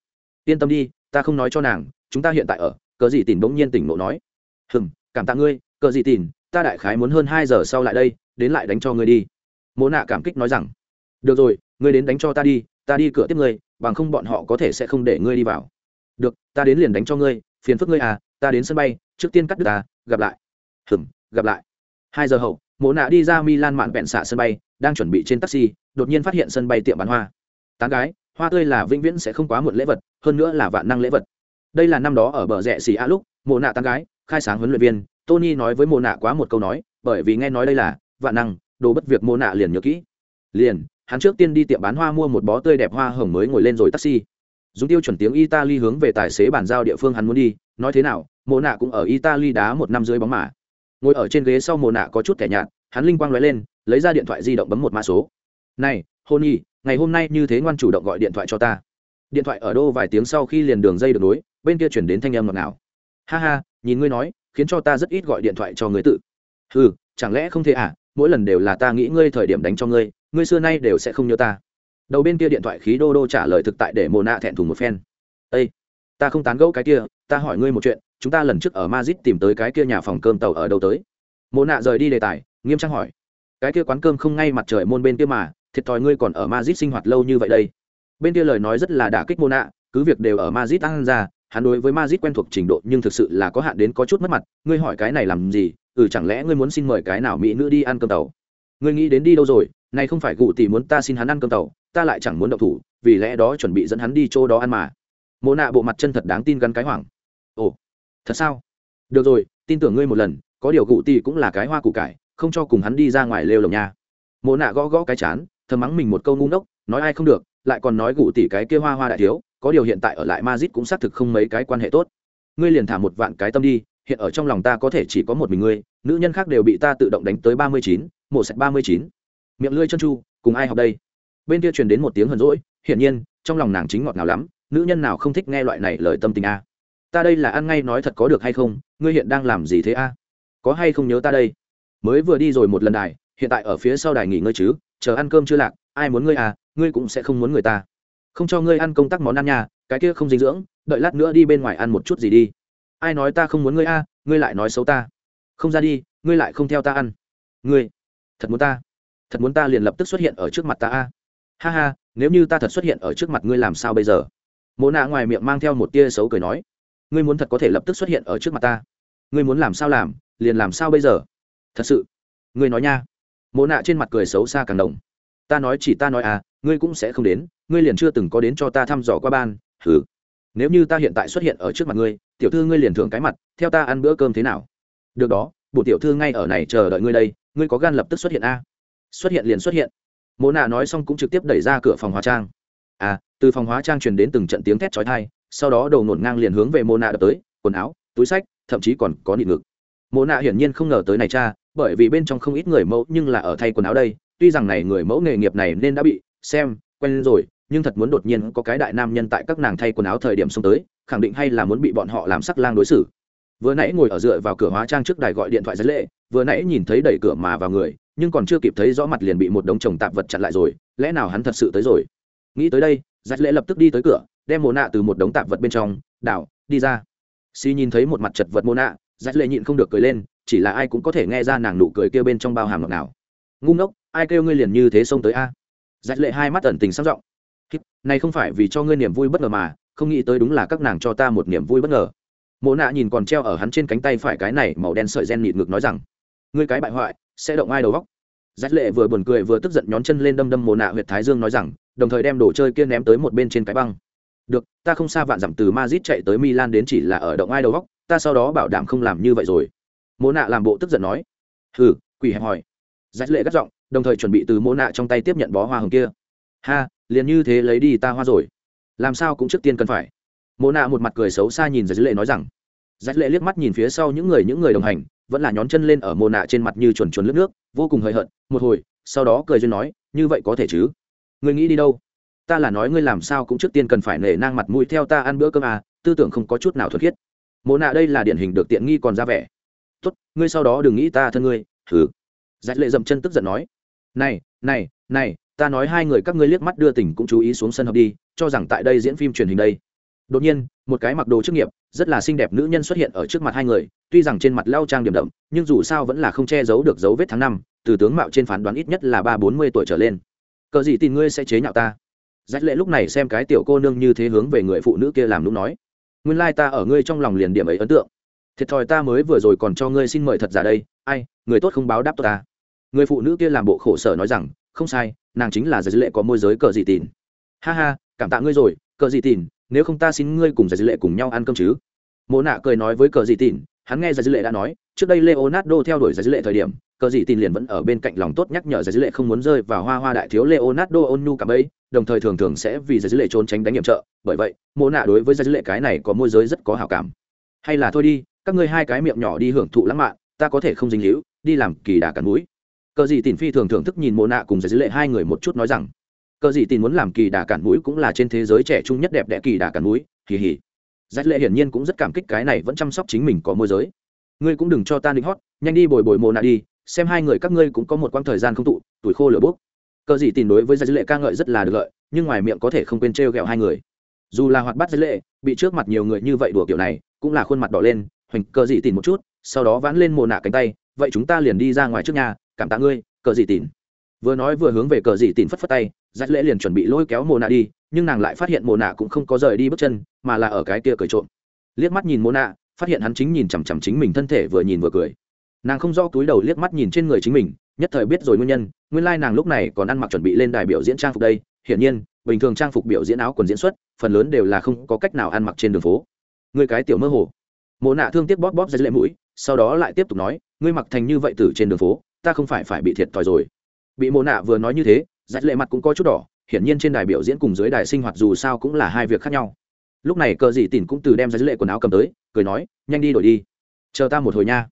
yên tâm đi, ta không nói cho nàng, chúng ta hiện tại ở, cờ gì tìm bỗng nhiên tỉnh nộ nói. Hừm, cảm tạ ngươi, cờ gì tìm ta đại khái muốn hơn hai giờ sau lại đây, đến lại đánh cho ngươi đi. Mộ nạ cảm kích nói rằng. Được rồi, ngươi đến đánh cho ta đi ta đi cửa tiếp ngươi, bằng không bọn họ có thể sẽ không để ngươi đi vào. Được, ta đến liền đánh cho ngươi, phiền phức ngươi à ta đến sân bay, trước tiên cắt đứt ta, gặp lại. Hừm, gặp lại. Hai giờ hậu, mộ nạ đi ra milan mạn vẹn xả sân bay, đang chuẩn bị trên taxi, đột nhiên phát hiện sân bay tiệm bán hoa. Tán gái hoa tươi là vĩnh viễn sẽ không quá một lễ vật, hơn nữa là vạn năng lễ vật. Đây là năm đó ở bờ rẽ xì a lúc mồ nạ tán gái, khai sáng huấn luyện viên, tony nói với mồ nạ quá một câu nói, bởi vì nghe nói đây là vạn năng, đồ bất việc mồ nạ liền nhớ kỹ. Liền, hắn trước tiên đi tiệm bán hoa mua một bó tươi đẹp hoa hồng mới ngồi lên rồi taxi. Dùng tiêu chuẩn tiếng italy hướng về tài xế bàn giao địa phương hắn muốn đi, nói thế nào mồ nạ cũng ở italy đá một năm dưới bóng mà. Ngồi ở trên ghế sau mồ nạ có chút kẻ nhạt, hắn linh quang lóe lên, lấy ra điện thoại di động bấm một mã số. Này hôn nhi ngày hôm nay như thế ngoan chủ động gọi điện thoại cho ta. Điện thoại ở đô vài tiếng sau khi liền đường dây được nối, bên kia chuyển đến thanh âm ngọt ngào. ha ha, nhìn ngươi nói, khiến cho ta rất ít gọi điện thoại cho ngươi tự. Ừ chẳng lẽ không thể à? Mỗi lần đều là ta nghĩ ngươi thời điểm đánh cho ngươi ngươi xưa nay đều sẽ không nhớ ta. Đầu bên kia điện thoại khí đô đô trả lời thực tại để mồ nạ thẹn thùng một phen. Ây ta không tán gẫu cái kia, ta hỏi ngươi một chuyện, chúng ta lần trước ở mazit tìm tới cái kia nhà phòng cơm tàu ở đâu tới? Mồ nạ rời đi đề tài, nghiêm trang hỏi. Cái kia quán cơm không ngay mặt trời môn bên kia mà thiệt thòi ngươi còn ở Madrid sinh hoạt lâu như vậy đây. Bên kia lời nói rất là đả kích Mona, nạ cứ việc đều ở Madrid ăn ra hắn đối với Madrid quen thuộc trình độ nhưng thực sự là có hạn đến có chút mất mặt ngươi hỏi cái này làm gì? Ừ chẳng lẽ ngươi muốn xin mời cái nào mỹ nữ đi ăn cơm tàu? Ngươi nghĩ đến đi đâu rồi? Này không phải cụ tỷ muốn ta xin hắn ăn cơm tàu ta lại chẳng muốn động thủ vì lẽ đó chuẩn bị dẫn hắn đi chỗ đó ăn mà. Mộ nạ bộ mặt chân thật đáng tin gắn cái hoảng. Ồ thật sao? Được rồi tin tưởng ngươi một lần có điều cụ tỷ cũng là cái hoa củ cải không cho cùng hắn đi ra ngoài lêu lồng nha. Mộ nạ gõ gõ cái chán thầm mắng mình một câu ngu ngốc, nói ai không được, lại còn nói gụ tỷ cái kia hoa hoa đại thiếu, có điều hiện tại ở lại Madrid cũng xác thực không mấy cái quan hệ tốt. Ngươi liền thả một vạn cái tâm đi, hiện ở trong lòng ta có thể chỉ có một mình ngươi, nữ nhân khác đều bị ta tự động đánh tới ba mươi chín một sạch ba mươi chín. Miệng lưỡi chân chu, cùng ai học đây? Bên kia truyền đến một tiếng hờn rỗi hiển nhiên, trong lòng nàng chính ngọt ngào lắm, nữ nhân nào không thích nghe loại này lời tâm tình a? Ta đây là ăn ngay nói thật có được hay không, ngươi hiện đang làm gì thế a? Có hay không nhớ ta đây? Mới vừa đi rồi một lần đài, hiện tại ở phía sau đài nghỉ ngơi chứ? Chờ ăn cơm chưa lạc, ai muốn ngươi à ngươi cũng sẽ không muốn người ta. Không cho ngươi ăn công tác món ăn nhà cái kia không dinh dưỡng, đợi lát nữa đi bên ngoài ăn một chút gì đi. Ai nói ta không muốn ngươi a ngươi lại nói xấu ta. Không ra đi, ngươi lại không theo ta ăn. Ngươi, thật muốn ta. Thật muốn ta liền lập tức xuất hiện ở trước mặt ta a. Ha ha, nếu như ta thật xuất hiện ở trước mặt ngươi làm sao bây giờ? Mộ nạ ngoài miệng mang theo một tia xấu cười nói. Ngươi muốn thật có thể lập tức xuất hiện ở trước mặt ta. Ngươi muốn làm sao làm, liền làm sao bây giờ? Thật sự, ngươi nói nha mộ nạ trên mặt cười xấu xa càng đồng. Ta nói chỉ ta nói à ngươi cũng sẽ không đến, ngươi liền chưa từng có đến cho ta thăm dò qua ban thử nếu như ta hiện tại xuất hiện ở trước mặt ngươi, tiểu thư ngươi liền thưởng cái mặt, theo ta ăn bữa cơm thế nào? Được đó bộ tiểu thư ngay ở này chờ đợi ngươi đây, ngươi có gan lập tức xuất hiện a. Xuất hiện liền xuất hiện. Mộ nạ nói xong cũng trực tiếp đẩy ra cửa phòng hóa trang. À từ phòng hóa trang truyền đến từng trận tiếng thét trói thai sau đó đầu nổn ngang liền hướng về mộ nạ đập tới, quần áo, túi sách, thậm chí còn có nịt ngực. Mộ nạ hiển nhiên không ngờ tới này cha bởi vì bên trong không ít người mẫu nhưng là ở thay quần áo đây, tuy rằng này người mẫu nghề nghiệp này nên đã bị xem, quen rồi, nhưng thật muốn đột nhiên có cái đại nam nhân tại các nàng thay quần áo thời điểm xông tới, khẳng định hay là muốn bị bọn họ làm sắc lang đối xử. Vừa nãy ngồi ở dựa vào cửa hóa trang trước đài gọi điện thoại giấy lệ vừa nãy nhìn thấy đẩy cửa mà vào người, nhưng còn chưa kịp thấy rõ mặt liền bị một đống chồng tạp vật chặn lại rồi, lẽ nào hắn thật sự tới rồi? Nghĩ tới đây giấy lệ lập tức đi tới cửa, đem mồ nạ từ một đống tạp vật bên trong, đảo, đi ra. Si nhìn thấy một mặt chật vật mồ nạ giải lệ nhịn không được cười lên, chỉ là ai cũng có thể nghe ra nàng nụ cười kêu bên trong bao hàm ngọt nào ngu ngốc, ai kêu ngươi liền như thế xông tới a? Giải lệ hai mắt ẩn tình sang giọng này không phải vì cho ngươi niềm vui bất ngờ mà, không nghĩ tới đúng là các nàng cho ta một niềm vui bất ngờ. Mộ nạ nhìn còn treo ở hắn trên cánh tay phải cái này màu đen sợi gen nịt ngực nói rằng, ngươi cái bại hoại, sẽ động ai đầu góc giáp lệ vừa buồn cười vừa tức giận nhón chân lên đâm đâm Mộ nạ huyệt thái dương nói rằng, đồng thời đem đồ chơi kia ném tới một bên trên cái băng. Được, ta không xa vạn dặm từ Madrid chạy tới milan đến chỉ là ở động ai đầu góc ta sau đó bảo đảm không làm như vậy rồi. Mồ nạ làm bộ tức giận nói. Hừ, quỷ hẹp hỏi. Giáp lệ gắt giọng, đồng thời chuẩn bị từ mồ nạ trong tay tiếp nhận bó hoa hồng kia. Ha, liền như thế lấy đi ta hoa rồi. Làm sao cũng trước tiên cần phải. Mồ nạ một mặt cười xấu xa nhìn giáp lệ nói rằng. Giáp lệ liếc mắt nhìn phía sau những người những người đồng hành, vẫn là nhón chân lên ở mồ nạ trên mặt như chuồn chuồn lướt nước, vô cùng hời hợt. Một hồi, sau đó cười duyên nói, như vậy có thể chứ? Ngươi nghĩ đi đâu? Ta là nói ngươi làm sao cũng trước tiên cần phải nể nang mặt mũi theo ta ăn bữa cơm à tư tưởng không có chút nào thuật khiết mộ nạ đây là điển hình được tiện nghi còn ra vẻ. Tốt, ngươi sau đó đừng nghĩ ta thân ngươi. Thử dạch lệ dậm chân tức giận nói. Này này này, ta nói hai người các ngươi liếc mắt đưa tỉnh cũng chú ý xuống sân hợp đi, cho rằng tại đây diễn phim truyền hình đây. Đột nhiên, một cái mặc đồ chức nghiệp, rất là xinh đẹp nữ nhân xuất hiện ở trước mặt hai người, tuy rằng trên mặt lao trang điểm đậm, nhưng dù sao vẫn là không che giấu được dấu vết tháng năm, từ tướng mạo trên phán đoán ít nhất là ba bốn mươi tuổi trở lên. Cờ gì tin ngươi sẽ chế nhạo ta? Dách lệ lúc này xem cái tiểu cô nương như thế hướng về người phụ nữ kia làm lúc nói nguyên lai ta ở ngươi trong lòng liền điểm ấy ấn tượng. Thiệt thòi ta mới vừa rồi còn cho ngươi xin mời thật giả đây, ai, người tốt không báo đáp tốt ta. Người phụ nữ kia làm bộ khổ sở nói rằng, không sai, nàng chính là giải dữ lệ có môi giới cờ gì tìn. Ha ha, cảm tạ ngươi rồi, cờ gì tìn, nếu không ta xin ngươi cùng giải dữ lệ cùng nhau ăn cơm chứ? Mộ nạ cười nói với cờ dị tìn, hắn nghe giải dữ lệ đã nói, trước đây leonardo theo đuổi giải dữ lệ thời điểm cờ dị tin liền vẫn ở bên cạnh lòng tốt nhắc nhở giải dữ lệ không muốn rơi vào hoa hoa đại thiếu leonardo onu cảm ấy, đồng thời thường thường sẽ vì giải dữ lệ trốn tránh đánh nhiệm trợ. Bởi vậy mô nạ đối với giải dữ lệ cái này có môi giới rất có hảo cảm. Hay là thôi đi, các ngươi hai cái miệng nhỏ đi hưởng thụ lãng mạn, ta có thể không dính hữu đi làm kỳ đà cắn núi cờ dị tin phi thường thưởng thức nhìn mô nạ cùng giải dữ lệ hai người một chút nói rằng, cờ dị tin muốn làm kỳ đà cản mũi cũng là trên thế giới trẻ trung nhất đẹp đẽ kỳ đà cản mũi kỳ hỉ giải lệ hiển nhiên cũng rất cảm kích cái này vẫn chăm sóc chính mình có môi giới. Ngươi cũng đừng cho ta định hót, nhanh đi bồi bồi mồ nạ đi xem hai người các ngươi cũng có một quãng thời gian không tụ, tuổi khô lửa bốc. Cờ gì tìm đối với giải lệ ca ngợi rất là được lợi, nhưng ngoài miệng có thể không quên trêu ghẹo hai người. Dù là hoạt bát giải lệ, bị trước mặt nhiều người như vậy đùa kiểu này, cũng là khuôn mặt đỏ lên, hoành, cờ gì tìm một chút, sau đó vãn lên mồ nạ cánh tay, vậy chúng ta liền đi ra ngoài trước nhà, cảm tạ ngươi, cờ gì tìm. Vừa nói vừa hướng về cờ gì tìm phất phất tay giải lệ liền chuẩn bị lôi kéo mồ nạ đi, nhưng nàng lại phát hiện mồ nạ cũng không có rời đi bước chân, mà là ở cái kia cười trộm. Liếc mắt nhìn mồ nạ, phát hiện hắn chính nhìn chằm chằm chính mình thân thể vừa nhìn vừa cười nàng không do túi đầu liếc mắt nhìn trên người chính mình, nhất thời biết rồi nguyên nhân, nguyên lai、like、nàng lúc này còn ăn mặc chuẩn bị lên đài biểu diễn trang phục đây. Hiển nhiên, bình thường trang phục biểu diễn áo quần diễn xuất, phần lớn đều là không có cách nào ăn mặc trên đường phố. Người cái tiểu mơ hồ. Mồ nạ thương tiếc bóp bóp ra lệ mũi, sau đó lại tiếp tục nói, ngươi mặc thành như vậy từ trên đường phố, ta không phải phải bị thiệt thòi rồi. Bị mồ nạ vừa nói như thế dắt lệ mặt cũng có chút đỏ, hiển nhiên trên đài biểu diễn cùng dưới đài sinh hoạt dù sao cũng là hai việc khác nhau. Lúc này cờ dị tìn cũng từ đem ra lệ quần áo cầm tới, cười nói, nhanh đi đổi đi. Chờ ta một hồi nha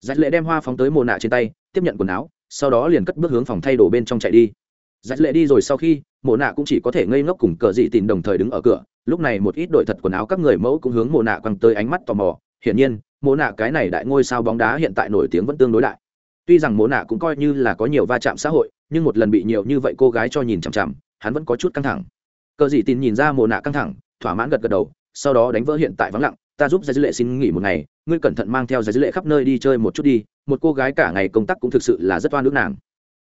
giải lệ đem hoa phóng tới mồ nạ trên tay, tiếp nhận quần áo, sau đó liền cất bước hướng phòng thay đồ bên trong chạy đi. Giải lệ đi rồi sau khi, mồ nạ cũng chỉ có thể ngây ngốc cùng cờ dị tìm đồng thời đứng ở cửa. Lúc này một ít đội thật quần áo các người mẫu cũng hướng mồ nạ quăng tới ánh mắt tò mò. Hiển nhiên, mồ nạ cái này đại ngôi sao bóng đá hiện tại nổi tiếng vẫn tương đối đại. Tuy rằng mồ nạ cũng coi như là có nhiều va chạm xã hội, nhưng một lần bị nhiều như vậy cô gái cho nhìn chằm chằm, hắn vẫn có chút căng thẳng. Cờ dị tìm nhìn ra mồ nạ căng thẳng, thỏa mãn gật gật đầu, sau đó đánh vỡ hiện tại vắng lặng ta giúp giải dữ lệ xin nghỉ một ngày, ngươi cẩn thận mang theo giải dữ lệ khắp nơi đi chơi một chút đi, một cô gái cả ngày công tác cũng thực sự là rất oan nước nàng.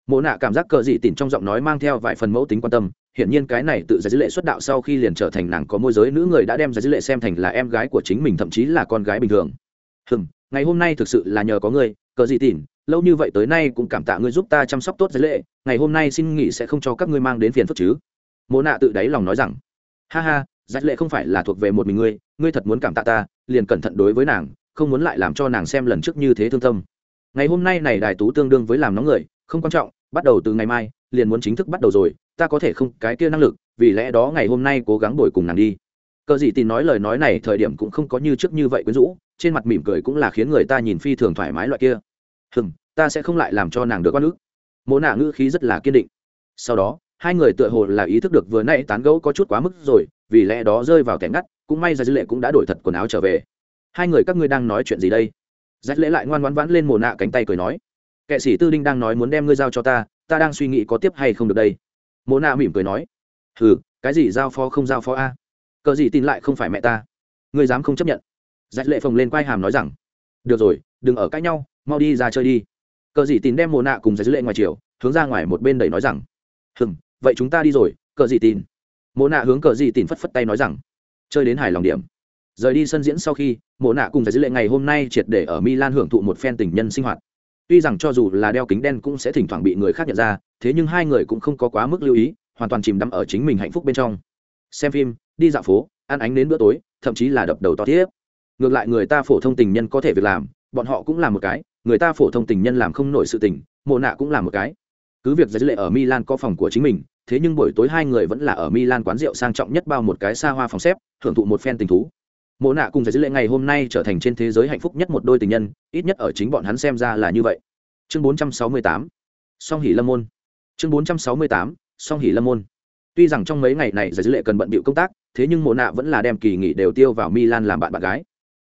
Mộ nạ cảm giác cờ dị tìm trong giọng nói mang theo vài phần mẫu tính quan tâm, hiển nhiên cái này tự giải dữ lệ xuất đạo sau khi liền trở thành nàng có môi giới nữ người đã đem giải dữ lệ xem thành là em gái của chính mình, thậm chí là con gái bình thường. Hừm, ngày hôm nay thực sự là nhờ có ngươi, cờ dị tìm lâu như vậy tới nay cũng cảm tạ ngươi giúp ta chăm sóc tốt giải lệ, ngày hôm nay xin nghỉ sẽ không cho các ngươi mang đến phiền phức chứ. Mộ nạ tự đáy lòng nói rằng, ha ha giải lệ không phải là thuộc về một mình ngươi ngươi thật muốn cảm tạ ta, liền cẩn thận đối với nàng, không muốn lại làm cho nàng xem lần trước như thế thương tâm. Ngày hôm nay này đài tú tương đương với làm nóng người, không quan trọng, bắt đầu từ ngày mai, liền muốn chính thức bắt đầu rồi, ta có thể không cái kia năng lực, vì lẽ đó ngày hôm nay cố gắng đổi cùng nàng đi. Cờ gì tin nói lời nói này thời điểm cũng không có như trước như vậy quyến rũ, trên mặt mỉm cười cũng là khiến người ta nhìn phi thường thoải mái loại kia. Hừm, ta sẽ không lại làm cho nàng được con ước mỗ nạ ngữ khí rất là kiên định. Sau đó, hai người tựa hồ là ý thức được vừa nay tán gẫu có chút quá mức rồi, vì lẽ đó rơi vào kẻ ngắt cũng may ra dư lệ cũng đã đổi thật quần áo trở về. Hai người các ngươi đang nói chuyện gì đây? Rách lễ lại ngoan ngoãn vãn lên mồ nạ cánh tay cười nói kệ sĩ tư đinh đang nói muốn đem ngươi giao cho ta ta đang suy nghĩ có tiếp hay không được đây. Mồ nạ mỉm cười nói, hừ, cái gì giao phó không giao phó a? Cờ gì tin lại không phải mẹ ta. Ngươi dám không chấp nhận. Rách lệ phồng lên quai hàm nói rằng, được rồi, đừng ở cãi nhau, mau đi ra chơi đi. Cờ dị tín đem mồ nạ cùng giải lệ ngoài chiều, hướng ra ngoài một bên đẩy nói rằng hừng vậy chúng ta đi rồi, cờ dị tín mồ nạ hướng cờ dị tín phất phất tay nói rằng chơi đến hài lòng điểm. Rời đi sân diễn sau khi, mộ nạ cùng giải dữ lệ ngày hôm nay triệt để ở milan hưởng thụ một phen tình nhân sinh hoạt. Tuy rằng cho dù là đeo kính đen cũng sẽ thỉnh thoảng bị người khác nhận ra, thế nhưng hai người cũng không có quá mức lưu ý, hoàn toàn chìm đắm ở chính mình hạnh phúc bên trong. Xem phim, đi dạo phố, ăn ánh đến bữa tối, thậm chí là đập đầu to tiếp. Ngược lại người ta phổ thông tình nhân có thể việc làm, bọn họ cũng làm một cái, người ta phổ thông tình nhân làm không nổi sự tình, mộ nạ cũng làm một cái. Cứ việc giải lệ ở milan có phòng của chính mình thế nhưng buổi tối hai người vẫn là ở milan quán rượu sang trọng nhất bao một cái xa hoa phòng xếp hưởng thụ một phen tình thú. Mộ nạ cùng giải lệ ngày hôm nay trở thành trên thế giới hạnh phúc nhất một đôi tình nhân, ít nhất ở chính bọn hắn xem ra là như vậy. Chương 468 song hỉ lâm môn. Chương 468 song hỉ lâm môn. Tuy rằng trong mấy ngày này giải lệ cần bận bịu công tác, thế nhưng mộ nạ vẫn là đem kỳ nghỉ đều tiêu vào milan làm bạn bạn gái.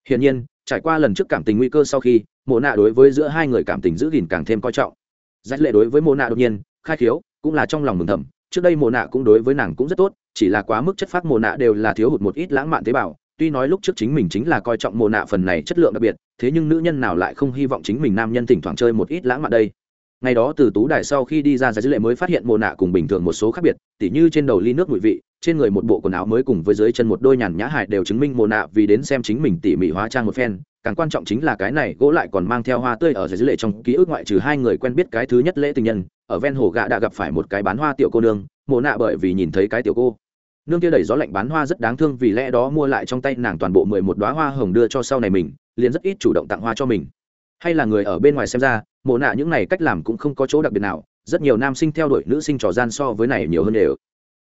Hiển nhiên, trải qua lần trước cảm tình nguy cơ sau khi, mộ nạ đối với giữa hai người cảm tình giữ gìn càng thêm coi trọng. Giải lệ đối với mộ nạ đột nhiên, khai khiếu, cũng là trong lòng mừng thầm trước đây mồ nạ cũng đối với nàng cũng rất tốt, chỉ là quá mức chất phát mồ nạ đều là thiếu hụt một ít lãng mạn tế bào. Tuy nói lúc trước chính mình chính là coi trọng mồ nạ phần này chất lượng đặc biệt, thế nhưng nữ nhân nào lại không hy vọng chính mình nam nhân thỉnh thoảng chơi một ít lãng mạn đây? Ngày đó từ tú đài sau khi đi ra giải dữ lệ mới phát hiện mồ nạ cùng bình thường một số khác biệt, tỉ như trên đầu ly nước mùi vị trên người một bộ quần áo mới cùng với dưới chân một đôi nhàn nhã hại đều chứng minh mồ nạ vì đến xem chính mình tỉ mỉ hóa trang một phen. Càng quan trọng chính là cái này gỗ lại còn mang theo hoa tươi ở dưới lệ trong ký ức ngoại trừ hai người quen biết cái thứ nhất lễ tình nhân, ở ven hồ gạ đã gặp phải một cái bán hoa tiểu cô nương mồ nạ bởi vì nhìn thấy cái tiểu cô. Nương kia đẩy gió lạnh bán hoa rất đáng thương vì lẽ đó mua lại trong tay nàng toàn bộ mười một đoá hoa hồng đưa cho sau này mình, liền rất ít chủ động tặng hoa cho mình. Hay là người ở bên ngoài xem ra mộ nạ những này cách làm cũng không có chỗ đặc biệt nào, rất nhiều nam sinh theo đuổi nữ sinh trò gian so với này nhiều hơn đều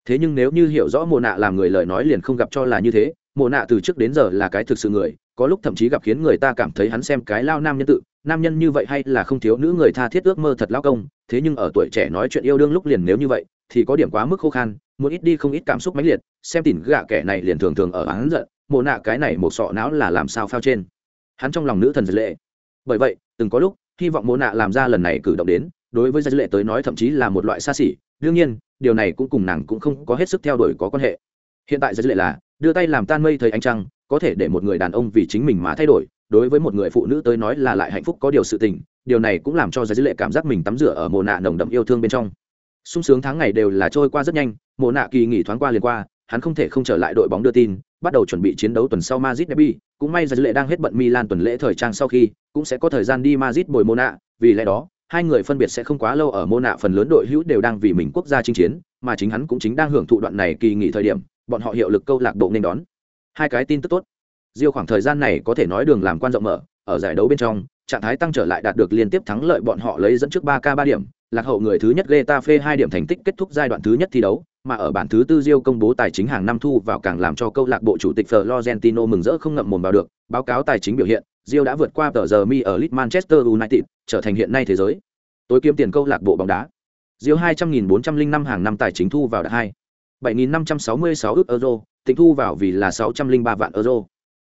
thế nhưng nếu như hiểu rõ mồ nạ làm người lời nói liền không gặp cho là như thế mồ nạ từ trước đến giờ là cái thực sự người, có lúc thậm chí gặp khiến người ta cảm thấy hắn xem cái lao nam nhân tự, nam nhân như vậy hay là không thiếu nữ người tha thiết ước mơ thật lao công, thế nhưng ở tuổi trẻ nói chuyện yêu đương lúc liền nếu như vậy, thì có điểm quá mức khô khan, muốn ít đi không ít cảm xúc mãnh liệt, xem tỉn gạ kẻ này liền thường thường ở hắn giận mồ nạ cái này một sọ não là làm sao phao trên. Hắn trong lòng nữ thần giật lệ. Bởi vậy, từng có lúc, hy vọng mồ nạ làm ra lần này cử động đến, đối với giật lệ tới nói thậm chí là một loại xa xỉ, đương nhiên điều này cũng cùng nàng cũng không có hết sức theo đuổi có quan hệ. Hiện tại giật lệ là đưa tay làm tan mây thời ánh trăng, có thể để một người đàn ông vì chính mình mà thay đổi, đối với một người phụ nữ tới nói là lại hạnh phúc có điều sự tình, điều này cũng làm cho giật lệ cảm giác mình tắm rửa ở mồ nạ nồng đậm yêu thương bên trong. Sung sướng tháng ngày đều là trôi qua rất nhanh, mồ nạ kỳ nghỉ thoáng qua liền qua, hắn không thể không trở lại đội bóng đưa tin, bắt đầu chuẩn bị chiến đấu tuần sau Madrid derby, cũng may giật lệ đang hết bận Milan tuần lễ thời trang sau khi, cũng sẽ có thời gian đi Madrid bồi Mona vì lẽ đó hai người phân biệt sẽ không quá lâu ở Mona phần lớn đội hữu đều đang vì mình quốc gia chinh chiến, mà chính hắn cũng chính đang hưởng thụ đoạn này kỳ nghỉ thời điểm, bọn họ hiệu lực câu lạc bộ nên đón. Hai cái tin tức tốt. Diêu khoảng thời gian này có thể nói đường làm quan rộng mở, ở giải đấu bên trong, trạng thái tăng trở lại đạt được liên tiếp thắng lợi bọn họ lấy dẫn trước 3 k 3 điểm lạc hậu người thứ nhất Getafe 2 điểm thành tích kết thúc giai đoạn thứ nhất thi đấu mà ở bản thứ tư Rio công bố tài chính hàng năm thu vào càng làm cho câu lạc bộ chủ tịch Florentino mừng rỡ không ngậm mồm vào được. Báo cáo tài chính biểu hiện Rio đã vượt qua tờ giờ mi ở Leeds Manchester United trở thành hiện nay thế giới. Tối kiếm tiền câu lạc bộ bóng đá. Rio 200.405 hàng năm tài chính thu vào đã 2 7.566 ước euro, tịch thu vào vì là 603 vạn euro.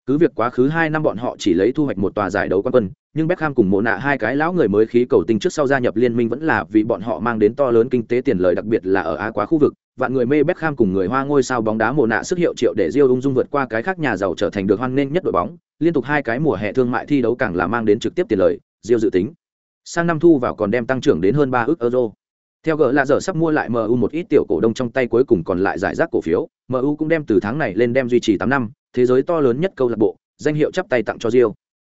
Cứ việc quá khứ 2 năm bọn họ chỉ lấy thu hoạch một tòa giải đấu quán quân, nhưng Beckham cùng Mộ nạ hai cái lão người mới khí cầu tinh trước sau gia nhập liên minh vẫn là vì bọn họ mang đến to lớn kinh tế tiền lời đặc biệt là ở Á quá khu vực, vạn người mê Beckham cùng người Hoa ngôi sao bóng đá Mộ nạ sức hiệu triệu để Rio ung dung vượt qua cái khác nhà giàu trở thành được hoan nghênh nhất đội bóng, liên tục hai cái mùa hè thương mại thi đấu càng là mang đến trực tiếp tiền lời, Rio dự tính sang năm thu vào còn đem tăng trưởng đến hơn 3 ức euro. Theo gỡ là giờ sắp mua lại MU một ít tiểu cổ đông trong tay cuối cùng còn lại giải rác cổ phiếu, MU cũng đem từ tháng này lên đem duy trì 8 năm, thế giới to lớn nhất câu lạc bộ, danh hiệu chắp tay tặng cho Rio.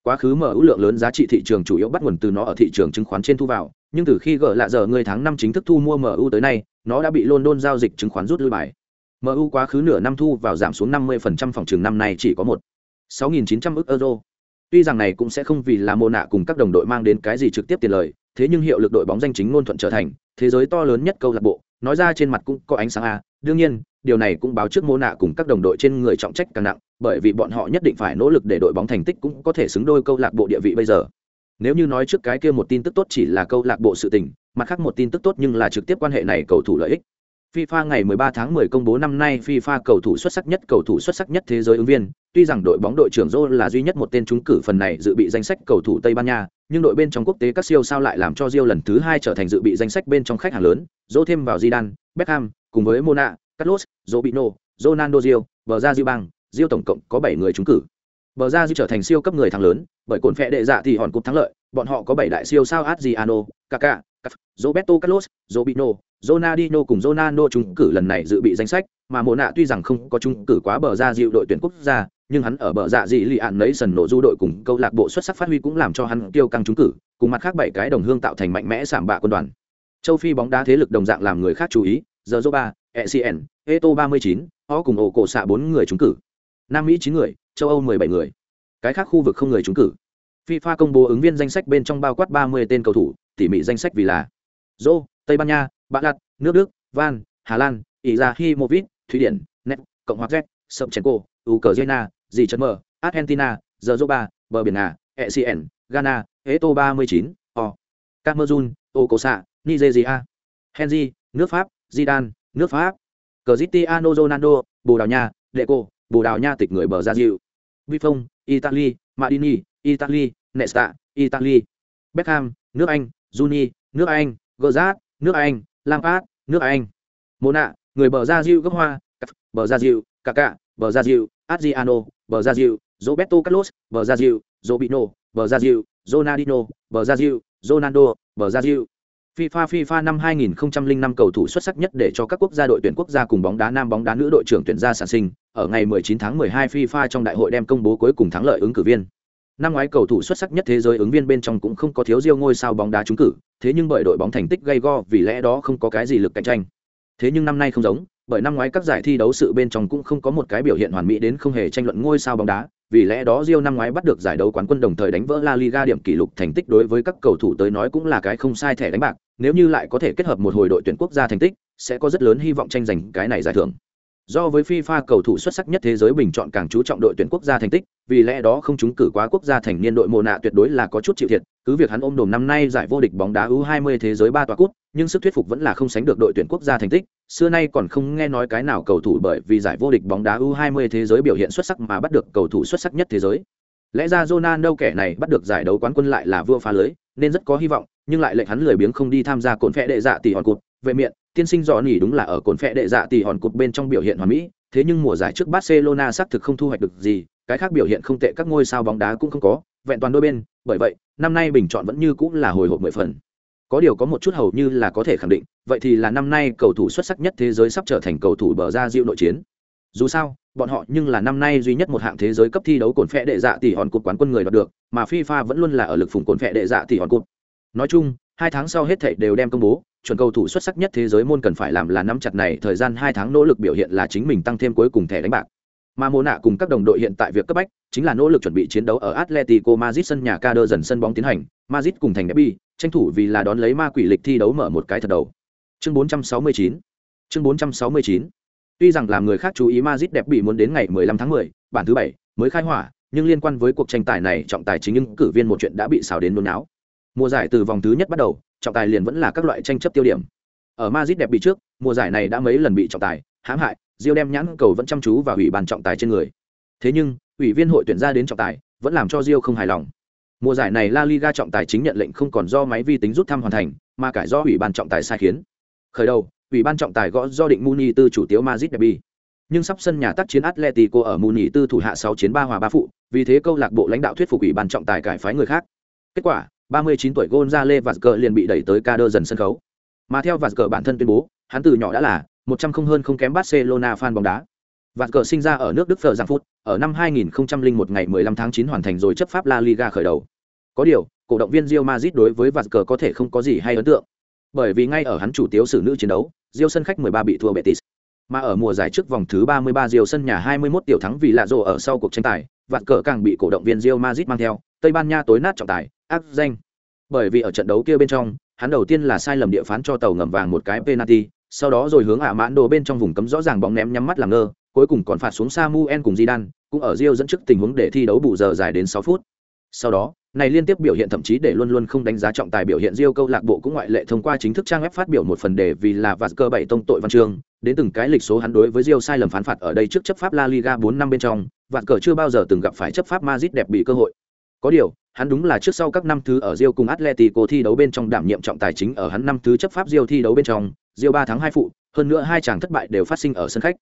Quá khứ mở ưu lượng lớn giá trị thị trường chủ yếu bắt nguồn từ nó ở thị trường chứng khoán trên thu vào, nhưng từ khi gỡ lạ giờ người tháng năm chính thức thu mua MU tới nay, nó đã bị London giao dịch chứng khoán rút lui bài. MU quá khứ nửa năm thu vào giảm xuống 50% phòng trường năm nay chỉ có một 6.900 ức euro. Tuy rằng này cũng sẽ không vì là mô nạ cùng các đồng đội mang đến cái gì trực tiếp tiền lời, thế nhưng hiệu lực đội bóng danh chính ngôn thuận trở thành thế giới to lớn nhất câu lạc bộ, nói ra trên mặt cũng có ánh sáng a. Đương nhiên, điều này cũng báo trước mô nạ cùng các đồng đội trên người trọng trách càng nặng, bởi vì bọn họ nhất định phải nỗ lực để đội bóng thành tích cũng có thể xứng đôi câu lạc bộ địa vị bây giờ. Nếu như nói trước cái kia một tin tức tốt chỉ là câu lạc bộ sự tình, mặt khác một tin tức tốt nhưng là trực tiếp quan hệ này cầu thủ lợi ích. FIFA ngày 13 tháng 10 công bố năm nay FIFA cầu thủ xuất sắc nhất cầu thủ xuất sắc nhất thế giới ứng viên, tuy rằng đội bóng đội trưởng Zô là duy nhất một tên trúng cử phần này dự bị danh sách cầu thủ Tây Ban Nha, nhưng đội bên trong quốc tế các siêu sao lại làm cho Rio lần thứ hai trở thành dự bị danh sách bên trong khách hàng lớn, Zô thêm vào Zidane, Beckham, cùng với Mona, Carlos, Robinho, Ronaldo Gio, bờ ra Rio bang, Rio tổng cộng có 7 người trúng cử. Bờ ra Rio trở thành siêu cấp người thắng lớn, bởi cồn phệ đệ dạ thì hòn cúp thắng lợi, bọn họ có 7 đại siêu sao Adriano, Kaká, Roberto Carlos, Robinho, Ronaldinho cùng Ronaldo trúng cử lần này dự bị danh sách, mà Mộ Nạ tuy rằng không có trúng cử quá bờ ra dịu đội tuyển quốc gia, nhưng hắn ở bờ dạ dị lì ạn nấy sần nổ du đội cùng câu lạc bộ xuất sắc phát huy cũng làm cho hắn tiêu căng trúng cử, cùng mặt khác bảy cái đồng hương tạo thành mạnh mẽ sảm bạ quân đoàn. Châu Phi bóng đá thế lực đồng dạng làm người khác chú ý, giờ Zoba, ECN, Eto 39, họ cùng ổ cổ xạ bốn người trúng cử. Nam Mỹ 9 người, châu Âu 17 người. Cái khác khu vực không người trúng cử. FIFA công bố ứng viên danh sách bên trong bao quát 30 tên cầu thủ, tỉ mỉ danh sách vì là Zô, Tây Ban Nha, Bạc Lạt, nước Đức, Van, Hà Lan, Izahimovic, Thụy Điển, Net, Cộng hòa Z, Sobchenko, Ukraine, Dì Trần Mờ, Argentina, Zoba, Bờ Biển Nga, ECN, Ghana, Eto 39, O, Cameroon, Okosa, Nigeria, Henry, nước Pháp, Zidane, nước Pháp, Cristiano Ronaldo, Bồ Đào Nha, Deco, Bồ Đào Nha tịch người bờ ra dịu, Buffon, Italy, Madini, Italy, Nesta, Italy, Beckham, nước Anh, Juni, nước Anh, Gerrard, nước Anh, Lampard, nước Anh. Mona, người bờ ra diệu gốc hoa, bờ ra diệu, Kaká, bờ ra diệu, Adriano, bờ ra diệu, Roberto Carlos, bờ ra diệu, robino bờ ra diệu, Ronaldinho, bờ ra diệu, Ronaldo, bờ ra diệu. FIFA FIFA năm 2005 cầu thủ xuất sắc nhất để cho các quốc gia đội tuyển quốc gia cùng bóng đá nam bóng đá nữ đội trưởng tuyển ra sản sinh, ở ngày 19 tháng 12 FIFA trong đại hội đem công bố cuối cùng thắng lợi ứng cử viên. Năm ngoái cầu thủ xuất sắc nhất thế giới ứng viên bên trong cũng không có thiếu riêu ngôi sao bóng đá trúng cử thế nhưng bởi đội bóng thành tích gây go vì lẽ đó không có cái gì lực cạnh tranh. Thế nhưng năm nay không giống bởi năm ngoái các giải thi đấu sự bên trong cũng không có một cái biểu hiện hoàn mỹ đến không hề tranh luận ngôi sao bóng đá vì lẽ đó Rio năm ngoái bắt được giải đấu quán quân đồng thời đánh vỡ La Liga điểm kỷ lục thành tích đối với các cầu thủ tới nói cũng là cái không sai thẻ đánh bạc, nếu như lại có thể kết hợp một hồi đội tuyển quốc gia thành tích, sẽ có rất lớn hy vọng tranh giành cái này giải thưởng. Do với FIFA cầu thủ xuất sắc nhất thế giới bình chọn càng chú trọng đội tuyển quốc gia thành tích, vì lẽ đó không chúng cử quá quốc gia thành niên đội mồ nạ tuyệt đối là có chút chịu thiệt, cứ việc hắn ôm đồm năm nay giải vô địch bóng đá U20 thế giới ba tòa cúp, nhưng sức thuyết phục vẫn là không sánh được đội tuyển quốc gia thành tích, xưa nay còn không nghe nói cái nào cầu thủ bởi vì giải vô địch bóng đá U20 thế giới biểu hiện xuất sắc mà bắt được cầu thủ xuất sắc nhất thế giới. Lẽ ra Ronaldo kẻ này bắt được giải đấu quán quân lại là vua phá lưới, nên rất có hy vọng, nhưng lại lệnh hắn lười biếng không đi tham gia cồn phẽ đệ dạ tỷ hòn cột, vệ miệng, tiên sinh dò nỉ đúng là ở cồn phẹ đệ dạ tỷ hòn cột bên trong biểu hiện hoàn mỹ, thế nhưng mùa giải trước Barcelona xác thực không thu hoạch được gì, cái khác biểu hiện không tệ các ngôi sao bóng đá cũng không có, vẹn toàn đôi bên, bởi vậy, năm nay bình chọn vẫn như cũng là hồi hộp mười phần. Có điều có một chút hầu như là có thể khẳng định, vậy thì là năm nay cầu thủ xuất sắc nhất thế giới sắp trở thành cầu thủ bờ ra diệu nội chiến. Dù sao, bọn họ nhưng là năm nay duy nhất một hạng thế giới cấp thi đấu cồn phẹ đệ dạ tỷ hòn cột quán quân người đoạt được, mà FIFA vẫn luôn là ở lực phụng cồn phẹ đệ dạ tỷ hòn cột. Nói chung, hai tháng sau hết thảy đều đem công bố, chuẩn cầu thủ xuất sắc nhất thế giới môn cần phải làm là nắm chặt này thời gian hai tháng nỗ lực biểu hiện là chính mình tăng thêm cuối cùng thẻ đánh bạc. Mà Mô nạ cùng các đồng đội hiện tại việc cấp bách chính là nỗ lực chuẩn bị chiến đấu ở Atletico Madrid sân nhà Kader dần sân bóng tiến hành, Madrid cùng thành derby, tranh thủ vì là đón lấy ma quỷ lịch thi đấu mở một cái thật đầu. Chương 469. Chương 469. Tuy rằng làm người khác chú ý Madrid đẹp bị muốn đến ngày 15 tháng 10, bản thứ bảy mới khai hỏa, nhưng liên quan với cuộc tranh tài này trọng tài chính những cử viên một chuyện đã bị xào đến nôn não. Mùa giải từ vòng thứ nhất bắt đầu, trọng tài liền vẫn là các loại tranh chấp tiêu điểm. Ở Madrid đẹp bị trước, mùa giải này đã mấy lần bị trọng tài hãm hại, Diêu đem nhãn cầu vẫn chăm chú vào ủy ban trọng tài trên người. Thế nhưng, ủy viên hội tuyển ra đến trọng tài, vẫn làm cho Diêu không hài lòng. Mùa giải này La Liga trọng tài chính nhận lệnh không còn do máy vi tính rút thăm hoàn thành, mà cải do ủy ban trọng tài sai khiến. Khởi đầu, ủy ban trọng tài gõ do định Muni tư chủ tiếu Madrid derby. Nhưng sắp sân nhà tác chiến Atletico ở Muni tư thủ hạ 6 chiến 3 hòa 3 phụ, vì thế câu lạc bộ lãnh đạo thuyết phục ủy ban trọng tài cải phái người khác. Kết quả, 39 tuổi Gonzale Vazquez liền bị đẩy tới Cadơ dần sân khấu. Mà theo Vazquez bản thân tuyên bố, hắn từ nhỏ đã là 100 không hơn không kém Barcelona fan bóng đá. Vazquez sinh ra ở nước Đức Phở Giang Phút, ở năm 2001 ngày 15 tháng 9 hoàn thành rồi chấp pháp La Liga khởi đầu. Có điều, cổ động viên Real Madrid đối với Vazquez có thể không có gì hay ấn tượng. Bởi vì ngay ở hắn chủ tiếu xử nữ chiến đấu, Real sân khách 13 bị thua Betis. Mà ở mùa giải trước vòng thứ 33 Real sân nhà 21 tiểu thắng vì lạ rồ ở sau cuộc tranh tài, Vazquez càng bị cổ động viên Real Madrid mang theo, Tây Ban Nha tối nát trọng tài, ác danh. Bởi vì ở trận đấu kia bên trong, hắn đầu tiên là sai lầm địa phán cho tàu ngầm vàng một cái penalty, sau đó rồi hướng ả mãn đồ bên trong vùng cấm rõ ràng bóng ném nhắm mắt làm ngơ, cuối cùng còn phạt xuống Samuel cùng Zidane, cũng ở Rio dẫn trước tình huống để thi đấu bù giờ dài đến 6 phút. Sau đó, này liên tiếp biểu hiện thậm chí để luôn luôn không đánh giá trọng tài biểu hiện Rio câu lạc bộ cũng ngoại lệ thông qua chính thức trang web phát biểu một phần đề vì là vạt cơ bảy tông tội văn chương, đến từng cái lịch số hắn đối với Rio sai lầm phán phạt ở đây trước chấp pháp La Liga 4 năm bên trong, vạt cờ chưa bao giờ từng gặp phải chấp pháp Madrid đẹp bị cơ hội. Có điều hắn đúng là trước sau các năm thứ ở Rio cùng Atletico thi đấu bên trong đảm nhiệm trọng tài chính ở hắn năm thứ chấp pháp Rio thi đấu bên trong, Rio ba tháng hai phụ, hơn nữa hai chàng thất bại đều phát sinh ở sân khách.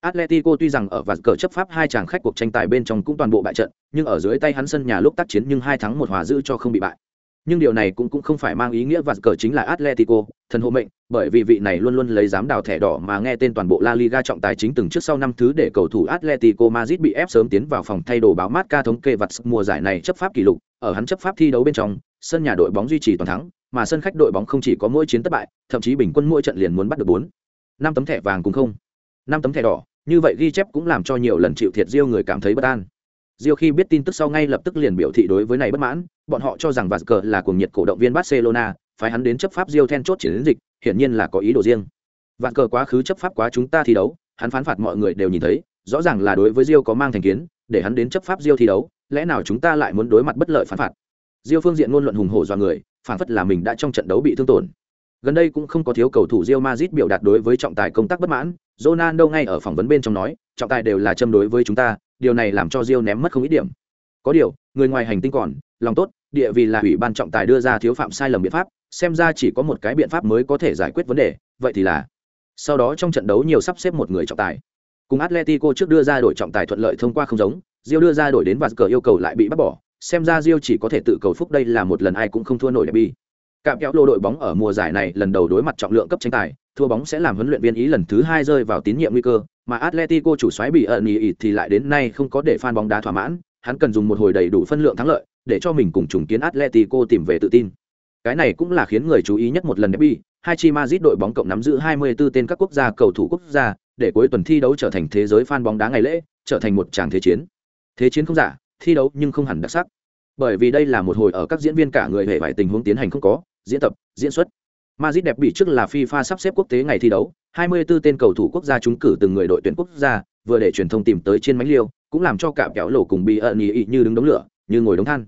Atletico tuy rằng ở vạt cờ chấp pháp hai chàng khách cuộc tranh tài bên trong cũng toàn bộ bại trận, nhưng ở dưới tay hắn sân nhà lúc tác chiến nhưng hai thắng một hòa giữ cho không bị bại nhưng điều này cũng cũng không phải mang ý nghĩa và cờ chính là Atletico, thần hộ mệnh, bởi vì vị này luôn luôn lấy dám đào thẻ đỏ mà nghe tên toàn bộ La Liga trọng tài chính từng trước sau năm thứ để cầu thủ Atletico Madrid bị ép sớm tiến vào phòng thay đồ báo mát ca thống kê vặt mùa giải này chấp pháp kỷ lục, ở hắn chấp pháp thi đấu bên trong, sân nhà đội bóng duy trì toàn thắng, mà sân khách đội bóng không chỉ có mỗi chiến thất bại, thậm chí bình quân mỗi trận liền muốn bắt được 4, năm tấm thẻ vàng cũng không, năm tấm thẻ đỏ, như vậy ghi chép cũng làm cho nhiều lần chịu thiệt riêu người cảm thấy bất an. Rio khi biết tin tức sau ngay lập tức liền biểu thị đối với này bất mãn, bọn họ cho rằng Vazquez là cuồng nhiệt cổ động viên Barcelona, phải hắn đến chấp pháp Rio then chốt chiến dịch, hiển nhiên là có ý đồ riêng. Vasquez quá khứ chấp pháp quá chúng ta thi đấu, hắn phán phạt mọi người đều nhìn thấy, rõ ràng là đối với Rio có mang thành kiến, để hắn đến chấp pháp Rio thi đấu, lẽ nào chúng ta lại muốn đối mặt bất lợi phán phạt? Rio phương diện ngôn luận hùng hổ do người, phản phất là mình đã trong trận đấu bị thương tổn. Gần đây cũng không có thiếu cầu thủ Real Madrid biểu đạt đối với trọng tài công tác bất mãn, Ronaldo ngay ở phỏng vấn bên trong nói, trọng tài đều là châm đối với chúng ta, điều này làm cho Real ném mất không ít điểm. Có điều, người ngoài hành tinh còn, lòng tốt, địa vì là ủy ban trọng tài đưa ra thiếu phạm sai lầm biện pháp, xem ra chỉ có một cái biện pháp mới có thể giải quyết vấn đề, vậy thì là sau đó trong trận đấu nhiều sắp xếp một người trọng tài. Cùng Atletico trước đưa ra đổi trọng tài thuận lợi thông qua không giống, Rio đưa ra đổi đến và cờ yêu cầu lại bị bắt bỏ, xem ra Rio chỉ có thể tự cầu phúc đây là một lần ai cũng không thua nổi derby. Cạm kéo lô đội bóng ở mùa giải này lần đầu đối mặt trọng lượng cấp tranh tài, thua bóng sẽ làm huấn luyện viên ý lần thứ hai rơi vào tín nhiệm nguy cơ, mà Atletico chủ xoáy bị ẩn ý thì lại đến nay không có để fan bóng đá thỏa mãn, hắn cần dùng một hồi đầy đủ phân lượng thắng lợi, để cho mình cùng trùng kiến Atletico tìm về tự tin. Cái này cũng là khiến người chú ý nhất một lần derby, hai chi Madrid đội bóng cộng nắm giữ 24 tên các quốc gia cầu thủ quốc gia, để cuối tuần thi đấu trở thành thế giới fan bóng đá ngày lễ, trở thành một tràng thế chiến. thế chiến không giả thi đấu nhưng không hẳn đặc sắc bởi vì đây là một hồi ở các diễn viên cả người hệ vải tình huống tiến hành không có diễn tập diễn xuất Madrid đẹp bị trước là FIFA sắp xếp quốc tế ngày thi đấu 24 tên cầu thủ quốc gia trúng cử từng người đội tuyển quốc gia vừa để truyền thông tìm tới trên mánh liêu, cũng làm cho cả kéo lổ cùng bị ẩn ý như đứng đống lửa, như ngồi đống than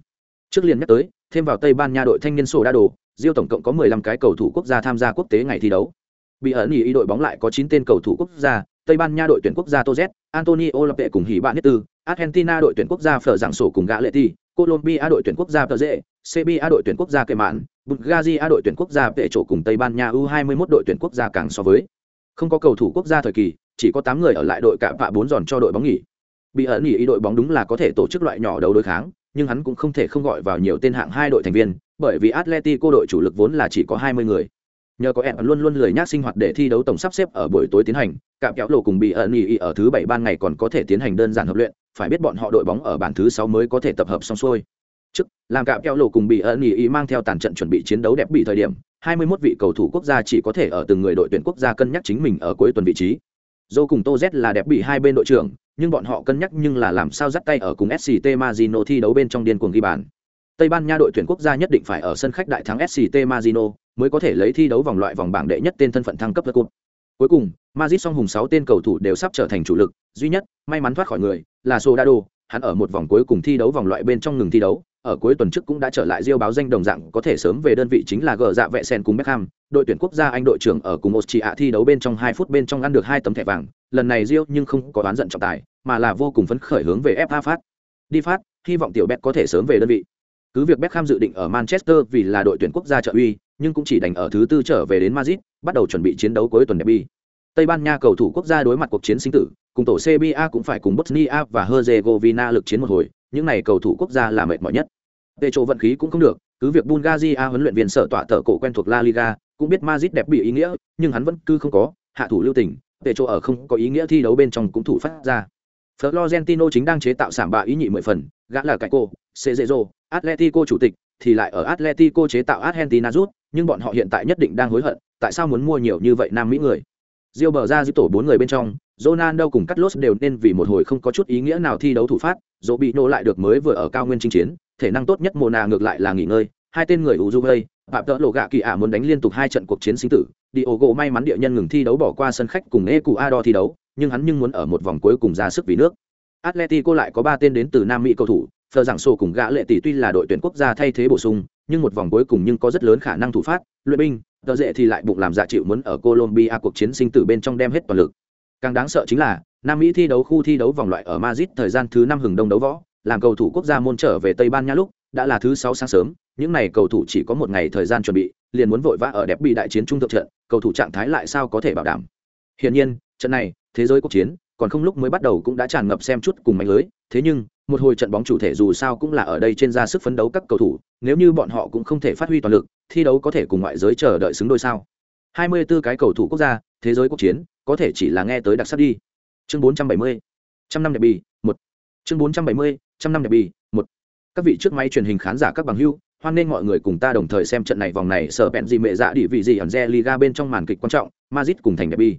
trước liền nhắc tới, thêm vào tây ban nha đội thanh niên sổ đa đồ, diêu tổng cộng có 15 cái cầu thủ quốc gia tham gia quốc tế ngày thi đấu bị ẩn ý đội bóng lại có 9 tên cầu thủ quốc gia, tây ban nha đội tuyển quốc gia toz antonio lape cùng hỉ bạn nhất tư, argentina đội tuyển quốc gia phở dạng sổ cùng gã lệ Thi. colombia đội tuyển quốc gia tờ dễ cba đội tuyển quốc gia kệ mạn, bulgaria đội tuyển quốc gia vệ chỗ cùng tây ban nha u 21 đội tuyển quốc gia càng so với không có cầu thủ quốc gia thời kỳ chỉ có 8 người ở lại đội cạm vạ bốn giòn cho đội bóng nghỉ. Bị ẩn nghỉ ý đội bóng đúng là có thể tổ chức loại nhỏ đấu đối kháng, nhưng hắn cũng không thể không gọi vào nhiều tên hạng hai đội thành viên, bởi vì atletico đội chủ lực vốn là chỉ có 20 người. Nhờ có em luôn luôn lười nhác sinh hoạt để thi đấu tổng sắp xếp ở buổi tối tiến hành, cạm kéo lộ cùng bị ẩn nghỉ ở thứ bảy ban ngày còn có thể tiến hành đơn giản hợp luyện, phải biết bọn họ đội bóng ở bản thứ sáu mới có thể tập hợp xong xuôi. Trước, làm cạm kéo lộ cùng bị ẩn nghỉ mang theo tàn trận chuẩn bị chiến đấu đẹp bị thời điểm 21 vị cầu thủ quốc gia chỉ có thể ở từng người đội tuyển quốc gia cân nhắc chính mình ở cuối tuần vị trí dô cùng tô z là đẹp bị hai bên đội trưởng, nhưng bọn họ cân nhắc nhưng là làm sao dắt tay ở cùng sct mazino thi đấu bên trong điên cuồng ghi bàn. Tây ban nha đội tuyển quốc gia nhất định phải ở sân khách đại thắng sct mazino mới có thể lấy thi đấu vòng loại vòng bảng đệ nhất tên thân phận thăng cấp cúp cuối cùng, Madrid song hùng sáu tên cầu thủ đều sắp trở thành chủ lực, duy nhất, may mắn thoát khỏi người, là Soldado, hắn ở một vòng cuối cùng thi đấu vòng loại bên trong ngừng thi đấu ở cuối tuần trước cũng đã trở lại Rio báo danh đồng dạng có thể sớm về đơn vị chính là gờ dạ vệ sen cùng Beckham, đội tuyển quốc gia Anh đội trưởng ở cùng Austria thi đấu bên trong 2 phút bên trong ăn được hai tấm thẻ vàng, lần này Rio nhưng không có đoán giận trọng tài, mà là vô cùng phấn khởi hướng về FA phát. Đi phát, hy vọng tiểu Beck có thể sớm về đơn vị. Cứ việc Beckham dự định ở Manchester vì là đội tuyển quốc gia trợ uy, nhưng cũng chỉ đành ở thứ tư trở về đến Madrid, bắt đầu chuẩn bị chiến đấu cuối tuần derby. Tây Ban Nha cầu thủ quốc gia đối mặt cuộc chiến sinh tử, cùng tổ CBA cũng phải cùng Bosnia và Herzegovina lực chiến một hồi, những này cầu thủ quốc gia là mệt mỏi nhất. Petro vận khí cũng không được, cứ việc Bulgaria huấn luyện viên sở tỏa tở cổ quen thuộc La Liga, cũng biết Madrid đẹp bị ý nghĩa, nhưng hắn vẫn cứ không có hạ thủ lưu tình, Petro ở không có ý nghĩa thi đấu bên trong cũng thủ phát ra. Florentino chính đang chế tạo sản bạ ý nhị mười phần, gã là cái cô, Cerezo, Atletico chủ tịch, thì lại ở Atletico chế tạo Argentina rút, nhưng bọn họ hiện tại nhất định đang hối hận, tại sao muốn mua nhiều như vậy nam mỹ người. Diêu bờ ra giữ tổ bốn người bên trong, Ronaldo cùng Carlos đều nên vì một hồi không có chút ý nghĩa nào thi đấu thủ phát, dỗ nô lại được mới vừa ở cao nguyên chinh chiến, thể năng tốt nhất Mona ngược lại là nghỉ ngơi, hai tên người Uruguay, Phạm Tợ Lộ Gạ Kỳ ả muốn đánh liên tục hai trận cuộc chiến sinh tử, Diogo may mắn địa nhân ngừng thi đấu bỏ qua sân khách cùng Ecuador thi đấu, nhưng hắn nhưng muốn ở một vòng cuối cùng ra sức vì nước. Atletico lại có ba tên đến từ Nam Mỹ cầu thủ, thờ Giảng Sô cùng gã lệ tỷ tuy là đội tuyển quốc gia thay thế bổ sung, nhưng một vòng cuối cùng nhưng có rất lớn khả năng thủ phát, luyện binh, tờ dễ thì lại bụng làm dạ chịu muốn ở Colombia cuộc chiến sinh tử bên trong đem hết toàn lực. Càng đáng sợ chính là, Nam Mỹ thi đấu khu thi đấu vòng loại ở Madrid thời gian thứ năm hừng đông đấu võ, làm cầu thủ quốc gia môn trở về Tây Ban Nha lúc, đã là thứ sáu sáng sớm, những này cầu thủ chỉ có một ngày thời gian chuẩn bị, liền muốn vội vã ở đẹp bị đại chiến trung thượng trận, cầu thủ trạng thái lại sao có thể bảo đảm. Hiển nhiên, trận này, thế giới quốc chiến, còn không lúc mới bắt đầu cũng đã tràn ngập xem chút cùng mạnh lưới, thế nhưng, một hồi trận bóng chủ thể dù sao cũng là ở đây trên ra sức phấn đấu các cầu thủ, nếu như bọn họ cũng không thể phát huy toàn lực, thi đấu có thể cùng ngoại giới chờ đợi xứng đôi sao? 24 cái cầu thủ quốc gia, thế giới quốc chiến, có thể chỉ là nghe tới đặc sắc đi. Chương 470. Trăm năm đẹp bì, một. Chương 470. Trăm năm đẹp bì, một. Các vị trước máy truyền hình khán giả các bằng hữu, hoan nên mọi người cùng ta đồng thời xem trận này vòng này sở bẹn gì mẹ dạ địa vị gì ẩn Liga bên trong màn kịch quan trọng, Madrid cùng thành đẹp bì.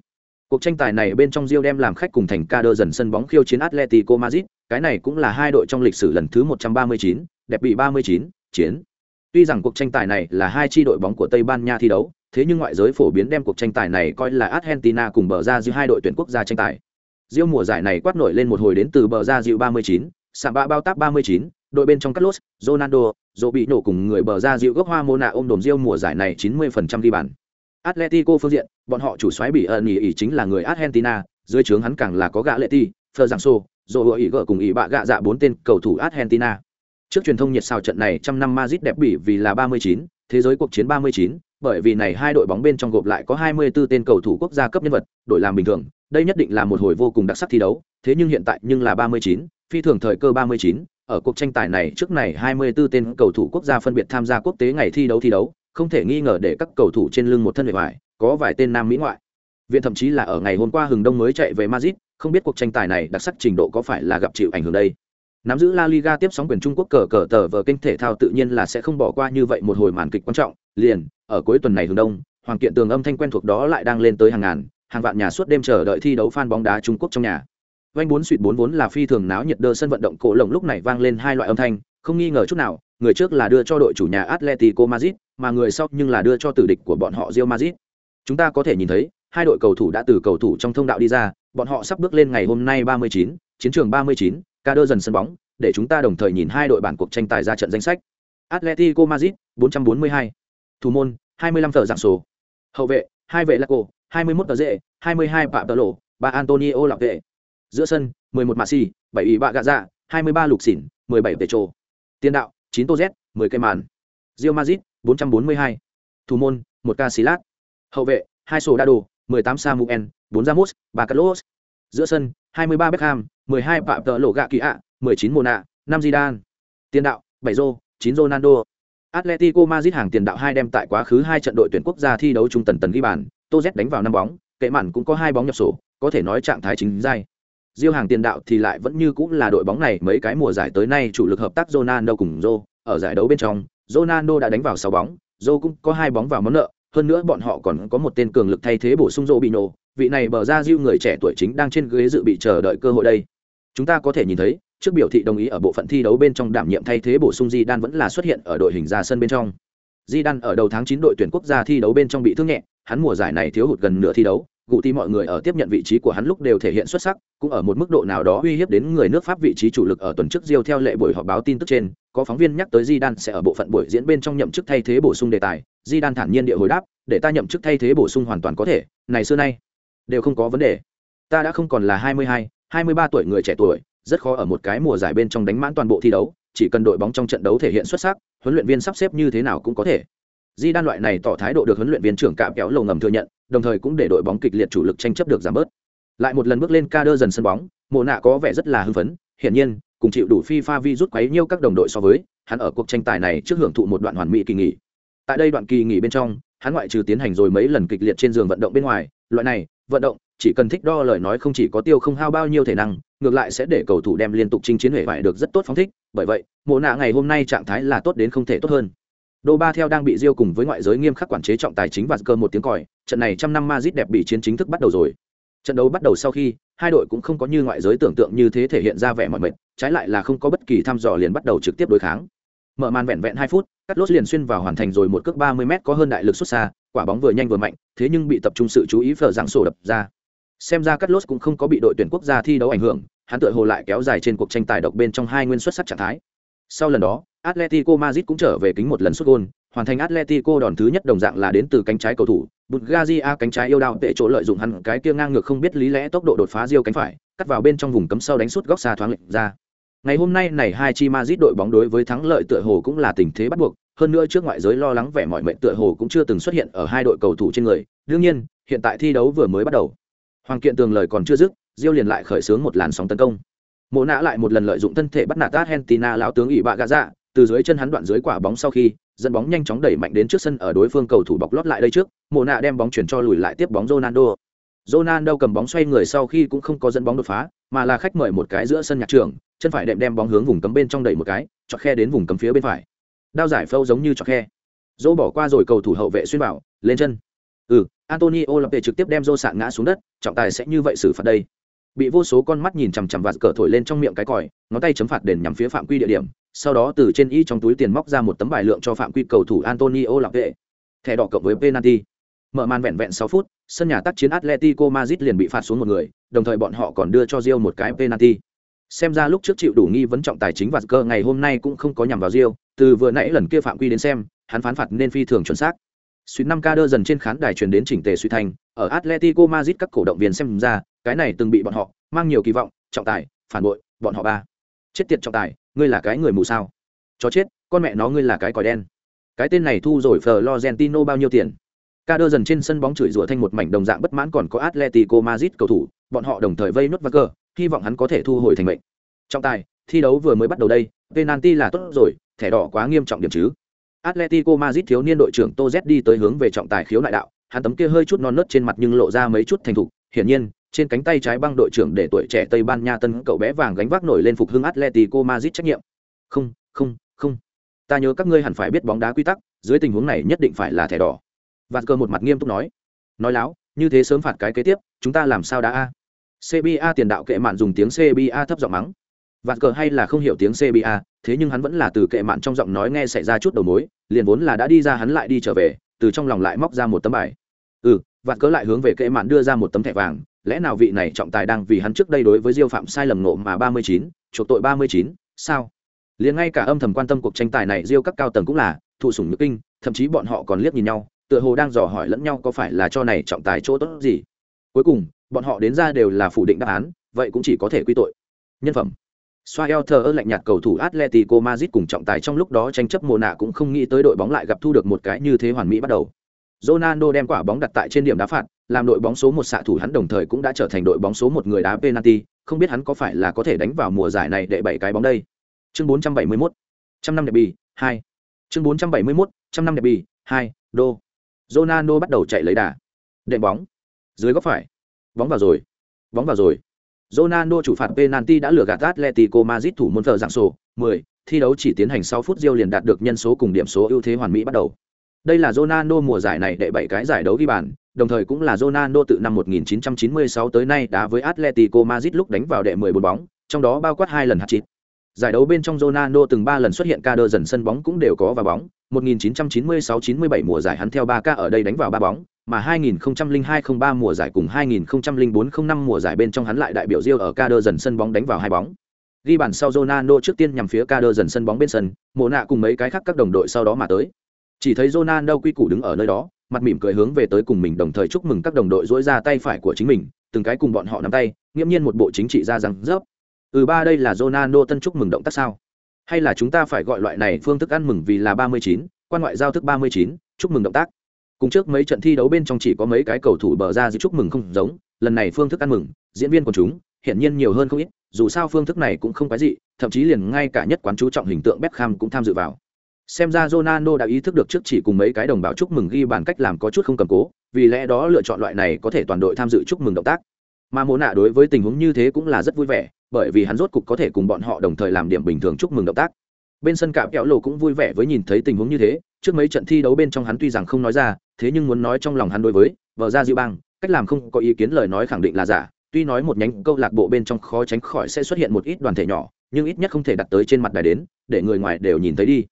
Cuộc tranh tài này bên trong Rio đem làm khách cùng thành Kader dần sân bóng khiêu chiến Atletico Madrid, cái này cũng là hai đội trong lịch sử lần thứ 139, đẹp bị 39, chiến. Tuy rằng cuộc tranh tài này là hai chi đội bóng của Tây Ban Nha thi đấu, thế nhưng ngoại giới phổ biến đem cuộc tranh tài này coi là Argentina cùng bờ ra giữa hai đội tuyển quốc gia tranh tài. Rio mùa giải này quát nổi lên một hồi đến từ bờ ra dịu 39, sạm bạ bao tác 39, đội bên trong Carlos, Ronaldo, dỗ bị nổ cùng người bờ ra dịu gốc hoa Mona ôm đồm riêu mùa giải này 90% ghi bàn. Atletico phương diện, bọn họ chủ soái bị ẩn ý, ý chính là người Argentina, dưới trướng hắn càng là có gã lệ ti, Phờ Giảng Sô, rồi hội ý gỡ cùng ý bạ gạ dạ bốn tên cầu thủ Argentina. Trước truyền thông nhiệt sao trận này trăm năm Madrid đẹp bỉ vì là 39, thế giới cuộc chiến 39, bởi vì này hai đội bóng bên trong gộp lại có 24 tên cầu thủ quốc gia cấp nhân vật, đội làm bình thường, đây nhất định là một hồi vô cùng đặc sắc thi đấu, thế nhưng hiện tại nhưng là 39, phi thường thời cơ 39, ở cuộc tranh tài này trước này 24 tên cầu thủ quốc gia phân biệt tham gia quốc tế ngày thi đấu thi đấu, không thể nghi ngờ để các cầu thủ trên lưng một thân bề ngoài, có vài tên nam mỹ ngoại. Viện thậm chí là ở ngày hôm qua hừng đông mới chạy về Madrid, không biết cuộc tranh tài này đặc sắc trình độ có phải là gặp chịu ảnh hưởng đây. Nắm giữ La Liga tiếp sóng quyền Trung Quốc cờ cờ tờ vờ kênh thể thao tự nhiên là sẽ không bỏ qua như vậy một hồi màn kịch quan trọng, liền, ở cuối tuần này hừng đông, hoàng kiện tường âm thanh quen thuộc đó lại đang lên tới hàng ngàn, hàng vạn nhà suốt đêm chờ đợi thi đấu fan bóng đá Trung Quốc trong nhà. Vành bốn suýt bốn vốn là phi thường náo nhiệt đơ sân vận động cổ lồng lúc này vang lên hai loại âm thanh, không nghi ngờ chút nào, người trước là đưa cho đội chủ nhà Atletico Madrid, mà người sau nhưng là đưa cho tử địch của bọn họ Real Madrid. Chúng ta có thể nhìn thấy, hai đội cầu thủ đã từ cầu thủ trong thông đạo đi ra, bọn họ sắp bước lên ngày hôm nay 39, chiến trường 39, ca đơ dần sân bóng, để chúng ta đồng thời nhìn hai đội bản cuộc tranh tài ra trận danh sách. Atletico Madrid 442, thủ môn 25 tờ dạng số, hậu vệ hai vệ Laco 21 tờ dễ, 22 Phạm Tờ Lộ, ba Antonio Lạc vệ. Giữa sân 11 Messi, 7 Ý Bạ Gạ Dạ, 23 Lục Xỉn, 17 Petro. Tiền đạo 9 Tô Z, 10 cây màn. Real Madrid 442, thủ môn 1 Casillas, hậu vệ 2 Sổ Soldado, 18 Samuel, 4 Ramos, 3 Carlos. Giữa sân 23 Beckham, 12 Phạm Tờ Lộ Gạ Kỳ ạ, 19 Mona, 5 Zidane. Tiền đạo 7 Zô 9 Ronaldo. Atletico Madrid hàng tiền đạo hai đem tại quá khứ hai trận đội tuyển quốc gia thi đấu trung tần tần ghi bàn, Tô Z đánh vào năm bóng, kệ mạn cũng có hai bóng nhập sổ, có thể nói trạng thái chính giai. Diêu hàng tiền đạo thì lại vẫn như cũng là đội bóng này mấy cái mùa giải tới nay chủ lực hợp tác Ronaldo cùng Zô, ở giải đấu bên trong, Ronaldo đã đánh vào 6 bóng, Zô cũng có hai bóng vào món nợ, hơn nữa bọn họ còn có một tên cường lực thay thế bổ sung Robinho, vị này bờ ra Diêu người trẻ tuổi chính đang trên ghế dự bị chờ đợi cơ hội đây. Chúng ta có thể nhìn thấy, trước biểu thị đồng ý ở bộ phận thi đấu bên trong đảm nhiệm thay thế bổ sung Di Đan vẫn là xuất hiện ở đội hình ra sân bên trong. Di Đan ở đầu tháng 9 đội tuyển quốc gia thi đấu bên trong bị thương nhẹ, hắn mùa giải này thiếu hụt gần nửa thi đấu, gụ thì mọi người ở tiếp nhận vị trí của hắn lúc đều thể hiện xuất sắc, cũng ở một mức độ nào đó uy hiếp đến người nước Pháp vị trí chủ lực ở tuần trước diêu theo lệ buổi họp báo tin tức trên, có phóng viên nhắc tới Di Đan sẽ ở bộ phận buổi diễn bên trong nhậm chức thay thế bổ sung đề tài, Di Đan thản nhiên địa hồi đáp, để ta nhậm chức thay thế bổ sung hoàn toàn có thể, này xưa nay đều không có vấn đề. Ta đã không còn là 22, 23 tuổi người trẻ tuổi, rất khó ở một cái mùa giải bên trong đánh mãn toàn bộ thi đấu, chỉ cần đội bóng trong trận đấu thể hiện xuất sắc, huấn luyện viên sắp xếp như thế nào cũng có thể. Di Đan loại này tỏ thái độ được huấn luyện viên trưởng cạm kéo lầu ngầm thừa nhận, đồng thời cũng để đội bóng kịch liệt chủ lực tranh chấp được giảm bớt. Lại một lần bước lên ca đơ dần sân bóng, Mộ Nạ có vẻ rất là hưng phấn, hiển nhiên, cùng chịu đủ FIFA vi rút quấy nhiêu các đồng đội so với, hắn ở cuộc tranh tài này trước hưởng thụ một đoạn hoàn mỹ kỳ nghỉ. Tại đây đoạn kỳ nghỉ bên trong, hắn ngoại trừ tiến hành rồi mấy lần kịch liệt trên giường vận động bên ngoài, loại này, vận động chỉ cần thích đo lời nói không chỉ có tiêu không hao bao nhiêu thể năng, ngược lại sẽ để cầu thủ đem liên tục chinh chiến hệ vải được rất tốt phóng thích, bởi vậy, Mộ Nạ ngày hôm nay trạng thái là tốt đến không thể tốt hơn. Đô Ba theo đang bị Diêu cùng với ngoại giới nghiêm khắc quản chế trọng tài chính và cơ một tiếng còi, trận này trăm năm Madrid đẹp bị chiến chính thức bắt đầu rồi. Trận đấu bắt đầu sau khi, hai đội cũng không có như ngoại giới tưởng tượng như thế thể hiện ra vẻ mỏi mệt, trái lại là không có bất kỳ thăm dò liền bắt đầu trực tiếp đối kháng. Mở màn vẹn vẹn hai phút, cắt lốt liền xuyên vào hoàn thành rồi một cước 30m có hơn đại lực xuất xa, quả bóng vừa nhanh vừa mạnh, thế nhưng bị tập trung sự chú ý phở dạng sổ đập ra. Xem ra cắt lốt cũng không có bị đội tuyển quốc gia thi đấu ảnh hưởng, hắn tựa hồ lại kéo dài trên cuộc tranh tài độc bên trong hai nguyên xuất sắc trạng thái. Sau lần đó, Atletico Madrid cũng trở về kính một lần sút gôn, hoàn thành Atletico đòn thứ nhất đồng dạng là đến từ cánh trái cầu thủ, Bulgaria cánh trái yêu đạo tệ chỗ lợi dụng hắn cái kia ngang ngược không biết lý lẽ tốc độ đột phá diêu cánh phải, cắt vào bên trong vùng cấm sau đánh sút góc xa thoáng lệch ra. Ngày hôm nay này hai chi Madrid đội bóng đối với thắng lợi tựa hồ cũng là tình thế bắt buộc, hơn nữa trước ngoại giới lo lắng vẻ mọi mệnh tựa hồ cũng chưa từng xuất hiện ở hai đội cầu thủ trên người. Đương nhiên, hiện tại thi đấu vừa mới bắt đầu. Hoàng Kiện Tường lời còn chưa dứt, Diêu liền lại khởi xướng một làn sóng tấn công. Mộ nã lại một lần lợi dụng thân thể bắt nạt Argentina lão tướng ỷ bạ gạ dạ, từ dưới chân hắn đoạn dưới quả bóng sau khi, dẫn bóng nhanh chóng đẩy mạnh đến trước sân ở đối phương cầu thủ bọc lót lại đây trước mồ nạ đem bóng chuyển cho lùi lại tiếp bóng ronaldo. Ronaldo cầm bóng xoay người sau khi cũng không có dẫn bóng đột phá, mà là khách mời một cái giữa sân nhạc trường, chân phải đệm đem bóng hướng vùng cấm bên trong đẩy một cái, chọt khe đến vùng cấm phía bên phải. Đao giải phâu giống như chọt khe. Dỗ bỏ qua rồi cầu thủ hậu vệ xuyên bảo, lên chân. Ừ antonio lập trực tiếp đem dô sạn ngã xuống đất, trọng tài sẽ như vậy xử phạt đây. Bị vô số con mắt nhìn chằm chằm và cờ thổi lên trong miệng cái còi, ngón tay chấm phạt đền nhằm phía phạm quy địa điểm sau đó từ trên y trong túi tiền móc ra một tấm bài lượng cho phạm quy cầu thủ Antonio lạc vệ. Thẻ đỏ cộng với penalty. Mở màn vẹn vẹn 6 phút, sân nhà tác chiến Atletico Madrid liền bị phạt xuống một người, đồng thời bọn họ còn đưa cho Real một cái penalty. Xem ra lúc trước chịu đủ nghi vấn trọng tài chính và cơ ngày hôm nay cũng không có nhằm vào Real, từ vừa nãy lần kia phạm quy đến xem, hắn phán phạt nên phi thường chuẩn xác. Suýt năm ca đơ dần trên khán đài truyền đến chỉnh tề suy thành, ở Atletico Madrid các cổ động viên xem ra, cái này từng bị bọn họ mang nhiều kỳ vọng, trọng tài, phản bội, bọn họ ba. Chết tiệt trọng tài, ngươi là cái người mù sao? Chó chết, con mẹ nó ngươi là cái còi đen. Cái tên này thu rồi florentino bao nhiêu tiền? Ca đơ dần trên sân bóng chửi rủa thành một mảnh đồng dạng bất mãn còn có atletico madrid cầu thủ, bọn họ đồng thời vây nốt và cờ hy vọng hắn có thể thu hồi thành mệnh. Trọng tài, thi đấu vừa mới bắt đầu đây, penalty là tốt rồi, thẻ đỏ quá nghiêm trọng điểm chứ. Atletico madrid thiếu niên đội trưởng Toz đi tới hướng về trọng tài khiếu nại đạo, hắn tấm kia hơi chút non nớt trên mặt nhưng lộ ra mấy chút thành thục, hiển nhiên trên cánh tay trái băng đội trưởng để tuổi trẻ Tây Ban Nha tân cậu bé vàng gánh vác nổi lên phục hưng Atletico Madrid trách nhiệm. Không, không, không. Ta nhớ các ngươi hẳn phải biết bóng đá quy tắc, dưới tình huống này nhất định phải là thẻ đỏ. Vạt cơ một mặt nghiêm túc nói. Nói láo, như thế sớm phạt cái kế tiếp, chúng ta làm sao đã a? cba tiền đạo kệ mạn dùng tiếng cba thấp giọng mắng vạt cờ hay là không hiểu tiếng cba thế nhưng hắn vẫn là từ kệ mạn trong giọng nói nghe xảy ra chút đầu mối liền vốn là đã đi ra hắn lại đi trở về từ trong lòng lại móc ra một tấm bài ừ vạt cờ lại hướng về kệ mạn đưa ra một tấm thẻ vàng lẽ nào vị này trọng tài đang vì hắn trước đây đối với diêu phạm sai lầm nộ mà ba mươi chín, chuộc tội ba mươi chín, sao? Liền ngay cả âm thầm quan tâm cuộc tranh tài này diêu các cao tầng cũng là thụ sủng nhược kinh, thậm chí bọn họ còn liếc nhìn nhau, tựa hồ đang dò hỏi lẫn nhau có phải là cho này trọng tài chỗ tốt gì. Cuối cùng, bọn họ đến ra đều là phủ định đáp án, vậy cũng chỉ có thể quy tội. Nhân phẩm. Xoa eo thờ ơ lạnh nhạt cầu thủ atletico madrid cùng trọng tài trong lúc đó tranh chấp mùa nạ cũng không nghĩ tới đội bóng lại gặp thu được một cái như thế hoàn mỹ bắt đầu. Ronaldo đem quả bóng đặt tại trên điểm đá phạt, làm đội bóng số một xạ thủ hắn đồng thời cũng đã trở thành đội bóng số một người đá penalty, không biết hắn có phải là có thể đánh vào mùa giải này để bảy cái bóng đây. Chương 471, trăm năm đẹp bì, 2. Chương 471, trăm năm đẹp bì, 2, đô. Ronaldo bắt đầu chạy lấy đà. Đệm bóng. Dưới góc phải. Bóng vào rồi. Bóng vào rồi. Ronaldo chủ phạt penalty đã lừa gạt Atletico Madrid thủ môn thờ dạng sổ, 10, thi đấu chỉ tiến hành 6 phút Rio liền đạt được nhân số cùng điểm số ưu thế hoàn mỹ bắt đầu. Đây là Ronaldo mùa giải này đệ bảy cái giải đấu ghi bàn, đồng thời cũng là Ronaldo từ năm 1996 tới nay đá với Atletico Madrid lúc đánh vào đệ 14 bóng, trong đó bao quát hai lần hat-trick. Giải đấu bên trong Ronaldo từng 3 lần xuất hiện ca đơ dần sân bóng cũng đều có vào bóng, 1996-97 mùa giải hắn theo 3K ở đây đánh vào 3 bóng, mà 2002-03 mùa giải cùng 2004-05 mùa giải bên trong hắn lại đại biểu Rio ở ca đơ dần sân bóng đánh vào hai bóng. Ghi bàn sau Ronaldo trước tiên nhằm phía ca đơ dần sân bóng bên sân, mồ nạ cùng mấy cái khác các đồng đội sau đó mà tới. Chỉ thấy Ronaldo quy củ đứng ở nơi đó, mặt mỉm cười hướng về tới cùng mình đồng thời chúc mừng các đồng đội dỗi ra tay phải của chính mình, từng cái cùng bọn họ nắm tay, nghiêm nhiên một bộ chính trị ra rằng rớp. Ừ ba đây là Ronaldo tân chúc mừng động tác sao? Hay là chúng ta phải gọi loại này phương thức ăn mừng vì là 39, quan ngoại giao thức 39, chúc mừng động tác. Cùng trước mấy trận thi đấu bên trong chỉ có mấy cái cầu thủ bờ ra dự chúc mừng không giống, lần này phương thức ăn mừng, diễn viên của chúng, hiển nhiên nhiều hơn không ít, dù sao phương thức này cũng không quái gì, thậm chí liền ngay cả nhất quán chú trọng hình tượng Beckham cũng tham dự vào. Xem ra Ronaldo đã ý thức được trước chỉ cùng mấy cái đồng bào chúc mừng ghi bàn cách làm có chút không cầm cố, vì lẽ đó lựa chọn loại này có thể toàn đội tham dự chúc mừng động tác. Mà Mộ Nạ đối với tình huống như thế cũng là rất vui vẻ, bởi vì hắn rốt cục có thể cùng bọn họ đồng thời làm điểm bình thường chúc mừng động tác. Bên sân cạm kẹo lộ cũng vui vẻ với nhìn thấy tình huống như thế, trước mấy trận thi đấu bên trong hắn tuy rằng không nói ra, thế nhưng muốn nói trong lòng hắn đối với vợ ra Diệu Bang, cách làm không có ý kiến lời nói khẳng định là giả, tuy nói một nhánh câu lạc bộ bên trong khó tránh khỏi sẽ xuất hiện một ít đoàn thể nhỏ, nhưng ít nhất không thể đặt tới trên mặt đài đến, để người ngoài đều nhìn thấy đi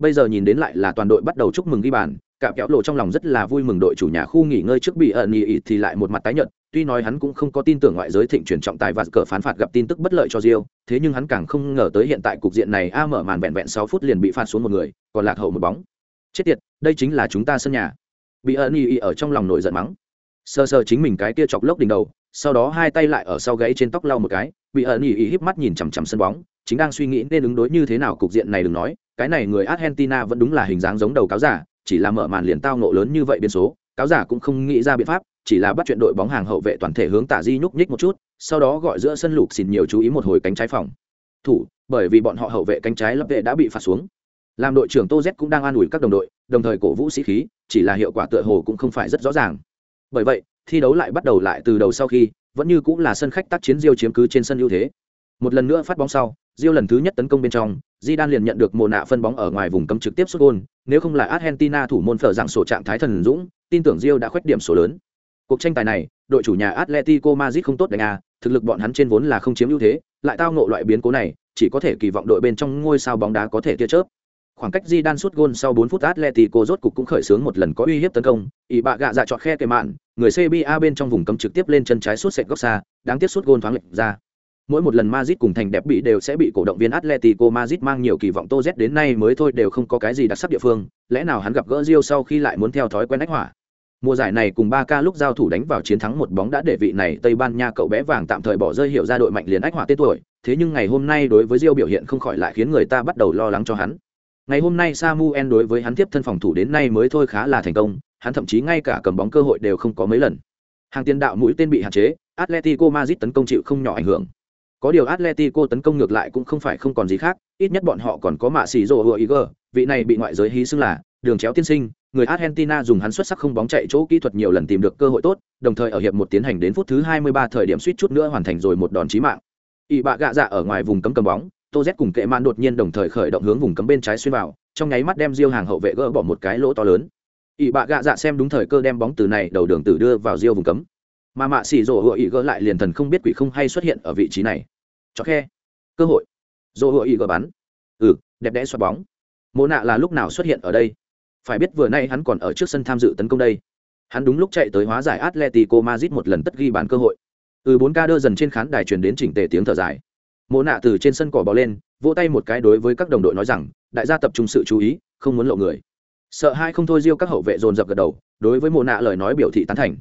bây giờ nhìn đến lại là toàn đội bắt đầu chúc mừng ghi bàn cả kéo lộ trong lòng rất là vui mừng đội chủ nhà khu nghỉ ngơi trước bị ẩn nhị thì lại một mặt tái nhợt tuy nói hắn cũng không có tin tưởng ngoại giới thịnh chuyển trọng tài và cờ phán phạt gặp tin tức bất lợi cho Rio, thế nhưng hắn càng không ngờ tới hiện tại cục diện này a mở màn vẹn vẹn sáu phút liền bị phạt xuống một người, còn lạc hậu một bóng. Chết tiệt, đây chính là chúng ta sân nhà. Bị ẩn nhị ở trong lòng nổi giận mắng. Sơ sơ chính mình cái kia chọc lốc đỉnh đầu, sau đó hai tay lại ở sau gáy trên tóc lau một cái, bị ẩn nhị híp mắt nhìn chằm chằm sân bóng, chính đang suy nghĩ nên ứng đối như thế nào cục diện này đừng nói, cái này người argentina vẫn đúng là hình dáng giống đầu cáo giả chỉ là mở màn liền tao nộ lớn như vậy biến số cáo giả cũng không nghĩ ra biện pháp chỉ là bắt chuyện đội bóng hàng hậu vệ toàn thể hướng tả di nhúc nhích một chút sau đó gọi giữa sân lục xịn nhiều chú ý một hồi cánh trái phòng. Thủ bởi vì bọn họ hậu vệ cánh trái lập vệ đã bị phạt xuống. Làm đội trưởng tô z cũng đang an ủi các đồng đội đồng thời cổ vũ sĩ khí chỉ là hiệu quả tựa hồ cũng không phải rất rõ ràng. Bởi vậy thi đấu lại bắt đầu lại từ đầu sau khi vẫn như cũng là sân khách tác chiến diêu chiếm cứ trên sân ưu thế. Một lần nữa phát bóng sau Diêu lần thứ nhất tấn công bên trong, Zidane liền nhận được mồ nạ phân bóng ở ngoài vùng cấm trực tiếp sút gol, nếu không là Argentina thủ môn phở dạng sổ trạng thái thần dũng, tin tưởng Rio đã khoét điểm số lớn. Cuộc tranh tài này, đội chủ nhà Atletico Madrid không tốt đánh a, thực lực bọn hắn trên vốn là không chiếm ưu thế, lại tao ngộ loại biến cố này, chỉ có thể kỳ vọng đội bên trong ngôi sao bóng đá có thể tia chớp. Khoảng cách Zidane sút gol sau 4 phút Atletico rốt cục cũng khởi xướng một lần có uy hiếp tấn công, ỷ bạ gạ dạ chọt khe kề mạn, người CBA bên trong vùng cấm trực tiếp lên chân trái sút sệt góc xa, đáng tiếc sút gol thoáng lệch ra mỗi một lần Madrid cùng thành đẹp bị đều sẽ bị cổ động viên Atletico Madrid mang nhiều kỳ vọng Tô Z đến nay mới thôi đều không có cái gì đặc sắc địa phương, lẽ nào hắn gặp gỡ Rio sau khi lại muốn theo thói quen ách hỏa. Mùa giải này cùng 3K lúc giao thủ đánh vào chiến thắng một bóng đã để vị này Tây Ban Nha cậu bé vàng tạm thời bỏ rơi hiệu ra đội mạnh liền ách hỏa tên tuổi, thế nhưng ngày hôm nay đối với Rio biểu hiện không khỏi lại khiến người ta bắt đầu lo lắng cho hắn. Ngày hôm nay Samuel đối với hắn tiếp thân phòng thủ đến nay mới thôi khá là thành công, hắn thậm chí ngay cả cầm bóng cơ hội đều không có mấy lần. Hàng tiền đạo mũi tên bị hạn chế, Atletico Madrid tấn công chịu không nhỏ ảnh hưởng. Có điều Atletico tấn công ngược lại cũng không phải không còn gì khác, ít nhất bọn họ còn có mạ xì rồ hựa ý gờ, vị này bị ngoại giới hí xưng là đường chéo tiên sinh, người Argentina dùng hắn xuất sắc không bóng chạy chỗ kỹ thuật nhiều lần tìm được cơ hội tốt, đồng thời ở hiệp một tiến hành đến phút thứ 23 thời điểm suýt chút nữa hoàn thành rồi một đòn chí mạng. Y bạ gạ dạ ở ngoài vùng cấm cầm bóng, Tô Z cùng kệ man đột nhiên đồng thời khởi động hướng vùng cấm bên trái xuyên vào, trong nháy mắt đem Diêu hàng hậu vệ gỡ bỏ một cái lỗ to lớn. Y bạ gạ dạ xem đúng thời cơ đem bóng từ này đầu đường tử đưa vào Diêu vùng cấm mà mạ xỉ rổ hựa ý gỡ lại liền thần không biết quỷ không hay xuất hiện ở vị trí này. Cho khe, cơ hội. Rổ hựa ý gỡ bắn. Ừ đẹp đẽ xoa bóng. Mộ nạ là lúc nào xuất hiện ở đây? Phải biết vừa nay hắn còn ở trước sân tham dự tấn công đây. Hắn đúng lúc chạy tới hóa giải atletico madrid một lần tất ghi bàn cơ hội. Ừ bốn ca đơ dần trên khán đài truyền đến chỉnh tề tiếng thở dài. Mộ nạ từ trên sân cỏ bò lên, vỗ tay một cái đối với các đồng đội nói rằng, đại gia tập trung sự chú ý, không muốn lộ người. Sợ hai không thôi riêu các hậu vệ dồn dập gật đầu, đối với mộ nạ lời nói biểu thị tán thành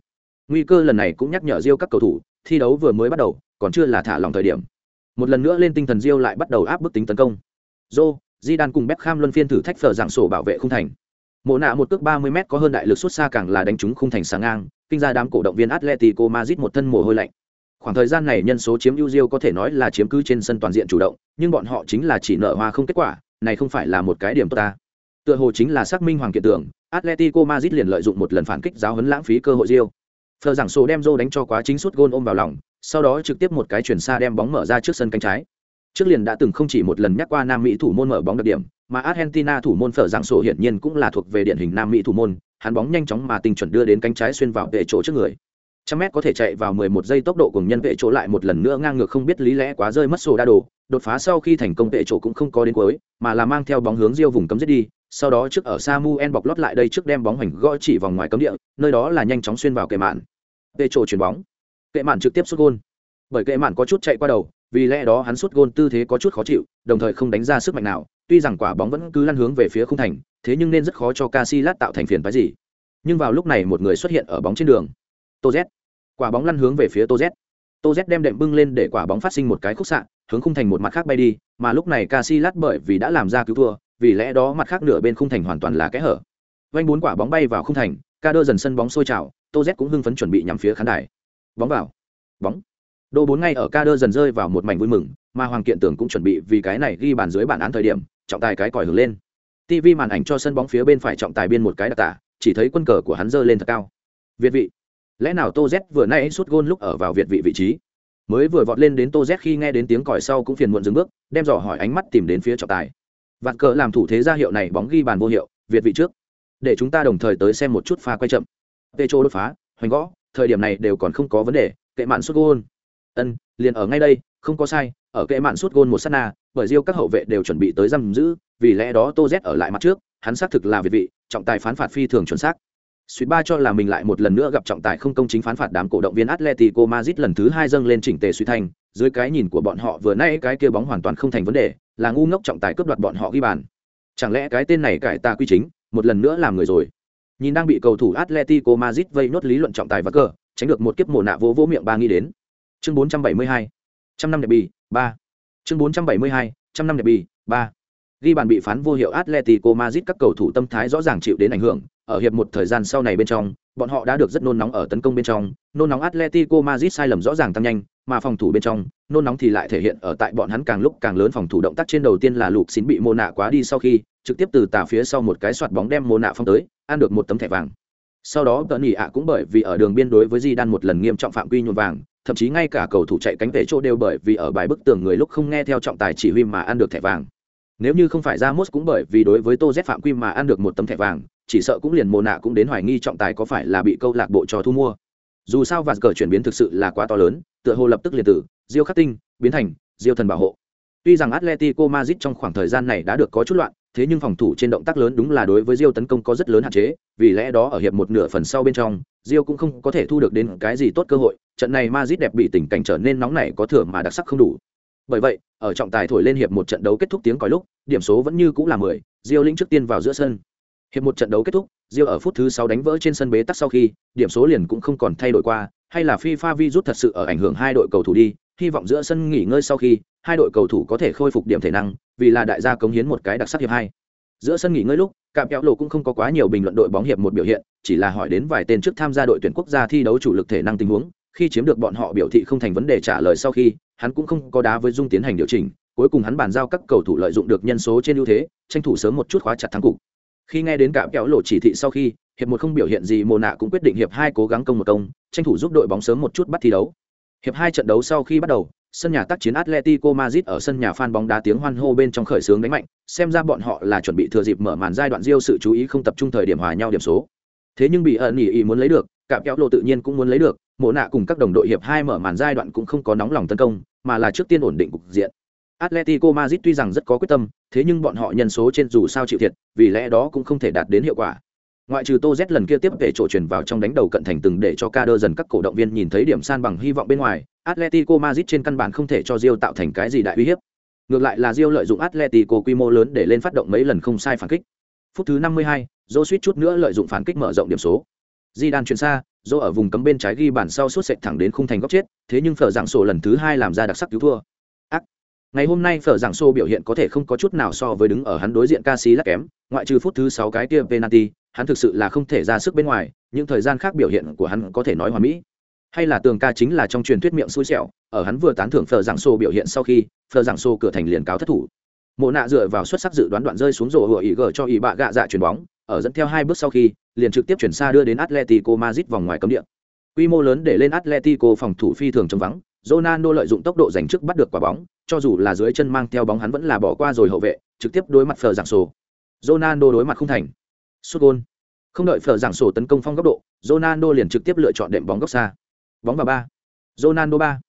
nguy cơ lần này cũng nhắc nhở riêu các cầu thủ thi đấu vừa mới bắt đầu còn chưa là thả lòng thời điểm một lần nữa lên tinh thần riêu lại bắt đầu áp bức tính tấn công Joe, Di Đan cùng Beckham luân phiên thử thách phở dạng sổ bảo vệ khung thành. Mộ nạ một cước 30 m có hơn đại lực xuất xa càng là đánh trúng khung thành sáng ngang, kinh ra đám cổ động viên Atletico Madrid một thân mồ hôi lạnh. Khoảng thời gian này nhân số chiếm ưu Rio có thể nói là chiếm cứ trên sân toàn diện chủ động, nhưng bọn họ chính là chỉ nợ hoa không kết quả, này không phải là một cái điểm tốt ta. Tựa hồ chính là xác minh hoàng kiện tượng, Atletico Madrid liền lợi dụng một lần phản kích giáo huấn lãng phí cơ hội Rio. Phờ giảng sổ đem Zô đánh cho quá chính suốt gôn ôm vào lòng, sau đó trực tiếp một cái chuyển xa đem bóng mở ra trước sân cánh trái. Trước liền đã từng không chỉ một lần nhắc qua Nam Mỹ thủ môn mở bóng đặc điểm, mà Argentina thủ môn phở giảng sổ hiển nhiên cũng là thuộc về điển hình Nam Mỹ thủ môn, hắn bóng nhanh chóng mà tinh chuẩn đưa đến cánh trái xuyên vào vệ chỗ trước người. Trăm mét có thể chạy vào 11 giây tốc độ cùng nhân vệ chỗ lại một lần nữa ngang ngược không biết lý lẽ quá rơi mất sổ đa đồ, đột phá sau khi thành công vệ chỗ cũng không có đến cuối, mà là mang theo bóng hướng riêu vùng cấm giết đi, sau đó trước ở Samuel bọc lót lại đây trước đem bóng hoành gõ chỉ vòng ngoài cấm địa, nơi đó là nhanh chóng xuyên vào kệ mạn. Tê trổ chuyển bóng. Kệ mạn trực tiếp sút gôn. Bởi kệ mạn có chút chạy qua đầu, vì lẽ đó hắn sút gôn tư thế có chút khó chịu, đồng thời không đánh ra sức mạnh nào, tuy rằng quả bóng vẫn cứ lăn hướng về phía khung thành, thế nhưng nên rất khó cho Casillas tạo thành phiền phức gì. Nhưng vào lúc này một người xuất hiện ở bóng trên đường. Tô Z. Quả bóng lăn hướng về phía Tô Z. Tô Z đem đệm bưng lên để quả bóng phát sinh một cái khúc xạ, hướng khung thành một mặt khác bay đi, mà lúc này Casillas bởi vì đã làm ra cứu thua, vì lẽ đó mặt khác nửa bên khung thành hoàn toàn là kẽ hở. Vành bốn quả bóng bay vào khung thành, ca đơ dần sân bóng sôi trào, Tô Z cũng hưng phấn chuẩn bị nhắm phía khán đài. Bóng vào. Bóng. Đô bốn ngay ở ca đơ dần rơi vào một mảnh vui mừng, mà Hoàng Kiện Tưởng cũng chuẩn bị vì cái này ghi bàn dưới bản án thời điểm, trọng tài cái còi hưởng lên. TV màn ảnh cho sân bóng phía bên phải trọng tài biên một cái đặc tả, chỉ thấy quân cờ của hắn giơ lên thật cao. Việt vị. Lẽ nào Tô Z vừa nãy sút gôn lúc ở vào Việt vị vị trí? Mới vừa vọt lên đến Tô Z khi nghe đến tiếng còi sau cũng phiền muộn dừng bước, đem dò hỏi ánh mắt tìm đến phía trọng tài. Vạn cờ làm thủ thế ra hiệu này bóng ghi bàn vô hiệu, Việt vị trước. Để chúng ta đồng thời tới xem một chút pha quay chậm. Petro đột phá, hoành gõ, thời điểm này đều còn không có vấn đề, kệ mạn sút gôn. Ân, liền ở ngay đây, không có sai, ở kệ mạn sút gôn một sát na, bởi Diêu các hậu vệ đều chuẩn bị tới giam giữ, vì lẽ đó Tô Z ở lại mặt trước, hắn xác thực là việt vị, trọng tài phán phạt phi thường chuẩn xác. Suýt ba cho là mình lại một lần nữa gặp trọng tài không công chính phán phạt đám cổ động viên Atletico Madrid lần thứ hai dâng lên chỉnh tề suy thành, dưới cái nhìn của bọn họ vừa nãy cái kia bóng hoàn toàn không thành vấn đề, là ngu ngốc trọng tài cướp đoạt bọn họ ghi bàn. Chẳng lẽ cái tên này cải ta quy chính, một lần nữa làm người rồi. Nhìn đang bị cầu thủ Atletico Madrid vây nốt lý luận trọng tài và cờ, tránh được một kiếp mồ nạ vỗ vỗ miệng ba nghĩ đến. Chương 472. Trăm năm đẹp bì, ba. Chương 472. Trăm năm đẹp bì, ba. ghi bàn bị phán vô hiệu Atletico Madrid các cầu thủ tâm thái rõ ràng chịu đến ảnh hưởng, ở hiệp một thời gian sau này bên trong, bọn họ đã được rất nôn nóng ở tấn công bên trong, nôn nóng Atletico Madrid sai lầm rõ ràng tăng nhanh, mà phòng thủ bên trong, nôn nóng thì lại thể hiện ở tại bọn hắn càng lúc càng lớn phòng thủ động tác trên đầu tiên là lục xín bị mô nạ quá đi sau khi, trực tiếp từ tà phía sau một cái soạt bóng đem mô nạ phong tới, ăn được một tấm thẻ vàng. Sau đó tờ nỉ ạ cũng bởi vì ở đường biên đối với Di Đan một lần nghiêm trọng phạm quy nhuộm vàng, thậm chí ngay cả cầu thủ chạy cánh về chỗ đều bởi vì ở bài bức tường người lúc không nghe theo trọng tài chỉ huy mà ăn được thẻ vàng nếu như không phải ra mốt cũng bởi vì đối với tô z phạm quy mà ăn được một tấm thẻ vàng chỉ sợ cũng liền mồ nạ cũng đến hoài nghi trọng tài có phải là bị câu lạc bộ cho thu mua dù sao vạt cờ chuyển biến thực sự là quá to lớn, tựa hồ lập tức liền tử, diêu khắc tinh, biến thành diêu thần bảo hộ. Tuy rằng atletico madrid trong khoảng thời gian này đã được có chút loạn, thế nhưng phòng thủ trên động tác lớn đúng là đối với diêu tấn công có rất lớn hạn chế, vì lẽ đó ở hiệp một nửa phần sau bên trong, diêu cũng không có thể thu được đến cái gì tốt cơ hội, trận này madrid đẹp bị tình cảnh trở nên nóng này có thừa mà đặc sắc không đủ. Bởi vậy, ở trọng tài thổi lên hiệp một trận đấu kết thúc tiếng còi lúc, điểm số vẫn như cũng là mười, diêu lĩnh trước tiên vào giữa sân. Hiệp một trận đấu kết thúc diêu ở phút thứ sáu đánh vỡ trên sân bế tắc sau khi, điểm số liền cũng không còn thay đổi qua, hay là fifa virus thật sự ở ảnh hưởng hai đội cầu thủ đi, hy vọng giữa sân nghỉ ngơi sau khi, hai đội cầu thủ có thể khôi phục điểm thể năng, vì là đại gia cống hiến một cái đặc sắc hiệp hai. Giữa sân nghỉ ngơi lúc, cạm kéo lộ cũng không có quá nhiều bình luận đội bóng hiệp một biểu hiện, chỉ là hỏi đến vài tên trước tham gia đội tuyển quốc gia thi đấu chủ lực thể năng tình huống, khi chiếm được bọn họ biểu thị không thành vấn đề trả lời sau khi, hắn cũng không có đá với dung tiến hành điều chỉnh, cuối cùng hắn bàn giao các cầu thủ lợi dụng được nhân số trên ưu thế, tranh thủ sớm một chút khóa chặt thắng cục khi nghe đến cả kéo lộ chỉ thị sau khi hiệp một không biểu hiện gì mồ nạ cũng quyết định hiệp hai cố gắng công một công tranh thủ giúp đội bóng sớm một chút bắt thi đấu hiệp hai trận đấu sau khi bắt đầu sân nhà tác chiến Atletico Madrid ở sân nhà fan bóng đá tiếng hoan hô bên trong khởi sướng đánh mạnh, xem ra bọn họ là chuẩn bị thừa dịp mở màn giai đoạn riêu sự chú ý không tập trung thời điểm hòa nhau điểm số. Thế nhưng bị ẩn ỉ ý muốn lấy được, cả kéo lộ tự nhiên cũng muốn lấy được, mộ nạ cùng các đồng đội hiệp hai mở màn giai đoạn cũng không có nóng lòng tấn công mà là trước tiên ổn định cục diện atletico madrid tuy rằng rất có quyết tâm thế nhưng bọn họ nhân số trên dù sao chịu thiệt vì lẽ đó cũng không thể đạt đến hiệu quả. Ngoại trừ tô z lần kia tiếp về chỗ chuyển vào trong đánh đầu cận thành từng để cho ca dần các cổ động viên nhìn thấy điểm san bằng hy vọng bên ngoài atletico madrid trên căn bản không thể cho Real tạo thành cái gì đại uy hiếp. Ngược lại là Real lợi dụng atletico quy mô lớn để lên phát động mấy lần không sai phản kích. Phút thứ 52, dô suýt chút nữa lợi dụng phản kích mở rộng điểm số. Zidane chuyển xa dô ở vùng cấm bên trái ghi bàn sau suốt sệt thẳng đến khung thành góc chết thế nhưng phở dạng sổ lần thứ hai làm ra đặc sắc cứu thua ngày hôm nay phở giảng Xô biểu hiện có thể không có chút nào so với đứng ở hắn đối diện ca sĩ lắc kém, ngoại trừ phút thứ sáu cái kia penalty, hắn thực sự là không thể ra sức bên ngoài, những thời gian khác biểu hiện của hắn có thể nói hoàn mỹ. Hay là tường ca chính là trong truyền thuyết miệng xui xẻo, ở hắn vừa tán thưởng phở giảng Xô biểu hiện sau khi, phở giảng Xô cửa thành liền cáo thất thủ. Mộ nạ dựa vào xuất sắc dự đoán đoạn rơi xuống rổ hựa ý gờ cho ý bạ gạ dạ chuyền bóng, ở dẫn theo hai bước sau khi, liền trực tiếp chuyển xa đưa đến atletico madrid vòng ngoài cấm địa. Quy mô lớn để lên atletico phòng thủ phi thường trong vắng ronaldo lợi dụng tốc độ giành trước bắt được quả bóng cho dù là dưới chân mang theo bóng hắn vẫn là bỏ qua rồi hậu vệ trực tiếp đối mặt phở giảng sổ ronaldo đối mặt không thành sút gol. không đợi phở giảng sổ tấn công phong góc độ ronaldo liền trực tiếp lựa chọn đệm bóng góc xa bóng vào ba ronaldo ba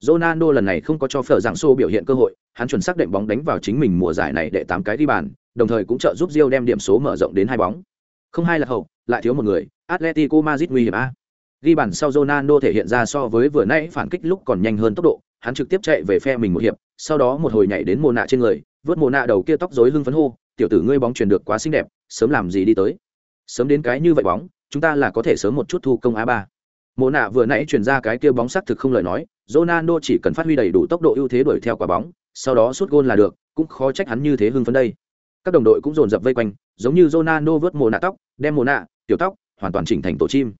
ronaldo lần này không có cho phở giảng sổ biểu hiện cơ hội hắn chuẩn xác đệm bóng đánh vào chính mình mùa giải này để tám cái đi bàn, đồng thời cũng trợ giúp Rio đem điểm số mở rộng đến hai bóng. Không hai là hậu, lại thiếu một người, Atletico Madrid nguy hiểm a. Ghi bàn sau Ronaldo thể hiện ra so với vừa nãy phản kích lúc còn nhanh hơn tốc độ, hắn trực tiếp chạy về phe mình một hiệp, sau đó một hồi nhảy đến mồ nạ trên người, vớt mồ nạ đầu kia tóc rối hưng phấn hô, tiểu tử ngươi bóng truyền được quá xinh đẹp, sớm làm gì đi tới. Sớm đến cái như vậy bóng, chúng ta là có thể sớm một chút thu công a ba. Mồ nạ vừa nãy truyền ra cái kia bóng sắc thực không lời nói, Ronaldo chỉ cần phát huy đầy đủ tốc độ ưu thế đuổi theo quả bóng, sau đó sút gôn là được, cũng khó trách hắn như thế hưng phấn đây. Các đồng đội cũng dồn dập vây quanh, giống như Ronaldo vớt mồ nạ tóc, đem mồ nạ, tiểu tóc, hoàn toàn chỉnh thành tổ chim.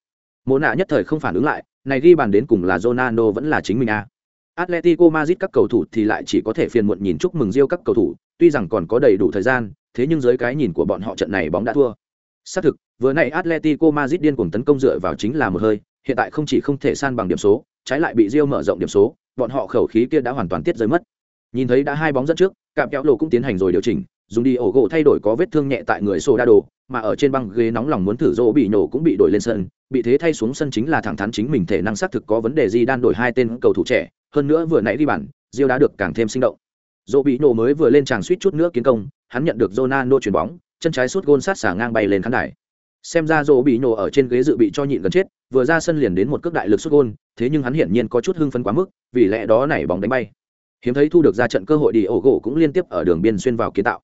Mồ nạ nhất thời không phản ứng lại, này ghi bàn đến cùng là Ronaldo vẫn là chính mình a. Atletico Madrid các cầu thủ thì lại chỉ có thể phiền muộn nhìn chúc mừng Rio các cầu thủ, tuy rằng còn có đầy đủ thời gian, thế nhưng dưới cái nhìn của bọn họ trận này bóng đã thua. Xác thực, vừa nãy Atletico Madrid điên cuồng tấn công dựa vào chính là một hơi, hiện tại không chỉ không thể san bằng điểm số, trái lại bị Rio mở rộng điểm số, bọn họ khẩu khí kia đã hoàn toàn tiết rơi mất nhìn thấy đã hai bóng dẫn trước cạm kéo lộ cũng tiến hành rồi điều chỉnh dùng đi ổ gỗ thay đổi có vết thương nhẹ tại người sổ đa đồ mà ở trên băng ghế nóng lòng muốn thử rỗ bị nổ cũng bị đổi lên sân bị thế thay xuống sân chính là thẳng thắn chính mình thể năng xác thực có vấn đề gì đan đổi hai tên cầu thủ trẻ, hơn nữa vừa nãy đi bàn, Diêu đã được càng thêm sinh động. Dỗ bị nổ mới vừa lên tràng suýt chút nữa kiến công, hắn nhận được Ronaldo chuyền bóng, chân trái sút gôn sát xả ngang bay lên khán đài. Xem ra Dỗ bị nổ ở trên ghế dự bị cho nhịn gần chết, vừa ra sân liền đến một cước đại lực sút gôn, thế nhưng hắn hiển nhiên có chút hưng phấn quá mức, vì lẽ đó nảy bóng đánh bay. Hiếm thấy thu được ra trận cơ hội đi ổ gỗ cũng liên tiếp ở đường biên xuyên vào kiến tạo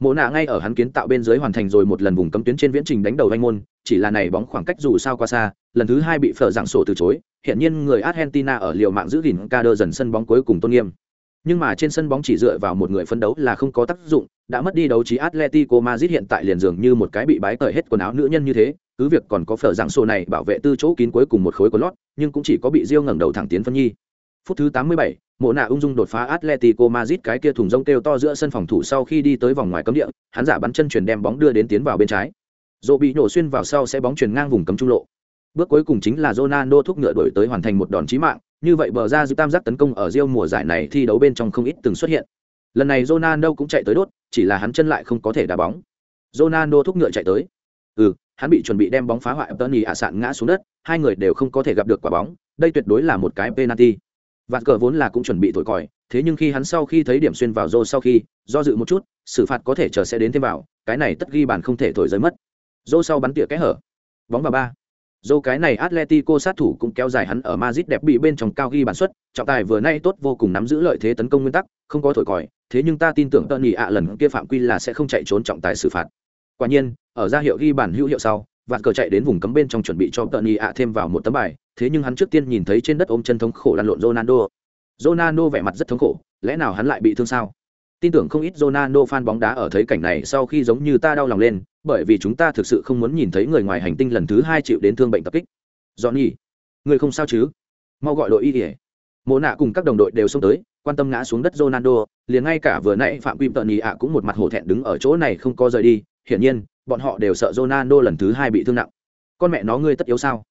mộ nạ ngay ở hắn kiến tạo bên dưới hoàn thành rồi một lần vùng cấm tuyến trên viễn trình đánh đầu anh môn chỉ là này bóng khoảng cách dù sao qua xa lần thứ hai bị phở dạng sổ từ chối hiện nhiên người argentina ở liều mạng giữ gìn ca đơ dần sân bóng cuối cùng tôn nghiêm. Nhưng mà trên sân bóng chỉ dựa vào một người phấn đấu là không có tác dụng đã mất đi đấu trí atletico madrid hiện tại liền dường như một cái bị bái cởi hết quần áo nữ nhân như thế cứ việc còn có phở dạng sổ này bảo vệ tư chỗ kín cuối cùng một khối của lót nhưng cũng chỉ có bị riêu ngẩng đầu thẳng tiến phân nhi. Phút thứ 87, mộ nạ ung dung đột phá atletico madrid, cái kia thùng rông kêu to giữa sân phòng thủ sau khi đi tới vòng ngoài cấm địa, hắn giả bắn chân chuyển đem bóng đưa đến tiến vào bên trái. Dỗ bị nổ xuyên vào sau sẽ bóng chuyển ngang vùng cấm trung lộ. Bước cuối cùng chính là ronaldo thúc ngựa đổi tới hoàn thành một đòn chí mạng, như vậy bờ ra giữ tam giác tấn công ở Rio mùa giải này thi đấu bên trong không ít từng xuất hiện. Lần này ronaldo cũng chạy tới đốt, chỉ là hắn chân lại không có thể đá bóng. Ronaldo thúc ngựa chạy tới. Ừ hắn bị chuẩn bị đem bóng phá hoại tony ạ sạn ngã xuống đất, hai người đều không có thể gặp được quả bóng, đây tuyệt đối là một cái penalty vạn cờ vốn là cũng chuẩn bị thổi còi, thế nhưng khi hắn sau khi thấy điểm xuyên vào rô sau khi, do dự một chút, xử phạt có thể chờ sẽ đến thêm vào, cái này tất ghi bàn không thể thổi rơi mất. Rô sau bắn tỉa kẽ hở. Bóng vào ba. Dô cái này atletico sát thủ cũng kéo dài hắn ở Madrid đẹp bị bên trong cao ghi bàn suất, trọng tài vừa nay tốt vô cùng nắm giữ lợi thế tấn công nguyên tắc, không có thổi còi, thế nhưng ta tin tưởng Tony ạ lần kia phạm quy là sẽ không chạy trốn trọng tài xử phạt. Quả nhiên, ở ra hiệu ghi bàn hữu hiệu sau và cờ chạy đến vùng cấm bên trong chuẩn bị cho tợn ý ạ thêm vào một tấm bài thế nhưng hắn trước tiên nhìn thấy trên đất ôm chân thống khổ lăn lộn Ronaldo. Ronaldo vẻ mặt rất thống khổ, lẽ nào hắn lại bị thương sao? Tin tưởng không ít Ronaldo fan bóng đá ở thấy cảnh này sau khi giống như ta đau lòng lên, bởi vì chúng ta thực sự không muốn nhìn thấy người ngoài hành tinh lần thứ hai chịu đến thương bệnh tập kích. Johnny, người không sao chứ? Mau gọi đội y đi. Mộ nạ cùng các đồng đội đều xông tới, quan tâm ngã xuống đất Ronaldo, liền ngay cả vừa nãy Phạm Quy tợn ý ạ cũng một mặt hổ thẹn đứng ở chỗ này không có rời đi, hiển nhiên, bọn họ đều sợ Ronaldo lần thứ hai bị thương nặng. Con mẹ nó ngươi tất yếu sao?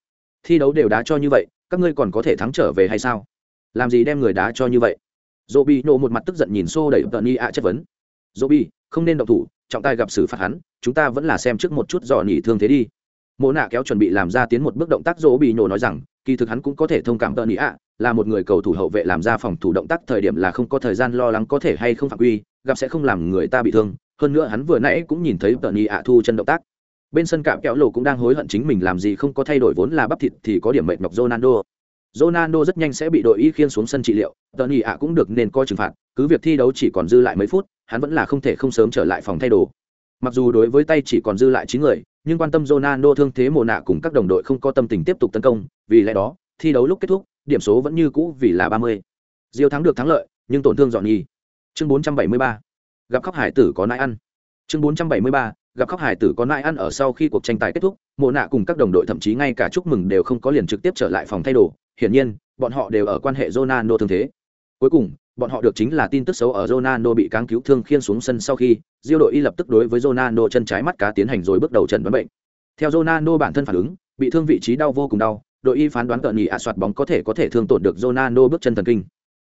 thi đấu đều đá cho như vậy, các ngươi còn có thể thắng trở về hay sao làm gì đem người đá cho như vậy dỗ nổ một mặt tức giận nhìn xô đẩy Tony ạ chất vấn dỗ không nên động thủ, trọng tài gặp xử phạt hắn, chúng ta vẫn là xem trước một chút dò nhỉ thương thế đi mộ nạ kéo chuẩn bị làm ra tiến một bước động tác dỗ nổ nói rằng, kỳ thực hắn cũng có thể thông cảm Tony ạ, là một người cầu thủ hậu vệ làm ra phòng thủ động tác thời điểm là không có thời gian lo lắng có thể hay không phạm quy, gặp sẽ không làm người ta bị thương hơn nữa hắn vừa nãy cũng nhìn thấy tợn nị ạ thu chân động tác bên sân cạm kéo lộ cũng đang hối hận chính mình làm gì không có thay đổi vốn là bắp thịt thì có điểm mệt mọc Ronaldo Ronaldo rất nhanh sẽ bị đội y khiên xuống sân trị liệu, tợn nhị ạ cũng được nên coi trừng phạt, cứ việc thi đấu chỉ còn dư lại mấy phút, hắn vẫn là không thể không sớm trở lại phòng thay đồ. Mặc dù đối với tay chỉ còn dư lại chín người, nhưng quan tâm Ronaldo thương thế mồ nạ cùng các đồng đội không có tâm tình tiếp tục tấn công, vì lẽ đó, thi đấu lúc kết thúc, điểm số vẫn như cũ vì là 30. Diêu thắng được thắng lợi, nhưng tổn thương dọn nhì. Chương 473. Gặp khóc hải tử có nãi ăn. Chương 473. Gặp khóc hải tử có nãi ăn ở sau khi cuộc tranh tài kết thúc, mộ nạ cùng các đồng đội thậm chí ngay cả chúc mừng đều không có liền trực tiếp trở lại phòng thay đồ, hiển nhiên, bọn họ đều ở quan hệ Ronaldo thương thế. Cuối cùng, bọn họ được chính là tin tức xấu ở Ronaldo bị cáng cứu thương khiên xuống sân sau khi, Diêu đội y lập tức đối với Ronaldo chân trái mắt cá tiến hành rồi bước đầu trần đoán bệnh. Theo Ronaldo bản thân phản ứng, bị thương vị trí đau vô cùng đau, đội y phán đoán cận nhị ạ soạt bóng có thể có thể thương tổn được Ronaldo bước chân thần kinh.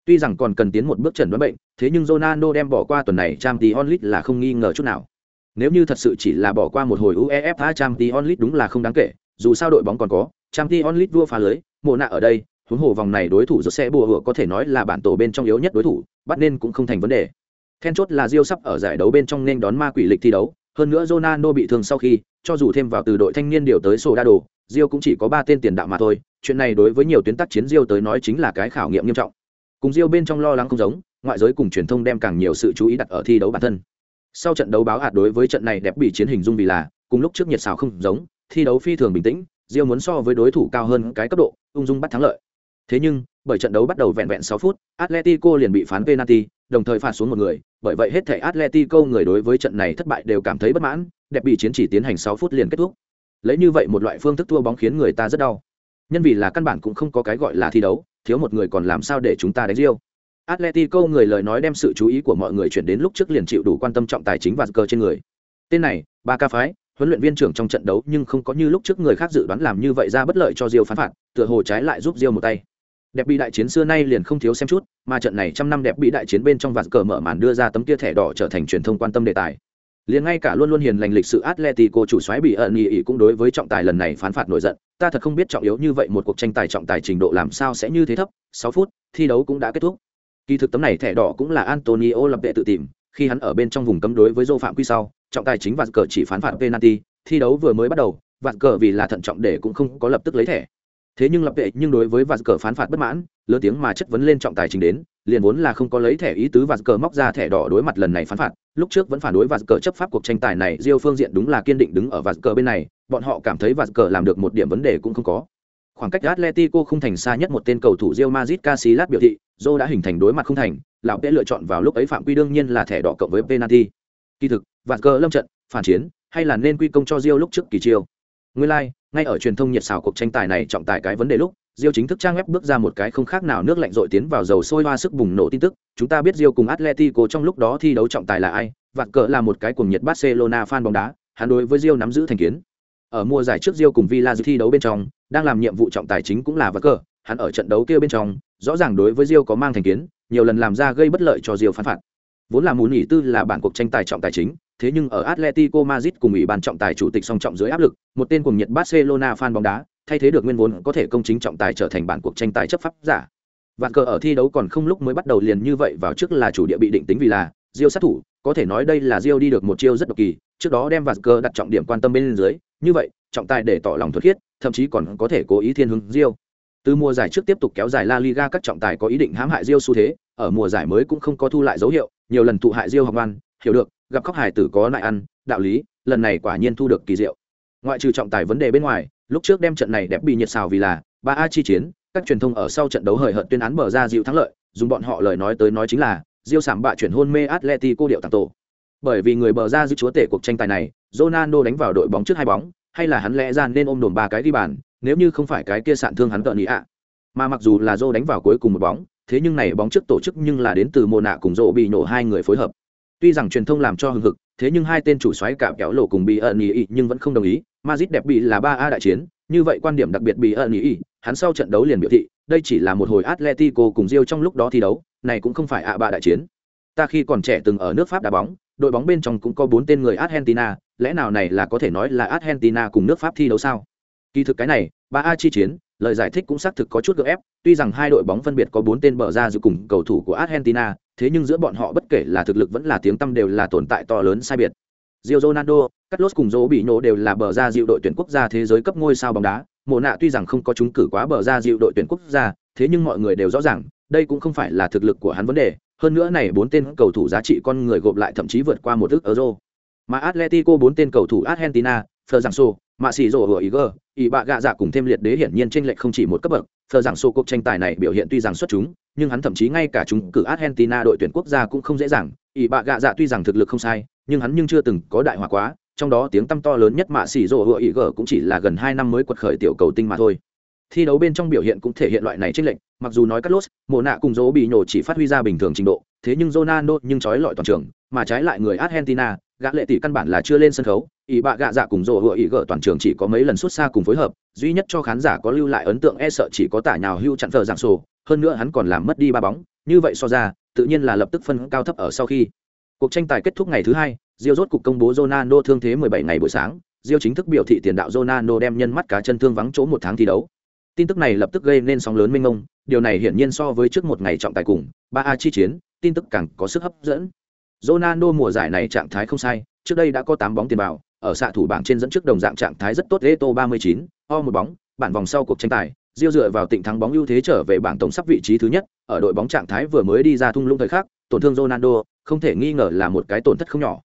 Tuy rằng còn cần tiến một bước chẩn đoán bệnh, thế nhưng Ronaldo đem bỏ qua tuần này Champions League là không nghi ngờ chút nào. Nếu như thật sự chỉ là bỏ qua một hồi UEFA Champions League đúng là không đáng kể, dù sao đội bóng còn có Champions League vua phá lưới, mùa nạ ở đây, huống hồ vòng này đối thủ rất sẽ bùa hựa có thể nói là bản tổ bên trong yếu nhất đối thủ, bắt nên cũng không thành vấn đề. Then chốt là Rio sắp ở giải đấu bên trong nên đón ma quỷ lịch thi đấu, hơn nữa Ronaldo bị thương sau khi, cho dù thêm vào từ đội thanh niên điều tới Soldado, Rio cũng chỉ có ba tên tiền đạo mà thôi, chuyện này đối với nhiều tuyến tác chiến Rio tới nói chính là cái khảo nghiệm nghiêm trọng. Cùng Rio bên trong lo lắng không giống, ngoại giới cùng truyền thông đem càng nhiều sự chú ý đặt ở thi đấu bản thân. Sau trận đấu báo hạt đối với trận này đẹp bị chiến hình dung vì là, cùng lúc trước nhiệt xào không giống, thi đấu phi thường bình tĩnh, Rio muốn so với đối thủ cao hơn cái cấp độ, ung dung bắt thắng lợi. Thế nhưng, bởi trận đấu bắt đầu vẹn vẹn 6 phút, Atletico liền bị phán penalty, đồng thời phạt xuống một người, bởi vậy hết thảy Atletico người đối với trận này thất bại đều cảm thấy bất mãn, đẹp bị chiến chỉ tiến hành 6 phút liền kết thúc. Lấy như vậy một loại phương thức thua bóng khiến người ta rất đau. Nhân vì là căn bản cũng không có cái gọi là thi đấu, thiếu một người còn làm sao để chúng ta đánh riêu Atletico người lời nói đem sự chú ý của mọi người chuyển đến lúc trước liền chịu đủ quan tâm trọng tài chính và cờ trên người. Tên này, ba ca phái, huấn luyện viên trưởng trong trận đấu nhưng không có như lúc trước người khác dự đoán làm như vậy ra bất lợi cho Diêu phán phạt, tựa hồ trái lại giúp Diêu một tay. Đẹp bị đại chiến xưa nay liền không thiếu xem chút mà trận này trăm năm đẹp bị đại chiến bên trong vạt cờ mở màn đưa ra tấm kia thẻ đỏ trở thành truyền thông quan tâm đề tài liền ngay cả luôn luôn hiền lành lịch sự atletico chủ xoáy bị ẩn ý cũng đối với trọng tài lần này phán phạt nổi giận. Ta thật không biết trọng yếu như vậy một cuộc tranh tài trọng tài trình độ làm sao sẽ như thế thấp. Sáu phút, thi đấu cũng đã kết thúc. Kỳ thực tấm này thẻ đỏ cũng là antonio lập vệ tự tìm. Khi hắn ở bên trong vùng cấm đối với dô phạm quy sau, trọng tài chính và cờ chỉ phán phạt penalty. Thi đấu vừa mới bắt đầu vạn cờ vì là thận trọng để cũng không có lập tức lấy thẻ thế nhưng lập vệ nhưng đối với vạt cờ phán phạt bất mãn lớn tiếng mà chất vấn lên trọng tài trình đến liền vốn là không có lấy thẻ ý tứ vạt cờ móc ra thẻ đỏ đối mặt lần này phán phạt lúc trước vẫn phản đối vạt cờ chấp pháp cuộc tranh tài này diêu phương diện đúng là kiên định đứng ở vạt cờ bên này bọn họ cảm thấy vạt cờ làm được một điểm vấn đề cũng không có. Khoảng cách atletico không thành xa nhất một tên cầu thủ Real Madrid Casillas biểu thị Joe đã hình thành đối mặt không thành lão bé lựa chọn vào lúc ấy phạm quy đương nhiên là thẻ đỏ cộng với penalty. Kỳ thực vạt cờ lâm trận phản chiến hay là nên quy công cho Real lúc trước kỳ chiêu. Nguyên lai like, ngay ở truyền thông nhiệt xào cuộc tranh tài này trọng tài cái vấn đề lúc Diêu chính thức trang web bước ra một cái không khác nào nước lạnh dội tiến vào dầu sôi hoa sức bùng nổ tin tức, chúng ta biết Diêu cùng Atletico trong lúc đó thi đấu trọng tài là ai, vạn cỡ là một cái cuồng nhiệt Barcelona fan bóng đá, hắn đối với Diêu nắm giữ thành kiến. Ở mùa giải trước Diêu cùng Villa thi đấu bên trong, đang làm nhiệm vụ trọng tài chính cũng là vạn cỡ, hắn ở trận đấu kia bên trong, rõ ràng đối với Diêu có mang thành kiến, nhiều lần làm ra gây bất lợi cho Diêu phán phạt. Vốn là muốn nghỉ tư là bản cuộc tranh tài trọng tài chính, thế nhưng ở Atletico Madrid cùng ủy ban trọng tài chủ tịch song trọng dưới áp lực, một tên cùng nhiệt Barcelona fan bóng đá, thay thế được nguyên vốn có thể công chính trọng tài trở thành bản cuộc tranh tài chấp pháp giả. Vạn cờ ở thi đấu còn không lúc mới bắt đầu liền như vậy vào trước là chủ địa bị định tính vì là Rio sát thủ, có thể nói đây là Rio đi được một chiêu rất độc kỳ, trước đó đem Vạn cờ đặt trọng điểm quan tâm bên dưới, như vậy, trọng tài để tỏ lòng thuật khiết, thậm chí còn có thể cố ý thiên hướng Rio. Từ mùa giải trước tiếp tục kéo dài La Liga các trọng tài có ý định hãm hại Rio xu thế, ở mùa giải mới cũng không có thu lại dấu hiệu, nhiều lần tụ hại Rio học ngoan, hiểu được, gặp khóc hài tử có lại ăn, đạo lý, lần này quả nhiên thu được kỳ diệu. Ngoại trừ trọng tài vấn đề bên ngoài, lúc trước đem trận này đẹp bị nhiệt xào vì là ba a chi chiến các truyền thông ở sau trận đấu hời hợt tuyên án mở ra dịu thắng lợi dùng bọn họ lời nói tới nói chính là diêu sảm bạ chuyển hôn mê atletico điệu tặng tổ. Bởi vì người bờ ra giữ chúa tể cuộc tranh tài này ronaldo đánh vào đội bóng trước hai bóng hay là hắn lẽ ra nên ôm đồn ba cái ghi bàn nếu như không phải cái kia sạn thương hắn tợn ý ạ. Mà mặc dù là dô đánh vào cuối cùng một bóng thế nhưng này bóng trước tổ chức nhưng là đến từ mồ nạ cùng rộ bị nổ hai người phối hợp tuy rằng truyền thông làm cho hưng hực thế nhưng hai tên chủ xoáy cả kéo lộ cùng bị ẩn ý nhưng vẫn không đồng ý Madrid đẹp bị là 3A đại chiến, như vậy quan điểm đặc biệt bị ẩn ý, hắn sau trận đấu liền biểu thị, đây chỉ là một hồi Atletico cùng Real trong lúc đó thi đấu, này cũng không phải ạ bạ đại chiến. Ta khi còn trẻ từng ở nước Pháp đá bóng, đội bóng bên trong cũng có bốn tên người Argentina, lẽ nào này là có thể nói là Argentina cùng nước Pháp thi đấu sao? Kỳ thực cái này, 3A chi chiến, lời giải thích cũng xác thực có chút gượng ép tuy rằng hai đội bóng phân biệt có bốn tên bờ ra giữa cùng cầu thủ của argentina thế nhưng giữa bọn họ bất kể là thực lực vẫn là tiếng tăm đều là tồn tại to lớn sai biệt Rio Ronaldo, Carlos cùng Dỗ bị nổ đều là bờ ra dịu đội tuyển quốc gia thế giới cấp ngôi sao bóng đá. Mộ nạ tuy rằng không có trúng cử quá bờ ra dịu đội tuyển quốc gia, thế nhưng mọi người đều rõ ràng, đây cũng không phải là thực lực của hắn vấn đề. Hơn nữa này bốn tên cầu thủ giá trị con người gộp lại thậm chí vượt qua một ức euro. Mà Atletico bốn tên cầu thủ Argentina, Fleur Mạ Sĩ Rồ Iger, Ý Bạ Gạ Dạ cùng thêm liệt đế hiển nhiên chênh lệch không chỉ một cấp bậc thờ rằng số cuộc tranh tài này biểu hiện tuy rằng xuất chúng, nhưng hắn thậm chí ngay cả chúng cử Argentina đội tuyển quốc gia cũng không dễ dàng. Ý Bạ Gạ Dạ tuy rằng thực lực không sai, nhưng hắn nhưng chưa từng có đại hòa quá, trong đó tiếng tăm to lớn nhất Mạ xỉ rộ Hựa gở cũng chỉ là gần hai năm mới quật khởi tiểu cầu tinh mà thôi. Thi đấu bên trong biểu hiện cũng thể hiện loại này chênh lệnh. mặc dù nói Carlos, mồ nạ cùng Dỗ bị nhổ chỉ phát huy ra bình thường trình độ, thế nhưng Ronaldo nhưng chói lọi toàn trường, mà trái lại người Argentina, gã lệ tỷ căn bản là chưa lên sân khấu ý bạ gạ dạ cùng rổ hựa ý gỡ toàn trường chỉ có mấy lần xuất xa cùng phối hợp duy nhất cho khán giả có lưu lại ấn tượng e sợ chỉ có tả nhào hưu chặn thờ dạng sổ hơn nữa hắn còn làm mất đi ba bóng như vậy so ra tự nhiên là lập tức phân cao thấp ở sau khi. Cuộc tranh tài kết thúc ngày thứ hai Rio rốt cục công bố Ronaldo thương thế 17 ngày buổi sáng Rio chính thức biểu thị tiền đạo Ronaldo đem nhân mắt cá chân thương vắng chỗ một tháng thi đấu. Tin tức này lập tức gây nên sóng lớn mênh mông điều này hiển nhiên so với trước một ngày trọng tài cùng ba a chi chiến tin tức càng có sức hấp dẫn. Ronaldo mùa giải này trạng thái không sai, trước đây đã có 8 bóng tiền vào, ở xạ thủ bảng trên dẫn trước đồng dạng trạng thái rất tốt Eto 39, o một bóng, bản vòng sau cuộc tranh tài, Diêu dựa vào tịnh thắng bóng ưu thế trở về bảng tổng sắp vị trí thứ nhất, ở đội bóng trạng thái vừa mới đi ra thung lũng thời khắc, tổn thương Ronaldo, không thể nghi ngờ là một cái tổn thất không nhỏ.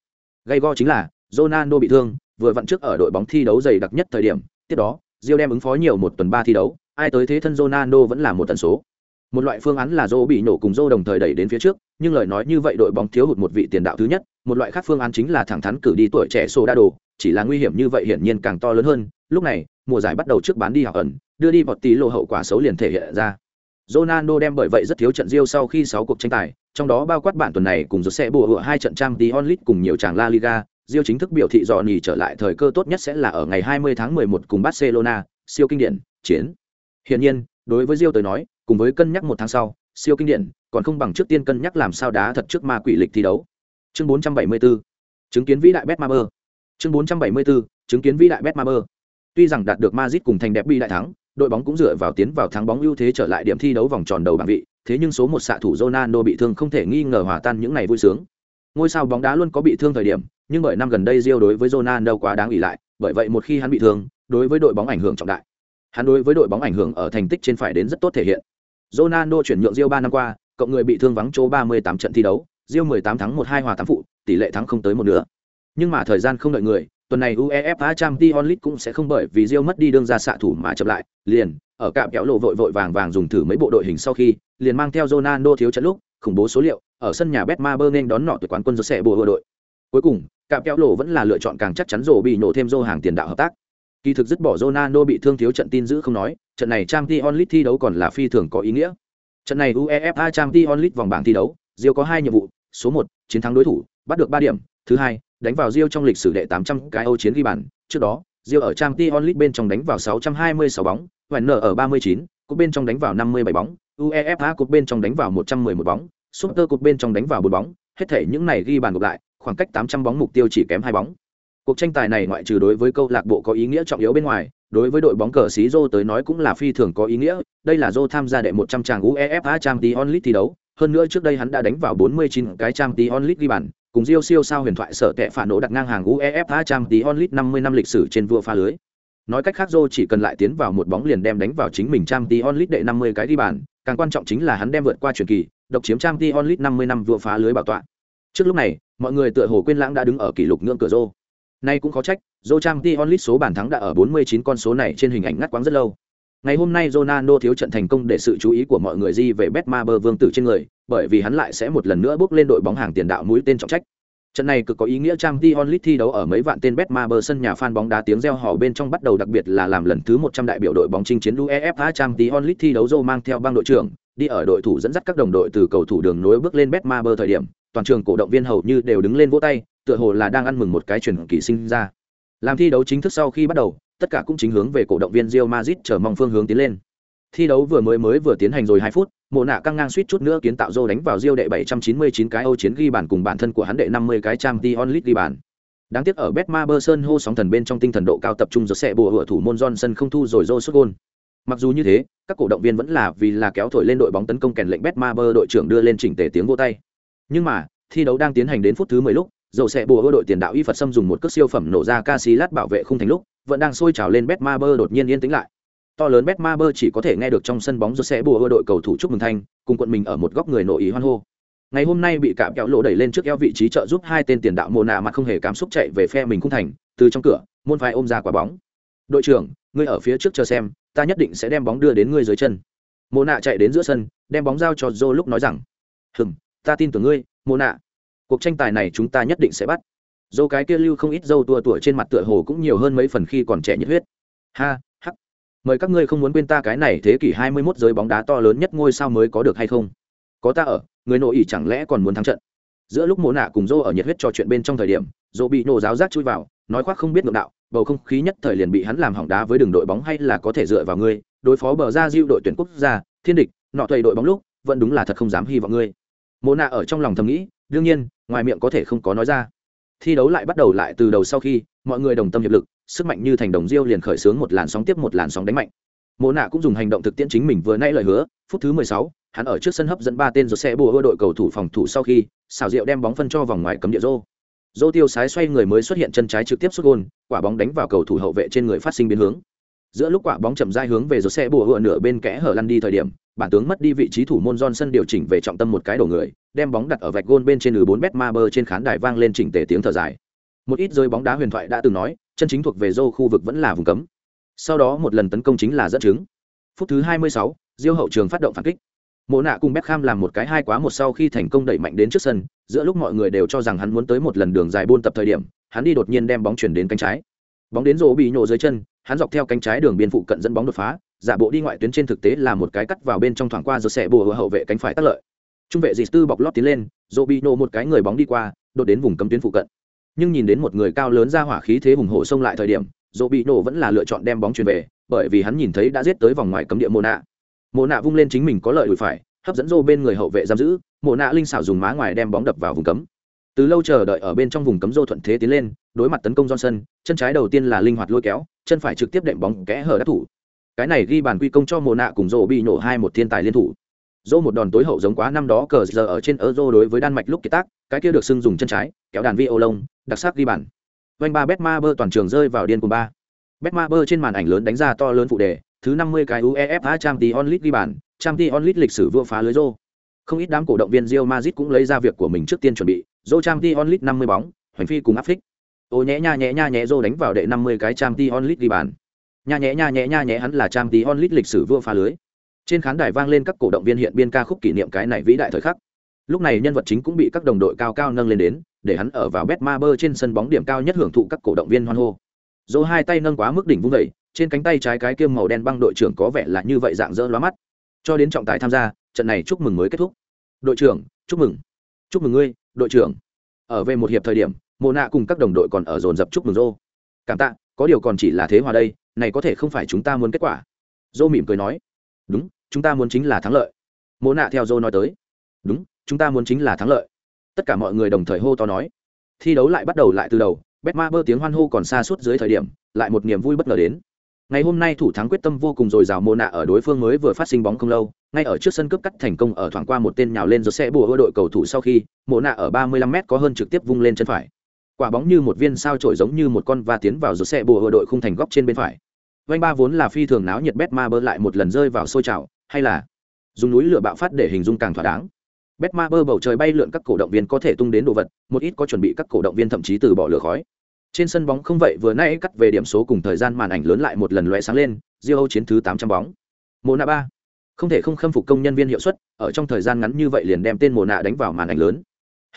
Gây go chính là, Ronaldo bị thương, vừa vặn trước ở đội bóng thi đấu dày đặc nhất thời điểm, tiếp đó, Rio đem ứng phó nhiều một tuần ba thi đấu, ai tới thế thân Ronaldo vẫn là một tần số một loại phương án là dô bị nổ cùng dô đồng thời đẩy đến phía trước nhưng lời nói như vậy đội bóng thiếu hụt một vị tiền đạo thứ nhất một loại khác phương án chính là thẳng thắn cử đi tuổi trẻ sô đa đồ chỉ là nguy hiểm như vậy hiển nhiên càng to lớn hơn lúc này mùa giải bắt đầu trước bán đi học ẩn đưa đi vọt tí lộ hậu quả xấu liền thể hiện ra Ronaldo đem bởi vậy rất thiếu trận riêu sau khi 6 cuộc tranh tài, trong đó bao quát bản tuần này cùng sẽ bùa hựa hai trận trang Dion League cùng nhiều tràng La Liga, diêu chính thức biểu thị dò nỉ trở lại thời cơ tốt nhất sẽ là ở ngày 20 tháng 11 cùng Barcelona, siêu kinh điển, chiến. Hiển nhiên, đối với diêu tới nói, cùng với cân nhắc một tháng sau, siêu kinh điển, còn không bằng trước tiên cân nhắc làm sao đá thật trước ma quỷ lịch thi đấu. Chương 474 chứng kiến vĩ đại bet ma chương 474 chứng kiến vĩ đại bet ma tuy rằng đạt được Madrid cùng thành đẹp bi đại thắng, đội bóng cũng dựa vào tiến vào thắng bóng ưu thế trở lại điểm thi đấu vòng tròn đầu bảng vị, thế nhưng số một xạ thủ Ronaldo bị thương không thể nghi ngờ hòa tan những ngày vui sướng. Ngôi sao bóng đá luôn có bị thương thời điểm, nhưng bởi năm gần đây Rio đối với Ronaldo quá đáng ủy lại, bởi vậy một khi hắn bị thương, đối với đội bóng ảnh hưởng trọng đại. Hắn đối với đội bóng ảnh hưởng ở thành tích trên phải đến rất tốt thể hiện. Ronaldo chuyển nhượng Rio 3 năm qua, cộng người bị thương vắng chỗ 38 trận thi đấu, Rio 18 thắng 1 2 hòa 8 phụ, tỷ lệ thắng không tới một nửa. Nhưng mà thời gian không đợi người, tuần này UEFA Champions League cũng sẽ không bởi vì Rio mất đi đương ra xạ thủ mà chậm lại, liền ở cạm kéo lộ vội vội vàng vàng dùng thử mấy bộ đội hình sau khi, liền mang theo Ronaldo thiếu trận lúc, khủng bố số liệu, ở sân nhà Betmaber nên đón nọ tuyệt quán quân sẽ bùa đội. Cuối cùng, cạm kéo lộ vẫn là lựa chọn càng chắc chắn rổ bị nổ thêm rô hàng tiền đạo hợp tác. Kỳ thực dứt bỏ Ronaldo bị thương thiếu trận tin giữ không nói, trận này Champions League thi đấu còn là phi thường có ý nghĩa. Trận này UEFA Champions League vòng bảng thi đấu, Rio có hai nhiệm vụ, số một, chiến thắng đối thủ, bắt được ba điểm, thứ hai, đánh vào Rio trong lịch sử đệ 800 cái Âu chiến ghi bàn, trước đó, Rio ở Champions League bên trong đánh vào 626 bóng, Werner ở 39, cúp bên trong đánh vào 57 bóng, UEFA cúp bên trong đánh vào 111 bóng, Super cúp bên trong đánh vào 4 bóng, hết thể những này ghi bàn gộp lại, khoảng cách 800 bóng mục tiêu chỉ kém hai bóng. Cuộc tranh tài này ngoại trừ đối với câu lạc bộ có ý nghĩa trọng yếu bên ngoài, đối với đội bóng cờ xí Rô tới nói cũng là phi thường có ý nghĩa, đây là Rô tham gia đệ 100 tràng UEFA Champions League thi đấu, hơn nữa trước đây hắn đã đánh vào 49 cái Champions League ghi bàn, cùng Rio siêu sao huyền thoại sở tệ phản nổ đặt ngang hàng UEFA Champions League 50 năm lịch sử trên vua pha lưới. Nói cách khác Rô chỉ cần lại tiến vào một bóng liền đem đánh vào chính mình Champions League đệ 50 cái ghi bàn, càng quan trọng chính là hắn đem vượt qua truyền kỳ, độc chiếm Champions League 50 năm vua phá lưới bảo tọa. Trước lúc này, mọi người tựa hồ quên lãng đã đứng ở kỷ lục ngưỡng cửa Rô. Nay cũng khó trách, Zô Champions League số bàn thắng đã ở 49 con số này trên hình ảnh ngắt quãng rất lâu. Ngày hôm nay Ronaldo thiếu trận thành công để sự chú ý của mọi người di về Betmaber vương tử trên người, bởi vì hắn lại sẽ một lần nữa bước lên đội bóng hàng tiền đạo mũi tên trọng trách. Trận này cực có ý nghĩa Champions League thi đấu ở mấy vạn tên Betmaber sân nhà fan bóng đá tiếng reo hò bên trong bắt đầu đặc biệt là làm lần thứ 100 đại biểu đội bóng chinh chiến UEFA Champions League thi đấu Joe mang theo băng đội trưởng, đi ở đội thủ dẫn dắt các đồng đội từ cầu thủ đường nối bước lên Betmaber thời điểm, toàn trường cổ động viên hầu như đều đứng lên vỗ tay, tựa hồ là đang ăn mừng một cái truyền kỳ sinh ra. Làm thi đấu chính thức sau khi bắt đầu, tất cả cũng chính hướng về cổ động viên Real Madrid chờ mong phương hướng tiến lên. Thi đấu vừa mới mới vừa tiến hành rồi 2 phút, Mộ nạ căng ngang suýt chút nữa kiến tạo Zô đánh vào Real đệ 799 cái Âu chiến ghi bàn cùng bản thân của hắn đệ 50 cái Champions League ghi bàn. Đáng tiếc ở Betma Sơn hô sóng thần bên trong tinh thần độ cao tập trung rồi sẽ bùa hựa thủ môn Johnson không thu rồi Joe sút gol. mặc dù như thế các cổ động viên vẫn là vì là kéo thổi lên đội bóng tấn công kèn lệnh betmaber đội trưởng đưa lên chỉnh tề tiếng vô tay nhưng mà thi đấu đang tiến hành đến phút thứ mười lúc dầu xe bùa đội tiền đạo y phật xâm dùng một cước siêu phẩm nổ ra Casillas bảo vệ không thành lúc, vẫn đang sôi trào lên betmaber đột nhiên yên tĩnh lại. To lớn betmaber chỉ có thể nghe được trong sân bóng dầu xe bùa đội cầu thủ chúc mừng thanh, cùng quận mình ở một góc người nội ý hoan hô. Ngày hôm nay bị cạm kéo lộ đẩy lên trước eo vị trí trợ giúp hai tên tiền đạo mồ nạ mà không hề cảm xúc chạy về phe mình không thành, từ trong cửa, môn phải ôm ra quả bóng. Đội trưởng, ngươi ở phía trước chờ xem, ta nhất định sẽ đem bóng đưa đến ngươi dưới chân. Mồ nạ chạy đến giữa sân, đem bóng giao cho joe lúc nói rằng, hừm, ta tin tưởng ngươi mồ nạ cuộc tranh tài này chúng ta nhất định sẽ bắt. Dâu cái kia lưu không ít dâu tua tuổi trên mặt tựa hồ cũng nhiều hơn mấy phần khi còn trẻ nhiệt huyết. Ha hắc mời các ngươi không muốn quên ta cái này thế kỷ 21 giới bóng đá to lớn nhất ngôi sao mới có được hay không? Có ta ở, người nội ỷ chẳng lẽ còn muốn thắng trận? Giữa lúc mộ nạ cùng dô ở nhiệt huyết trò chuyện bên trong thời điểm, dô bị nổ giáo giác chui vào, nói khoác không biết ngược đạo, bầu không khí nhất thời liền bị hắn làm hỏng đá với đường đội bóng hay là có thể dựa vào ngươi, đối phó bờ ra diêu đội tuyển quốc gia, thiên địch, nọ thầy đội bóng lúc, vẫn đúng là thật không dám hy vọng ngươi. Mộ nạ ở trong lòng thầm nghĩ đương nhiên, ngoài miệng có thể không có nói ra. Thi đấu lại bắt đầu lại từ đầu sau khi, mọi người đồng tâm hiệp lực, sức mạnh như thành đồng diêu liền khởi xướng một làn sóng tiếp một làn sóng đánh mạnh. Mộ nạ cũng dùng hành động thực tiễn chính mình vừa nãy lời hứa, phút thứ mười sáu, hắn ở trước sân hấp dẫn ba tên rồi xe bùa đội cầu thủ phòng thủ sau khi xào rượu đem bóng phân cho vòng ngoài cấm địa rô. Dô tiêu sái xoay người mới xuất hiện chân trái trực tiếp xuất gôn, quả bóng đánh vào cầu thủ hậu vệ trên người phát sinh biến hướng giữa lúc quả bóng chậm dai hướng về rồi xe bùa hựa nửa bên kẽ hở lăn đi thời điểm bản tướng mất đi vị trí thủ môn Johnson điều chỉnh về trọng tâm một cái đổ người đem bóng đặt ở vạch gôn bên trên bốn mét ma bơ trên khán đài vang lên chỉnh tề tiếng thở dài. Một ít rơi bóng đá huyền thoại đã từng nói chân chính thuộc về dô khu vực vẫn là vùng cấm. Sau đó một lần tấn công chính là dẫn chứng. Phút thứ 26, diêu hậu trường phát động phản kích. Mộ nạ cùng Beckham làm một cái hai quá một sau khi thành công đẩy mạnh đến trước sân giữa lúc mọi người đều cho rằng hắn muốn tới một lần đường dài buôn tập thời điểm hắn đi đột nhiên đem bóng chuyển đến cánh trái. Bóng đến rổ bị nhổ dưới chân hắn dọc theo cánh trái đường biên phụ cận dẫn bóng đột phá, giả bộ đi ngoại tuyến trên thực tế là một cái cắt vào bên trong thoảng qua rồi sẽ bùa hậu vệ cánh phải tác lợi. Trung vệ dì tư bọc lót tiến lên, Robinho một cái người bóng đi qua, đột đến vùng cấm tuyến phụ cận. Nhưng nhìn đến một người cao lớn ra hỏa khí thế hùng hổ xông lại thời điểm, Robinho vẫn là lựa chọn đem bóng chuyển về, bởi vì hắn nhìn thấy đã giết tới vòng ngoài cấm địa Mona. nạ nạ vung lên chính mình có lợi đùi phải, hấp dẫn rô bên người hậu vệ giam giữ, Mona nạ linh xảo dùng má ngoài đem bóng đập vào vùng cấm từ lâu chờ đợi ở bên trong vùng cấm rô thuận thế tiến lên đối mặt tấn công johnson chân trái đầu tiên là linh hoạt lôi kéo chân phải trực tiếp đệm bóng kẽ hở đắc thủ. Cái này ghi bàn quy công cho mồ nạ cùng rô bị nổ hai một thiên tài liên thủ. Rô một đòn tối hậu giống quá năm đó cờ giờ ở trên euro đối với đan mạch lúc kiệt tác cái kia được xưng dùng chân trái kéo đàn vi ô lông đặc sắc ghi bàn. Vanh ba bet ma bơ toàn trường rơi vào điên cùng ba. Betmaber trên màn ảnh lớn đánh ra to lớn phụ đề, thứ 50 cái UEFA Champions League ghi bàn, Champions League lịch sử vua phá lưới rô. Không ít đám cổ động viên Real Madrid cũng lấy ra việc của mình trước tiên chuẩn bị, rô Ti Onlit 50 bóng, hoành phi cùng áp phích. Ô nhẹ nha nhẹ nha nhẹ rô đánh vào đệ 50 cái Trang Ti Onlit ghi bàn. Nha nhẹ nha nhẹ nha nhẹ hắn là Trang Ti Onlit lịch sử vua phá lưới. Trên khán đài vang lên các cổ động viên hiện biên ca khúc kỷ niệm cái này vĩ đại thời khắc. Lúc này nhân vật chính cũng bị các đồng đội cao cao nâng lên đến, để hắn ở vào Betmaber trên sân bóng điểm cao nhất hưởng thụ các cổ động viên hoan hô Dô hai tay nâng quá mức đỉnh vung dậy, trên cánh tay trái cái kiêm màu đen băng đội trưởng có vẻ là như vậy dạng dỡ lóa mắt cho đến trọng tài tham gia trận này chúc mừng mới kết thúc đội trưởng chúc mừng chúc mừng ngươi đội trưởng. Ở về một hiệp thời điểm mồ nạ cùng các đồng đội còn ở dồn dập chúc mừng rô cảm tạ có điều còn chỉ là thế hòa đây này có thể không phải chúng ta muốn kết quả. Rô mỉm cười nói. Đúng chúng ta muốn chính là thắng lợi. Mồ nạ theo rô nói tới. Đúng chúng ta muốn chính là thắng lợi. Tất cả mọi người đồng thời hô to nói. Thi đấu lại bắt đầu lại từ đầu Betma bơ tiếng hoan hô còn xa suốt dưới thời điểm, lại một niềm vui bất ngờ đến. Ngày hôm nay thủ thắng quyết tâm vô cùng dồi dào mô nạ ở đối phương mới vừa phát sinh bóng không lâu, ngay ở trước sân cướp cắt thành công ở thoảng qua một tên nhào lên rồi xe bùa đội cầu thủ sau khi, mô nạ ở 35m có hơn trực tiếp vung lên chân phải. Quả bóng như một viên sao trổi giống như một con và tiến vào rồi xe bùa đội khung thành góc trên bên phải. vanh ba vốn là phi thường náo nhiệt Betma bơ lại một lần rơi vào sôi trào, hay là dùng núi lửa bạo phát để hình dung càng thỏa đáng. Betma bơ bầu trời bay lượn các cổ động viên có thể tung đến đồ vật, một ít có chuẩn bị các cổ động viên thậm chí từ bỏ lửa khói trên sân bóng không vậy vừa nãy cắt về điểm số cùng thời gian màn ảnh lớn lại một lần lóe sáng lên Rio chiến thứ 800 bóng. Mồ nạ ba. Không thể không khâm phục công nhân viên hiệu suất, ở trong thời gian ngắn như vậy liền đem tên mồ nạ đánh vào màn ảnh lớn.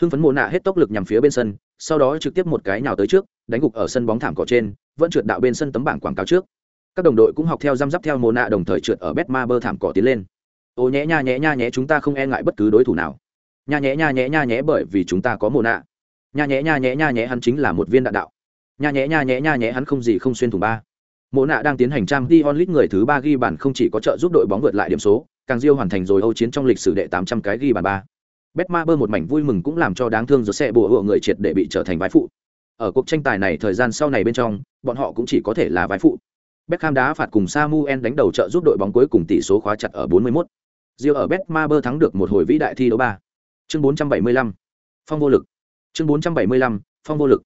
Hưng phấn mồ nạ hết tốc lực nhằm phía bên sân, sau đó trực tiếp một cái nào tới trước, đánh gục ở sân bóng thảm cỏ trên, vẫn trượt đạo bên sân tấm bảng quảng cáo trước. Các đồng đội cũng học theo răm rắp theo mồ nạ đồng thời trượt ở bet ma bơ thảm cỏ tiến lên. Ô nhé nha nhé nha nhé chúng ta không e ngại bất cứ đối thủ nào. Nha nhé nha nhé nha nhé bởi vì chúng ta có mồ nạ nha nhé nha nhé nha nhé hắn chính là một viên đạn đạo nha nhẽ nha nhẽ nha nhẽ, hắn không gì không xuyên thủng ba mộ nạ đang tiến hành trang đi onlit người thứ ba ghi bàn không chỉ có trợ giúp đội bóng vượt lại điểm số, càng diêu hoàn thành rồi âu chiến trong lịch sử đệ tám trăm cái ghi bàn ba betma bơ một mảnh vui mừng cũng làm cho đáng thương rồi xe bùa hộ người triệt để bị trở thành vai phụ ở cuộc tranh tài này thời gian sau này bên trong, bọn họ cũng chỉ có thể là vai phụ Beckham đá phạt cùng Samuel đánh đầu trợ giúp đội bóng cuối cùng tỷ số khóa chặt ở 41. Rio ở Betmaber thắng được một hồi vĩ đại thi đấu ba. Chương 475. Phong vô lực. Chương 475. Phong vô lực.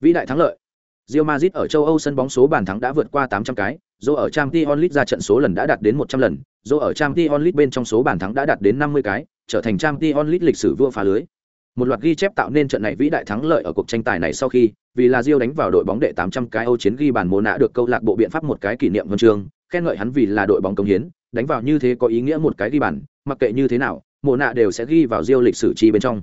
Vĩ đại thắng lợi. Real Madrid ở châu Âu sân bóng số bàn thắng đã vượt qua 800 cái, dù ở Champions League ra trận số lần đã đạt đến 100 lần, dù ở Champions League bên trong số bàn thắng đã đạt đến 50 cái, trở thành Champions League lịch sử vua phá lưới. Một loạt ghi chép tạo nên trận này vĩ đại thắng lợi ở cuộc tranh tài này sau khi, vì là Real đánh vào đội bóng đệ 800 cái Âu chiến ghi bàn mồ nạ được câu lạc bộ biện pháp một cái kỷ niệm huân chương, khen ngợi hắn vì là đội bóng công hiến, đánh vào như thế có ý nghĩa một cái ghi bàn, mặc kệ như thế nào, mồ nạ đều sẽ ghi vào Real lịch sử chi bên trong.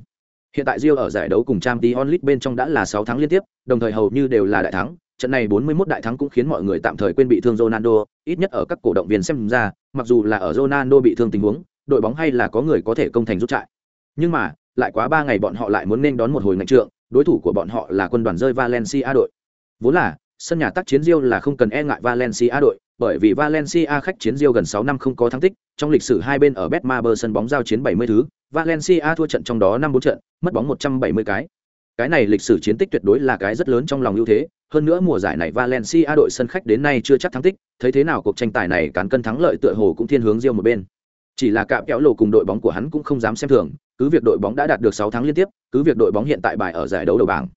Hiện tại Rio ở giải đấu cùng Champions League bên trong đã là 6 thắng liên tiếp, đồng thời hầu như đều là đại thắng, trận này 41 đại thắng cũng khiến mọi người tạm thời quên bị thương Ronaldo, ít nhất ở các cổ động viên xem ra, mặc dù là ở Ronaldo bị thương tình huống, đội bóng hay là có người có thể công thành rút chạy. Nhưng mà, lại quá 3 ngày bọn họ lại muốn nên đón một hồi ngành trượng, đối thủ của bọn họ là quân đoàn rơi Valencia đội. Vốn là, sân nhà tác chiến Rio là không cần e ngại Valencia đội, bởi vì Valencia khách chiến Rio gần 6 năm không có thắng tích, trong lịch sử hai bên ở Betmaber sân bóng giao chiến 70 thứ, Valencia thua trận trong đó 5 4 trận, mất bóng 170 cái. Cái này lịch sử chiến tích tuyệt đối là cái rất lớn trong lòng ưu thế, hơn nữa mùa giải này Valencia đội sân khách đến nay chưa chắc thắng tích, thấy thế nào cuộc tranh tài này cán cân thắng lợi tựa hồ cũng thiên hướng Rio một bên. Chỉ là cạm kéo lồ cùng đội bóng của hắn cũng không dám xem thường, cứ việc đội bóng đã đạt được 6 thắng liên tiếp, cứ việc đội bóng hiện tại bài ở giải đấu đầu bảng.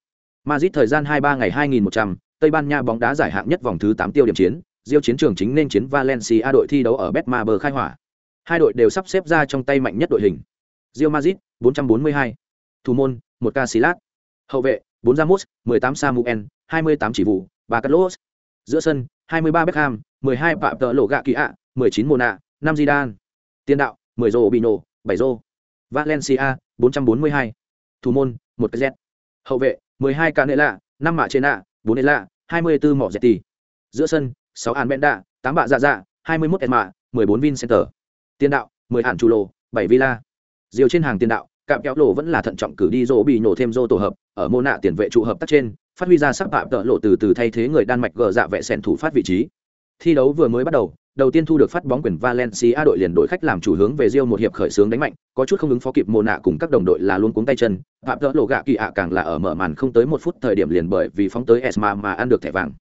Madrid thời gian 23 ngày 2100, Tây Ban Nha bóng đá giải hạng nhất vòng thứ 8 tiêu điểm chiến, Diêu chiến trường chính nên chiến Valencia đội thi đấu ở Betmaber khai hỏa. Hai đội đều sắp xếp ra trong tay mạnh nhất đội hình. Real Madrid 442, thủ môn, 1 Casillas. Hậu vệ, 4 Ramos, 18 Samuel, 28 chỉ vụ, 3 Carlos. Giữa sân, 23 Beckham, 12 Phạm Tợ Lộ Gạ Kỳ ạ, 19 Mona, 5 Zidane. Tiền đạo, 10 Robinho, 7 Zô. Valencia, 442. Thủ môn, 1 Z. Hậu vệ, 12 Canela, 5 Mạ Chena, 4 Ela, 24 Mỏ Zetti. Giữa sân, 6 An Benda, 8 Bạ Dạ Dạ, 21 Edma, 14 Vincenter. Tiền đạo, 10 chủ lộ 7 Villa. Diều trên hàng tiền đạo, cạm kéo lộ vẫn là thận trọng cử đi dỗ bị nổ thêm rô tổ hợp ở mô nạ tiền vệ trụ hợp tác trên phát huy ra sắc phạm tợ lộ từ từ thay thế người đan mạch gờ dạ vệ sẻn thủ phát vị trí thi đấu vừa mới bắt đầu đầu tiên thu được phát bóng quyền valencia đội liền đội khách làm chủ hướng về rio một hiệp khởi sướng đánh mạnh có chút không ứng phó kịp Mona nạ cùng các đồng đội là luôn cuống tay chân phạm tợ lộ gạ kỳ ạ càng là ở mở màn không tới một phút thời điểm liền bởi vì phóng tới esma mà ăn được thẻ vàng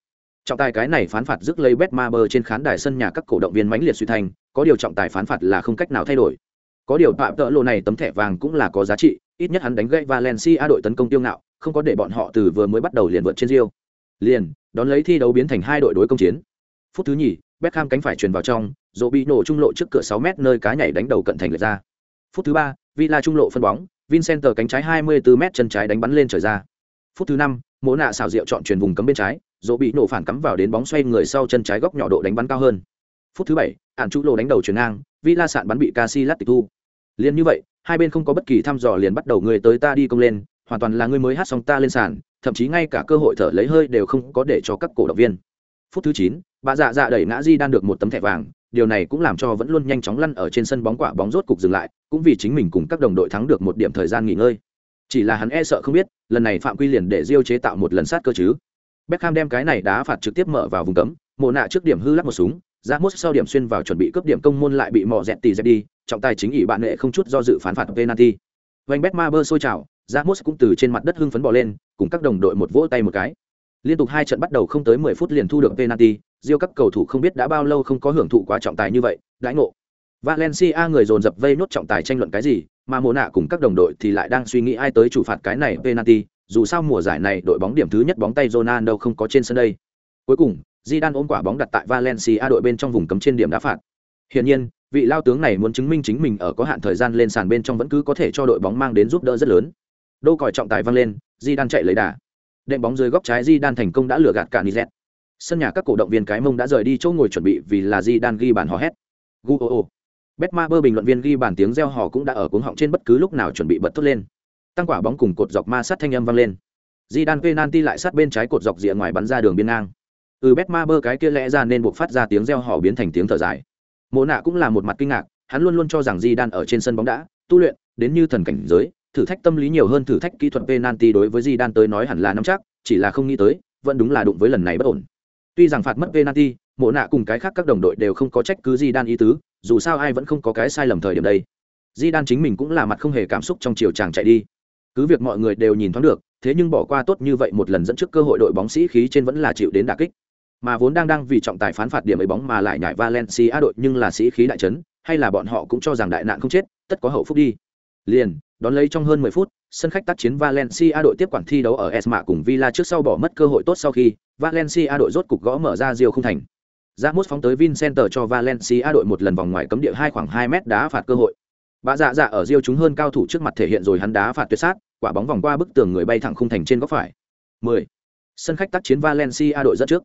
trọng tài cái này phán phạt rước lấy bet ma bơ trên khán đài sân nhà các cổ động viên mãnh liệt suy thành, có điều trọng tài phán phạt là không cách nào thay đổi. Có điều tạm tợ lộ này tấm thẻ vàng cũng là có giá trị, ít nhất hắn đánh gãy valencia đội tấn công tiêu ngạo, không có để bọn họ từ vừa mới bắt đầu liền vượt trên rio liền, đón lấy thi đấu biến thành hai đội đối công chiến. Phút thứ nhì, Beckham cánh phải truyền vào trong rồi bị nổ trung lộ trước cửa 6 mét nơi cá nhảy đánh đầu cận thành lượt ra. Phút thứ ba, Villa trung lộ phân bóng Vincenter cánh trái 24 mét chân trái đánh bắn lên trời ra. Phút thứ năm mỗ nạ xảo diệu chọn truyền vùng cấm bên trái dỗ bị nổ phản cắm vào đến bóng xoay người sau chân trái góc nhỏ độ đánh bắn cao hơn. Phút thứ bảy, ạn chú lô đánh đầu chuyển ngang, Villa sạn bắn bị casilat tịch thu. Liền như vậy, hai bên không có bất kỳ thăm dò liền bắt đầu người tới ta đi công lên, hoàn toàn là người mới hát xong ta lên sàn, thậm chí ngay cả cơ hội thở lấy hơi đều không có để cho các cổ động viên. Phút thứ chín, bà dạ dạ đẩy ngã di đang được một tấm thẻ vàng, điều này cũng làm cho vẫn luôn nhanh chóng lăn ở trên sân bóng quả bóng rốt cục dừng lại, cũng vì chính mình cùng các đồng đội thắng được một điểm thời gian nghỉ ngơi. Chỉ là hắn e sợ không biết, lần này phạm quy liền để diêu chế tạo một lần sát cơ chứ. Beckham đem cái này đá phạt trực tiếp mở vào vùng cấm, Mộ nạ trước điểm hư lắc một súng ra mốt sau điểm xuyên vào chuẩn bị cướp điểm công môn lại bị mò dẹt tì dẹt đi, trọng tài chính ỷ bạn nghệ không chút do dự phán phạt penalty. Vanh Beckham bơ sôi trào ra mốt cũng từ trên mặt đất hưng phấn bỏ lên, cùng các đồng đội một vỗ tay một cái. Liên tục hai trận bắt đầu không tới mười phút liền thu được penalty riêng các cầu thủ không biết đã bao lâu không có hưởng thụ quá trọng tài như vậy, đãi ngộ. Valencia người dồn dập vây nốt trọng tài tranh luận cái gì, mà Mộ nạ cùng các đồng đội thì lại đang suy nghĩ ai tới chủ phạt cái này penalty dù sao mùa giải này đội bóng điểm thứ nhất bóng tay Ronaldo không có trên sân đây cuối cùng Zidane ôm quả bóng đặt tại Valencia đội bên trong vùng cấm trên điểm đá phạt. Hiển nhiên, vị lao tướng này muốn chứng minh chính mình ở có hạn thời gian lên sàn bên trong vẫn cứ có thể cho đội bóng mang đến giúp đỡ rất lớn. Đô còi trọng tài văng lên, Zidane chạy lấy đà. Đệm bóng dưới góc trái Zidane thành công đã lừa gạt cả Nizet. Sân nhà các cổ động viên cái mông đã rời đi chỗ ngồi chuẩn bị vì là Zidane ghi bàn hò hét. Gu o o. Betmaber bình luận viên ghi bàn tiếng reo hò cũng đã ở cuống họng trên bất cứ lúc nào chuẩn bị bật thốt lên. Tăng quả bóng cùng cột dọc ma sát thanh âm vang lên. Zidane penalty lại sát bên trái cột dọc rìa ngoài bắn ra đường biên ngang. Ừ bét ma bơ cái kia lẽ ra nên buộc phát ra tiếng reo hò biến thành tiếng thở dài. Mộ nạ cũng là một mặt kinh ngạc, hắn luôn luôn cho rằng di đan ở trên sân bóng đã tu luyện, đến như thần cảnh giới, thử thách tâm lý nhiều hơn thử thách kỹ thuật penalty đối với di đan tới nói hẳn là nắm chắc, chỉ là không nghĩ tới, vẫn đúng là đụng với lần này bất ổn. Tuy rằng phạt mất penalty, mộ nạ cùng cái khác các đồng đội đều không có trách cứ di đan ý tứ, dù sao ai vẫn không có cái sai lầm thời điểm đây. Di đan chính mình cũng là mặt không hề cảm xúc trong chiều chàng chạy đi cứ việc mọi người đều nhìn thoáng được thế nhưng bỏ qua tốt như vậy một lần dẫn trước cơ hội đội bóng sĩ khí trên vẫn là chịu đến đà kích mà vốn đang đang vì trọng tài phán phạt điểm ấy bóng mà lại nhảy Valencia đội nhưng là sĩ khí đại trấn, hay là bọn họ cũng cho rằng đại nạn không chết, tất có hậu phúc đi. Liền, đón lấy trong hơn 10 phút, sân khách tác chiến Valencia đội tiếp quản thi đấu ở Esma cùng Villa trước sau bỏ mất cơ hội tốt sau khi, Valencia đội rốt cục gõ mở ra diều không thành. Ramos phóng tới Vincenter cho Valencia đội một lần vòng ngoài cấm địa hai khoảng 2 mét đá phạt cơ hội bà dạ dạ ở Rio chúng hơn cao thủ trước mặt thể hiện rồi hắn đá phạt tuyệt sát, quả bóng vòng qua bức tường người bay thẳng khung thành trên góc phải. 10. Sân khách tác chiến Valencia đội dẫn trước.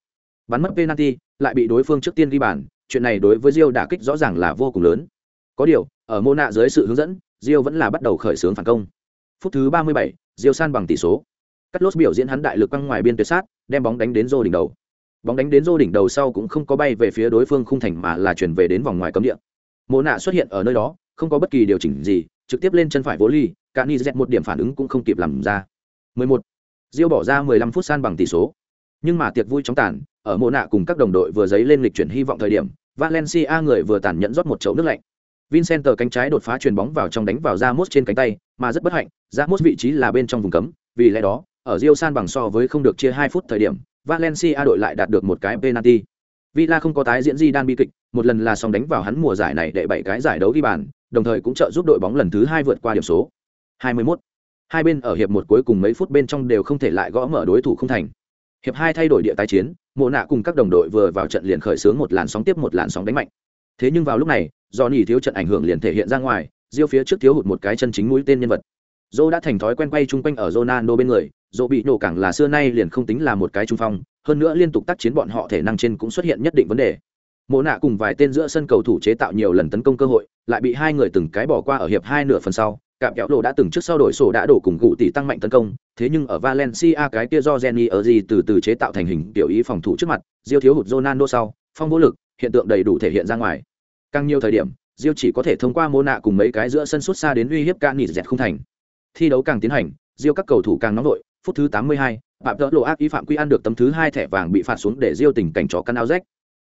Bắn mất penalty, lại bị đối phương trước tiên ghi bàn, chuyện này đối với Rio đả kích rõ ràng là vô cùng lớn. Có điều, ở Mona dưới sự hướng dẫn, Rio vẫn là bắt đầu khởi xướng phản công. Phút thứ 37, Rio san bằng tỷ số. Cắt lốt biểu diễn hắn đại lực quăng ngoài biên tuyệt sát, đem bóng đánh đến rô đỉnh đầu. Bóng đánh đến rô đỉnh đầu sau cũng không có bay về phía đối phương khung thành mà là chuyển về đến vòng ngoài cấm địa. Mona xuất hiện ở nơi đó, không có bất kỳ điều chỉnh gì, trực tiếp lên chân phải vô ly, Cani dẹt một điểm phản ứng cũng không kịp làm ra. 11. Rio bỏ ra 15 phút san bằng tỷ số. Nhưng mà tiệc vui chóng tàn, ở mộ nạ cùng các đồng đội vừa giấy lên lịch chuyển hy vọng thời điểm, Valencia người vừa tàn nhẫn rót một chậu nước lạnh. Vincent cánh trái đột phá chuyền bóng vào trong đánh vào Ramos trên cánh tay, mà rất bất hạnh, Ramos vị trí là bên trong vùng cấm, vì lẽ đó, ở Rio san bằng so với không được chia 2 phút thời điểm, Valencia đội lại đạt được một cái penalty. Villa không có tái diễn gì đan bi kịch, một lần là xong đánh vào hắn mùa giải này để bảy cái giải đấu ghi bàn, đồng thời cũng trợ giúp đội bóng lần thứ hai vượt qua điểm số. 21. Hai bên ở hiệp một cuối cùng mấy phút bên trong đều không thể lại gõ mở đối thủ không thành. Hiệp hai thay đổi địa tái chiến, Mộ nạ cùng các đồng đội vừa vào trận liền khởi xướng một làn sóng tiếp một làn sóng đánh mạnh. Thế nhưng vào lúc này, do nhỉ thiếu trận ảnh hưởng liền thể hiện ra ngoài, Diêu phía trước thiếu hụt một cái chân chính mũi tên nhân vật. Dô đã thành thói quen quay chung quanh ở Ronaldo bên người, Dô bị nổ cảng là xưa nay liền không tính là một cái trung phong, hơn nữa liên tục tác chiến bọn họ thể năng trên cũng xuất hiện nhất định vấn đề. Mộ nạ cùng vài tên giữa sân cầu thủ chế tạo nhiều lần tấn công cơ hội, lại bị hai người từng cái bỏ qua ở hiệp hai nửa phần sau. Cạm kéo đồ đã từng trước sau đổi sổ đã đổ cùng cụ tỷ tăng mạnh tấn công, thế nhưng ở Valencia cái kia do Jenny ở gì từ từ chế tạo thành hình tiểu ý phòng thủ trước mặt, Diêu thiếu hụt Ronaldo sau, phong vô lực, hiện tượng đầy đủ thể hiện ra ngoài. Càng nhiều thời điểm, Diêu chỉ có thể thông qua mô nạ cùng mấy cái giữa sân xuất xa đến uy hiếp ca nỉ dẹt không thành. Thi đấu càng tiến hành, Diêu các cầu thủ càng nóng đội, phút thứ 82, Phạm Tợ Lộ ác ý phạm quy ăn được tấm thứ hai thẻ vàng bị phạt xuống để Diêu tình cảnh chó căn áo rách.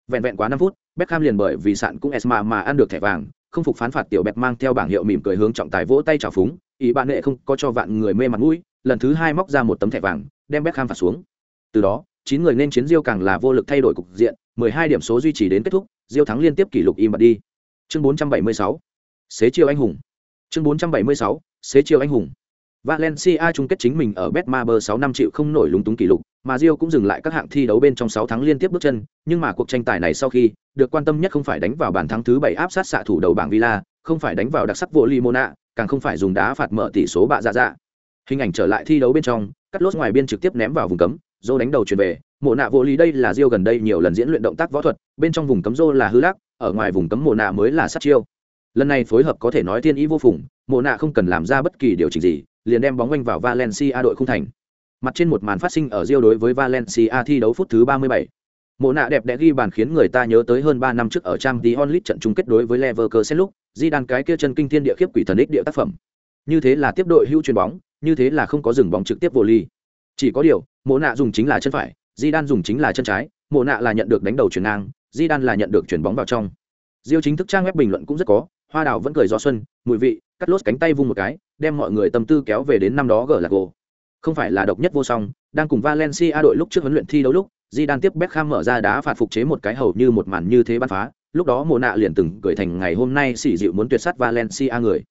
Vẹn vẹn quá 5 phút, Beckham liền bởi vì sạn cũng Esma mà ăn được thẻ vàng, không phục phán phạt tiểu bẹt mang theo bảng hiệu mỉm cười hướng trọng tài vỗ tay chào phúng, ý bạn nghệ không có cho vạn người mê mặt mũi, lần thứ hai móc ra một tấm thẻ vàng, đem Beckham phạt xuống. Từ đó, chín người nên chiến Diêu càng là vô lực thay đổi cục diện, 12 điểm số duy trì đến kết thúc, Diêu thắng liên tiếp kỷ lục im bặt đi. Chương 476. Xế chiều anh hùng. Chương 476. Xế chiều anh hùng. Valencia chung kết chính mình ở Betmaber 6 năm triệu không nổi lúng túng kỷ lục, mà Rio cũng dừng lại các hạng thi đấu bên trong 6 tháng liên tiếp bước chân, nhưng mà cuộc tranh tài này sau khi, được quan tâm nhất không phải đánh vào bàn thắng thứ 7 áp sát xạ thủ đầu bảng Villa, không phải đánh vào đặc sắc vô Limona, càng không phải dùng đá phạt mở tỷ số bạ dạ dạ. Hình ảnh trở lại thi đấu bên trong, cắt lốt ngoài biên trực tiếp ném vào vùng cấm, Zô đánh đầu chuyển về, mộ nạ vô lý đây là Rio gần đây nhiều lần diễn luyện động tác võ thuật, bên trong vùng cấm Zô là hư lắc, ở ngoài vùng cấm mộ nạ mới là sát chiêu. Lần này phối hợp có thể nói thiên ý vô phùng, mộ nạ không cần làm ra bất kỳ điều chỉnh gì, liền đem bóng quanh vào Valencia đội không thành. Mặt trên một màn phát sinh ở Rio đối với Valencia thi đấu phút thứ 37. Mộ nạ đẹp đẽ ghi bàn khiến người ta nhớ tới hơn 3 năm trước ở Champions League trận chung kết đối với Leverkusen lúc, Zidane cái kia chân kinh thiên địa khiếp quỷ thần ích địa tác phẩm. Như thế là tiếp đội hưu chuyền bóng, như thế là không có dừng bóng trực tiếp vô ly. Chỉ có điều, Mộ nạ dùng chính là chân phải, Zidane dùng chính là chân trái, Mộ nạ là nhận được đánh đầu chuyển ngang, Zidane là nhận được chuyển bóng vào trong. Rio chính thức trang web bình luận cũng rất có, Hoa Đào vẫn cười gió xuân, mùi vị, cắt lốt cánh tay vung một cái, đem mọi người tâm tư kéo về đến năm đó gỡ là gồ. Không phải là độc nhất vô song, đang cùng Valencia đội lúc trước huấn luyện thi đấu lúc, Zidane tiếp Beckham mở ra đá phạt phục chế một cái hầu như một màn như thế bắn phá, lúc đó Mộ nạ liền từng cười thành ngày hôm nay xỉ dịu muốn tuyệt sát Valencia người.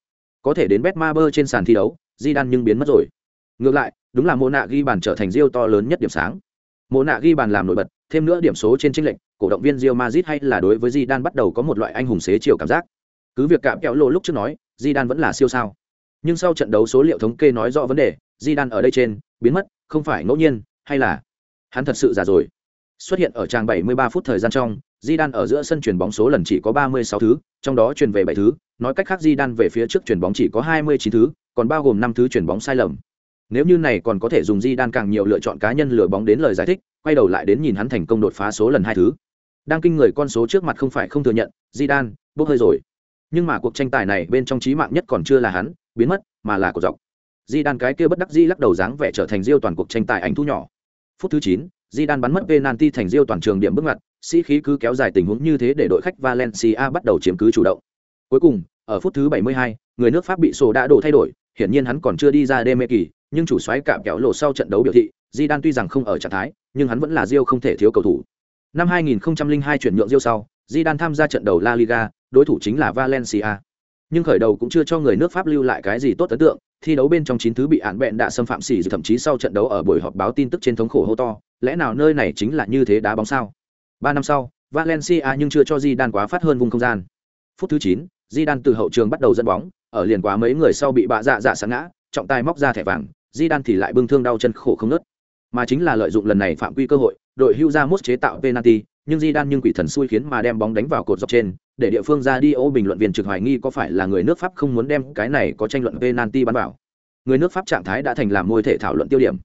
Có thể đến Betmaber trên sàn thi đấu, Zidane nhưng biến mất rồi. Ngược lại, đúng là Mộ nạ ghi bàn trở thành Rio to lớn nhất điểm sáng. Mộ nạ ghi bàn làm nổi bật, thêm nữa điểm số trên chênh lệnh, cổ động viên Real Madrid hay là đối với Zidane bắt đầu có một loại anh hùng xế chiều cảm giác. Cứ việc cạm kẹo lộ lúc trước nói, Zidane vẫn là siêu sao. Nhưng sau trận đấu số liệu thống kê nói rõ vấn đề, Zidane ở đây trên, biến mất, không phải ngẫu nhiên, hay là hắn thật sự già rồi. Xuất hiện ở trang 73 phút thời gian trong, Zidane ở giữa sân chuyển bóng số lần chỉ có 36 thứ, trong đó chuyển về 7 thứ, nói cách khác Zidane về phía trước chuyển bóng chỉ có 29 thứ, còn bao gồm 5 thứ chuyển bóng sai lầm. Nếu như này còn có thể dùng Zidane càng nhiều lựa chọn cá nhân lựa bóng đến lời giải thích, quay đầu lại đến nhìn hắn thành công đột phá số lần hai thứ. Đang kinh người con số trước mặt không phải không thừa nhận, Zidane bốc hơi rồi. Nhưng mà cuộc tranh tài này bên trong trí mạng nhất còn chưa là hắn, biến mất, mà là cổ dọc. Di Đan cái kia bất đắc dĩ lắc đầu dáng vẻ trở thành Diêu toàn cuộc tranh tài ảnh thu nhỏ. Phút thứ chín, Di Đan bắn mất penalty thành Diêu toàn trường điểm bước ngoặt, sĩ khí cứ kéo dài tình huống như thế để đội khách Valencia bắt đầu chiếm cứ chủ động. Cuối cùng, ở phút thứ 72, người nước Pháp bị sổ đã đổ thay đổi, hiển nhiên hắn còn chưa đi ra đê mê kỳ, nhưng chủ xoáy cạm kéo lộ sau trận đấu biểu thị, Di Đan tuy rằng không ở trạng thái, nhưng hắn vẫn là diêu không thể thiếu cầu thủ. Năm 2002 chuyển nhượng diêu sau, Di Đan tham gia trận đầu La Liga, đối thủ chính là Valencia. Nhưng khởi đầu cũng chưa cho người nước Pháp lưu lại cái gì tốt ấn tượng, thi đấu bên trong chín thứ bị án bẹn đã xâm phạm xỉ thậm chí sau trận đấu ở buổi họp báo tin tức trên thống khổ hô to, lẽ nào nơi này chính là như thế đá bóng sao? Ba năm sau, Valencia nhưng chưa cho Zidane quá phát hơn vùng không gian. Phút thứ 9, Zidane từ hậu trường bắt đầu dẫn bóng, ở liền quá mấy người sau bị bạ dạ dạ sáng ngã, trọng tài móc ra thẻ vàng, Zidane thì lại bưng thương đau chân khổ không nớt. Mà chính là lợi dụng lần này phạm quy cơ hội, đội hưu ra mốt chế tạo penalty, nhưng Di Đan nhưng quỷ thần xui khiến mà đem bóng đánh vào cột dọc trên, để địa phương ra đi ô bình luận viên trực hoài nghi có phải là người nước Pháp không muốn đem cái này có tranh luận penalty bắn vào. Người nước Pháp trạng thái đã thành làm môi thể thảo luận tiêu điểm.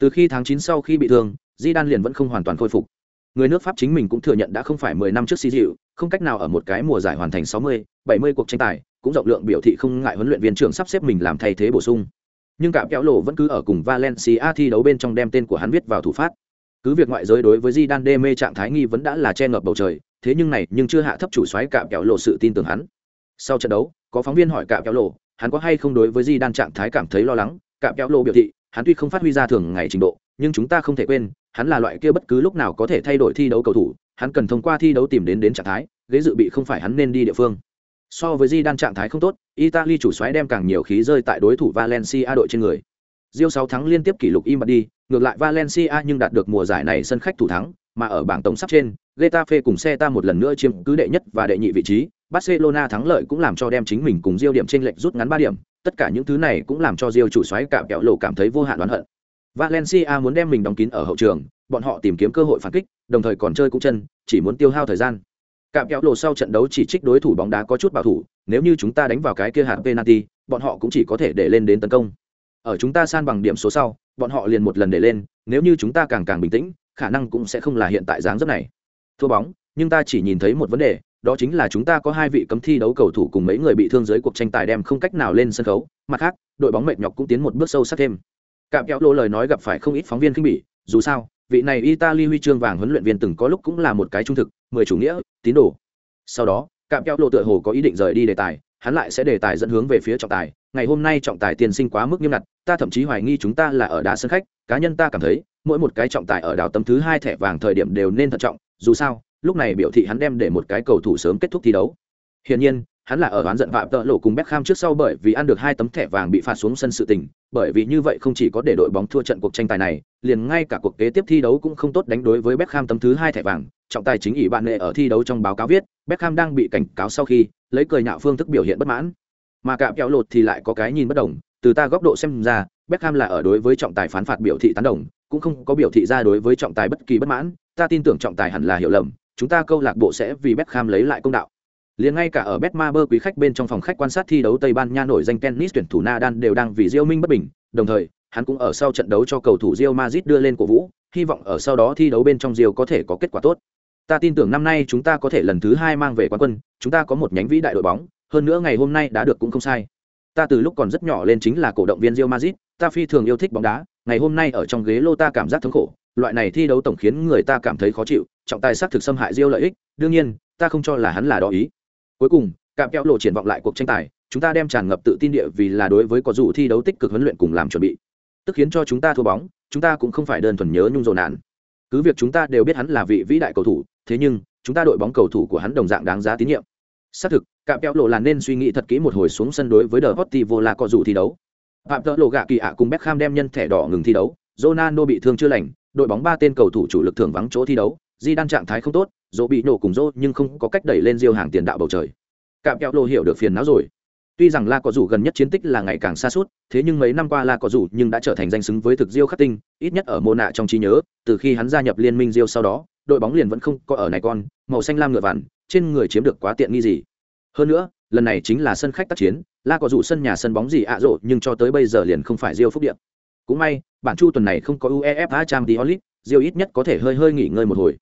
Từ khi tháng 9 sau khi bị thương, Di Đan liền vẫn không hoàn toàn khôi phục. Người nước Pháp chính mình cũng thừa nhận đã không phải 10 năm trước si dịu, không cách nào ở một cái mùa giải hoàn thành 60, 70 cuộc tranh tài, cũng rộng lượng biểu thị không ngại huấn luyện viên trưởng sắp xếp mình làm thay thế bổ sung. Nhưng cả kéo lộ vẫn cứ ở cùng Valencia thi đấu bên trong đem tên của hắn viết vào thủ phát. Cứ việc ngoại giới đối với Zidane đê mê trạng thái nghi vẫn đã là che ngập bầu trời, thế nhưng này nhưng chưa hạ thấp chủ soái cạm kéo lộ sự tin tưởng hắn. Sau trận đấu, có phóng viên hỏi cạm kéo lộ, hắn có hay không đối với di đan trạng thái cảm thấy lo lắng, cạm kéo lộ biểu thị, hắn tuy không phát huy ra thường ngày trình độ, nhưng chúng ta không thể quên, hắn là loại kia bất cứ lúc nào có thể thay đổi thi đấu cầu thủ, hắn cần thông qua thi đấu tìm đến đến trạng thái, ghế dự bị không phải hắn nên đi địa phương. So với di đan trạng thái không tốt, Italy chủ soái đem càng nhiều khí rơi tại đối thủ Valencia đội trên người. Diêu 6 thắng liên tiếp kỷ lục im bặt đi, ngược lại Valencia nhưng đạt được mùa giải này sân khách thủ thắng, mà ở bảng tổng sắp trên, Getafe cùng Celta một lần nữa chiếm cứ đệ nhất và đệ nhị vị trí, Barcelona thắng lợi cũng làm cho đem chính mình cùng Rio điểm chênh lệch rút ngắn 3 điểm, tất cả những thứ này cũng làm cho Rio chủ soái cạm kẹo lộ cảm thấy vô hạn oán hận. Valencia muốn đem mình đóng kín ở hậu trường, bọn họ tìm kiếm cơ hội phản kích, đồng thời còn chơi cũng chân, chỉ muốn tiêu hao thời gian. Cạm Kẹo lộ sau trận đấu chỉ trích đối thủ bóng đá có chút bảo thủ, nếu như chúng ta đánh vào cái kia hạt penalty, bọn họ cũng chỉ có thể để lên đến tấn công. Ở chúng ta san bằng điểm số sau, bọn họ liền một lần để lên, nếu như chúng ta càng càng bình tĩnh, khả năng cũng sẽ không là hiện tại dáng dấp này. Thua bóng, nhưng ta chỉ nhìn thấy một vấn đề, đó chính là chúng ta có hai vị cấm thi đấu cầu thủ cùng mấy người bị thương dưới cuộc tranh tài đem không cách nào lên sân khấu, mặt khác, đội bóng mệt nhọc cũng tiến một bước sâu sắc thêm. Cạm kéo lô lời nói gặp phải không ít phóng viên khinh bỉ, dù sao, vị này Italy huy chương vàng huấn luyện viên từng có lúc cũng là một cái trung thực, mười chủ nghĩa, tín đồ. Sau đó, Cạm kéo lô tựa hồ có ý định rời đi đề tài, hắn lại sẽ đề tài dẫn hướng về phía trọng tài. Ngày hôm nay trọng tài tiền sinh quá mức nghiêm ngặt, ta thậm chí hoài nghi chúng ta là ở đá sân khách. Cá nhân ta cảm thấy, mỗi một cái trọng tài ở đào tấm thứ hai thẻ vàng thời điểm đều nên thận trọng. Dù sao, lúc này biểu thị hắn đem để một cái cầu thủ sớm kết thúc thi đấu. Hiển nhiên, hắn là ở oán giận vạm tợ lộ cùng Beckham trước sau bởi vì ăn được hai tấm thẻ vàng bị phạt xuống sân sự tình, bởi vì như vậy không chỉ có để đội bóng thua trận cuộc tranh tài này, liền ngay cả cuộc kế tiếp thi đấu cũng không tốt đánh đối với Beckham tấm thứ hai thẻ vàng, trọng tài chính ủy bạn nệ ở thi đấu trong báo cáo viết, Beckham đang bị cảnh cáo sau khi lấy cười nhạo phương thức biểu hiện bất mãn. Mà cạm kéo lột thì lại có cái nhìn bất đồng, từ ta góc độ xem ra, Beckham là ở đối với trọng tài phán phạt biểu thị tán đồng, cũng không có biểu thị ra đối với trọng tài bất kỳ bất mãn, ta tin tưởng trọng tài hẳn là hiểu lầm, chúng ta câu lạc bộ sẽ vì Beckham lấy lại công đạo liền ngay cả ở Betmaber quý khách bên trong phòng khách quan sát thi đấu Tây Ban Nha nổi danh tennis tuyển thủ Nadal đều đang vì Real Minh bất bình, đồng thời, hắn cũng ở sau trận đấu cho cầu thủ Real Madrid đưa lên cổ vũ, hy vọng ở sau đó thi đấu bên trong Real có thể có kết quả tốt. Ta tin tưởng năm nay chúng ta có thể lần thứ hai mang về quán quân, chúng ta có một nhánh vĩ đại đội bóng, hơn nữa ngày hôm nay đã được cũng không sai. Ta từ lúc còn rất nhỏ lên chính là cổ động viên Real Madrid, ta phi thường yêu thích bóng đá, ngày hôm nay ở trong ghế lô ta cảm giác thống khổ, loại này thi đấu tổng khiến người ta cảm thấy khó chịu, trọng tài sát thực xâm hại Real lợi ích, đương nhiên, ta không cho là hắn là đó ý. Cuối cùng cạm kẹo lộ triển vọng lại cuộc tranh tài chúng ta đem tràn ngập tự tin địa vì là đối với có dù thi đấu tích cực huấn luyện cùng làm chuẩn bị. Tức khiến cho chúng ta thua bóng chúng ta cũng không phải đơn thuần nhớ nhung dồn nạn. Cứ việc chúng ta đều biết hắn là vị vĩ đại cầu thủ thế nhưng chúng ta đội bóng cầu thủ của hắn đồng dạng đáng giá tín nhiệm xác thực, cạm kẹo lộ là nên suy nghĩ thật kỹ một hồi xuống sân đối với The vô là có dù thi đấu. Phạm tợ lộ gạ kỳ ạ cùng Beckham đem nhân thẻ đỏ ngừng thi đấu. Ronaldo bị thương chưa lành, đội bóng ba tên cầu thủ chủ lực thường vắng chỗ thi đấu. Di đang trạng thái không tốt, dỗ bị nổ cùng dỗ nhưng không có cách đẩy lên riêu hàng tiền đạo bầu trời. Cạm kẹo lộ hiểu được phiền não rồi. Tuy rằng la có Dụ gần nhất chiến tích là ngày càng xa suốt, thế nhưng mấy năm qua la có Dụ nhưng đã trở thành danh xứng với thực diêu khắc tinh, ít nhất ở mô nạ trong trí nhớ, từ khi hắn gia nhập liên minh diêu sau đó, đội bóng liền vẫn không có ở này con, màu xanh lam ngựa vằn trên người chiếm được quá tiện nghi gì. Hơn nữa, lần này chính là sân khách tác chiến, la có dù sân nhà sân bóng gì ạ à rộ, nhưng cho tới bây giờ liền không phải diêu phúc điện cũng may, bản chu tuần này không có uefa trang t onlit diêu ít nhất có thể hơi hơi nghỉ ngơi một hồi.